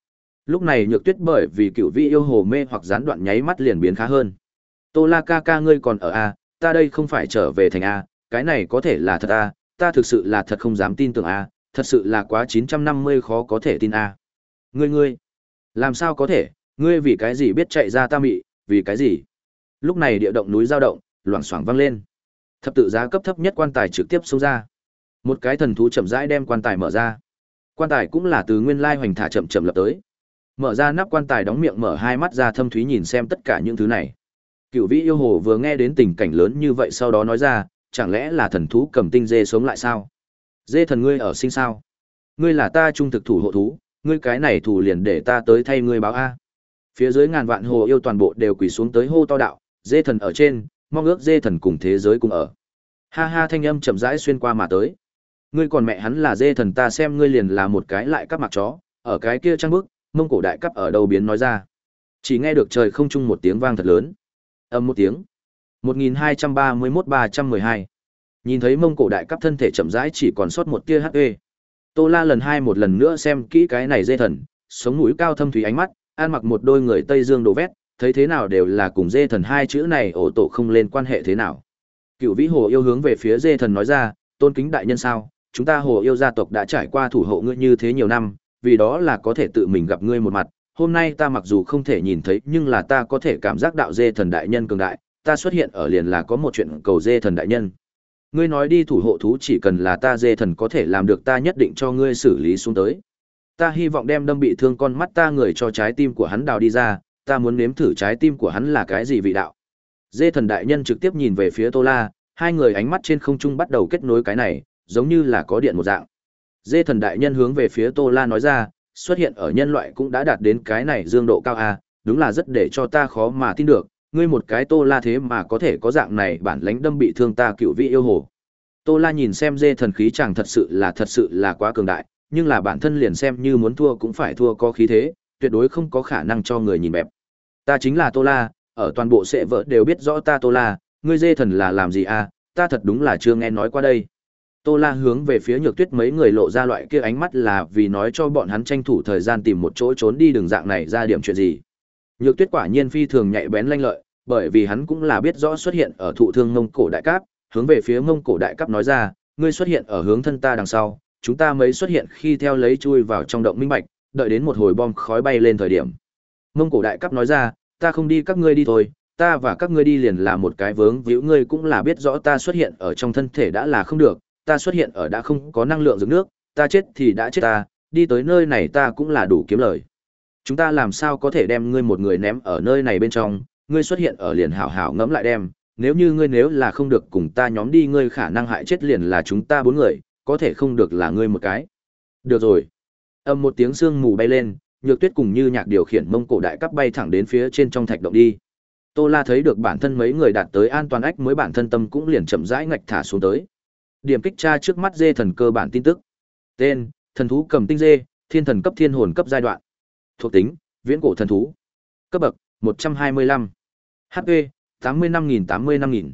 S1: Lúc này Nhược Tuyết bởi vì cựu vị yêu hồ mê hoặc gián đoạn nháy mắt liền biến khá hơn. Tô La ca ca ngươi còn ở a, ta đây không phải trở về thành a, cái này có thể là thật a, ta thực sự là thật không dám tin tưởng a, thật sự là quá 950 khó có thể tin a. Ngươi ngươi, làm sao có thể, ngươi vì cái gì biết chạy ra ta mị, vì cái gì? Lúc này địa động núi dao động, loảng xoảng vang lên. Thập tự giá cấp thấp nhất quan tài trực tiếp xông ra. Một cái thần thú chậm rãi đem quan tài mở ra. Quan tài cũng là từ nguyên lai hoành thả chậm chậm lập tới. Mở ra nắp quan tài đóng miệng mở hai mắt ra thâm thúy nhìn xem tất cả những thứ này. Cựu Vĩ yêu hồ vừa nghe đến tình cảnh lớn như vậy sau đó nói ra, chẳng lẽ là thần thú cầm tinh dê sống lại sao? Dê thần ngươi ở sinh sao? Ngươi là ta trung thực thủ hộ thú, ngươi cái này thủ liền để ta tới thay ngươi báo a. Phía dưới ngàn vạn hồ yêu toàn bộ đều quỳ xuống tới hô to đạo, dê thần ở trên, mong ước dê thần cùng thế giới cùng ở. Ha ha thanh âm chậm rãi xuyên qua mà tới. Ngươi còn mẹ hắn là dê thần ta xem ngươi liền là một cái lại cắp mặc chó, ở cái kia trang bức, mông cổ đại cấp ở đâu biến nói ra. Chỉ nghe được trời không trung một tiếng vang thật lớn. Âm một tiếng. 1231-312. Nhìn thấy mông cổ đại cấp thân thể chậm rãi chỉ còn sót một tia HP. Tô La lần hai một lần nữa xem kỹ cái này dê thần, sống mũi cao thâm thủy ánh mắt, ăn mặc một đôi người Tây Dương đồ vét, thấy thế nào đều là cùng dê thần hai chữ này ổ tổ không lên quan hệ thế nào. Cựu vĩ hồ yêu hướng về phía dê thần nói ra, tôn kính đại nhân sao, chúng ta hồ yêu gia tộc đã trải qua thủ hộ ngươi như thế nhiều năm, vì đó là có thể tự mình gặp ngươi một mặt. Hôm nay ta mặc dù không thể nhìn thấy nhưng là ta có thể cảm giác đạo dê thần đại nhân cường đại, ta xuất hiện ở liền là có một chuyện cầu dê thần đại nhân. Ngươi nói đi thủ hộ thú chỉ cần là ta dê thần có thể làm được ta nhất định cho ngươi xử lý xuống tới. Ta hy vọng đem đâm bị thương con mắt ta người cho trái tim của hắn đào đi ra, ta muốn nếm thử trái tim của hắn là cái gì vị đạo. Dê thần đại nhân trực tiếp nhìn về phía Tô La, hai người ánh mắt trên không trung bắt đầu kết nối cái này, giống như là có điện một dạng. Dê thần đại nhân hướng về phía Tô La nói ra, xuất hiện ở nhân loại cũng đã đạt đến cái này dương độ cao a, đúng là rất để cho ta khó mà tin được, ngươi một cái Tô La thế mà có thể có dạng này bản lãnh đâm bị thương ta cựu vị yêu hồ. Tô La nhìn xem dê thần khí chàng thật sự là thật sự là quá cường đại, nhưng là bản thân liền xem như muốn thua cũng phải thua có khí thế, tuyệt đối không có khả năng cho người nhìn bẹp. Ta chính là Tô La, ở toàn bộ sệ vợ đều biết rõ ta Tô La, ngươi dê thần là làm gì à, ta thật đúng là chưa nghe nói qua đây. Tô La hướng về phía Nhược Tuyết mấy người lộ ra loại kia ánh mắt là vì nói cho bọn hắn tranh thủ thời gian tìm một chỗ trốn đi đường dạng này ra điểm chuyện gì. Nhược Tuyết quả nhiên phi thường nhạy bén lanh lợi, bởi vì hắn cũng là biết rõ xuất hiện ở thụ thương Mông Cổ Đại Cáp, hướng về phía Mông Cổ Đại Cáp nói ra, ngươi xuất hiện ở hướng thân ta đằng sau, chúng ta mới xuất hiện khi theo lấy chui vào trong động minh bạch, đợi đến một hồi bom khói bay lên thời điểm. Mông Cổ Đại Cáp nói ra, ta không đi các ngươi đi thôi, ta và các ngươi đi liền là một cái vướng víu ngươi cũng là biết rõ ta xuất hiện ở trong thân thể đã là không được, ta xuất hiện ở đã không có năng lượng dưỡng nước, ta chết thì đã chết ta, đi tới nơi này ta cũng là đủ kiếm lời. Chúng ta làm sao có thể đem ngươi một người ném ở nơi này bên trong, ngươi xuất hiện ở liền hảo hảo ngẫm lại đem, nếu như ngươi nếu là không được cùng ta nhóm đi ngươi khả năng hại chết liền là chúng ta bốn người, có thể không được là ngươi một cái. Được rồi. Âm một tiếng sương mù bay lên, Nhược Tuyết cùng như nhạc điều khiển mông cổ đại cấp bay thẳng đến phía trên trong thạch động đi. Tô La thấy được bản thân mấy người đạt tới an toàn ách mới bản thân tâm cũng liền chậm rãi ngạch thả xuống tới. Điểm kích tra trước mắt dê thần cơ bản tin tức. Tên: Thần thú cầm tinh dê, thiên thần cấp thiên hồn cấp giai đoạn. Thuộc tính: Viễn cổ thần thú. Cấp bậc: 125. HP: 85.000 85.000.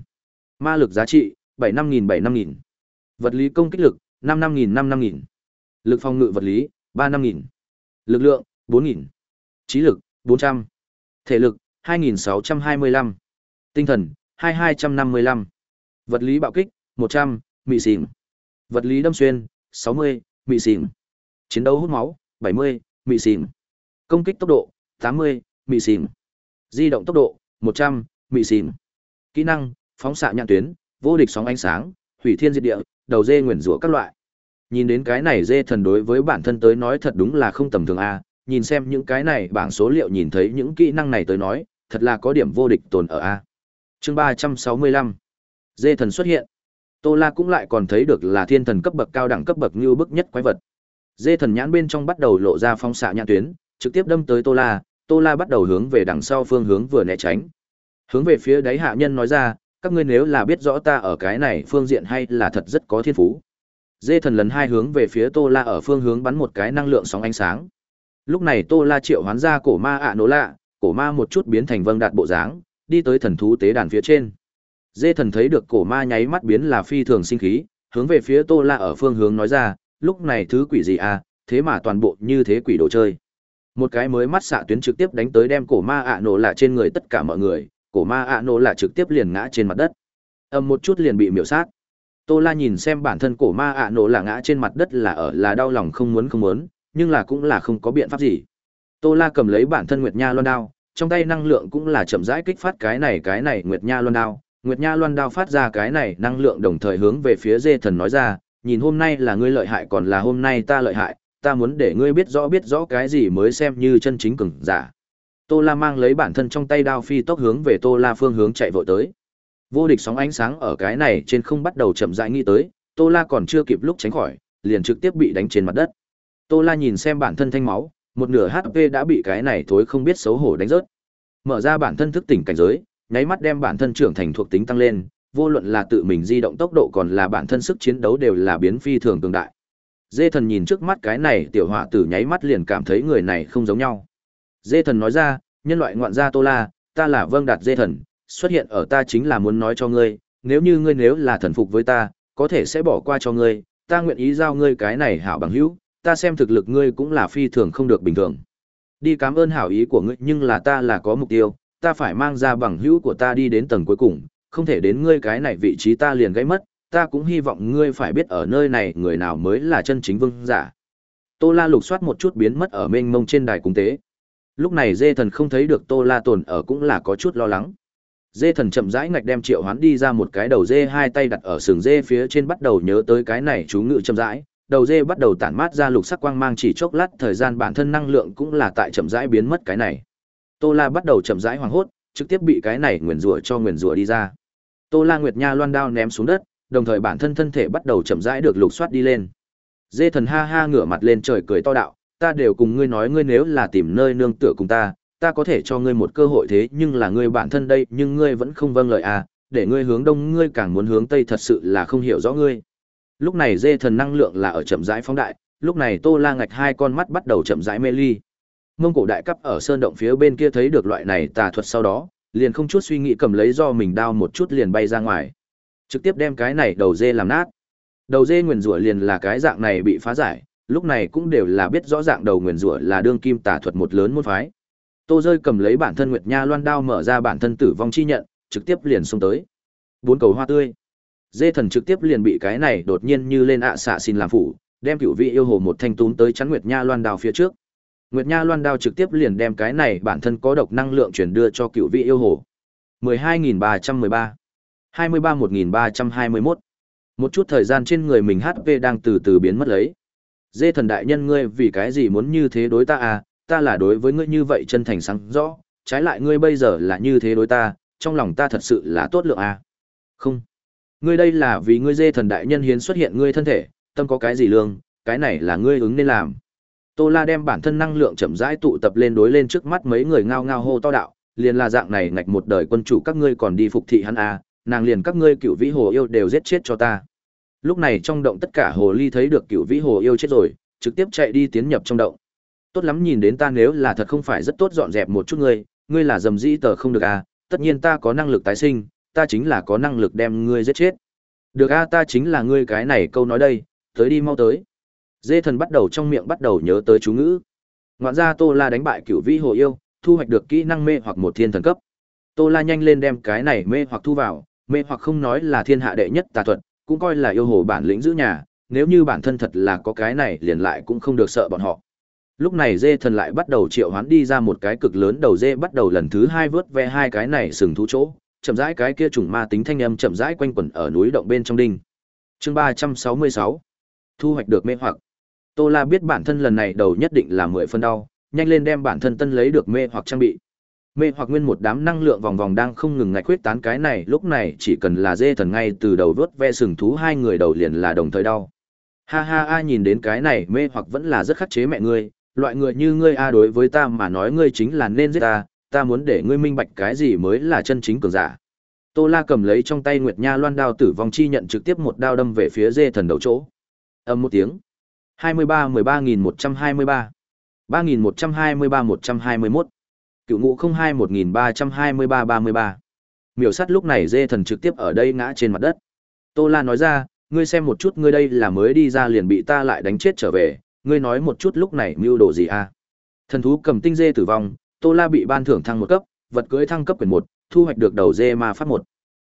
S1: Ma lực giá trị: 75.000 75.000. Vật lý công kích lực: 55.000 55.000. Lực phòng ngự vật lý: 35.000. Lực lượng: 4.000. Trí lực: 400. Thể lực: 2.625. Tinh thần: 2255. Vật lý bạo kích: 100, mị xỉn. Vật lý đâm xuyên: 60, mị xỉn. Chiến đấu hút máu: 70, mị xỉn. Công kích tốc độ: 80, mị xỉn. Di động tốc độ: 100, mị xỉn. Kỹ năng: Phóng xạ nhãn tuyến, vô địch sóng ánh sáng, hủy thiên diệt địa, đầu dê nguyền rủa các loại. Nhìn đến cái này dê thần đối với bản thân tới nói thật đúng là không tầm thường a, nhìn xem những cái này bảng số liệu nhìn thấy những kỹ năng này tới nói, thật là có điểm vô địch tồn ở a. Chương ba trăm sáu mươi lăm Dê thần xuất hiện. Tô La cũng lại còn thấy được là thiên thần cấp bậc cao đẳng cấp bậc như bức nhất quái vật. Dê thần nhãn bên trong bắt đầu lộ ra phong xạ nhãn tuyến, trực tiếp đâm tới Tô La, Tô La bắt đầu hướng về đằng sau phương hướng vừa né tránh. Hướng về phía đáy hạ nhân nói ra, các ngươi nếu là biết rõ ta ở cái này phương diện hay là thật rất có thiên phú. Dê thần lần hai hướng về phía Tô La ở phương hướng bắn một cái năng lượng sóng ánh sáng. Lúc này Tô La triệu hoán ra cổ ma ạ nổ lạ, cổ ma một chút biến thành vâng đạt bộ dáng, đi tới thần thú tế đàn phía trên. Dê thần thấy được cổ ma nháy mắt biến là phi thường sinh khí, hướng về phía Tô La ở phương hướng nói ra, lúc này thứ quỷ gì à, thế mà toàn bộ như thế quỷ đồ chơi. Một cái mới mắt xạ tuyến trực tiếp đánh tới đem cổ ma ạ nổ lạ trên người tất cả mọi người, cổ ma ạ nổ lạ trực tiếp liền ngã trên mặt đất. Âm một chút liền bị miểu sát. Tô La nhìn xem bản thân cổ ma ạ nổ lạ ngã trên mặt đất là ở là đau lòng không muốn không muốn, nhưng là cũng là không có biện pháp gì. Tô La cầm lấy bản thân Nguyệt Nha Loan đao, trong tay năng lượng cũng là chậm rãi kích phát cái này cái này Nguyệt Nha Loan đao. Nguyệt Nha Loan đao phát ra cái này năng lượng đồng thời hướng về phía Dê Thần nói ra, nhìn hôm nay là ngươi lợi hại còn là hôm nay ta lợi hại, ta muốn để ngươi biết rõ biết rõ cái gì mới xem như chân chính cường giả. Tô La mang lấy bản thân trong tay đao phi tốc hướng về Tô La phương hướng chạy vội tới. Vô địch sóng ánh sáng ở cái này trên không bắt đầu chậm rãi nghĩ tới, Tô La còn chưa kịp lúc tránh khỏi, liền trực tiếp bị đánh trên mặt đất. Tô La nhìn xem bản thân thanh máu, một nửa HP đã bị cái này thối không biết xấu hổ đánh rớt. Mở ra bản thân thức tỉnh cảnh giới, nháy mắt đem bản thân trưởng thành thuộc tính tăng lên, vô luận là tự mình di động tốc độ còn là bản thân sức chiến đấu đều là biến phi thường tương đại. Dê thần nhìn trước mắt cái này tiểu hỏa tử nháy mắt liền cảm thấy người này không giống nhau. Dê thần nói ra, nhân loại ngoạn gia Tô La, ta là vâng đạt dê thần, xuất hiện ở ta chính là muốn nói cho ngươi, nếu như ngươi nếu là thần phục với ta, có thể sẽ bỏ qua cho ngươi, ta nguyện ý giao ngươi cái này hảo bằng hữu, ta xem thực lực ngươi cũng là phi thường không được bình thường. Đi cảm ơn hảo ý của ngươi nhưng là ta là có mục tiêu, ta phải mang ra bằng hữu của ta đi đến tầng cuối cùng, không thể đến ngươi cái này vị trí ta liền gãy mất, ta cũng hy vọng ngươi phải biết ở nơi này người nào mới là chân chính vương giả. Tô La lục soát một chút biến mất ở mênh mông trên đài cung tế. Lúc này Dê Thần không thấy được Tô La tồn ở cũng là có chút lo lắng. Dê Thần chậm rãi ngạch đem Triệu Hoán đi ra một cái đầu dê hai tay đặt ở sừng dê phía trên bắt đầu nhớ tới cái này chú ngự chậm rãi, đầu dê bắt đầu tản mát ra lục sắc quang mang chỉ chốc lát thời gian bản thân năng lượng cũng là tại chậm rãi biến mất cái này. Tô La bắt đầu chậm rãi hoảng hốt, trực tiếp bị cái này nguyền rủa cho nguyền rủa đi ra. Tô La Nguyệt Nha loan đao ném xuống đất, đồng thời bản thân thân thể bắt đầu chậm rãi được lục soát đi lên. Dê thần ha ha ngửa mặt lên trời cười to đạo, ta đều cùng ngươi nói ngươi nếu là tìm nơi nương tựa cùng ta, ta có thể cho ngươi một cơ hội thế nhưng là ngươi bản thân đây nhưng ngươi vẫn không vâng lời à, để ngươi hướng đông ngươi càng muốn hướng tây thật sự là không hiểu rõ ngươi. Lúc này dê thần năng lượng là ở chậm rãi phóng đại, lúc này Tô La ngạch hai con mắt bắt đầu chậm rãi mê ly. Mông cổ đại cấp ở sơn động phía bên kia thấy được loại này tà thuật sau đó, liền không chút suy nghĩ cầm lấy do mình đao một chút liền bay ra ngoài. Trực tiếp đem cái này đầu dê làm nát. Đầu dê nguyền rủa liền là cái dạng này bị phá giải, lúc này cũng đều là biết rõ dạng đầu nguyền rủa là đương kim tà thuật một lớn môn phái. Tô rơi cầm lấy bản thân Nguyệt Nha loan đao mở ra bản thân tử vong chi nhận, trực tiếp liền xông tới. Bốn cầu hoa tươi. Dê thần trực tiếp liền bị cái này đột nhiên như lên ạ xạ xin làm phủ, đem cựu vị yêu hồ một thanh túm tới chắn Nguyệt Nha loan đao phía trước. Nguyệt Nha loan đao trực tiếp liền đem cái này bản thân có độc năng lượng truyền đưa cho cựu vị yêu hồ. 12.313 23.1321 Một chút thời gian trên người mình HP đang từ từ biến mất lấy. Dê thần đại nhân ngươi vì cái gì muốn như thế đối ta à, ta là đối với ngươi như vậy chân thành sáng rõ, trái lại ngươi bây giờ là như thế đối ta, trong lòng ta thật sự là tốt lượng à. Không. Ngươi đây là vì ngươi dê thần đại nhân hiến xuất hiện ngươi thân thể, tâm có cái gì lương, cái này là ngươi ứng nên làm. Tô La đem bản thân năng lượng chậm rãi tụ tập lên đối lên trước mắt mấy người ngao ngao hô to đạo, liền là dạng này ngạch một đời quân chủ các ngươi còn đi phục thị hắn à, nàng liền các ngươi cựu vĩ hồ yêu đều giết chết cho ta. Lúc này trong động tất cả hồ ly thấy được cựu vĩ hồ yêu chết rồi, trực tiếp chạy đi tiến nhập trong động. Tốt lắm nhìn đến ta nếu là thật không phải rất tốt dọn dẹp một chút ngươi, ngươi là dầm dĩ tờ không được à, tất nhiên ta có năng lực tái sinh, ta chính là có năng lực đem ngươi giết chết. Được a ta chính là ngươi cái này câu nói đây, tới đi mau tới. Dê thần bắt đầu trong miệng bắt đầu nhớ tới chú ngữ. Ngoạn ra Tô La đánh bại cửu vĩ hồ yêu, thu hoạch được kỹ năng mê hoặc một thiên thần cấp. Tô La nhanh lên đem cái này mê hoặc thu vào, mê hoặc không nói là thiên hạ đệ nhất tà thuật, cũng coi là yêu hồ bản lĩnh giữ nhà, nếu như bản thân thật là có cái này liền lại cũng không được sợ bọn họ. Lúc này dê thần lại bắt đầu triệu hoán đi ra một cái cực lớn đầu dê bắt đầu lần thứ hai vớt ve hai cái này sừng thú chỗ, chậm rãi cái kia trùng ma tính thanh âm chậm rãi quanh quẩn ở núi động bên trong đinh. Chương ba trăm sáu mươi sáu Thu hoạch được mê hoặc. Tô La biết bản thân lần này đầu nhất định là mười phân đau, nhanh lên đem bản thân tân lấy được mê hoặc trang bị. Mê hoặc nguyên một đám năng lượng vòng vòng đang không ngừng ngạch quyết tán cái này, lúc này chỉ cần là dê thần ngay từ đầu vớt ve sừng thú hai người đầu liền là đồng thời đau. Ha ha a nhìn đến cái này mê hoặc vẫn là rất khắc chế mẹ ngươi, loại người như ngươi a đối với ta mà nói ngươi chính là nên giết ta, ta muốn để ngươi minh bạch cái gì mới là chân chính cường giả. Tô La cầm lấy trong tay Nguyệt Nha Loan đao tử vong chi nhận trực tiếp một đao đâm về phía dê thần đầu chỗ. Âm một tiếng. 23 13123. 3123 121. Cựu ngũ 02 1323 33. Miểu sắt lúc này dê thần trực tiếp ở đây ngã trên mặt đất. Tô La nói ra, ngươi xem một chút ngươi đây là mới đi ra liền bị ta lại đánh chết trở về, ngươi nói một chút lúc này mưu đồ gì a? Thần thú cầm tinh dê tử vong, Tô La bị ban thưởng thăng một cấp, vật cưới thăng cấp quyền một, thu hoạch được đầu dê ma pháp một.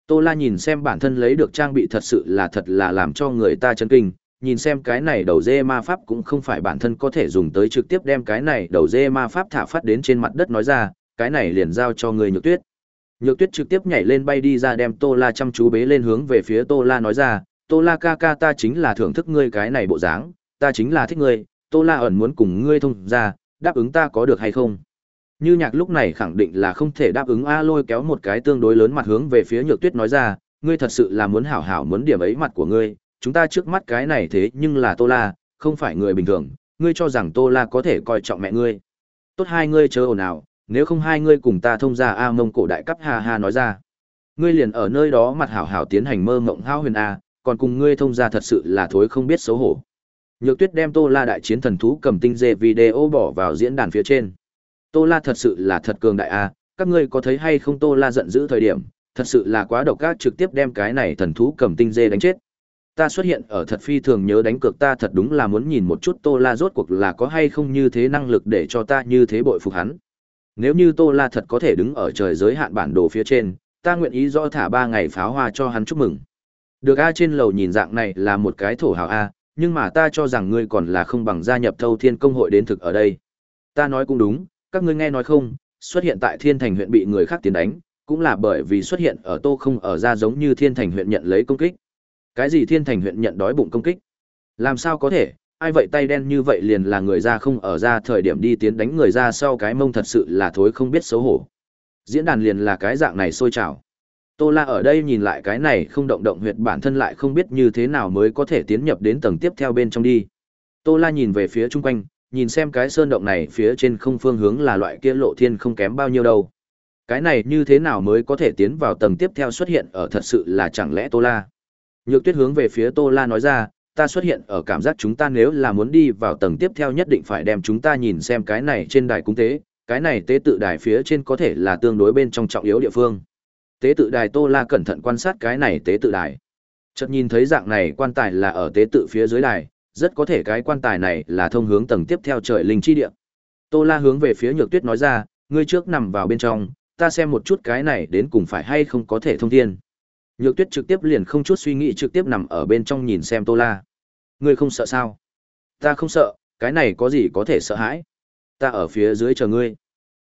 S1: Tô La nhìn xem bản thân lấy được trang bị thật sự là thật là làm cho người ta chấn kinh, nhìn xem cái này đầu dê ma pháp cũng không phải bản thân có thể dùng tới trực tiếp đem cái này đầu dê ma pháp thả phát đến trên mặt đất nói ra, cái này liền giao cho người nhược tuyết. Nhược tuyết trực tiếp nhảy lên bay đi ra đem Tô La chăm chú bế lên hướng về phía Tô La nói ra, Tô La ca ca ta chính là thưởng thức ngươi cái này bộ dáng, ta chính là thích ngươi, Tô La ẩn muốn cùng ngươi thông ra, đáp ứng ta có được hay không? Như nhạc lúc này khẳng định là không thể đáp ứng A lôi kéo một cái tương đối lớn mặt hướng về phía nhược tuyết nói ra, ngươi thật sự là muốn hảo hảo muốn điểm ấy mặt của ngươi, chúng ta trước mắt cái này thế nhưng là Tô La, không phải người bình thường, ngươi cho rằng Tô La có thể coi trọng mẹ ngươi. Tốt hai ngươi chớ ồn ào, nếu không hai ngươi cùng ta thông ra A mông cổ đại cấp ha ha nói ra. Ngươi liền ở nơi đó mặt hảo hảo tiến hành mơ mộng hao huyền A, còn cùng ngươi thông ra thật sự là thối không biết xấu hổ. Nhược tuyết đem Tô La đại chiến thần thú cầm tinh dê video bỏ vào diễn đàn phía trên. Tô La thật sự là thật cường đại a, các ngươi có thấy hay không Tô La giận dữ thời điểm, thật sự là quá độc ác trực tiếp đem cái này thần thú cầm tinh dê đánh chết ta xuất hiện ở thật phi thường nhớ đánh cược ta thật đúng là muốn nhìn một chút Tô La rốt cuộc là có hay không như thế năng lực để cho ta như thế bội phục hắn. Nếu như Tô La thật có thể đứng ở trời giới hạn bản đồ phía trên, ta nguyện ý do thả ba ngày pháo hoa cho hắn chúc mừng. Được A trên lầu nhìn dạng này là một cái thổ hào A, nhưng mà ta cho rằng ngươi còn là không bằng gia nhập thâu thiên công hội đến thực ở đây. Ta nói cũng đúng, các ngươi nghe nói không, xuất hiện tại thiên thành huyện bị người khác tiến đánh, cũng là bởi vì xuất hiện ở tô không ở ra giống như thiên thành huyện nhận lấy công kích. Cái gì thiên thành huyện nhận đói bụng công kích? Làm sao có thể, ai vậy tay đen như vậy liền là người ra không ở ra thời điểm đi tiến đánh người ra sau cái mông thật sự là thối không biết xấu hổ. Diễn đàn liền là cái dạng này sôi trào. Tô La ở đây nhìn lại cái này không động động huyệt bản thân lại không biết như thế nào mới có thể tiến nhập đến tầng tiếp theo bên trong đi. Tô La nhìn về phía chung quanh, nhìn xem cái sơn động này phía trên không phương hướng là loại kia lộ thiên không kém bao nhiêu đâu. Cái này như thế nào mới có thể tiến vào tầng tiếp theo xuất hiện ở thật sự là chẳng lẽ Tô La. Nhược tuyết hướng về phía Tô La nói ra, ta xuất hiện ở cảm giác chúng ta nếu là muốn đi vào tầng tiếp theo nhất định phải đem chúng ta nhìn xem cái này trên đài cung tế, cái này tế tự đài phía trên có thể là tương đối bên trong trọng yếu địa phương. Tế tự đài Tô La cẩn thận quan sát cái này tế tự đài. Chợt nhìn thấy dạng này quan tài là ở tế tự phía dưới đài, rất có thể cái quan tài này là thông hướng tầng tiếp theo trời linh chi địa. Tô La hướng về phía Nhược Tuyết nói ra, ngươi trước nằm vào bên trong, ta xem một chút cái này đến cùng phải hay không có thể thông thiên. Nhược Tuyết trực tiếp liền không chút suy nghĩ trực tiếp nằm ở bên trong nhìn xem Tô La. Ngươi không sợ sao? Ta không sợ, cái này có gì có thể sợ hãi? Ta ở phía dưới chờ ngươi.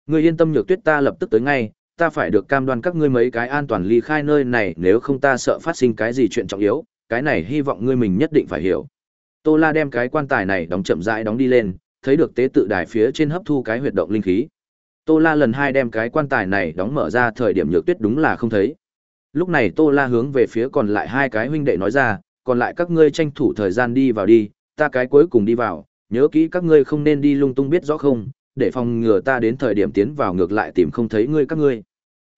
S1: Ngươi yên tâm Nhược Tuyết ta lập tức tới ngay, ta phải được cam đoan các ngươi mấy cái an toàn ly khai nơi này nếu không ta sợ phát sinh cái gì chuyện trọng yếu, cái này hy vọng ngươi mình nhất định phải hiểu. Tô La đem cái quan tài này đóng chậm rãi đóng đi lên, thấy được tế tự đài phía trên hấp thu cái huyệt động linh khí. Tô La lần hai đem cái quan tài này đóng mở ra thời điểm nhược tuyết đúng là không thấy. Lúc này Tô La hướng về phía còn lại hai cái huynh đệ nói ra, còn lại các ngươi tranh thủ thời gian đi vào đi, ta cái cuối cùng đi vào, nhớ kỹ các ngươi không nên đi lung tung biết rõ không, để phòng ngừa ta đến thời điểm tiến vào ngược lại tìm không thấy ngươi các ngươi.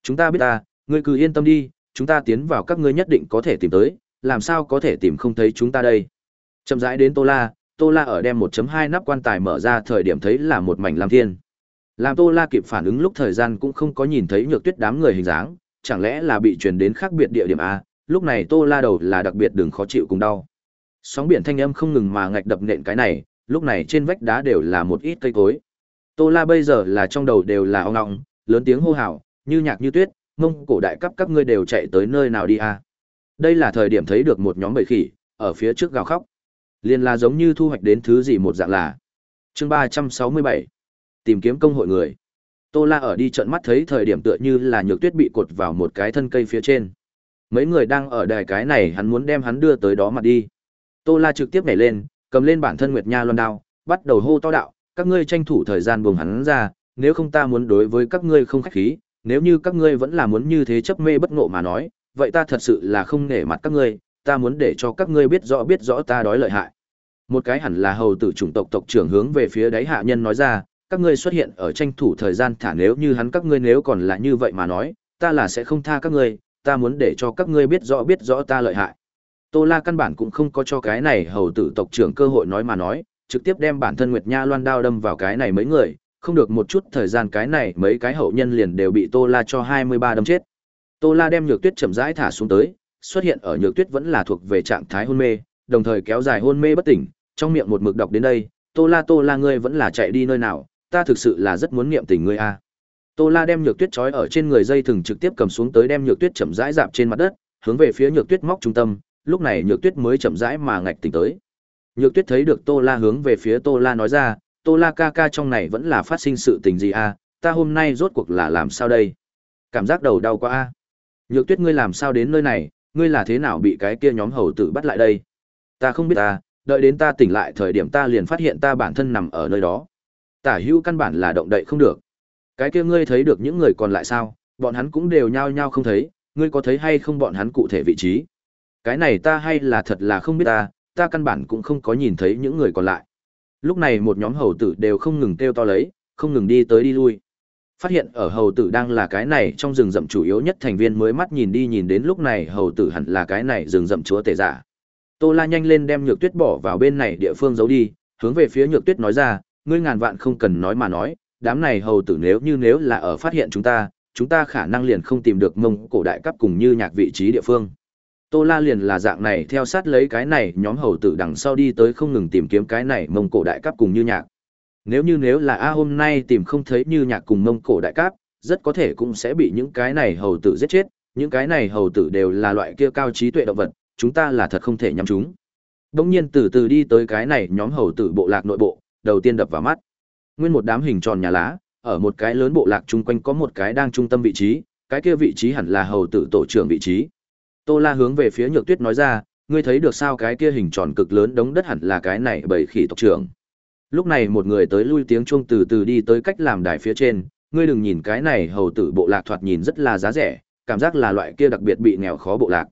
S1: Chúng ta biết ta, ngươi cứ yên tâm đi, chúng ta tiến vào các ngươi nhất định có thể tìm tới, làm sao có thể tìm không thấy chúng ta đây. Chậm rãi đến Tô La, Tô La ở đem 1.2 nắp quan tài mở ra thời điểm thấy là một mảnh lam thiên. Làm Tô La kịp phản ứng lúc thời gian cũng không có nhìn thấy nhược tuyết đám người hình dáng, chẳng lẽ là bị truyền đến khác biệt địa điểm a? Lúc này Tô La đầu là đặc biệt đừng khó chịu cùng đau. Sóng biển thanh âm không ngừng mà ngạch đập nện cái này, lúc này trên vách đá đều là một ít cây cối. Tô La bây giờ là trong đầu đều là ong ong, lớn tiếng hô hào, như nhạc như tuyết, mông cổ đại cấp các ngươi đều chạy tới nơi nào đi a? Đây là thời điểm thấy được một nhóm bầy khỉ, ở phía trước gào khóc. liền là giống như thu hoạch đến thứ gì một dạng là. Chương ba trăm sáu mươi bảy Tìm kiếm công hội người. Tô La ở đi trận mắt thấy thời điểm tựa như là nhược tuyết bị cột vào một cái thân cây phía trên. Mấy người đang ở đài cái này hắn muốn đem hắn đưa tới đó mà đi. Tô La trực tiếp nhảy lên, cầm lên bản thân Nguyệt Nha Loan đao, bắt đầu hô to đạo, các ngươi tranh thủ thời gian buông hắn ra, nếu không ta muốn đối với các ngươi không khách khí, nếu như các ngươi vẫn là muốn như thế chấp mê bất ngộ mà nói, vậy ta thật sự là không nể mặt các ngươi, ta muốn để cho các ngươi biết rõ biết rõ ta đói lợi hại. Một cái hẳn là hầu tử chủng tộc tộc trưởng hướng về phía đáy hạ nhân nói ra, các ngươi xuất hiện ở tranh thủ thời gian thả nếu như hắn các ngươi nếu còn là như vậy mà nói, ta là sẽ không tha các ngươi, ta muốn để cho các ngươi biết rõ biết rõ ta lợi hại. Tô La căn bản cũng không có cho cái này hầu tử tộc trưởng cơ hội nói mà nói, trực tiếp đem bản thân Nguyệt Nha Loan đao đâm vào cái này mấy người, không được một chút thời gian cái này mấy cái hậu nhân liền đều bị Tô La cho 23 đâm chết. Tô La đem Nhược Tuyết chậm rãi thả xuống tới, xuất hiện ở Nhược Tuyết vẫn là thuộc về trạng thái hôn mê, đồng thời kéo dài hôn mê bất tỉnh, trong miệng một mực đọc đến đây, "Tô La Tô La ngươi vẫn là chạy đi nơi nào, ta thực sự là rất muốn niệm tình ngươi a." Tô La đem Nhược Tuyết trói ở trên người dây thừng trực tiếp cầm xuống tới đem Nhược Tuyết chậm rãi dạp trên mặt đất, hướng về phía Nhược Tuyết móc trung tâm, lúc này Nhược Tuyết mới chậm rãi mà ngạch tỉnh tới. Nhược Tuyết thấy được Tô La hướng về phía Tô La nói ra, Tô La ca ca trong này vẫn là phát sinh sự tình gì a? Ta hôm nay rốt cuộc là làm sao đây? Cảm giác đầu đau quá a. Nhược Tuyết ngươi làm sao đến nơi này, ngươi là thế nào bị cái kia nhóm hầu tử bắt lại đây? Ta không biết ta, đợi đến ta tỉnh lại thời điểm ta liền phát hiện ta bản thân nằm ở nơi đó. Tả hữu căn bản là động đậy không được. Cái kia ngươi thấy được những người còn lại sao? Bọn hắn cũng đều nhao nhao không thấy, ngươi có thấy hay không bọn hắn cụ thể vị trí? Cái này ta hay là thật là không biết ta, ta căn bản cũng không có nhìn thấy những người còn lại. Lúc này một nhóm hầu tử đều không ngừng kêu to lấy, không ngừng đi tới đi lui. Phát hiện ở hầu tử đang là cái này trong rừng rậm chủ yếu nhất thành viên mới mắt nhìn đi nhìn đến lúc này hầu tử hẳn là cái này rừng rậm chúa tể giả. Tô La nhanh lên đem Nhược Tuyết bỏ vào bên này địa phương giấu đi, hướng về phía Nhược Tuyết nói ra, ngươi ngàn vạn không cần nói mà nói, đám này hầu tử nếu như nếu là ở phát hiện chúng ta, chúng ta khả năng liền không tìm được mông cổ đại cấp cùng như nhạc vị trí địa phương. Tô La liền là dạng này theo sát lấy cái này nhóm hầu tử đằng sau đi tới không ngừng tìm kiếm cái này mông cổ đại cấp cùng như nhạc. Nếu như nếu là A hôm nay tìm không thấy như nhạc cùng mông cổ đại cấp, rất có thể cũng sẽ bị những cái này hầu tử giết chết, những cái này hầu tử đều là loại kia cao trí tuệ động vật, chúng ta là thật không thể nhắm chúng. Đông nhiên từ từ đi tới cái này nhóm hầu tử bộ lạc nội bộ, đầu tiên đập vào mắt. Nguyên một đám hình tròn nhà lá, ở một cái lớn bộ lạc chung quanh có một cái đang trung tâm vị trí, cái kia vị trí hẳn là hầu tử tổ trưởng vị trí. Tô La hướng về phía Nhược Tuyết nói ra, ngươi thấy được sao cái kia hình tròn cực lớn đống đất hẳn là cái này bảy khỉ tộc trưởng. Lúc này một người tới lui tiếng chuông từ từ đi tới cách làm đài phía trên, ngươi đừng nhìn cái này hầu tử bộ lạc thoạt nhìn rất là giá rẻ, cảm giác là loại kia đặc biệt bị nghèo khó bộ lạc.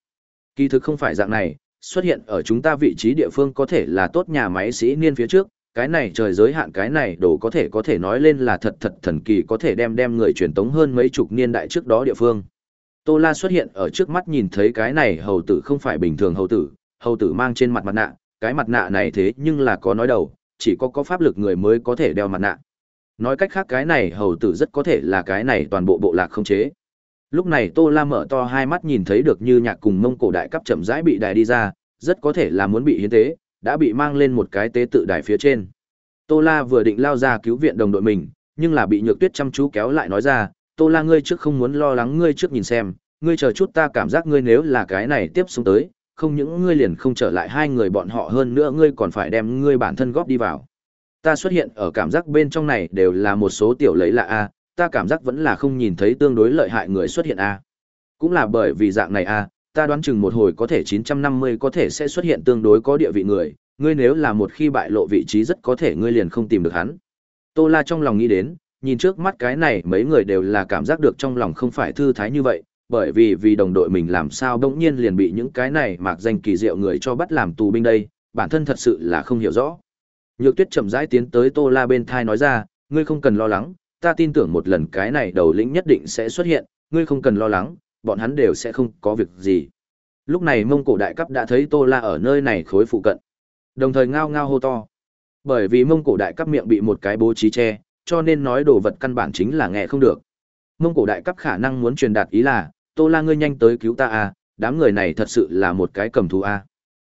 S1: Kỳ thực không phải dạng này, xuất hiện ở chúng ta vị trí địa phương có thể là tốt nhà máy sĩ niên phía trước, cái này trời giới hạn cái này đồ có thể có thể nói lên là thật thật thần kỳ có thể đem đem người truyền tống hơn mấy chục niên đại trước đó địa phương. Tô La xuất hiện ở trước mắt nhìn thấy cái này hầu tử không phải bình thường hầu tử, hầu tử mang trên mặt mặt nạ, cái mặt nạ này thế nhưng là có nói đầu, chỉ có có pháp lực người mới có thể đeo mặt nạ. Nói cách khác cái này hầu tử rất có thể là cái này toàn bộ bộ lạc không chế. Lúc này Tô La mở to hai mắt nhìn thấy được như nhạc cùng mông cổ đại cấp chậm rãi bị đài đi ra, rất có thể là muốn bị hiến tế, đã bị mang lên một cái tế tự đài phía trên. Tô La vừa định lao ra cứu viện đồng đội mình, nhưng là bị Nhược Tuyết chăm chú kéo lại nói ra, "Tô La ngươi trước không muốn lo lắng ngươi trước nhìn xem, ngươi chờ chút ta cảm giác ngươi nếu là cái này tiếp xuống tới, không những ngươi liền không trở lại hai người bọn họ hơn nữa ngươi còn phải đem ngươi bản thân góp đi vào." Ta xuất hiện ở cảm giác bên trong này đều là một số tiểu lấy lạ a, ta cảm giác vẫn là không nhìn thấy tương đối lợi hại người xuất hiện a. Cũng là bởi vì dạng này a, ta đoán chừng một hồi có thể 950 có thể sẽ xuất hiện tương đối có địa vị người, ngươi nếu là một khi bại lộ vị trí rất có thể ngươi liền không tìm được hắn. Tô La trong lòng nghĩ đến, nhìn trước mắt cái này mấy người đều là cảm giác được trong lòng không phải thư thái như vậy, bởi vì vì đồng đội mình làm sao bỗng nhiên liền bị những cái này mạc danh kỳ diệu người cho bắt làm tù binh đây, bản thân thật sự là không hiểu rõ. Nhược Tuyết chậm rãi tiến tới Tô La bên thai nói ra, ngươi không cần lo lắng, ta tin tưởng một lần cái này đầu lĩnh nhất định sẽ xuất hiện, ngươi không cần lo lắng, bọn hắn đều sẽ không có việc gì. Lúc này Mông Cổ đại cấp đã thấy Tô La ở nơi này khối phụ cận. Đồng thời ngao ngao hô to. Bởi vì Mông Cổ đại cấp miệng bị một cái bố trí che, cho nên nói đồ vật căn bản chính là nghe không được. Mông Cổ đại cấp khả năng muốn truyền đạt ý là, Tô La ngươi nhanh tới cứu ta a, đám người này thật sự là một cái cầm thú a. À.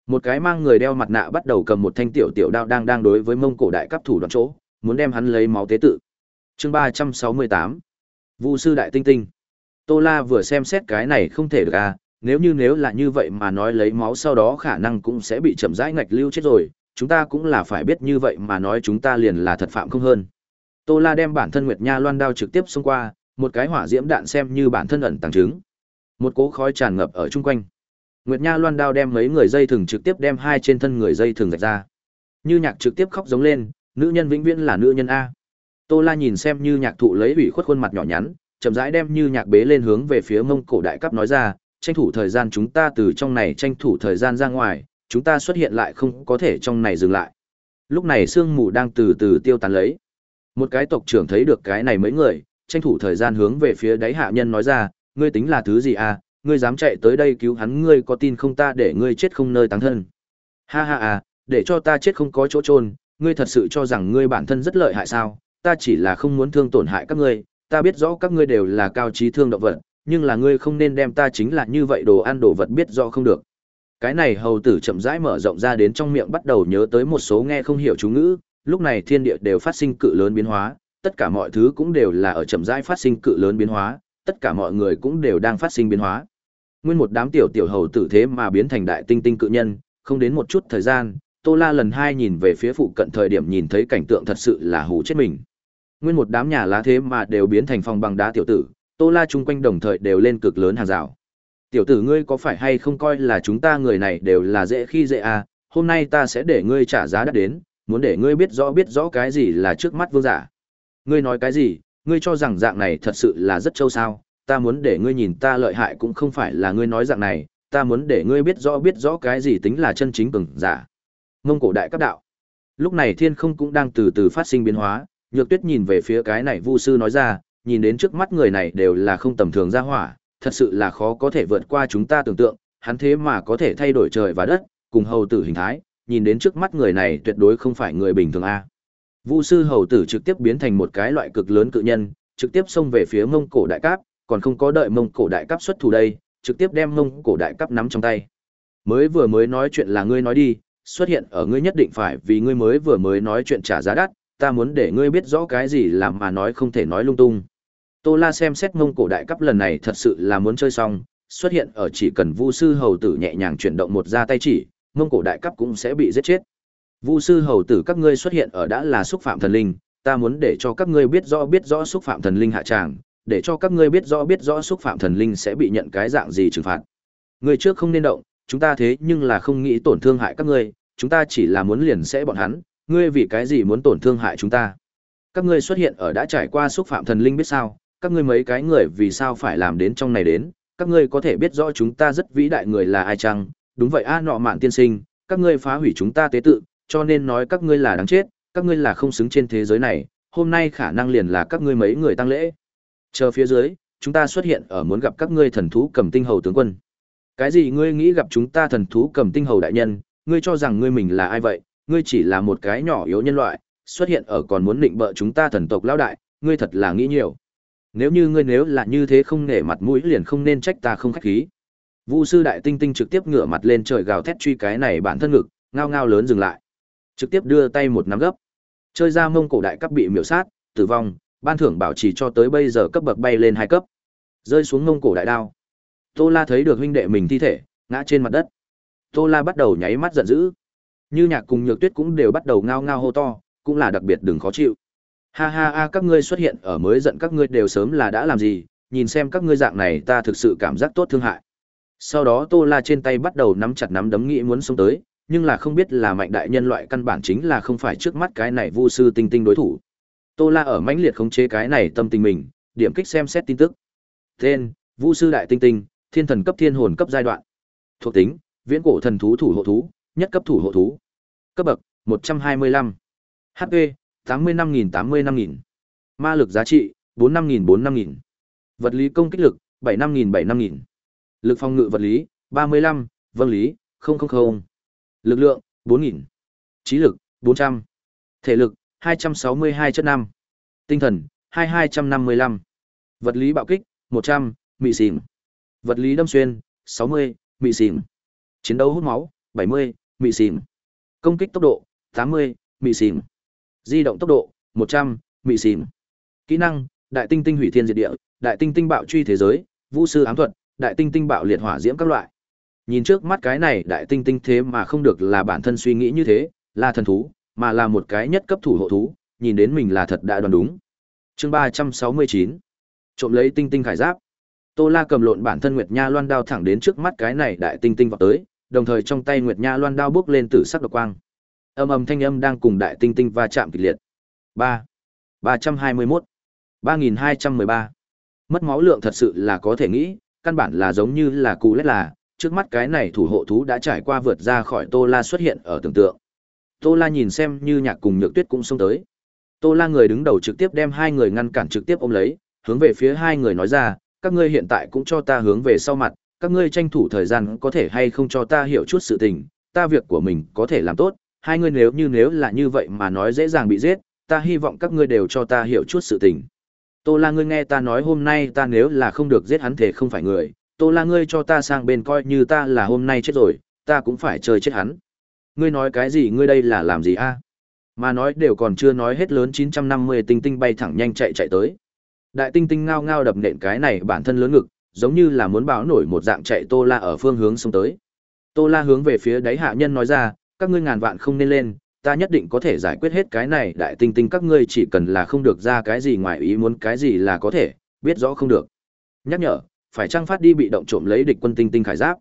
S1: Một cái mang người đeo mặt nạ bắt đầu cầm một thanh tiểu tiểu đao đang đang đối với Mông Cổ đại cấp thủ đoạn chỗ, muốn đem hắn lấy máu tế tự. Chương ba trăm sáu mươi tám Vu sư đại tinh tinh. Tô La vừa xem xét cái này không thể được à, nếu như nếu là như vậy mà nói lấy máu sau đó khả năng cũng sẽ bị chậm rãi ngạch lưu chết rồi, chúng ta cũng là phải biết như vậy mà nói chúng ta liền là thật phạm không hơn. Tô La đem bản thân Nguyệt Nha loan đao trực tiếp xông qua, một cái hỏa diễm đạn xem như bản thân ẩn tàng chứng. Một cỗ khói tràn ngập ở chung quanh. Nguyệt Nha loan đao đem mấy người dây thừng trực tiếp đem hai trên thân người dây thừng rạch ra. Như nhạc trực tiếp khóc giống lên, nữ nhân vĩnh viễn là nữ nhân a. Tô La nhìn xem như nhạc thụ lấy ủy khuất khuôn mặt nhỏ nhắn, chậm rãi đem như nhạc bế lên hướng về phía mông cổ đại cấp nói ra, tranh thủ thời gian chúng ta từ trong này tranh thủ thời gian ra ngoài, chúng ta xuất hiện lại không có thể trong này dừng lại. Lúc này sương mù đang từ từ tiêu tán lấy. Một cái tộc trưởng thấy được cái này mấy người, tranh thủ thời gian hướng về phía đáy hạ nhân nói ra, ngươi tính là thứ gì à, ngươi dám chạy tới đây cứu hắn ngươi có tin không ta để ngươi chết không nơi táng thân. Ha ha à, để cho ta chết không có chỗ trôn, ngươi thật sự cho rằng ngươi bản thân rất lợi hại sao, ta chỉ là không muốn thương tổn hại các ngươi, ta biết rõ các ngươi đều là cao trí thương động vật, nhưng là ngươi không nên đem ta chính là như vậy đồ ăn đồ vật biết rõ không được. Cái này hầu tử chậm rãi mở rộng ra đến trong miệng bắt đầu nhớ tới một số nghe không hiểu chú ngữ, lúc này thiên địa đều phát sinh cự lớn biến hóa, tất cả mọi thứ cũng đều là ở chậm rãi phát sinh cự lớn biến hóa, tất cả mọi người cũng đều đang phát sinh biến hóa. Nguyên một đám tiểu tiểu hầu tử thế mà biến thành đại tinh tinh cự nhân, không đến một chút thời gian, Tô La lần hai nhìn về phía phụ cận thời điểm nhìn thấy cảnh tượng thật sự là hù chết mình. Nguyên một đám nhà lá thế mà đều biến thành phòng bằng đá tiểu tử, Tô La chung quanh đồng thời đều lên cực lớn hàng rào. Tiểu tử ngươi có phải hay không coi là chúng ta người này đều là dễ khi dễ à, hôm nay ta sẽ để ngươi trả giá đắt đến, muốn để ngươi biết rõ biết rõ cái gì là trước mắt vương giả. Ngươi nói cái gì, ngươi cho rằng dạng này thật sự là rất trâu sao, ta muốn để ngươi nhìn ta lợi hại cũng không phải là ngươi nói dạng này, ta muốn để ngươi biết rõ biết rõ cái gì tính là chân chính cường giả. Mông cổ đại cấp đạo. Lúc này thiên không cũng đang từ từ phát sinh biến hóa, Nhược Tuyết nhìn về phía cái này Vu sư nói ra, nhìn đến trước mắt người này đều là không tầm thường ra hỏa, thật sự là khó có thể vượt qua chúng ta tưởng tượng, hắn thế mà có thể thay đổi trời và đất, cùng hầu tử hình thái, nhìn đến trước mắt người này tuyệt đối không phải người bình thường a. Vu sư hầu tử trực tiếp biến thành một cái loại cực lớn cự nhân, trực tiếp xông về phía Mông Cổ đại cáp, còn không có đợi Mông Cổ đại cáp xuất thủ đây, trực tiếp đem mông cổ đại cấp nắm trong tay. Mới vừa mới nói chuyện là ngươi nói đi, xuất hiện ở ngươi nhất định phải vì ngươi mới vừa mới nói chuyện trả giá đắt, ta muốn để ngươi biết rõ cái gì làm mà nói không thể nói lung tung. Tô La xem xét mông cổ đại cấp lần này thật sự là muốn chơi xong, xuất hiện ở chỉ cần Vu sư hầu tử nhẹ nhàng chuyển động một ra tay chỉ, mông cổ đại cấp cũng sẽ bị giết chết. Vu sư hầu tử các ngươi xuất hiện ở đã là xúc phạm thần linh, ta muốn để cho các ngươi biết rõ biết rõ xúc phạm thần linh hạ tràng, để cho các ngươi biết rõ biết rõ xúc phạm thần linh sẽ bị nhận cái dạng gì trừng phạt. Người trước không nên động, chúng ta thế nhưng là không nghĩ tổn thương hại các ngươi, chúng ta chỉ là muốn liền sẽ bọn hắn, ngươi vì cái gì muốn tổn thương hại chúng ta? Các ngươi xuất hiện ở đã trải qua xúc phạm thần linh biết sao, các ngươi mấy cái người vì sao phải làm đến trong này đến, các ngươi có thể biết rõ chúng ta rất vĩ đại người là ai chăng? Đúng vậy a nọ mạn tiên sinh, các ngươi phá hủy chúng ta tế tự, cho nên nói các ngươi là đáng chết, các ngươi là không xứng trên thế giới này, hôm nay khả năng liền là các ngươi mấy người tăng lễ. Chờ phía dưới, chúng ta xuất hiện ở muốn gặp các ngươi thần thú cầm tinh hầu tướng quân. Cái gì ngươi nghĩ gặp chúng ta thần thú cầm tinh hầu đại nhân, ngươi cho rằng ngươi mình là ai vậy, ngươi chỉ là một cái nhỏ yếu nhân loại, xuất hiện ở còn muốn định bợ chúng ta thần tộc lão đại, ngươi thật là nghĩ nhiều. Nếu như ngươi nếu là như thế không nể mặt mũi liền không nên trách ta không khách khí. Vu sư đại tinh tinh trực tiếp ngửa mặt lên trời gào thét truy cái này bản thân ngực, ngao ngao lớn dừng lại. Trực tiếp đưa tay một nắm gấp. Chơi ra mông cổ đại cấp bị miểu sát, tử vong, ban thưởng bảo trì cho tới bây giờ cấp bậc bay lên hai cấp. Rơi xuống mông cổ đại đao. Tô La thấy được huynh đệ mình thi thể, ngã trên mặt đất. Tô La bắt đầu nháy mắt giận dữ. Như Nhạc cùng Nhược Tuyết cũng đều bắt đầu ngao ngao hô to, cũng là đặc biệt đừng khó chịu. Ha ha ha các ngươi xuất hiện ở mới giận các ngươi đều sớm là đã làm gì, nhìn xem các ngươi dạng này ta thực sự cảm giác tốt thương hại. Sau đó Tô La trên tay bắt đầu nắm chặt nắm đấm nghĩ muốn xông tới, nhưng là không biết là mạnh đại nhân loại căn bản chính là không phải trước mắt cái này Vu sư tinh tinh đối thủ. Tô La ở mãnh liệt khống chế cái này tâm tình mình, điểm kích xem xét tin tức. Tên: Vu sư đại tinh tinh, thiên thần cấp thiên hồn cấp giai đoạn. Thuộc tính: Viễn cổ thần thú thủ hộ thú, nhất cấp thủ hộ thú. Cấp bậc: 125. HP: 85000 85000. Ma lực giá trị: 45000 45000. Vật lý công kích lực: 75000 75000. Lực phòng ngự vật lý: 35, vâng lý: 000. Lực lượng: 4000. Trí lực: 400. Thể lực: 262 chất 5. Tinh thần: 2255. Vật lý bạo kích: 100, mị xỉm. Vật lý đâm xuyên: 60, mị xỉm. Chiến đấu hút máu: 70, mị xỉm. Công kích tốc độ: 80, mị xỉm. Di động tốc độ: 100, mị xỉm. Kỹ năng: Đại tinh tinh hủy thiên diệt địa, Đại tinh tinh bạo truy thế giới, Vũ sư ám thuật, Đại tinh tinh bạo liệt hỏa diễm các loại. Nhìn trước mắt cái này đại tinh tinh thế mà không được là bản thân suy nghĩ như thế, là thần thú, mà là một cái nhất cấp thủ hộ thú, nhìn đến mình là thật đã đoán đúng. Chương 369. Trộm lấy tinh tinh khải giáp. Tô La cầm lộn bản thân Nguyệt Nha Loan đao thẳng đến trước mắt cái này đại tinh tinh vào tới, đồng thời trong tay Nguyệt Nha Loan đao bước lên tử sắc độc quang. Âm ầm thanh âm đang cùng đại tinh tinh va chạm kịch liệt. 3. 321. 3213. Mất máu lượng thật sự là có thể nghĩ, căn bản là giống như là cú lết là, trước mắt cái này thủ hộ thú đã trải qua vượt ra khỏi Tô La xuất hiện ở tưởng tượng. Tô La nhìn xem như nhạc cùng nhược tuyết cũng xông tới. Tô La người đứng đầu trực tiếp đem hai người ngăn cản trực tiếp ôm lấy, hướng về phía hai người nói ra, các ngươi hiện tại cũng cho ta hướng về sau mặt, các ngươi tranh thủ thời gian có thể hay không cho ta hiểu chút sự tình, ta việc của mình có thể làm tốt, hai ngươi nếu như nếu là như vậy mà nói dễ dàng bị giết, ta hy vọng các ngươi đều cho ta hiểu chút sự tình. Tô La ngươi nghe ta nói hôm nay ta nếu là không được giết hắn thể không phải người, Tô La ngươi cho ta sang bên coi như ta là hôm nay chết rồi, ta cũng phải chơi chết hắn. Ngươi nói cái gì ngươi đây là làm gì a? Mà nói đều còn chưa nói hết lớn 950 tinh tinh bay thẳng nhanh chạy chạy tới. Đại tinh tinh ngao ngao đập nện cái này bản thân lớn ngực giống như là muốn báo nổi một dạng chạy tô la ở phương hướng xông tới. Tô la hướng về phía đáy hạ nhân nói ra, các ngươi ngàn vạn không nên lên, ta nhất định có thể giải quyết hết cái này, đại tinh tinh các ngươi chỉ cần là không được ra cái gì ngoài ý muốn cái gì là có thể, biết rõ không được. Nhắc nhở, phải trang phát đi bị động trộm lấy địch quân tinh tinh khải giáp.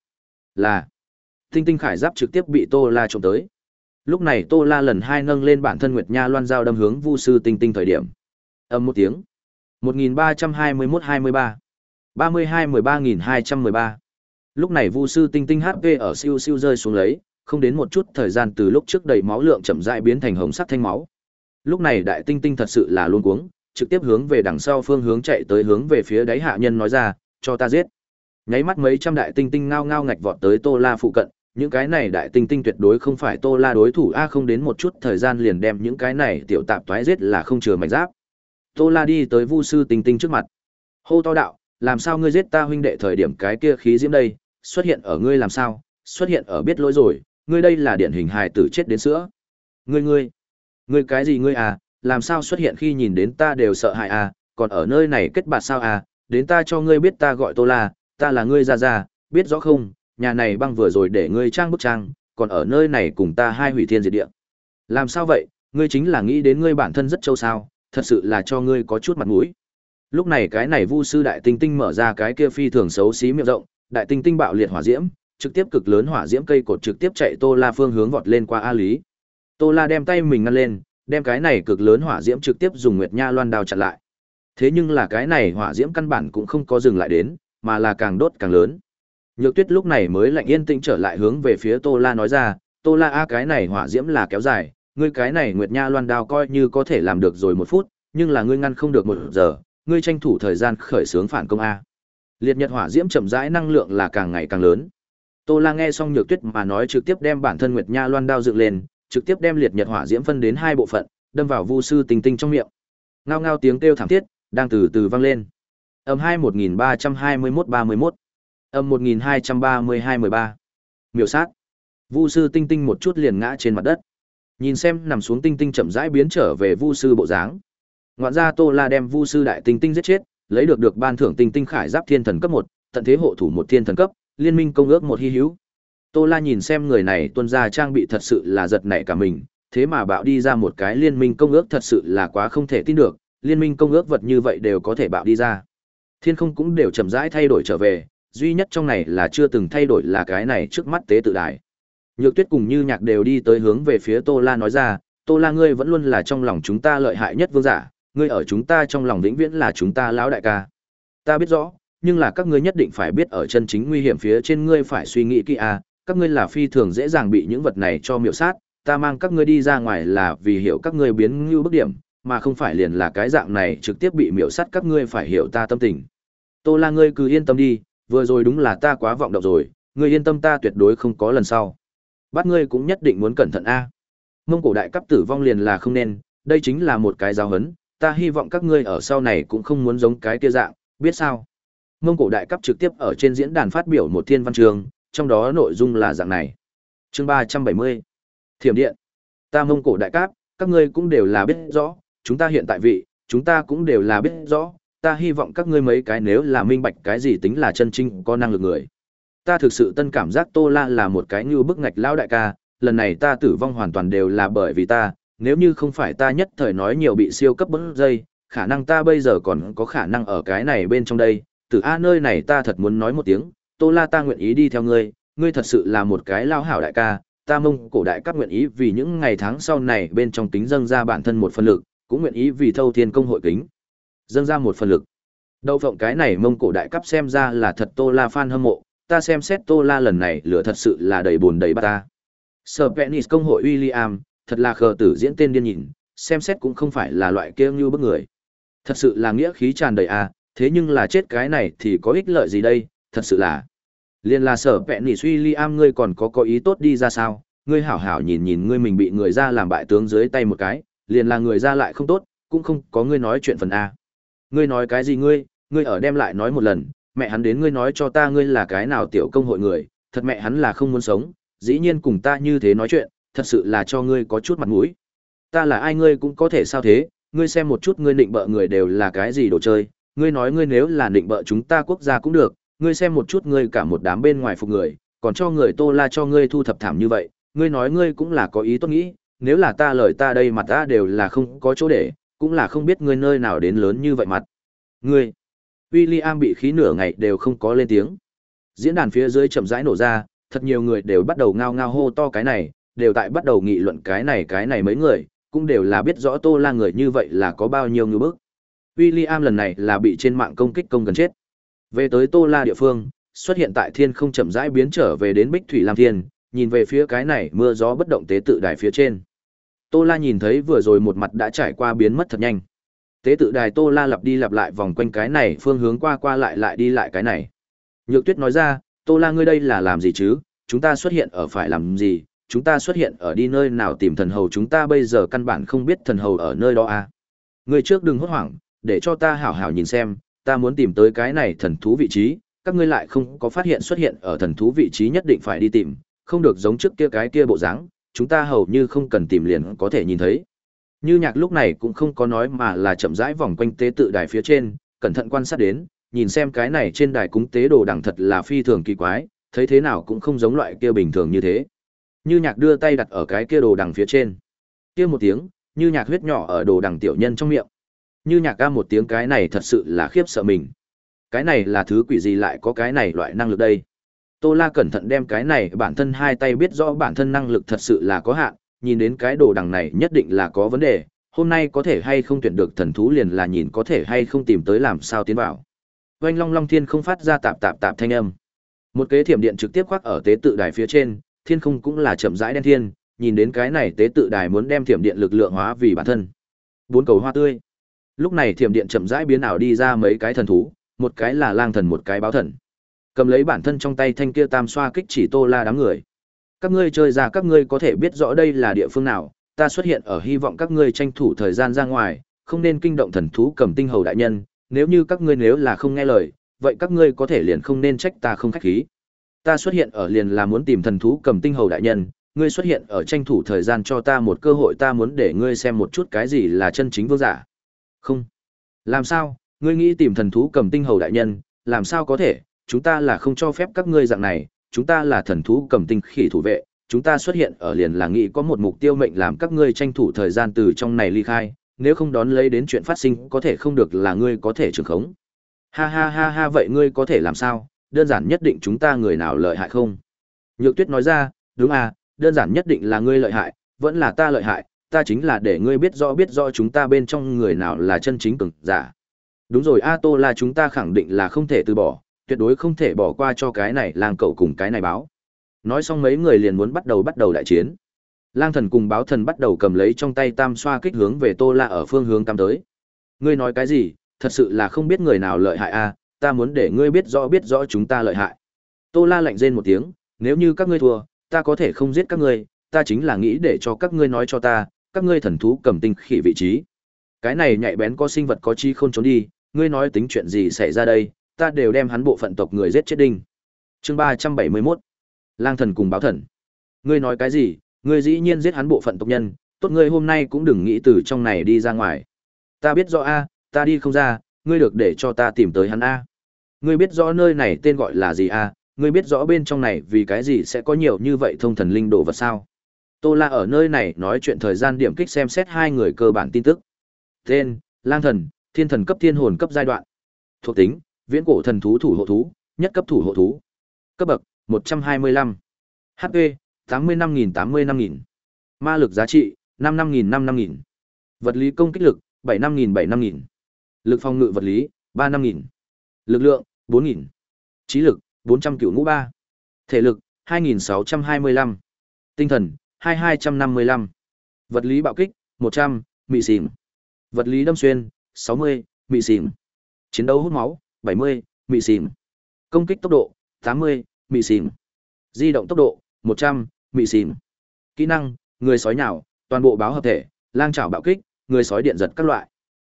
S1: Là, tinh tinh khải giáp trực tiếp bị tô la trộm tới. Lúc này tô la lần hai nâng lên bản thân nguyệt nha loan dao đâm hướng vu sư tinh tinh thời điểm. Âm một tiếng. 1321-23 32-13213 lúc này vu sư tinh tinh hp ở siêu siêu rơi xuống lấy, không đến một chút thời gian từ lúc trước đầy máu lượng chậm rãi biến thành hồng sắc thanh máu. Lúc này đại tinh tinh thật sự là luôn cuống, trực tiếp hướng về đằng sau phương hướng chạy tới hướng về phía đáy hạ nhân nói ra, cho ta giết. Nháy mắt mấy trăm đại tinh tinh ngao ngao ngạch vọt tới tô la phụ cận, những cái này đại tinh tinh tuyệt đối không phải tô la đối thủ, a, không đến một chút thời gian liền đem những cái này tiểu tạp toái giết là không chừa mảnh giáp. Tô la đi tới vu sư tinh tinh trước mặt. Hô to đạo làm sao ngươi giết ta huynh đệ thời điểm cái kia khí diễm đây, xuất hiện ở ngươi làm sao, xuất hiện ở biết lỗi rồi, ngươi đây là điển hình hài tử chết đến sữa. Ngươi ngươi, ngươi cái gì ngươi à, làm sao xuất hiện khi nhìn đến ta đều sợ hãi à, còn ở nơi này kết bạt sao à, đến ta cho ngươi biết ta gọi Tô La, ta là ngươi ra ra, biết rõ không, nhà này băng vừa rồi để ngươi trang bức trang, còn ở nơi này cùng ta hai hủy thiên diệt địa. Làm sao vậy, ngươi chính là nghĩ đến ngươi bản thân rất châu sao, thật sự là cho ngươi có chút mặt mũi. Lúc này cái này Vu sư đại tinh tinh mở ra cái kia phi thường xấu xí miệng rộng, đại tinh tinh bạo liệt hỏa diễm, trực tiếp cực lớn hỏa diễm cây cột trực tiếp chạy Tô La phương hướng vọt lên qua A Lý. Tô La đem tay mình ngăn lên, đem cái này cực lớn hỏa diễm trực tiếp dùng Nguyệt Nha Loan đao chặn lại. Thế nhưng là cái này hỏa diễm căn bản cũng không có dừng lại đến, mà là càng đốt càng lớn. Nhược Tuyết lúc này mới lạnh yên tĩnh trở lại hướng về phía Tô La nói ra, "Tô La a cái này hỏa diễm là kéo dài, ngươi cái này Nguyệt Nha Loan đao coi như có thể làm được rồi một phút, nhưng là ngươi ngăn không được một giờ, ngươi tranh thủ thời gian khởi xướng phản công a." Liệt nhật hỏa diễm chậm rãi năng lượng là càng ngày càng lớn. Tô La nghe xong Nhược Tuyết mà nói trực tiếp đem bản thân Nguyệt Nha Loan đao dựng lên, trực tiếp đem liệt nhật hỏa diễm phân đến hai bộ phận, đâm vào Vu sư Tinh Tinh trong miệng. Ngao ngao tiếng kêu thảm thiết đang từ từ vang lên. Âm hai một nghìn ba trăm hai mươi 1321 Âm một nghìn hai trăm ba mươi hai mười ba Miểu sát. Vu sư Tinh Tinh một chút liền ngã trên mặt đất. Nhìn xem nằm xuống Tinh Tinh chậm rãi biến trở về Vu sư bộ dáng. Ngoạn ra Tô La đem Vu sư đại Tinh Tinh giết chết, lấy được được ban thưởng Tinh Tinh Khải Giáp Thiên Thần cấp một, tận thế hộ thủ một thiên thần cấp, liên minh công ước một hy hữu. Tô La nhìn xem người này tuân ra trang bị thật sự là giật nảy cả mình, thế mà bạo đi ra một cái liên minh công ước thật sự là quá không thể tin được, liên minh công ước vật như vậy đều có thể bạo đi ra. Thiên không cũng đều chậm rãi thay đổi trở về, duy nhất trong này là chưa từng thay đổi là cái này trước mắt tế tự đài. Nhược Tuyết cùng Như Nhạc đều đi tới hướng về phía Tô La nói ra, Tô La ngươi vẫn luôn là trong lòng chúng ta lợi hại nhất vương giả, ngươi ở chúng ta trong lòng vĩnh viễn là chúng ta lão đại ca. Ta biết rõ, nhưng là các ngươi nhất định phải biết ở chân chính nguy hiểm phía trên ngươi phải suy nghĩ kỹ a, các ngươi là phi thường dễ dàng bị những vật này cho miểu sát, ta mang các ngươi đi ra ngoài là vì hiểu các ngươi biến như bức điểm, mà không phải liền là cái dạng này trực tiếp bị miểu sát các ngươi phải hiểu ta tâm tình. Tô La ngươi cứ yên tâm đi, vừa rồi đúng là ta quá vọng động rồi, ngươi yên tâm ta tuyệt đối không có lần sau. Bắt ngươi cũng nhất định muốn cẩn thận a. Mông cổ đại cấp tử vong liền là không nên, đây chính là một cái giáo hấn, ta hy vọng các ngươi ở sau này cũng không muốn giống cái kia dạng, biết sao? Mông cổ đại cấp trực tiếp ở trên diễn đàn phát biểu một thiên văn trường, trong đó nội dung là dạng này. Chương ba trăm bảy mươi Thiểm điện. Ta mông cổ đại cấp, các ngươi cũng đều là biết rõ, chúng ta hiện tại vị, chúng ta cũng đều là biết rõ, ta hy vọng các ngươi mấy cái nếu là minh bạch cái gì tính là chân chính có năng lực người. Ta thực sự tân cảm giác Tô La là một cái như bức ngạch lão đại ca, lần này ta tử vong hoàn toàn đều là bởi vì ta, nếu như không phải ta nhất thời nói nhiều bị siêu cấp bức dây, khả năng ta bây giờ còn có khả năng ở cái này bên trong đây, từ A nơi này ta thật muốn nói một tiếng, Tô La ta nguyện ý đi theo ngươi, ngươi thật sự là một cái lao hảo đại ca, ta mông cổ đại các nguyện ý vì những ngày tháng sau này bên trong tính dâng ra bản thân một phần lực, cũng nguyện ý vì thâu thiên công hội kính. Dâng ra một phần lực. Đậu phộng cái này mông cổ đại cấp xem ra là thật Tô La fan hâm mộ, ta xem xét Tô La lần này lửa thật sự là đầy buồn đầy bát ta. Sở Penis công hội William, thật là khờ tử diễn tên điên nhìn, xem xét cũng không phải là loại kia như bức người. Thật sự là nghĩa khí tràn đầy à, thế nhưng là chết cái này thì có ích lợi gì đây, thật sự là. Liên là sở vẹn nỉ suy li am ngươi còn có có ý tốt đi ra sao, ngươi hảo hảo nhìn nhìn ngươi mình bị người ra làm bại tướng dưới tay một cái, liền là người ra lại không tốt, cũng không có ngươi nói chuyện phần A. Ngươi nói cái gì ngươi, ngươi ở đem lại nói một lần, mẹ hắn đến ngươi nói cho ta ngươi là cái nào tiểu công hội người, thật mẹ hắn là không muốn sống, dĩ nhiên cùng ta như thế nói chuyện, thật sự là cho ngươi có chút mặt mũi. Ta là ai ngươi cũng có thể sao thế, ngươi xem một chút ngươi định bợ người đều là cái gì đồ chơi, ngươi nói ngươi nếu là định bợ chúng ta quốc gia cũng được, ngươi xem một chút ngươi cả một đám bên ngoài phục người, còn cho người Tô La cho ngươi thu thập thảm như vậy, ngươi nói ngươi cũng là có ý tốt nghĩ, nếu là ta lời ta đây mặt ta đều là không có chỗ để, cũng là không biết ngươi nơi nào đến lớn như vậy mặt. Ngươi, William bị khí nửa ngày đều không có lên tiếng. Diễn đàn phía dưới chậm rãi nổ ra, thật nhiều người đều bắt đầu ngao ngao hô to cái này, đều tại bắt đầu nghị luận cái này cái này mấy người, cũng đều là biết rõ Tô La người như vậy là có bao nhiêu ngưỡng bức. William lần này là bị trên mạng công kích công gần chết. Về tới Tô La địa phương, xuất hiện tại thiên không chậm rãi biến trở về đến Bích Thủy Lam Thiên, nhìn về phía cái này mưa gió bất động tế tự đài phía trên. Tô La nhìn thấy vừa rồi một mặt đã trải qua biến mất thật nhanh. Tế tự đài Tô La lặp đi lặp lại vòng quanh cái này phương hướng qua qua lại lại đi lại cái này. Nhược Tuyết nói ra, Tô La ngươi đây là làm gì chứ, chúng ta xuất hiện ở phải làm gì, chúng ta xuất hiện ở đi nơi nào tìm thần hầu chúng ta bây giờ căn bản không biết thần hầu ở nơi đó à. người trước đừng hốt hoảng, để cho ta hảo hảo nhìn xem, ta muốn tìm tới cái này thần thú vị trí, các ngươi lại không có phát hiện xuất hiện ở thần thú vị trí nhất định phải đi tìm, không được giống trước kia cái kia bộ dáng, chúng ta hầu như không cần tìm liền có thể nhìn thấy. Như nhạc lúc này cũng không có nói mà là chậm rãi vòng quanh tế tự đài phía trên, cẩn thận quan sát đến, nhìn xem cái này trên đài cúng tế đồ đẳng thật là phi thường kỳ quái, thấy thế nào cũng không giống loại kia bình thường như thế. Như nhạc đưa tay đặt ở cái kia đồ đằng phía trên. Kia một tiếng, như nhạc huyết nhỏ ở đồ đằng tiểu nhân trong miệng. Như nhạc ca một tiếng cái này thật sự là khiếp sợ mình. Cái này là thứ quỷ gì lại có cái này loại năng lực đây? Tô La cẩn thận đem cái này bản thân hai tay biết rõ bản thân năng lực thật sự là có hạn, nhìn đến cái đồ đằng này nhất định là có vấn đề, hôm nay có thể hay không tuyển được thần thú liền là nhìn có thể hay không tìm tới làm sao tiến vào. Oanh long long thiên không phát ra tạp tạp tạp thanh âm. Một kế thiểm điện trực tiếp khoác ở tế tự đài phía trên, thiên không cũng là chậm rãi đen thiên, nhìn đến cái này tế tự đài muốn đem thiểm điện lực lượng hóa vì bản thân. Bốn cầu hoa tươi. Lúc này thiểm điện chậm rãi biến ảo đi ra mấy cái thần thú, một cái là lang thần một cái báo thần. Cầm lấy bản thân trong tay thanh kia tam xoa kích chỉ Tô La đám người. Các ngươi chơi ra các ngươi có thể biết rõ đây là địa phương nào, ta xuất hiện ở hy vọng các ngươi tranh thủ thời gian ra ngoài, không nên kinh động thần thú cầm tinh hầu đại nhân, nếu như các ngươi nếu là không nghe lời, vậy các ngươi có thể liền không nên trách ta không khách khí. Ta xuất hiện ở liền là muốn tìm thần thú cầm tinh hầu đại nhân, ngươi xuất hiện ở tranh thủ thời gian cho ta một cơ hội ta muốn để ngươi xem một chút cái gì là chân chính vương giả. Không. Làm sao, ngươi nghĩ tìm thần thú cầm tinh hầu đại nhân, làm sao có thể, chúng ta là không cho phép các ngươi dạng này, chúng ta là thần thú cầm tinh khỉ thủ vệ, chúng ta xuất hiện ở liền là nghĩ có một mục tiêu mệnh làm các ngươi tranh thủ thời gian từ trong này ly khai, nếu không đón lấy đến chuyện phát sinh có thể không được là ngươi có thể trưởng khống. Ha ha ha ha vậy ngươi có thể làm sao, đơn giản nhất định chúng ta người nào lợi hại không? Nhược tuyết nói ra, đúng à, đơn giản nhất định là ngươi lợi hại, vẫn là ta lợi hại, ta chính là để ngươi biết rõ biết rõ chúng ta bên trong người nào là chân chính cường giả. Đúng rồi A Tô là chúng ta khẳng định là không thể từ bỏ, tuyệt đối không thể bỏ qua cho cái này lang cậu cùng cái này báo. Nói xong mấy người liền muốn bắt đầu bắt đầu đại chiến. Lang thần cùng báo thần bắt đầu cầm lấy trong tay tam xoa kích hướng về Tô La ở phương hướng tam tới. Ngươi nói cái gì, thật sự là không biết người nào lợi hại a, ta muốn để ngươi biết rõ biết rõ chúng ta lợi hại. Tô La lạnh rên một tiếng, nếu như các ngươi thua, ta có thể không giết các ngươi, ta chính là nghĩ để cho các ngươi nói cho ta, các ngươi thần thú cầm tinh khỉ vị trí. Cái này nhạy bén có sinh vật có chi không trốn đi, ngươi nói tính chuyện gì xảy ra đây, ta đều đem hắn bộ phận tộc người giết chết đinh. Chương ba trăm bảy mươi 371. Lang thần cùng báo thần. Ngươi nói cái gì? Ngươi dĩ nhiên giết hắn bộ phận tộc nhân, tốt ngươi hôm nay cũng đừng nghĩ từ trong này đi ra ngoài. Ta biết rõ a, ta đi không ra, ngươi được để cho ta tìm tới hắn a. Ngươi biết rõ nơi này tên gọi là gì à? Ngươi biết rõ bên trong này vì cái gì sẽ có nhiều như vậy thông thần linh đồ vật sao? Tô La ở nơi này nói chuyện thời gian điểm kích xem xét hai người cơ bản tin tức. Tên: Lang thần, Thiên thần cấp thiên hồn cấp giai đoạn. Thuộc tính: Viễn cổ thần thú thủ hộ thú, nhất cấp thủ hộ thú. Cấp bậc: 125. HP: 85.000 85.000. Ma lực giá trị: 55.000 55.000. Vật lý công kích lực: 75.000 75.000. Lực phòng ngự vật lý: 35.000. Lực lượng: 4.000. Trí lực: 400 cựu ngũ ba. Thể lực: 2.625. Tinh thần: 2255. Vật lý bạo kích: 100, mị xỉm. Vật lý đâm xuyên: 60, mị xỉm. Chiến đấu hút máu: 70, mị xỉm. Công kích tốc độ: 80, mị xỉm. Di động tốc độ: 100, mị xỉm. Kỹ năng: Người sói nhào, toàn bộ báo hợp thể, lang chảo bạo kích, người sói điện giật các loại.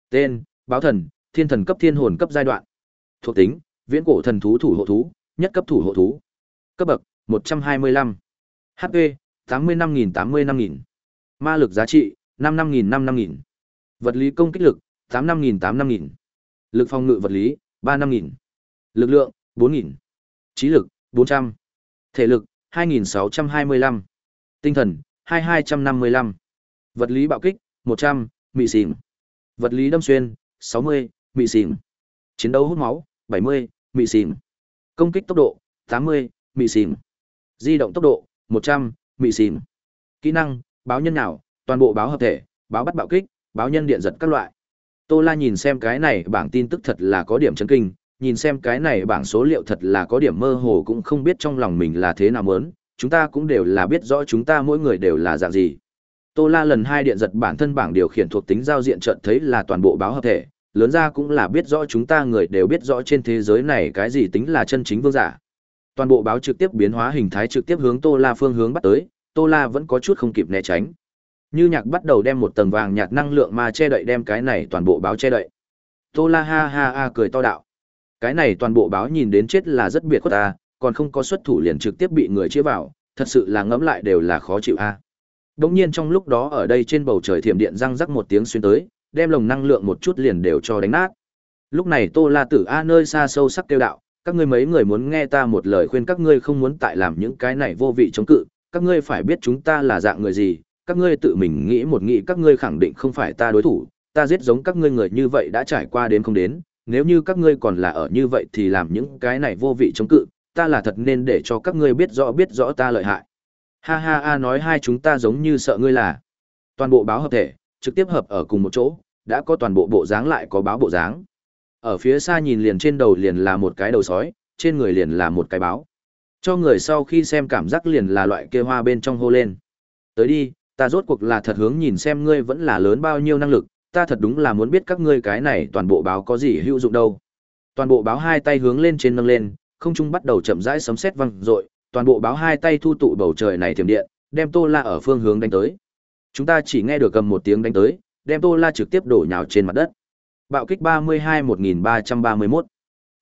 S1: Tên: Báo thần, thiên thần cấp thiên hồn cấp giai đoạn. Thuộc tính: Viễn cổ thần thú thủ hộ thú, nhất cấp thủ hộ thú. Cấp bậc: 125. HP: 85.000 85.000. Ma lực giá trị: 55.000 55.000. Vật lý công kích lực: 85.000 85.000. Lực phòng ngự vật lý: 35.000. Lực lượng: 4.000. Trí lực: 400. Thể lực: 2.625. Tinh thần: 2255. Vật lý bạo kích: 100, mị xỉm. Vật lý đâm xuyên: 60, mị xỉm. Chiến đấu hút máu: 70, mị xìm Công kích tốc độ: 80, mị xìm Di động tốc độ: 100, mị xìm Kỹ năng: Báo nhân nào, toàn bộ báo hợp thể, báo bắt bạo kích, báo nhân điện giật các loại. Tô La nhìn xem cái này bảng tin tức thật là có điểm chấn kinh, nhìn xem cái này bảng số liệu thật là có điểm mơ hồ cũng không biết trong lòng mình là thế nào muốn, chúng ta cũng đều là biết rõ chúng ta mỗi người đều là dạng gì. Tô La lần hai điện giật bản thân bảng điều khiển thuộc tính giao diện trận thấy là toàn bộ báo hợp thể, lớn ra cũng là biết rõ chúng ta người đều biết rõ trên thế giới này cái gì tính là chân chính vương giả. Toàn bộ báo trực tiếp biến hóa hình thái trực tiếp hướng Tô La phương hướng bắt tới, Tô La vẫn có chút không kịp né tránh. Như nhạc bắt đầu đem một tầng vàng nhạt năng lượng mà che đậy đem cái này toàn bộ báo che đậy. Tô La ha ha ha cười to đạo. Cái này toàn bộ báo nhìn đến chết là rất biệt khuất ta, còn không có xuất thủ liền trực tiếp bị người chia vào, thật sự là ngẫm lại đều là khó chịu a. À. Đống nhiên trong lúc đó ở đây trên bầu trời thiểm điện răng rắc một tiếng xuyên tới, đem lồng năng lượng một chút liền đều cho đánh nát. Lúc này Tô La Tử A nơi xa sâu sắc kêu đạo, các ngươi mấy người muốn nghe ta một lời khuyên các ngươi không muốn tại làm những cái này vô vị chống cự, các ngươi phải biết chúng ta là dạng người gì, các ngươi tự mình nghĩ một nghĩ các ngươi khẳng định không phải ta đối thủ, ta giết giống các ngươi người như vậy đã trải qua đến không đến, nếu như các ngươi còn là ở như vậy thì làm những cái này vô vị chống cự, ta là thật nên để cho các ngươi biết rõ biết rõ ta lợi hại. Ha ha ha nói hai chúng ta giống như sợ ngươi là. Toàn bộ báo hợp thể, trực tiếp hợp ở cùng một chỗ, đã có toàn bộ bộ dáng lại có báo bộ dáng. Ở phía xa nhìn liền trên đầu liền là một cái đầu sói, trên người liền là một cái báo. Cho người sau khi xem cảm giác liền là loại kia hoa bên trong hô lên. Tới đi, ta rốt cuộc là thật hướng nhìn xem ngươi vẫn là lớn bao nhiêu năng lực, ta thật đúng là muốn biết các ngươi cái này toàn bộ báo có gì hữu dụng đâu. Toàn bộ báo hai tay hướng lên trên nâng lên, không trung bắt đầu chậm rãi sấm sét vang rội, toàn bộ báo hai tay thu tụ bầu trời này thiểm điện, đem Tô La ở phương hướng đánh tới. Chúng ta chỉ nghe được cầm một tiếng đánh tới, đem Tô La trực tiếp đổ nhào trên mặt đất. Bạo kích 32-1331.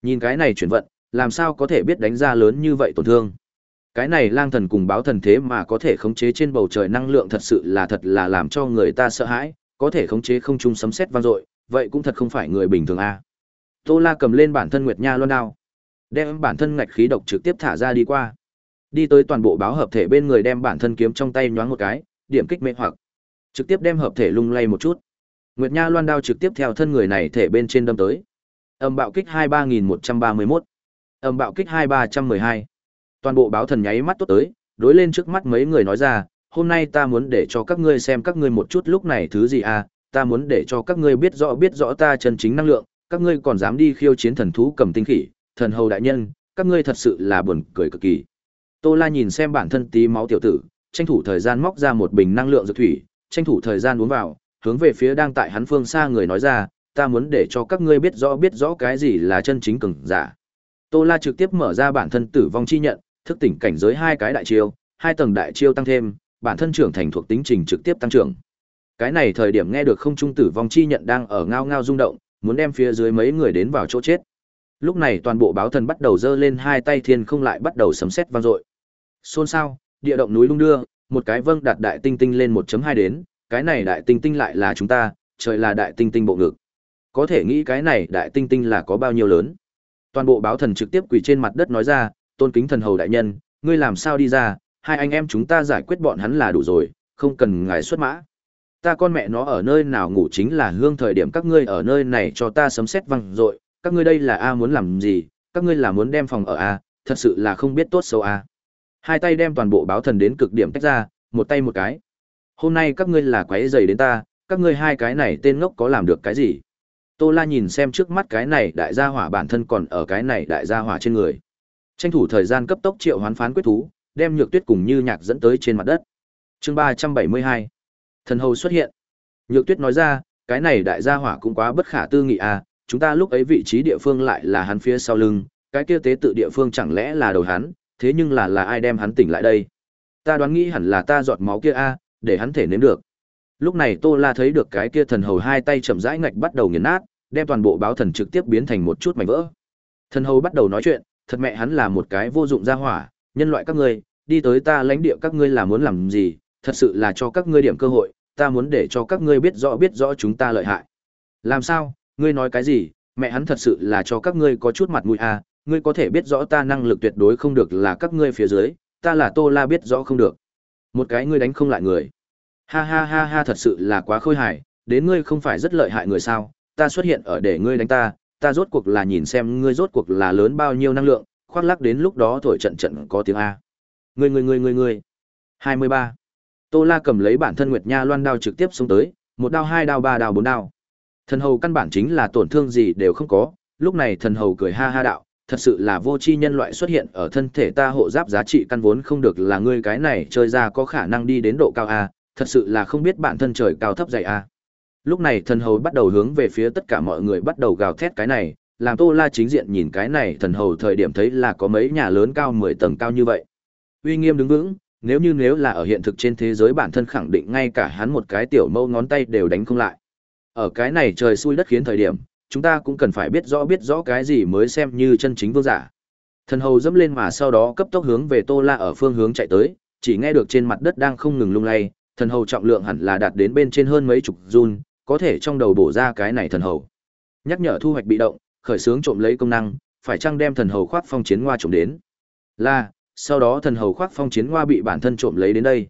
S1: Nhìn cái này chuyển vận, làm sao có thể biết đánh ra lớn như vậy tổn thương. Cái này lang thần cùng báo thần thế mà có thể khống chế trên bầu trời năng lượng thật sự là thật là làm cho người ta sợ hãi, có thể khống chế không trung sấm sét vang dội, vậy cũng thật không phải người bình thường a. Tô La cầm lên bản thân Nguyệt Nha Loan đao, đem bản thân ngạch khí độc trực tiếp thả ra đi qua. Đi tới toàn bộ báo hợp thể bên người đem bản thân kiếm trong tay nhoáng một cái, điểm kích mê hoặc, trực tiếp đem hợp thể lung lay một chút. Nguyệt Nha Loan đao trực tiếp theo thân người này thể bên trên đâm tới. Âm bạo kích 23131, âm bạo kích 2312. Toàn bộ báo thần nháy mắt tốt tới, đối lên trước mắt mấy người nói ra, hôm nay ta muốn để cho các ngươi xem các ngươi một chút lúc này thứ gì à, ta muốn để cho các ngươi biết rõ biết rõ ta chân chính năng lượng, các ngươi còn dám đi khiêu chiến thần thú cầm tinh khỉ, thần hầu đại nhân, các ngươi thật sự là buồn cười cực kỳ. Tô La nhìn xem bản thân tí máu tiểu tử, tranh thủ thời gian móc ra một bình năng lượng dược thủy, tranh thủ thời gian uống vào, hướng về phía đang tại hắn phương xa người nói ra, ta muốn để cho các ngươi biết rõ biết rõ cái gì là chân chính cường giả. Tô La trực tiếp mở ra bản thân tử vong chi nhận, thức tỉnh cảnh giới hai cái đại chiêu, hai tầng đại chiêu tăng thêm, bản thân trưởng thành thuộc tính trình trực tiếp tăng trưởng. Cái này thời điểm nghe được không trung tử vong chi nhận đang ở ngao ngao rung động, muốn đem phía dưới mấy người đến vào chỗ chết. Lúc này toàn bộ báo thần bắt đầu giơ lên hai tay thiên không lại bắt đầu sấm sét vang dội. Xôn xao, địa động núi lung đưa, một cái vâng đạt đại tinh tinh lên 1.2 đến, cái này đại tinh tinh lại là chúng ta, trời là đại tinh tinh bộ ngực. Có thể nghĩ cái này đại tinh tinh là có bao nhiêu lớn. Toàn bộ báo thần trực tiếp quỳ trên mặt đất nói ra, tôn kính thần hầu đại nhân, ngươi làm sao đi ra, hai anh em chúng ta giải quyết bọn hắn là đủ rồi, không cần ngài xuất mã. Ta con mẹ nó ở nơi nào ngủ chính là hương thời điểm các ngươi ở nơi này cho ta sấm sét văng rồi, các ngươi đây là A muốn làm gì, các ngươi là muốn đem phòng ở A, thật sự là không biết tốt xấu A. Hai tay đem toàn bộ báo thần đến cực điểm tách ra, một tay một cái. Hôm nay các ngươi là quấy rầy đến ta, các ngươi hai cái này tên ngốc có làm được cái gì? Tô La nhìn xem trước mắt cái này đại gia hỏa bản thân còn ở cái này đại gia hỏa trên người. Tranh thủ thời gian cấp tốc triệu hoán phán quyết thú, đem Nhược Tuyết cùng Như Nhạc dẫn tới trên mặt đất. Chương ba trăm bảy mươi hai Thần hầu xuất hiện. Nhược Tuyết nói ra, cái này đại gia hỏa cũng quá bất khả tư nghị à, chúng ta lúc ấy vị trí địa phương lại là hắn phía sau lưng, cái kia tế tự địa phương chẳng lẽ là đầu hắn, thế nhưng là là ai đem hắn tỉnh lại đây? Ta đoán nghĩ hẳn là ta giọt máu kia a, để hắn thể nếm được. Lúc này Tô La thấy được cái kia thần hầu hai tay chậm rãi ngạch bắt đầu nghiền nát, đem toàn bộ báo thần trực tiếp biến thành một chút mảnh vỡ. Thần hầu bắt đầu nói chuyện, thật mẹ hắn là một cái vô dụng gia hỏa, nhân loại các ngươi, đi tới ta lãnh địa các ngươi là muốn làm gì, thật sự là cho các ngươi điểm cơ hội, ta muốn để cho các ngươi biết rõ biết rõ chúng ta lợi hại. Làm sao, ngươi nói cái gì, mẹ hắn thật sự là cho các ngươi có chút mặt mũi à, ngươi có thể biết rõ ta năng lực tuyệt đối không được là các ngươi phía dưới, ta là Tô La biết rõ không được. Một cái ngươi đánh không lại người. Ha ha ha ha thật sự là quá khôi hài, đến ngươi không phải rất lợi hại người sao, ta xuất hiện ở để ngươi đánh ta, ta rốt cuộc là nhìn xem ngươi rốt cuộc là lớn bao nhiêu năng lượng, khoác lắc đến lúc đó thổi trận trận có tiếng A. Ngươi ngươi ngươi ngươi ngươi. 23. Tô La cầm lấy bản thân Nguyệt Nha loan đao trực tiếp xuống tới, một đao hai đao ba đao bốn đao. Thần hầu căn bản chính là tổn thương gì đều không có, lúc này thần hầu cười ha ha đạo, thật sự là vô tri nhân loại xuất hiện ở thân thể ta hộ giáp giá trị căn vốn không được là ngươi cái này chơi ra có khả năng đi đến độ cao a, thật sự là không biết bản thân trời cao thấp dày a. Lúc này thần hầu bắt đầu hướng về phía tất cả mọi người bắt đầu gào thét cái này, làm Tô La chính diện nhìn cái này thần hầu thời điểm thấy là có mấy nhà lớn cao 10 tầng cao như vậy. Uy nghiêm đứng vững, nếu như nếu là ở hiện thực trên thế giới bản thân khẳng định ngay cả hắn một cái tiểu mâu ngón tay đều đánh không lại. Ở cái này trời xui đất khiến thời điểm, chúng ta cũng cần phải biết rõ biết rõ cái gì mới xem như chân chính vương giả. Thần hầu dẫm lên mà sau đó cấp tốc hướng về Tô La ở phương hướng chạy tới, chỉ nghe được trên mặt đất đang không ngừng lung lay, thần hầu trọng lượng hẳn là đạt đến bên trên hơn mấy chục run, có thể trong đầu bổ ra cái này thần hầu. Nhắc nhở thu hoạch bị động, khởi sướng trộm lấy công năng, phải chăng đem thần hầu khoác phong chiến hoa trộm đến. Là, sau đó thần hầu khoác phong chiến hoa bị bản thân trộm lấy đến đây.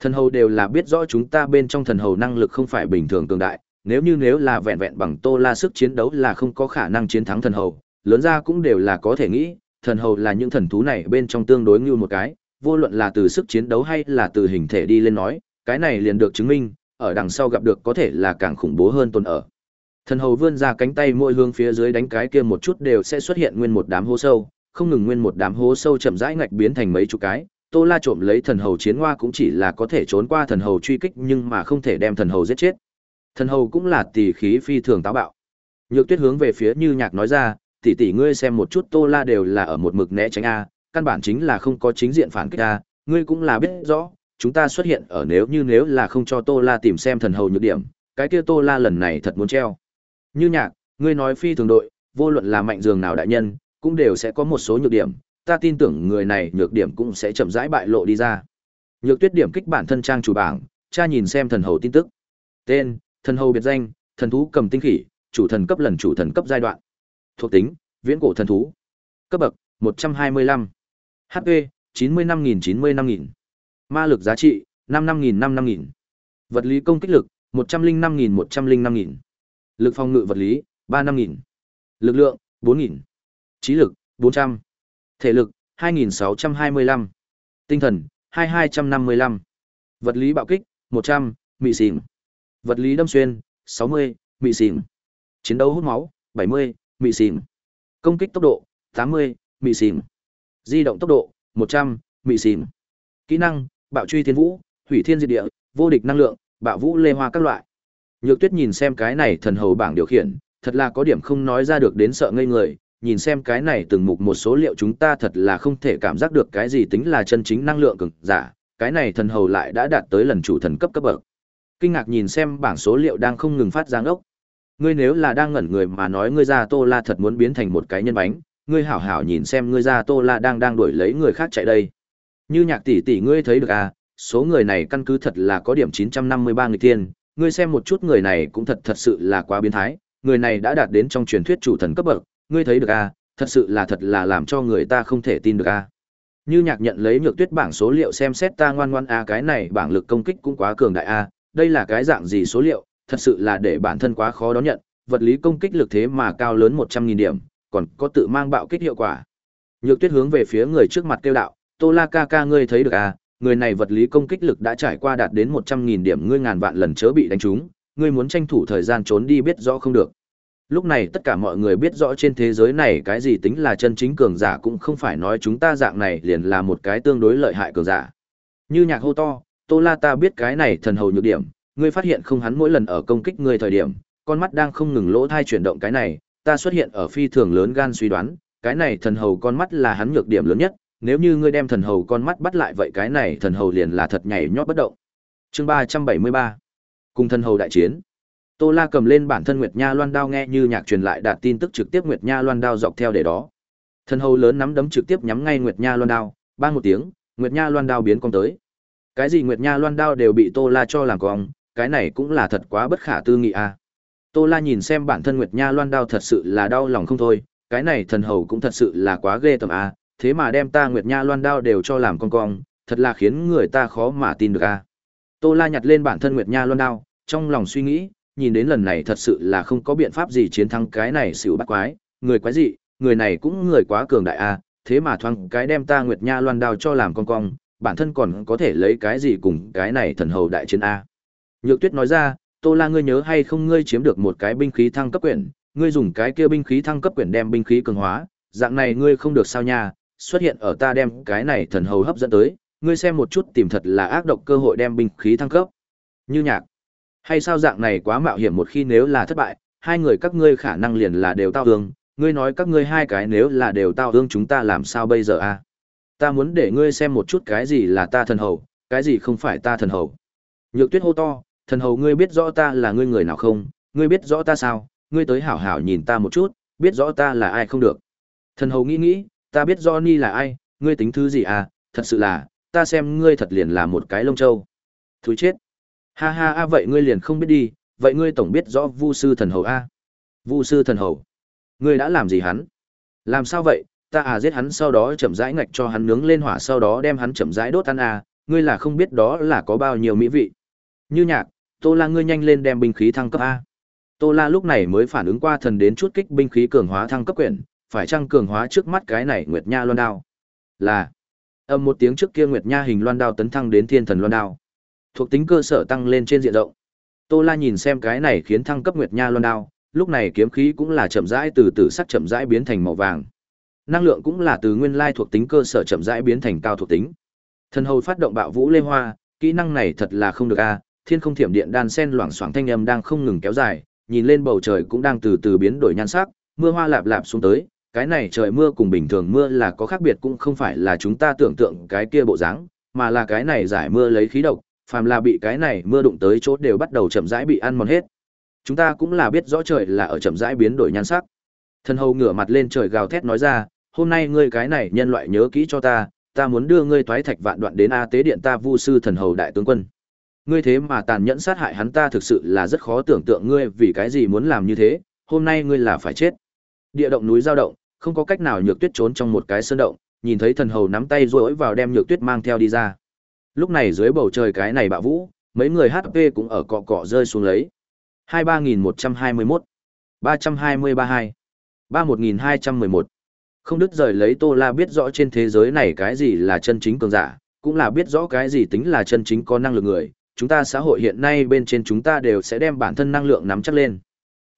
S1: Thần hầu đều là biết rõ chúng ta bên trong thần hầu năng lực không phải bình thường tương đại, nếu như nếu là vẹn vẹn bằng Tô La sức chiến đấu là không có khả năng chiến thắng thần hầu, lớn ra cũng đều là có thể nghĩ, thần hầu là những thần thú này bên trong tương đối như một cái, vô luận là từ sức chiến đấu hay là từ hình thể đi lên nói, cái này liền được chứng minh, ở đằng sau gặp được có thể là càng khủng bố hơn tồn ở. Thần hầu vươn ra cánh tay mỗi hướng phía dưới đánh cái kia một chút đều sẽ xuất hiện nguyên một đám hố sâu, không ngừng nguyên một đám hố sâu chậm rãi ngạch biến thành mấy chục cái. Tô La trộm lấy thần hầu chiến hoa cũng chỉ là có thể trốn qua thần hầu truy kích nhưng mà không thể đem thần hầu giết chết. Thần hầu cũng là tỷ khí phi thường táo bạo. Nhược Tuyết hướng về phía Như Nhạc nói ra, tỷ tỷ ngươi xem một chút Tô La đều là ở một mực né tránh a, căn bản chính là không có chính diện phản kích a, ngươi cũng là biết rõ, chúng ta xuất hiện ở nếu như nếu là không cho Tô La tìm xem thần hầu nhược điểm, cái kia Tô La lần này thật muốn treo. Như Nhạc, ngươi nói phi thường đội, vô luận là mạnh dường nào đại nhân, cũng đều sẽ có một số nhược điểm, ta tin tưởng người này nhược điểm cũng sẽ chậm rãi bại lộ đi ra. Nhược Tuyết điểm kích bản thân trang chủ bảng, cha nhìn xem thần hầu tin tức. Tên: Thần hầu biệt danh: Thần thú cầm tinh khỉ, chủ thần cấp lần chủ thần cấp giai đoạn. Thuộc tính: Viễn cổ thần thú. Cấp bậc: 125. HP: 95000 95000. Ma lực giá trị: 55000 55000. Vật lý công kích lực: 105.000 105.000. Lực phòng ngự vật lý: 35.000. Lực lượng: 4.000. Trí lực: 400. Thể lực: 2.625. Tinh thần: 2255. Vật lý bạo kích: 100, mị xỉn. Vật lý đâm xuyên: 60, mị xỉn. Chiến đấu hút máu: 70, mị xỉn. Công kích tốc độ: 80, mị xỉn. Di động tốc độ: 100, mị xỉn. Kỹ năng: Bạo truy thiên vũ, hủy thiên diệt địa, vô địch năng lượng, bạo vũ lê hoa các loại. Nhược Tuyết nhìn xem cái này thần hầu bảng điều khiển, thật là có điểm không nói ra được đến sợ ngây người, nhìn xem cái này từng mục một số liệu chúng ta thật là không thể cảm giác được cái gì tính là chân chính năng lượng cực giả, cái này thần hầu lại đã đạt tới lần chủ thần cấp cấp bậc. Kinh ngạc nhìn xem bảng số liệu đang không ngừng phát ra ốc. Ngươi nếu là đang ngẩn người mà nói ngươi ra Tô La thật muốn biến thành một cái nhân bánh, ngươi hảo hảo nhìn xem ngươi ra Tô La đang đang đuổi lấy người khác chạy đây. Như nhạc tỷ tỷ ngươi thấy được à, số người này căn cứ thật là có điểm 953 người tiên, ngươi xem một chút người này cũng thật thật sự là quá biến thái, người này đã đạt đến trong truyền thuyết chủ thần cấp bậc, ngươi thấy được à, thật sự là thật là làm cho người ta không thể tin được à. Như nhạc nhận lấy nhược tuyết bảng số liệu xem xét ta ngoan ngoan a à, cái này bảng lực công kích cũng quá cường đại a, à đây là cái dạng gì số liệu, thật sự là để bản thân quá khó đón nhận, vật lý công kích lực thế mà cao lớn 100.000 điểm, còn có tự mang bạo kích hiệu quả. Nhược tuyết hướng về phía người trước mặt kêu đạo, Tô La ca ca ngươi thấy được à, người này vật lý công kích lực đã trải qua đạt đến 100.000 điểm ngươi ngàn vạn lần chớ bị đánh trúng, ngươi muốn tranh thủ thời gian trốn đi biết rõ không được. Lúc này tất cả mọi người biết rõ trên thế giới này cái gì tính là chân chính cường giả cũng không phải nói chúng ta dạng này liền là một cái tương đối lợi hại cường giả. Như nhạc hô to, Tô La ta biết cái này thần hầu nhược điểm, ngươi phát hiện không hắn mỗi lần ở công kích ngươi thời điểm, con mắt đang không ngừng lỗ thai chuyển động cái này, ta xuất hiện ở phi thường lớn gan suy đoán, cái này thần hầu con mắt là hắn nhược điểm lớn nhất, nếu như ngươi đem thần hầu con mắt bắt lại vậy cái này thần hầu liền là thật nhảy nhót bất động. Chương ba trăm bảy mươi ba Cùng thần hầu đại chiến. Tô La cầm lên bản thân Nguyệt Nha Loan đao nghe như nhạc truyền lại đạt tin tức trực tiếp Nguyệt Nha Loan đao dọc theo để đó. Thần hầu lớn nắm đấm trực tiếp nhắm ngay Nguyệt Nha Loan đao, bang một tiếng, Nguyệt Nha Loan đao biến cong tới. Cái gì Nguyệt Nha Loan đao đều bị Tô La cho làm cong, cái này cũng là thật quá bất khả tư nghị a. À. Tô La nhìn xem bản thân Nguyệt Nha Loan đao thật sự là đau lòng không thôi, cái này thần hầu cũng thật sự là quá ghê tởm a, à, thế mà đem ta Nguyệt Nha Loan đao đều cho làm con cong, thật là khiến người ta khó mà tin được a. À. Tô La nhặt lên bản thân Nguyệt Nha Loan đao, trong lòng suy nghĩ, nhìn đến lần này thật sự là không có biện pháp gì chiến thắng cái này xỉu bắt quái, người quái dị, người này cũng người quá cường đại a, thế mà thoáng cái đem ta Nguyệt Nha Loan đao cho làm con cong, bản thân còn có thể lấy cái gì cùng cái này thần hầu đại chiến a. Nhược Tuyết nói ra, Tô La ngươi nhớ hay không ngươi chiếm được một cái binh khí thăng cấp quyển, ngươi dùng cái kia binh khí thăng cấp quyển đem binh khí cường hóa, dạng này ngươi không được sao nha, xuất hiện ở ta đem cái này thần hầu hấp dẫn tới, ngươi xem một chút tìm thật là ác độc cơ hội đem binh khí thăng cấp. Như nhạc. Hay sao dạng này quá mạo hiểm một khi nếu là thất bại, hai người các ngươi khả năng liền là đều tao hương, ngươi nói các ngươi hai cái nếu là đều tao hương chúng ta làm sao bây giờ a? Ta muốn để ngươi xem một chút cái gì là ta thần hầu, cái gì không phải ta thần hầu. Nhược Tuyết hô to, thần hầu ngươi biết rõ ta là ngươi người nào không, ngươi biết rõ ta sao, ngươi tới hảo hảo nhìn ta một chút, biết rõ ta là ai không được. Thần hầu nghĩ nghĩ, ta biết rõ ni là ai, ngươi tính thứ gì à, thật sự là, ta xem ngươi thật liền là một cái lông trâu. Thúi chết. Ha ha a vậy ngươi liền không biết đi, vậy ngươi tổng biết rõ Vu sư thần hầu a. Vu sư thần hầu. Ngươi đã làm gì hắn? Làm sao vậy? Ta à giết hắn sau đó chậm rãi ngạch cho hắn nướng lên hỏa sau đó đem hắn chậm rãi đốt ăn à, ngươi là không biết đó là có bao nhiêu mỹ vị. Như nhạc, Tô La ngươi nhanh lên đem binh khí thăng cấp a. Tô La lúc này mới phản ứng qua thần đến chút kích binh khí cường hóa thăng cấp quyển, phải chăng cường hóa trước mắt cái này Nguyệt Nha Loan Đao? Là. Âm một tiếng trước kia Nguyệt Nha hình Loan Đao tấn thăng đến Thiên Thần Loan Đao. Thuộc tính cơ sở tăng lên trên diện rộng. Tô La nhìn xem cái này khiến thăng cấp Nguyệt Nha Loan Đao, lúc này kiếm khí cũng là chậm rãi từ từ sắc chậm rãi biến thành màu vàng. Năng lượng cũng là từ nguyên lai thuộc tính cơ sở chậm rãi biến thành cao thuộc tính. Thần hầu phát động bạo vũ lê hoa, kỹ năng này thật là không được a, thiên không thiểm điện đan sen loảng xoảng thanh âm đang không ngừng kéo dài, nhìn lên bầu trời cũng đang từ từ biến đổi nhan sắc, mưa hoa lạp lạp xuống tới, cái này trời mưa cùng bình thường mưa là có khác biệt cũng không phải là chúng ta tưởng tượng cái kia bộ dáng, mà là cái này giải mưa lấy khí độc, phàm là bị cái này mưa đụng tới chỗ đều bắt đầu chậm rãi bị ăn mòn hết. Chúng ta cũng là biết rõ trời là ở chậm rãi biến đổi nhan sắc. Thần hầu ngửa mặt lên trời gào thét nói ra, hôm nay ngươi cái này nhân loại nhớ kỹ cho ta, ta muốn đưa ngươi thoái thạch vạn đoạn đến A tế điện ta vu sư thần hầu đại tướng quân. Ngươi thế mà tàn nhẫn sát hại hắn ta thực sự là rất khó tưởng tượng ngươi vì cái gì muốn làm như thế, hôm nay ngươi là phải chết. Địa động núi giao động, không có cách nào nhược tuyết trốn trong một cái sơn động, nhìn thấy thần hầu nắm tay rối vào đem nhược tuyết mang theo đi ra. Lúc này dưới bầu trời cái này bạo vũ, mấy người HP cũng ở cọ cọ rơi xuống lấy. 23121, 3232, 31211. Không đứt rời lấy Tô La biết rõ trên thế giới này cái gì là chân chính cường giả, cũng là biết rõ cái gì tính là chân chính có năng lực người, chúng ta xã hội hiện nay bên trên chúng ta đều sẽ đem bản thân năng lượng nắm chắc lên.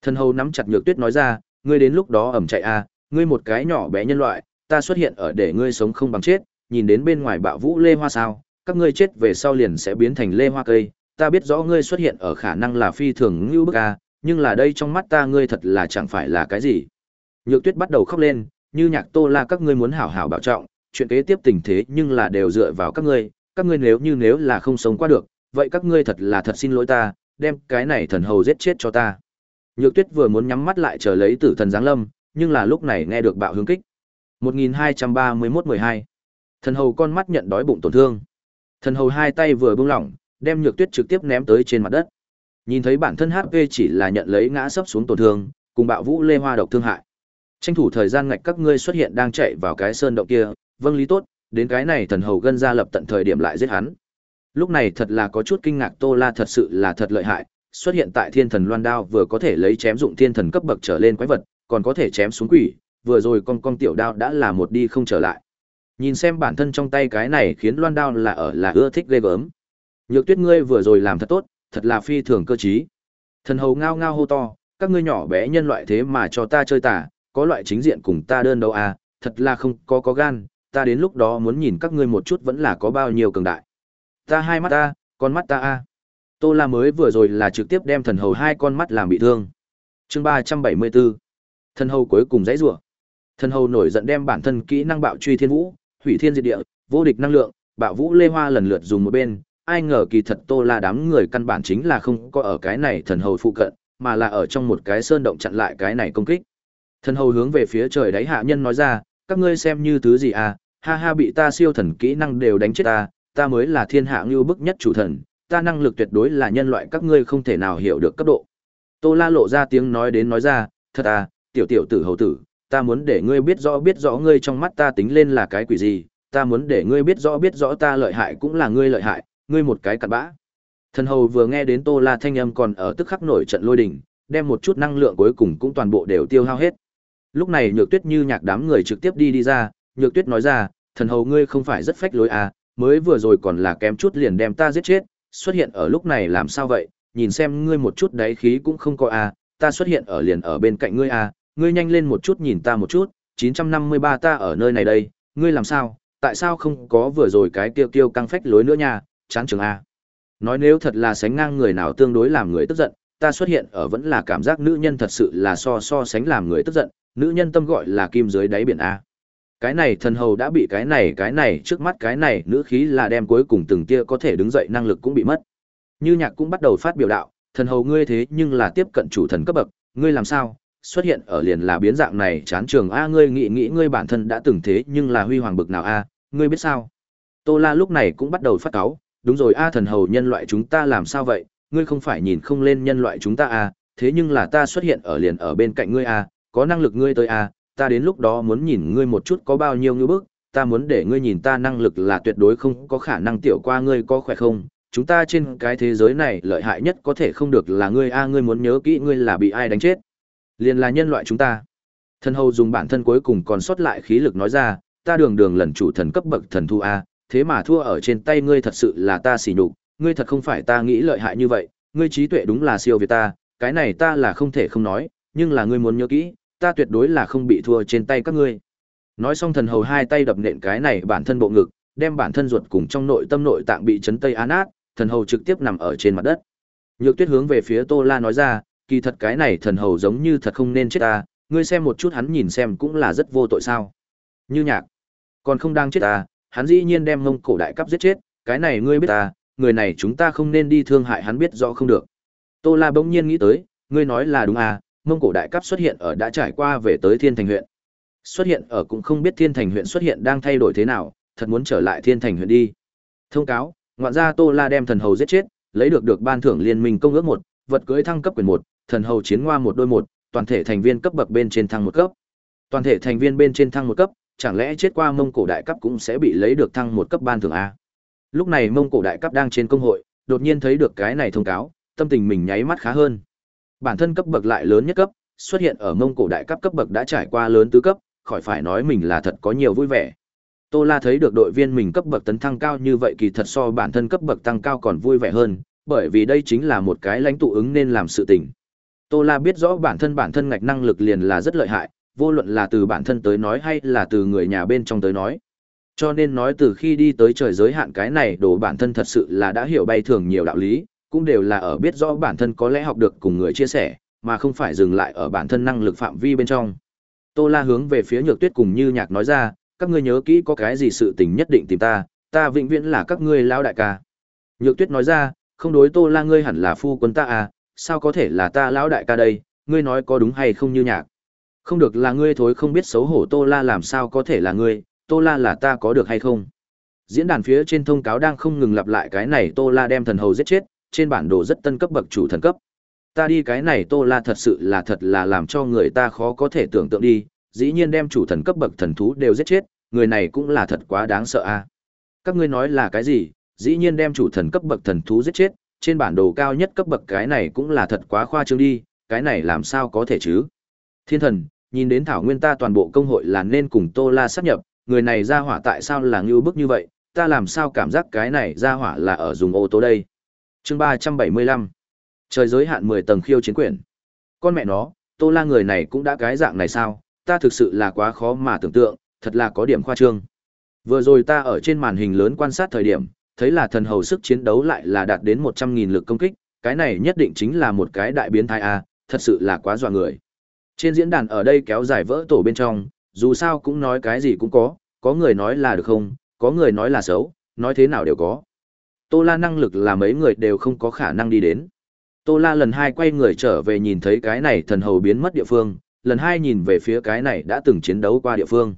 S1: Thần hầu nắm chặt nhược tuyết nói ra, ngươi đến lúc đó ẩm chạy a, à, ngươi một cái nhỏ bé nhân loại, ta xuất hiện ở để ngươi sống không bằng chết, nhìn đến bên ngoài bạo vũ lê hoa sao, các ngươi chết về sau liền sẽ biến thành lê hoa cây, ta biết rõ ngươi xuất hiện ở khả năng là phi thường như bức a, nhưng là đây trong mắt ta ngươi thật là chẳng phải là cái gì. Nhược tuyết bắt đầu khóc lên, như nhạc tô la các ngươi muốn hảo hảo bảo trọng, chuyện kế tiếp tình thế nhưng là đều dựa vào các ngươi, các ngươi nếu như nếu là không sống qua được, vậy các ngươi thật là thật xin lỗi ta, đem cái này thần hầu giết chết cho ta. Nhược Tuyết vừa muốn nhắm mắt lại chờ lấy tử thần giáng lâm, nhưng là lúc này nghe được bạo hướng kích. 1231-12. Thần hầu con mắt nhận đói bụng tổn thương. Thần hầu hai tay vừa buông lỏng, đem Nhược Tuyết trực tiếp ném tới trên mặt đất. Nhìn thấy bản thân HP chỉ là nhận lấy ngã sấp xuống tổn thương, cùng bạo vũ lê hoa độc thương hại. Tranh thủ thời gian ngạch các ngươi xuất hiện đang chạy vào cái sơn động kia, vâng lý tốt, đến cái này thần hầu gân ra lập tận thời điểm lại giết hắn. Lúc này thật là có chút kinh ngạc Tô La thật sự là thật lợi hại, xuất hiện tại thiên thần loan đao vừa có thể lấy chém dụng thiên thần cấp bậc trở lên quái vật, còn có thể chém xuống quỷ, vừa rồi con con tiểu đao đã là một đi không trở lại. Nhìn xem bản thân trong tay cái này khiến loan đao là ở là ưa thích ghê gớm. Nhược tuyết ngươi vừa rồi làm thật tốt, thật là phi thường cơ trí. Thần hầu ngao ngao hô to, các ngươi nhỏ bé nhân loại thế mà cho ta chơi tả, có loại chính diện cùng ta đơn đấu à, thật là không có có gan, ta đến lúc đó muốn nhìn các ngươi một chút vẫn là có bao nhiêu cường đại. Ta hai mắt ta, con mắt ta a. Tô La mới vừa rồi là trực tiếp đem thần hầu hai con mắt làm bị thương. Chương ba trăm bảy mươi 374. Thần hầu cuối cùng dãy rủa. Thần hầu nổi giận đem bản thân kỹ năng bạo truy thiên vũ, hủy thiên diệt địa, vô địch năng lượng, bạo vũ lê hoa lần lượt dùng một bên, ai ngờ kỳ thật Tô La đám người căn bản chính là không có ở cái này thần hầu phụ cận, mà là ở trong một cái sơn động chặn lại cái này công kích. Thần hầu hướng về phía trời đáy hạ nhân nói ra, các ngươi xem như thứ gì à, ha ha bị ta siêu thần kỹ năng đều đánh chết ta, ta mới là thiên hạ ngưu bức nhất chủ thần, ta năng lực tuyệt đối là nhân loại các ngươi không thể nào hiểu được cấp độ. Tô La lộ ra tiếng nói đến nói ra, thật à, tiểu tiểu tử hầu tử, ta muốn để ngươi biết rõ biết rõ ngươi trong mắt ta tính lên là cái quỷ gì, ta muốn để ngươi biết rõ biết rõ ta lợi hại cũng là ngươi lợi hại, ngươi một cái cặn bã. Thần hầu vừa nghe đến Tô La thanh âm còn ở tức khắc nổi trận lôi đình, đem một chút năng lượng cuối cùng cũng toàn bộ đều tiêu hao hết. Lúc này Nhược Tuyết như nhạc đám người trực tiếp đi đi ra, Nhược Tuyết nói ra, thần hầu ngươi không phải rất phách lối à, mới vừa rồi còn là kém chút liền đem ta giết chết, xuất hiện ở lúc này làm sao vậy, nhìn xem ngươi một chút đáy khí cũng không có à, ta xuất hiện ở liền ở bên cạnh ngươi à, ngươi nhanh lên một chút nhìn ta một chút, 953 ta ở nơi này đây, ngươi làm sao, tại sao không có vừa rồi cái tiêu tiêu căng phách lối nữa nha, chán trường à. Nói nếu thật là sánh ngang người nào tương đối làm người tức giận, ta xuất hiện ở vẫn là cảm giác nữ nhân thật sự là so so sánh làm người tức giận, nữ nhân tâm gọi là kim dưới đáy biển a. Cái này thần hầu đã bị cái này cái này trước mắt cái này nữ khí là đem cuối cùng từng tia có thể đứng dậy năng lực cũng bị mất. Như nhạc cũng bắt đầu phát biểu đạo thần hầu ngươi thế nhưng là tiếp cận chủ thần cấp bậc ngươi làm sao, xuất hiện ở liền là biến dạng này chán trường A ngươi nghĩ nghĩ ngươi bản thân đã từng thế nhưng là huy hoàng bực nào A, ngươi biết sao? Tô La lúc này cũng bắt đầu phát cáu, đúng rồi A thần hầu nhân loại chúng ta làm sao vậy, ngươi không phải nhìn không lên nhân loại chúng ta A, thế nhưng là ta xuất hiện ở liền ở bên cạnh ngươi A, có năng lực ngươi tới A, ta đến lúc đó muốn nhìn ngươi một chút có bao nhiêu ngưỡng bức, ta muốn để ngươi nhìn ta năng lực là tuyệt đối không có khả năng tiểu qua ngươi có khỏe không, chúng ta trên cái thế giới này lợi hại nhất có thể không được là ngươi a ngươi muốn nhớ kỹ ngươi là bị ai đánh chết. Liền là nhân loại chúng ta. Thần hầu dùng bản thân cuối cùng còn sót lại khí lực nói ra, ta đường đường lần chủ thần cấp bậc thần thu a, thế mà thua ở trên tay ngươi thật sự là ta xỉ nhục, ngươi thật không phải ta nghĩ lợi hại như vậy, ngươi trí tuệ đúng là siêu việt ta, cái này ta là không thể không nói, nhưng là ngươi muốn nhớ kỹ, ta tuyệt đối là không bị thua trên tay các ngươi. Nói xong thần hầu hai tay đập nện cái này bản thân bộ ngực, đem bản thân ruột cùng trong nội tâm nội tạng bị chấn tây án át, thần hầu trực tiếp nằm ở trên mặt đất. Nhược Tuyết hướng về phía Tô La nói ra, kỳ thật cái này thần hầu giống như thật không nên chết ta, ngươi xem một chút hắn nhìn xem cũng là rất vô tội sao. Như nhạc, còn không đang chết ta, hắn dĩ nhiên đem mông cổ đại cấp giết chết, cái này ngươi biết ta, người này chúng ta không nên đi thương hại hắn biết rõ không được. Tô La bỗng nhiên nghĩ tới, ngươi nói là đúng à, mông cổ đại cấp xuất hiện ở đã trải qua về tới thiên thành huyện. Xuất hiện ở cũng không biết thiên thành huyện xuất hiện đang thay đổi thế nào, thật muốn trở lại thiên thành huyện đi. Thông cáo, ngoạn gia Tô La đem thần hầu giết chết, lấy được được ban thưởng liên minh công ước một, vật cưới thăng cấp quyền một, thần hầu chiến ngoa một đôi một, toàn thể thành viên cấp bậc bên trên thăng một cấp. Toàn thể thành viên bên trên thăng một cấp, chẳng lẽ chết qua Mông Cổ đại cấp cũng sẽ bị lấy được thăng một cấp ban thưởng a? Lúc này Mông Cổ đại cấp đang trên công hội, đột nhiên thấy được cái này thông cáo, tâm tình mình nháy mắt khá hơn. Bản thân cấp bậc lại lớn nhất cấp, xuất hiện ở Mông Cổ đại cấp cấp bậc đã trải qua lớn tứ cấp, khỏi phải nói mình là thật có nhiều vui vẻ. Tô La thấy được đội viên mình cấp bậc tấn thăng cao như vậy kỳ thật so bản thân cấp bậc tăng cao còn vui vẻ hơn, bởi vì đây chính là một cái lãnh tụ ứng nên làm sự tình. Tô La biết rõ bản thân bản thân ngạch năng lực liền là rất lợi hại, vô luận là từ bản thân tới nói hay là từ người nhà bên trong tới nói. Cho nên nói từ khi đi tới trời giới hạn cái này đồ bản thân thật sự là đã hiểu bay thường nhiều đạo lý, cũng đều là ở biết rõ bản thân có lẽ học được cùng người chia sẻ, mà không phải dừng lại ở bản thân năng lực phạm vi bên trong. Tô La hướng về phía Nhược Tuyết cùng Như Nhạc nói ra, các ngươi nhớ kỹ có cái gì sự tình nhất định tìm ta, ta vĩnh viễn là các ngươi lão đại ca. Nhược Tuyết nói ra, không đối Tô La ngươi hẳn là phu quân ta à, sao có thể là ta lão đại ca đây, ngươi nói có đúng hay không Như Nhạc. Không được là ngươi thối không biết xấu hổ Tô La làm sao có thể là ngươi, Tô La là ta có được hay không. Diễn đàn phía trên thông cáo đang không ngừng lặp lại cái này Tô La đem thần hầu giết chết, trên bản đồ rất tân cấp bậc chủ thần cấp. Ta đi cái này tô la thật sự là thật là làm cho người ta khó có thể tưởng tượng đi, dĩ nhiên đem chủ thần cấp bậc thần thú đều giết chết, người này cũng là thật quá đáng sợ a. Các ngươi nói là cái gì? Dĩ nhiên đem chủ thần cấp bậc thần thú giết chết, trên bản đồ cao nhất cấp bậc cái này cũng là thật quá khoa trương đi, cái này làm sao có thể chứ? Thiên thần, nhìn đến thảo nguyên ta toàn bộ công hội là nên cùng tô la sát nhập, người này ra hỏa tại sao là ngưu bức như vậy? Ta làm sao cảm giác cái này ra hỏa là ở dùng ô tô đây? Chương ba trăm bảy mươi lăm Trời giới hạn 10 tầng khiêu chiến quyển. Con mẹ nó, Tô La người này cũng đã cái dạng này sao, ta thực sự là quá khó mà tưởng tượng, thật là có điểm khoa trương. Vừa rồi ta ở trên màn hình lớn quan sát thời điểm, thấy là thần hầu sức chiến đấu lại là đạt đến 100.000 lực công kích, cái này nhất định chính là một cái đại biến thái a, thật sự là quá dọa người. Trên diễn đàn ở đây kéo dài vỡ tổ bên trong, dù sao cũng nói cái gì cũng có, có người nói là được không, có người nói là xấu, nói thế nào đều có. Tô La năng lực là mấy người đều không có khả năng đi đến. Tô La lần hai quay người trở về nhìn thấy cái này thần hầu biến mất địa phương, lần hai nhìn về phía cái này đã từng chiến đấu qua địa phương.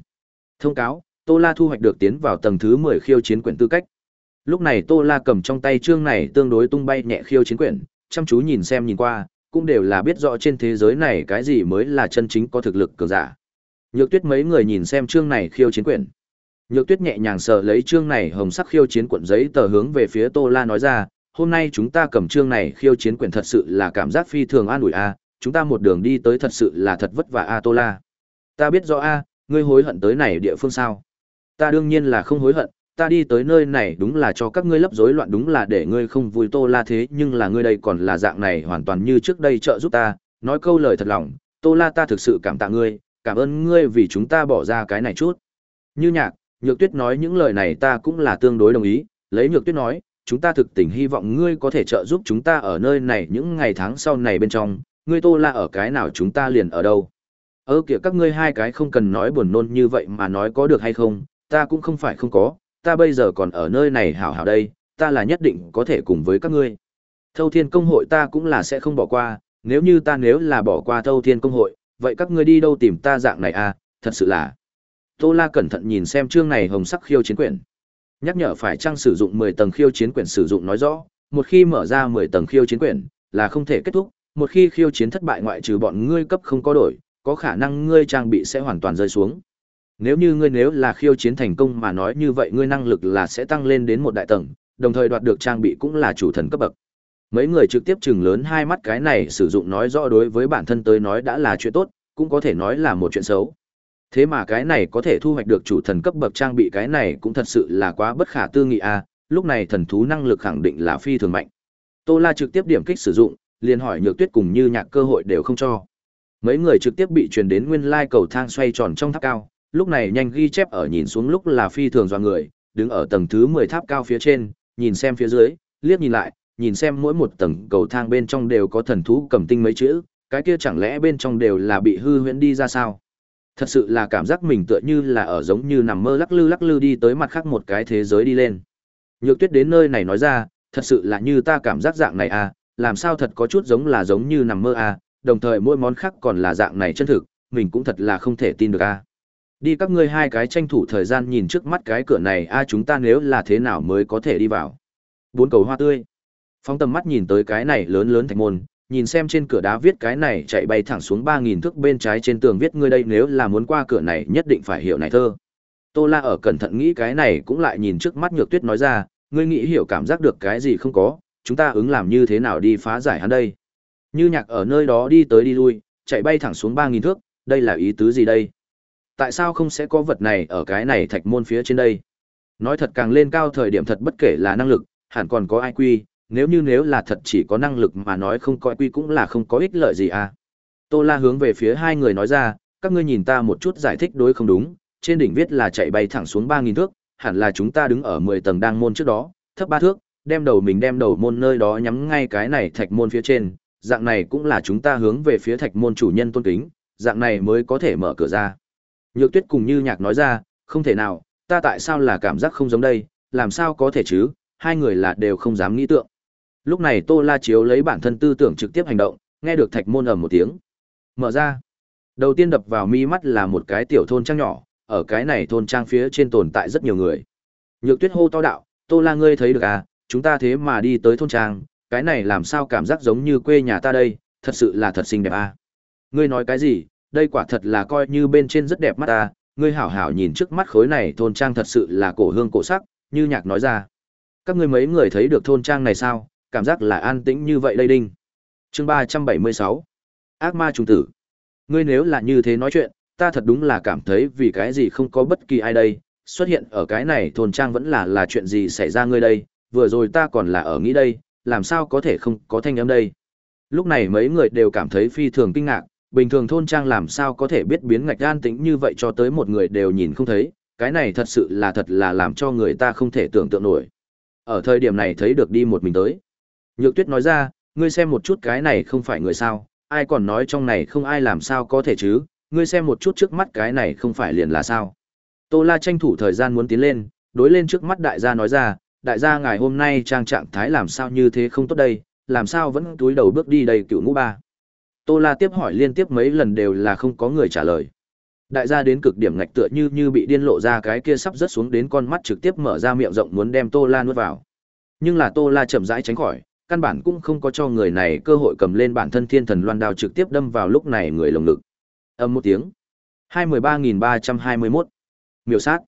S1: Thông cáo, Tô La thu hoạch được tiến vào tầng thứ 10 khiêu chiến quyển tư cách. Lúc này Tô La cầm trong tay chương này tương đối tung bay nhẹ khiêu chiến quyển, chăm chú nhìn xem nhìn qua, cũng đều là biết rõ trên thế giới này cái gì mới là chân chính có thực lực cường giả. Nhược Tuyết mấy người nhìn xem chương này khiêu chiến quyển. Nhược Tuyết nhẹ nhàng sờ lấy chương này hồng sắc khiêu chiến cuộn giấy tờ hướng về phía Tô La nói ra, hôm nay chúng ta cầm chương này khiêu chiến quyển thật sự là cảm giác phi thường an ủi a chúng ta một đường đi tới thật sự là thật vất vả a tô la. Ta biết rõ a ngươi hối hận tới này địa phương sao? Ta đương nhiên là không hối hận ta đi tới nơi này đúng là cho các ngươi lấp rối loạn đúng là để ngươi không vui tô la thế nhưng là ngươi đây còn là dạng này hoàn toàn như trước đây trợ giúp ta nói câu lời thật lòng tô la ta thực sự cảm tạ ngươi cảm ơn ngươi vì chúng ta bỏ ra cái này chút. Như nhạc nhược tuyết nói những lời này ta cũng là tương đối đồng ý lấy nhược tuyết nói chúng ta thực tình hy vọng ngươi có thể trợ giúp chúng ta ở nơi này những ngày tháng sau này bên trong, ngươi tô la ở cái nào chúng ta liền ở đâu. Ơ kìa các ngươi hai cái không cần nói buồn nôn như vậy mà nói có được hay không, ta cũng không phải không có, ta bây giờ còn ở nơi này hảo hảo đây, ta là nhất định có thể cùng với các ngươi. Thâu thiên công hội ta cũng là sẽ không bỏ qua, nếu như ta nếu là bỏ qua thâu thiên công hội, vậy các ngươi đi đâu tìm ta dạng này à, thật sự là. Tô La cẩn thận nhìn xem chương này hồng sắc khiêu chiến quyển. Nhắc nhở phải trang sử dụng 10 tầng khiêu chiến quyển sử dụng nói rõ, một khi mở ra 10 tầng khiêu chiến quyển, là không thể kết thúc, một khi khiêu chiến thất bại ngoại trừ bọn ngươi cấp không có đổi, có khả năng ngươi trang bị sẽ hoàn toàn rơi xuống. Nếu như ngươi nếu là khiêu chiến thành công mà nói như vậy ngươi năng lực là sẽ tăng lên đến một đại tầng, đồng thời đoạt được trang bị cũng là chủ thần cấp bậc. Mấy người trực tiếp chừng lớn hai mắt cái này sử dụng nói rõ đối với bản thân tới nói đã là chuyện tốt, cũng có thể nói là một chuyện xấu. Thế mà cái này có thể thu hoạch được chủ thần cấp bậc trang bị cái này cũng thật sự là quá bất khả tư nghị a, à, lúc này thần thú năng lực khẳng định là phi thường mạnh. Tô La trực tiếp điểm kích sử dụng, liền hỏi Nhược Tuyết cùng Như Nhạc cơ hội đều không cho. Mấy người trực tiếp bị truyền đến nguyên lai cầu thang xoay tròn trong tháp cao, lúc này nhanh ghi chép ở nhìn xuống lúc là phi thường do người, đứng ở tầng thứ 10 tháp cao phía trên, nhìn xem phía dưới, liếc nhìn lại, nhìn xem mỗi một tầng cầu thang bên trong đều có thần thú cầm tinh mấy chữ, cái kia chẳng lẽ bên trong đều là bị hư huyễn đi ra sao? Thật sự là cảm giác mình tựa như là ở giống như nằm mơ lắc lư lắc lư đi tới mặt khác một cái thế giới đi lên. Nhược tuyết đến nơi này nói ra, thật sự là như ta cảm giác dạng này à, làm sao thật có chút giống là giống như nằm mơ à, đồng thời mỗi món khác còn là dạng này chân thực, mình cũng thật là không thể tin được à. Đi các ngươi hai cái tranh thủ thời gian nhìn trước mắt cái cửa này a chúng ta nếu là thế nào mới có thể đi vào. Bốn cầu hoa tươi. Phóng tầm mắt nhìn tới cái này lớn lớn thạch môn, nhìn xem trên cửa đá viết cái này chạy bay thẳng xuống ba nghìn thước bên trái trên tường viết ngươi đây nếu là muốn qua cửa này nhất định phải hiểu này thơ. Tô La ở cẩn thận nghĩ cái này cũng lại nhìn trước mắt nhược tuyết nói ra, ngươi nghĩ hiểu cảm giác được cái gì không có, chúng ta ứng làm như thế nào đi phá giải hắn đây. Như nhạc ở nơi đó đi tới đi lui, chạy bay thẳng xuống ba nghìn thước, đây là ý tứ gì đây? Tại sao không sẽ có vật này ở cái này thạch môn phía trên đây? Nói thật càng lên cao thời điểm thật bất kể là năng lực, hẳn còn có ai quy, nếu như nếu là thật chỉ có năng lực mà nói không coi quy cũng là không có ích lợi gì à. Tô La hướng về phía hai người nói ra, các ngươi nhìn ta một chút giải thích đối không đúng, trên đỉnh viết là chạy bay thẳng xuống 3.000 thước, hẳn là chúng ta đứng ở 10 tầng đang môn trước đó, thấp ba thước, đem đầu mình đem đầu môn nơi đó nhắm ngay cái này thạch môn phía trên, dạng này cũng là chúng ta hướng về phía thạch môn chủ nhân tôn kính, dạng này mới có thể mở cửa ra. Nhược tuyết cùng như nhạc nói ra, không thể nào, ta tại sao là cảm giác không giống đây, làm sao có thể chứ, hai người là đều không dám nghĩ tượng. Lúc này Tô La Chiếu lấy bản thân tư tưởng trực tiếp hành động, nghe được thạch môn ầm một tiếng. Mở ra. Đầu tiên đập vào mi mắt là một cái tiểu thôn trang nhỏ, ở cái này thôn trang phía trên tồn tại rất nhiều người. Nhược tuyết hô to đạo, Tô La ngươi thấy được à, chúng ta thế mà đi tới thôn trang, cái này làm sao cảm giác giống như quê nhà ta đây, thật sự là thật xinh đẹp à. Ngươi nói cái gì, đây quả thật là coi như bên trên rất đẹp mắt ta, ngươi hảo hảo nhìn trước mắt khối này thôn trang thật sự là cổ hương cổ sắc, như nhạc nói ra. Các ngươi mấy người thấy được thôn trang này sao, cảm giác là an tĩnh như vậy đây đinh. Chương ba trăm bảy mươi sáu Ác ma trùng tử. Ngươi nếu là như thế nói chuyện, ta thật đúng là cảm thấy vì cái gì không có bất kỳ ai đây, xuất hiện ở cái này thôn trang vẫn là là chuyện gì xảy ra ngươi đây, vừa rồi ta còn là ở nghĩ đây, làm sao có thể không có thanh âm đây. Lúc này mấy người đều cảm thấy phi thường kinh ngạc, bình thường thôn trang làm sao có thể biết biến ngạch an tĩnh như vậy cho tới một người đều nhìn không thấy, cái này thật sự là thật là làm cho người ta không thể tưởng tượng nổi. Ở thời điểm này thấy được đi một mình tới. Nhược tuyết nói ra, ngươi xem một chút cái này không phải người sao, ai còn nói trong này không ai làm sao có thể chứ, ngươi xem một chút trước mắt cái này không phải liền là sao. Tô La tranh thủ thời gian muốn tiến lên, đối lên trước mắt đại gia nói ra, đại gia ngài hôm nay trang trạng thái làm sao như thế không tốt đây, làm sao vẫn túi đầu bước đi đầy cựu ngũ ba. Tô La tiếp hỏi liên tiếp mấy lần đều là không có người trả lời. Đại gia đến cực điểm ngạch tựa như như bị điên lộ ra cái kia sắp rớt xuống đến con mắt trực tiếp mở ra miệng rộng muốn đem Tô La nuốt vào. Nhưng là Tô La chậm rãi tránh khỏi, căn bản cũng không có cho người này cơ hội cầm lên bản thân thiên thần loan đao trực tiếp đâm vào lúc này người lồng ngực. Âm một tiếng. Hai mười ba nghìn ba trăm hai mươi 21321. Miểu sát.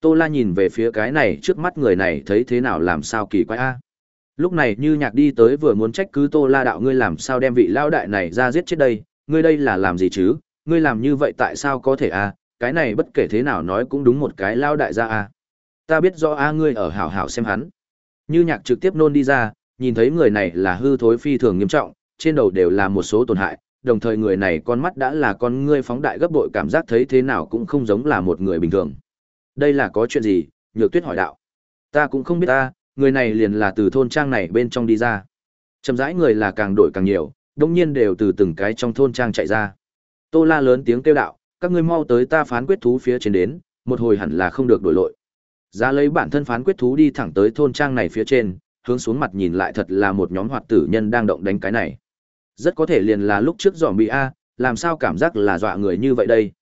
S1: Tô La nhìn về phía cái này trước mắt người này thấy thế nào làm sao kỳ quái a. Lúc này như nhạc đi tới vừa muốn trách cứ Tô La đạo ngươi làm sao đem vị lao đại này ra giết chết đây, ngươi đây là làm gì chứ, ngươi làm như vậy tại sao có thể a? cái này bất kể thế nào nói cũng đúng một cái lao đại ra a. Ta biết rõ a ngươi ở hảo hảo xem hắn. Như nhạc trực tiếp nôn đi ra, nhìn thấy người này là hư thối phi thường nghiêm trọng, trên đầu đều là một số tổn hại, đồng thời người này con mắt đã là con ngươi phóng đại gấp bội cảm giác thấy thế nào cũng không giống là một người bình thường. Đây là có chuyện gì? Nhược Tuyết hỏi đạo. Ta cũng không biết ta, người này liền là từ thôn trang này bên trong đi ra. Chậm rãi người là càng đổi càng nhiều, đông nhiên đều từ từng cái trong thôn trang chạy ra. Tô La lớn tiếng kêu đạo, các ngươi mau tới ta phán quyết thú phía trên đến, một hồi hẳn là không được đổi lội. Ra lấy bản thân phán quyết thú đi thẳng tới thôn trang này phía trên, hướng xuống mặt nhìn lại thật là một nhóm hoạt tử nhân đang động đánh cái này. Rất có thể liền là lúc trước dòm bị A, làm sao cảm giác là dọa người như vậy đây.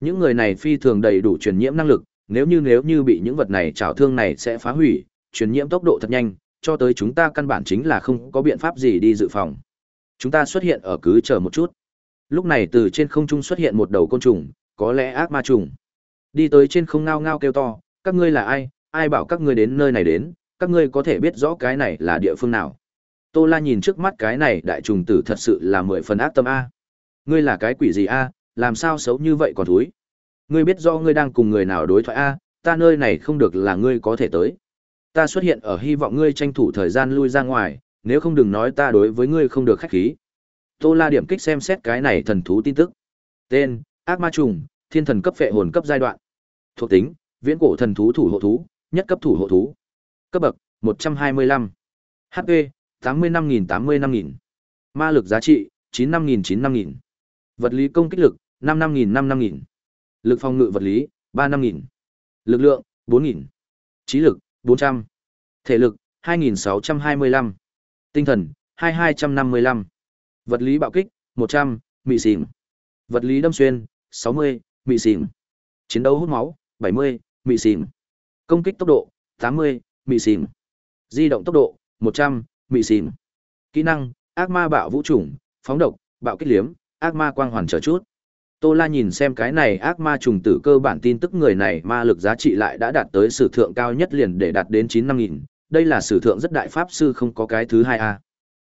S1: Những người này phi thường đầy đủ truyền nhiễm năng lực, nếu như nếu như bị những vật này trào thương này sẽ phá hủy, truyền nhiễm tốc độ thật nhanh, cho tới chúng ta căn bản chính là không có biện pháp gì đi dự phòng. Chúng ta xuất hiện ở cứ chờ một chút. Lúc này từ trên không trung xuất hiện một đầu côn trùng, có lẽ ác ma trùng. Đi tới trên không ngao ngao kêu to, các ngươi là ai, ai bảo các ngươi đến nơi này đến, các ngươi có thể biết rõ cái này là địa phương nào. Tô La nhìn trước mắt cái này đại trùng tử thật sự là mười phần ác tâm A. Ngươi là cái quỷ gì A, làm sao xấu như vậy còn thúi. Ngươi biết rõ ngươi đang cùng người nào đối thoại A, ta nơi này không được là ngươi có thể tới. Ta xuất hiện ở hy vọng ngươi tranh thủ thời gian lui ra ngoài, nếu không đừng nói ta đối với ngươi không được khách khí. Tô La điểm kích xem xét cái này thần thú tin tức. Tên: Ác ma trùng, thiên thần cấp phệ hồn cấp giai đoạn. Thuộc tính: Viễn cổ thần thú thủ hộ thú, nhất cấp thủ hộ thú. Cấp bậc: 125. HP: 85.000 85.000. Ma lực giá trị: 95.000 95.000. Vật lý công kích lực: 55.000 55.000. Lực phòng ngự vật lý: 35.000. Lực lượng: 4.000. Trí lực: 400. Thể lực: 2.625. Tinh thần: 2255. Vật lý bạo kích: 100, mị xỉn. Vật lý đâm xuyên: 60, mị xỉn. Chiến đấu hút máu: 70, mị xỉn. Công kích tốc độ: 80, mị xỉn. Di động tốc độ: 100, mị xỉn. Kỹ năng: Ác ma bạo vũ trùng, phóng độc, bạo kích liếm, ác ma quang hoàn trở chút. Tô La nhìn xem cái này ác ma trùng tử cơ bản tin tức người này ma lực giá trị lại đã đạt tới sử thượng cao nhất liền để đạt đến chín năm nghìn. Đây là sử thượng rất đại pháp sư không có cái thứ hai a.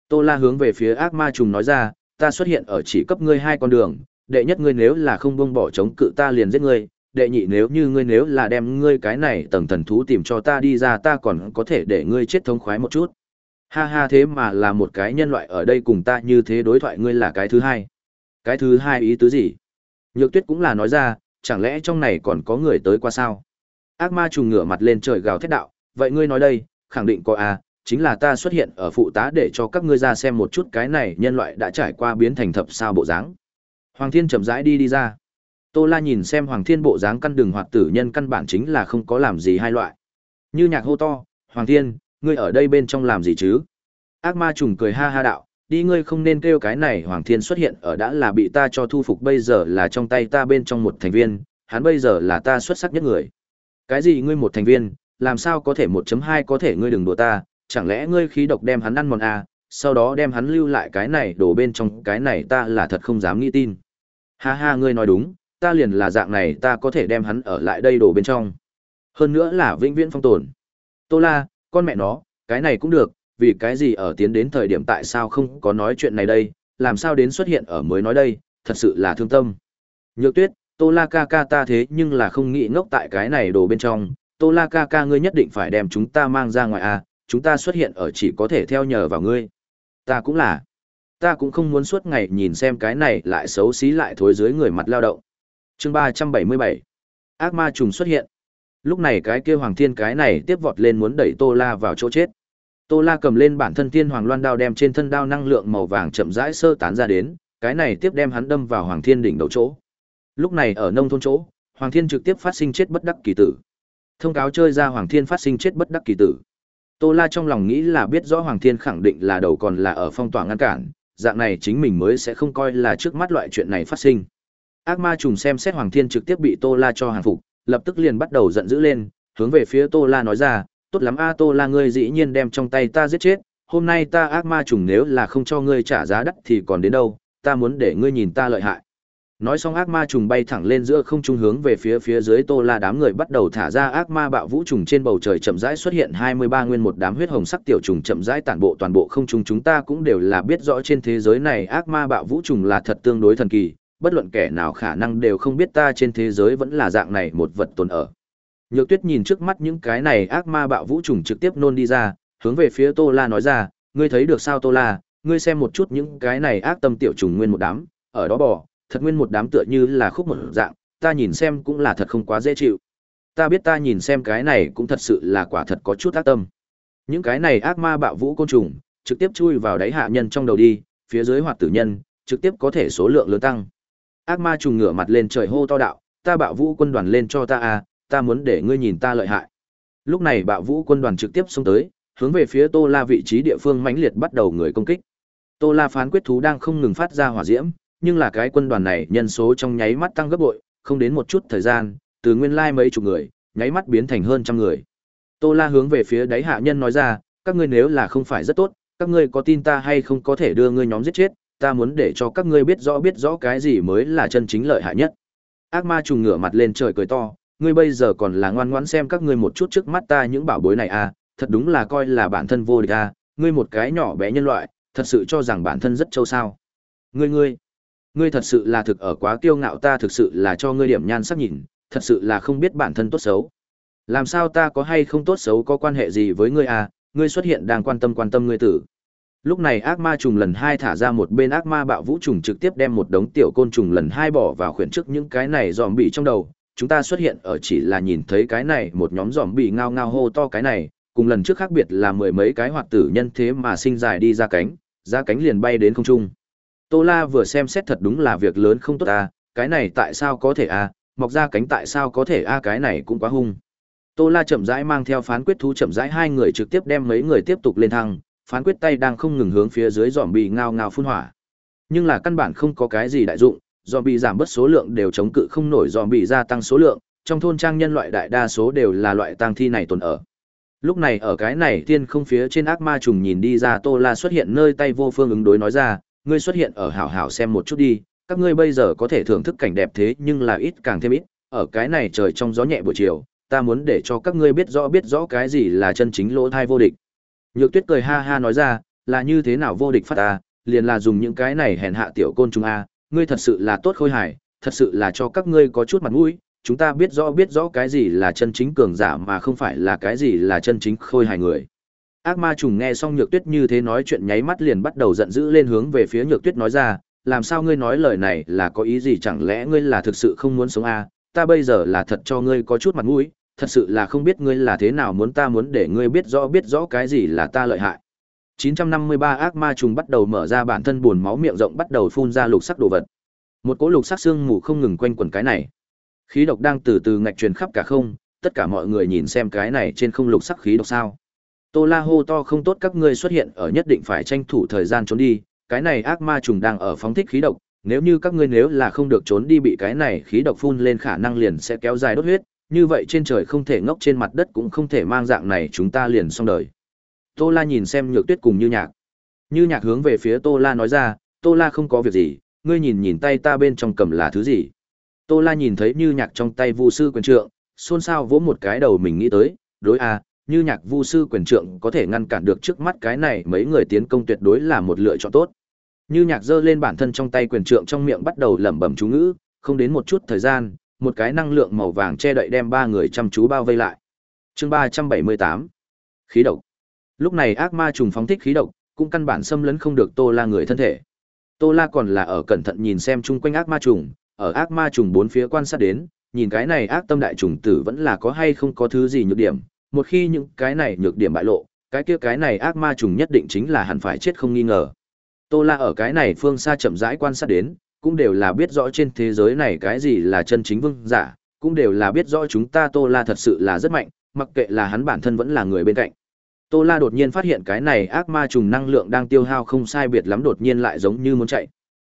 S1: Tô La hướng về phía ác ma trùng nói ra, ta xuất hiện ở chỉ cấp ngươi hai con đường, đệ nhất ngươi nếu là không buông bỏ chống cự ta liền giết ngươi, đệ nhị nếu như ngươi nếu là đem ngươi cái này tầng thần thú tìm cho ta đi ra ta còn có thể để ngươi chết thống khoái một chút. Ha ha thế mà là một cái nhân loại ở đây cùng ta như thế đối thoại ngươi là cái thứ hai. Cái thứ hai ý tứ gì? Nhược tuyết cũng là nói ra, chẳng lẽ trong này còn có người tới qua sao? Ác ma trùng ngửa mặt lên trời gào thét đạo, vậy ngươi nói đây, khẳng định có à, chính là ta xuất hiện ở phụ tá để cho các ngươi ra xem một chút cái này nhân loại đã trải qua biến thành thập sao bộ dáng. Hoàng Thiên chậm rãi đi đi ra. Tô La nhìn xem Hoàng Thiên bộ dáng căn đường hoạt tử nhân căn bản chính là không có làm gì hai loại. Như nhạc hô to, Hoàng Thiên, ngươi ở đây bên trong làm gì chứ? Ác ma trùng cười ha ha đạo, đi ngươi không nên kêu cái này Hoàng Thiên xuất hiện ở đã là bị ta cho thu phục bây giờ là trong tay ta bên trong một thành viên, hắn bây giờ là ta xuất sắc nhất người. Cái gì ngươi một thành viên, làm sao có thể 1.2 có thể ngươi đừng đùa ta, chẳng lẽ ngươi khí độc đem hắn ăn mòn à, sau đó đem hắn lưu lại cái này đổ bên trong cái này ta là thật không dám nghĩ tin. Ha ha ngươi nói đúng, ta liền là dạng này ta có thể đem hắn ở lại đây đổ bên trong. Hơn nữa là vĩnh viễn phong tồn. Tô la, con mẹ nó, cái này cũng được, vì cái gì ở tiến đến thời điểm tại sao không có nói chuyện này đây, làm sao đến xuất hiện ở mới nói đây, thật sự là thương tâm. Nhược tuyết, Tô La ca ca ta thế nhưng là không nghĩ ngốc tại cái này đồ bên trong, Tô La ca ca ngươi nhất định phải đem chúng ta mang ra ngoài à, chúng ta xuất hiện ở chỉ có thể theo nhờ vào ngươi. Ta cũng là. Ta cũng không muốn suốt ngày nhìn xem cái này lại xấu xí lại thối dưới người mặt lao động. Chương ba trăm bảy mươi bảy Ác ma trùng xuất hiện. Lúc này cái kia Hoàng Thiên cái này tiếp vọt lên muốn đẩy Tô La vào chỗ chết. Tô La cầm lên bản thân Thiên Hoàng Loan đao đem trên thân đao năng lượng màu vàng chậm rãi sơ tán ra đến, cái này tiếp đem hắn đâm vào Hoàng Thiên đỉnh đầu chỗ. Lúc này ở nông thôn chỗ, Hoàng Thiên trực tiếp phát sinh chết bất đắc kỳ tử. Thông cáo chơi ra Hoàng Thiên phát sinh chết bất đắc kỳ tử. Tô La trong lòng nghĩ là biết rõ Hoàng Thiên khẳng định là đầu còn là ở phong tỏa ngăn cản, dạng này chính mình mới sẽ không coi là trước mắt loại chuyện này phát sinh. Ác ma trùng xem xét Hoàng Thiên trực tiếp bị Tô La cho hàng phục, lập tức liền bắt đầu giận dữ lên, hướng về phía Tô La nói ra, tốt lắm a Tô La ngươi dĩ nhiên đem trong tay ta giết chết, hôm nay ta ác ma trùng nếu là không cho ngươi trả giá đắt thì còn đến đâu, ta muốn để ngươi nhìn ta lợi hại. Nói xong ác ma trùng bay thẳng lên giữa không trung hướng về phía phía dưới Tô La đám người bắt đầu thả ra ác ma bạo vũ trùng trên bầu trời chậm rãi xuất hiện 23 nguyên một đám huyết hồng sắc tiểu trùng chậm rãi tản bộ toàn bộ không trung chúng ta cũng đều là biết rõ trên thế giới này ác ma bạo vũ trùng là thật tương đối thần kỳ, bất luận kẻ nào khả năng đều không biết ta trên thế giới vẫn là dạng này một vật tồn ở. Nhược Tuyết nhìn trước mắt những cái này ác ma bạo vũ trùng trực tiếp nôn đi ra, hướng về phía Tô La nói ra, ngươi thấy được sao Tô La, ngươi xem một chút những cái này ác tâm tiểu trùng nguyên một đám, ở đó bò, thật nguyên một đám tựa như là khúc một dạng, ta nhìn xem cũng là thật không quá dễ chịu. Ta biết ta nhìn xem cái này cũng thật sự là quả thật có chút ác tâm. Những cái này ác ma bạo vũ côn trùng, trực tiếp chui vào đáy hạ nhân trong đầu đi, phía dưới hoạt tử nhân, trực tiếp có thể số lượng lớn tăng. Ác ma trùng ngửa mặt lên trời hô to đạo, ta bạo vũ quân đoàn lên cho ta à? ta muốn để ngươi nhìn ta lợi hại. Lúc này bạo vũ quân đoàn trực tiếp xông tới, hướng về phía Tô La vị trí địa phương mãnh liệt bắt đầu người công kích. Tô La phán quyết thú đang không ngừng phát ra hỏa diễm, nhưng là cái quân đoàn này nhân số trong nháy mắt tăng gấp bội, không đến một chút thời gian, từ nguyên lai mấy chục người, nháy mắt biến thành hơn trăm người. Tô La hướng về phía đáy hạ nhân nói ra, các ngươi nếu là không phải rất tốt, các ngươi có tin ta hay không có thể đưa ngươi nhóm giết chết, ta muốn để cho các ngươi biết rõ biết rõ cái gì mới là chân chính lợi hại nhất. Ác ma trùng ngửa mặt lên trời cười to, ngươi bây giờ còn là ngoan ngoãn xem các ngươi một chút trước mắt ta những bảo bối này à, thật đúng là coi là bản thân vô địch à, ngươi một cái nhỏ bé nhân loại, thật sự cho rằng bản thân rất châu sao. Ngươi ngươi, ngươi thật sự là thực ở quá kiêu ngạo ta thực sự là cho ngươi điểm nhan sắc nhìn, thật sự là không biết bản thân tốt xấu. Làm sao ta có hay không tốt xấu có quan hệ gì với ngươi à, ngươi xuất hiện đang quan tâm quan tâm ngươi tử. Lúc này ác ma trùng lần hai thả ra một bên ác ma bạo vũ trùng trực tiếp đem một đống tiểu côn trùng lần hai bỏ vào khuyển trước những cái này dòm bị trong đầu. Chúng ta xuất hiện ở chỉ là nhìn thấy cái này một nhóm dòm bị ngao ngao hô to cái này, cùng lần trước khác biệt là mười mấy cái hoạt tử nhân thế mà sinh dài đi ra cánh, ra cánh liền bay đến không trung. Tô La vừa xem xét thật đúng là việc lớn không tốt à, cái này tại sao có thể à, mọc ra cánh tại sao có thể a cái này cũng quá hung. Tô La chậm rãi mang theo phán quyết thú chậm rãi hai người trực tiếp đem mấy người tiếp tục lên thăng, phán quyết tay đang không ngừng hướng phía dưới dòm bị ngao ngao phun hỏa. Nhưng là căn bản không có cái gì đại dụng, dòm bị giảm bớt số lượng đều chống cự không nổi dòm bị gia tăng số lượng, trong thôn trang nhân loại đại đa số đều là loại tang thi này tồn ở. Lúc này ở cái này tiên không phía trên ác ma trùng nhìn đi ra Tô La xuất hiện nơi tay vô phương ứng đối nói ra, ngươi xuất hiện ở hảo hảo xem một chút đi, các ngươi bây giờ có thể thưởng thức cảnh đẹp thế nhưng là ít càng thêm ít, ở cái này trời trong gió nhẹ buổi chiều, ta muốn để cho các ngươi biết rõ biết rõ cái gì là chân chính lỗ thai vô địch. Nhược tuyết cười ha ha nói ra, là như thế nào vô địch phát ta, liền là dùng những cái này hèn hạ tiểu côn trùng A, ngươi thật sự là tốt khôi hài, thật sự là cho các ngươi có chút mặt mũi, chúng ta biết rõ biết rõ cái gì là chân chính cường giả mà không phải là cái gì là chân chính khôi hài người. Ác ma trùng nghe xong nhược tuyết như thế nói chuyện nháy mắt liền bắt đầu giận dữ lên hướng về phía nhược tuyết nói ra, làm sao ngươi nói lời này là có ý gì chẳng lẽ ngươi là thực sự không muốn sống à, ta bây giờ là thật cho ngươi có chút mặt mũi, thật sự là không biết ngươi là thế nào muốn ta muốn để ngươi biết rõ biết rõ cái gì là ta lợi hại. 953 ác ma trùng bắt đầu mở ra bản thân buồn máu miệng rộng bắt đầu phun ra lục sắc đồ vật. Một cỗ lục sắc xương mù không ngừng quanh quẩn cái này. Khí độc đang từ từ ngạch truyền khắp cả không, tất cả mọi người nhìn xem cái này trên không lục sắc khí độc sao. Tô La hô to không tốt các ngươi xuất hiện ở nhất định phải tranh thủ thời gian trốn đi, cái này ác ma trùng đang ở phóng thích khí độc, nếu như các ngươi nếu là không được trốn đi bị cái này khí độc phun lên khả năng liền sẽ kéo dài đốt huyết, như vậy trên trời không thể ngốc trên mặt đất cũng không thể mang dạng này chúng ta liền xong đời. Tô La nhìn xem Nhược Tuyết cùng Như Nhạc. Như Nhạc hướng về phía Tô La nói ra, Tô La không có việc gì, ngươi nhìn nhìn tay ta bên trong cầm là thứ gì. Tô La nhìn thấy Như Nhạc trong tay Vu sư quyền trượng, xôn xao vỗ một cái đầu mình nghĩ tới, đối a, à, Như Nhạc Vu sư quyền trượng có thể ngăn cản được trước mắt cái này mấy người tiến công tuyệt đối là một lựa chọn tốt. Như nhạc giơ lên bản thân trong tay quyền trượng trong miệng bắt đầu lẩm bẩm chú ngữ, không đến một chút thời gian, một cái năng lượng màu vàng che đậy đem ba người chăm chú bao vây lại. Chương ba trăm bảy mươi tám Khí độc. Lúc này ác ma trùng phóng thích khí độc, cũng căn bản xâm lấn không được Tô La người thân thể. Tô La còn là ở cẩn thận nhìn xem chung quanh ác ma trùng, ở ác ma trùng bốn phía quan sát đến, nhìn cái này ác tâm đại trùng tử vẫn là có hay không có thứ gì nhược điểm, một khi những cái này nhược điểm bại lộ, cái kia cái này ác ma trùng nhất định chính là hẳn phải chết không nghi ngờ. Tô La ở cái này phương xa chậm rãi quan sát đến, cũng đều là biết rõ trên thế giới này cái gì là chân chính vương giả, cũng đều là biết rõ chúng ta Tô La thật sự là rất mạnh, mặc kệ là hắn bản thân vẫn là người bên cạnh. Tô La đột nhiên phát hiện cái này ác ma trùng năng lượng đang tiêu hao không sai biệt lắm đột nhiên lại giống như muốn chạy.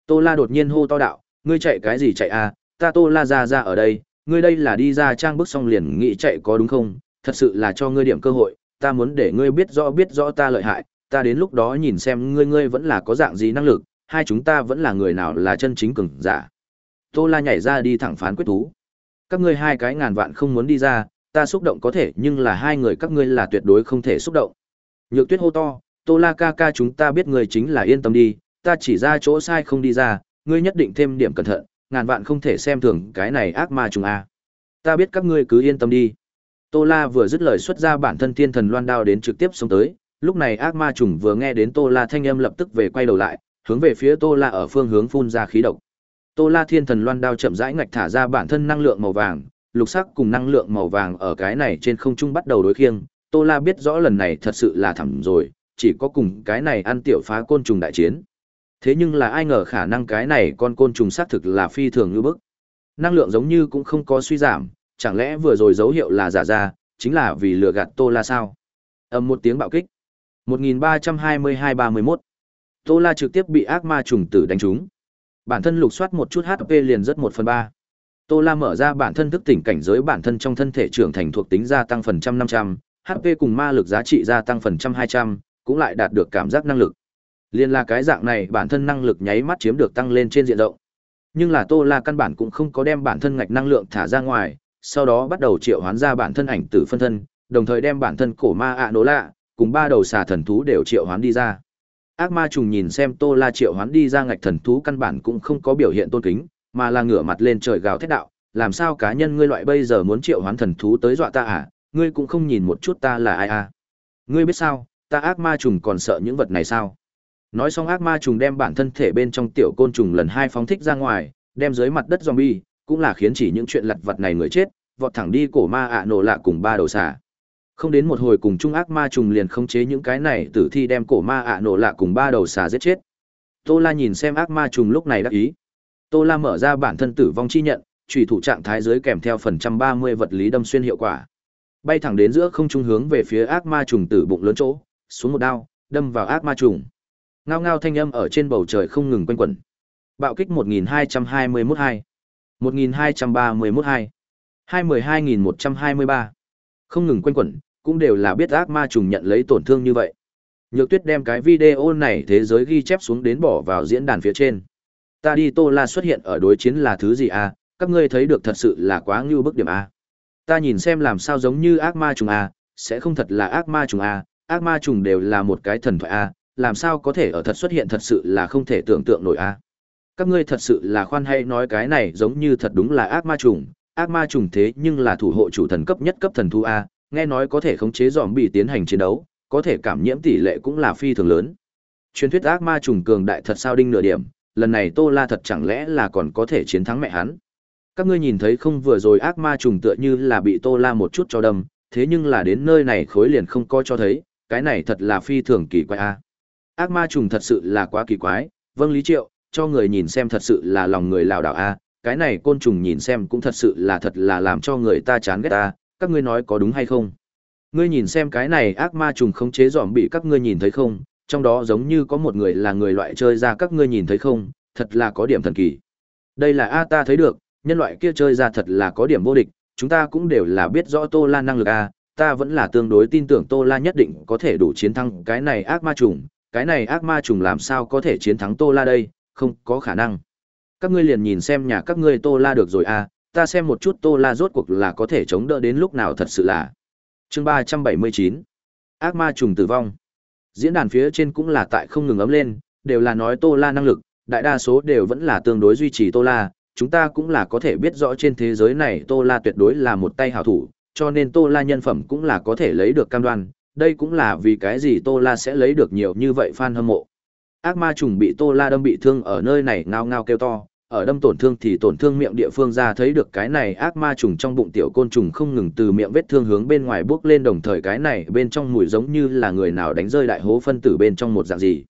S1: Tô La đột nhiên hô to đạo, ngươi chạy cái gì chạy à, ta Tô La ra ra ở đây, ngươi đây là đi ra trang bước xong liền nghĩ chạy có đúng không, thật sự là cho ngươi điểm cơ hội, ta muốn để ngươi biết rõ biết rõ ta lợi hại, ta đến lúc đó nhìn xem ngươi ngươi vẫn là có dạng gì năng lực, hai chúng ta vẫn là người nào là chân chính cường giả. Tô La nhảy ra đi thẳng phán quyết thú. Các ngươi hai cái ngàn vạn không muốn đi ra, ta xúc động có thể nhưng là hai người các ngươi là tuyệt đối không thể xúc động. Nhược tuyết hô to, Tô La ca ca chúng ta biết người chính là yên tâm đi, ta chỉ ra chỗ sai không đi ra, ngươi nhất định thêm điểm cẩn thận, ngàn vạn không thể xem thường cái này ác ma trùng a. Ta biết các ngươi cứ yên tâm đi. Tô La vừa dứt lời xuất ra bản thân thiên thần loan đao đến trực tiếp xông tới, lúc này ác ma trùng vừa nghe đến tô la thanh âm lập tức về quay đầu lại hướng về phía tô la ở phương hướng phun ra khí độc. Tô la thiên thần loan đao chậm rãi ngạch thả ra bản thân năng lượng màu vàng, lục sắc cùng năng lượng màu vàng ở cái này trên không trung bắt đầu đối khiêng. Tô la biết rõ lần này thật sự là thảm rồi, chỉ có cùng cái này ăn tiểu phá côn trùng đại chiến. Thế nhưng là ai ngờ khả năng cái này con côn trùng xác thực là phi thường như bức. Năng lượng giống như cũng không có suy giảm, chẳng lẽ vừa rồi dấu hiệu là giả ra, chính là vì lừa gạt tô la sao? Ầm một tiếng bạo kích. 1322-31 Tô La trực tiếp bị ác ma trùng tử đánh trúng. Bản thân lục soát một chút HP liền rất một phần ba. Tô La mở ra bản thân thức tỉnh cảnh giới bản thân trong thân thể trưởng thành thuộc tính gia tăng phần trăm 500, HP cùng ma lực giá trị gia tăng phần trăm 200, cũng lại đạt được cảm giác năng lực. Liên là cái dạng này bản thân năng lực nháy mắt chiếm được tăng lên trên diện rộng. Nhưng là Tô La căn bản cũng không có đem bản thân ngạch năng lượng thả ra ngoài, sau đó bắt đầu triệu hoán ra bản thân ảnh tử phân thân, đồng thời đem bản thân cổ ma ạ nổ lạ, cùng ba đầu xà thần thú đều triệu hoán đi ra. Ác ma trùng nhìn xem Tô La triệu hoán đi ra ngạch thần thú căn bản cũng không có biểu hiện tôn kính, mà là ngửa mặt lên trời gào thét đạo, làm sao cá nhân ngươi loại bây giờ muốn triệu hoán thần thú tới dọa ta à, ngươi cũng không nhìn một chút ta là ai à. Ngươi biết sao, ta ác ma trùng còn sợ những vật này sao? Nói xong ác ma trùng đem bản thân thể bên trong tiểu côn trùng lần hai phóng thích ra ngoài, đem dưới mặt đất zombie, cũng là khiến chỉ những chuyện lặt vật này người chết, vọt thẳng đi cổ ma ạ nổ lạ cùng ba đầu xà. Không đến một hồi cùng chung ác ma trùng liền khống chế những cái này tử thi đem cổ ma ạ nổ lạ cùng ba đầu xà giết chết. Tô La nhìn xem ác ma trùng lúc này đắc ý. Tô La mở ra bản thân tử vong chi nhận, chủy thủ trạng thái dưới kèm theo phần trăm ba mươi vật lý đâm xuyên hiệu quả. Bay thẳng đến giữa không trung hướng về phía ác ma trùng tử bụng lớn chỗ, xuống một đao, đâm vào ác ma trùng. Ngao ngao thanh âm ở trên bầu trời không ngừng quanh quẩn. Bạo kích 1221 2, 1231 2, 2123. Không ngừng quanh quẩn, cũng đều là biết ác ma trùng nhận lấy tổn thương như vậy. Nhược Tuyết đem cái video này thế giới ghi chép xuống đến bỏ vào diễn đàn phía trên. Ta đi Tô La xuất hiện ở đối chiến là thứ gì à, các ngươi thấy được thật sự là quá ngưu bức điểm à? Ta nhìn xem làm sao giống như ác ma trùng à? sẽ không thật là ác ma trùng à? ác ma trùng đều là một cái thần thoại à? làm sao có thể ở thật xuất hiện thật sự là không thể tưởng tượng nổi à? Các ngươi thật sự là khoan hay nói cái này giống như thật đúng là ác ma trùng, ác ma trùng thế nhưng là thủ hộ chủ thần cấp nhất cấp thần thu a, nghe nói có thể khống chế dòm bị tiến hành chiến đấu, có thể cảm nhiễm tỷ lệ cũng là phi thường lớn. Truyền thuyết ác ma trùng cường đại thật sao đinh nửa điểm, lần này Tô La thật chẳng lẽ là còn có thể chiến thắng mẹ hắn. Các ngươi nhìn thấy không vừa rồi ác ma trùng tựa như là bị Tô La một chút cho đâm, thế nhưng là đến nơi này khối liền không coi cho thấy, cái này thật là phi thường kỳ quái a. Ác ma trùng thật sự là quá kỳ quái, vâng Lý Triệu, cho người nhìn xem thật sự là lòng người lảo đảo a, cái này côn trùng nhìn xem cũng thật sự là thật là làm cho người ta chán ghét ta, các ngươi nói có đúng hay không? Ngươi nhìn xem cái này ác ma trùng khống chế dòm bị các ngươi nhìn thấy không, trong đó giống như có một người là người loại chơi ra các ngươi nhìn thấy không, thật là có điểm thần kỳ. Đây là A ta thấy được, nhân loại kia chơi ra thật là có điểm vô địch, chúng ta cũng đều là biết rõ Tô La năng lực a, ta vẫn là tương đối tin tưởng Tô La nhất định có thể đủ chiến thắng cái này ác ma trùng, cái này ác ma trùng làm sao có thể chiến thắng Tô La đây, không có khả năng. Các ngươi liền nhìn xem nhà các ngươi Tô La được rồi a, ta xem một chút Tô La rốt cuộc là có thể chống đỡ đến lúc nào thật sự là. Chương ba trăm bảy mươi chín Ác ma trùng tử vong. Diễn đàn phía trên cũng là tại không ngừng ấm lên, đều là nói Tô La năng lực, đại đa số đều vẫn là tương đối duy trì Tô La, chúng ta cũng là có thể biết rõ trên thế giới này Tô La tuyệt đối là một tay hảo thủ, cho nên Tô La nhân phẩm cũng là có thể lấy được cam đoan, đây cũng là vì cái gì Tô La sẽ lấy được nhiều như vậy fan hâm mộ. Ác ma trùng bị Tô La đâm bị thương ở nơi này ngao ngao kêu to, ở đâm tổn thương thì tổn thương miệng địa phương ra thấy được cái này ác ma trùng trong bụng tiểu côn trùng không ngừng từ miệng vết thương hướng bên ngoài bước lên đồng thời cái này bên trong mùi giống như là người nào đánh rơi đại hố phân tử bên trong một dạng gì.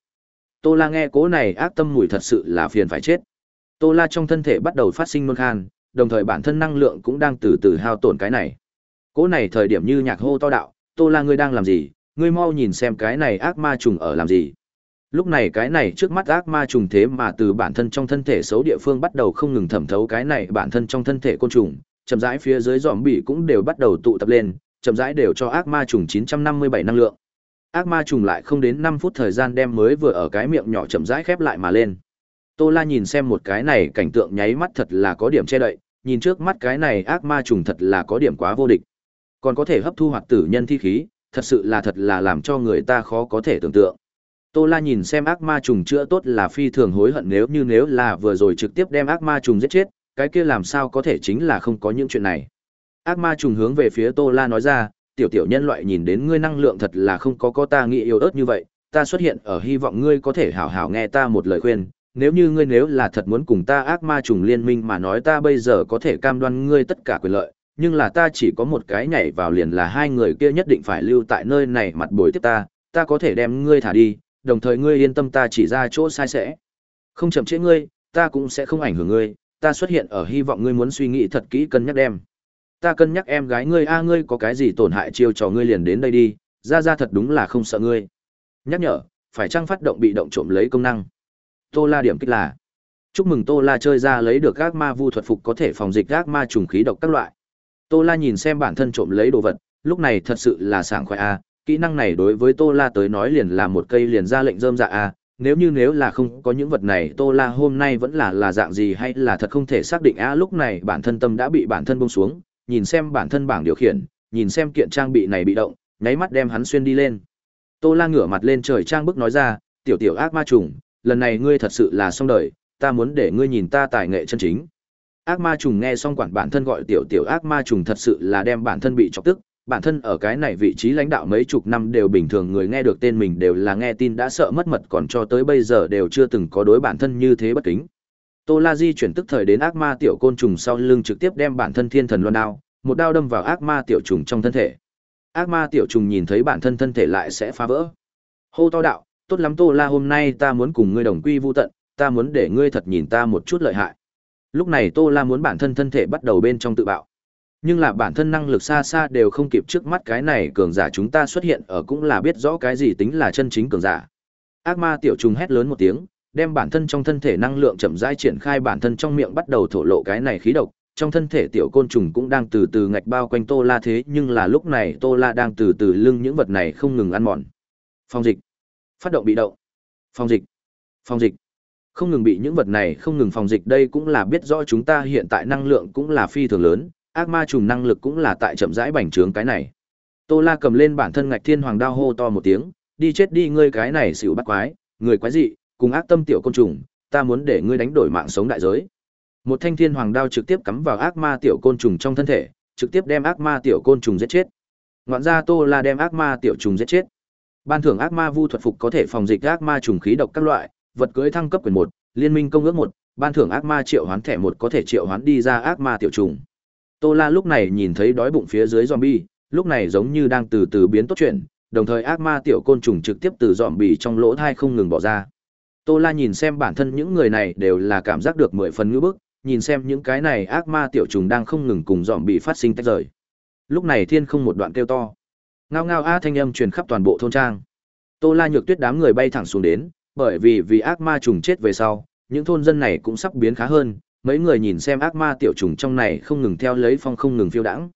S1: Tô La nghe cố này ác tâm mùi thật sự là phiền phải chết. Tô La trong thân thể bắt đầu phát sinh nôn khan, đồng thời bản thân năng lượng cũng đang từ từ hao tổn cái này. Cố này thời điểm như nhạc hô to đạo, Tô La ngươi đang làm gì, ngươi mau nhìn xem cái này ác ma trùng ở làm gì. Lúc này cái này trước mắt ác ma trùng thế mà từ bản thân trong thân thể xấu địa phương bắt đầu không ngừng thẩm thấu cái này bản thân trong thân thể côn trùng, chậm rãi phía dưới giòm bị cũng đều bắt đầu tụ tập lên, chậm rãi đều cho ác ma trùng 957 năng lượng. Ác ma trùng lại không đến 5 phút thời gian đem mới vừa ở cái miệng nhỏ chậm rãi khép lại mà lên. Tô La nhìn xem một cái này cảnh tượng nháy mắt thật là có điểm che đậy, nhìn trước mắt cái này ác ma trùng thật là có điểm quá vô địch. Còn có thể hấp thu hoạt tử nhân thi khí, thật sự là thật là làm cho người ta khó có thể tưởng tượng. Tô La nhìn xem ác ma trùng chữa tốt là phi thường hối hận nếu như nếu là vừa rồi trực tiếp đem ác ma trùng giết chết, cái kia làm sao có thể chính là không có những chuyện này. Ác ma trùng hướng về phía Tô La nói ra, tiểu tiểu nhân loại nhìn đến ngươi năng lượng thật là không có có ta nghĩ yêu ớt như vậy, ta xuất hiện ở hy vọng ngươi có thể hảo hảo nghe ta một lời khuyên, nếu như ngươi nếu là thật muốn cùng ta ác ma trùng liên minh mà nói ta bây giờ có thể cam đoan ngươi tất cả quyền lợi, nhưng là ta chỉ có một cái nhảy vào liền là hai người kia nhất định phải lưu tại nơi này mặt bồi tiếp ta, ta có thể đem ngươi thả đi, đồng thời ngươi yên tâm ta chỉ ra chỗ sai sẽ. Không chậm trễ ngươi, ta cũng sẽ không ảnh hưởng ngươi, ta xuất hiện ở hy vọng ngươi muốn suy nghĩ thật kỹ cân nhắc đem. Ta cân nhắc em gái ngươi a ngươi có cái gì tổn hại chiêu trò ngươi liền đến đây đi, ra ra thật đúng là không sợ ngươi. Nhắc nhở, phải trang phát động bị động trộm lấy công năng. Tô La điểm kích là Chúc mừng Tô La chơi ra lấy được các ma vu thuật phục có thể phòng dịch các ma trùng khí độc các loại. Tô La nhìn xem bản thân trộm lấy đồ vật, lúc này thật sự là sảng khoái a, kỹ năng này đối với Tô La tới nói liền là một cây liền ra lệnh rơm dạ à? nếu như nếu là không có những vật này Tô La hôm nay vẫn là là dạng gì hay là thật không thể xác định a, lúc này bản thân tâm đã bị bản thân buông xuống, nhìn xem bản thân bảng điều khiển, nhìn xem kiện trang bị này bị động, nháy mắt đem hắn xuyên đi lên. Tô La ngửa mặt lên trời trang bức nói ra, "Tiểu tiểu ác ma trùng, lần này ngươi thật sự là xong đời, ta muốn để ngươi nhìn ta tài nghệ chân chính." Ác ma trùng nghe xong quản bản thân gọi tiểu tiểu ác ma trùng thật sự là đem bản thân bị chọc tức, bản thân ở cái này vị trí lãnh đạo mấy chục năm đều bình thường người nghe được tên mình đều là nghe tin đã sợ mất mật còn cho tới bây giờ đều chưa từng có đối bản thân như thế bất kính. Tô La Di chuyển tức thời đến ác ma tiểu côn trùng sau lưng trực tiếp đem bản thân thiên thần loan đao, một đao đâm vào ác ma tiểu trùng trong thân thể. Ác ma tiểu trùng nhìn thấy bản thân thân thể lại sẽ phá vỡ. Hô to đạo, tốt lắm Tô La hôm nay ta muốn cùng ngươi đồng quy vu tận, ta muốn để ngươi thật nhìn ta một chút lợi hại. Lúc này Tô La muốn bản thân thân thể bắt đầu bên trong tự bạo. Nhưng là bản thân năng lực xa xa đều không kịp trước mắt cái này cường giả chúng ta xuất hiện ở cũng là biết rõ cái gì tính là chân chính cường giả. Ác ma tiểu trùng hét lớn một tiếng, đem bản thân trong thân thể năng lượng chậm rãi triển khai bản thân trong miệng bắt đầu thổ lộ cái này khí độc, trong thân thể tiểu côn trùng cũng đang từ từ ngạch bao quanh Tô La thế nhưng là lúc này Tô La đang từ từ lưng những vật này không ngừng ăn mòn. Phong dịch, phát động bị động, phong dịch, phong dịch. Không ngừng bị những vật này không ngừng phòng dịch đây cũng là biết rõ chúng ta hiện tại năng lượng cũng là phi thường lớn, ác ma trùng năng lực cũng là tại chậm rãi bành trướng cái này. Tô La cầm lên bản thân ngạch thiên hoàng đao hô to một tiếng, đi chết đi ngươi cái này xỉu bắt quái, người quái dị, cùng ác tâm tiểu côn trùng, ta muốn để ngươi đánh đổi mạng sống đại giới. Một thanh thiên hoàng đao trực tiếp cắm vào ác ma tiểu côn trùng trong thân thể, trực tiếp đem ác ma tiểu côn trùng giết chết. Ngoạn ra Tô La đem ác ma tiểu trùng giết chết. Ban thưởng ác ma vu thuật phục có thể phòng dịch ác ma trùng khí độc các loại, vật cưới thăng cấp quyền một liên minh công ước một ban thưởng ác ma triệu hoán thẻ một có thể triệu hoán đi ra ác ma tiểu trùng tô la lúc này nhìn thấy đói bụng phía dưới zombie lúc này giống như đang từ từ biến tốt chuyện đồng thời ác ma tiểu côn trùng trực tiếp từ dòm trong lỗ thai không ngừng bỏ ra. Tô la nhìn xem bản thân những người này đều là cảm giác được mười phần ngữ bức nhìn xem những cái này ác ma tiểu trùng đang không ngừng cùng dòm phát sinh tách rời. Lúc này thiên không một đoạn kêu to. Ngao ngao a thanh âm truyền khắp toàn bộ thôn trang. Tô la nhược tuyết đám người bay thẳng xuống đến bởi vì vì ác ma trùng chết về sau, những thôn dân này cũng sắp biến khá hơn, mấy người nhìn xem ác ma tiểu trùng trong này không ngừng theo lấy phong không ngừng phiêu đãng.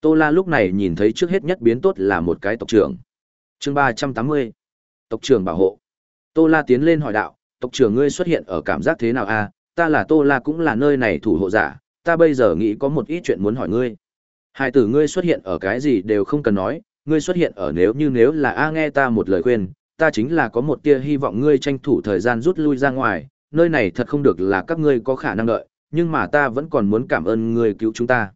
S1: Tô La lúc này nhìn thấy trước hết nhất biến tốt là một cái tộc trưởng. Chương ba trăm tám mươi Tộc trưởng bảo hộ. Tô La tiến lên hỏi đạo, tộc trưởng ngươi xuất hiện ở cảm giác thế nào a? Ta là Tô La cũng là nơi này thủ hộ giả, ta bây giờ nghĩ có một ít chuyện muốn hỏi ngươi. Hai tử ngươi xuất hiện ở cái gì đều không cần nói, ngươi xuất hiện ở nếu như nếu là a nghe ta một lời khuyên, ta chính là có một tia hy vọng ngươi tranh thủ thời gian rút lui ra ngoài, nơi này thật không được là các ngươi có khả năng đợi, nhưng mà ta vẫn còn muốn cảm ơn ngươi cứu chúng ta.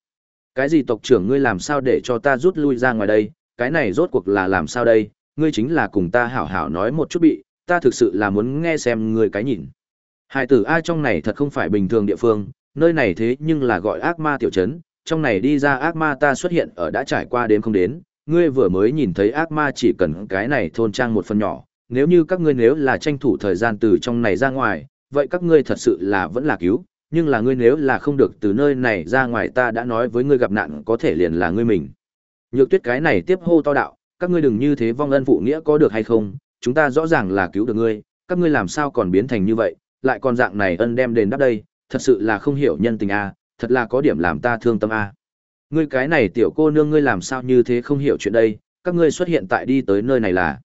S1: Cái gì tộc trưởng ngươi làm sao để cho ta rút lui ra ngoài đây, cái này rốt cuộc là làm sao đây, ngươi chính là cùng ta hảo hảo nói một chút bị, ta thực sự là muốn nghe xem ngươi cái nhìn. Hải tử ai trong này thật không phải bình thường địa phương, nơi này thế nhưng là gọi ác ma tiểu trấn, trong này đi ra ác ma ta xuất hiện ở đã trải qua đến không đến, ngươi vừa mới nhìn thấy ác ma chỉ cần cái này thôn trang một phần nhỏ, nếu như các ngươi nếu là tranh thủ thời gian từ trong này ra ngoài, vậy các ngươi thật sự là vẫn là cứu, nhưng là ngươi nếu là không được từ nơi này ra ngoài ta đã nói với ngươi gặp nạn có thể liền là ngươi mình. Nhược tuyết cái này tiếp hô to đạo, các ngươi đừng như thế vong ân phụ nghĩa có được hay không, chúng ta rõ ràng là cứu được ngươi, các ngươi làm sao còn biến thành như vậy, lại còn dạng này ân đem đền đáp đây, thật sự là không hiểu nhân tình a, thật là có điểm làm ta thương tâm a. Ngươi cái này tiểu cô nương ngươi làm sao như thế không hiểu chuyện đây, các ngươi xuất hiện tại đi tới nơi này là.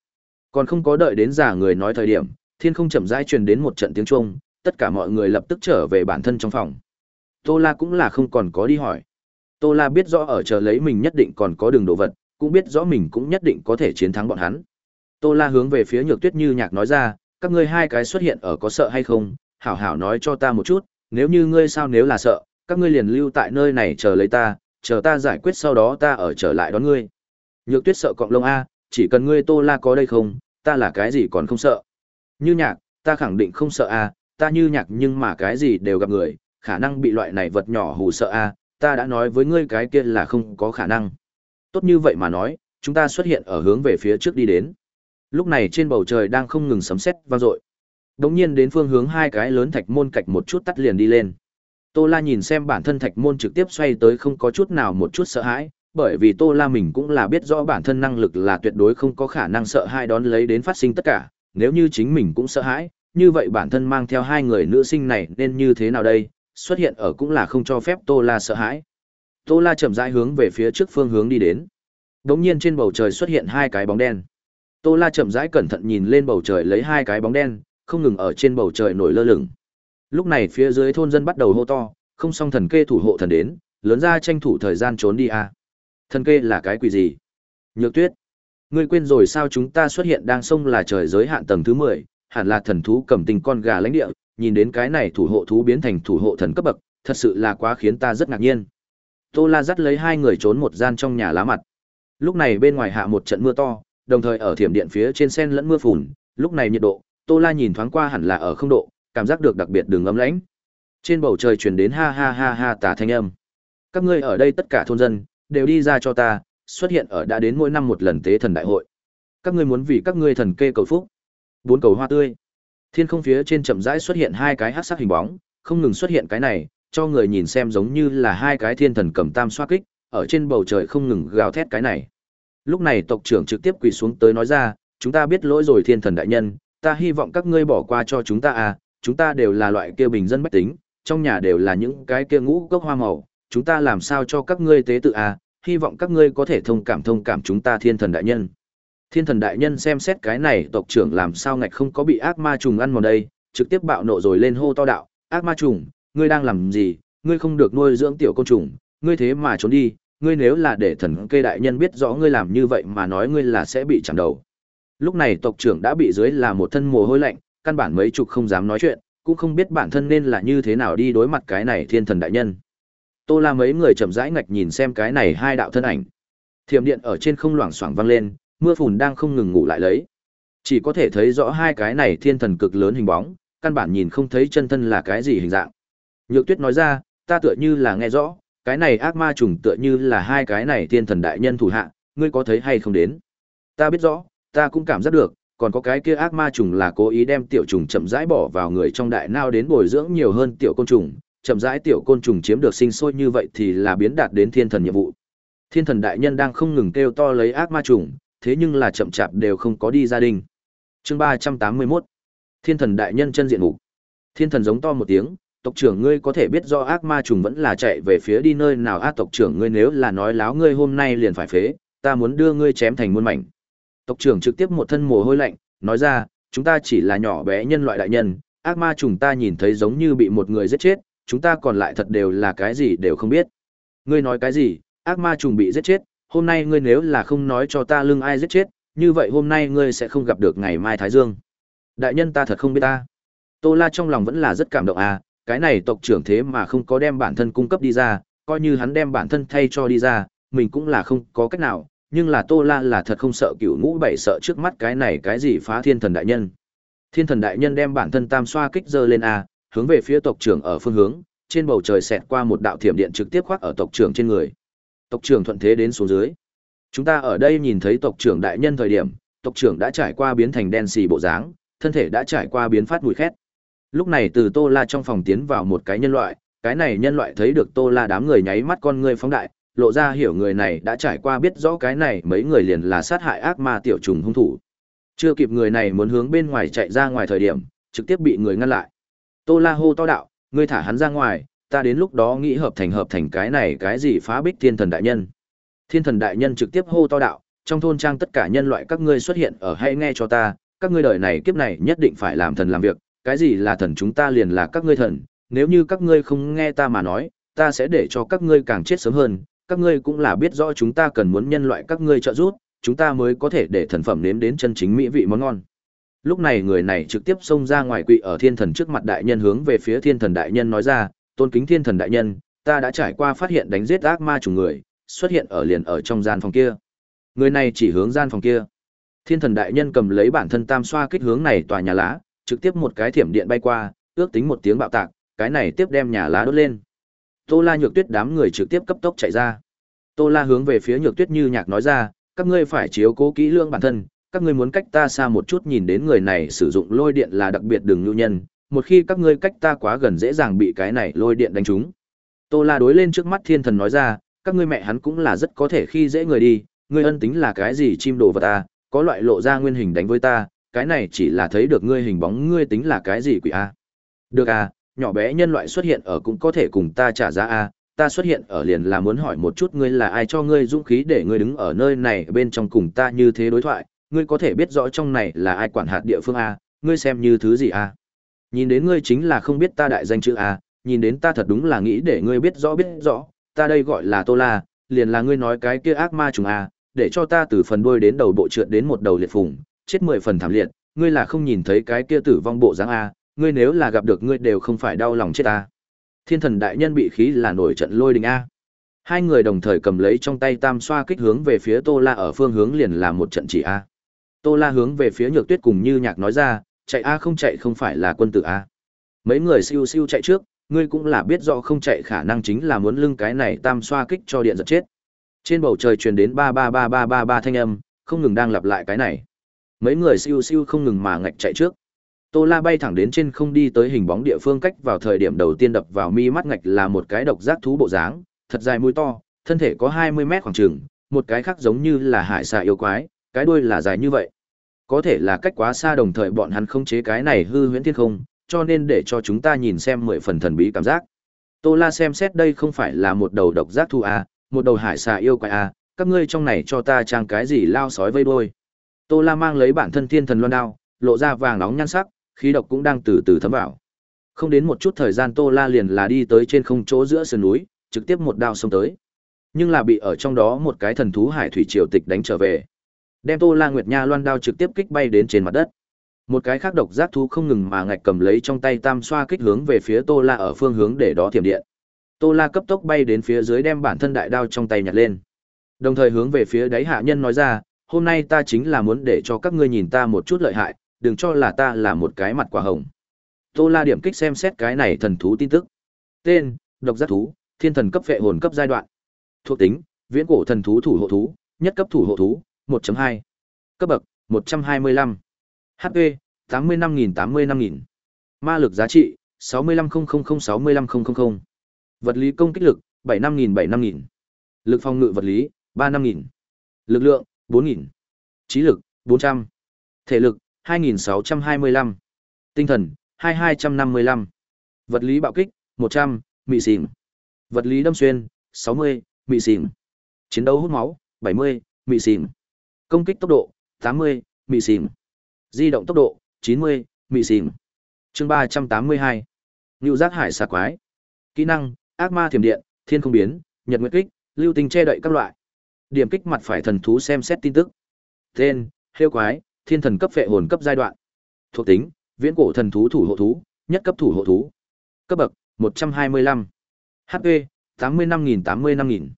S1: Còn không có đợi đến giả người nói thời điểm, thiên không chậm rãi truyền đến một trận tiếng chuông, tất cả mọi người lập tức trở về bản thân trong phòng. Tô La cũng là không còn có đi hỏi. Tô La biết rõ ở chờ lấy mình nhất định còn có đường đồ vật, cũng biết rõ mình cũng nhất định có thể chiến thắng bọn hắn. Tô La hướng về phía Nhược Tuyết Như nhạc nói ra, các ngươi hai cái xuất hiện ở có sợ hay không, hảo hảo nói cho ta một chút, nếu như ngươi sao nếu là sợ, các ngươi liền lưu tại nơi này chờ lấy ta, chờ ta giải quyết sau đó ta ở trở lại đón ngươi. Nhược tuyết sợ cọng lông A, chỉ cần ngươi tô la có đây không, ta là cái gì còn không sợ. Như nhạc, ta khẳng định không sợ A, ta như nhạc nhưng mà cái gì đều gặp người, khả năng bị loại này vật nhỏ hù sợ A, ta đã nói với ngươi cái kia là không có khả năng. Tốt như vậy mà nói, chúng ta xuất hiện ở hướng về phía trước đi đến. Lúc này trên bầu trời đang không ngừng sấm sét vang dội. Đống nhiên đến phương hướng hai cái lớn thạch môn cạch một chút tắt liền đi lên. Tô La nhìn xem bản thân thạch môn trực tiếp xoay tới không có chút nào một chút sợ hãi, bởi vì Tô La mình cũng là biết rõ bản thân năng lực là tuyệt đối không có khả năng sợ hãi đón lấy đến phát sinh tất cả, nếu như chính mình cũng sợ hãi, như vậy bản thân mang theo hai người nữ sinh này nên như thế nào đây, xuất hiện ở cũng là không cho phép Tô La sợ hãi. Tô La chậm rãi hướng về phía trước phương hướng đi đến. Đống nhiên trên bầu trời xuất hiện hai cái bóng đen. Tô La chậm rãi cẩn thận nhìn lên bầu trời lấy hai cái bóng đen, không ngừng ở trên bầu trời nổi lơ lửng. Lúc này phía dưới thôn dân bắt đầu hô to, không xong thần kê thủ hộ thần đến, lớn ra tranh thủ thời gian trốn đi a. Thần kê là cái quỷ gì? Nhược Tuyết, ngươi quên rồi sao chúng ta xuất hiện đang sông là trời giới hạn tầng thứ 10, hẳn là thần thú cầm tình con gà lãnh địa, nhìn đến cái này thủ hộ thú biến thành thủ hộ thần cấp bậc, thật sự là quá khiến ta rất ngạc nhiên. Tô La dắt lấy hai người trốn một gian trong nhà lá mặt. Lúc này bên ngoài hạ một trận mưa to, đồng thời ở thiểm điện phía trên sen lẫn mưa phùn, lúc này nhiệt độ, Tô La nhìn thoáng qua hẳn là ở không độ, cảm giác được đặc biệt đường ấm lãnh. Trên bầu trời truyền đến ha ha ha ha tà thanh âm. Các ngươi ở đây tất cả thôn dân đều đi ra cho ta, xuất hiện ở đã đến mỗi năm một lần tế thần đại hội. Các ngươi muốn vì các ngươi thần kê cầu phúc. Bốn cầu hoa tươi. Thiên không phía trên chậm rãi xuất hiện hai cái hắc sắc hình bóng, không ngừng xuất hiện cái này, cho người nhìn xem giống như là hai cái thiên thần cầm tam xoa kích, ở trên bầu trời không ngừng gào thét cái này. Lúc này tộc trưởng trực tiếp quỳ xuống tới nói ra, chúng ta biết lỗi rồi thiên thần đại nhân, ta hy vọng các ngươi bỏ qua cho chúng ta à, chúng ta đều là loại kia bình dân bách tính, trong nhà đều là những cái kia ngũ cốc hoa màu, chúng ta làm sao cho các ngươi tế tự à, hy vọng các ngươi có thể thông cảm thông cảm chúng ta thiên thần đại nhân. Thiên thần đại nhân xem xét cái này tộc trưởng làm sao ngạch không có bị ác ma trùng ăn vào đây, trực tiếp bạo nộ rồi lên hô to đạo, ác ma trùng, ngươi đang làm gì, ngươi không được nuôi dưỡng tiểu côn trùng, ngươi thế mà trốn đi, ngươi nếu là để thần kê đại nhân biết rõ ngươi làm như vậy mà nói ngươi là sẽ bị chạm đầu. Lúc này tộc trưởng đã bị dưới là một thân mồ hôi lạnh, căn bản mấy chục không dám nói chuyện, cũng không biết bản thân nên là như thế nào đi đối mặt cái này thiên thần đại nhân. Tô La mấy người chậm rãi ngạch nhìn xem cái này hai đạo thân ảnh. Thiểm điện ở trên không loảng xoảng vang lên, mưa phùn đang không ngừng ngủ lại lấy. Chỉ có thể thấy rõ hai cái này thiên thần cực lớn hình bóng, căn bản nhìn không thấy chân thân là cái gì hình dạng. Nhược Tuyết nói ra, ta tựa như là nghe rõ, cái này ác ma trùng tựa như là hai cái này thiên thần đại nhân thủ hạ, ngươi có thấy hay không đến? Ta biết rõ, ta cũng cảm giác được, còn có cái kia ác ma trùng là cố ý đem tiểu trùng chậm rãi bỏ vào người trong đại nao đến bồi dưỡng nhiều hơn tiểu côn trùng, chậm rãi tiểu côn trùng chiếm được sinh sôi như vậy thì là biến đạt đến thiên thần nhiệm vụ. Thiên thần đại nhân đang không ngừng kêu to lấy ác ma trùng, thế nhưng là chậm chạp đều không có đi gia đình. Chương ba trăm tám mươi 381. Thiên thần đại nhân chân diện mục. Thiên thần giống to một tiếng, tộc trưởng ngươi có thể biết do ác ma trùng vẫn là chạy về phía đi nơi nào ác tộc trưởng ngươi nếu là nói láo ngươi hôm nay liền phải phế, ta muốn đưa ngươi chém thành muôn mảnh. Tộc trưởng trực tiếp một thân mồ hôi lạnh, nói ra, chúng ta chỉ là nhỏ bé nhân loại đại nhân, ác ma trùng ta nhìn thấy giống như bị một người giết chết, chúng ta còn lại thật đều là cái gì đều không biết. Ngươi nói cái gì, ác ma trùng bị giết chết, hôm nay ngươi nếu là không nói cho ta lưng ai giết chết, như vậy hôm nay ngươi sẽ không gặp được ngày mai Thái Dương. Đại nhân ta thật không biết ta. Tô La trong lòng vẫn là rất cảm động à, cái này tộc trưởng thế mà không có đem bản thân cung cấp đi ra, coi như hắn đem bản thân thay cho đi ra, mình cũng là không có cách nào, nhưng là Tô La là thật không sợ cửu ngũ bảy sợ trước mắt cái này cái gì phá thiên thần đại nhân. Thiên thần đại nhân đem bản thân tam xoa kích giơ lên à hướng về phía tộc trưởng ở phương hướng, trên bầu trời xẹt qua một đạo thiểm điện trực tiếp khoác ở tộc trưởng trên người. Tộc trưởng thuận thế đến xuống dưới. Chúng ta ở đây nhìn thấy tộc trưởng đại nhân thời điểm, tộc trưởng đã trải qua biến thành đen xì bộ dáng, thân thể đã trải qua biến phát mùi khét. Lúc này từ Tô La trong phòng tiến vào một cái nhân loại, cái này nhân loại thấy được Tô La đám người nháy mắt con người phóng đại, lộ ra hiểu người này đã trải qua biết rõ cái này mấy người liền là sát hại ác ma tiểu trùng hung thủ. Chưa kịp người này muốn hướng bên ngoài chạy ra ngoài thời điểm, trực tiếp bị người ngăn lại. Tô La hô to đạo, ngươi thả hắn ra ngoài, ta đến lúc đó nghĩ hợp thành hợp thành cái này cái gì phá bích thiên thần đại nhân. Thiên thần đại nhân trực tiếp hô to đạo, trong thôn trang tất cả nhân loại các ngươi xuất hiện ở hãy nghe cho ta, các ngươi đời này kiếp này nhất định phải làm thần làm việc, cái gì là thần chúng ta liền là các ngươi thần, nếu như các ngươi không nghe ta mà nói, ta sẽ để cho các ngươi càng chết sớm hơn, các ngươi cũng là biết rõ chúng ta cần muốn nhân loại các ngươi trợ giúp, chúng ta mới có thể để thần phẩm nếm đến chân chính mỹ vị món ngon. Lúc này người này trực tiếp xông ra ngoài quỵ ở thiên thần trước mặt đại nhân hướng về phía thiên thần đại nhân nói ra, tôn kính thiên thần đại nhân, ta đã trải qua phát hiện đánh giết ác ma chủ người, xuất hiện ở liền ở trong gian phòng kia. Người này chỉ hướng gian phòng kia. Thiên thần đại nhân cầm lấy bản thân tam xoa kích hướng này tòa nhà lá, trực tiếp một cái thiểm điện bay qua, ước tính một tiếng bạo tạc, cái này tiếp đem nhà lá đốt lên. Tô La Nhược Tuyết đám người trực tiếp cấp tốc chạy ra. Tô La hướng về phía Nhược Tuyết như nhạc nói ra, các ngươi phải chiếu cố kỹ lưỡng bản thân, các ngươi muốn cách ta xa một chút nhìn đến người này sử dụng lôi điện là đặc biệt đừng nhu nhân, một khi các ngươi cách ta quá gần dễ dàng bị cái này lôi điện đánh trúng. Tô La đối lên trước mắt thiên thần nói ra, các ngươi mẹ hắn cũng là rất có thể khi dễ người đi, ngươi ân tính là cái gì chim đồ vật ta, có loại lộ ra nguyên hình đánh với ta, cái này chỉ là thấy được ngươi hình bóng ngươi tính là cái gì quỷ a được à nhỏ bé nhân loại xuất hiện ở cũng có thể cùng ta trả giá a ta xuất hiện ở liền là muốn hỏi một chút ngươi là ai cho ngươi dũng khí để ngươi đứng ở nơi này bên trong cùng ta như thế đối thoại ngươi có thể biết rõ trong này là ai quản hạt địa phương a, ngươi xem như thứ gì a? Nhìn đến ngươi chính là không biết ta đại danh chữ a, nhìn đến ta thật đúng là nghĩ để ngươi biết rõ biết rõ, ta đây gọi là tô la, liền là ngươi nói cái kia ác ma trùng a, để cho ta từ phần đuôi đến đầu bộ trượt đến một đầu liệt phùng, chết mười phần thảm liệt, ngươi là không nhìn thấy cái kia tử vong bộ dáng a, ngươi nếu là gặp được ngươi đều không phải đau lòng chết ta. Thiên thần đại nhân bị khí là nổi trận lôi đình a. Hai người đồng thời cầm lấy trong tay tam xoa kích hướng về phía tô la ở phương hướng liền là một trận chỉ a tô la hướng về phía nhược tuyết cùng như nhạc nói ra chạy a không chạy không phải là quân tử a. Mấy người siêu siêu chạy trước ngươi cũng là biết rõ không chạy khả năng chính là muốn lưng cái này tam xoa kích cho điện giật chết. Trên bầu trời truyền đến ba ba ba ba ba ba thanh âm không ngừng đang lặp lại cái này. Mấy người siêu siêu không ngừng mà ngạch chạy trước. Tô la bay thẳng đến trên không đi tới hình bóng địa phương cách vào thời điểm đầu tiên đập vào mi mắt ngạch là một cái độc giác thú bộ dáng thật dài mũi to thân thể có hai mươi mét khoảng chừng, một cái khác giống như là hải xà yêu quái cái đuôi là dài như vậy có thể là cách quá xa đồng thời bọn hắn không chế cái này hư huyễn thiên không cho nên để cho chúng ta nhìn xem mười phần thần bí cảm giác tô la xem xét đây không phải là một đầu độc giác thu à, một đầu hải xà yêu quái à, các ngươi trong này cho ta trang cái gì lao sói vây đuôi Tô La mang lấy bản thân thiên thần loan đao, lộ ra vàng nóng nhan sắc, khí độc cũng đang từ từ thấm vào. Không đến một chút thời gian Tô La liền là đi tới trên không chỗ giữa sườn núi, trực tiếp một đao xông tới. Nhưng là bị ở trong đó một cái thần thú hải thủy triều tịch đánh trở về. Đem Tô La Nguyệt Nha loan đao trực tiếp kích bay đến trên mặt đất. Một cái khác độc giác thú không ngừng mà ngạch cầm lấy trong tay tam xoa kích hướng về phía Tô La ở phương hướng để đó thiểm điện. Tô La cấp tốc bay đến phía dưới đem bản thân đại đao trong tay nhặt lên. Đồng thời hướng về phía đáy hạ nhân nói ra, hôm nay ta chính là muốn để cho các ngươi nhìn ta một chút lợi hại, đừng cho là ta là một cái mặt quả hồng. Tô La điểm kích xem xét cái này thần thú tin tức. Tên: Độc giác thú, thiên thần cấp vệ hồn cấp giai đoạn. Thuộc tính: Viễn cổ thần thú thủ hộ thú, nhất cấp thủ hộ thú, 1.2. Cấp bậc: 125. HP: 85000 Ma lực giá trị: 65000 Vật lý công kích lực: 75.75.000, Lực phòng ngự vật lý: 35.000, Lực lượng: 4.000. Trí lực, 400. Thể lực, 2.625. Tinh thần, 2255. Vật lý bạo kích, 100, mị xỉn. Vật lý đâm xuyên, 60, mị xỉn. Chiến đấu hút máu, 70, mị xỉn. Công kích tốc độ, 80, mị xìm Di động tốc độ, 90, mị xìm chương 382. Ngưu giác hải xà quái. Kỹ năng, ác ma thiểm điện, thiên không biến, nhật nguyệt kích, lưu tinh che đậy các loại. Điểm kích mặt phải thần thú xem xét tin tức. Tên: Hêu quái, thiên thần cấp phệ hồn cấp giai đoạn. Thuộc tính: Viễn cổ thần thú thủ hộ thú, nhất cấp thủ hộ thú. Cấp bậc: 125. HP: 85000 85000.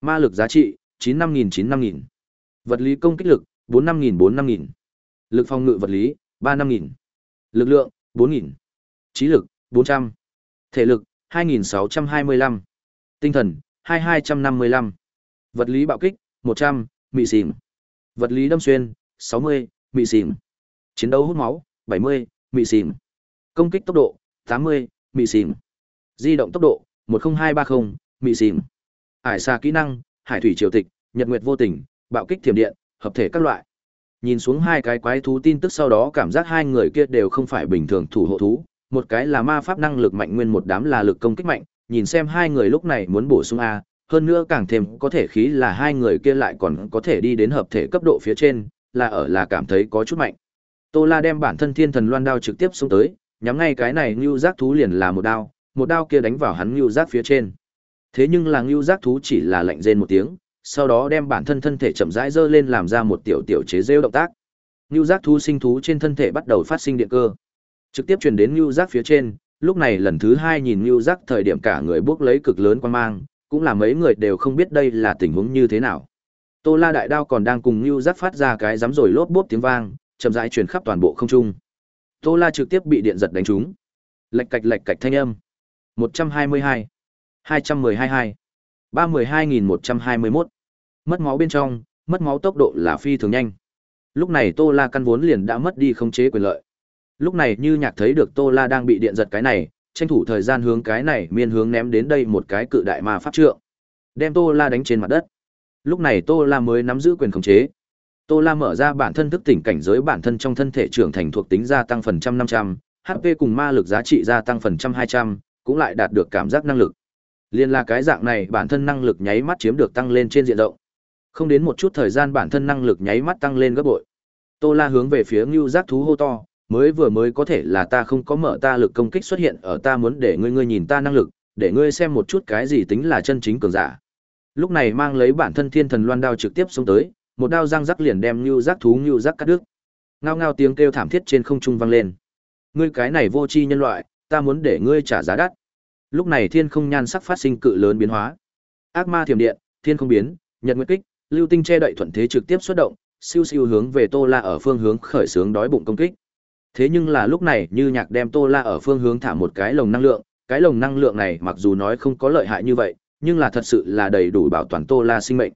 S1: Ma lực giá trị: 95.95. Vật lý công kích lực: 45.000, Lực phòng ngự vật lý: 35000. Lực lượng: 4000. Trí lực: 400. Thể lực: 2625. Tinh thần: 2255. Vật lý bạo kích, 100, mị xỉm. Vật lý đâm xuyên, 60, mị xỉm. Chiến đấu hút máu, 70, mị xỉm. Công kích tốc độ, 80, mị xỉm. Di động tốc độ, 10230, mị xỉm. Hải xa kỹ năng, hải thủy triều tịch, nhật nguyệt vô tình, bạo kích thiểm điện, hợp thể các loại. Nhìn xuống hai cái quái thú tin tức sau đó cảm giác hai người kia đều không phải bình thường thủ hộ thú, một cái là ma pháp năng lực mạnh nguyên một đám là lực công kích mạnh, nhìn xem hai người lúc này muốn bổ sung a, hơn nữa càng thêm có thể khí là hai người kia lại còn có thể đi đến hợp thể cấp độ phía trên, là ở là cảm thấy có chút mạnh. Tô La đem bản thân thiên thần loan đao trực tiếp xuống tới, nhắm ngay cái này Nưu Giác thú liền là một đao, một đao kia đánh vào hắn Nưu Giác phía trên. Thế nhưng là Nưu Giác thú chỉ là lạnh rên một tiếng, sau đó đem bản thân thân thể chậm rãi dơ lên làm ra một tiểu tiểu chế rêu động tác. Nưu Giác thú sinh thú trên thân thể bắt đầu phát sinh điện cơ, trực tiếp truyền đến Nưu Giác phía trên, lúc này lần thứ hai nhìn Nưu Giác thời điểm cả người bước lấy cực lớn quan mang, cũng là mấy người đều không biết đây là tình huống như thế nào. Tô La đại đao còn đang cùng Nưu Giác phát ra cái dám rồi lốp bốp tiếng vang, chậm rãi truyền khắp toàn bộ không trung. Tô La trực tiếp bị điện giật đánh trúng. Lạch cạch lạch cạch thanh âm. 122, 2122, 312121. Mất máu bên trong, mất máu tốc độ là phi thường nhanh. Lúc này Tô La căn vốn liền đã mất đi khống chế quyền lợi. Lúc này như nhạc thấy được Tô La đang bị điện giật cái này, tranh thủ thời gian hướng cái này miên hướng ném đến đây một cái cự đại ma pháp trượng đem tô la đánh trên mặt đất lúc này tô la mới nắm giữ quyền khống chế Tô La mở ra bản thân thức tỉnh cảnh giới bản thân trong thân thể trưởng thành thuộc tính gia tăng phần trăm 500, HP cùng ma lực giá trị gia tăng phần trăm 200, cũng lại đạt được cảm giác năng lực. Liên là cái dạng này bản thân năng lực nháy mắt chiếm được tăng lên trên diện rộng. Không đến một chút thời gian bản thân năng lực nháy mắt tăng lên gấp bội. Tô La hướng về phía Ngưu Giác thú hô to, mới vừa mới có thể là ta không có mở ta lực công kích xuất hiện ở ta muốn để ngươi ngươi nhìn ta năng lực, để ngươi xem một chút cái gì tính là chân chính cường giả. Lúc này mang lấy bản thân Thiên Thần Loan đao trực tiếp xuống tới, một đao răng rắc liền đem Ngưu Giác thú Ngưu Giác cắt đứt. Ngao ngao tiếng kêu thảm thiết trên không trung vang lên. Ngươi cái này vô tri nhân loại, ta muốn để ngươi trả giá đắt. Lúc này thiên không nhan sắc phát sinh cự lớn biến hóa. Ác ma thiểm điện, thiên không biến, nhật nguyệt kích, lưu tinh che đậy thuận thế trực tiếp xuất động, siêu siêu hướng về Tô La ở phương hướng khởi xướng đói bụng công kích. Thế nhưng là lúc này như nhạc đem Tô La ở phương hướng thả một cái lồng năng lượng, cái lồng năng lượng này mặc dù nói không có lợi hại như vậy, nhưng là thật sự là đầy đủ bảo toàn Tô La sinh mệnh.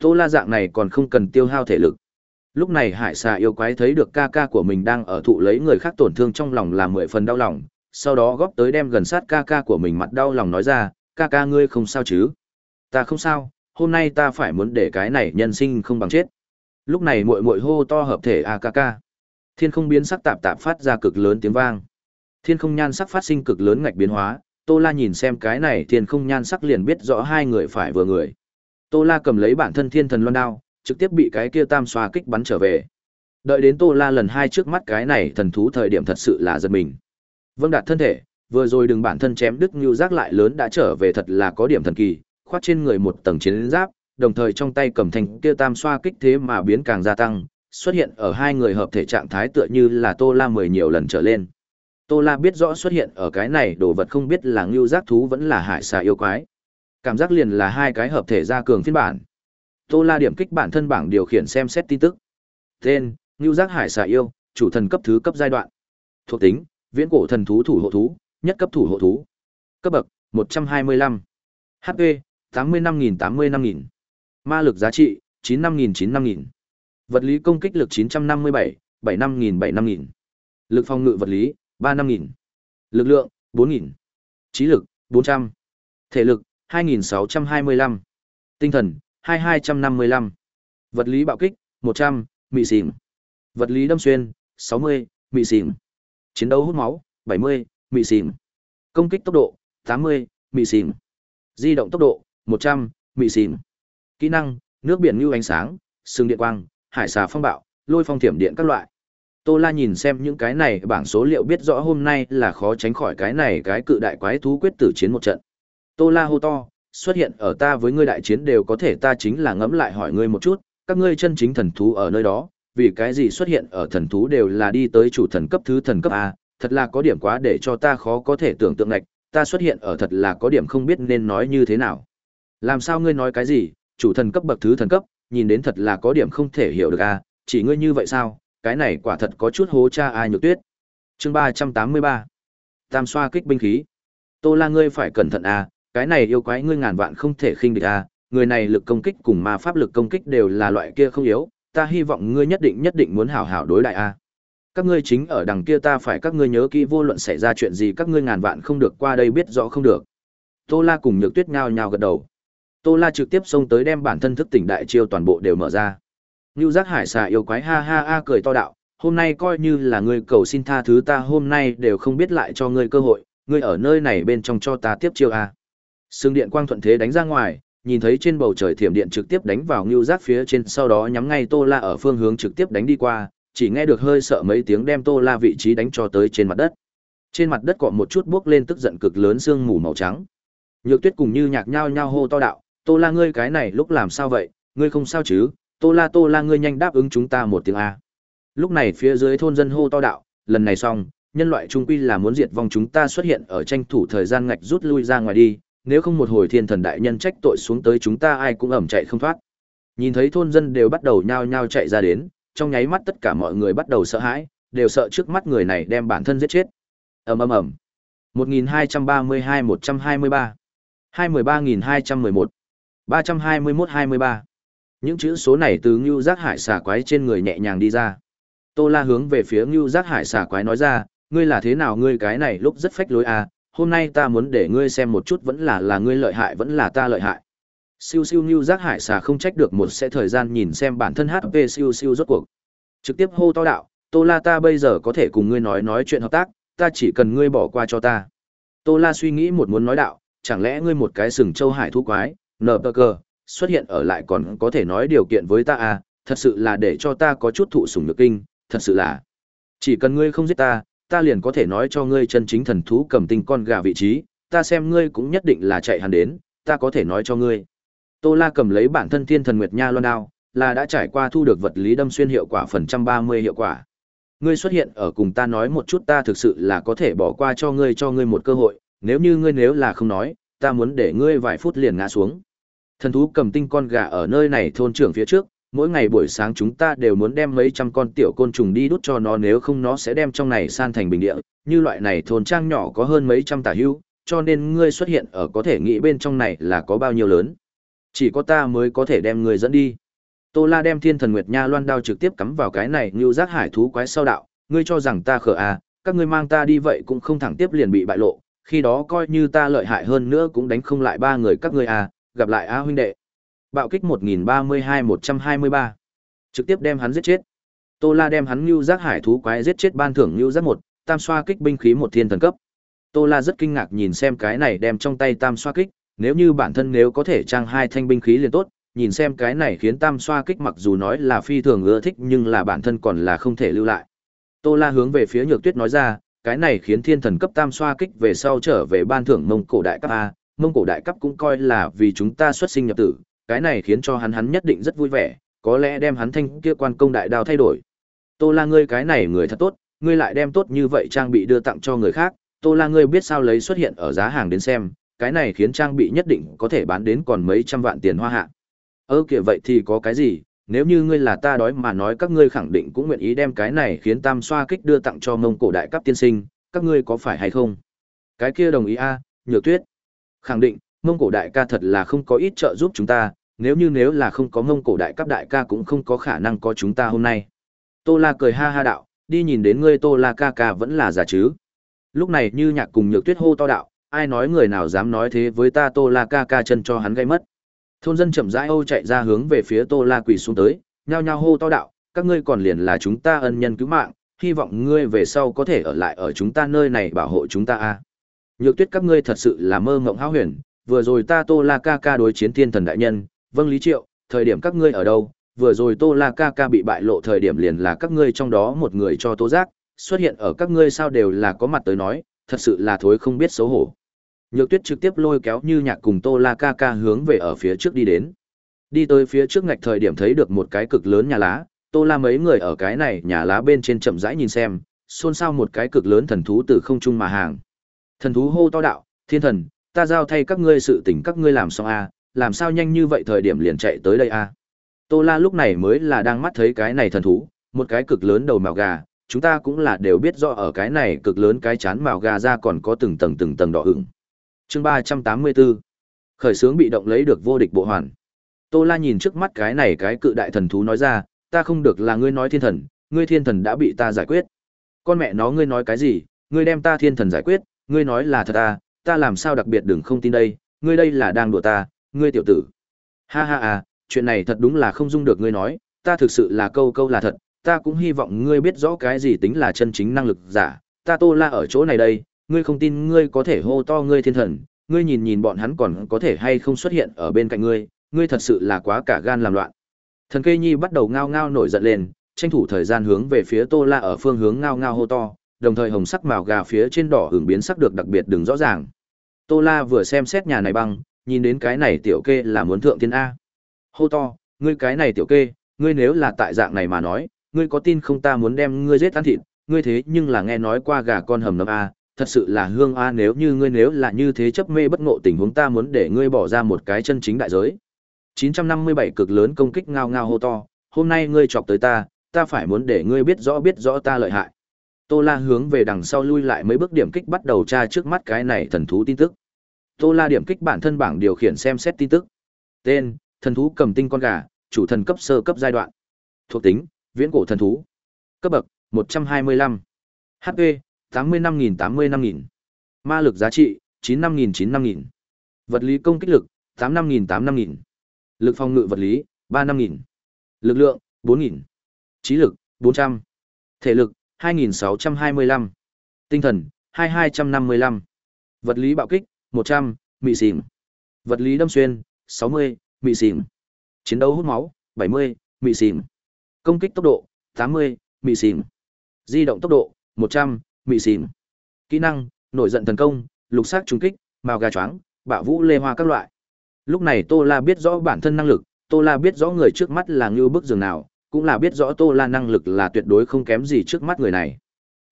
S1: Tô La dạng này còn không cần tiêu hao thể lực. Lúc này Hải Xà yêu quái thấy được ca ca của mình đang ở thụ lấy người khác tổn thương trong lòng là mười phần đau lòng, sau đó góp tới đem gần sát ca ca của mình mặt đau lòng nói ra, ca ca ngươi không sao chứ? Ta không sao, hôm nay ta phải muốn để cái này nhân sinh không bằng chết. Lúc này muội muội hô to hợp thể akk. Thiên không biến sắc tạp tạp phát ra cực lớn tiếng vang. Thiên không nhan sắc phát sinh cực lớn ngạch biến hóa, Tô La nhìn xem cái này thiên không nhan sắc liền biết rõ hai người phải vừa người. Tô La cầm lấy bản thân thiên thần loan đao, trực tiếp bị cái kia tam xoa kích bắn trở về. Đợi đến Tô La lần hai trước mắt cái này thần thú thời điểm thật sự là giật mình. Vâng đạt thân thể, vừa rồi đừng bản thân chém đứt như rác lại lớn đã trở về thật là có điểm thần kỳ, khoát trên người một tầng chiến giáp, đồng thời trong tay cầm thành kia tam xoa kích thế mà biến càng gia tăng, xuất hiện ở hai người hợp thể trạng thái tựa như là Tô La mười nhiều lần trở lên. Tô La biết rõ xuất hiện ở cái này đồ vật không biết là ngưu giác thú vẫn là hải xà yêu quái. Cảm giác liền là hai cái hợp thể gia cường phiên bản. Tô La điểm kích bản thân bảng điều khiển xem xét tin tức. Tên: Ngưu giác hải xà yêu, chủ thần cấp thứ cấp giai đoạn. Thuộc tính: Viễn cổ thần thú thủ hộ thú, nhất cấp thủ hộ thú. Cấp bậc: 125. HP: 85000 Ma lực giá trị: 95000 Vật lý công kích lực 957, 75000 75000 Lực phòng ngự vật lý: 35000 Lực lượng: 4000 Trí lực: 400. Thể lực: 2625. Tinh thần: 2255. Vật lý bạo kích: 100, mị xỉn. Vật lý đâm xuyên: 60, mị xỉn. Chiến đấu hút máu: 70, mị xỉn. Công kích tốc độ: 80, mị xỉn. Di động tốc độ: 100, mị xỉn. Kỹ năng: Nước biển như ánh sáng, sương điện quang, hải xà phong bạo, lôi phong thiểm điện các loại. Tô La nhìn xem những cái này bảng số liệu biết rõ hôm nay là khó tránh khỏi cái này cái cự đại quái thú quyết tử chiến một trận. Tô La hô to, xuất hiện ở ta với ngươi đại chiến đều có thể ta chính là ngẫm lại hỏi ngươi một chút, các ngươi chân chính thần thú ở nơi đó, vì cái gì xuất hiện ở thần thú đều là đi tới chủ thần cấp thứ thần cấp A, thật là có điểm quá để cho ta khó có thể tưởng tượng ngạch, ta xuất hiện ở thật là có điểm không biết nên nói như thế nào. Làm sao ngươi nói cái gì, chủ thần cấp bậc thứ thần cấp, nhìn đến thật là có điểm không thể hiểu được à? chỉ ngươi như vậy sao? Cái này quả thật có chút hố cha ai nhược tuyết. Chương ba trăm tám mươi ba Tam xoa kích binh khí. Tô La ngươi phải cẩn thận à, cái này yêu quái ngươi ngàn vạn không thể khinh địch à, người này lực công kích cùng ma pháp lực công kích đều là loại kia không yếu, ta hy vọng ngươi nhất định nhất định muốn hảo hảo đối đại a. Các ngươi chính ở đằng kia ta phải các ngươi nhớ kỹ vô luận xảy ra chuyện gì các ngươi ngàn vạn không được qua đây biết rõ không được. Tô La cùng Nhược Tuyết nhao nhao gật đầu. Tô La trực tiếp xông tới đem bản thân thức tỉnh đại chiêu toàn bộ đều mở ra. Nưu Giác Hải xà yêu quái ha ha ha cười to đạo, hôm nay coi như là ngươi cầu xin tha thứ ta hôm nay đều không biết lại cho ngươi cơ hội, ngươi ở nơi này bên trong cho ta tiếp chiêu a. Sương điện quang thuận thế đánh ra ngoài, nhìn thấy trên bầu trời thiểm điện trực tiếp đánh vào Nưu Giác phía trên, sau đó nhắm ngay Tô La ở phương hướng trực tiếp đánh đi qua, chỉ nghe được hơi sợ mấy tiếng đem Tô La vị trí đánh cho tới trên mặt đất. Trên mặt đất cọ một chút bước lên tức giận cực lớn sương mù màu trắng. Nhược Tuyết cùng Như Nhạc nhao nhao hô to đạo, Tô La ngươi cái này lúc làm sao vậy, ngươi không sao chứ, Tô La Tô La ngươi nhanh đáp ứng chúng ta một tiếng A. Lúc này phía dưới thôn dân hô to đạo, lần này xong, nhân loại trung quy là muốn diệt vong chúng ta xuất hiện ở tranh thủ thời gian ngạch rút lui ra ngoài đi, nếu không một hồi thiên thần đại nhân trách tội xuống tới chúng ta ai cũng ẩm chạy không thoát. Nhìn thấy thôn dân đều bắt đầu nhao nhao chạy ra đến, trong nháy mắt tất cả mọi người bắt đầu sợ hãi, đều sợ trước mắt người này đem bản thân giết chết. Ầm ầm ầm. 1232-123 213211 321-23. Những chữ số này từ Ngưu Giác Hải xà quái trên người nhẹ nhàng đi ra. Tô La hướng về phía Ngưu Giác Hải xà quái nói ra, ngươi là thế nào ngươi cái này lúc rất phách lối à, hôm nay ta muốn để ngươi xem một chút vẫn là là ngươi lợi hại vẫn là ta lợi hại. Siêu siêu ngưu giác hải xà không trách được một sẽ thời gian nhìn xem bản thân HP siêu siêu rốt cuộc. Trực tiếp hô to đạo, Tô La ta bây giờ có thể cùng ngươi nói nói chuyện hợp tác, ta chỉ cần ngươi bỏ qua cho ta. Tô La suy nghĩ một muốn nói đạo, chẳng lẽ ngươi một cái sừng châu hải thú quái, nờ bơ cơ, xuất hiện ở lại còn có thể nói điều kiện với ta à, thật sự là để cho ta có chút thụ sủng nhược kinh, thật sự là. Chỉ cần ngươi không giết ta, ta liền có thể nói cho ngươi chân chính thần thú cầm tinh con gà vị trí, ta xem ngươi cũng nhất định là chạy hẳn đến, ta có thể nói cho ngươi. Tô La cầm lấy bản thân thiên thần nguyệt nha loan đao, là đã trải qua thu được vật lý đâm xuyên hiệu quả phần trăm ba mươi hiệu quả. Ngươi xuất hiện ở cùng ta nói một chút ta thực sự là có thể bỏ qua cho ngươi cho ngươi một cơ hội, nếu như ngươi nếu là không nói, ta muốn để ngươi vài phút liền ngã xuống. Thần thú cầm tinh con gà ở nơi này thôn trưởng phía trước, mỗi ngày buổi sáng chúng ta đều muốn đem mấy trăm con tiểu côn trùng đi đút cho nó nếu không nó sẽ đem trong này san thành bình địa, như loại này thôn trang nhỏ có hơn mấy trăm tả hữu, cho nên ngươi xuất hiện ở có thể nghĩ bên trong này là có bao nhiêu lớn. Chỉ có ta mới có thể đem ngươi dẫn đi. Tô La đem Thiên Thần Nguyệt Nha loan đao trực tiếp cắm vào cái này như giác hải thú quái sau đạo, ngươi cho rằng ta khờ à, các ngươi mang ta đi vậy cũng không thẳng tiếp liền bị bại lộ, khi đó coi như ta lợi hại hơn nữa cũng đánh không lại ba người các ngươi à, gặp lại a huynh đệ. Bạo kích 1032-123. Trực tiếp đem hắn giết chết. Tô La đem hắn như giác hải thú quái giết chết ban thưởng như giác một, tam xoa kích binh khí một thiên thần cấp. Tô La rất kinh ngạc nhìn xem cái này đem trong tay tam xoa kích, nếu như bản thân nếu có thể trang hai thanh binh khí liền tốt, nhìn xem cái này khiến tam xoa kích mặc dù nói là phi thường ưa thích nhưng là bản thân còn là không thể lưu lại. Tô La hướng về phía Nhược Tuyết nói ra, cái này khiến thiên thần cấp tam xoa kích về sau trở về ban thưởng mông cổ đại cấp A, mông cổ đại cấp cũng coi là vì chúng ta xuất sinh nhập tử, cái này khiến cho hắn hắn nhất định rất vui vẻ, có lẽ đem hắn thanh kia quan công đại đao thay đổi. Tô La ngươi cái này người thật tốt, ngươi lại đem tốt như vậy trang bị đưa tặng cho người khác, Tô La ngươi biết sao lấy xuất hiện ở giá hàng đến xem, cái này khiến trang bị nhất định có thể bán đến còn mấy trăm vạn tiền hoa hạ. Ơ kìa vậy thì có cái gì, nếu như ngươi là ta đói mà nói các ngươi khẳng định cũng nguyện ý đem cái này khiến tam xoa kích đưa tặng cho mông cổ đại cấp tiên sinh, các ngươi có phải hay không? Cái kia đồng ý a, nhược tuyết. Khẳng định, mông cổ đại ca thật là không có ít trợ giúp chúng ta, nếu như nếu là không có mông cổ đại cấp đại ca cũng không có khả năng có chúng ta hôm nay. Tô La cười ha ha đạo, đi nhìn đến ngươi Tô La ca ca vẫn là giả chứ. Lúc này như nhạc cùng nhược tuyết hô to đạo, ai nói người nào dám nói thế với ta Tô La ca ca chân cho hắn gây mất. Thôn dân chậm rãi Âu chạy ra hướng về phía Tô La quỳ xuống tới, nhao nhao hô to đạo, các ngươi còn liền là chúng ta ân nhân cứu mạng, hy vọng ngươi về sau có thể ở lại ở chúng ta nơi này bảo hộ chúng ta a. Nhược Tuyết các ngươi thật sự là mơ mộng hão huyền, vừa rồi ta Tô La ca ca đối chiến thiên thần đại nhân, vâng lý triệu, thời điểm các ngươi ở đâu? Vừa rồi Tô La ca ca bị bại lộ thời điểm liền là các ngươi trong đó một người cho tố giác, xuất hiện ở các ngươi sao đều là có mặt tới nói, thật sự là thối không biết xấu hổ. Nhược tuyết trực tiếp lôi kéo như nhạc cùng Tô La ca ca hướng về ở phía trước đi đến. Đi tới phía trước ngạch thời điểm thấy được một cái cực lớn nhà lá, Tô La mấy người ở cái này nhà lá bên trên chậm rãi nhìn xem, xôn xao một cái cực lớn thần thú từ không trung mà hàng. Thần thú hô to đạo, thiên thần, ta giao thay các ngươi sự tình các ngươi làm xong a, à, làm sao nhanh như vậy thời điểm liền chạy tới đây a. À? Tô La lúc này mới là đang mắt thấy cái này thần thú, một cái cực lớn đầu màu gà, chúng ta cũng là đều biết rõ ở cái này cực lớn cái chán màu gà ra còn có từng tầng từng tầng đỏ ửng chương ba trăm tám mươi bốn khởi xướng bị động lấy được vô địch bộ hoàn tô la nhìn trước mắt cái này cái cự đại thần thú nói ra ta không được là ngươi nói thiên thần ngươi thiên thần đã bị ta giải quyết con mẹ nó ngươi nói cái gì ngươi đem ta thiên thần giải quyết ngươi nói là thật à? ta làm sao đặc biệt đừng không tin đây ngươi đây là đang đùa ta ngươi tiểu tử ha ha à chuyện này thật đúng là không dung được ngươi nói ta thực sự là câu câu là thật ta cũng hy vọng ngươi biết rõ cái gì tính là chân chính năng lực giả ta tô la ở chỗ này đây ngươi không tin ngươi có thể hô to ngươi thiên thần, ngươi nhìn nhìn bọn hắn còn có thể hay không xuất hiện ở bên cạnh ngươi, ngươi thật sự là quá cả gan làm loạn. Thần Kê Nhi bắt đầu ngao ngao nổi giận lên, tranh thủ thời gian hướng về phía Tô La ở phương hướng ngao ngao hô to, đồng thời hồng sắc màu gà phía trên đỏ hưởng biến sắc được đặc biệt đừng rõ ràng. Tô La vừa xem xét nhà này băng, nhìn đến cái này tiểu kê là muốn thượng thiên a. Hô to, ngươi cái này tiểu kê, ngươi nếu là tại dạng này mà nói, ngươi có tin không ta muốn đem ngươi giết ăn thịt, ngươi thế nhưng là nghe nói qua gà con hầm nấm a, thật sự là hương a nếu như ngươi nếu là như thế chấp mê bất ngộ tình huống ta muốn để ngươi bỏ ra một cái chân chính đại giới. 957 cực lớn công kích ngao ngao hô to, hôm nay ngươi chọc tới ta, ta phải muốn để ngươi biết rõ biết rõ ta lợi hại. Tô La hướng về đằng sau lui lại mấy bước điểm kích bắt đầu tra trước mắt cái này thần thú tin tức. Tô La điểm kích bản thân bảng điều khiển xem xét tin tức. Tên: Thần thú cầm tinh con gà, chủ thần cấp sơ cấp giai đoạn. Thuộc tính: Viễn cổ thần thú. Cấp bậc: 125. HP: 85000 85000. Ma lực giá trị: 95.95.000. Vật lý công kích lực: 85.85.000. Lực phòng ngự vật lý: 35.000. Lực lượng: 4.000. Trí lực: 400. Thể lực: 2625. Tinh thần, 2255. Vật lý bạo kích, 100, mị xỉm. Vật lý đâm xuyên, 60, mị xỉm. Chiến đấu hút máu, 70, mị xỉm. Công kích tốc độ, 80, mị xỉm. Di động tốc độ, 100, mị xỉm. Kỹ năng, nổi giận thần công, lục sát trúng kích, màu gà choáng, bạo vũ lê hoa các loại. Lúc này Tô La biết rõ bản thân năng lực, Tô La biết rõ người trước mắt là như bức giường nào, cũng là biết rõ Tô La năng lực là tuyệt đối không kém gì trước mắt người này.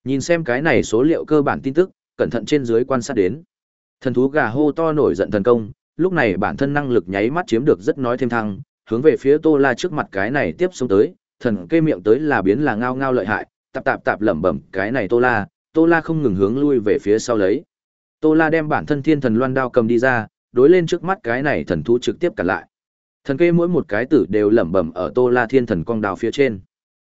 S1: Nhìn xem cái này số liệu cơ bản tin tức, cẩn thận trên dưới quan sát đến. Thần thú gà hô to nổi giận thần công, lúc này bản thân năng lực nháy mắt chiếm được rất nói thêm thăng, hướng về phía Tô La trước mặt cái này tiếp xuống tới, thần kê miệng tới là biến là ngao ngao lợi hại, tạp tạp tạp lẩm bẩm cái này Tô La, Tô La không ngừng hướng lui về phía sau lấy. Tô La đem bản thân thiên thần loan đao cầm đi ra, đối lên trước mắt cái này thần thú trực tiếp cản lại. Thần kê mỗi một cái tử đều lẩm bẩm ở Tô La thiên thần cong đào phía trên.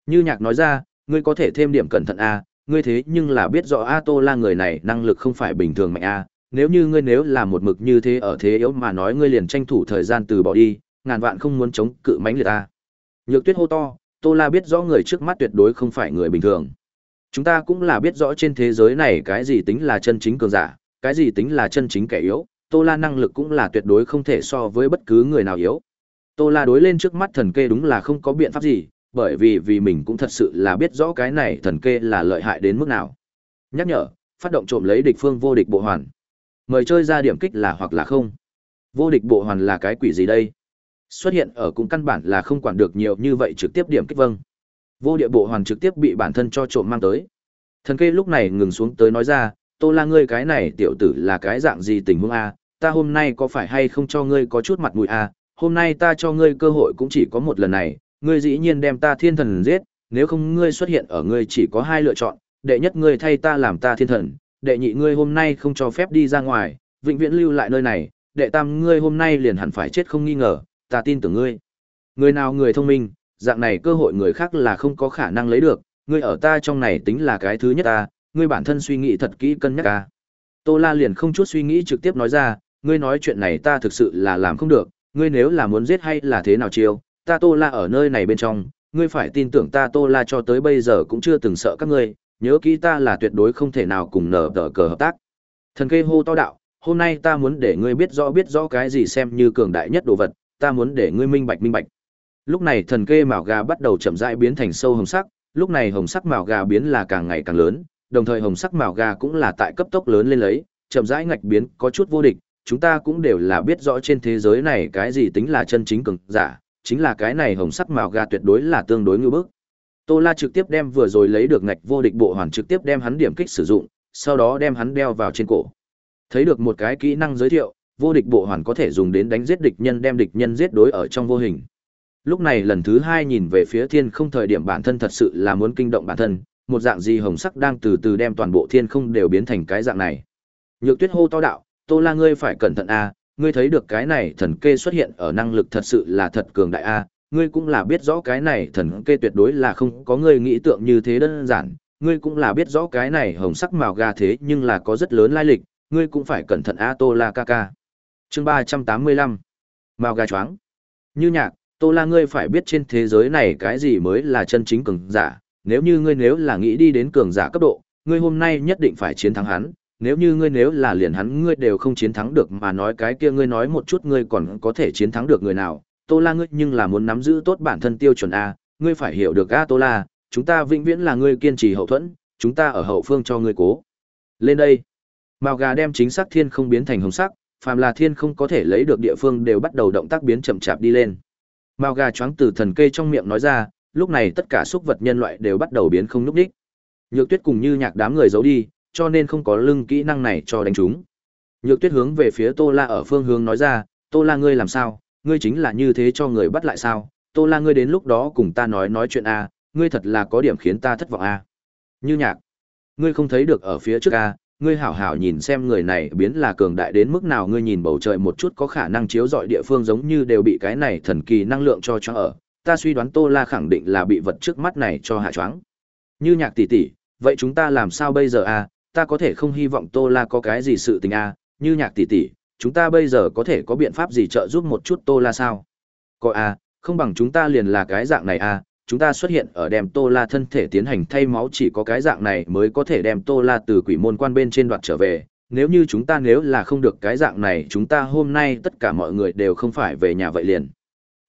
S1: Như nhạc nói ra, ngươi có thể thêm điểm cẩn thận a, ngươi thế nhưng là biết rõ a Tô La người này năng lực không phải bình thường mạnh a, nếu như ngươi nếu là một mực như thế ở thế yếu mà nói ngươi liền tranh thủ thời gian từ bỏ đi, ngàn vạn không muốn chống cự mãnh liệt ta. Nhược Tuyết hô to, Tô La biết rõ người trước mắt tuyệt đối không phải người bình thường. Chúng ta cũng là biết rõ trên thế giới này cái gì tính là chân chính cường giả, cái gì tính là chân chính kẻ yếu, Tô La năng lực cũng là tuyệt đối không thể so với bất cứ người nào yếu. Tô La đối lên trước mắt thần kê đúng là không có biện pháp gì, bởi vì vì mình cũng thật sự là biết rõ cái này thần kê là lợi hại đến mức nào. Nhắc nhở, phát động trộm lấy địch phương vô địch bộ hoàn. Mời chơi ra điểm kích là hoặc là không. Vô địch bộ hoàn là cái quỷ gì đây? Xuất hiện ở cũng căn bản là không quản được nhiều như vậy trực tiếp điểm kích vâng. Vô địa bộ hoàn trực tiếp bị bản thân cho trộm mang tới. Thần kê lúc này ngừng xuống tới nói ra, Tô La ngươi cái này tiểu tử là cái dạng gì tình huống a? Ta hôm nay có phải hay không cho ngươi có chút mặt mũi a? Hôm nay ta cho ngươi cơ hội cũng chỉ có một lần này, ngươi dĩ nhiên đem ta thiên thần giết, nếu không ngươi xuất hiện ở ngươi chỉ có hai lựa chọn, đệ nhất ngươi thay ta làm ta thiên thần, đệ nhị ngươi hôm nay không cho phép đi ra ngoài, vĩnh viễn lưu lại nơi này, đệ tam ngươi hôm nay liền hẳn phải chết không nghi ngờ, ta tin tưởng ngươi. Người nào người thông minh, dạng này cơ hội người khác là không có khả năng lấy được, ngươi ở ta trong này tính là cái thứ nhất ta, ngươi bản thân suy nghĩ thật kỹ cân nhắc ta. Tô La liền không chút suy nghĩ trực tiếp nói ra, ngươi nói chuyện này ta thực sự là làm không được, ngươi nếu là muốn giết hay là thế nào chiêu, ta Tô La ở nơi này bên trong, ngươi phải tin tưởng ta Tô La cho tới bây giờ cũng chưa từng sợ các ngươi, nhớ kỹ ta là tuyệt đối không thể nào cùng nở tờ cờ hợp tác. Thần kê hô to đạo, hôm nay ta muốn để ngươi biết rõ biết rõ cái gì xem như cường đại nhất đồ vật, ta muốn để ngươi minh bạch minh bạch. Lúc này thần kê mào gà bắt đầu chậm rãi biến thành sâu hồng sắc, lúc này hồng sắc mào gà biến là càng ngày càng lớn, đồng thời hồng sắc mào gà cũng là tại cấp tốc lớn lên lấy, chậm rãi ngạch biến có chút vô địch, chúng ta cũng đều là biết rõ trên thế giới này cái gì tính là chân chính cường giả, chính là cái này hồng sắc màu gà tuyệt đối là tương đối ngư bức. Tô La trực tiếp đem vừa rồi lấy được ngạch vô địch bộ hoàn trực tiếp đem hắn điểm kích sử dụng, sau đó đem hắn đeo vào trên cổ. Thấy được một cái kỹ năng giới thiệu, vô địch bộ hoàn có thể dùng đến đánh giết địch nhân đem địch nhân giết đối ở trong vô hình. Lúc này lần thứ hai nhìn về phía thiên không thời điểm bản thân thật sự là muốn kinh động bản thân, một dạng gì hồng sắc đang từ từ đem toàn bộ thiên không đều biến thành cái dạng này. Nhược tuyết hô to đạo, Tô La ngươi phải cẩn thận a, ngươi thấy được cái này thần kê xuất hiện ở năng lực thật sự là thật cường đại a, ngươi cũng là biết rõ cái này thần kê tuyệt đối là không có ngươi nghĩ tượng như thế đơn giản, ngươi cũng là biết rõ cái này hồng sắc màu gà thế nhưng là có rất lớn lai lịch, ngươi cũng phải cẩn thận a Tô La ca ca. Chương ba trăm tám mươi lăm Màu gà choáng. Như nhạc, Tô La ngươi phải biết trên thế giới này cái gì mới là chân chính cường giả, nếu như ngươi nếu là nghĩ đi đến cường giả cấp độ, ngươi hôm nay nhất định phải chiến thắng hắn, nếu như ngươi nếu là liền hắn ngươi đều không chiến thắng được mà nói cái kia ngươi nói một chút ngươi còn có thể chiến thắng được người nào, Tô La ngươi nhưng là muốn nắm giữ tốt bản thân tiêu chuẩn a, ngươi phải hiểu được a Tô La, chúng ta vĩnh viễn là ngươi kiên trì hậu thuẫn, chúng ta ở hậu phương cho ngươi cố. Lên đây. Mao gà đem chính xác thiên không biến thành hồng sắc, phàm là thiên không có thể lấy được địa phương đều bắt đầu động tác biến chậm chạp đi lên. Mao gà choáng từ thần kê trong miệng nói ra, lúc này tất cả súc vật nhân loại đều bắt đầu biến không nhúc đích. Nhược Tuyết cùng như nhạc đám người giấu đi, cho nên không có lưng kỹ năng này cho đánh chúng. Nhược Tuyết hướng về phía Tô La ở phương hướng nói ra, "Tô La ngươi làm sao? Ngươi chính là như thế cho người bắt lại sao? Tô La ngươi đến lúc đó cùng ta nói nói chuyện a, ngươi thật là có điểm khiến ta thất vọng a." Như nhạc, ngươi không thấy được ở phía trước a, ngươi hảo hảo nhìn xem người này biến là cường đại đến mức nào ngươi nhìn bầu trời một chút có khả năng chiếu rọi địa phương giống như đều bị cái này thần kỳ năng lượng cho cho ở. Ta suy đoán Tô La khẳng định là bị vật trước mắt này cho hạ choáng. Như nhạc tỷ tỷ, vậy chúng ta làm sao bây giờ a? Ta có thể không hy vọng Tô La có cái gì sự tình a, như nhạc tỷ tỷ, chúng ta bây giờ có thể có biện pháp gì trợ giúp một chút Tô La sao? Có a, không bằng chúng ta liền là cái dạng này a, chúng ta xuất hiện ở đem Tô La thân thể tiến hành thay máu chỉ có cái dạng này mới có thể đem Tô La từ quỷ môn quan bên trên đoạt trở về. Nếu như chúng ta nếu là không được cái dạng này chúng ta hôm nay tất cả mọi người đều không phải về nhà vậy liền.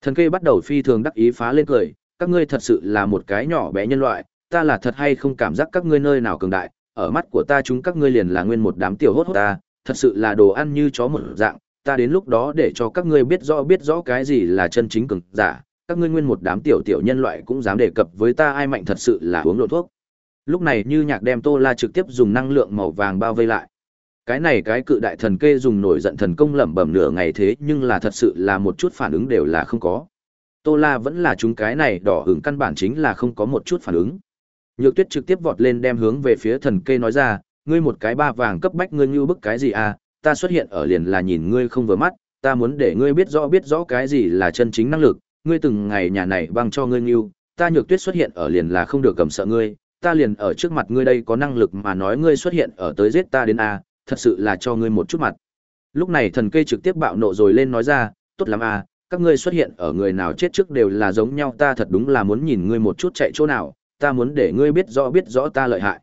S1: Thần kê bắt đầu phi thường đắc ý phá lên cười, các ngươi thật sự là một cái nhỏ bé nhân loại, ta là thật hay không cảm giác các ngươi nơi nào cường đại, ở mắt của ta chúng các ngươi liền là nguyên một đám tiểu hốt hốt ta, thật sự là đồ ăn như chó một dạng, ta đến lúc đó để cho các ngươi biết rõ biết rõ cái gì là chân chính cường giả, các ngươi nguyên một đám tiểu tiểu nhân loại cũng dám đề cập với ta ai mạnh thật sự là uống lộ thuốc. Lúc này như nhạc đem Tô La trực tiếp dùng năng lượng màu vàng bao vây lại. Cái này cái cự đại thần kê dùng nổi giận thần công lẩm bẩm nửa ngày thế nhưng là thật sự là một chút phản ứng đều là không có. Tô La vẫn là chúng cái này đỏ hưởng căn bản chính là không có một chút phản ứng. Nhược Tuyết trực tiếp vọt lên đem hướng về phía thần kê nói ra, ngươi một cái ba vàng cấp bách ngươi như bức cái gì à, ta xuất hiện ở liền là nhìn ngươi không vừa mắt, ta muốn để ngươi biết rõ biết rõ cái gì là chân chính năng lực, ngươi từng ngày nhà này băng cho ngươi như, ta Nhược Tuyết xuất hiện ở liền là không được cầm sợ ngươi, ta liền ở trước mặt ngươi đây có năng lực mà nói ngươi xuất hiện ở tới giết ta đến a, à, thật sự là cho ngươi một chút mặt. Lúc này thần kê trực tiếp bạo nộ rồi lên nói ra, tốt lắm à, các ngươi xuất hiện ở người nào chết trước đều là giống nhau ta thật đúng là muốn nhìn ngươi một chút chạy chỗ nào, ta muốn để ngươi biết rõ biết rõ ta lợi hại.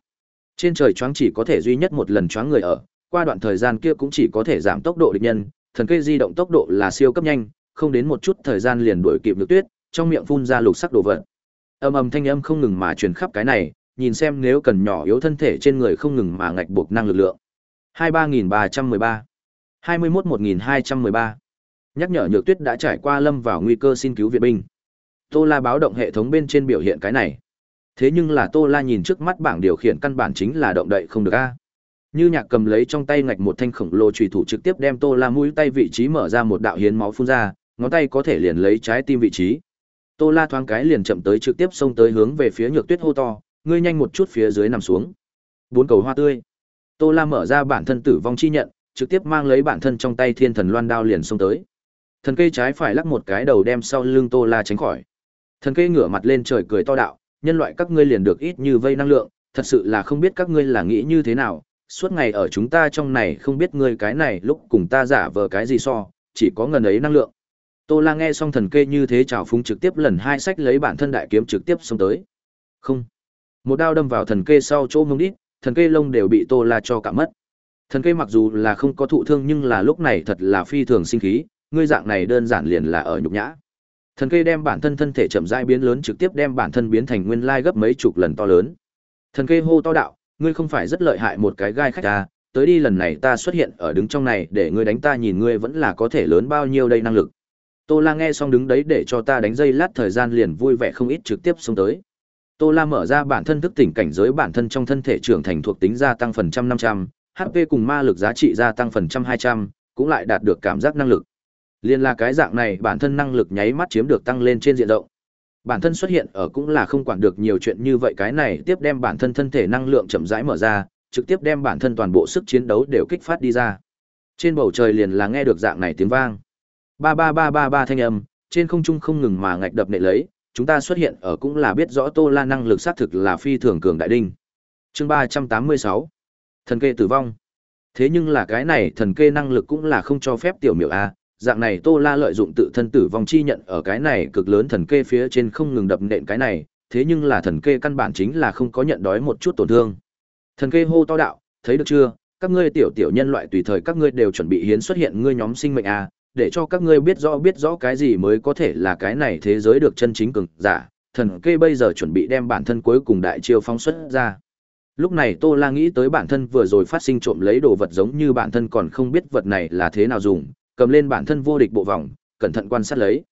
S1: Trên trời choáng chỉ có thể duy nhất một lần choáng người ở, qua đoạn thời gian kia cũng chỉ có thể giảm tốc độ địch nhân, thần cây di động tốc độ là siêu cấp nhanh, không đến một chút thời gian liền đuổi kịp được tuyết, trong miệng phun ra lục sắc đồ vật. Âm ầm thanh âm không ngừng mà truyền khắp cái này, nhìn xem nếu cần nhỏ yếu thân thể trên người không ngừng mà ngạch buộc năng lực lượng. 23313 2111213 Nhắc nhở Nhược Tuyết đã trải qua lâm vào nguy cơ xin cứu viện binh. Tô La báo động hệ thống bên trên biểu hiện cái này. Thế nhưng là Tô La nhìn trước mắt bảng điều khiển căn bản chính là động đậy không được a. Như Nhạc cầm lấy trong tay ngạch một thanh khổng lồ chùy thủ trực tiếp đem Tô La mũi tay vị trí mở ra một đạo hiến máu phun ra, ngón tay có thể liền lấy trái tim vị trí. Tô La thoáng cái liền chậm tới trực tiếp xông tới hướng về phía Nhược Tuyết hô to, ngươi nhanh một chút phía dưới nằm xuống. Bốn cầu hoa tươi. Tô La mở ra bản thân tử vong chi nhận, trực tiếp mang lấy bản thân trong tay Thiên Thần Loan đao liền xông tới. Thần cây trái phải lắc một cái đầu đem sau lưng Tô La tránh khỏi. Thần cây ngửa mặt lên trời cười to đạo, nhân loại các ngươi liền được ít như vây năng lượng, thật sự là không biết các ngươi là nghĩ như thế nào, suốt ngày ở chúng ta trong này không biết ngươi cái này lúc cùng ta giả vờ cái gì so, chỉ có ngần ấy năng lượng. Tô La nghe xong thần kê như thế chào phúng trực tiếp lần hai sách lấy bản thân đại kiếm trực tiếp xông tới. Không. Một đao đâm vào thần kê sau chỗ mông đít, thần kê lông đều bị Tô La cho cả mất. Thần kê mặc dù là không có thụ thương nhưng là lúc này thật là phi thường sinh khí, ngươi dạng này đơn giản liền là ở nhục nhã. Thần cây đem bản thân thân thể chậm rãi biến lớn trực tiếp đem bản thân biến thành nguyên lai gấp mấy chục lần to lớn. Thần cây hô to đạo, ngươi không phải rất lợi hại một cái gai khách à, tới đi lần này ta xuất hiện ở đứng trong này để ngươi đánh ta nhìn ngươi vẫn là có thể lớn bao nhiêu đây năng lực. Tô La nghe xong đứng đấy để cho ta đánh dây lát thời gian liền vui vẻ không ít trực tiếp xuống tới. Tô La mở ra bản thân thức tỉnh cảnh giới bản thân trong thân thể trưởng thành thuộc tính gia tăng phần trăm năm trăm, HP cùng ma lực giá trị gia tăng phần trăm hai trăm, cũng lại đạt được cảm giác năng lực. Liên là cái dạng này bản thân năng lực nháy mắt chiếm được tăng lên trên diện rộng. Bản thân xuất hiện ở cũng là không quản được nhiều chuyện như vậy cái này tiếp đem bản thân thân thể năng lượng chậm rãi mở ra, trực tiếp đem bản thân toàn bộ sức chiến đấu đều kích phát đi ra. Trên bầu trời liền là nghe được dạng này tiếng vang. Ba ba ba ba ba thanh âm, trên không trung không ngừng mà ngạch đập nệ lấy, chúng ta xuất hiện ở cũng là biết rõ Tô La năng lực xác thực là phi thường cường đại đinh. Chương ba trăm tám mươi sáu Thần kê tử vong. Thế nhưng là cái này thần kê năng lực cũng là không cho phép tiểu miểu a, dạng này Tô La lợi dụng tự thân tử vong chi nhận ở cái này cực lớn thần kê phía trên không ngừng đập nện cái này, thế nhưng là thần kê căn bản chính là không có nhận đói một chút tổn thương. Thần kê hô to đạo, thấy được chưa? Các ngươi tiểu tiểu nhân loại tùy thời các ngươi đều chuẩn bị hiến xuất hiện ngươi nhóm sinh mệnh a, để cho các ngươi biết rõ biết rõ cái gì mới có thể là cái này thế giới được chân chính cường giả. Thần kê bây giờ chuẩn bị đem bản thân cuối cùng đại chiêu phóng xuất ra. Lúc này Tô La nghĩ tới bản thân vừa rồi phát sinh trộm lấy đồ vật giống như bản thân còn không biết vật này là thế nào dùng, cầm lên bản thân vô địch bộ vòng, cẩn thận quan sát lấy.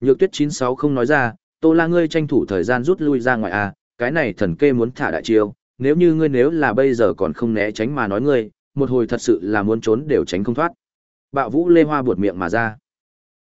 S1: Nhược Tuyết 96 không nói ra, Tô La ngươi tranh thủ thời gian rút lui ra ngoài a, cái này thần kê muốn thả đại chiêu, nếu như ngươi nếu là bây giờ còn không né tránh mà nói ngươi, một hồi thật sự là muốn trốn đều tránh không thoát. Bạo Vũ Lê Hoa buột miệng mà ra.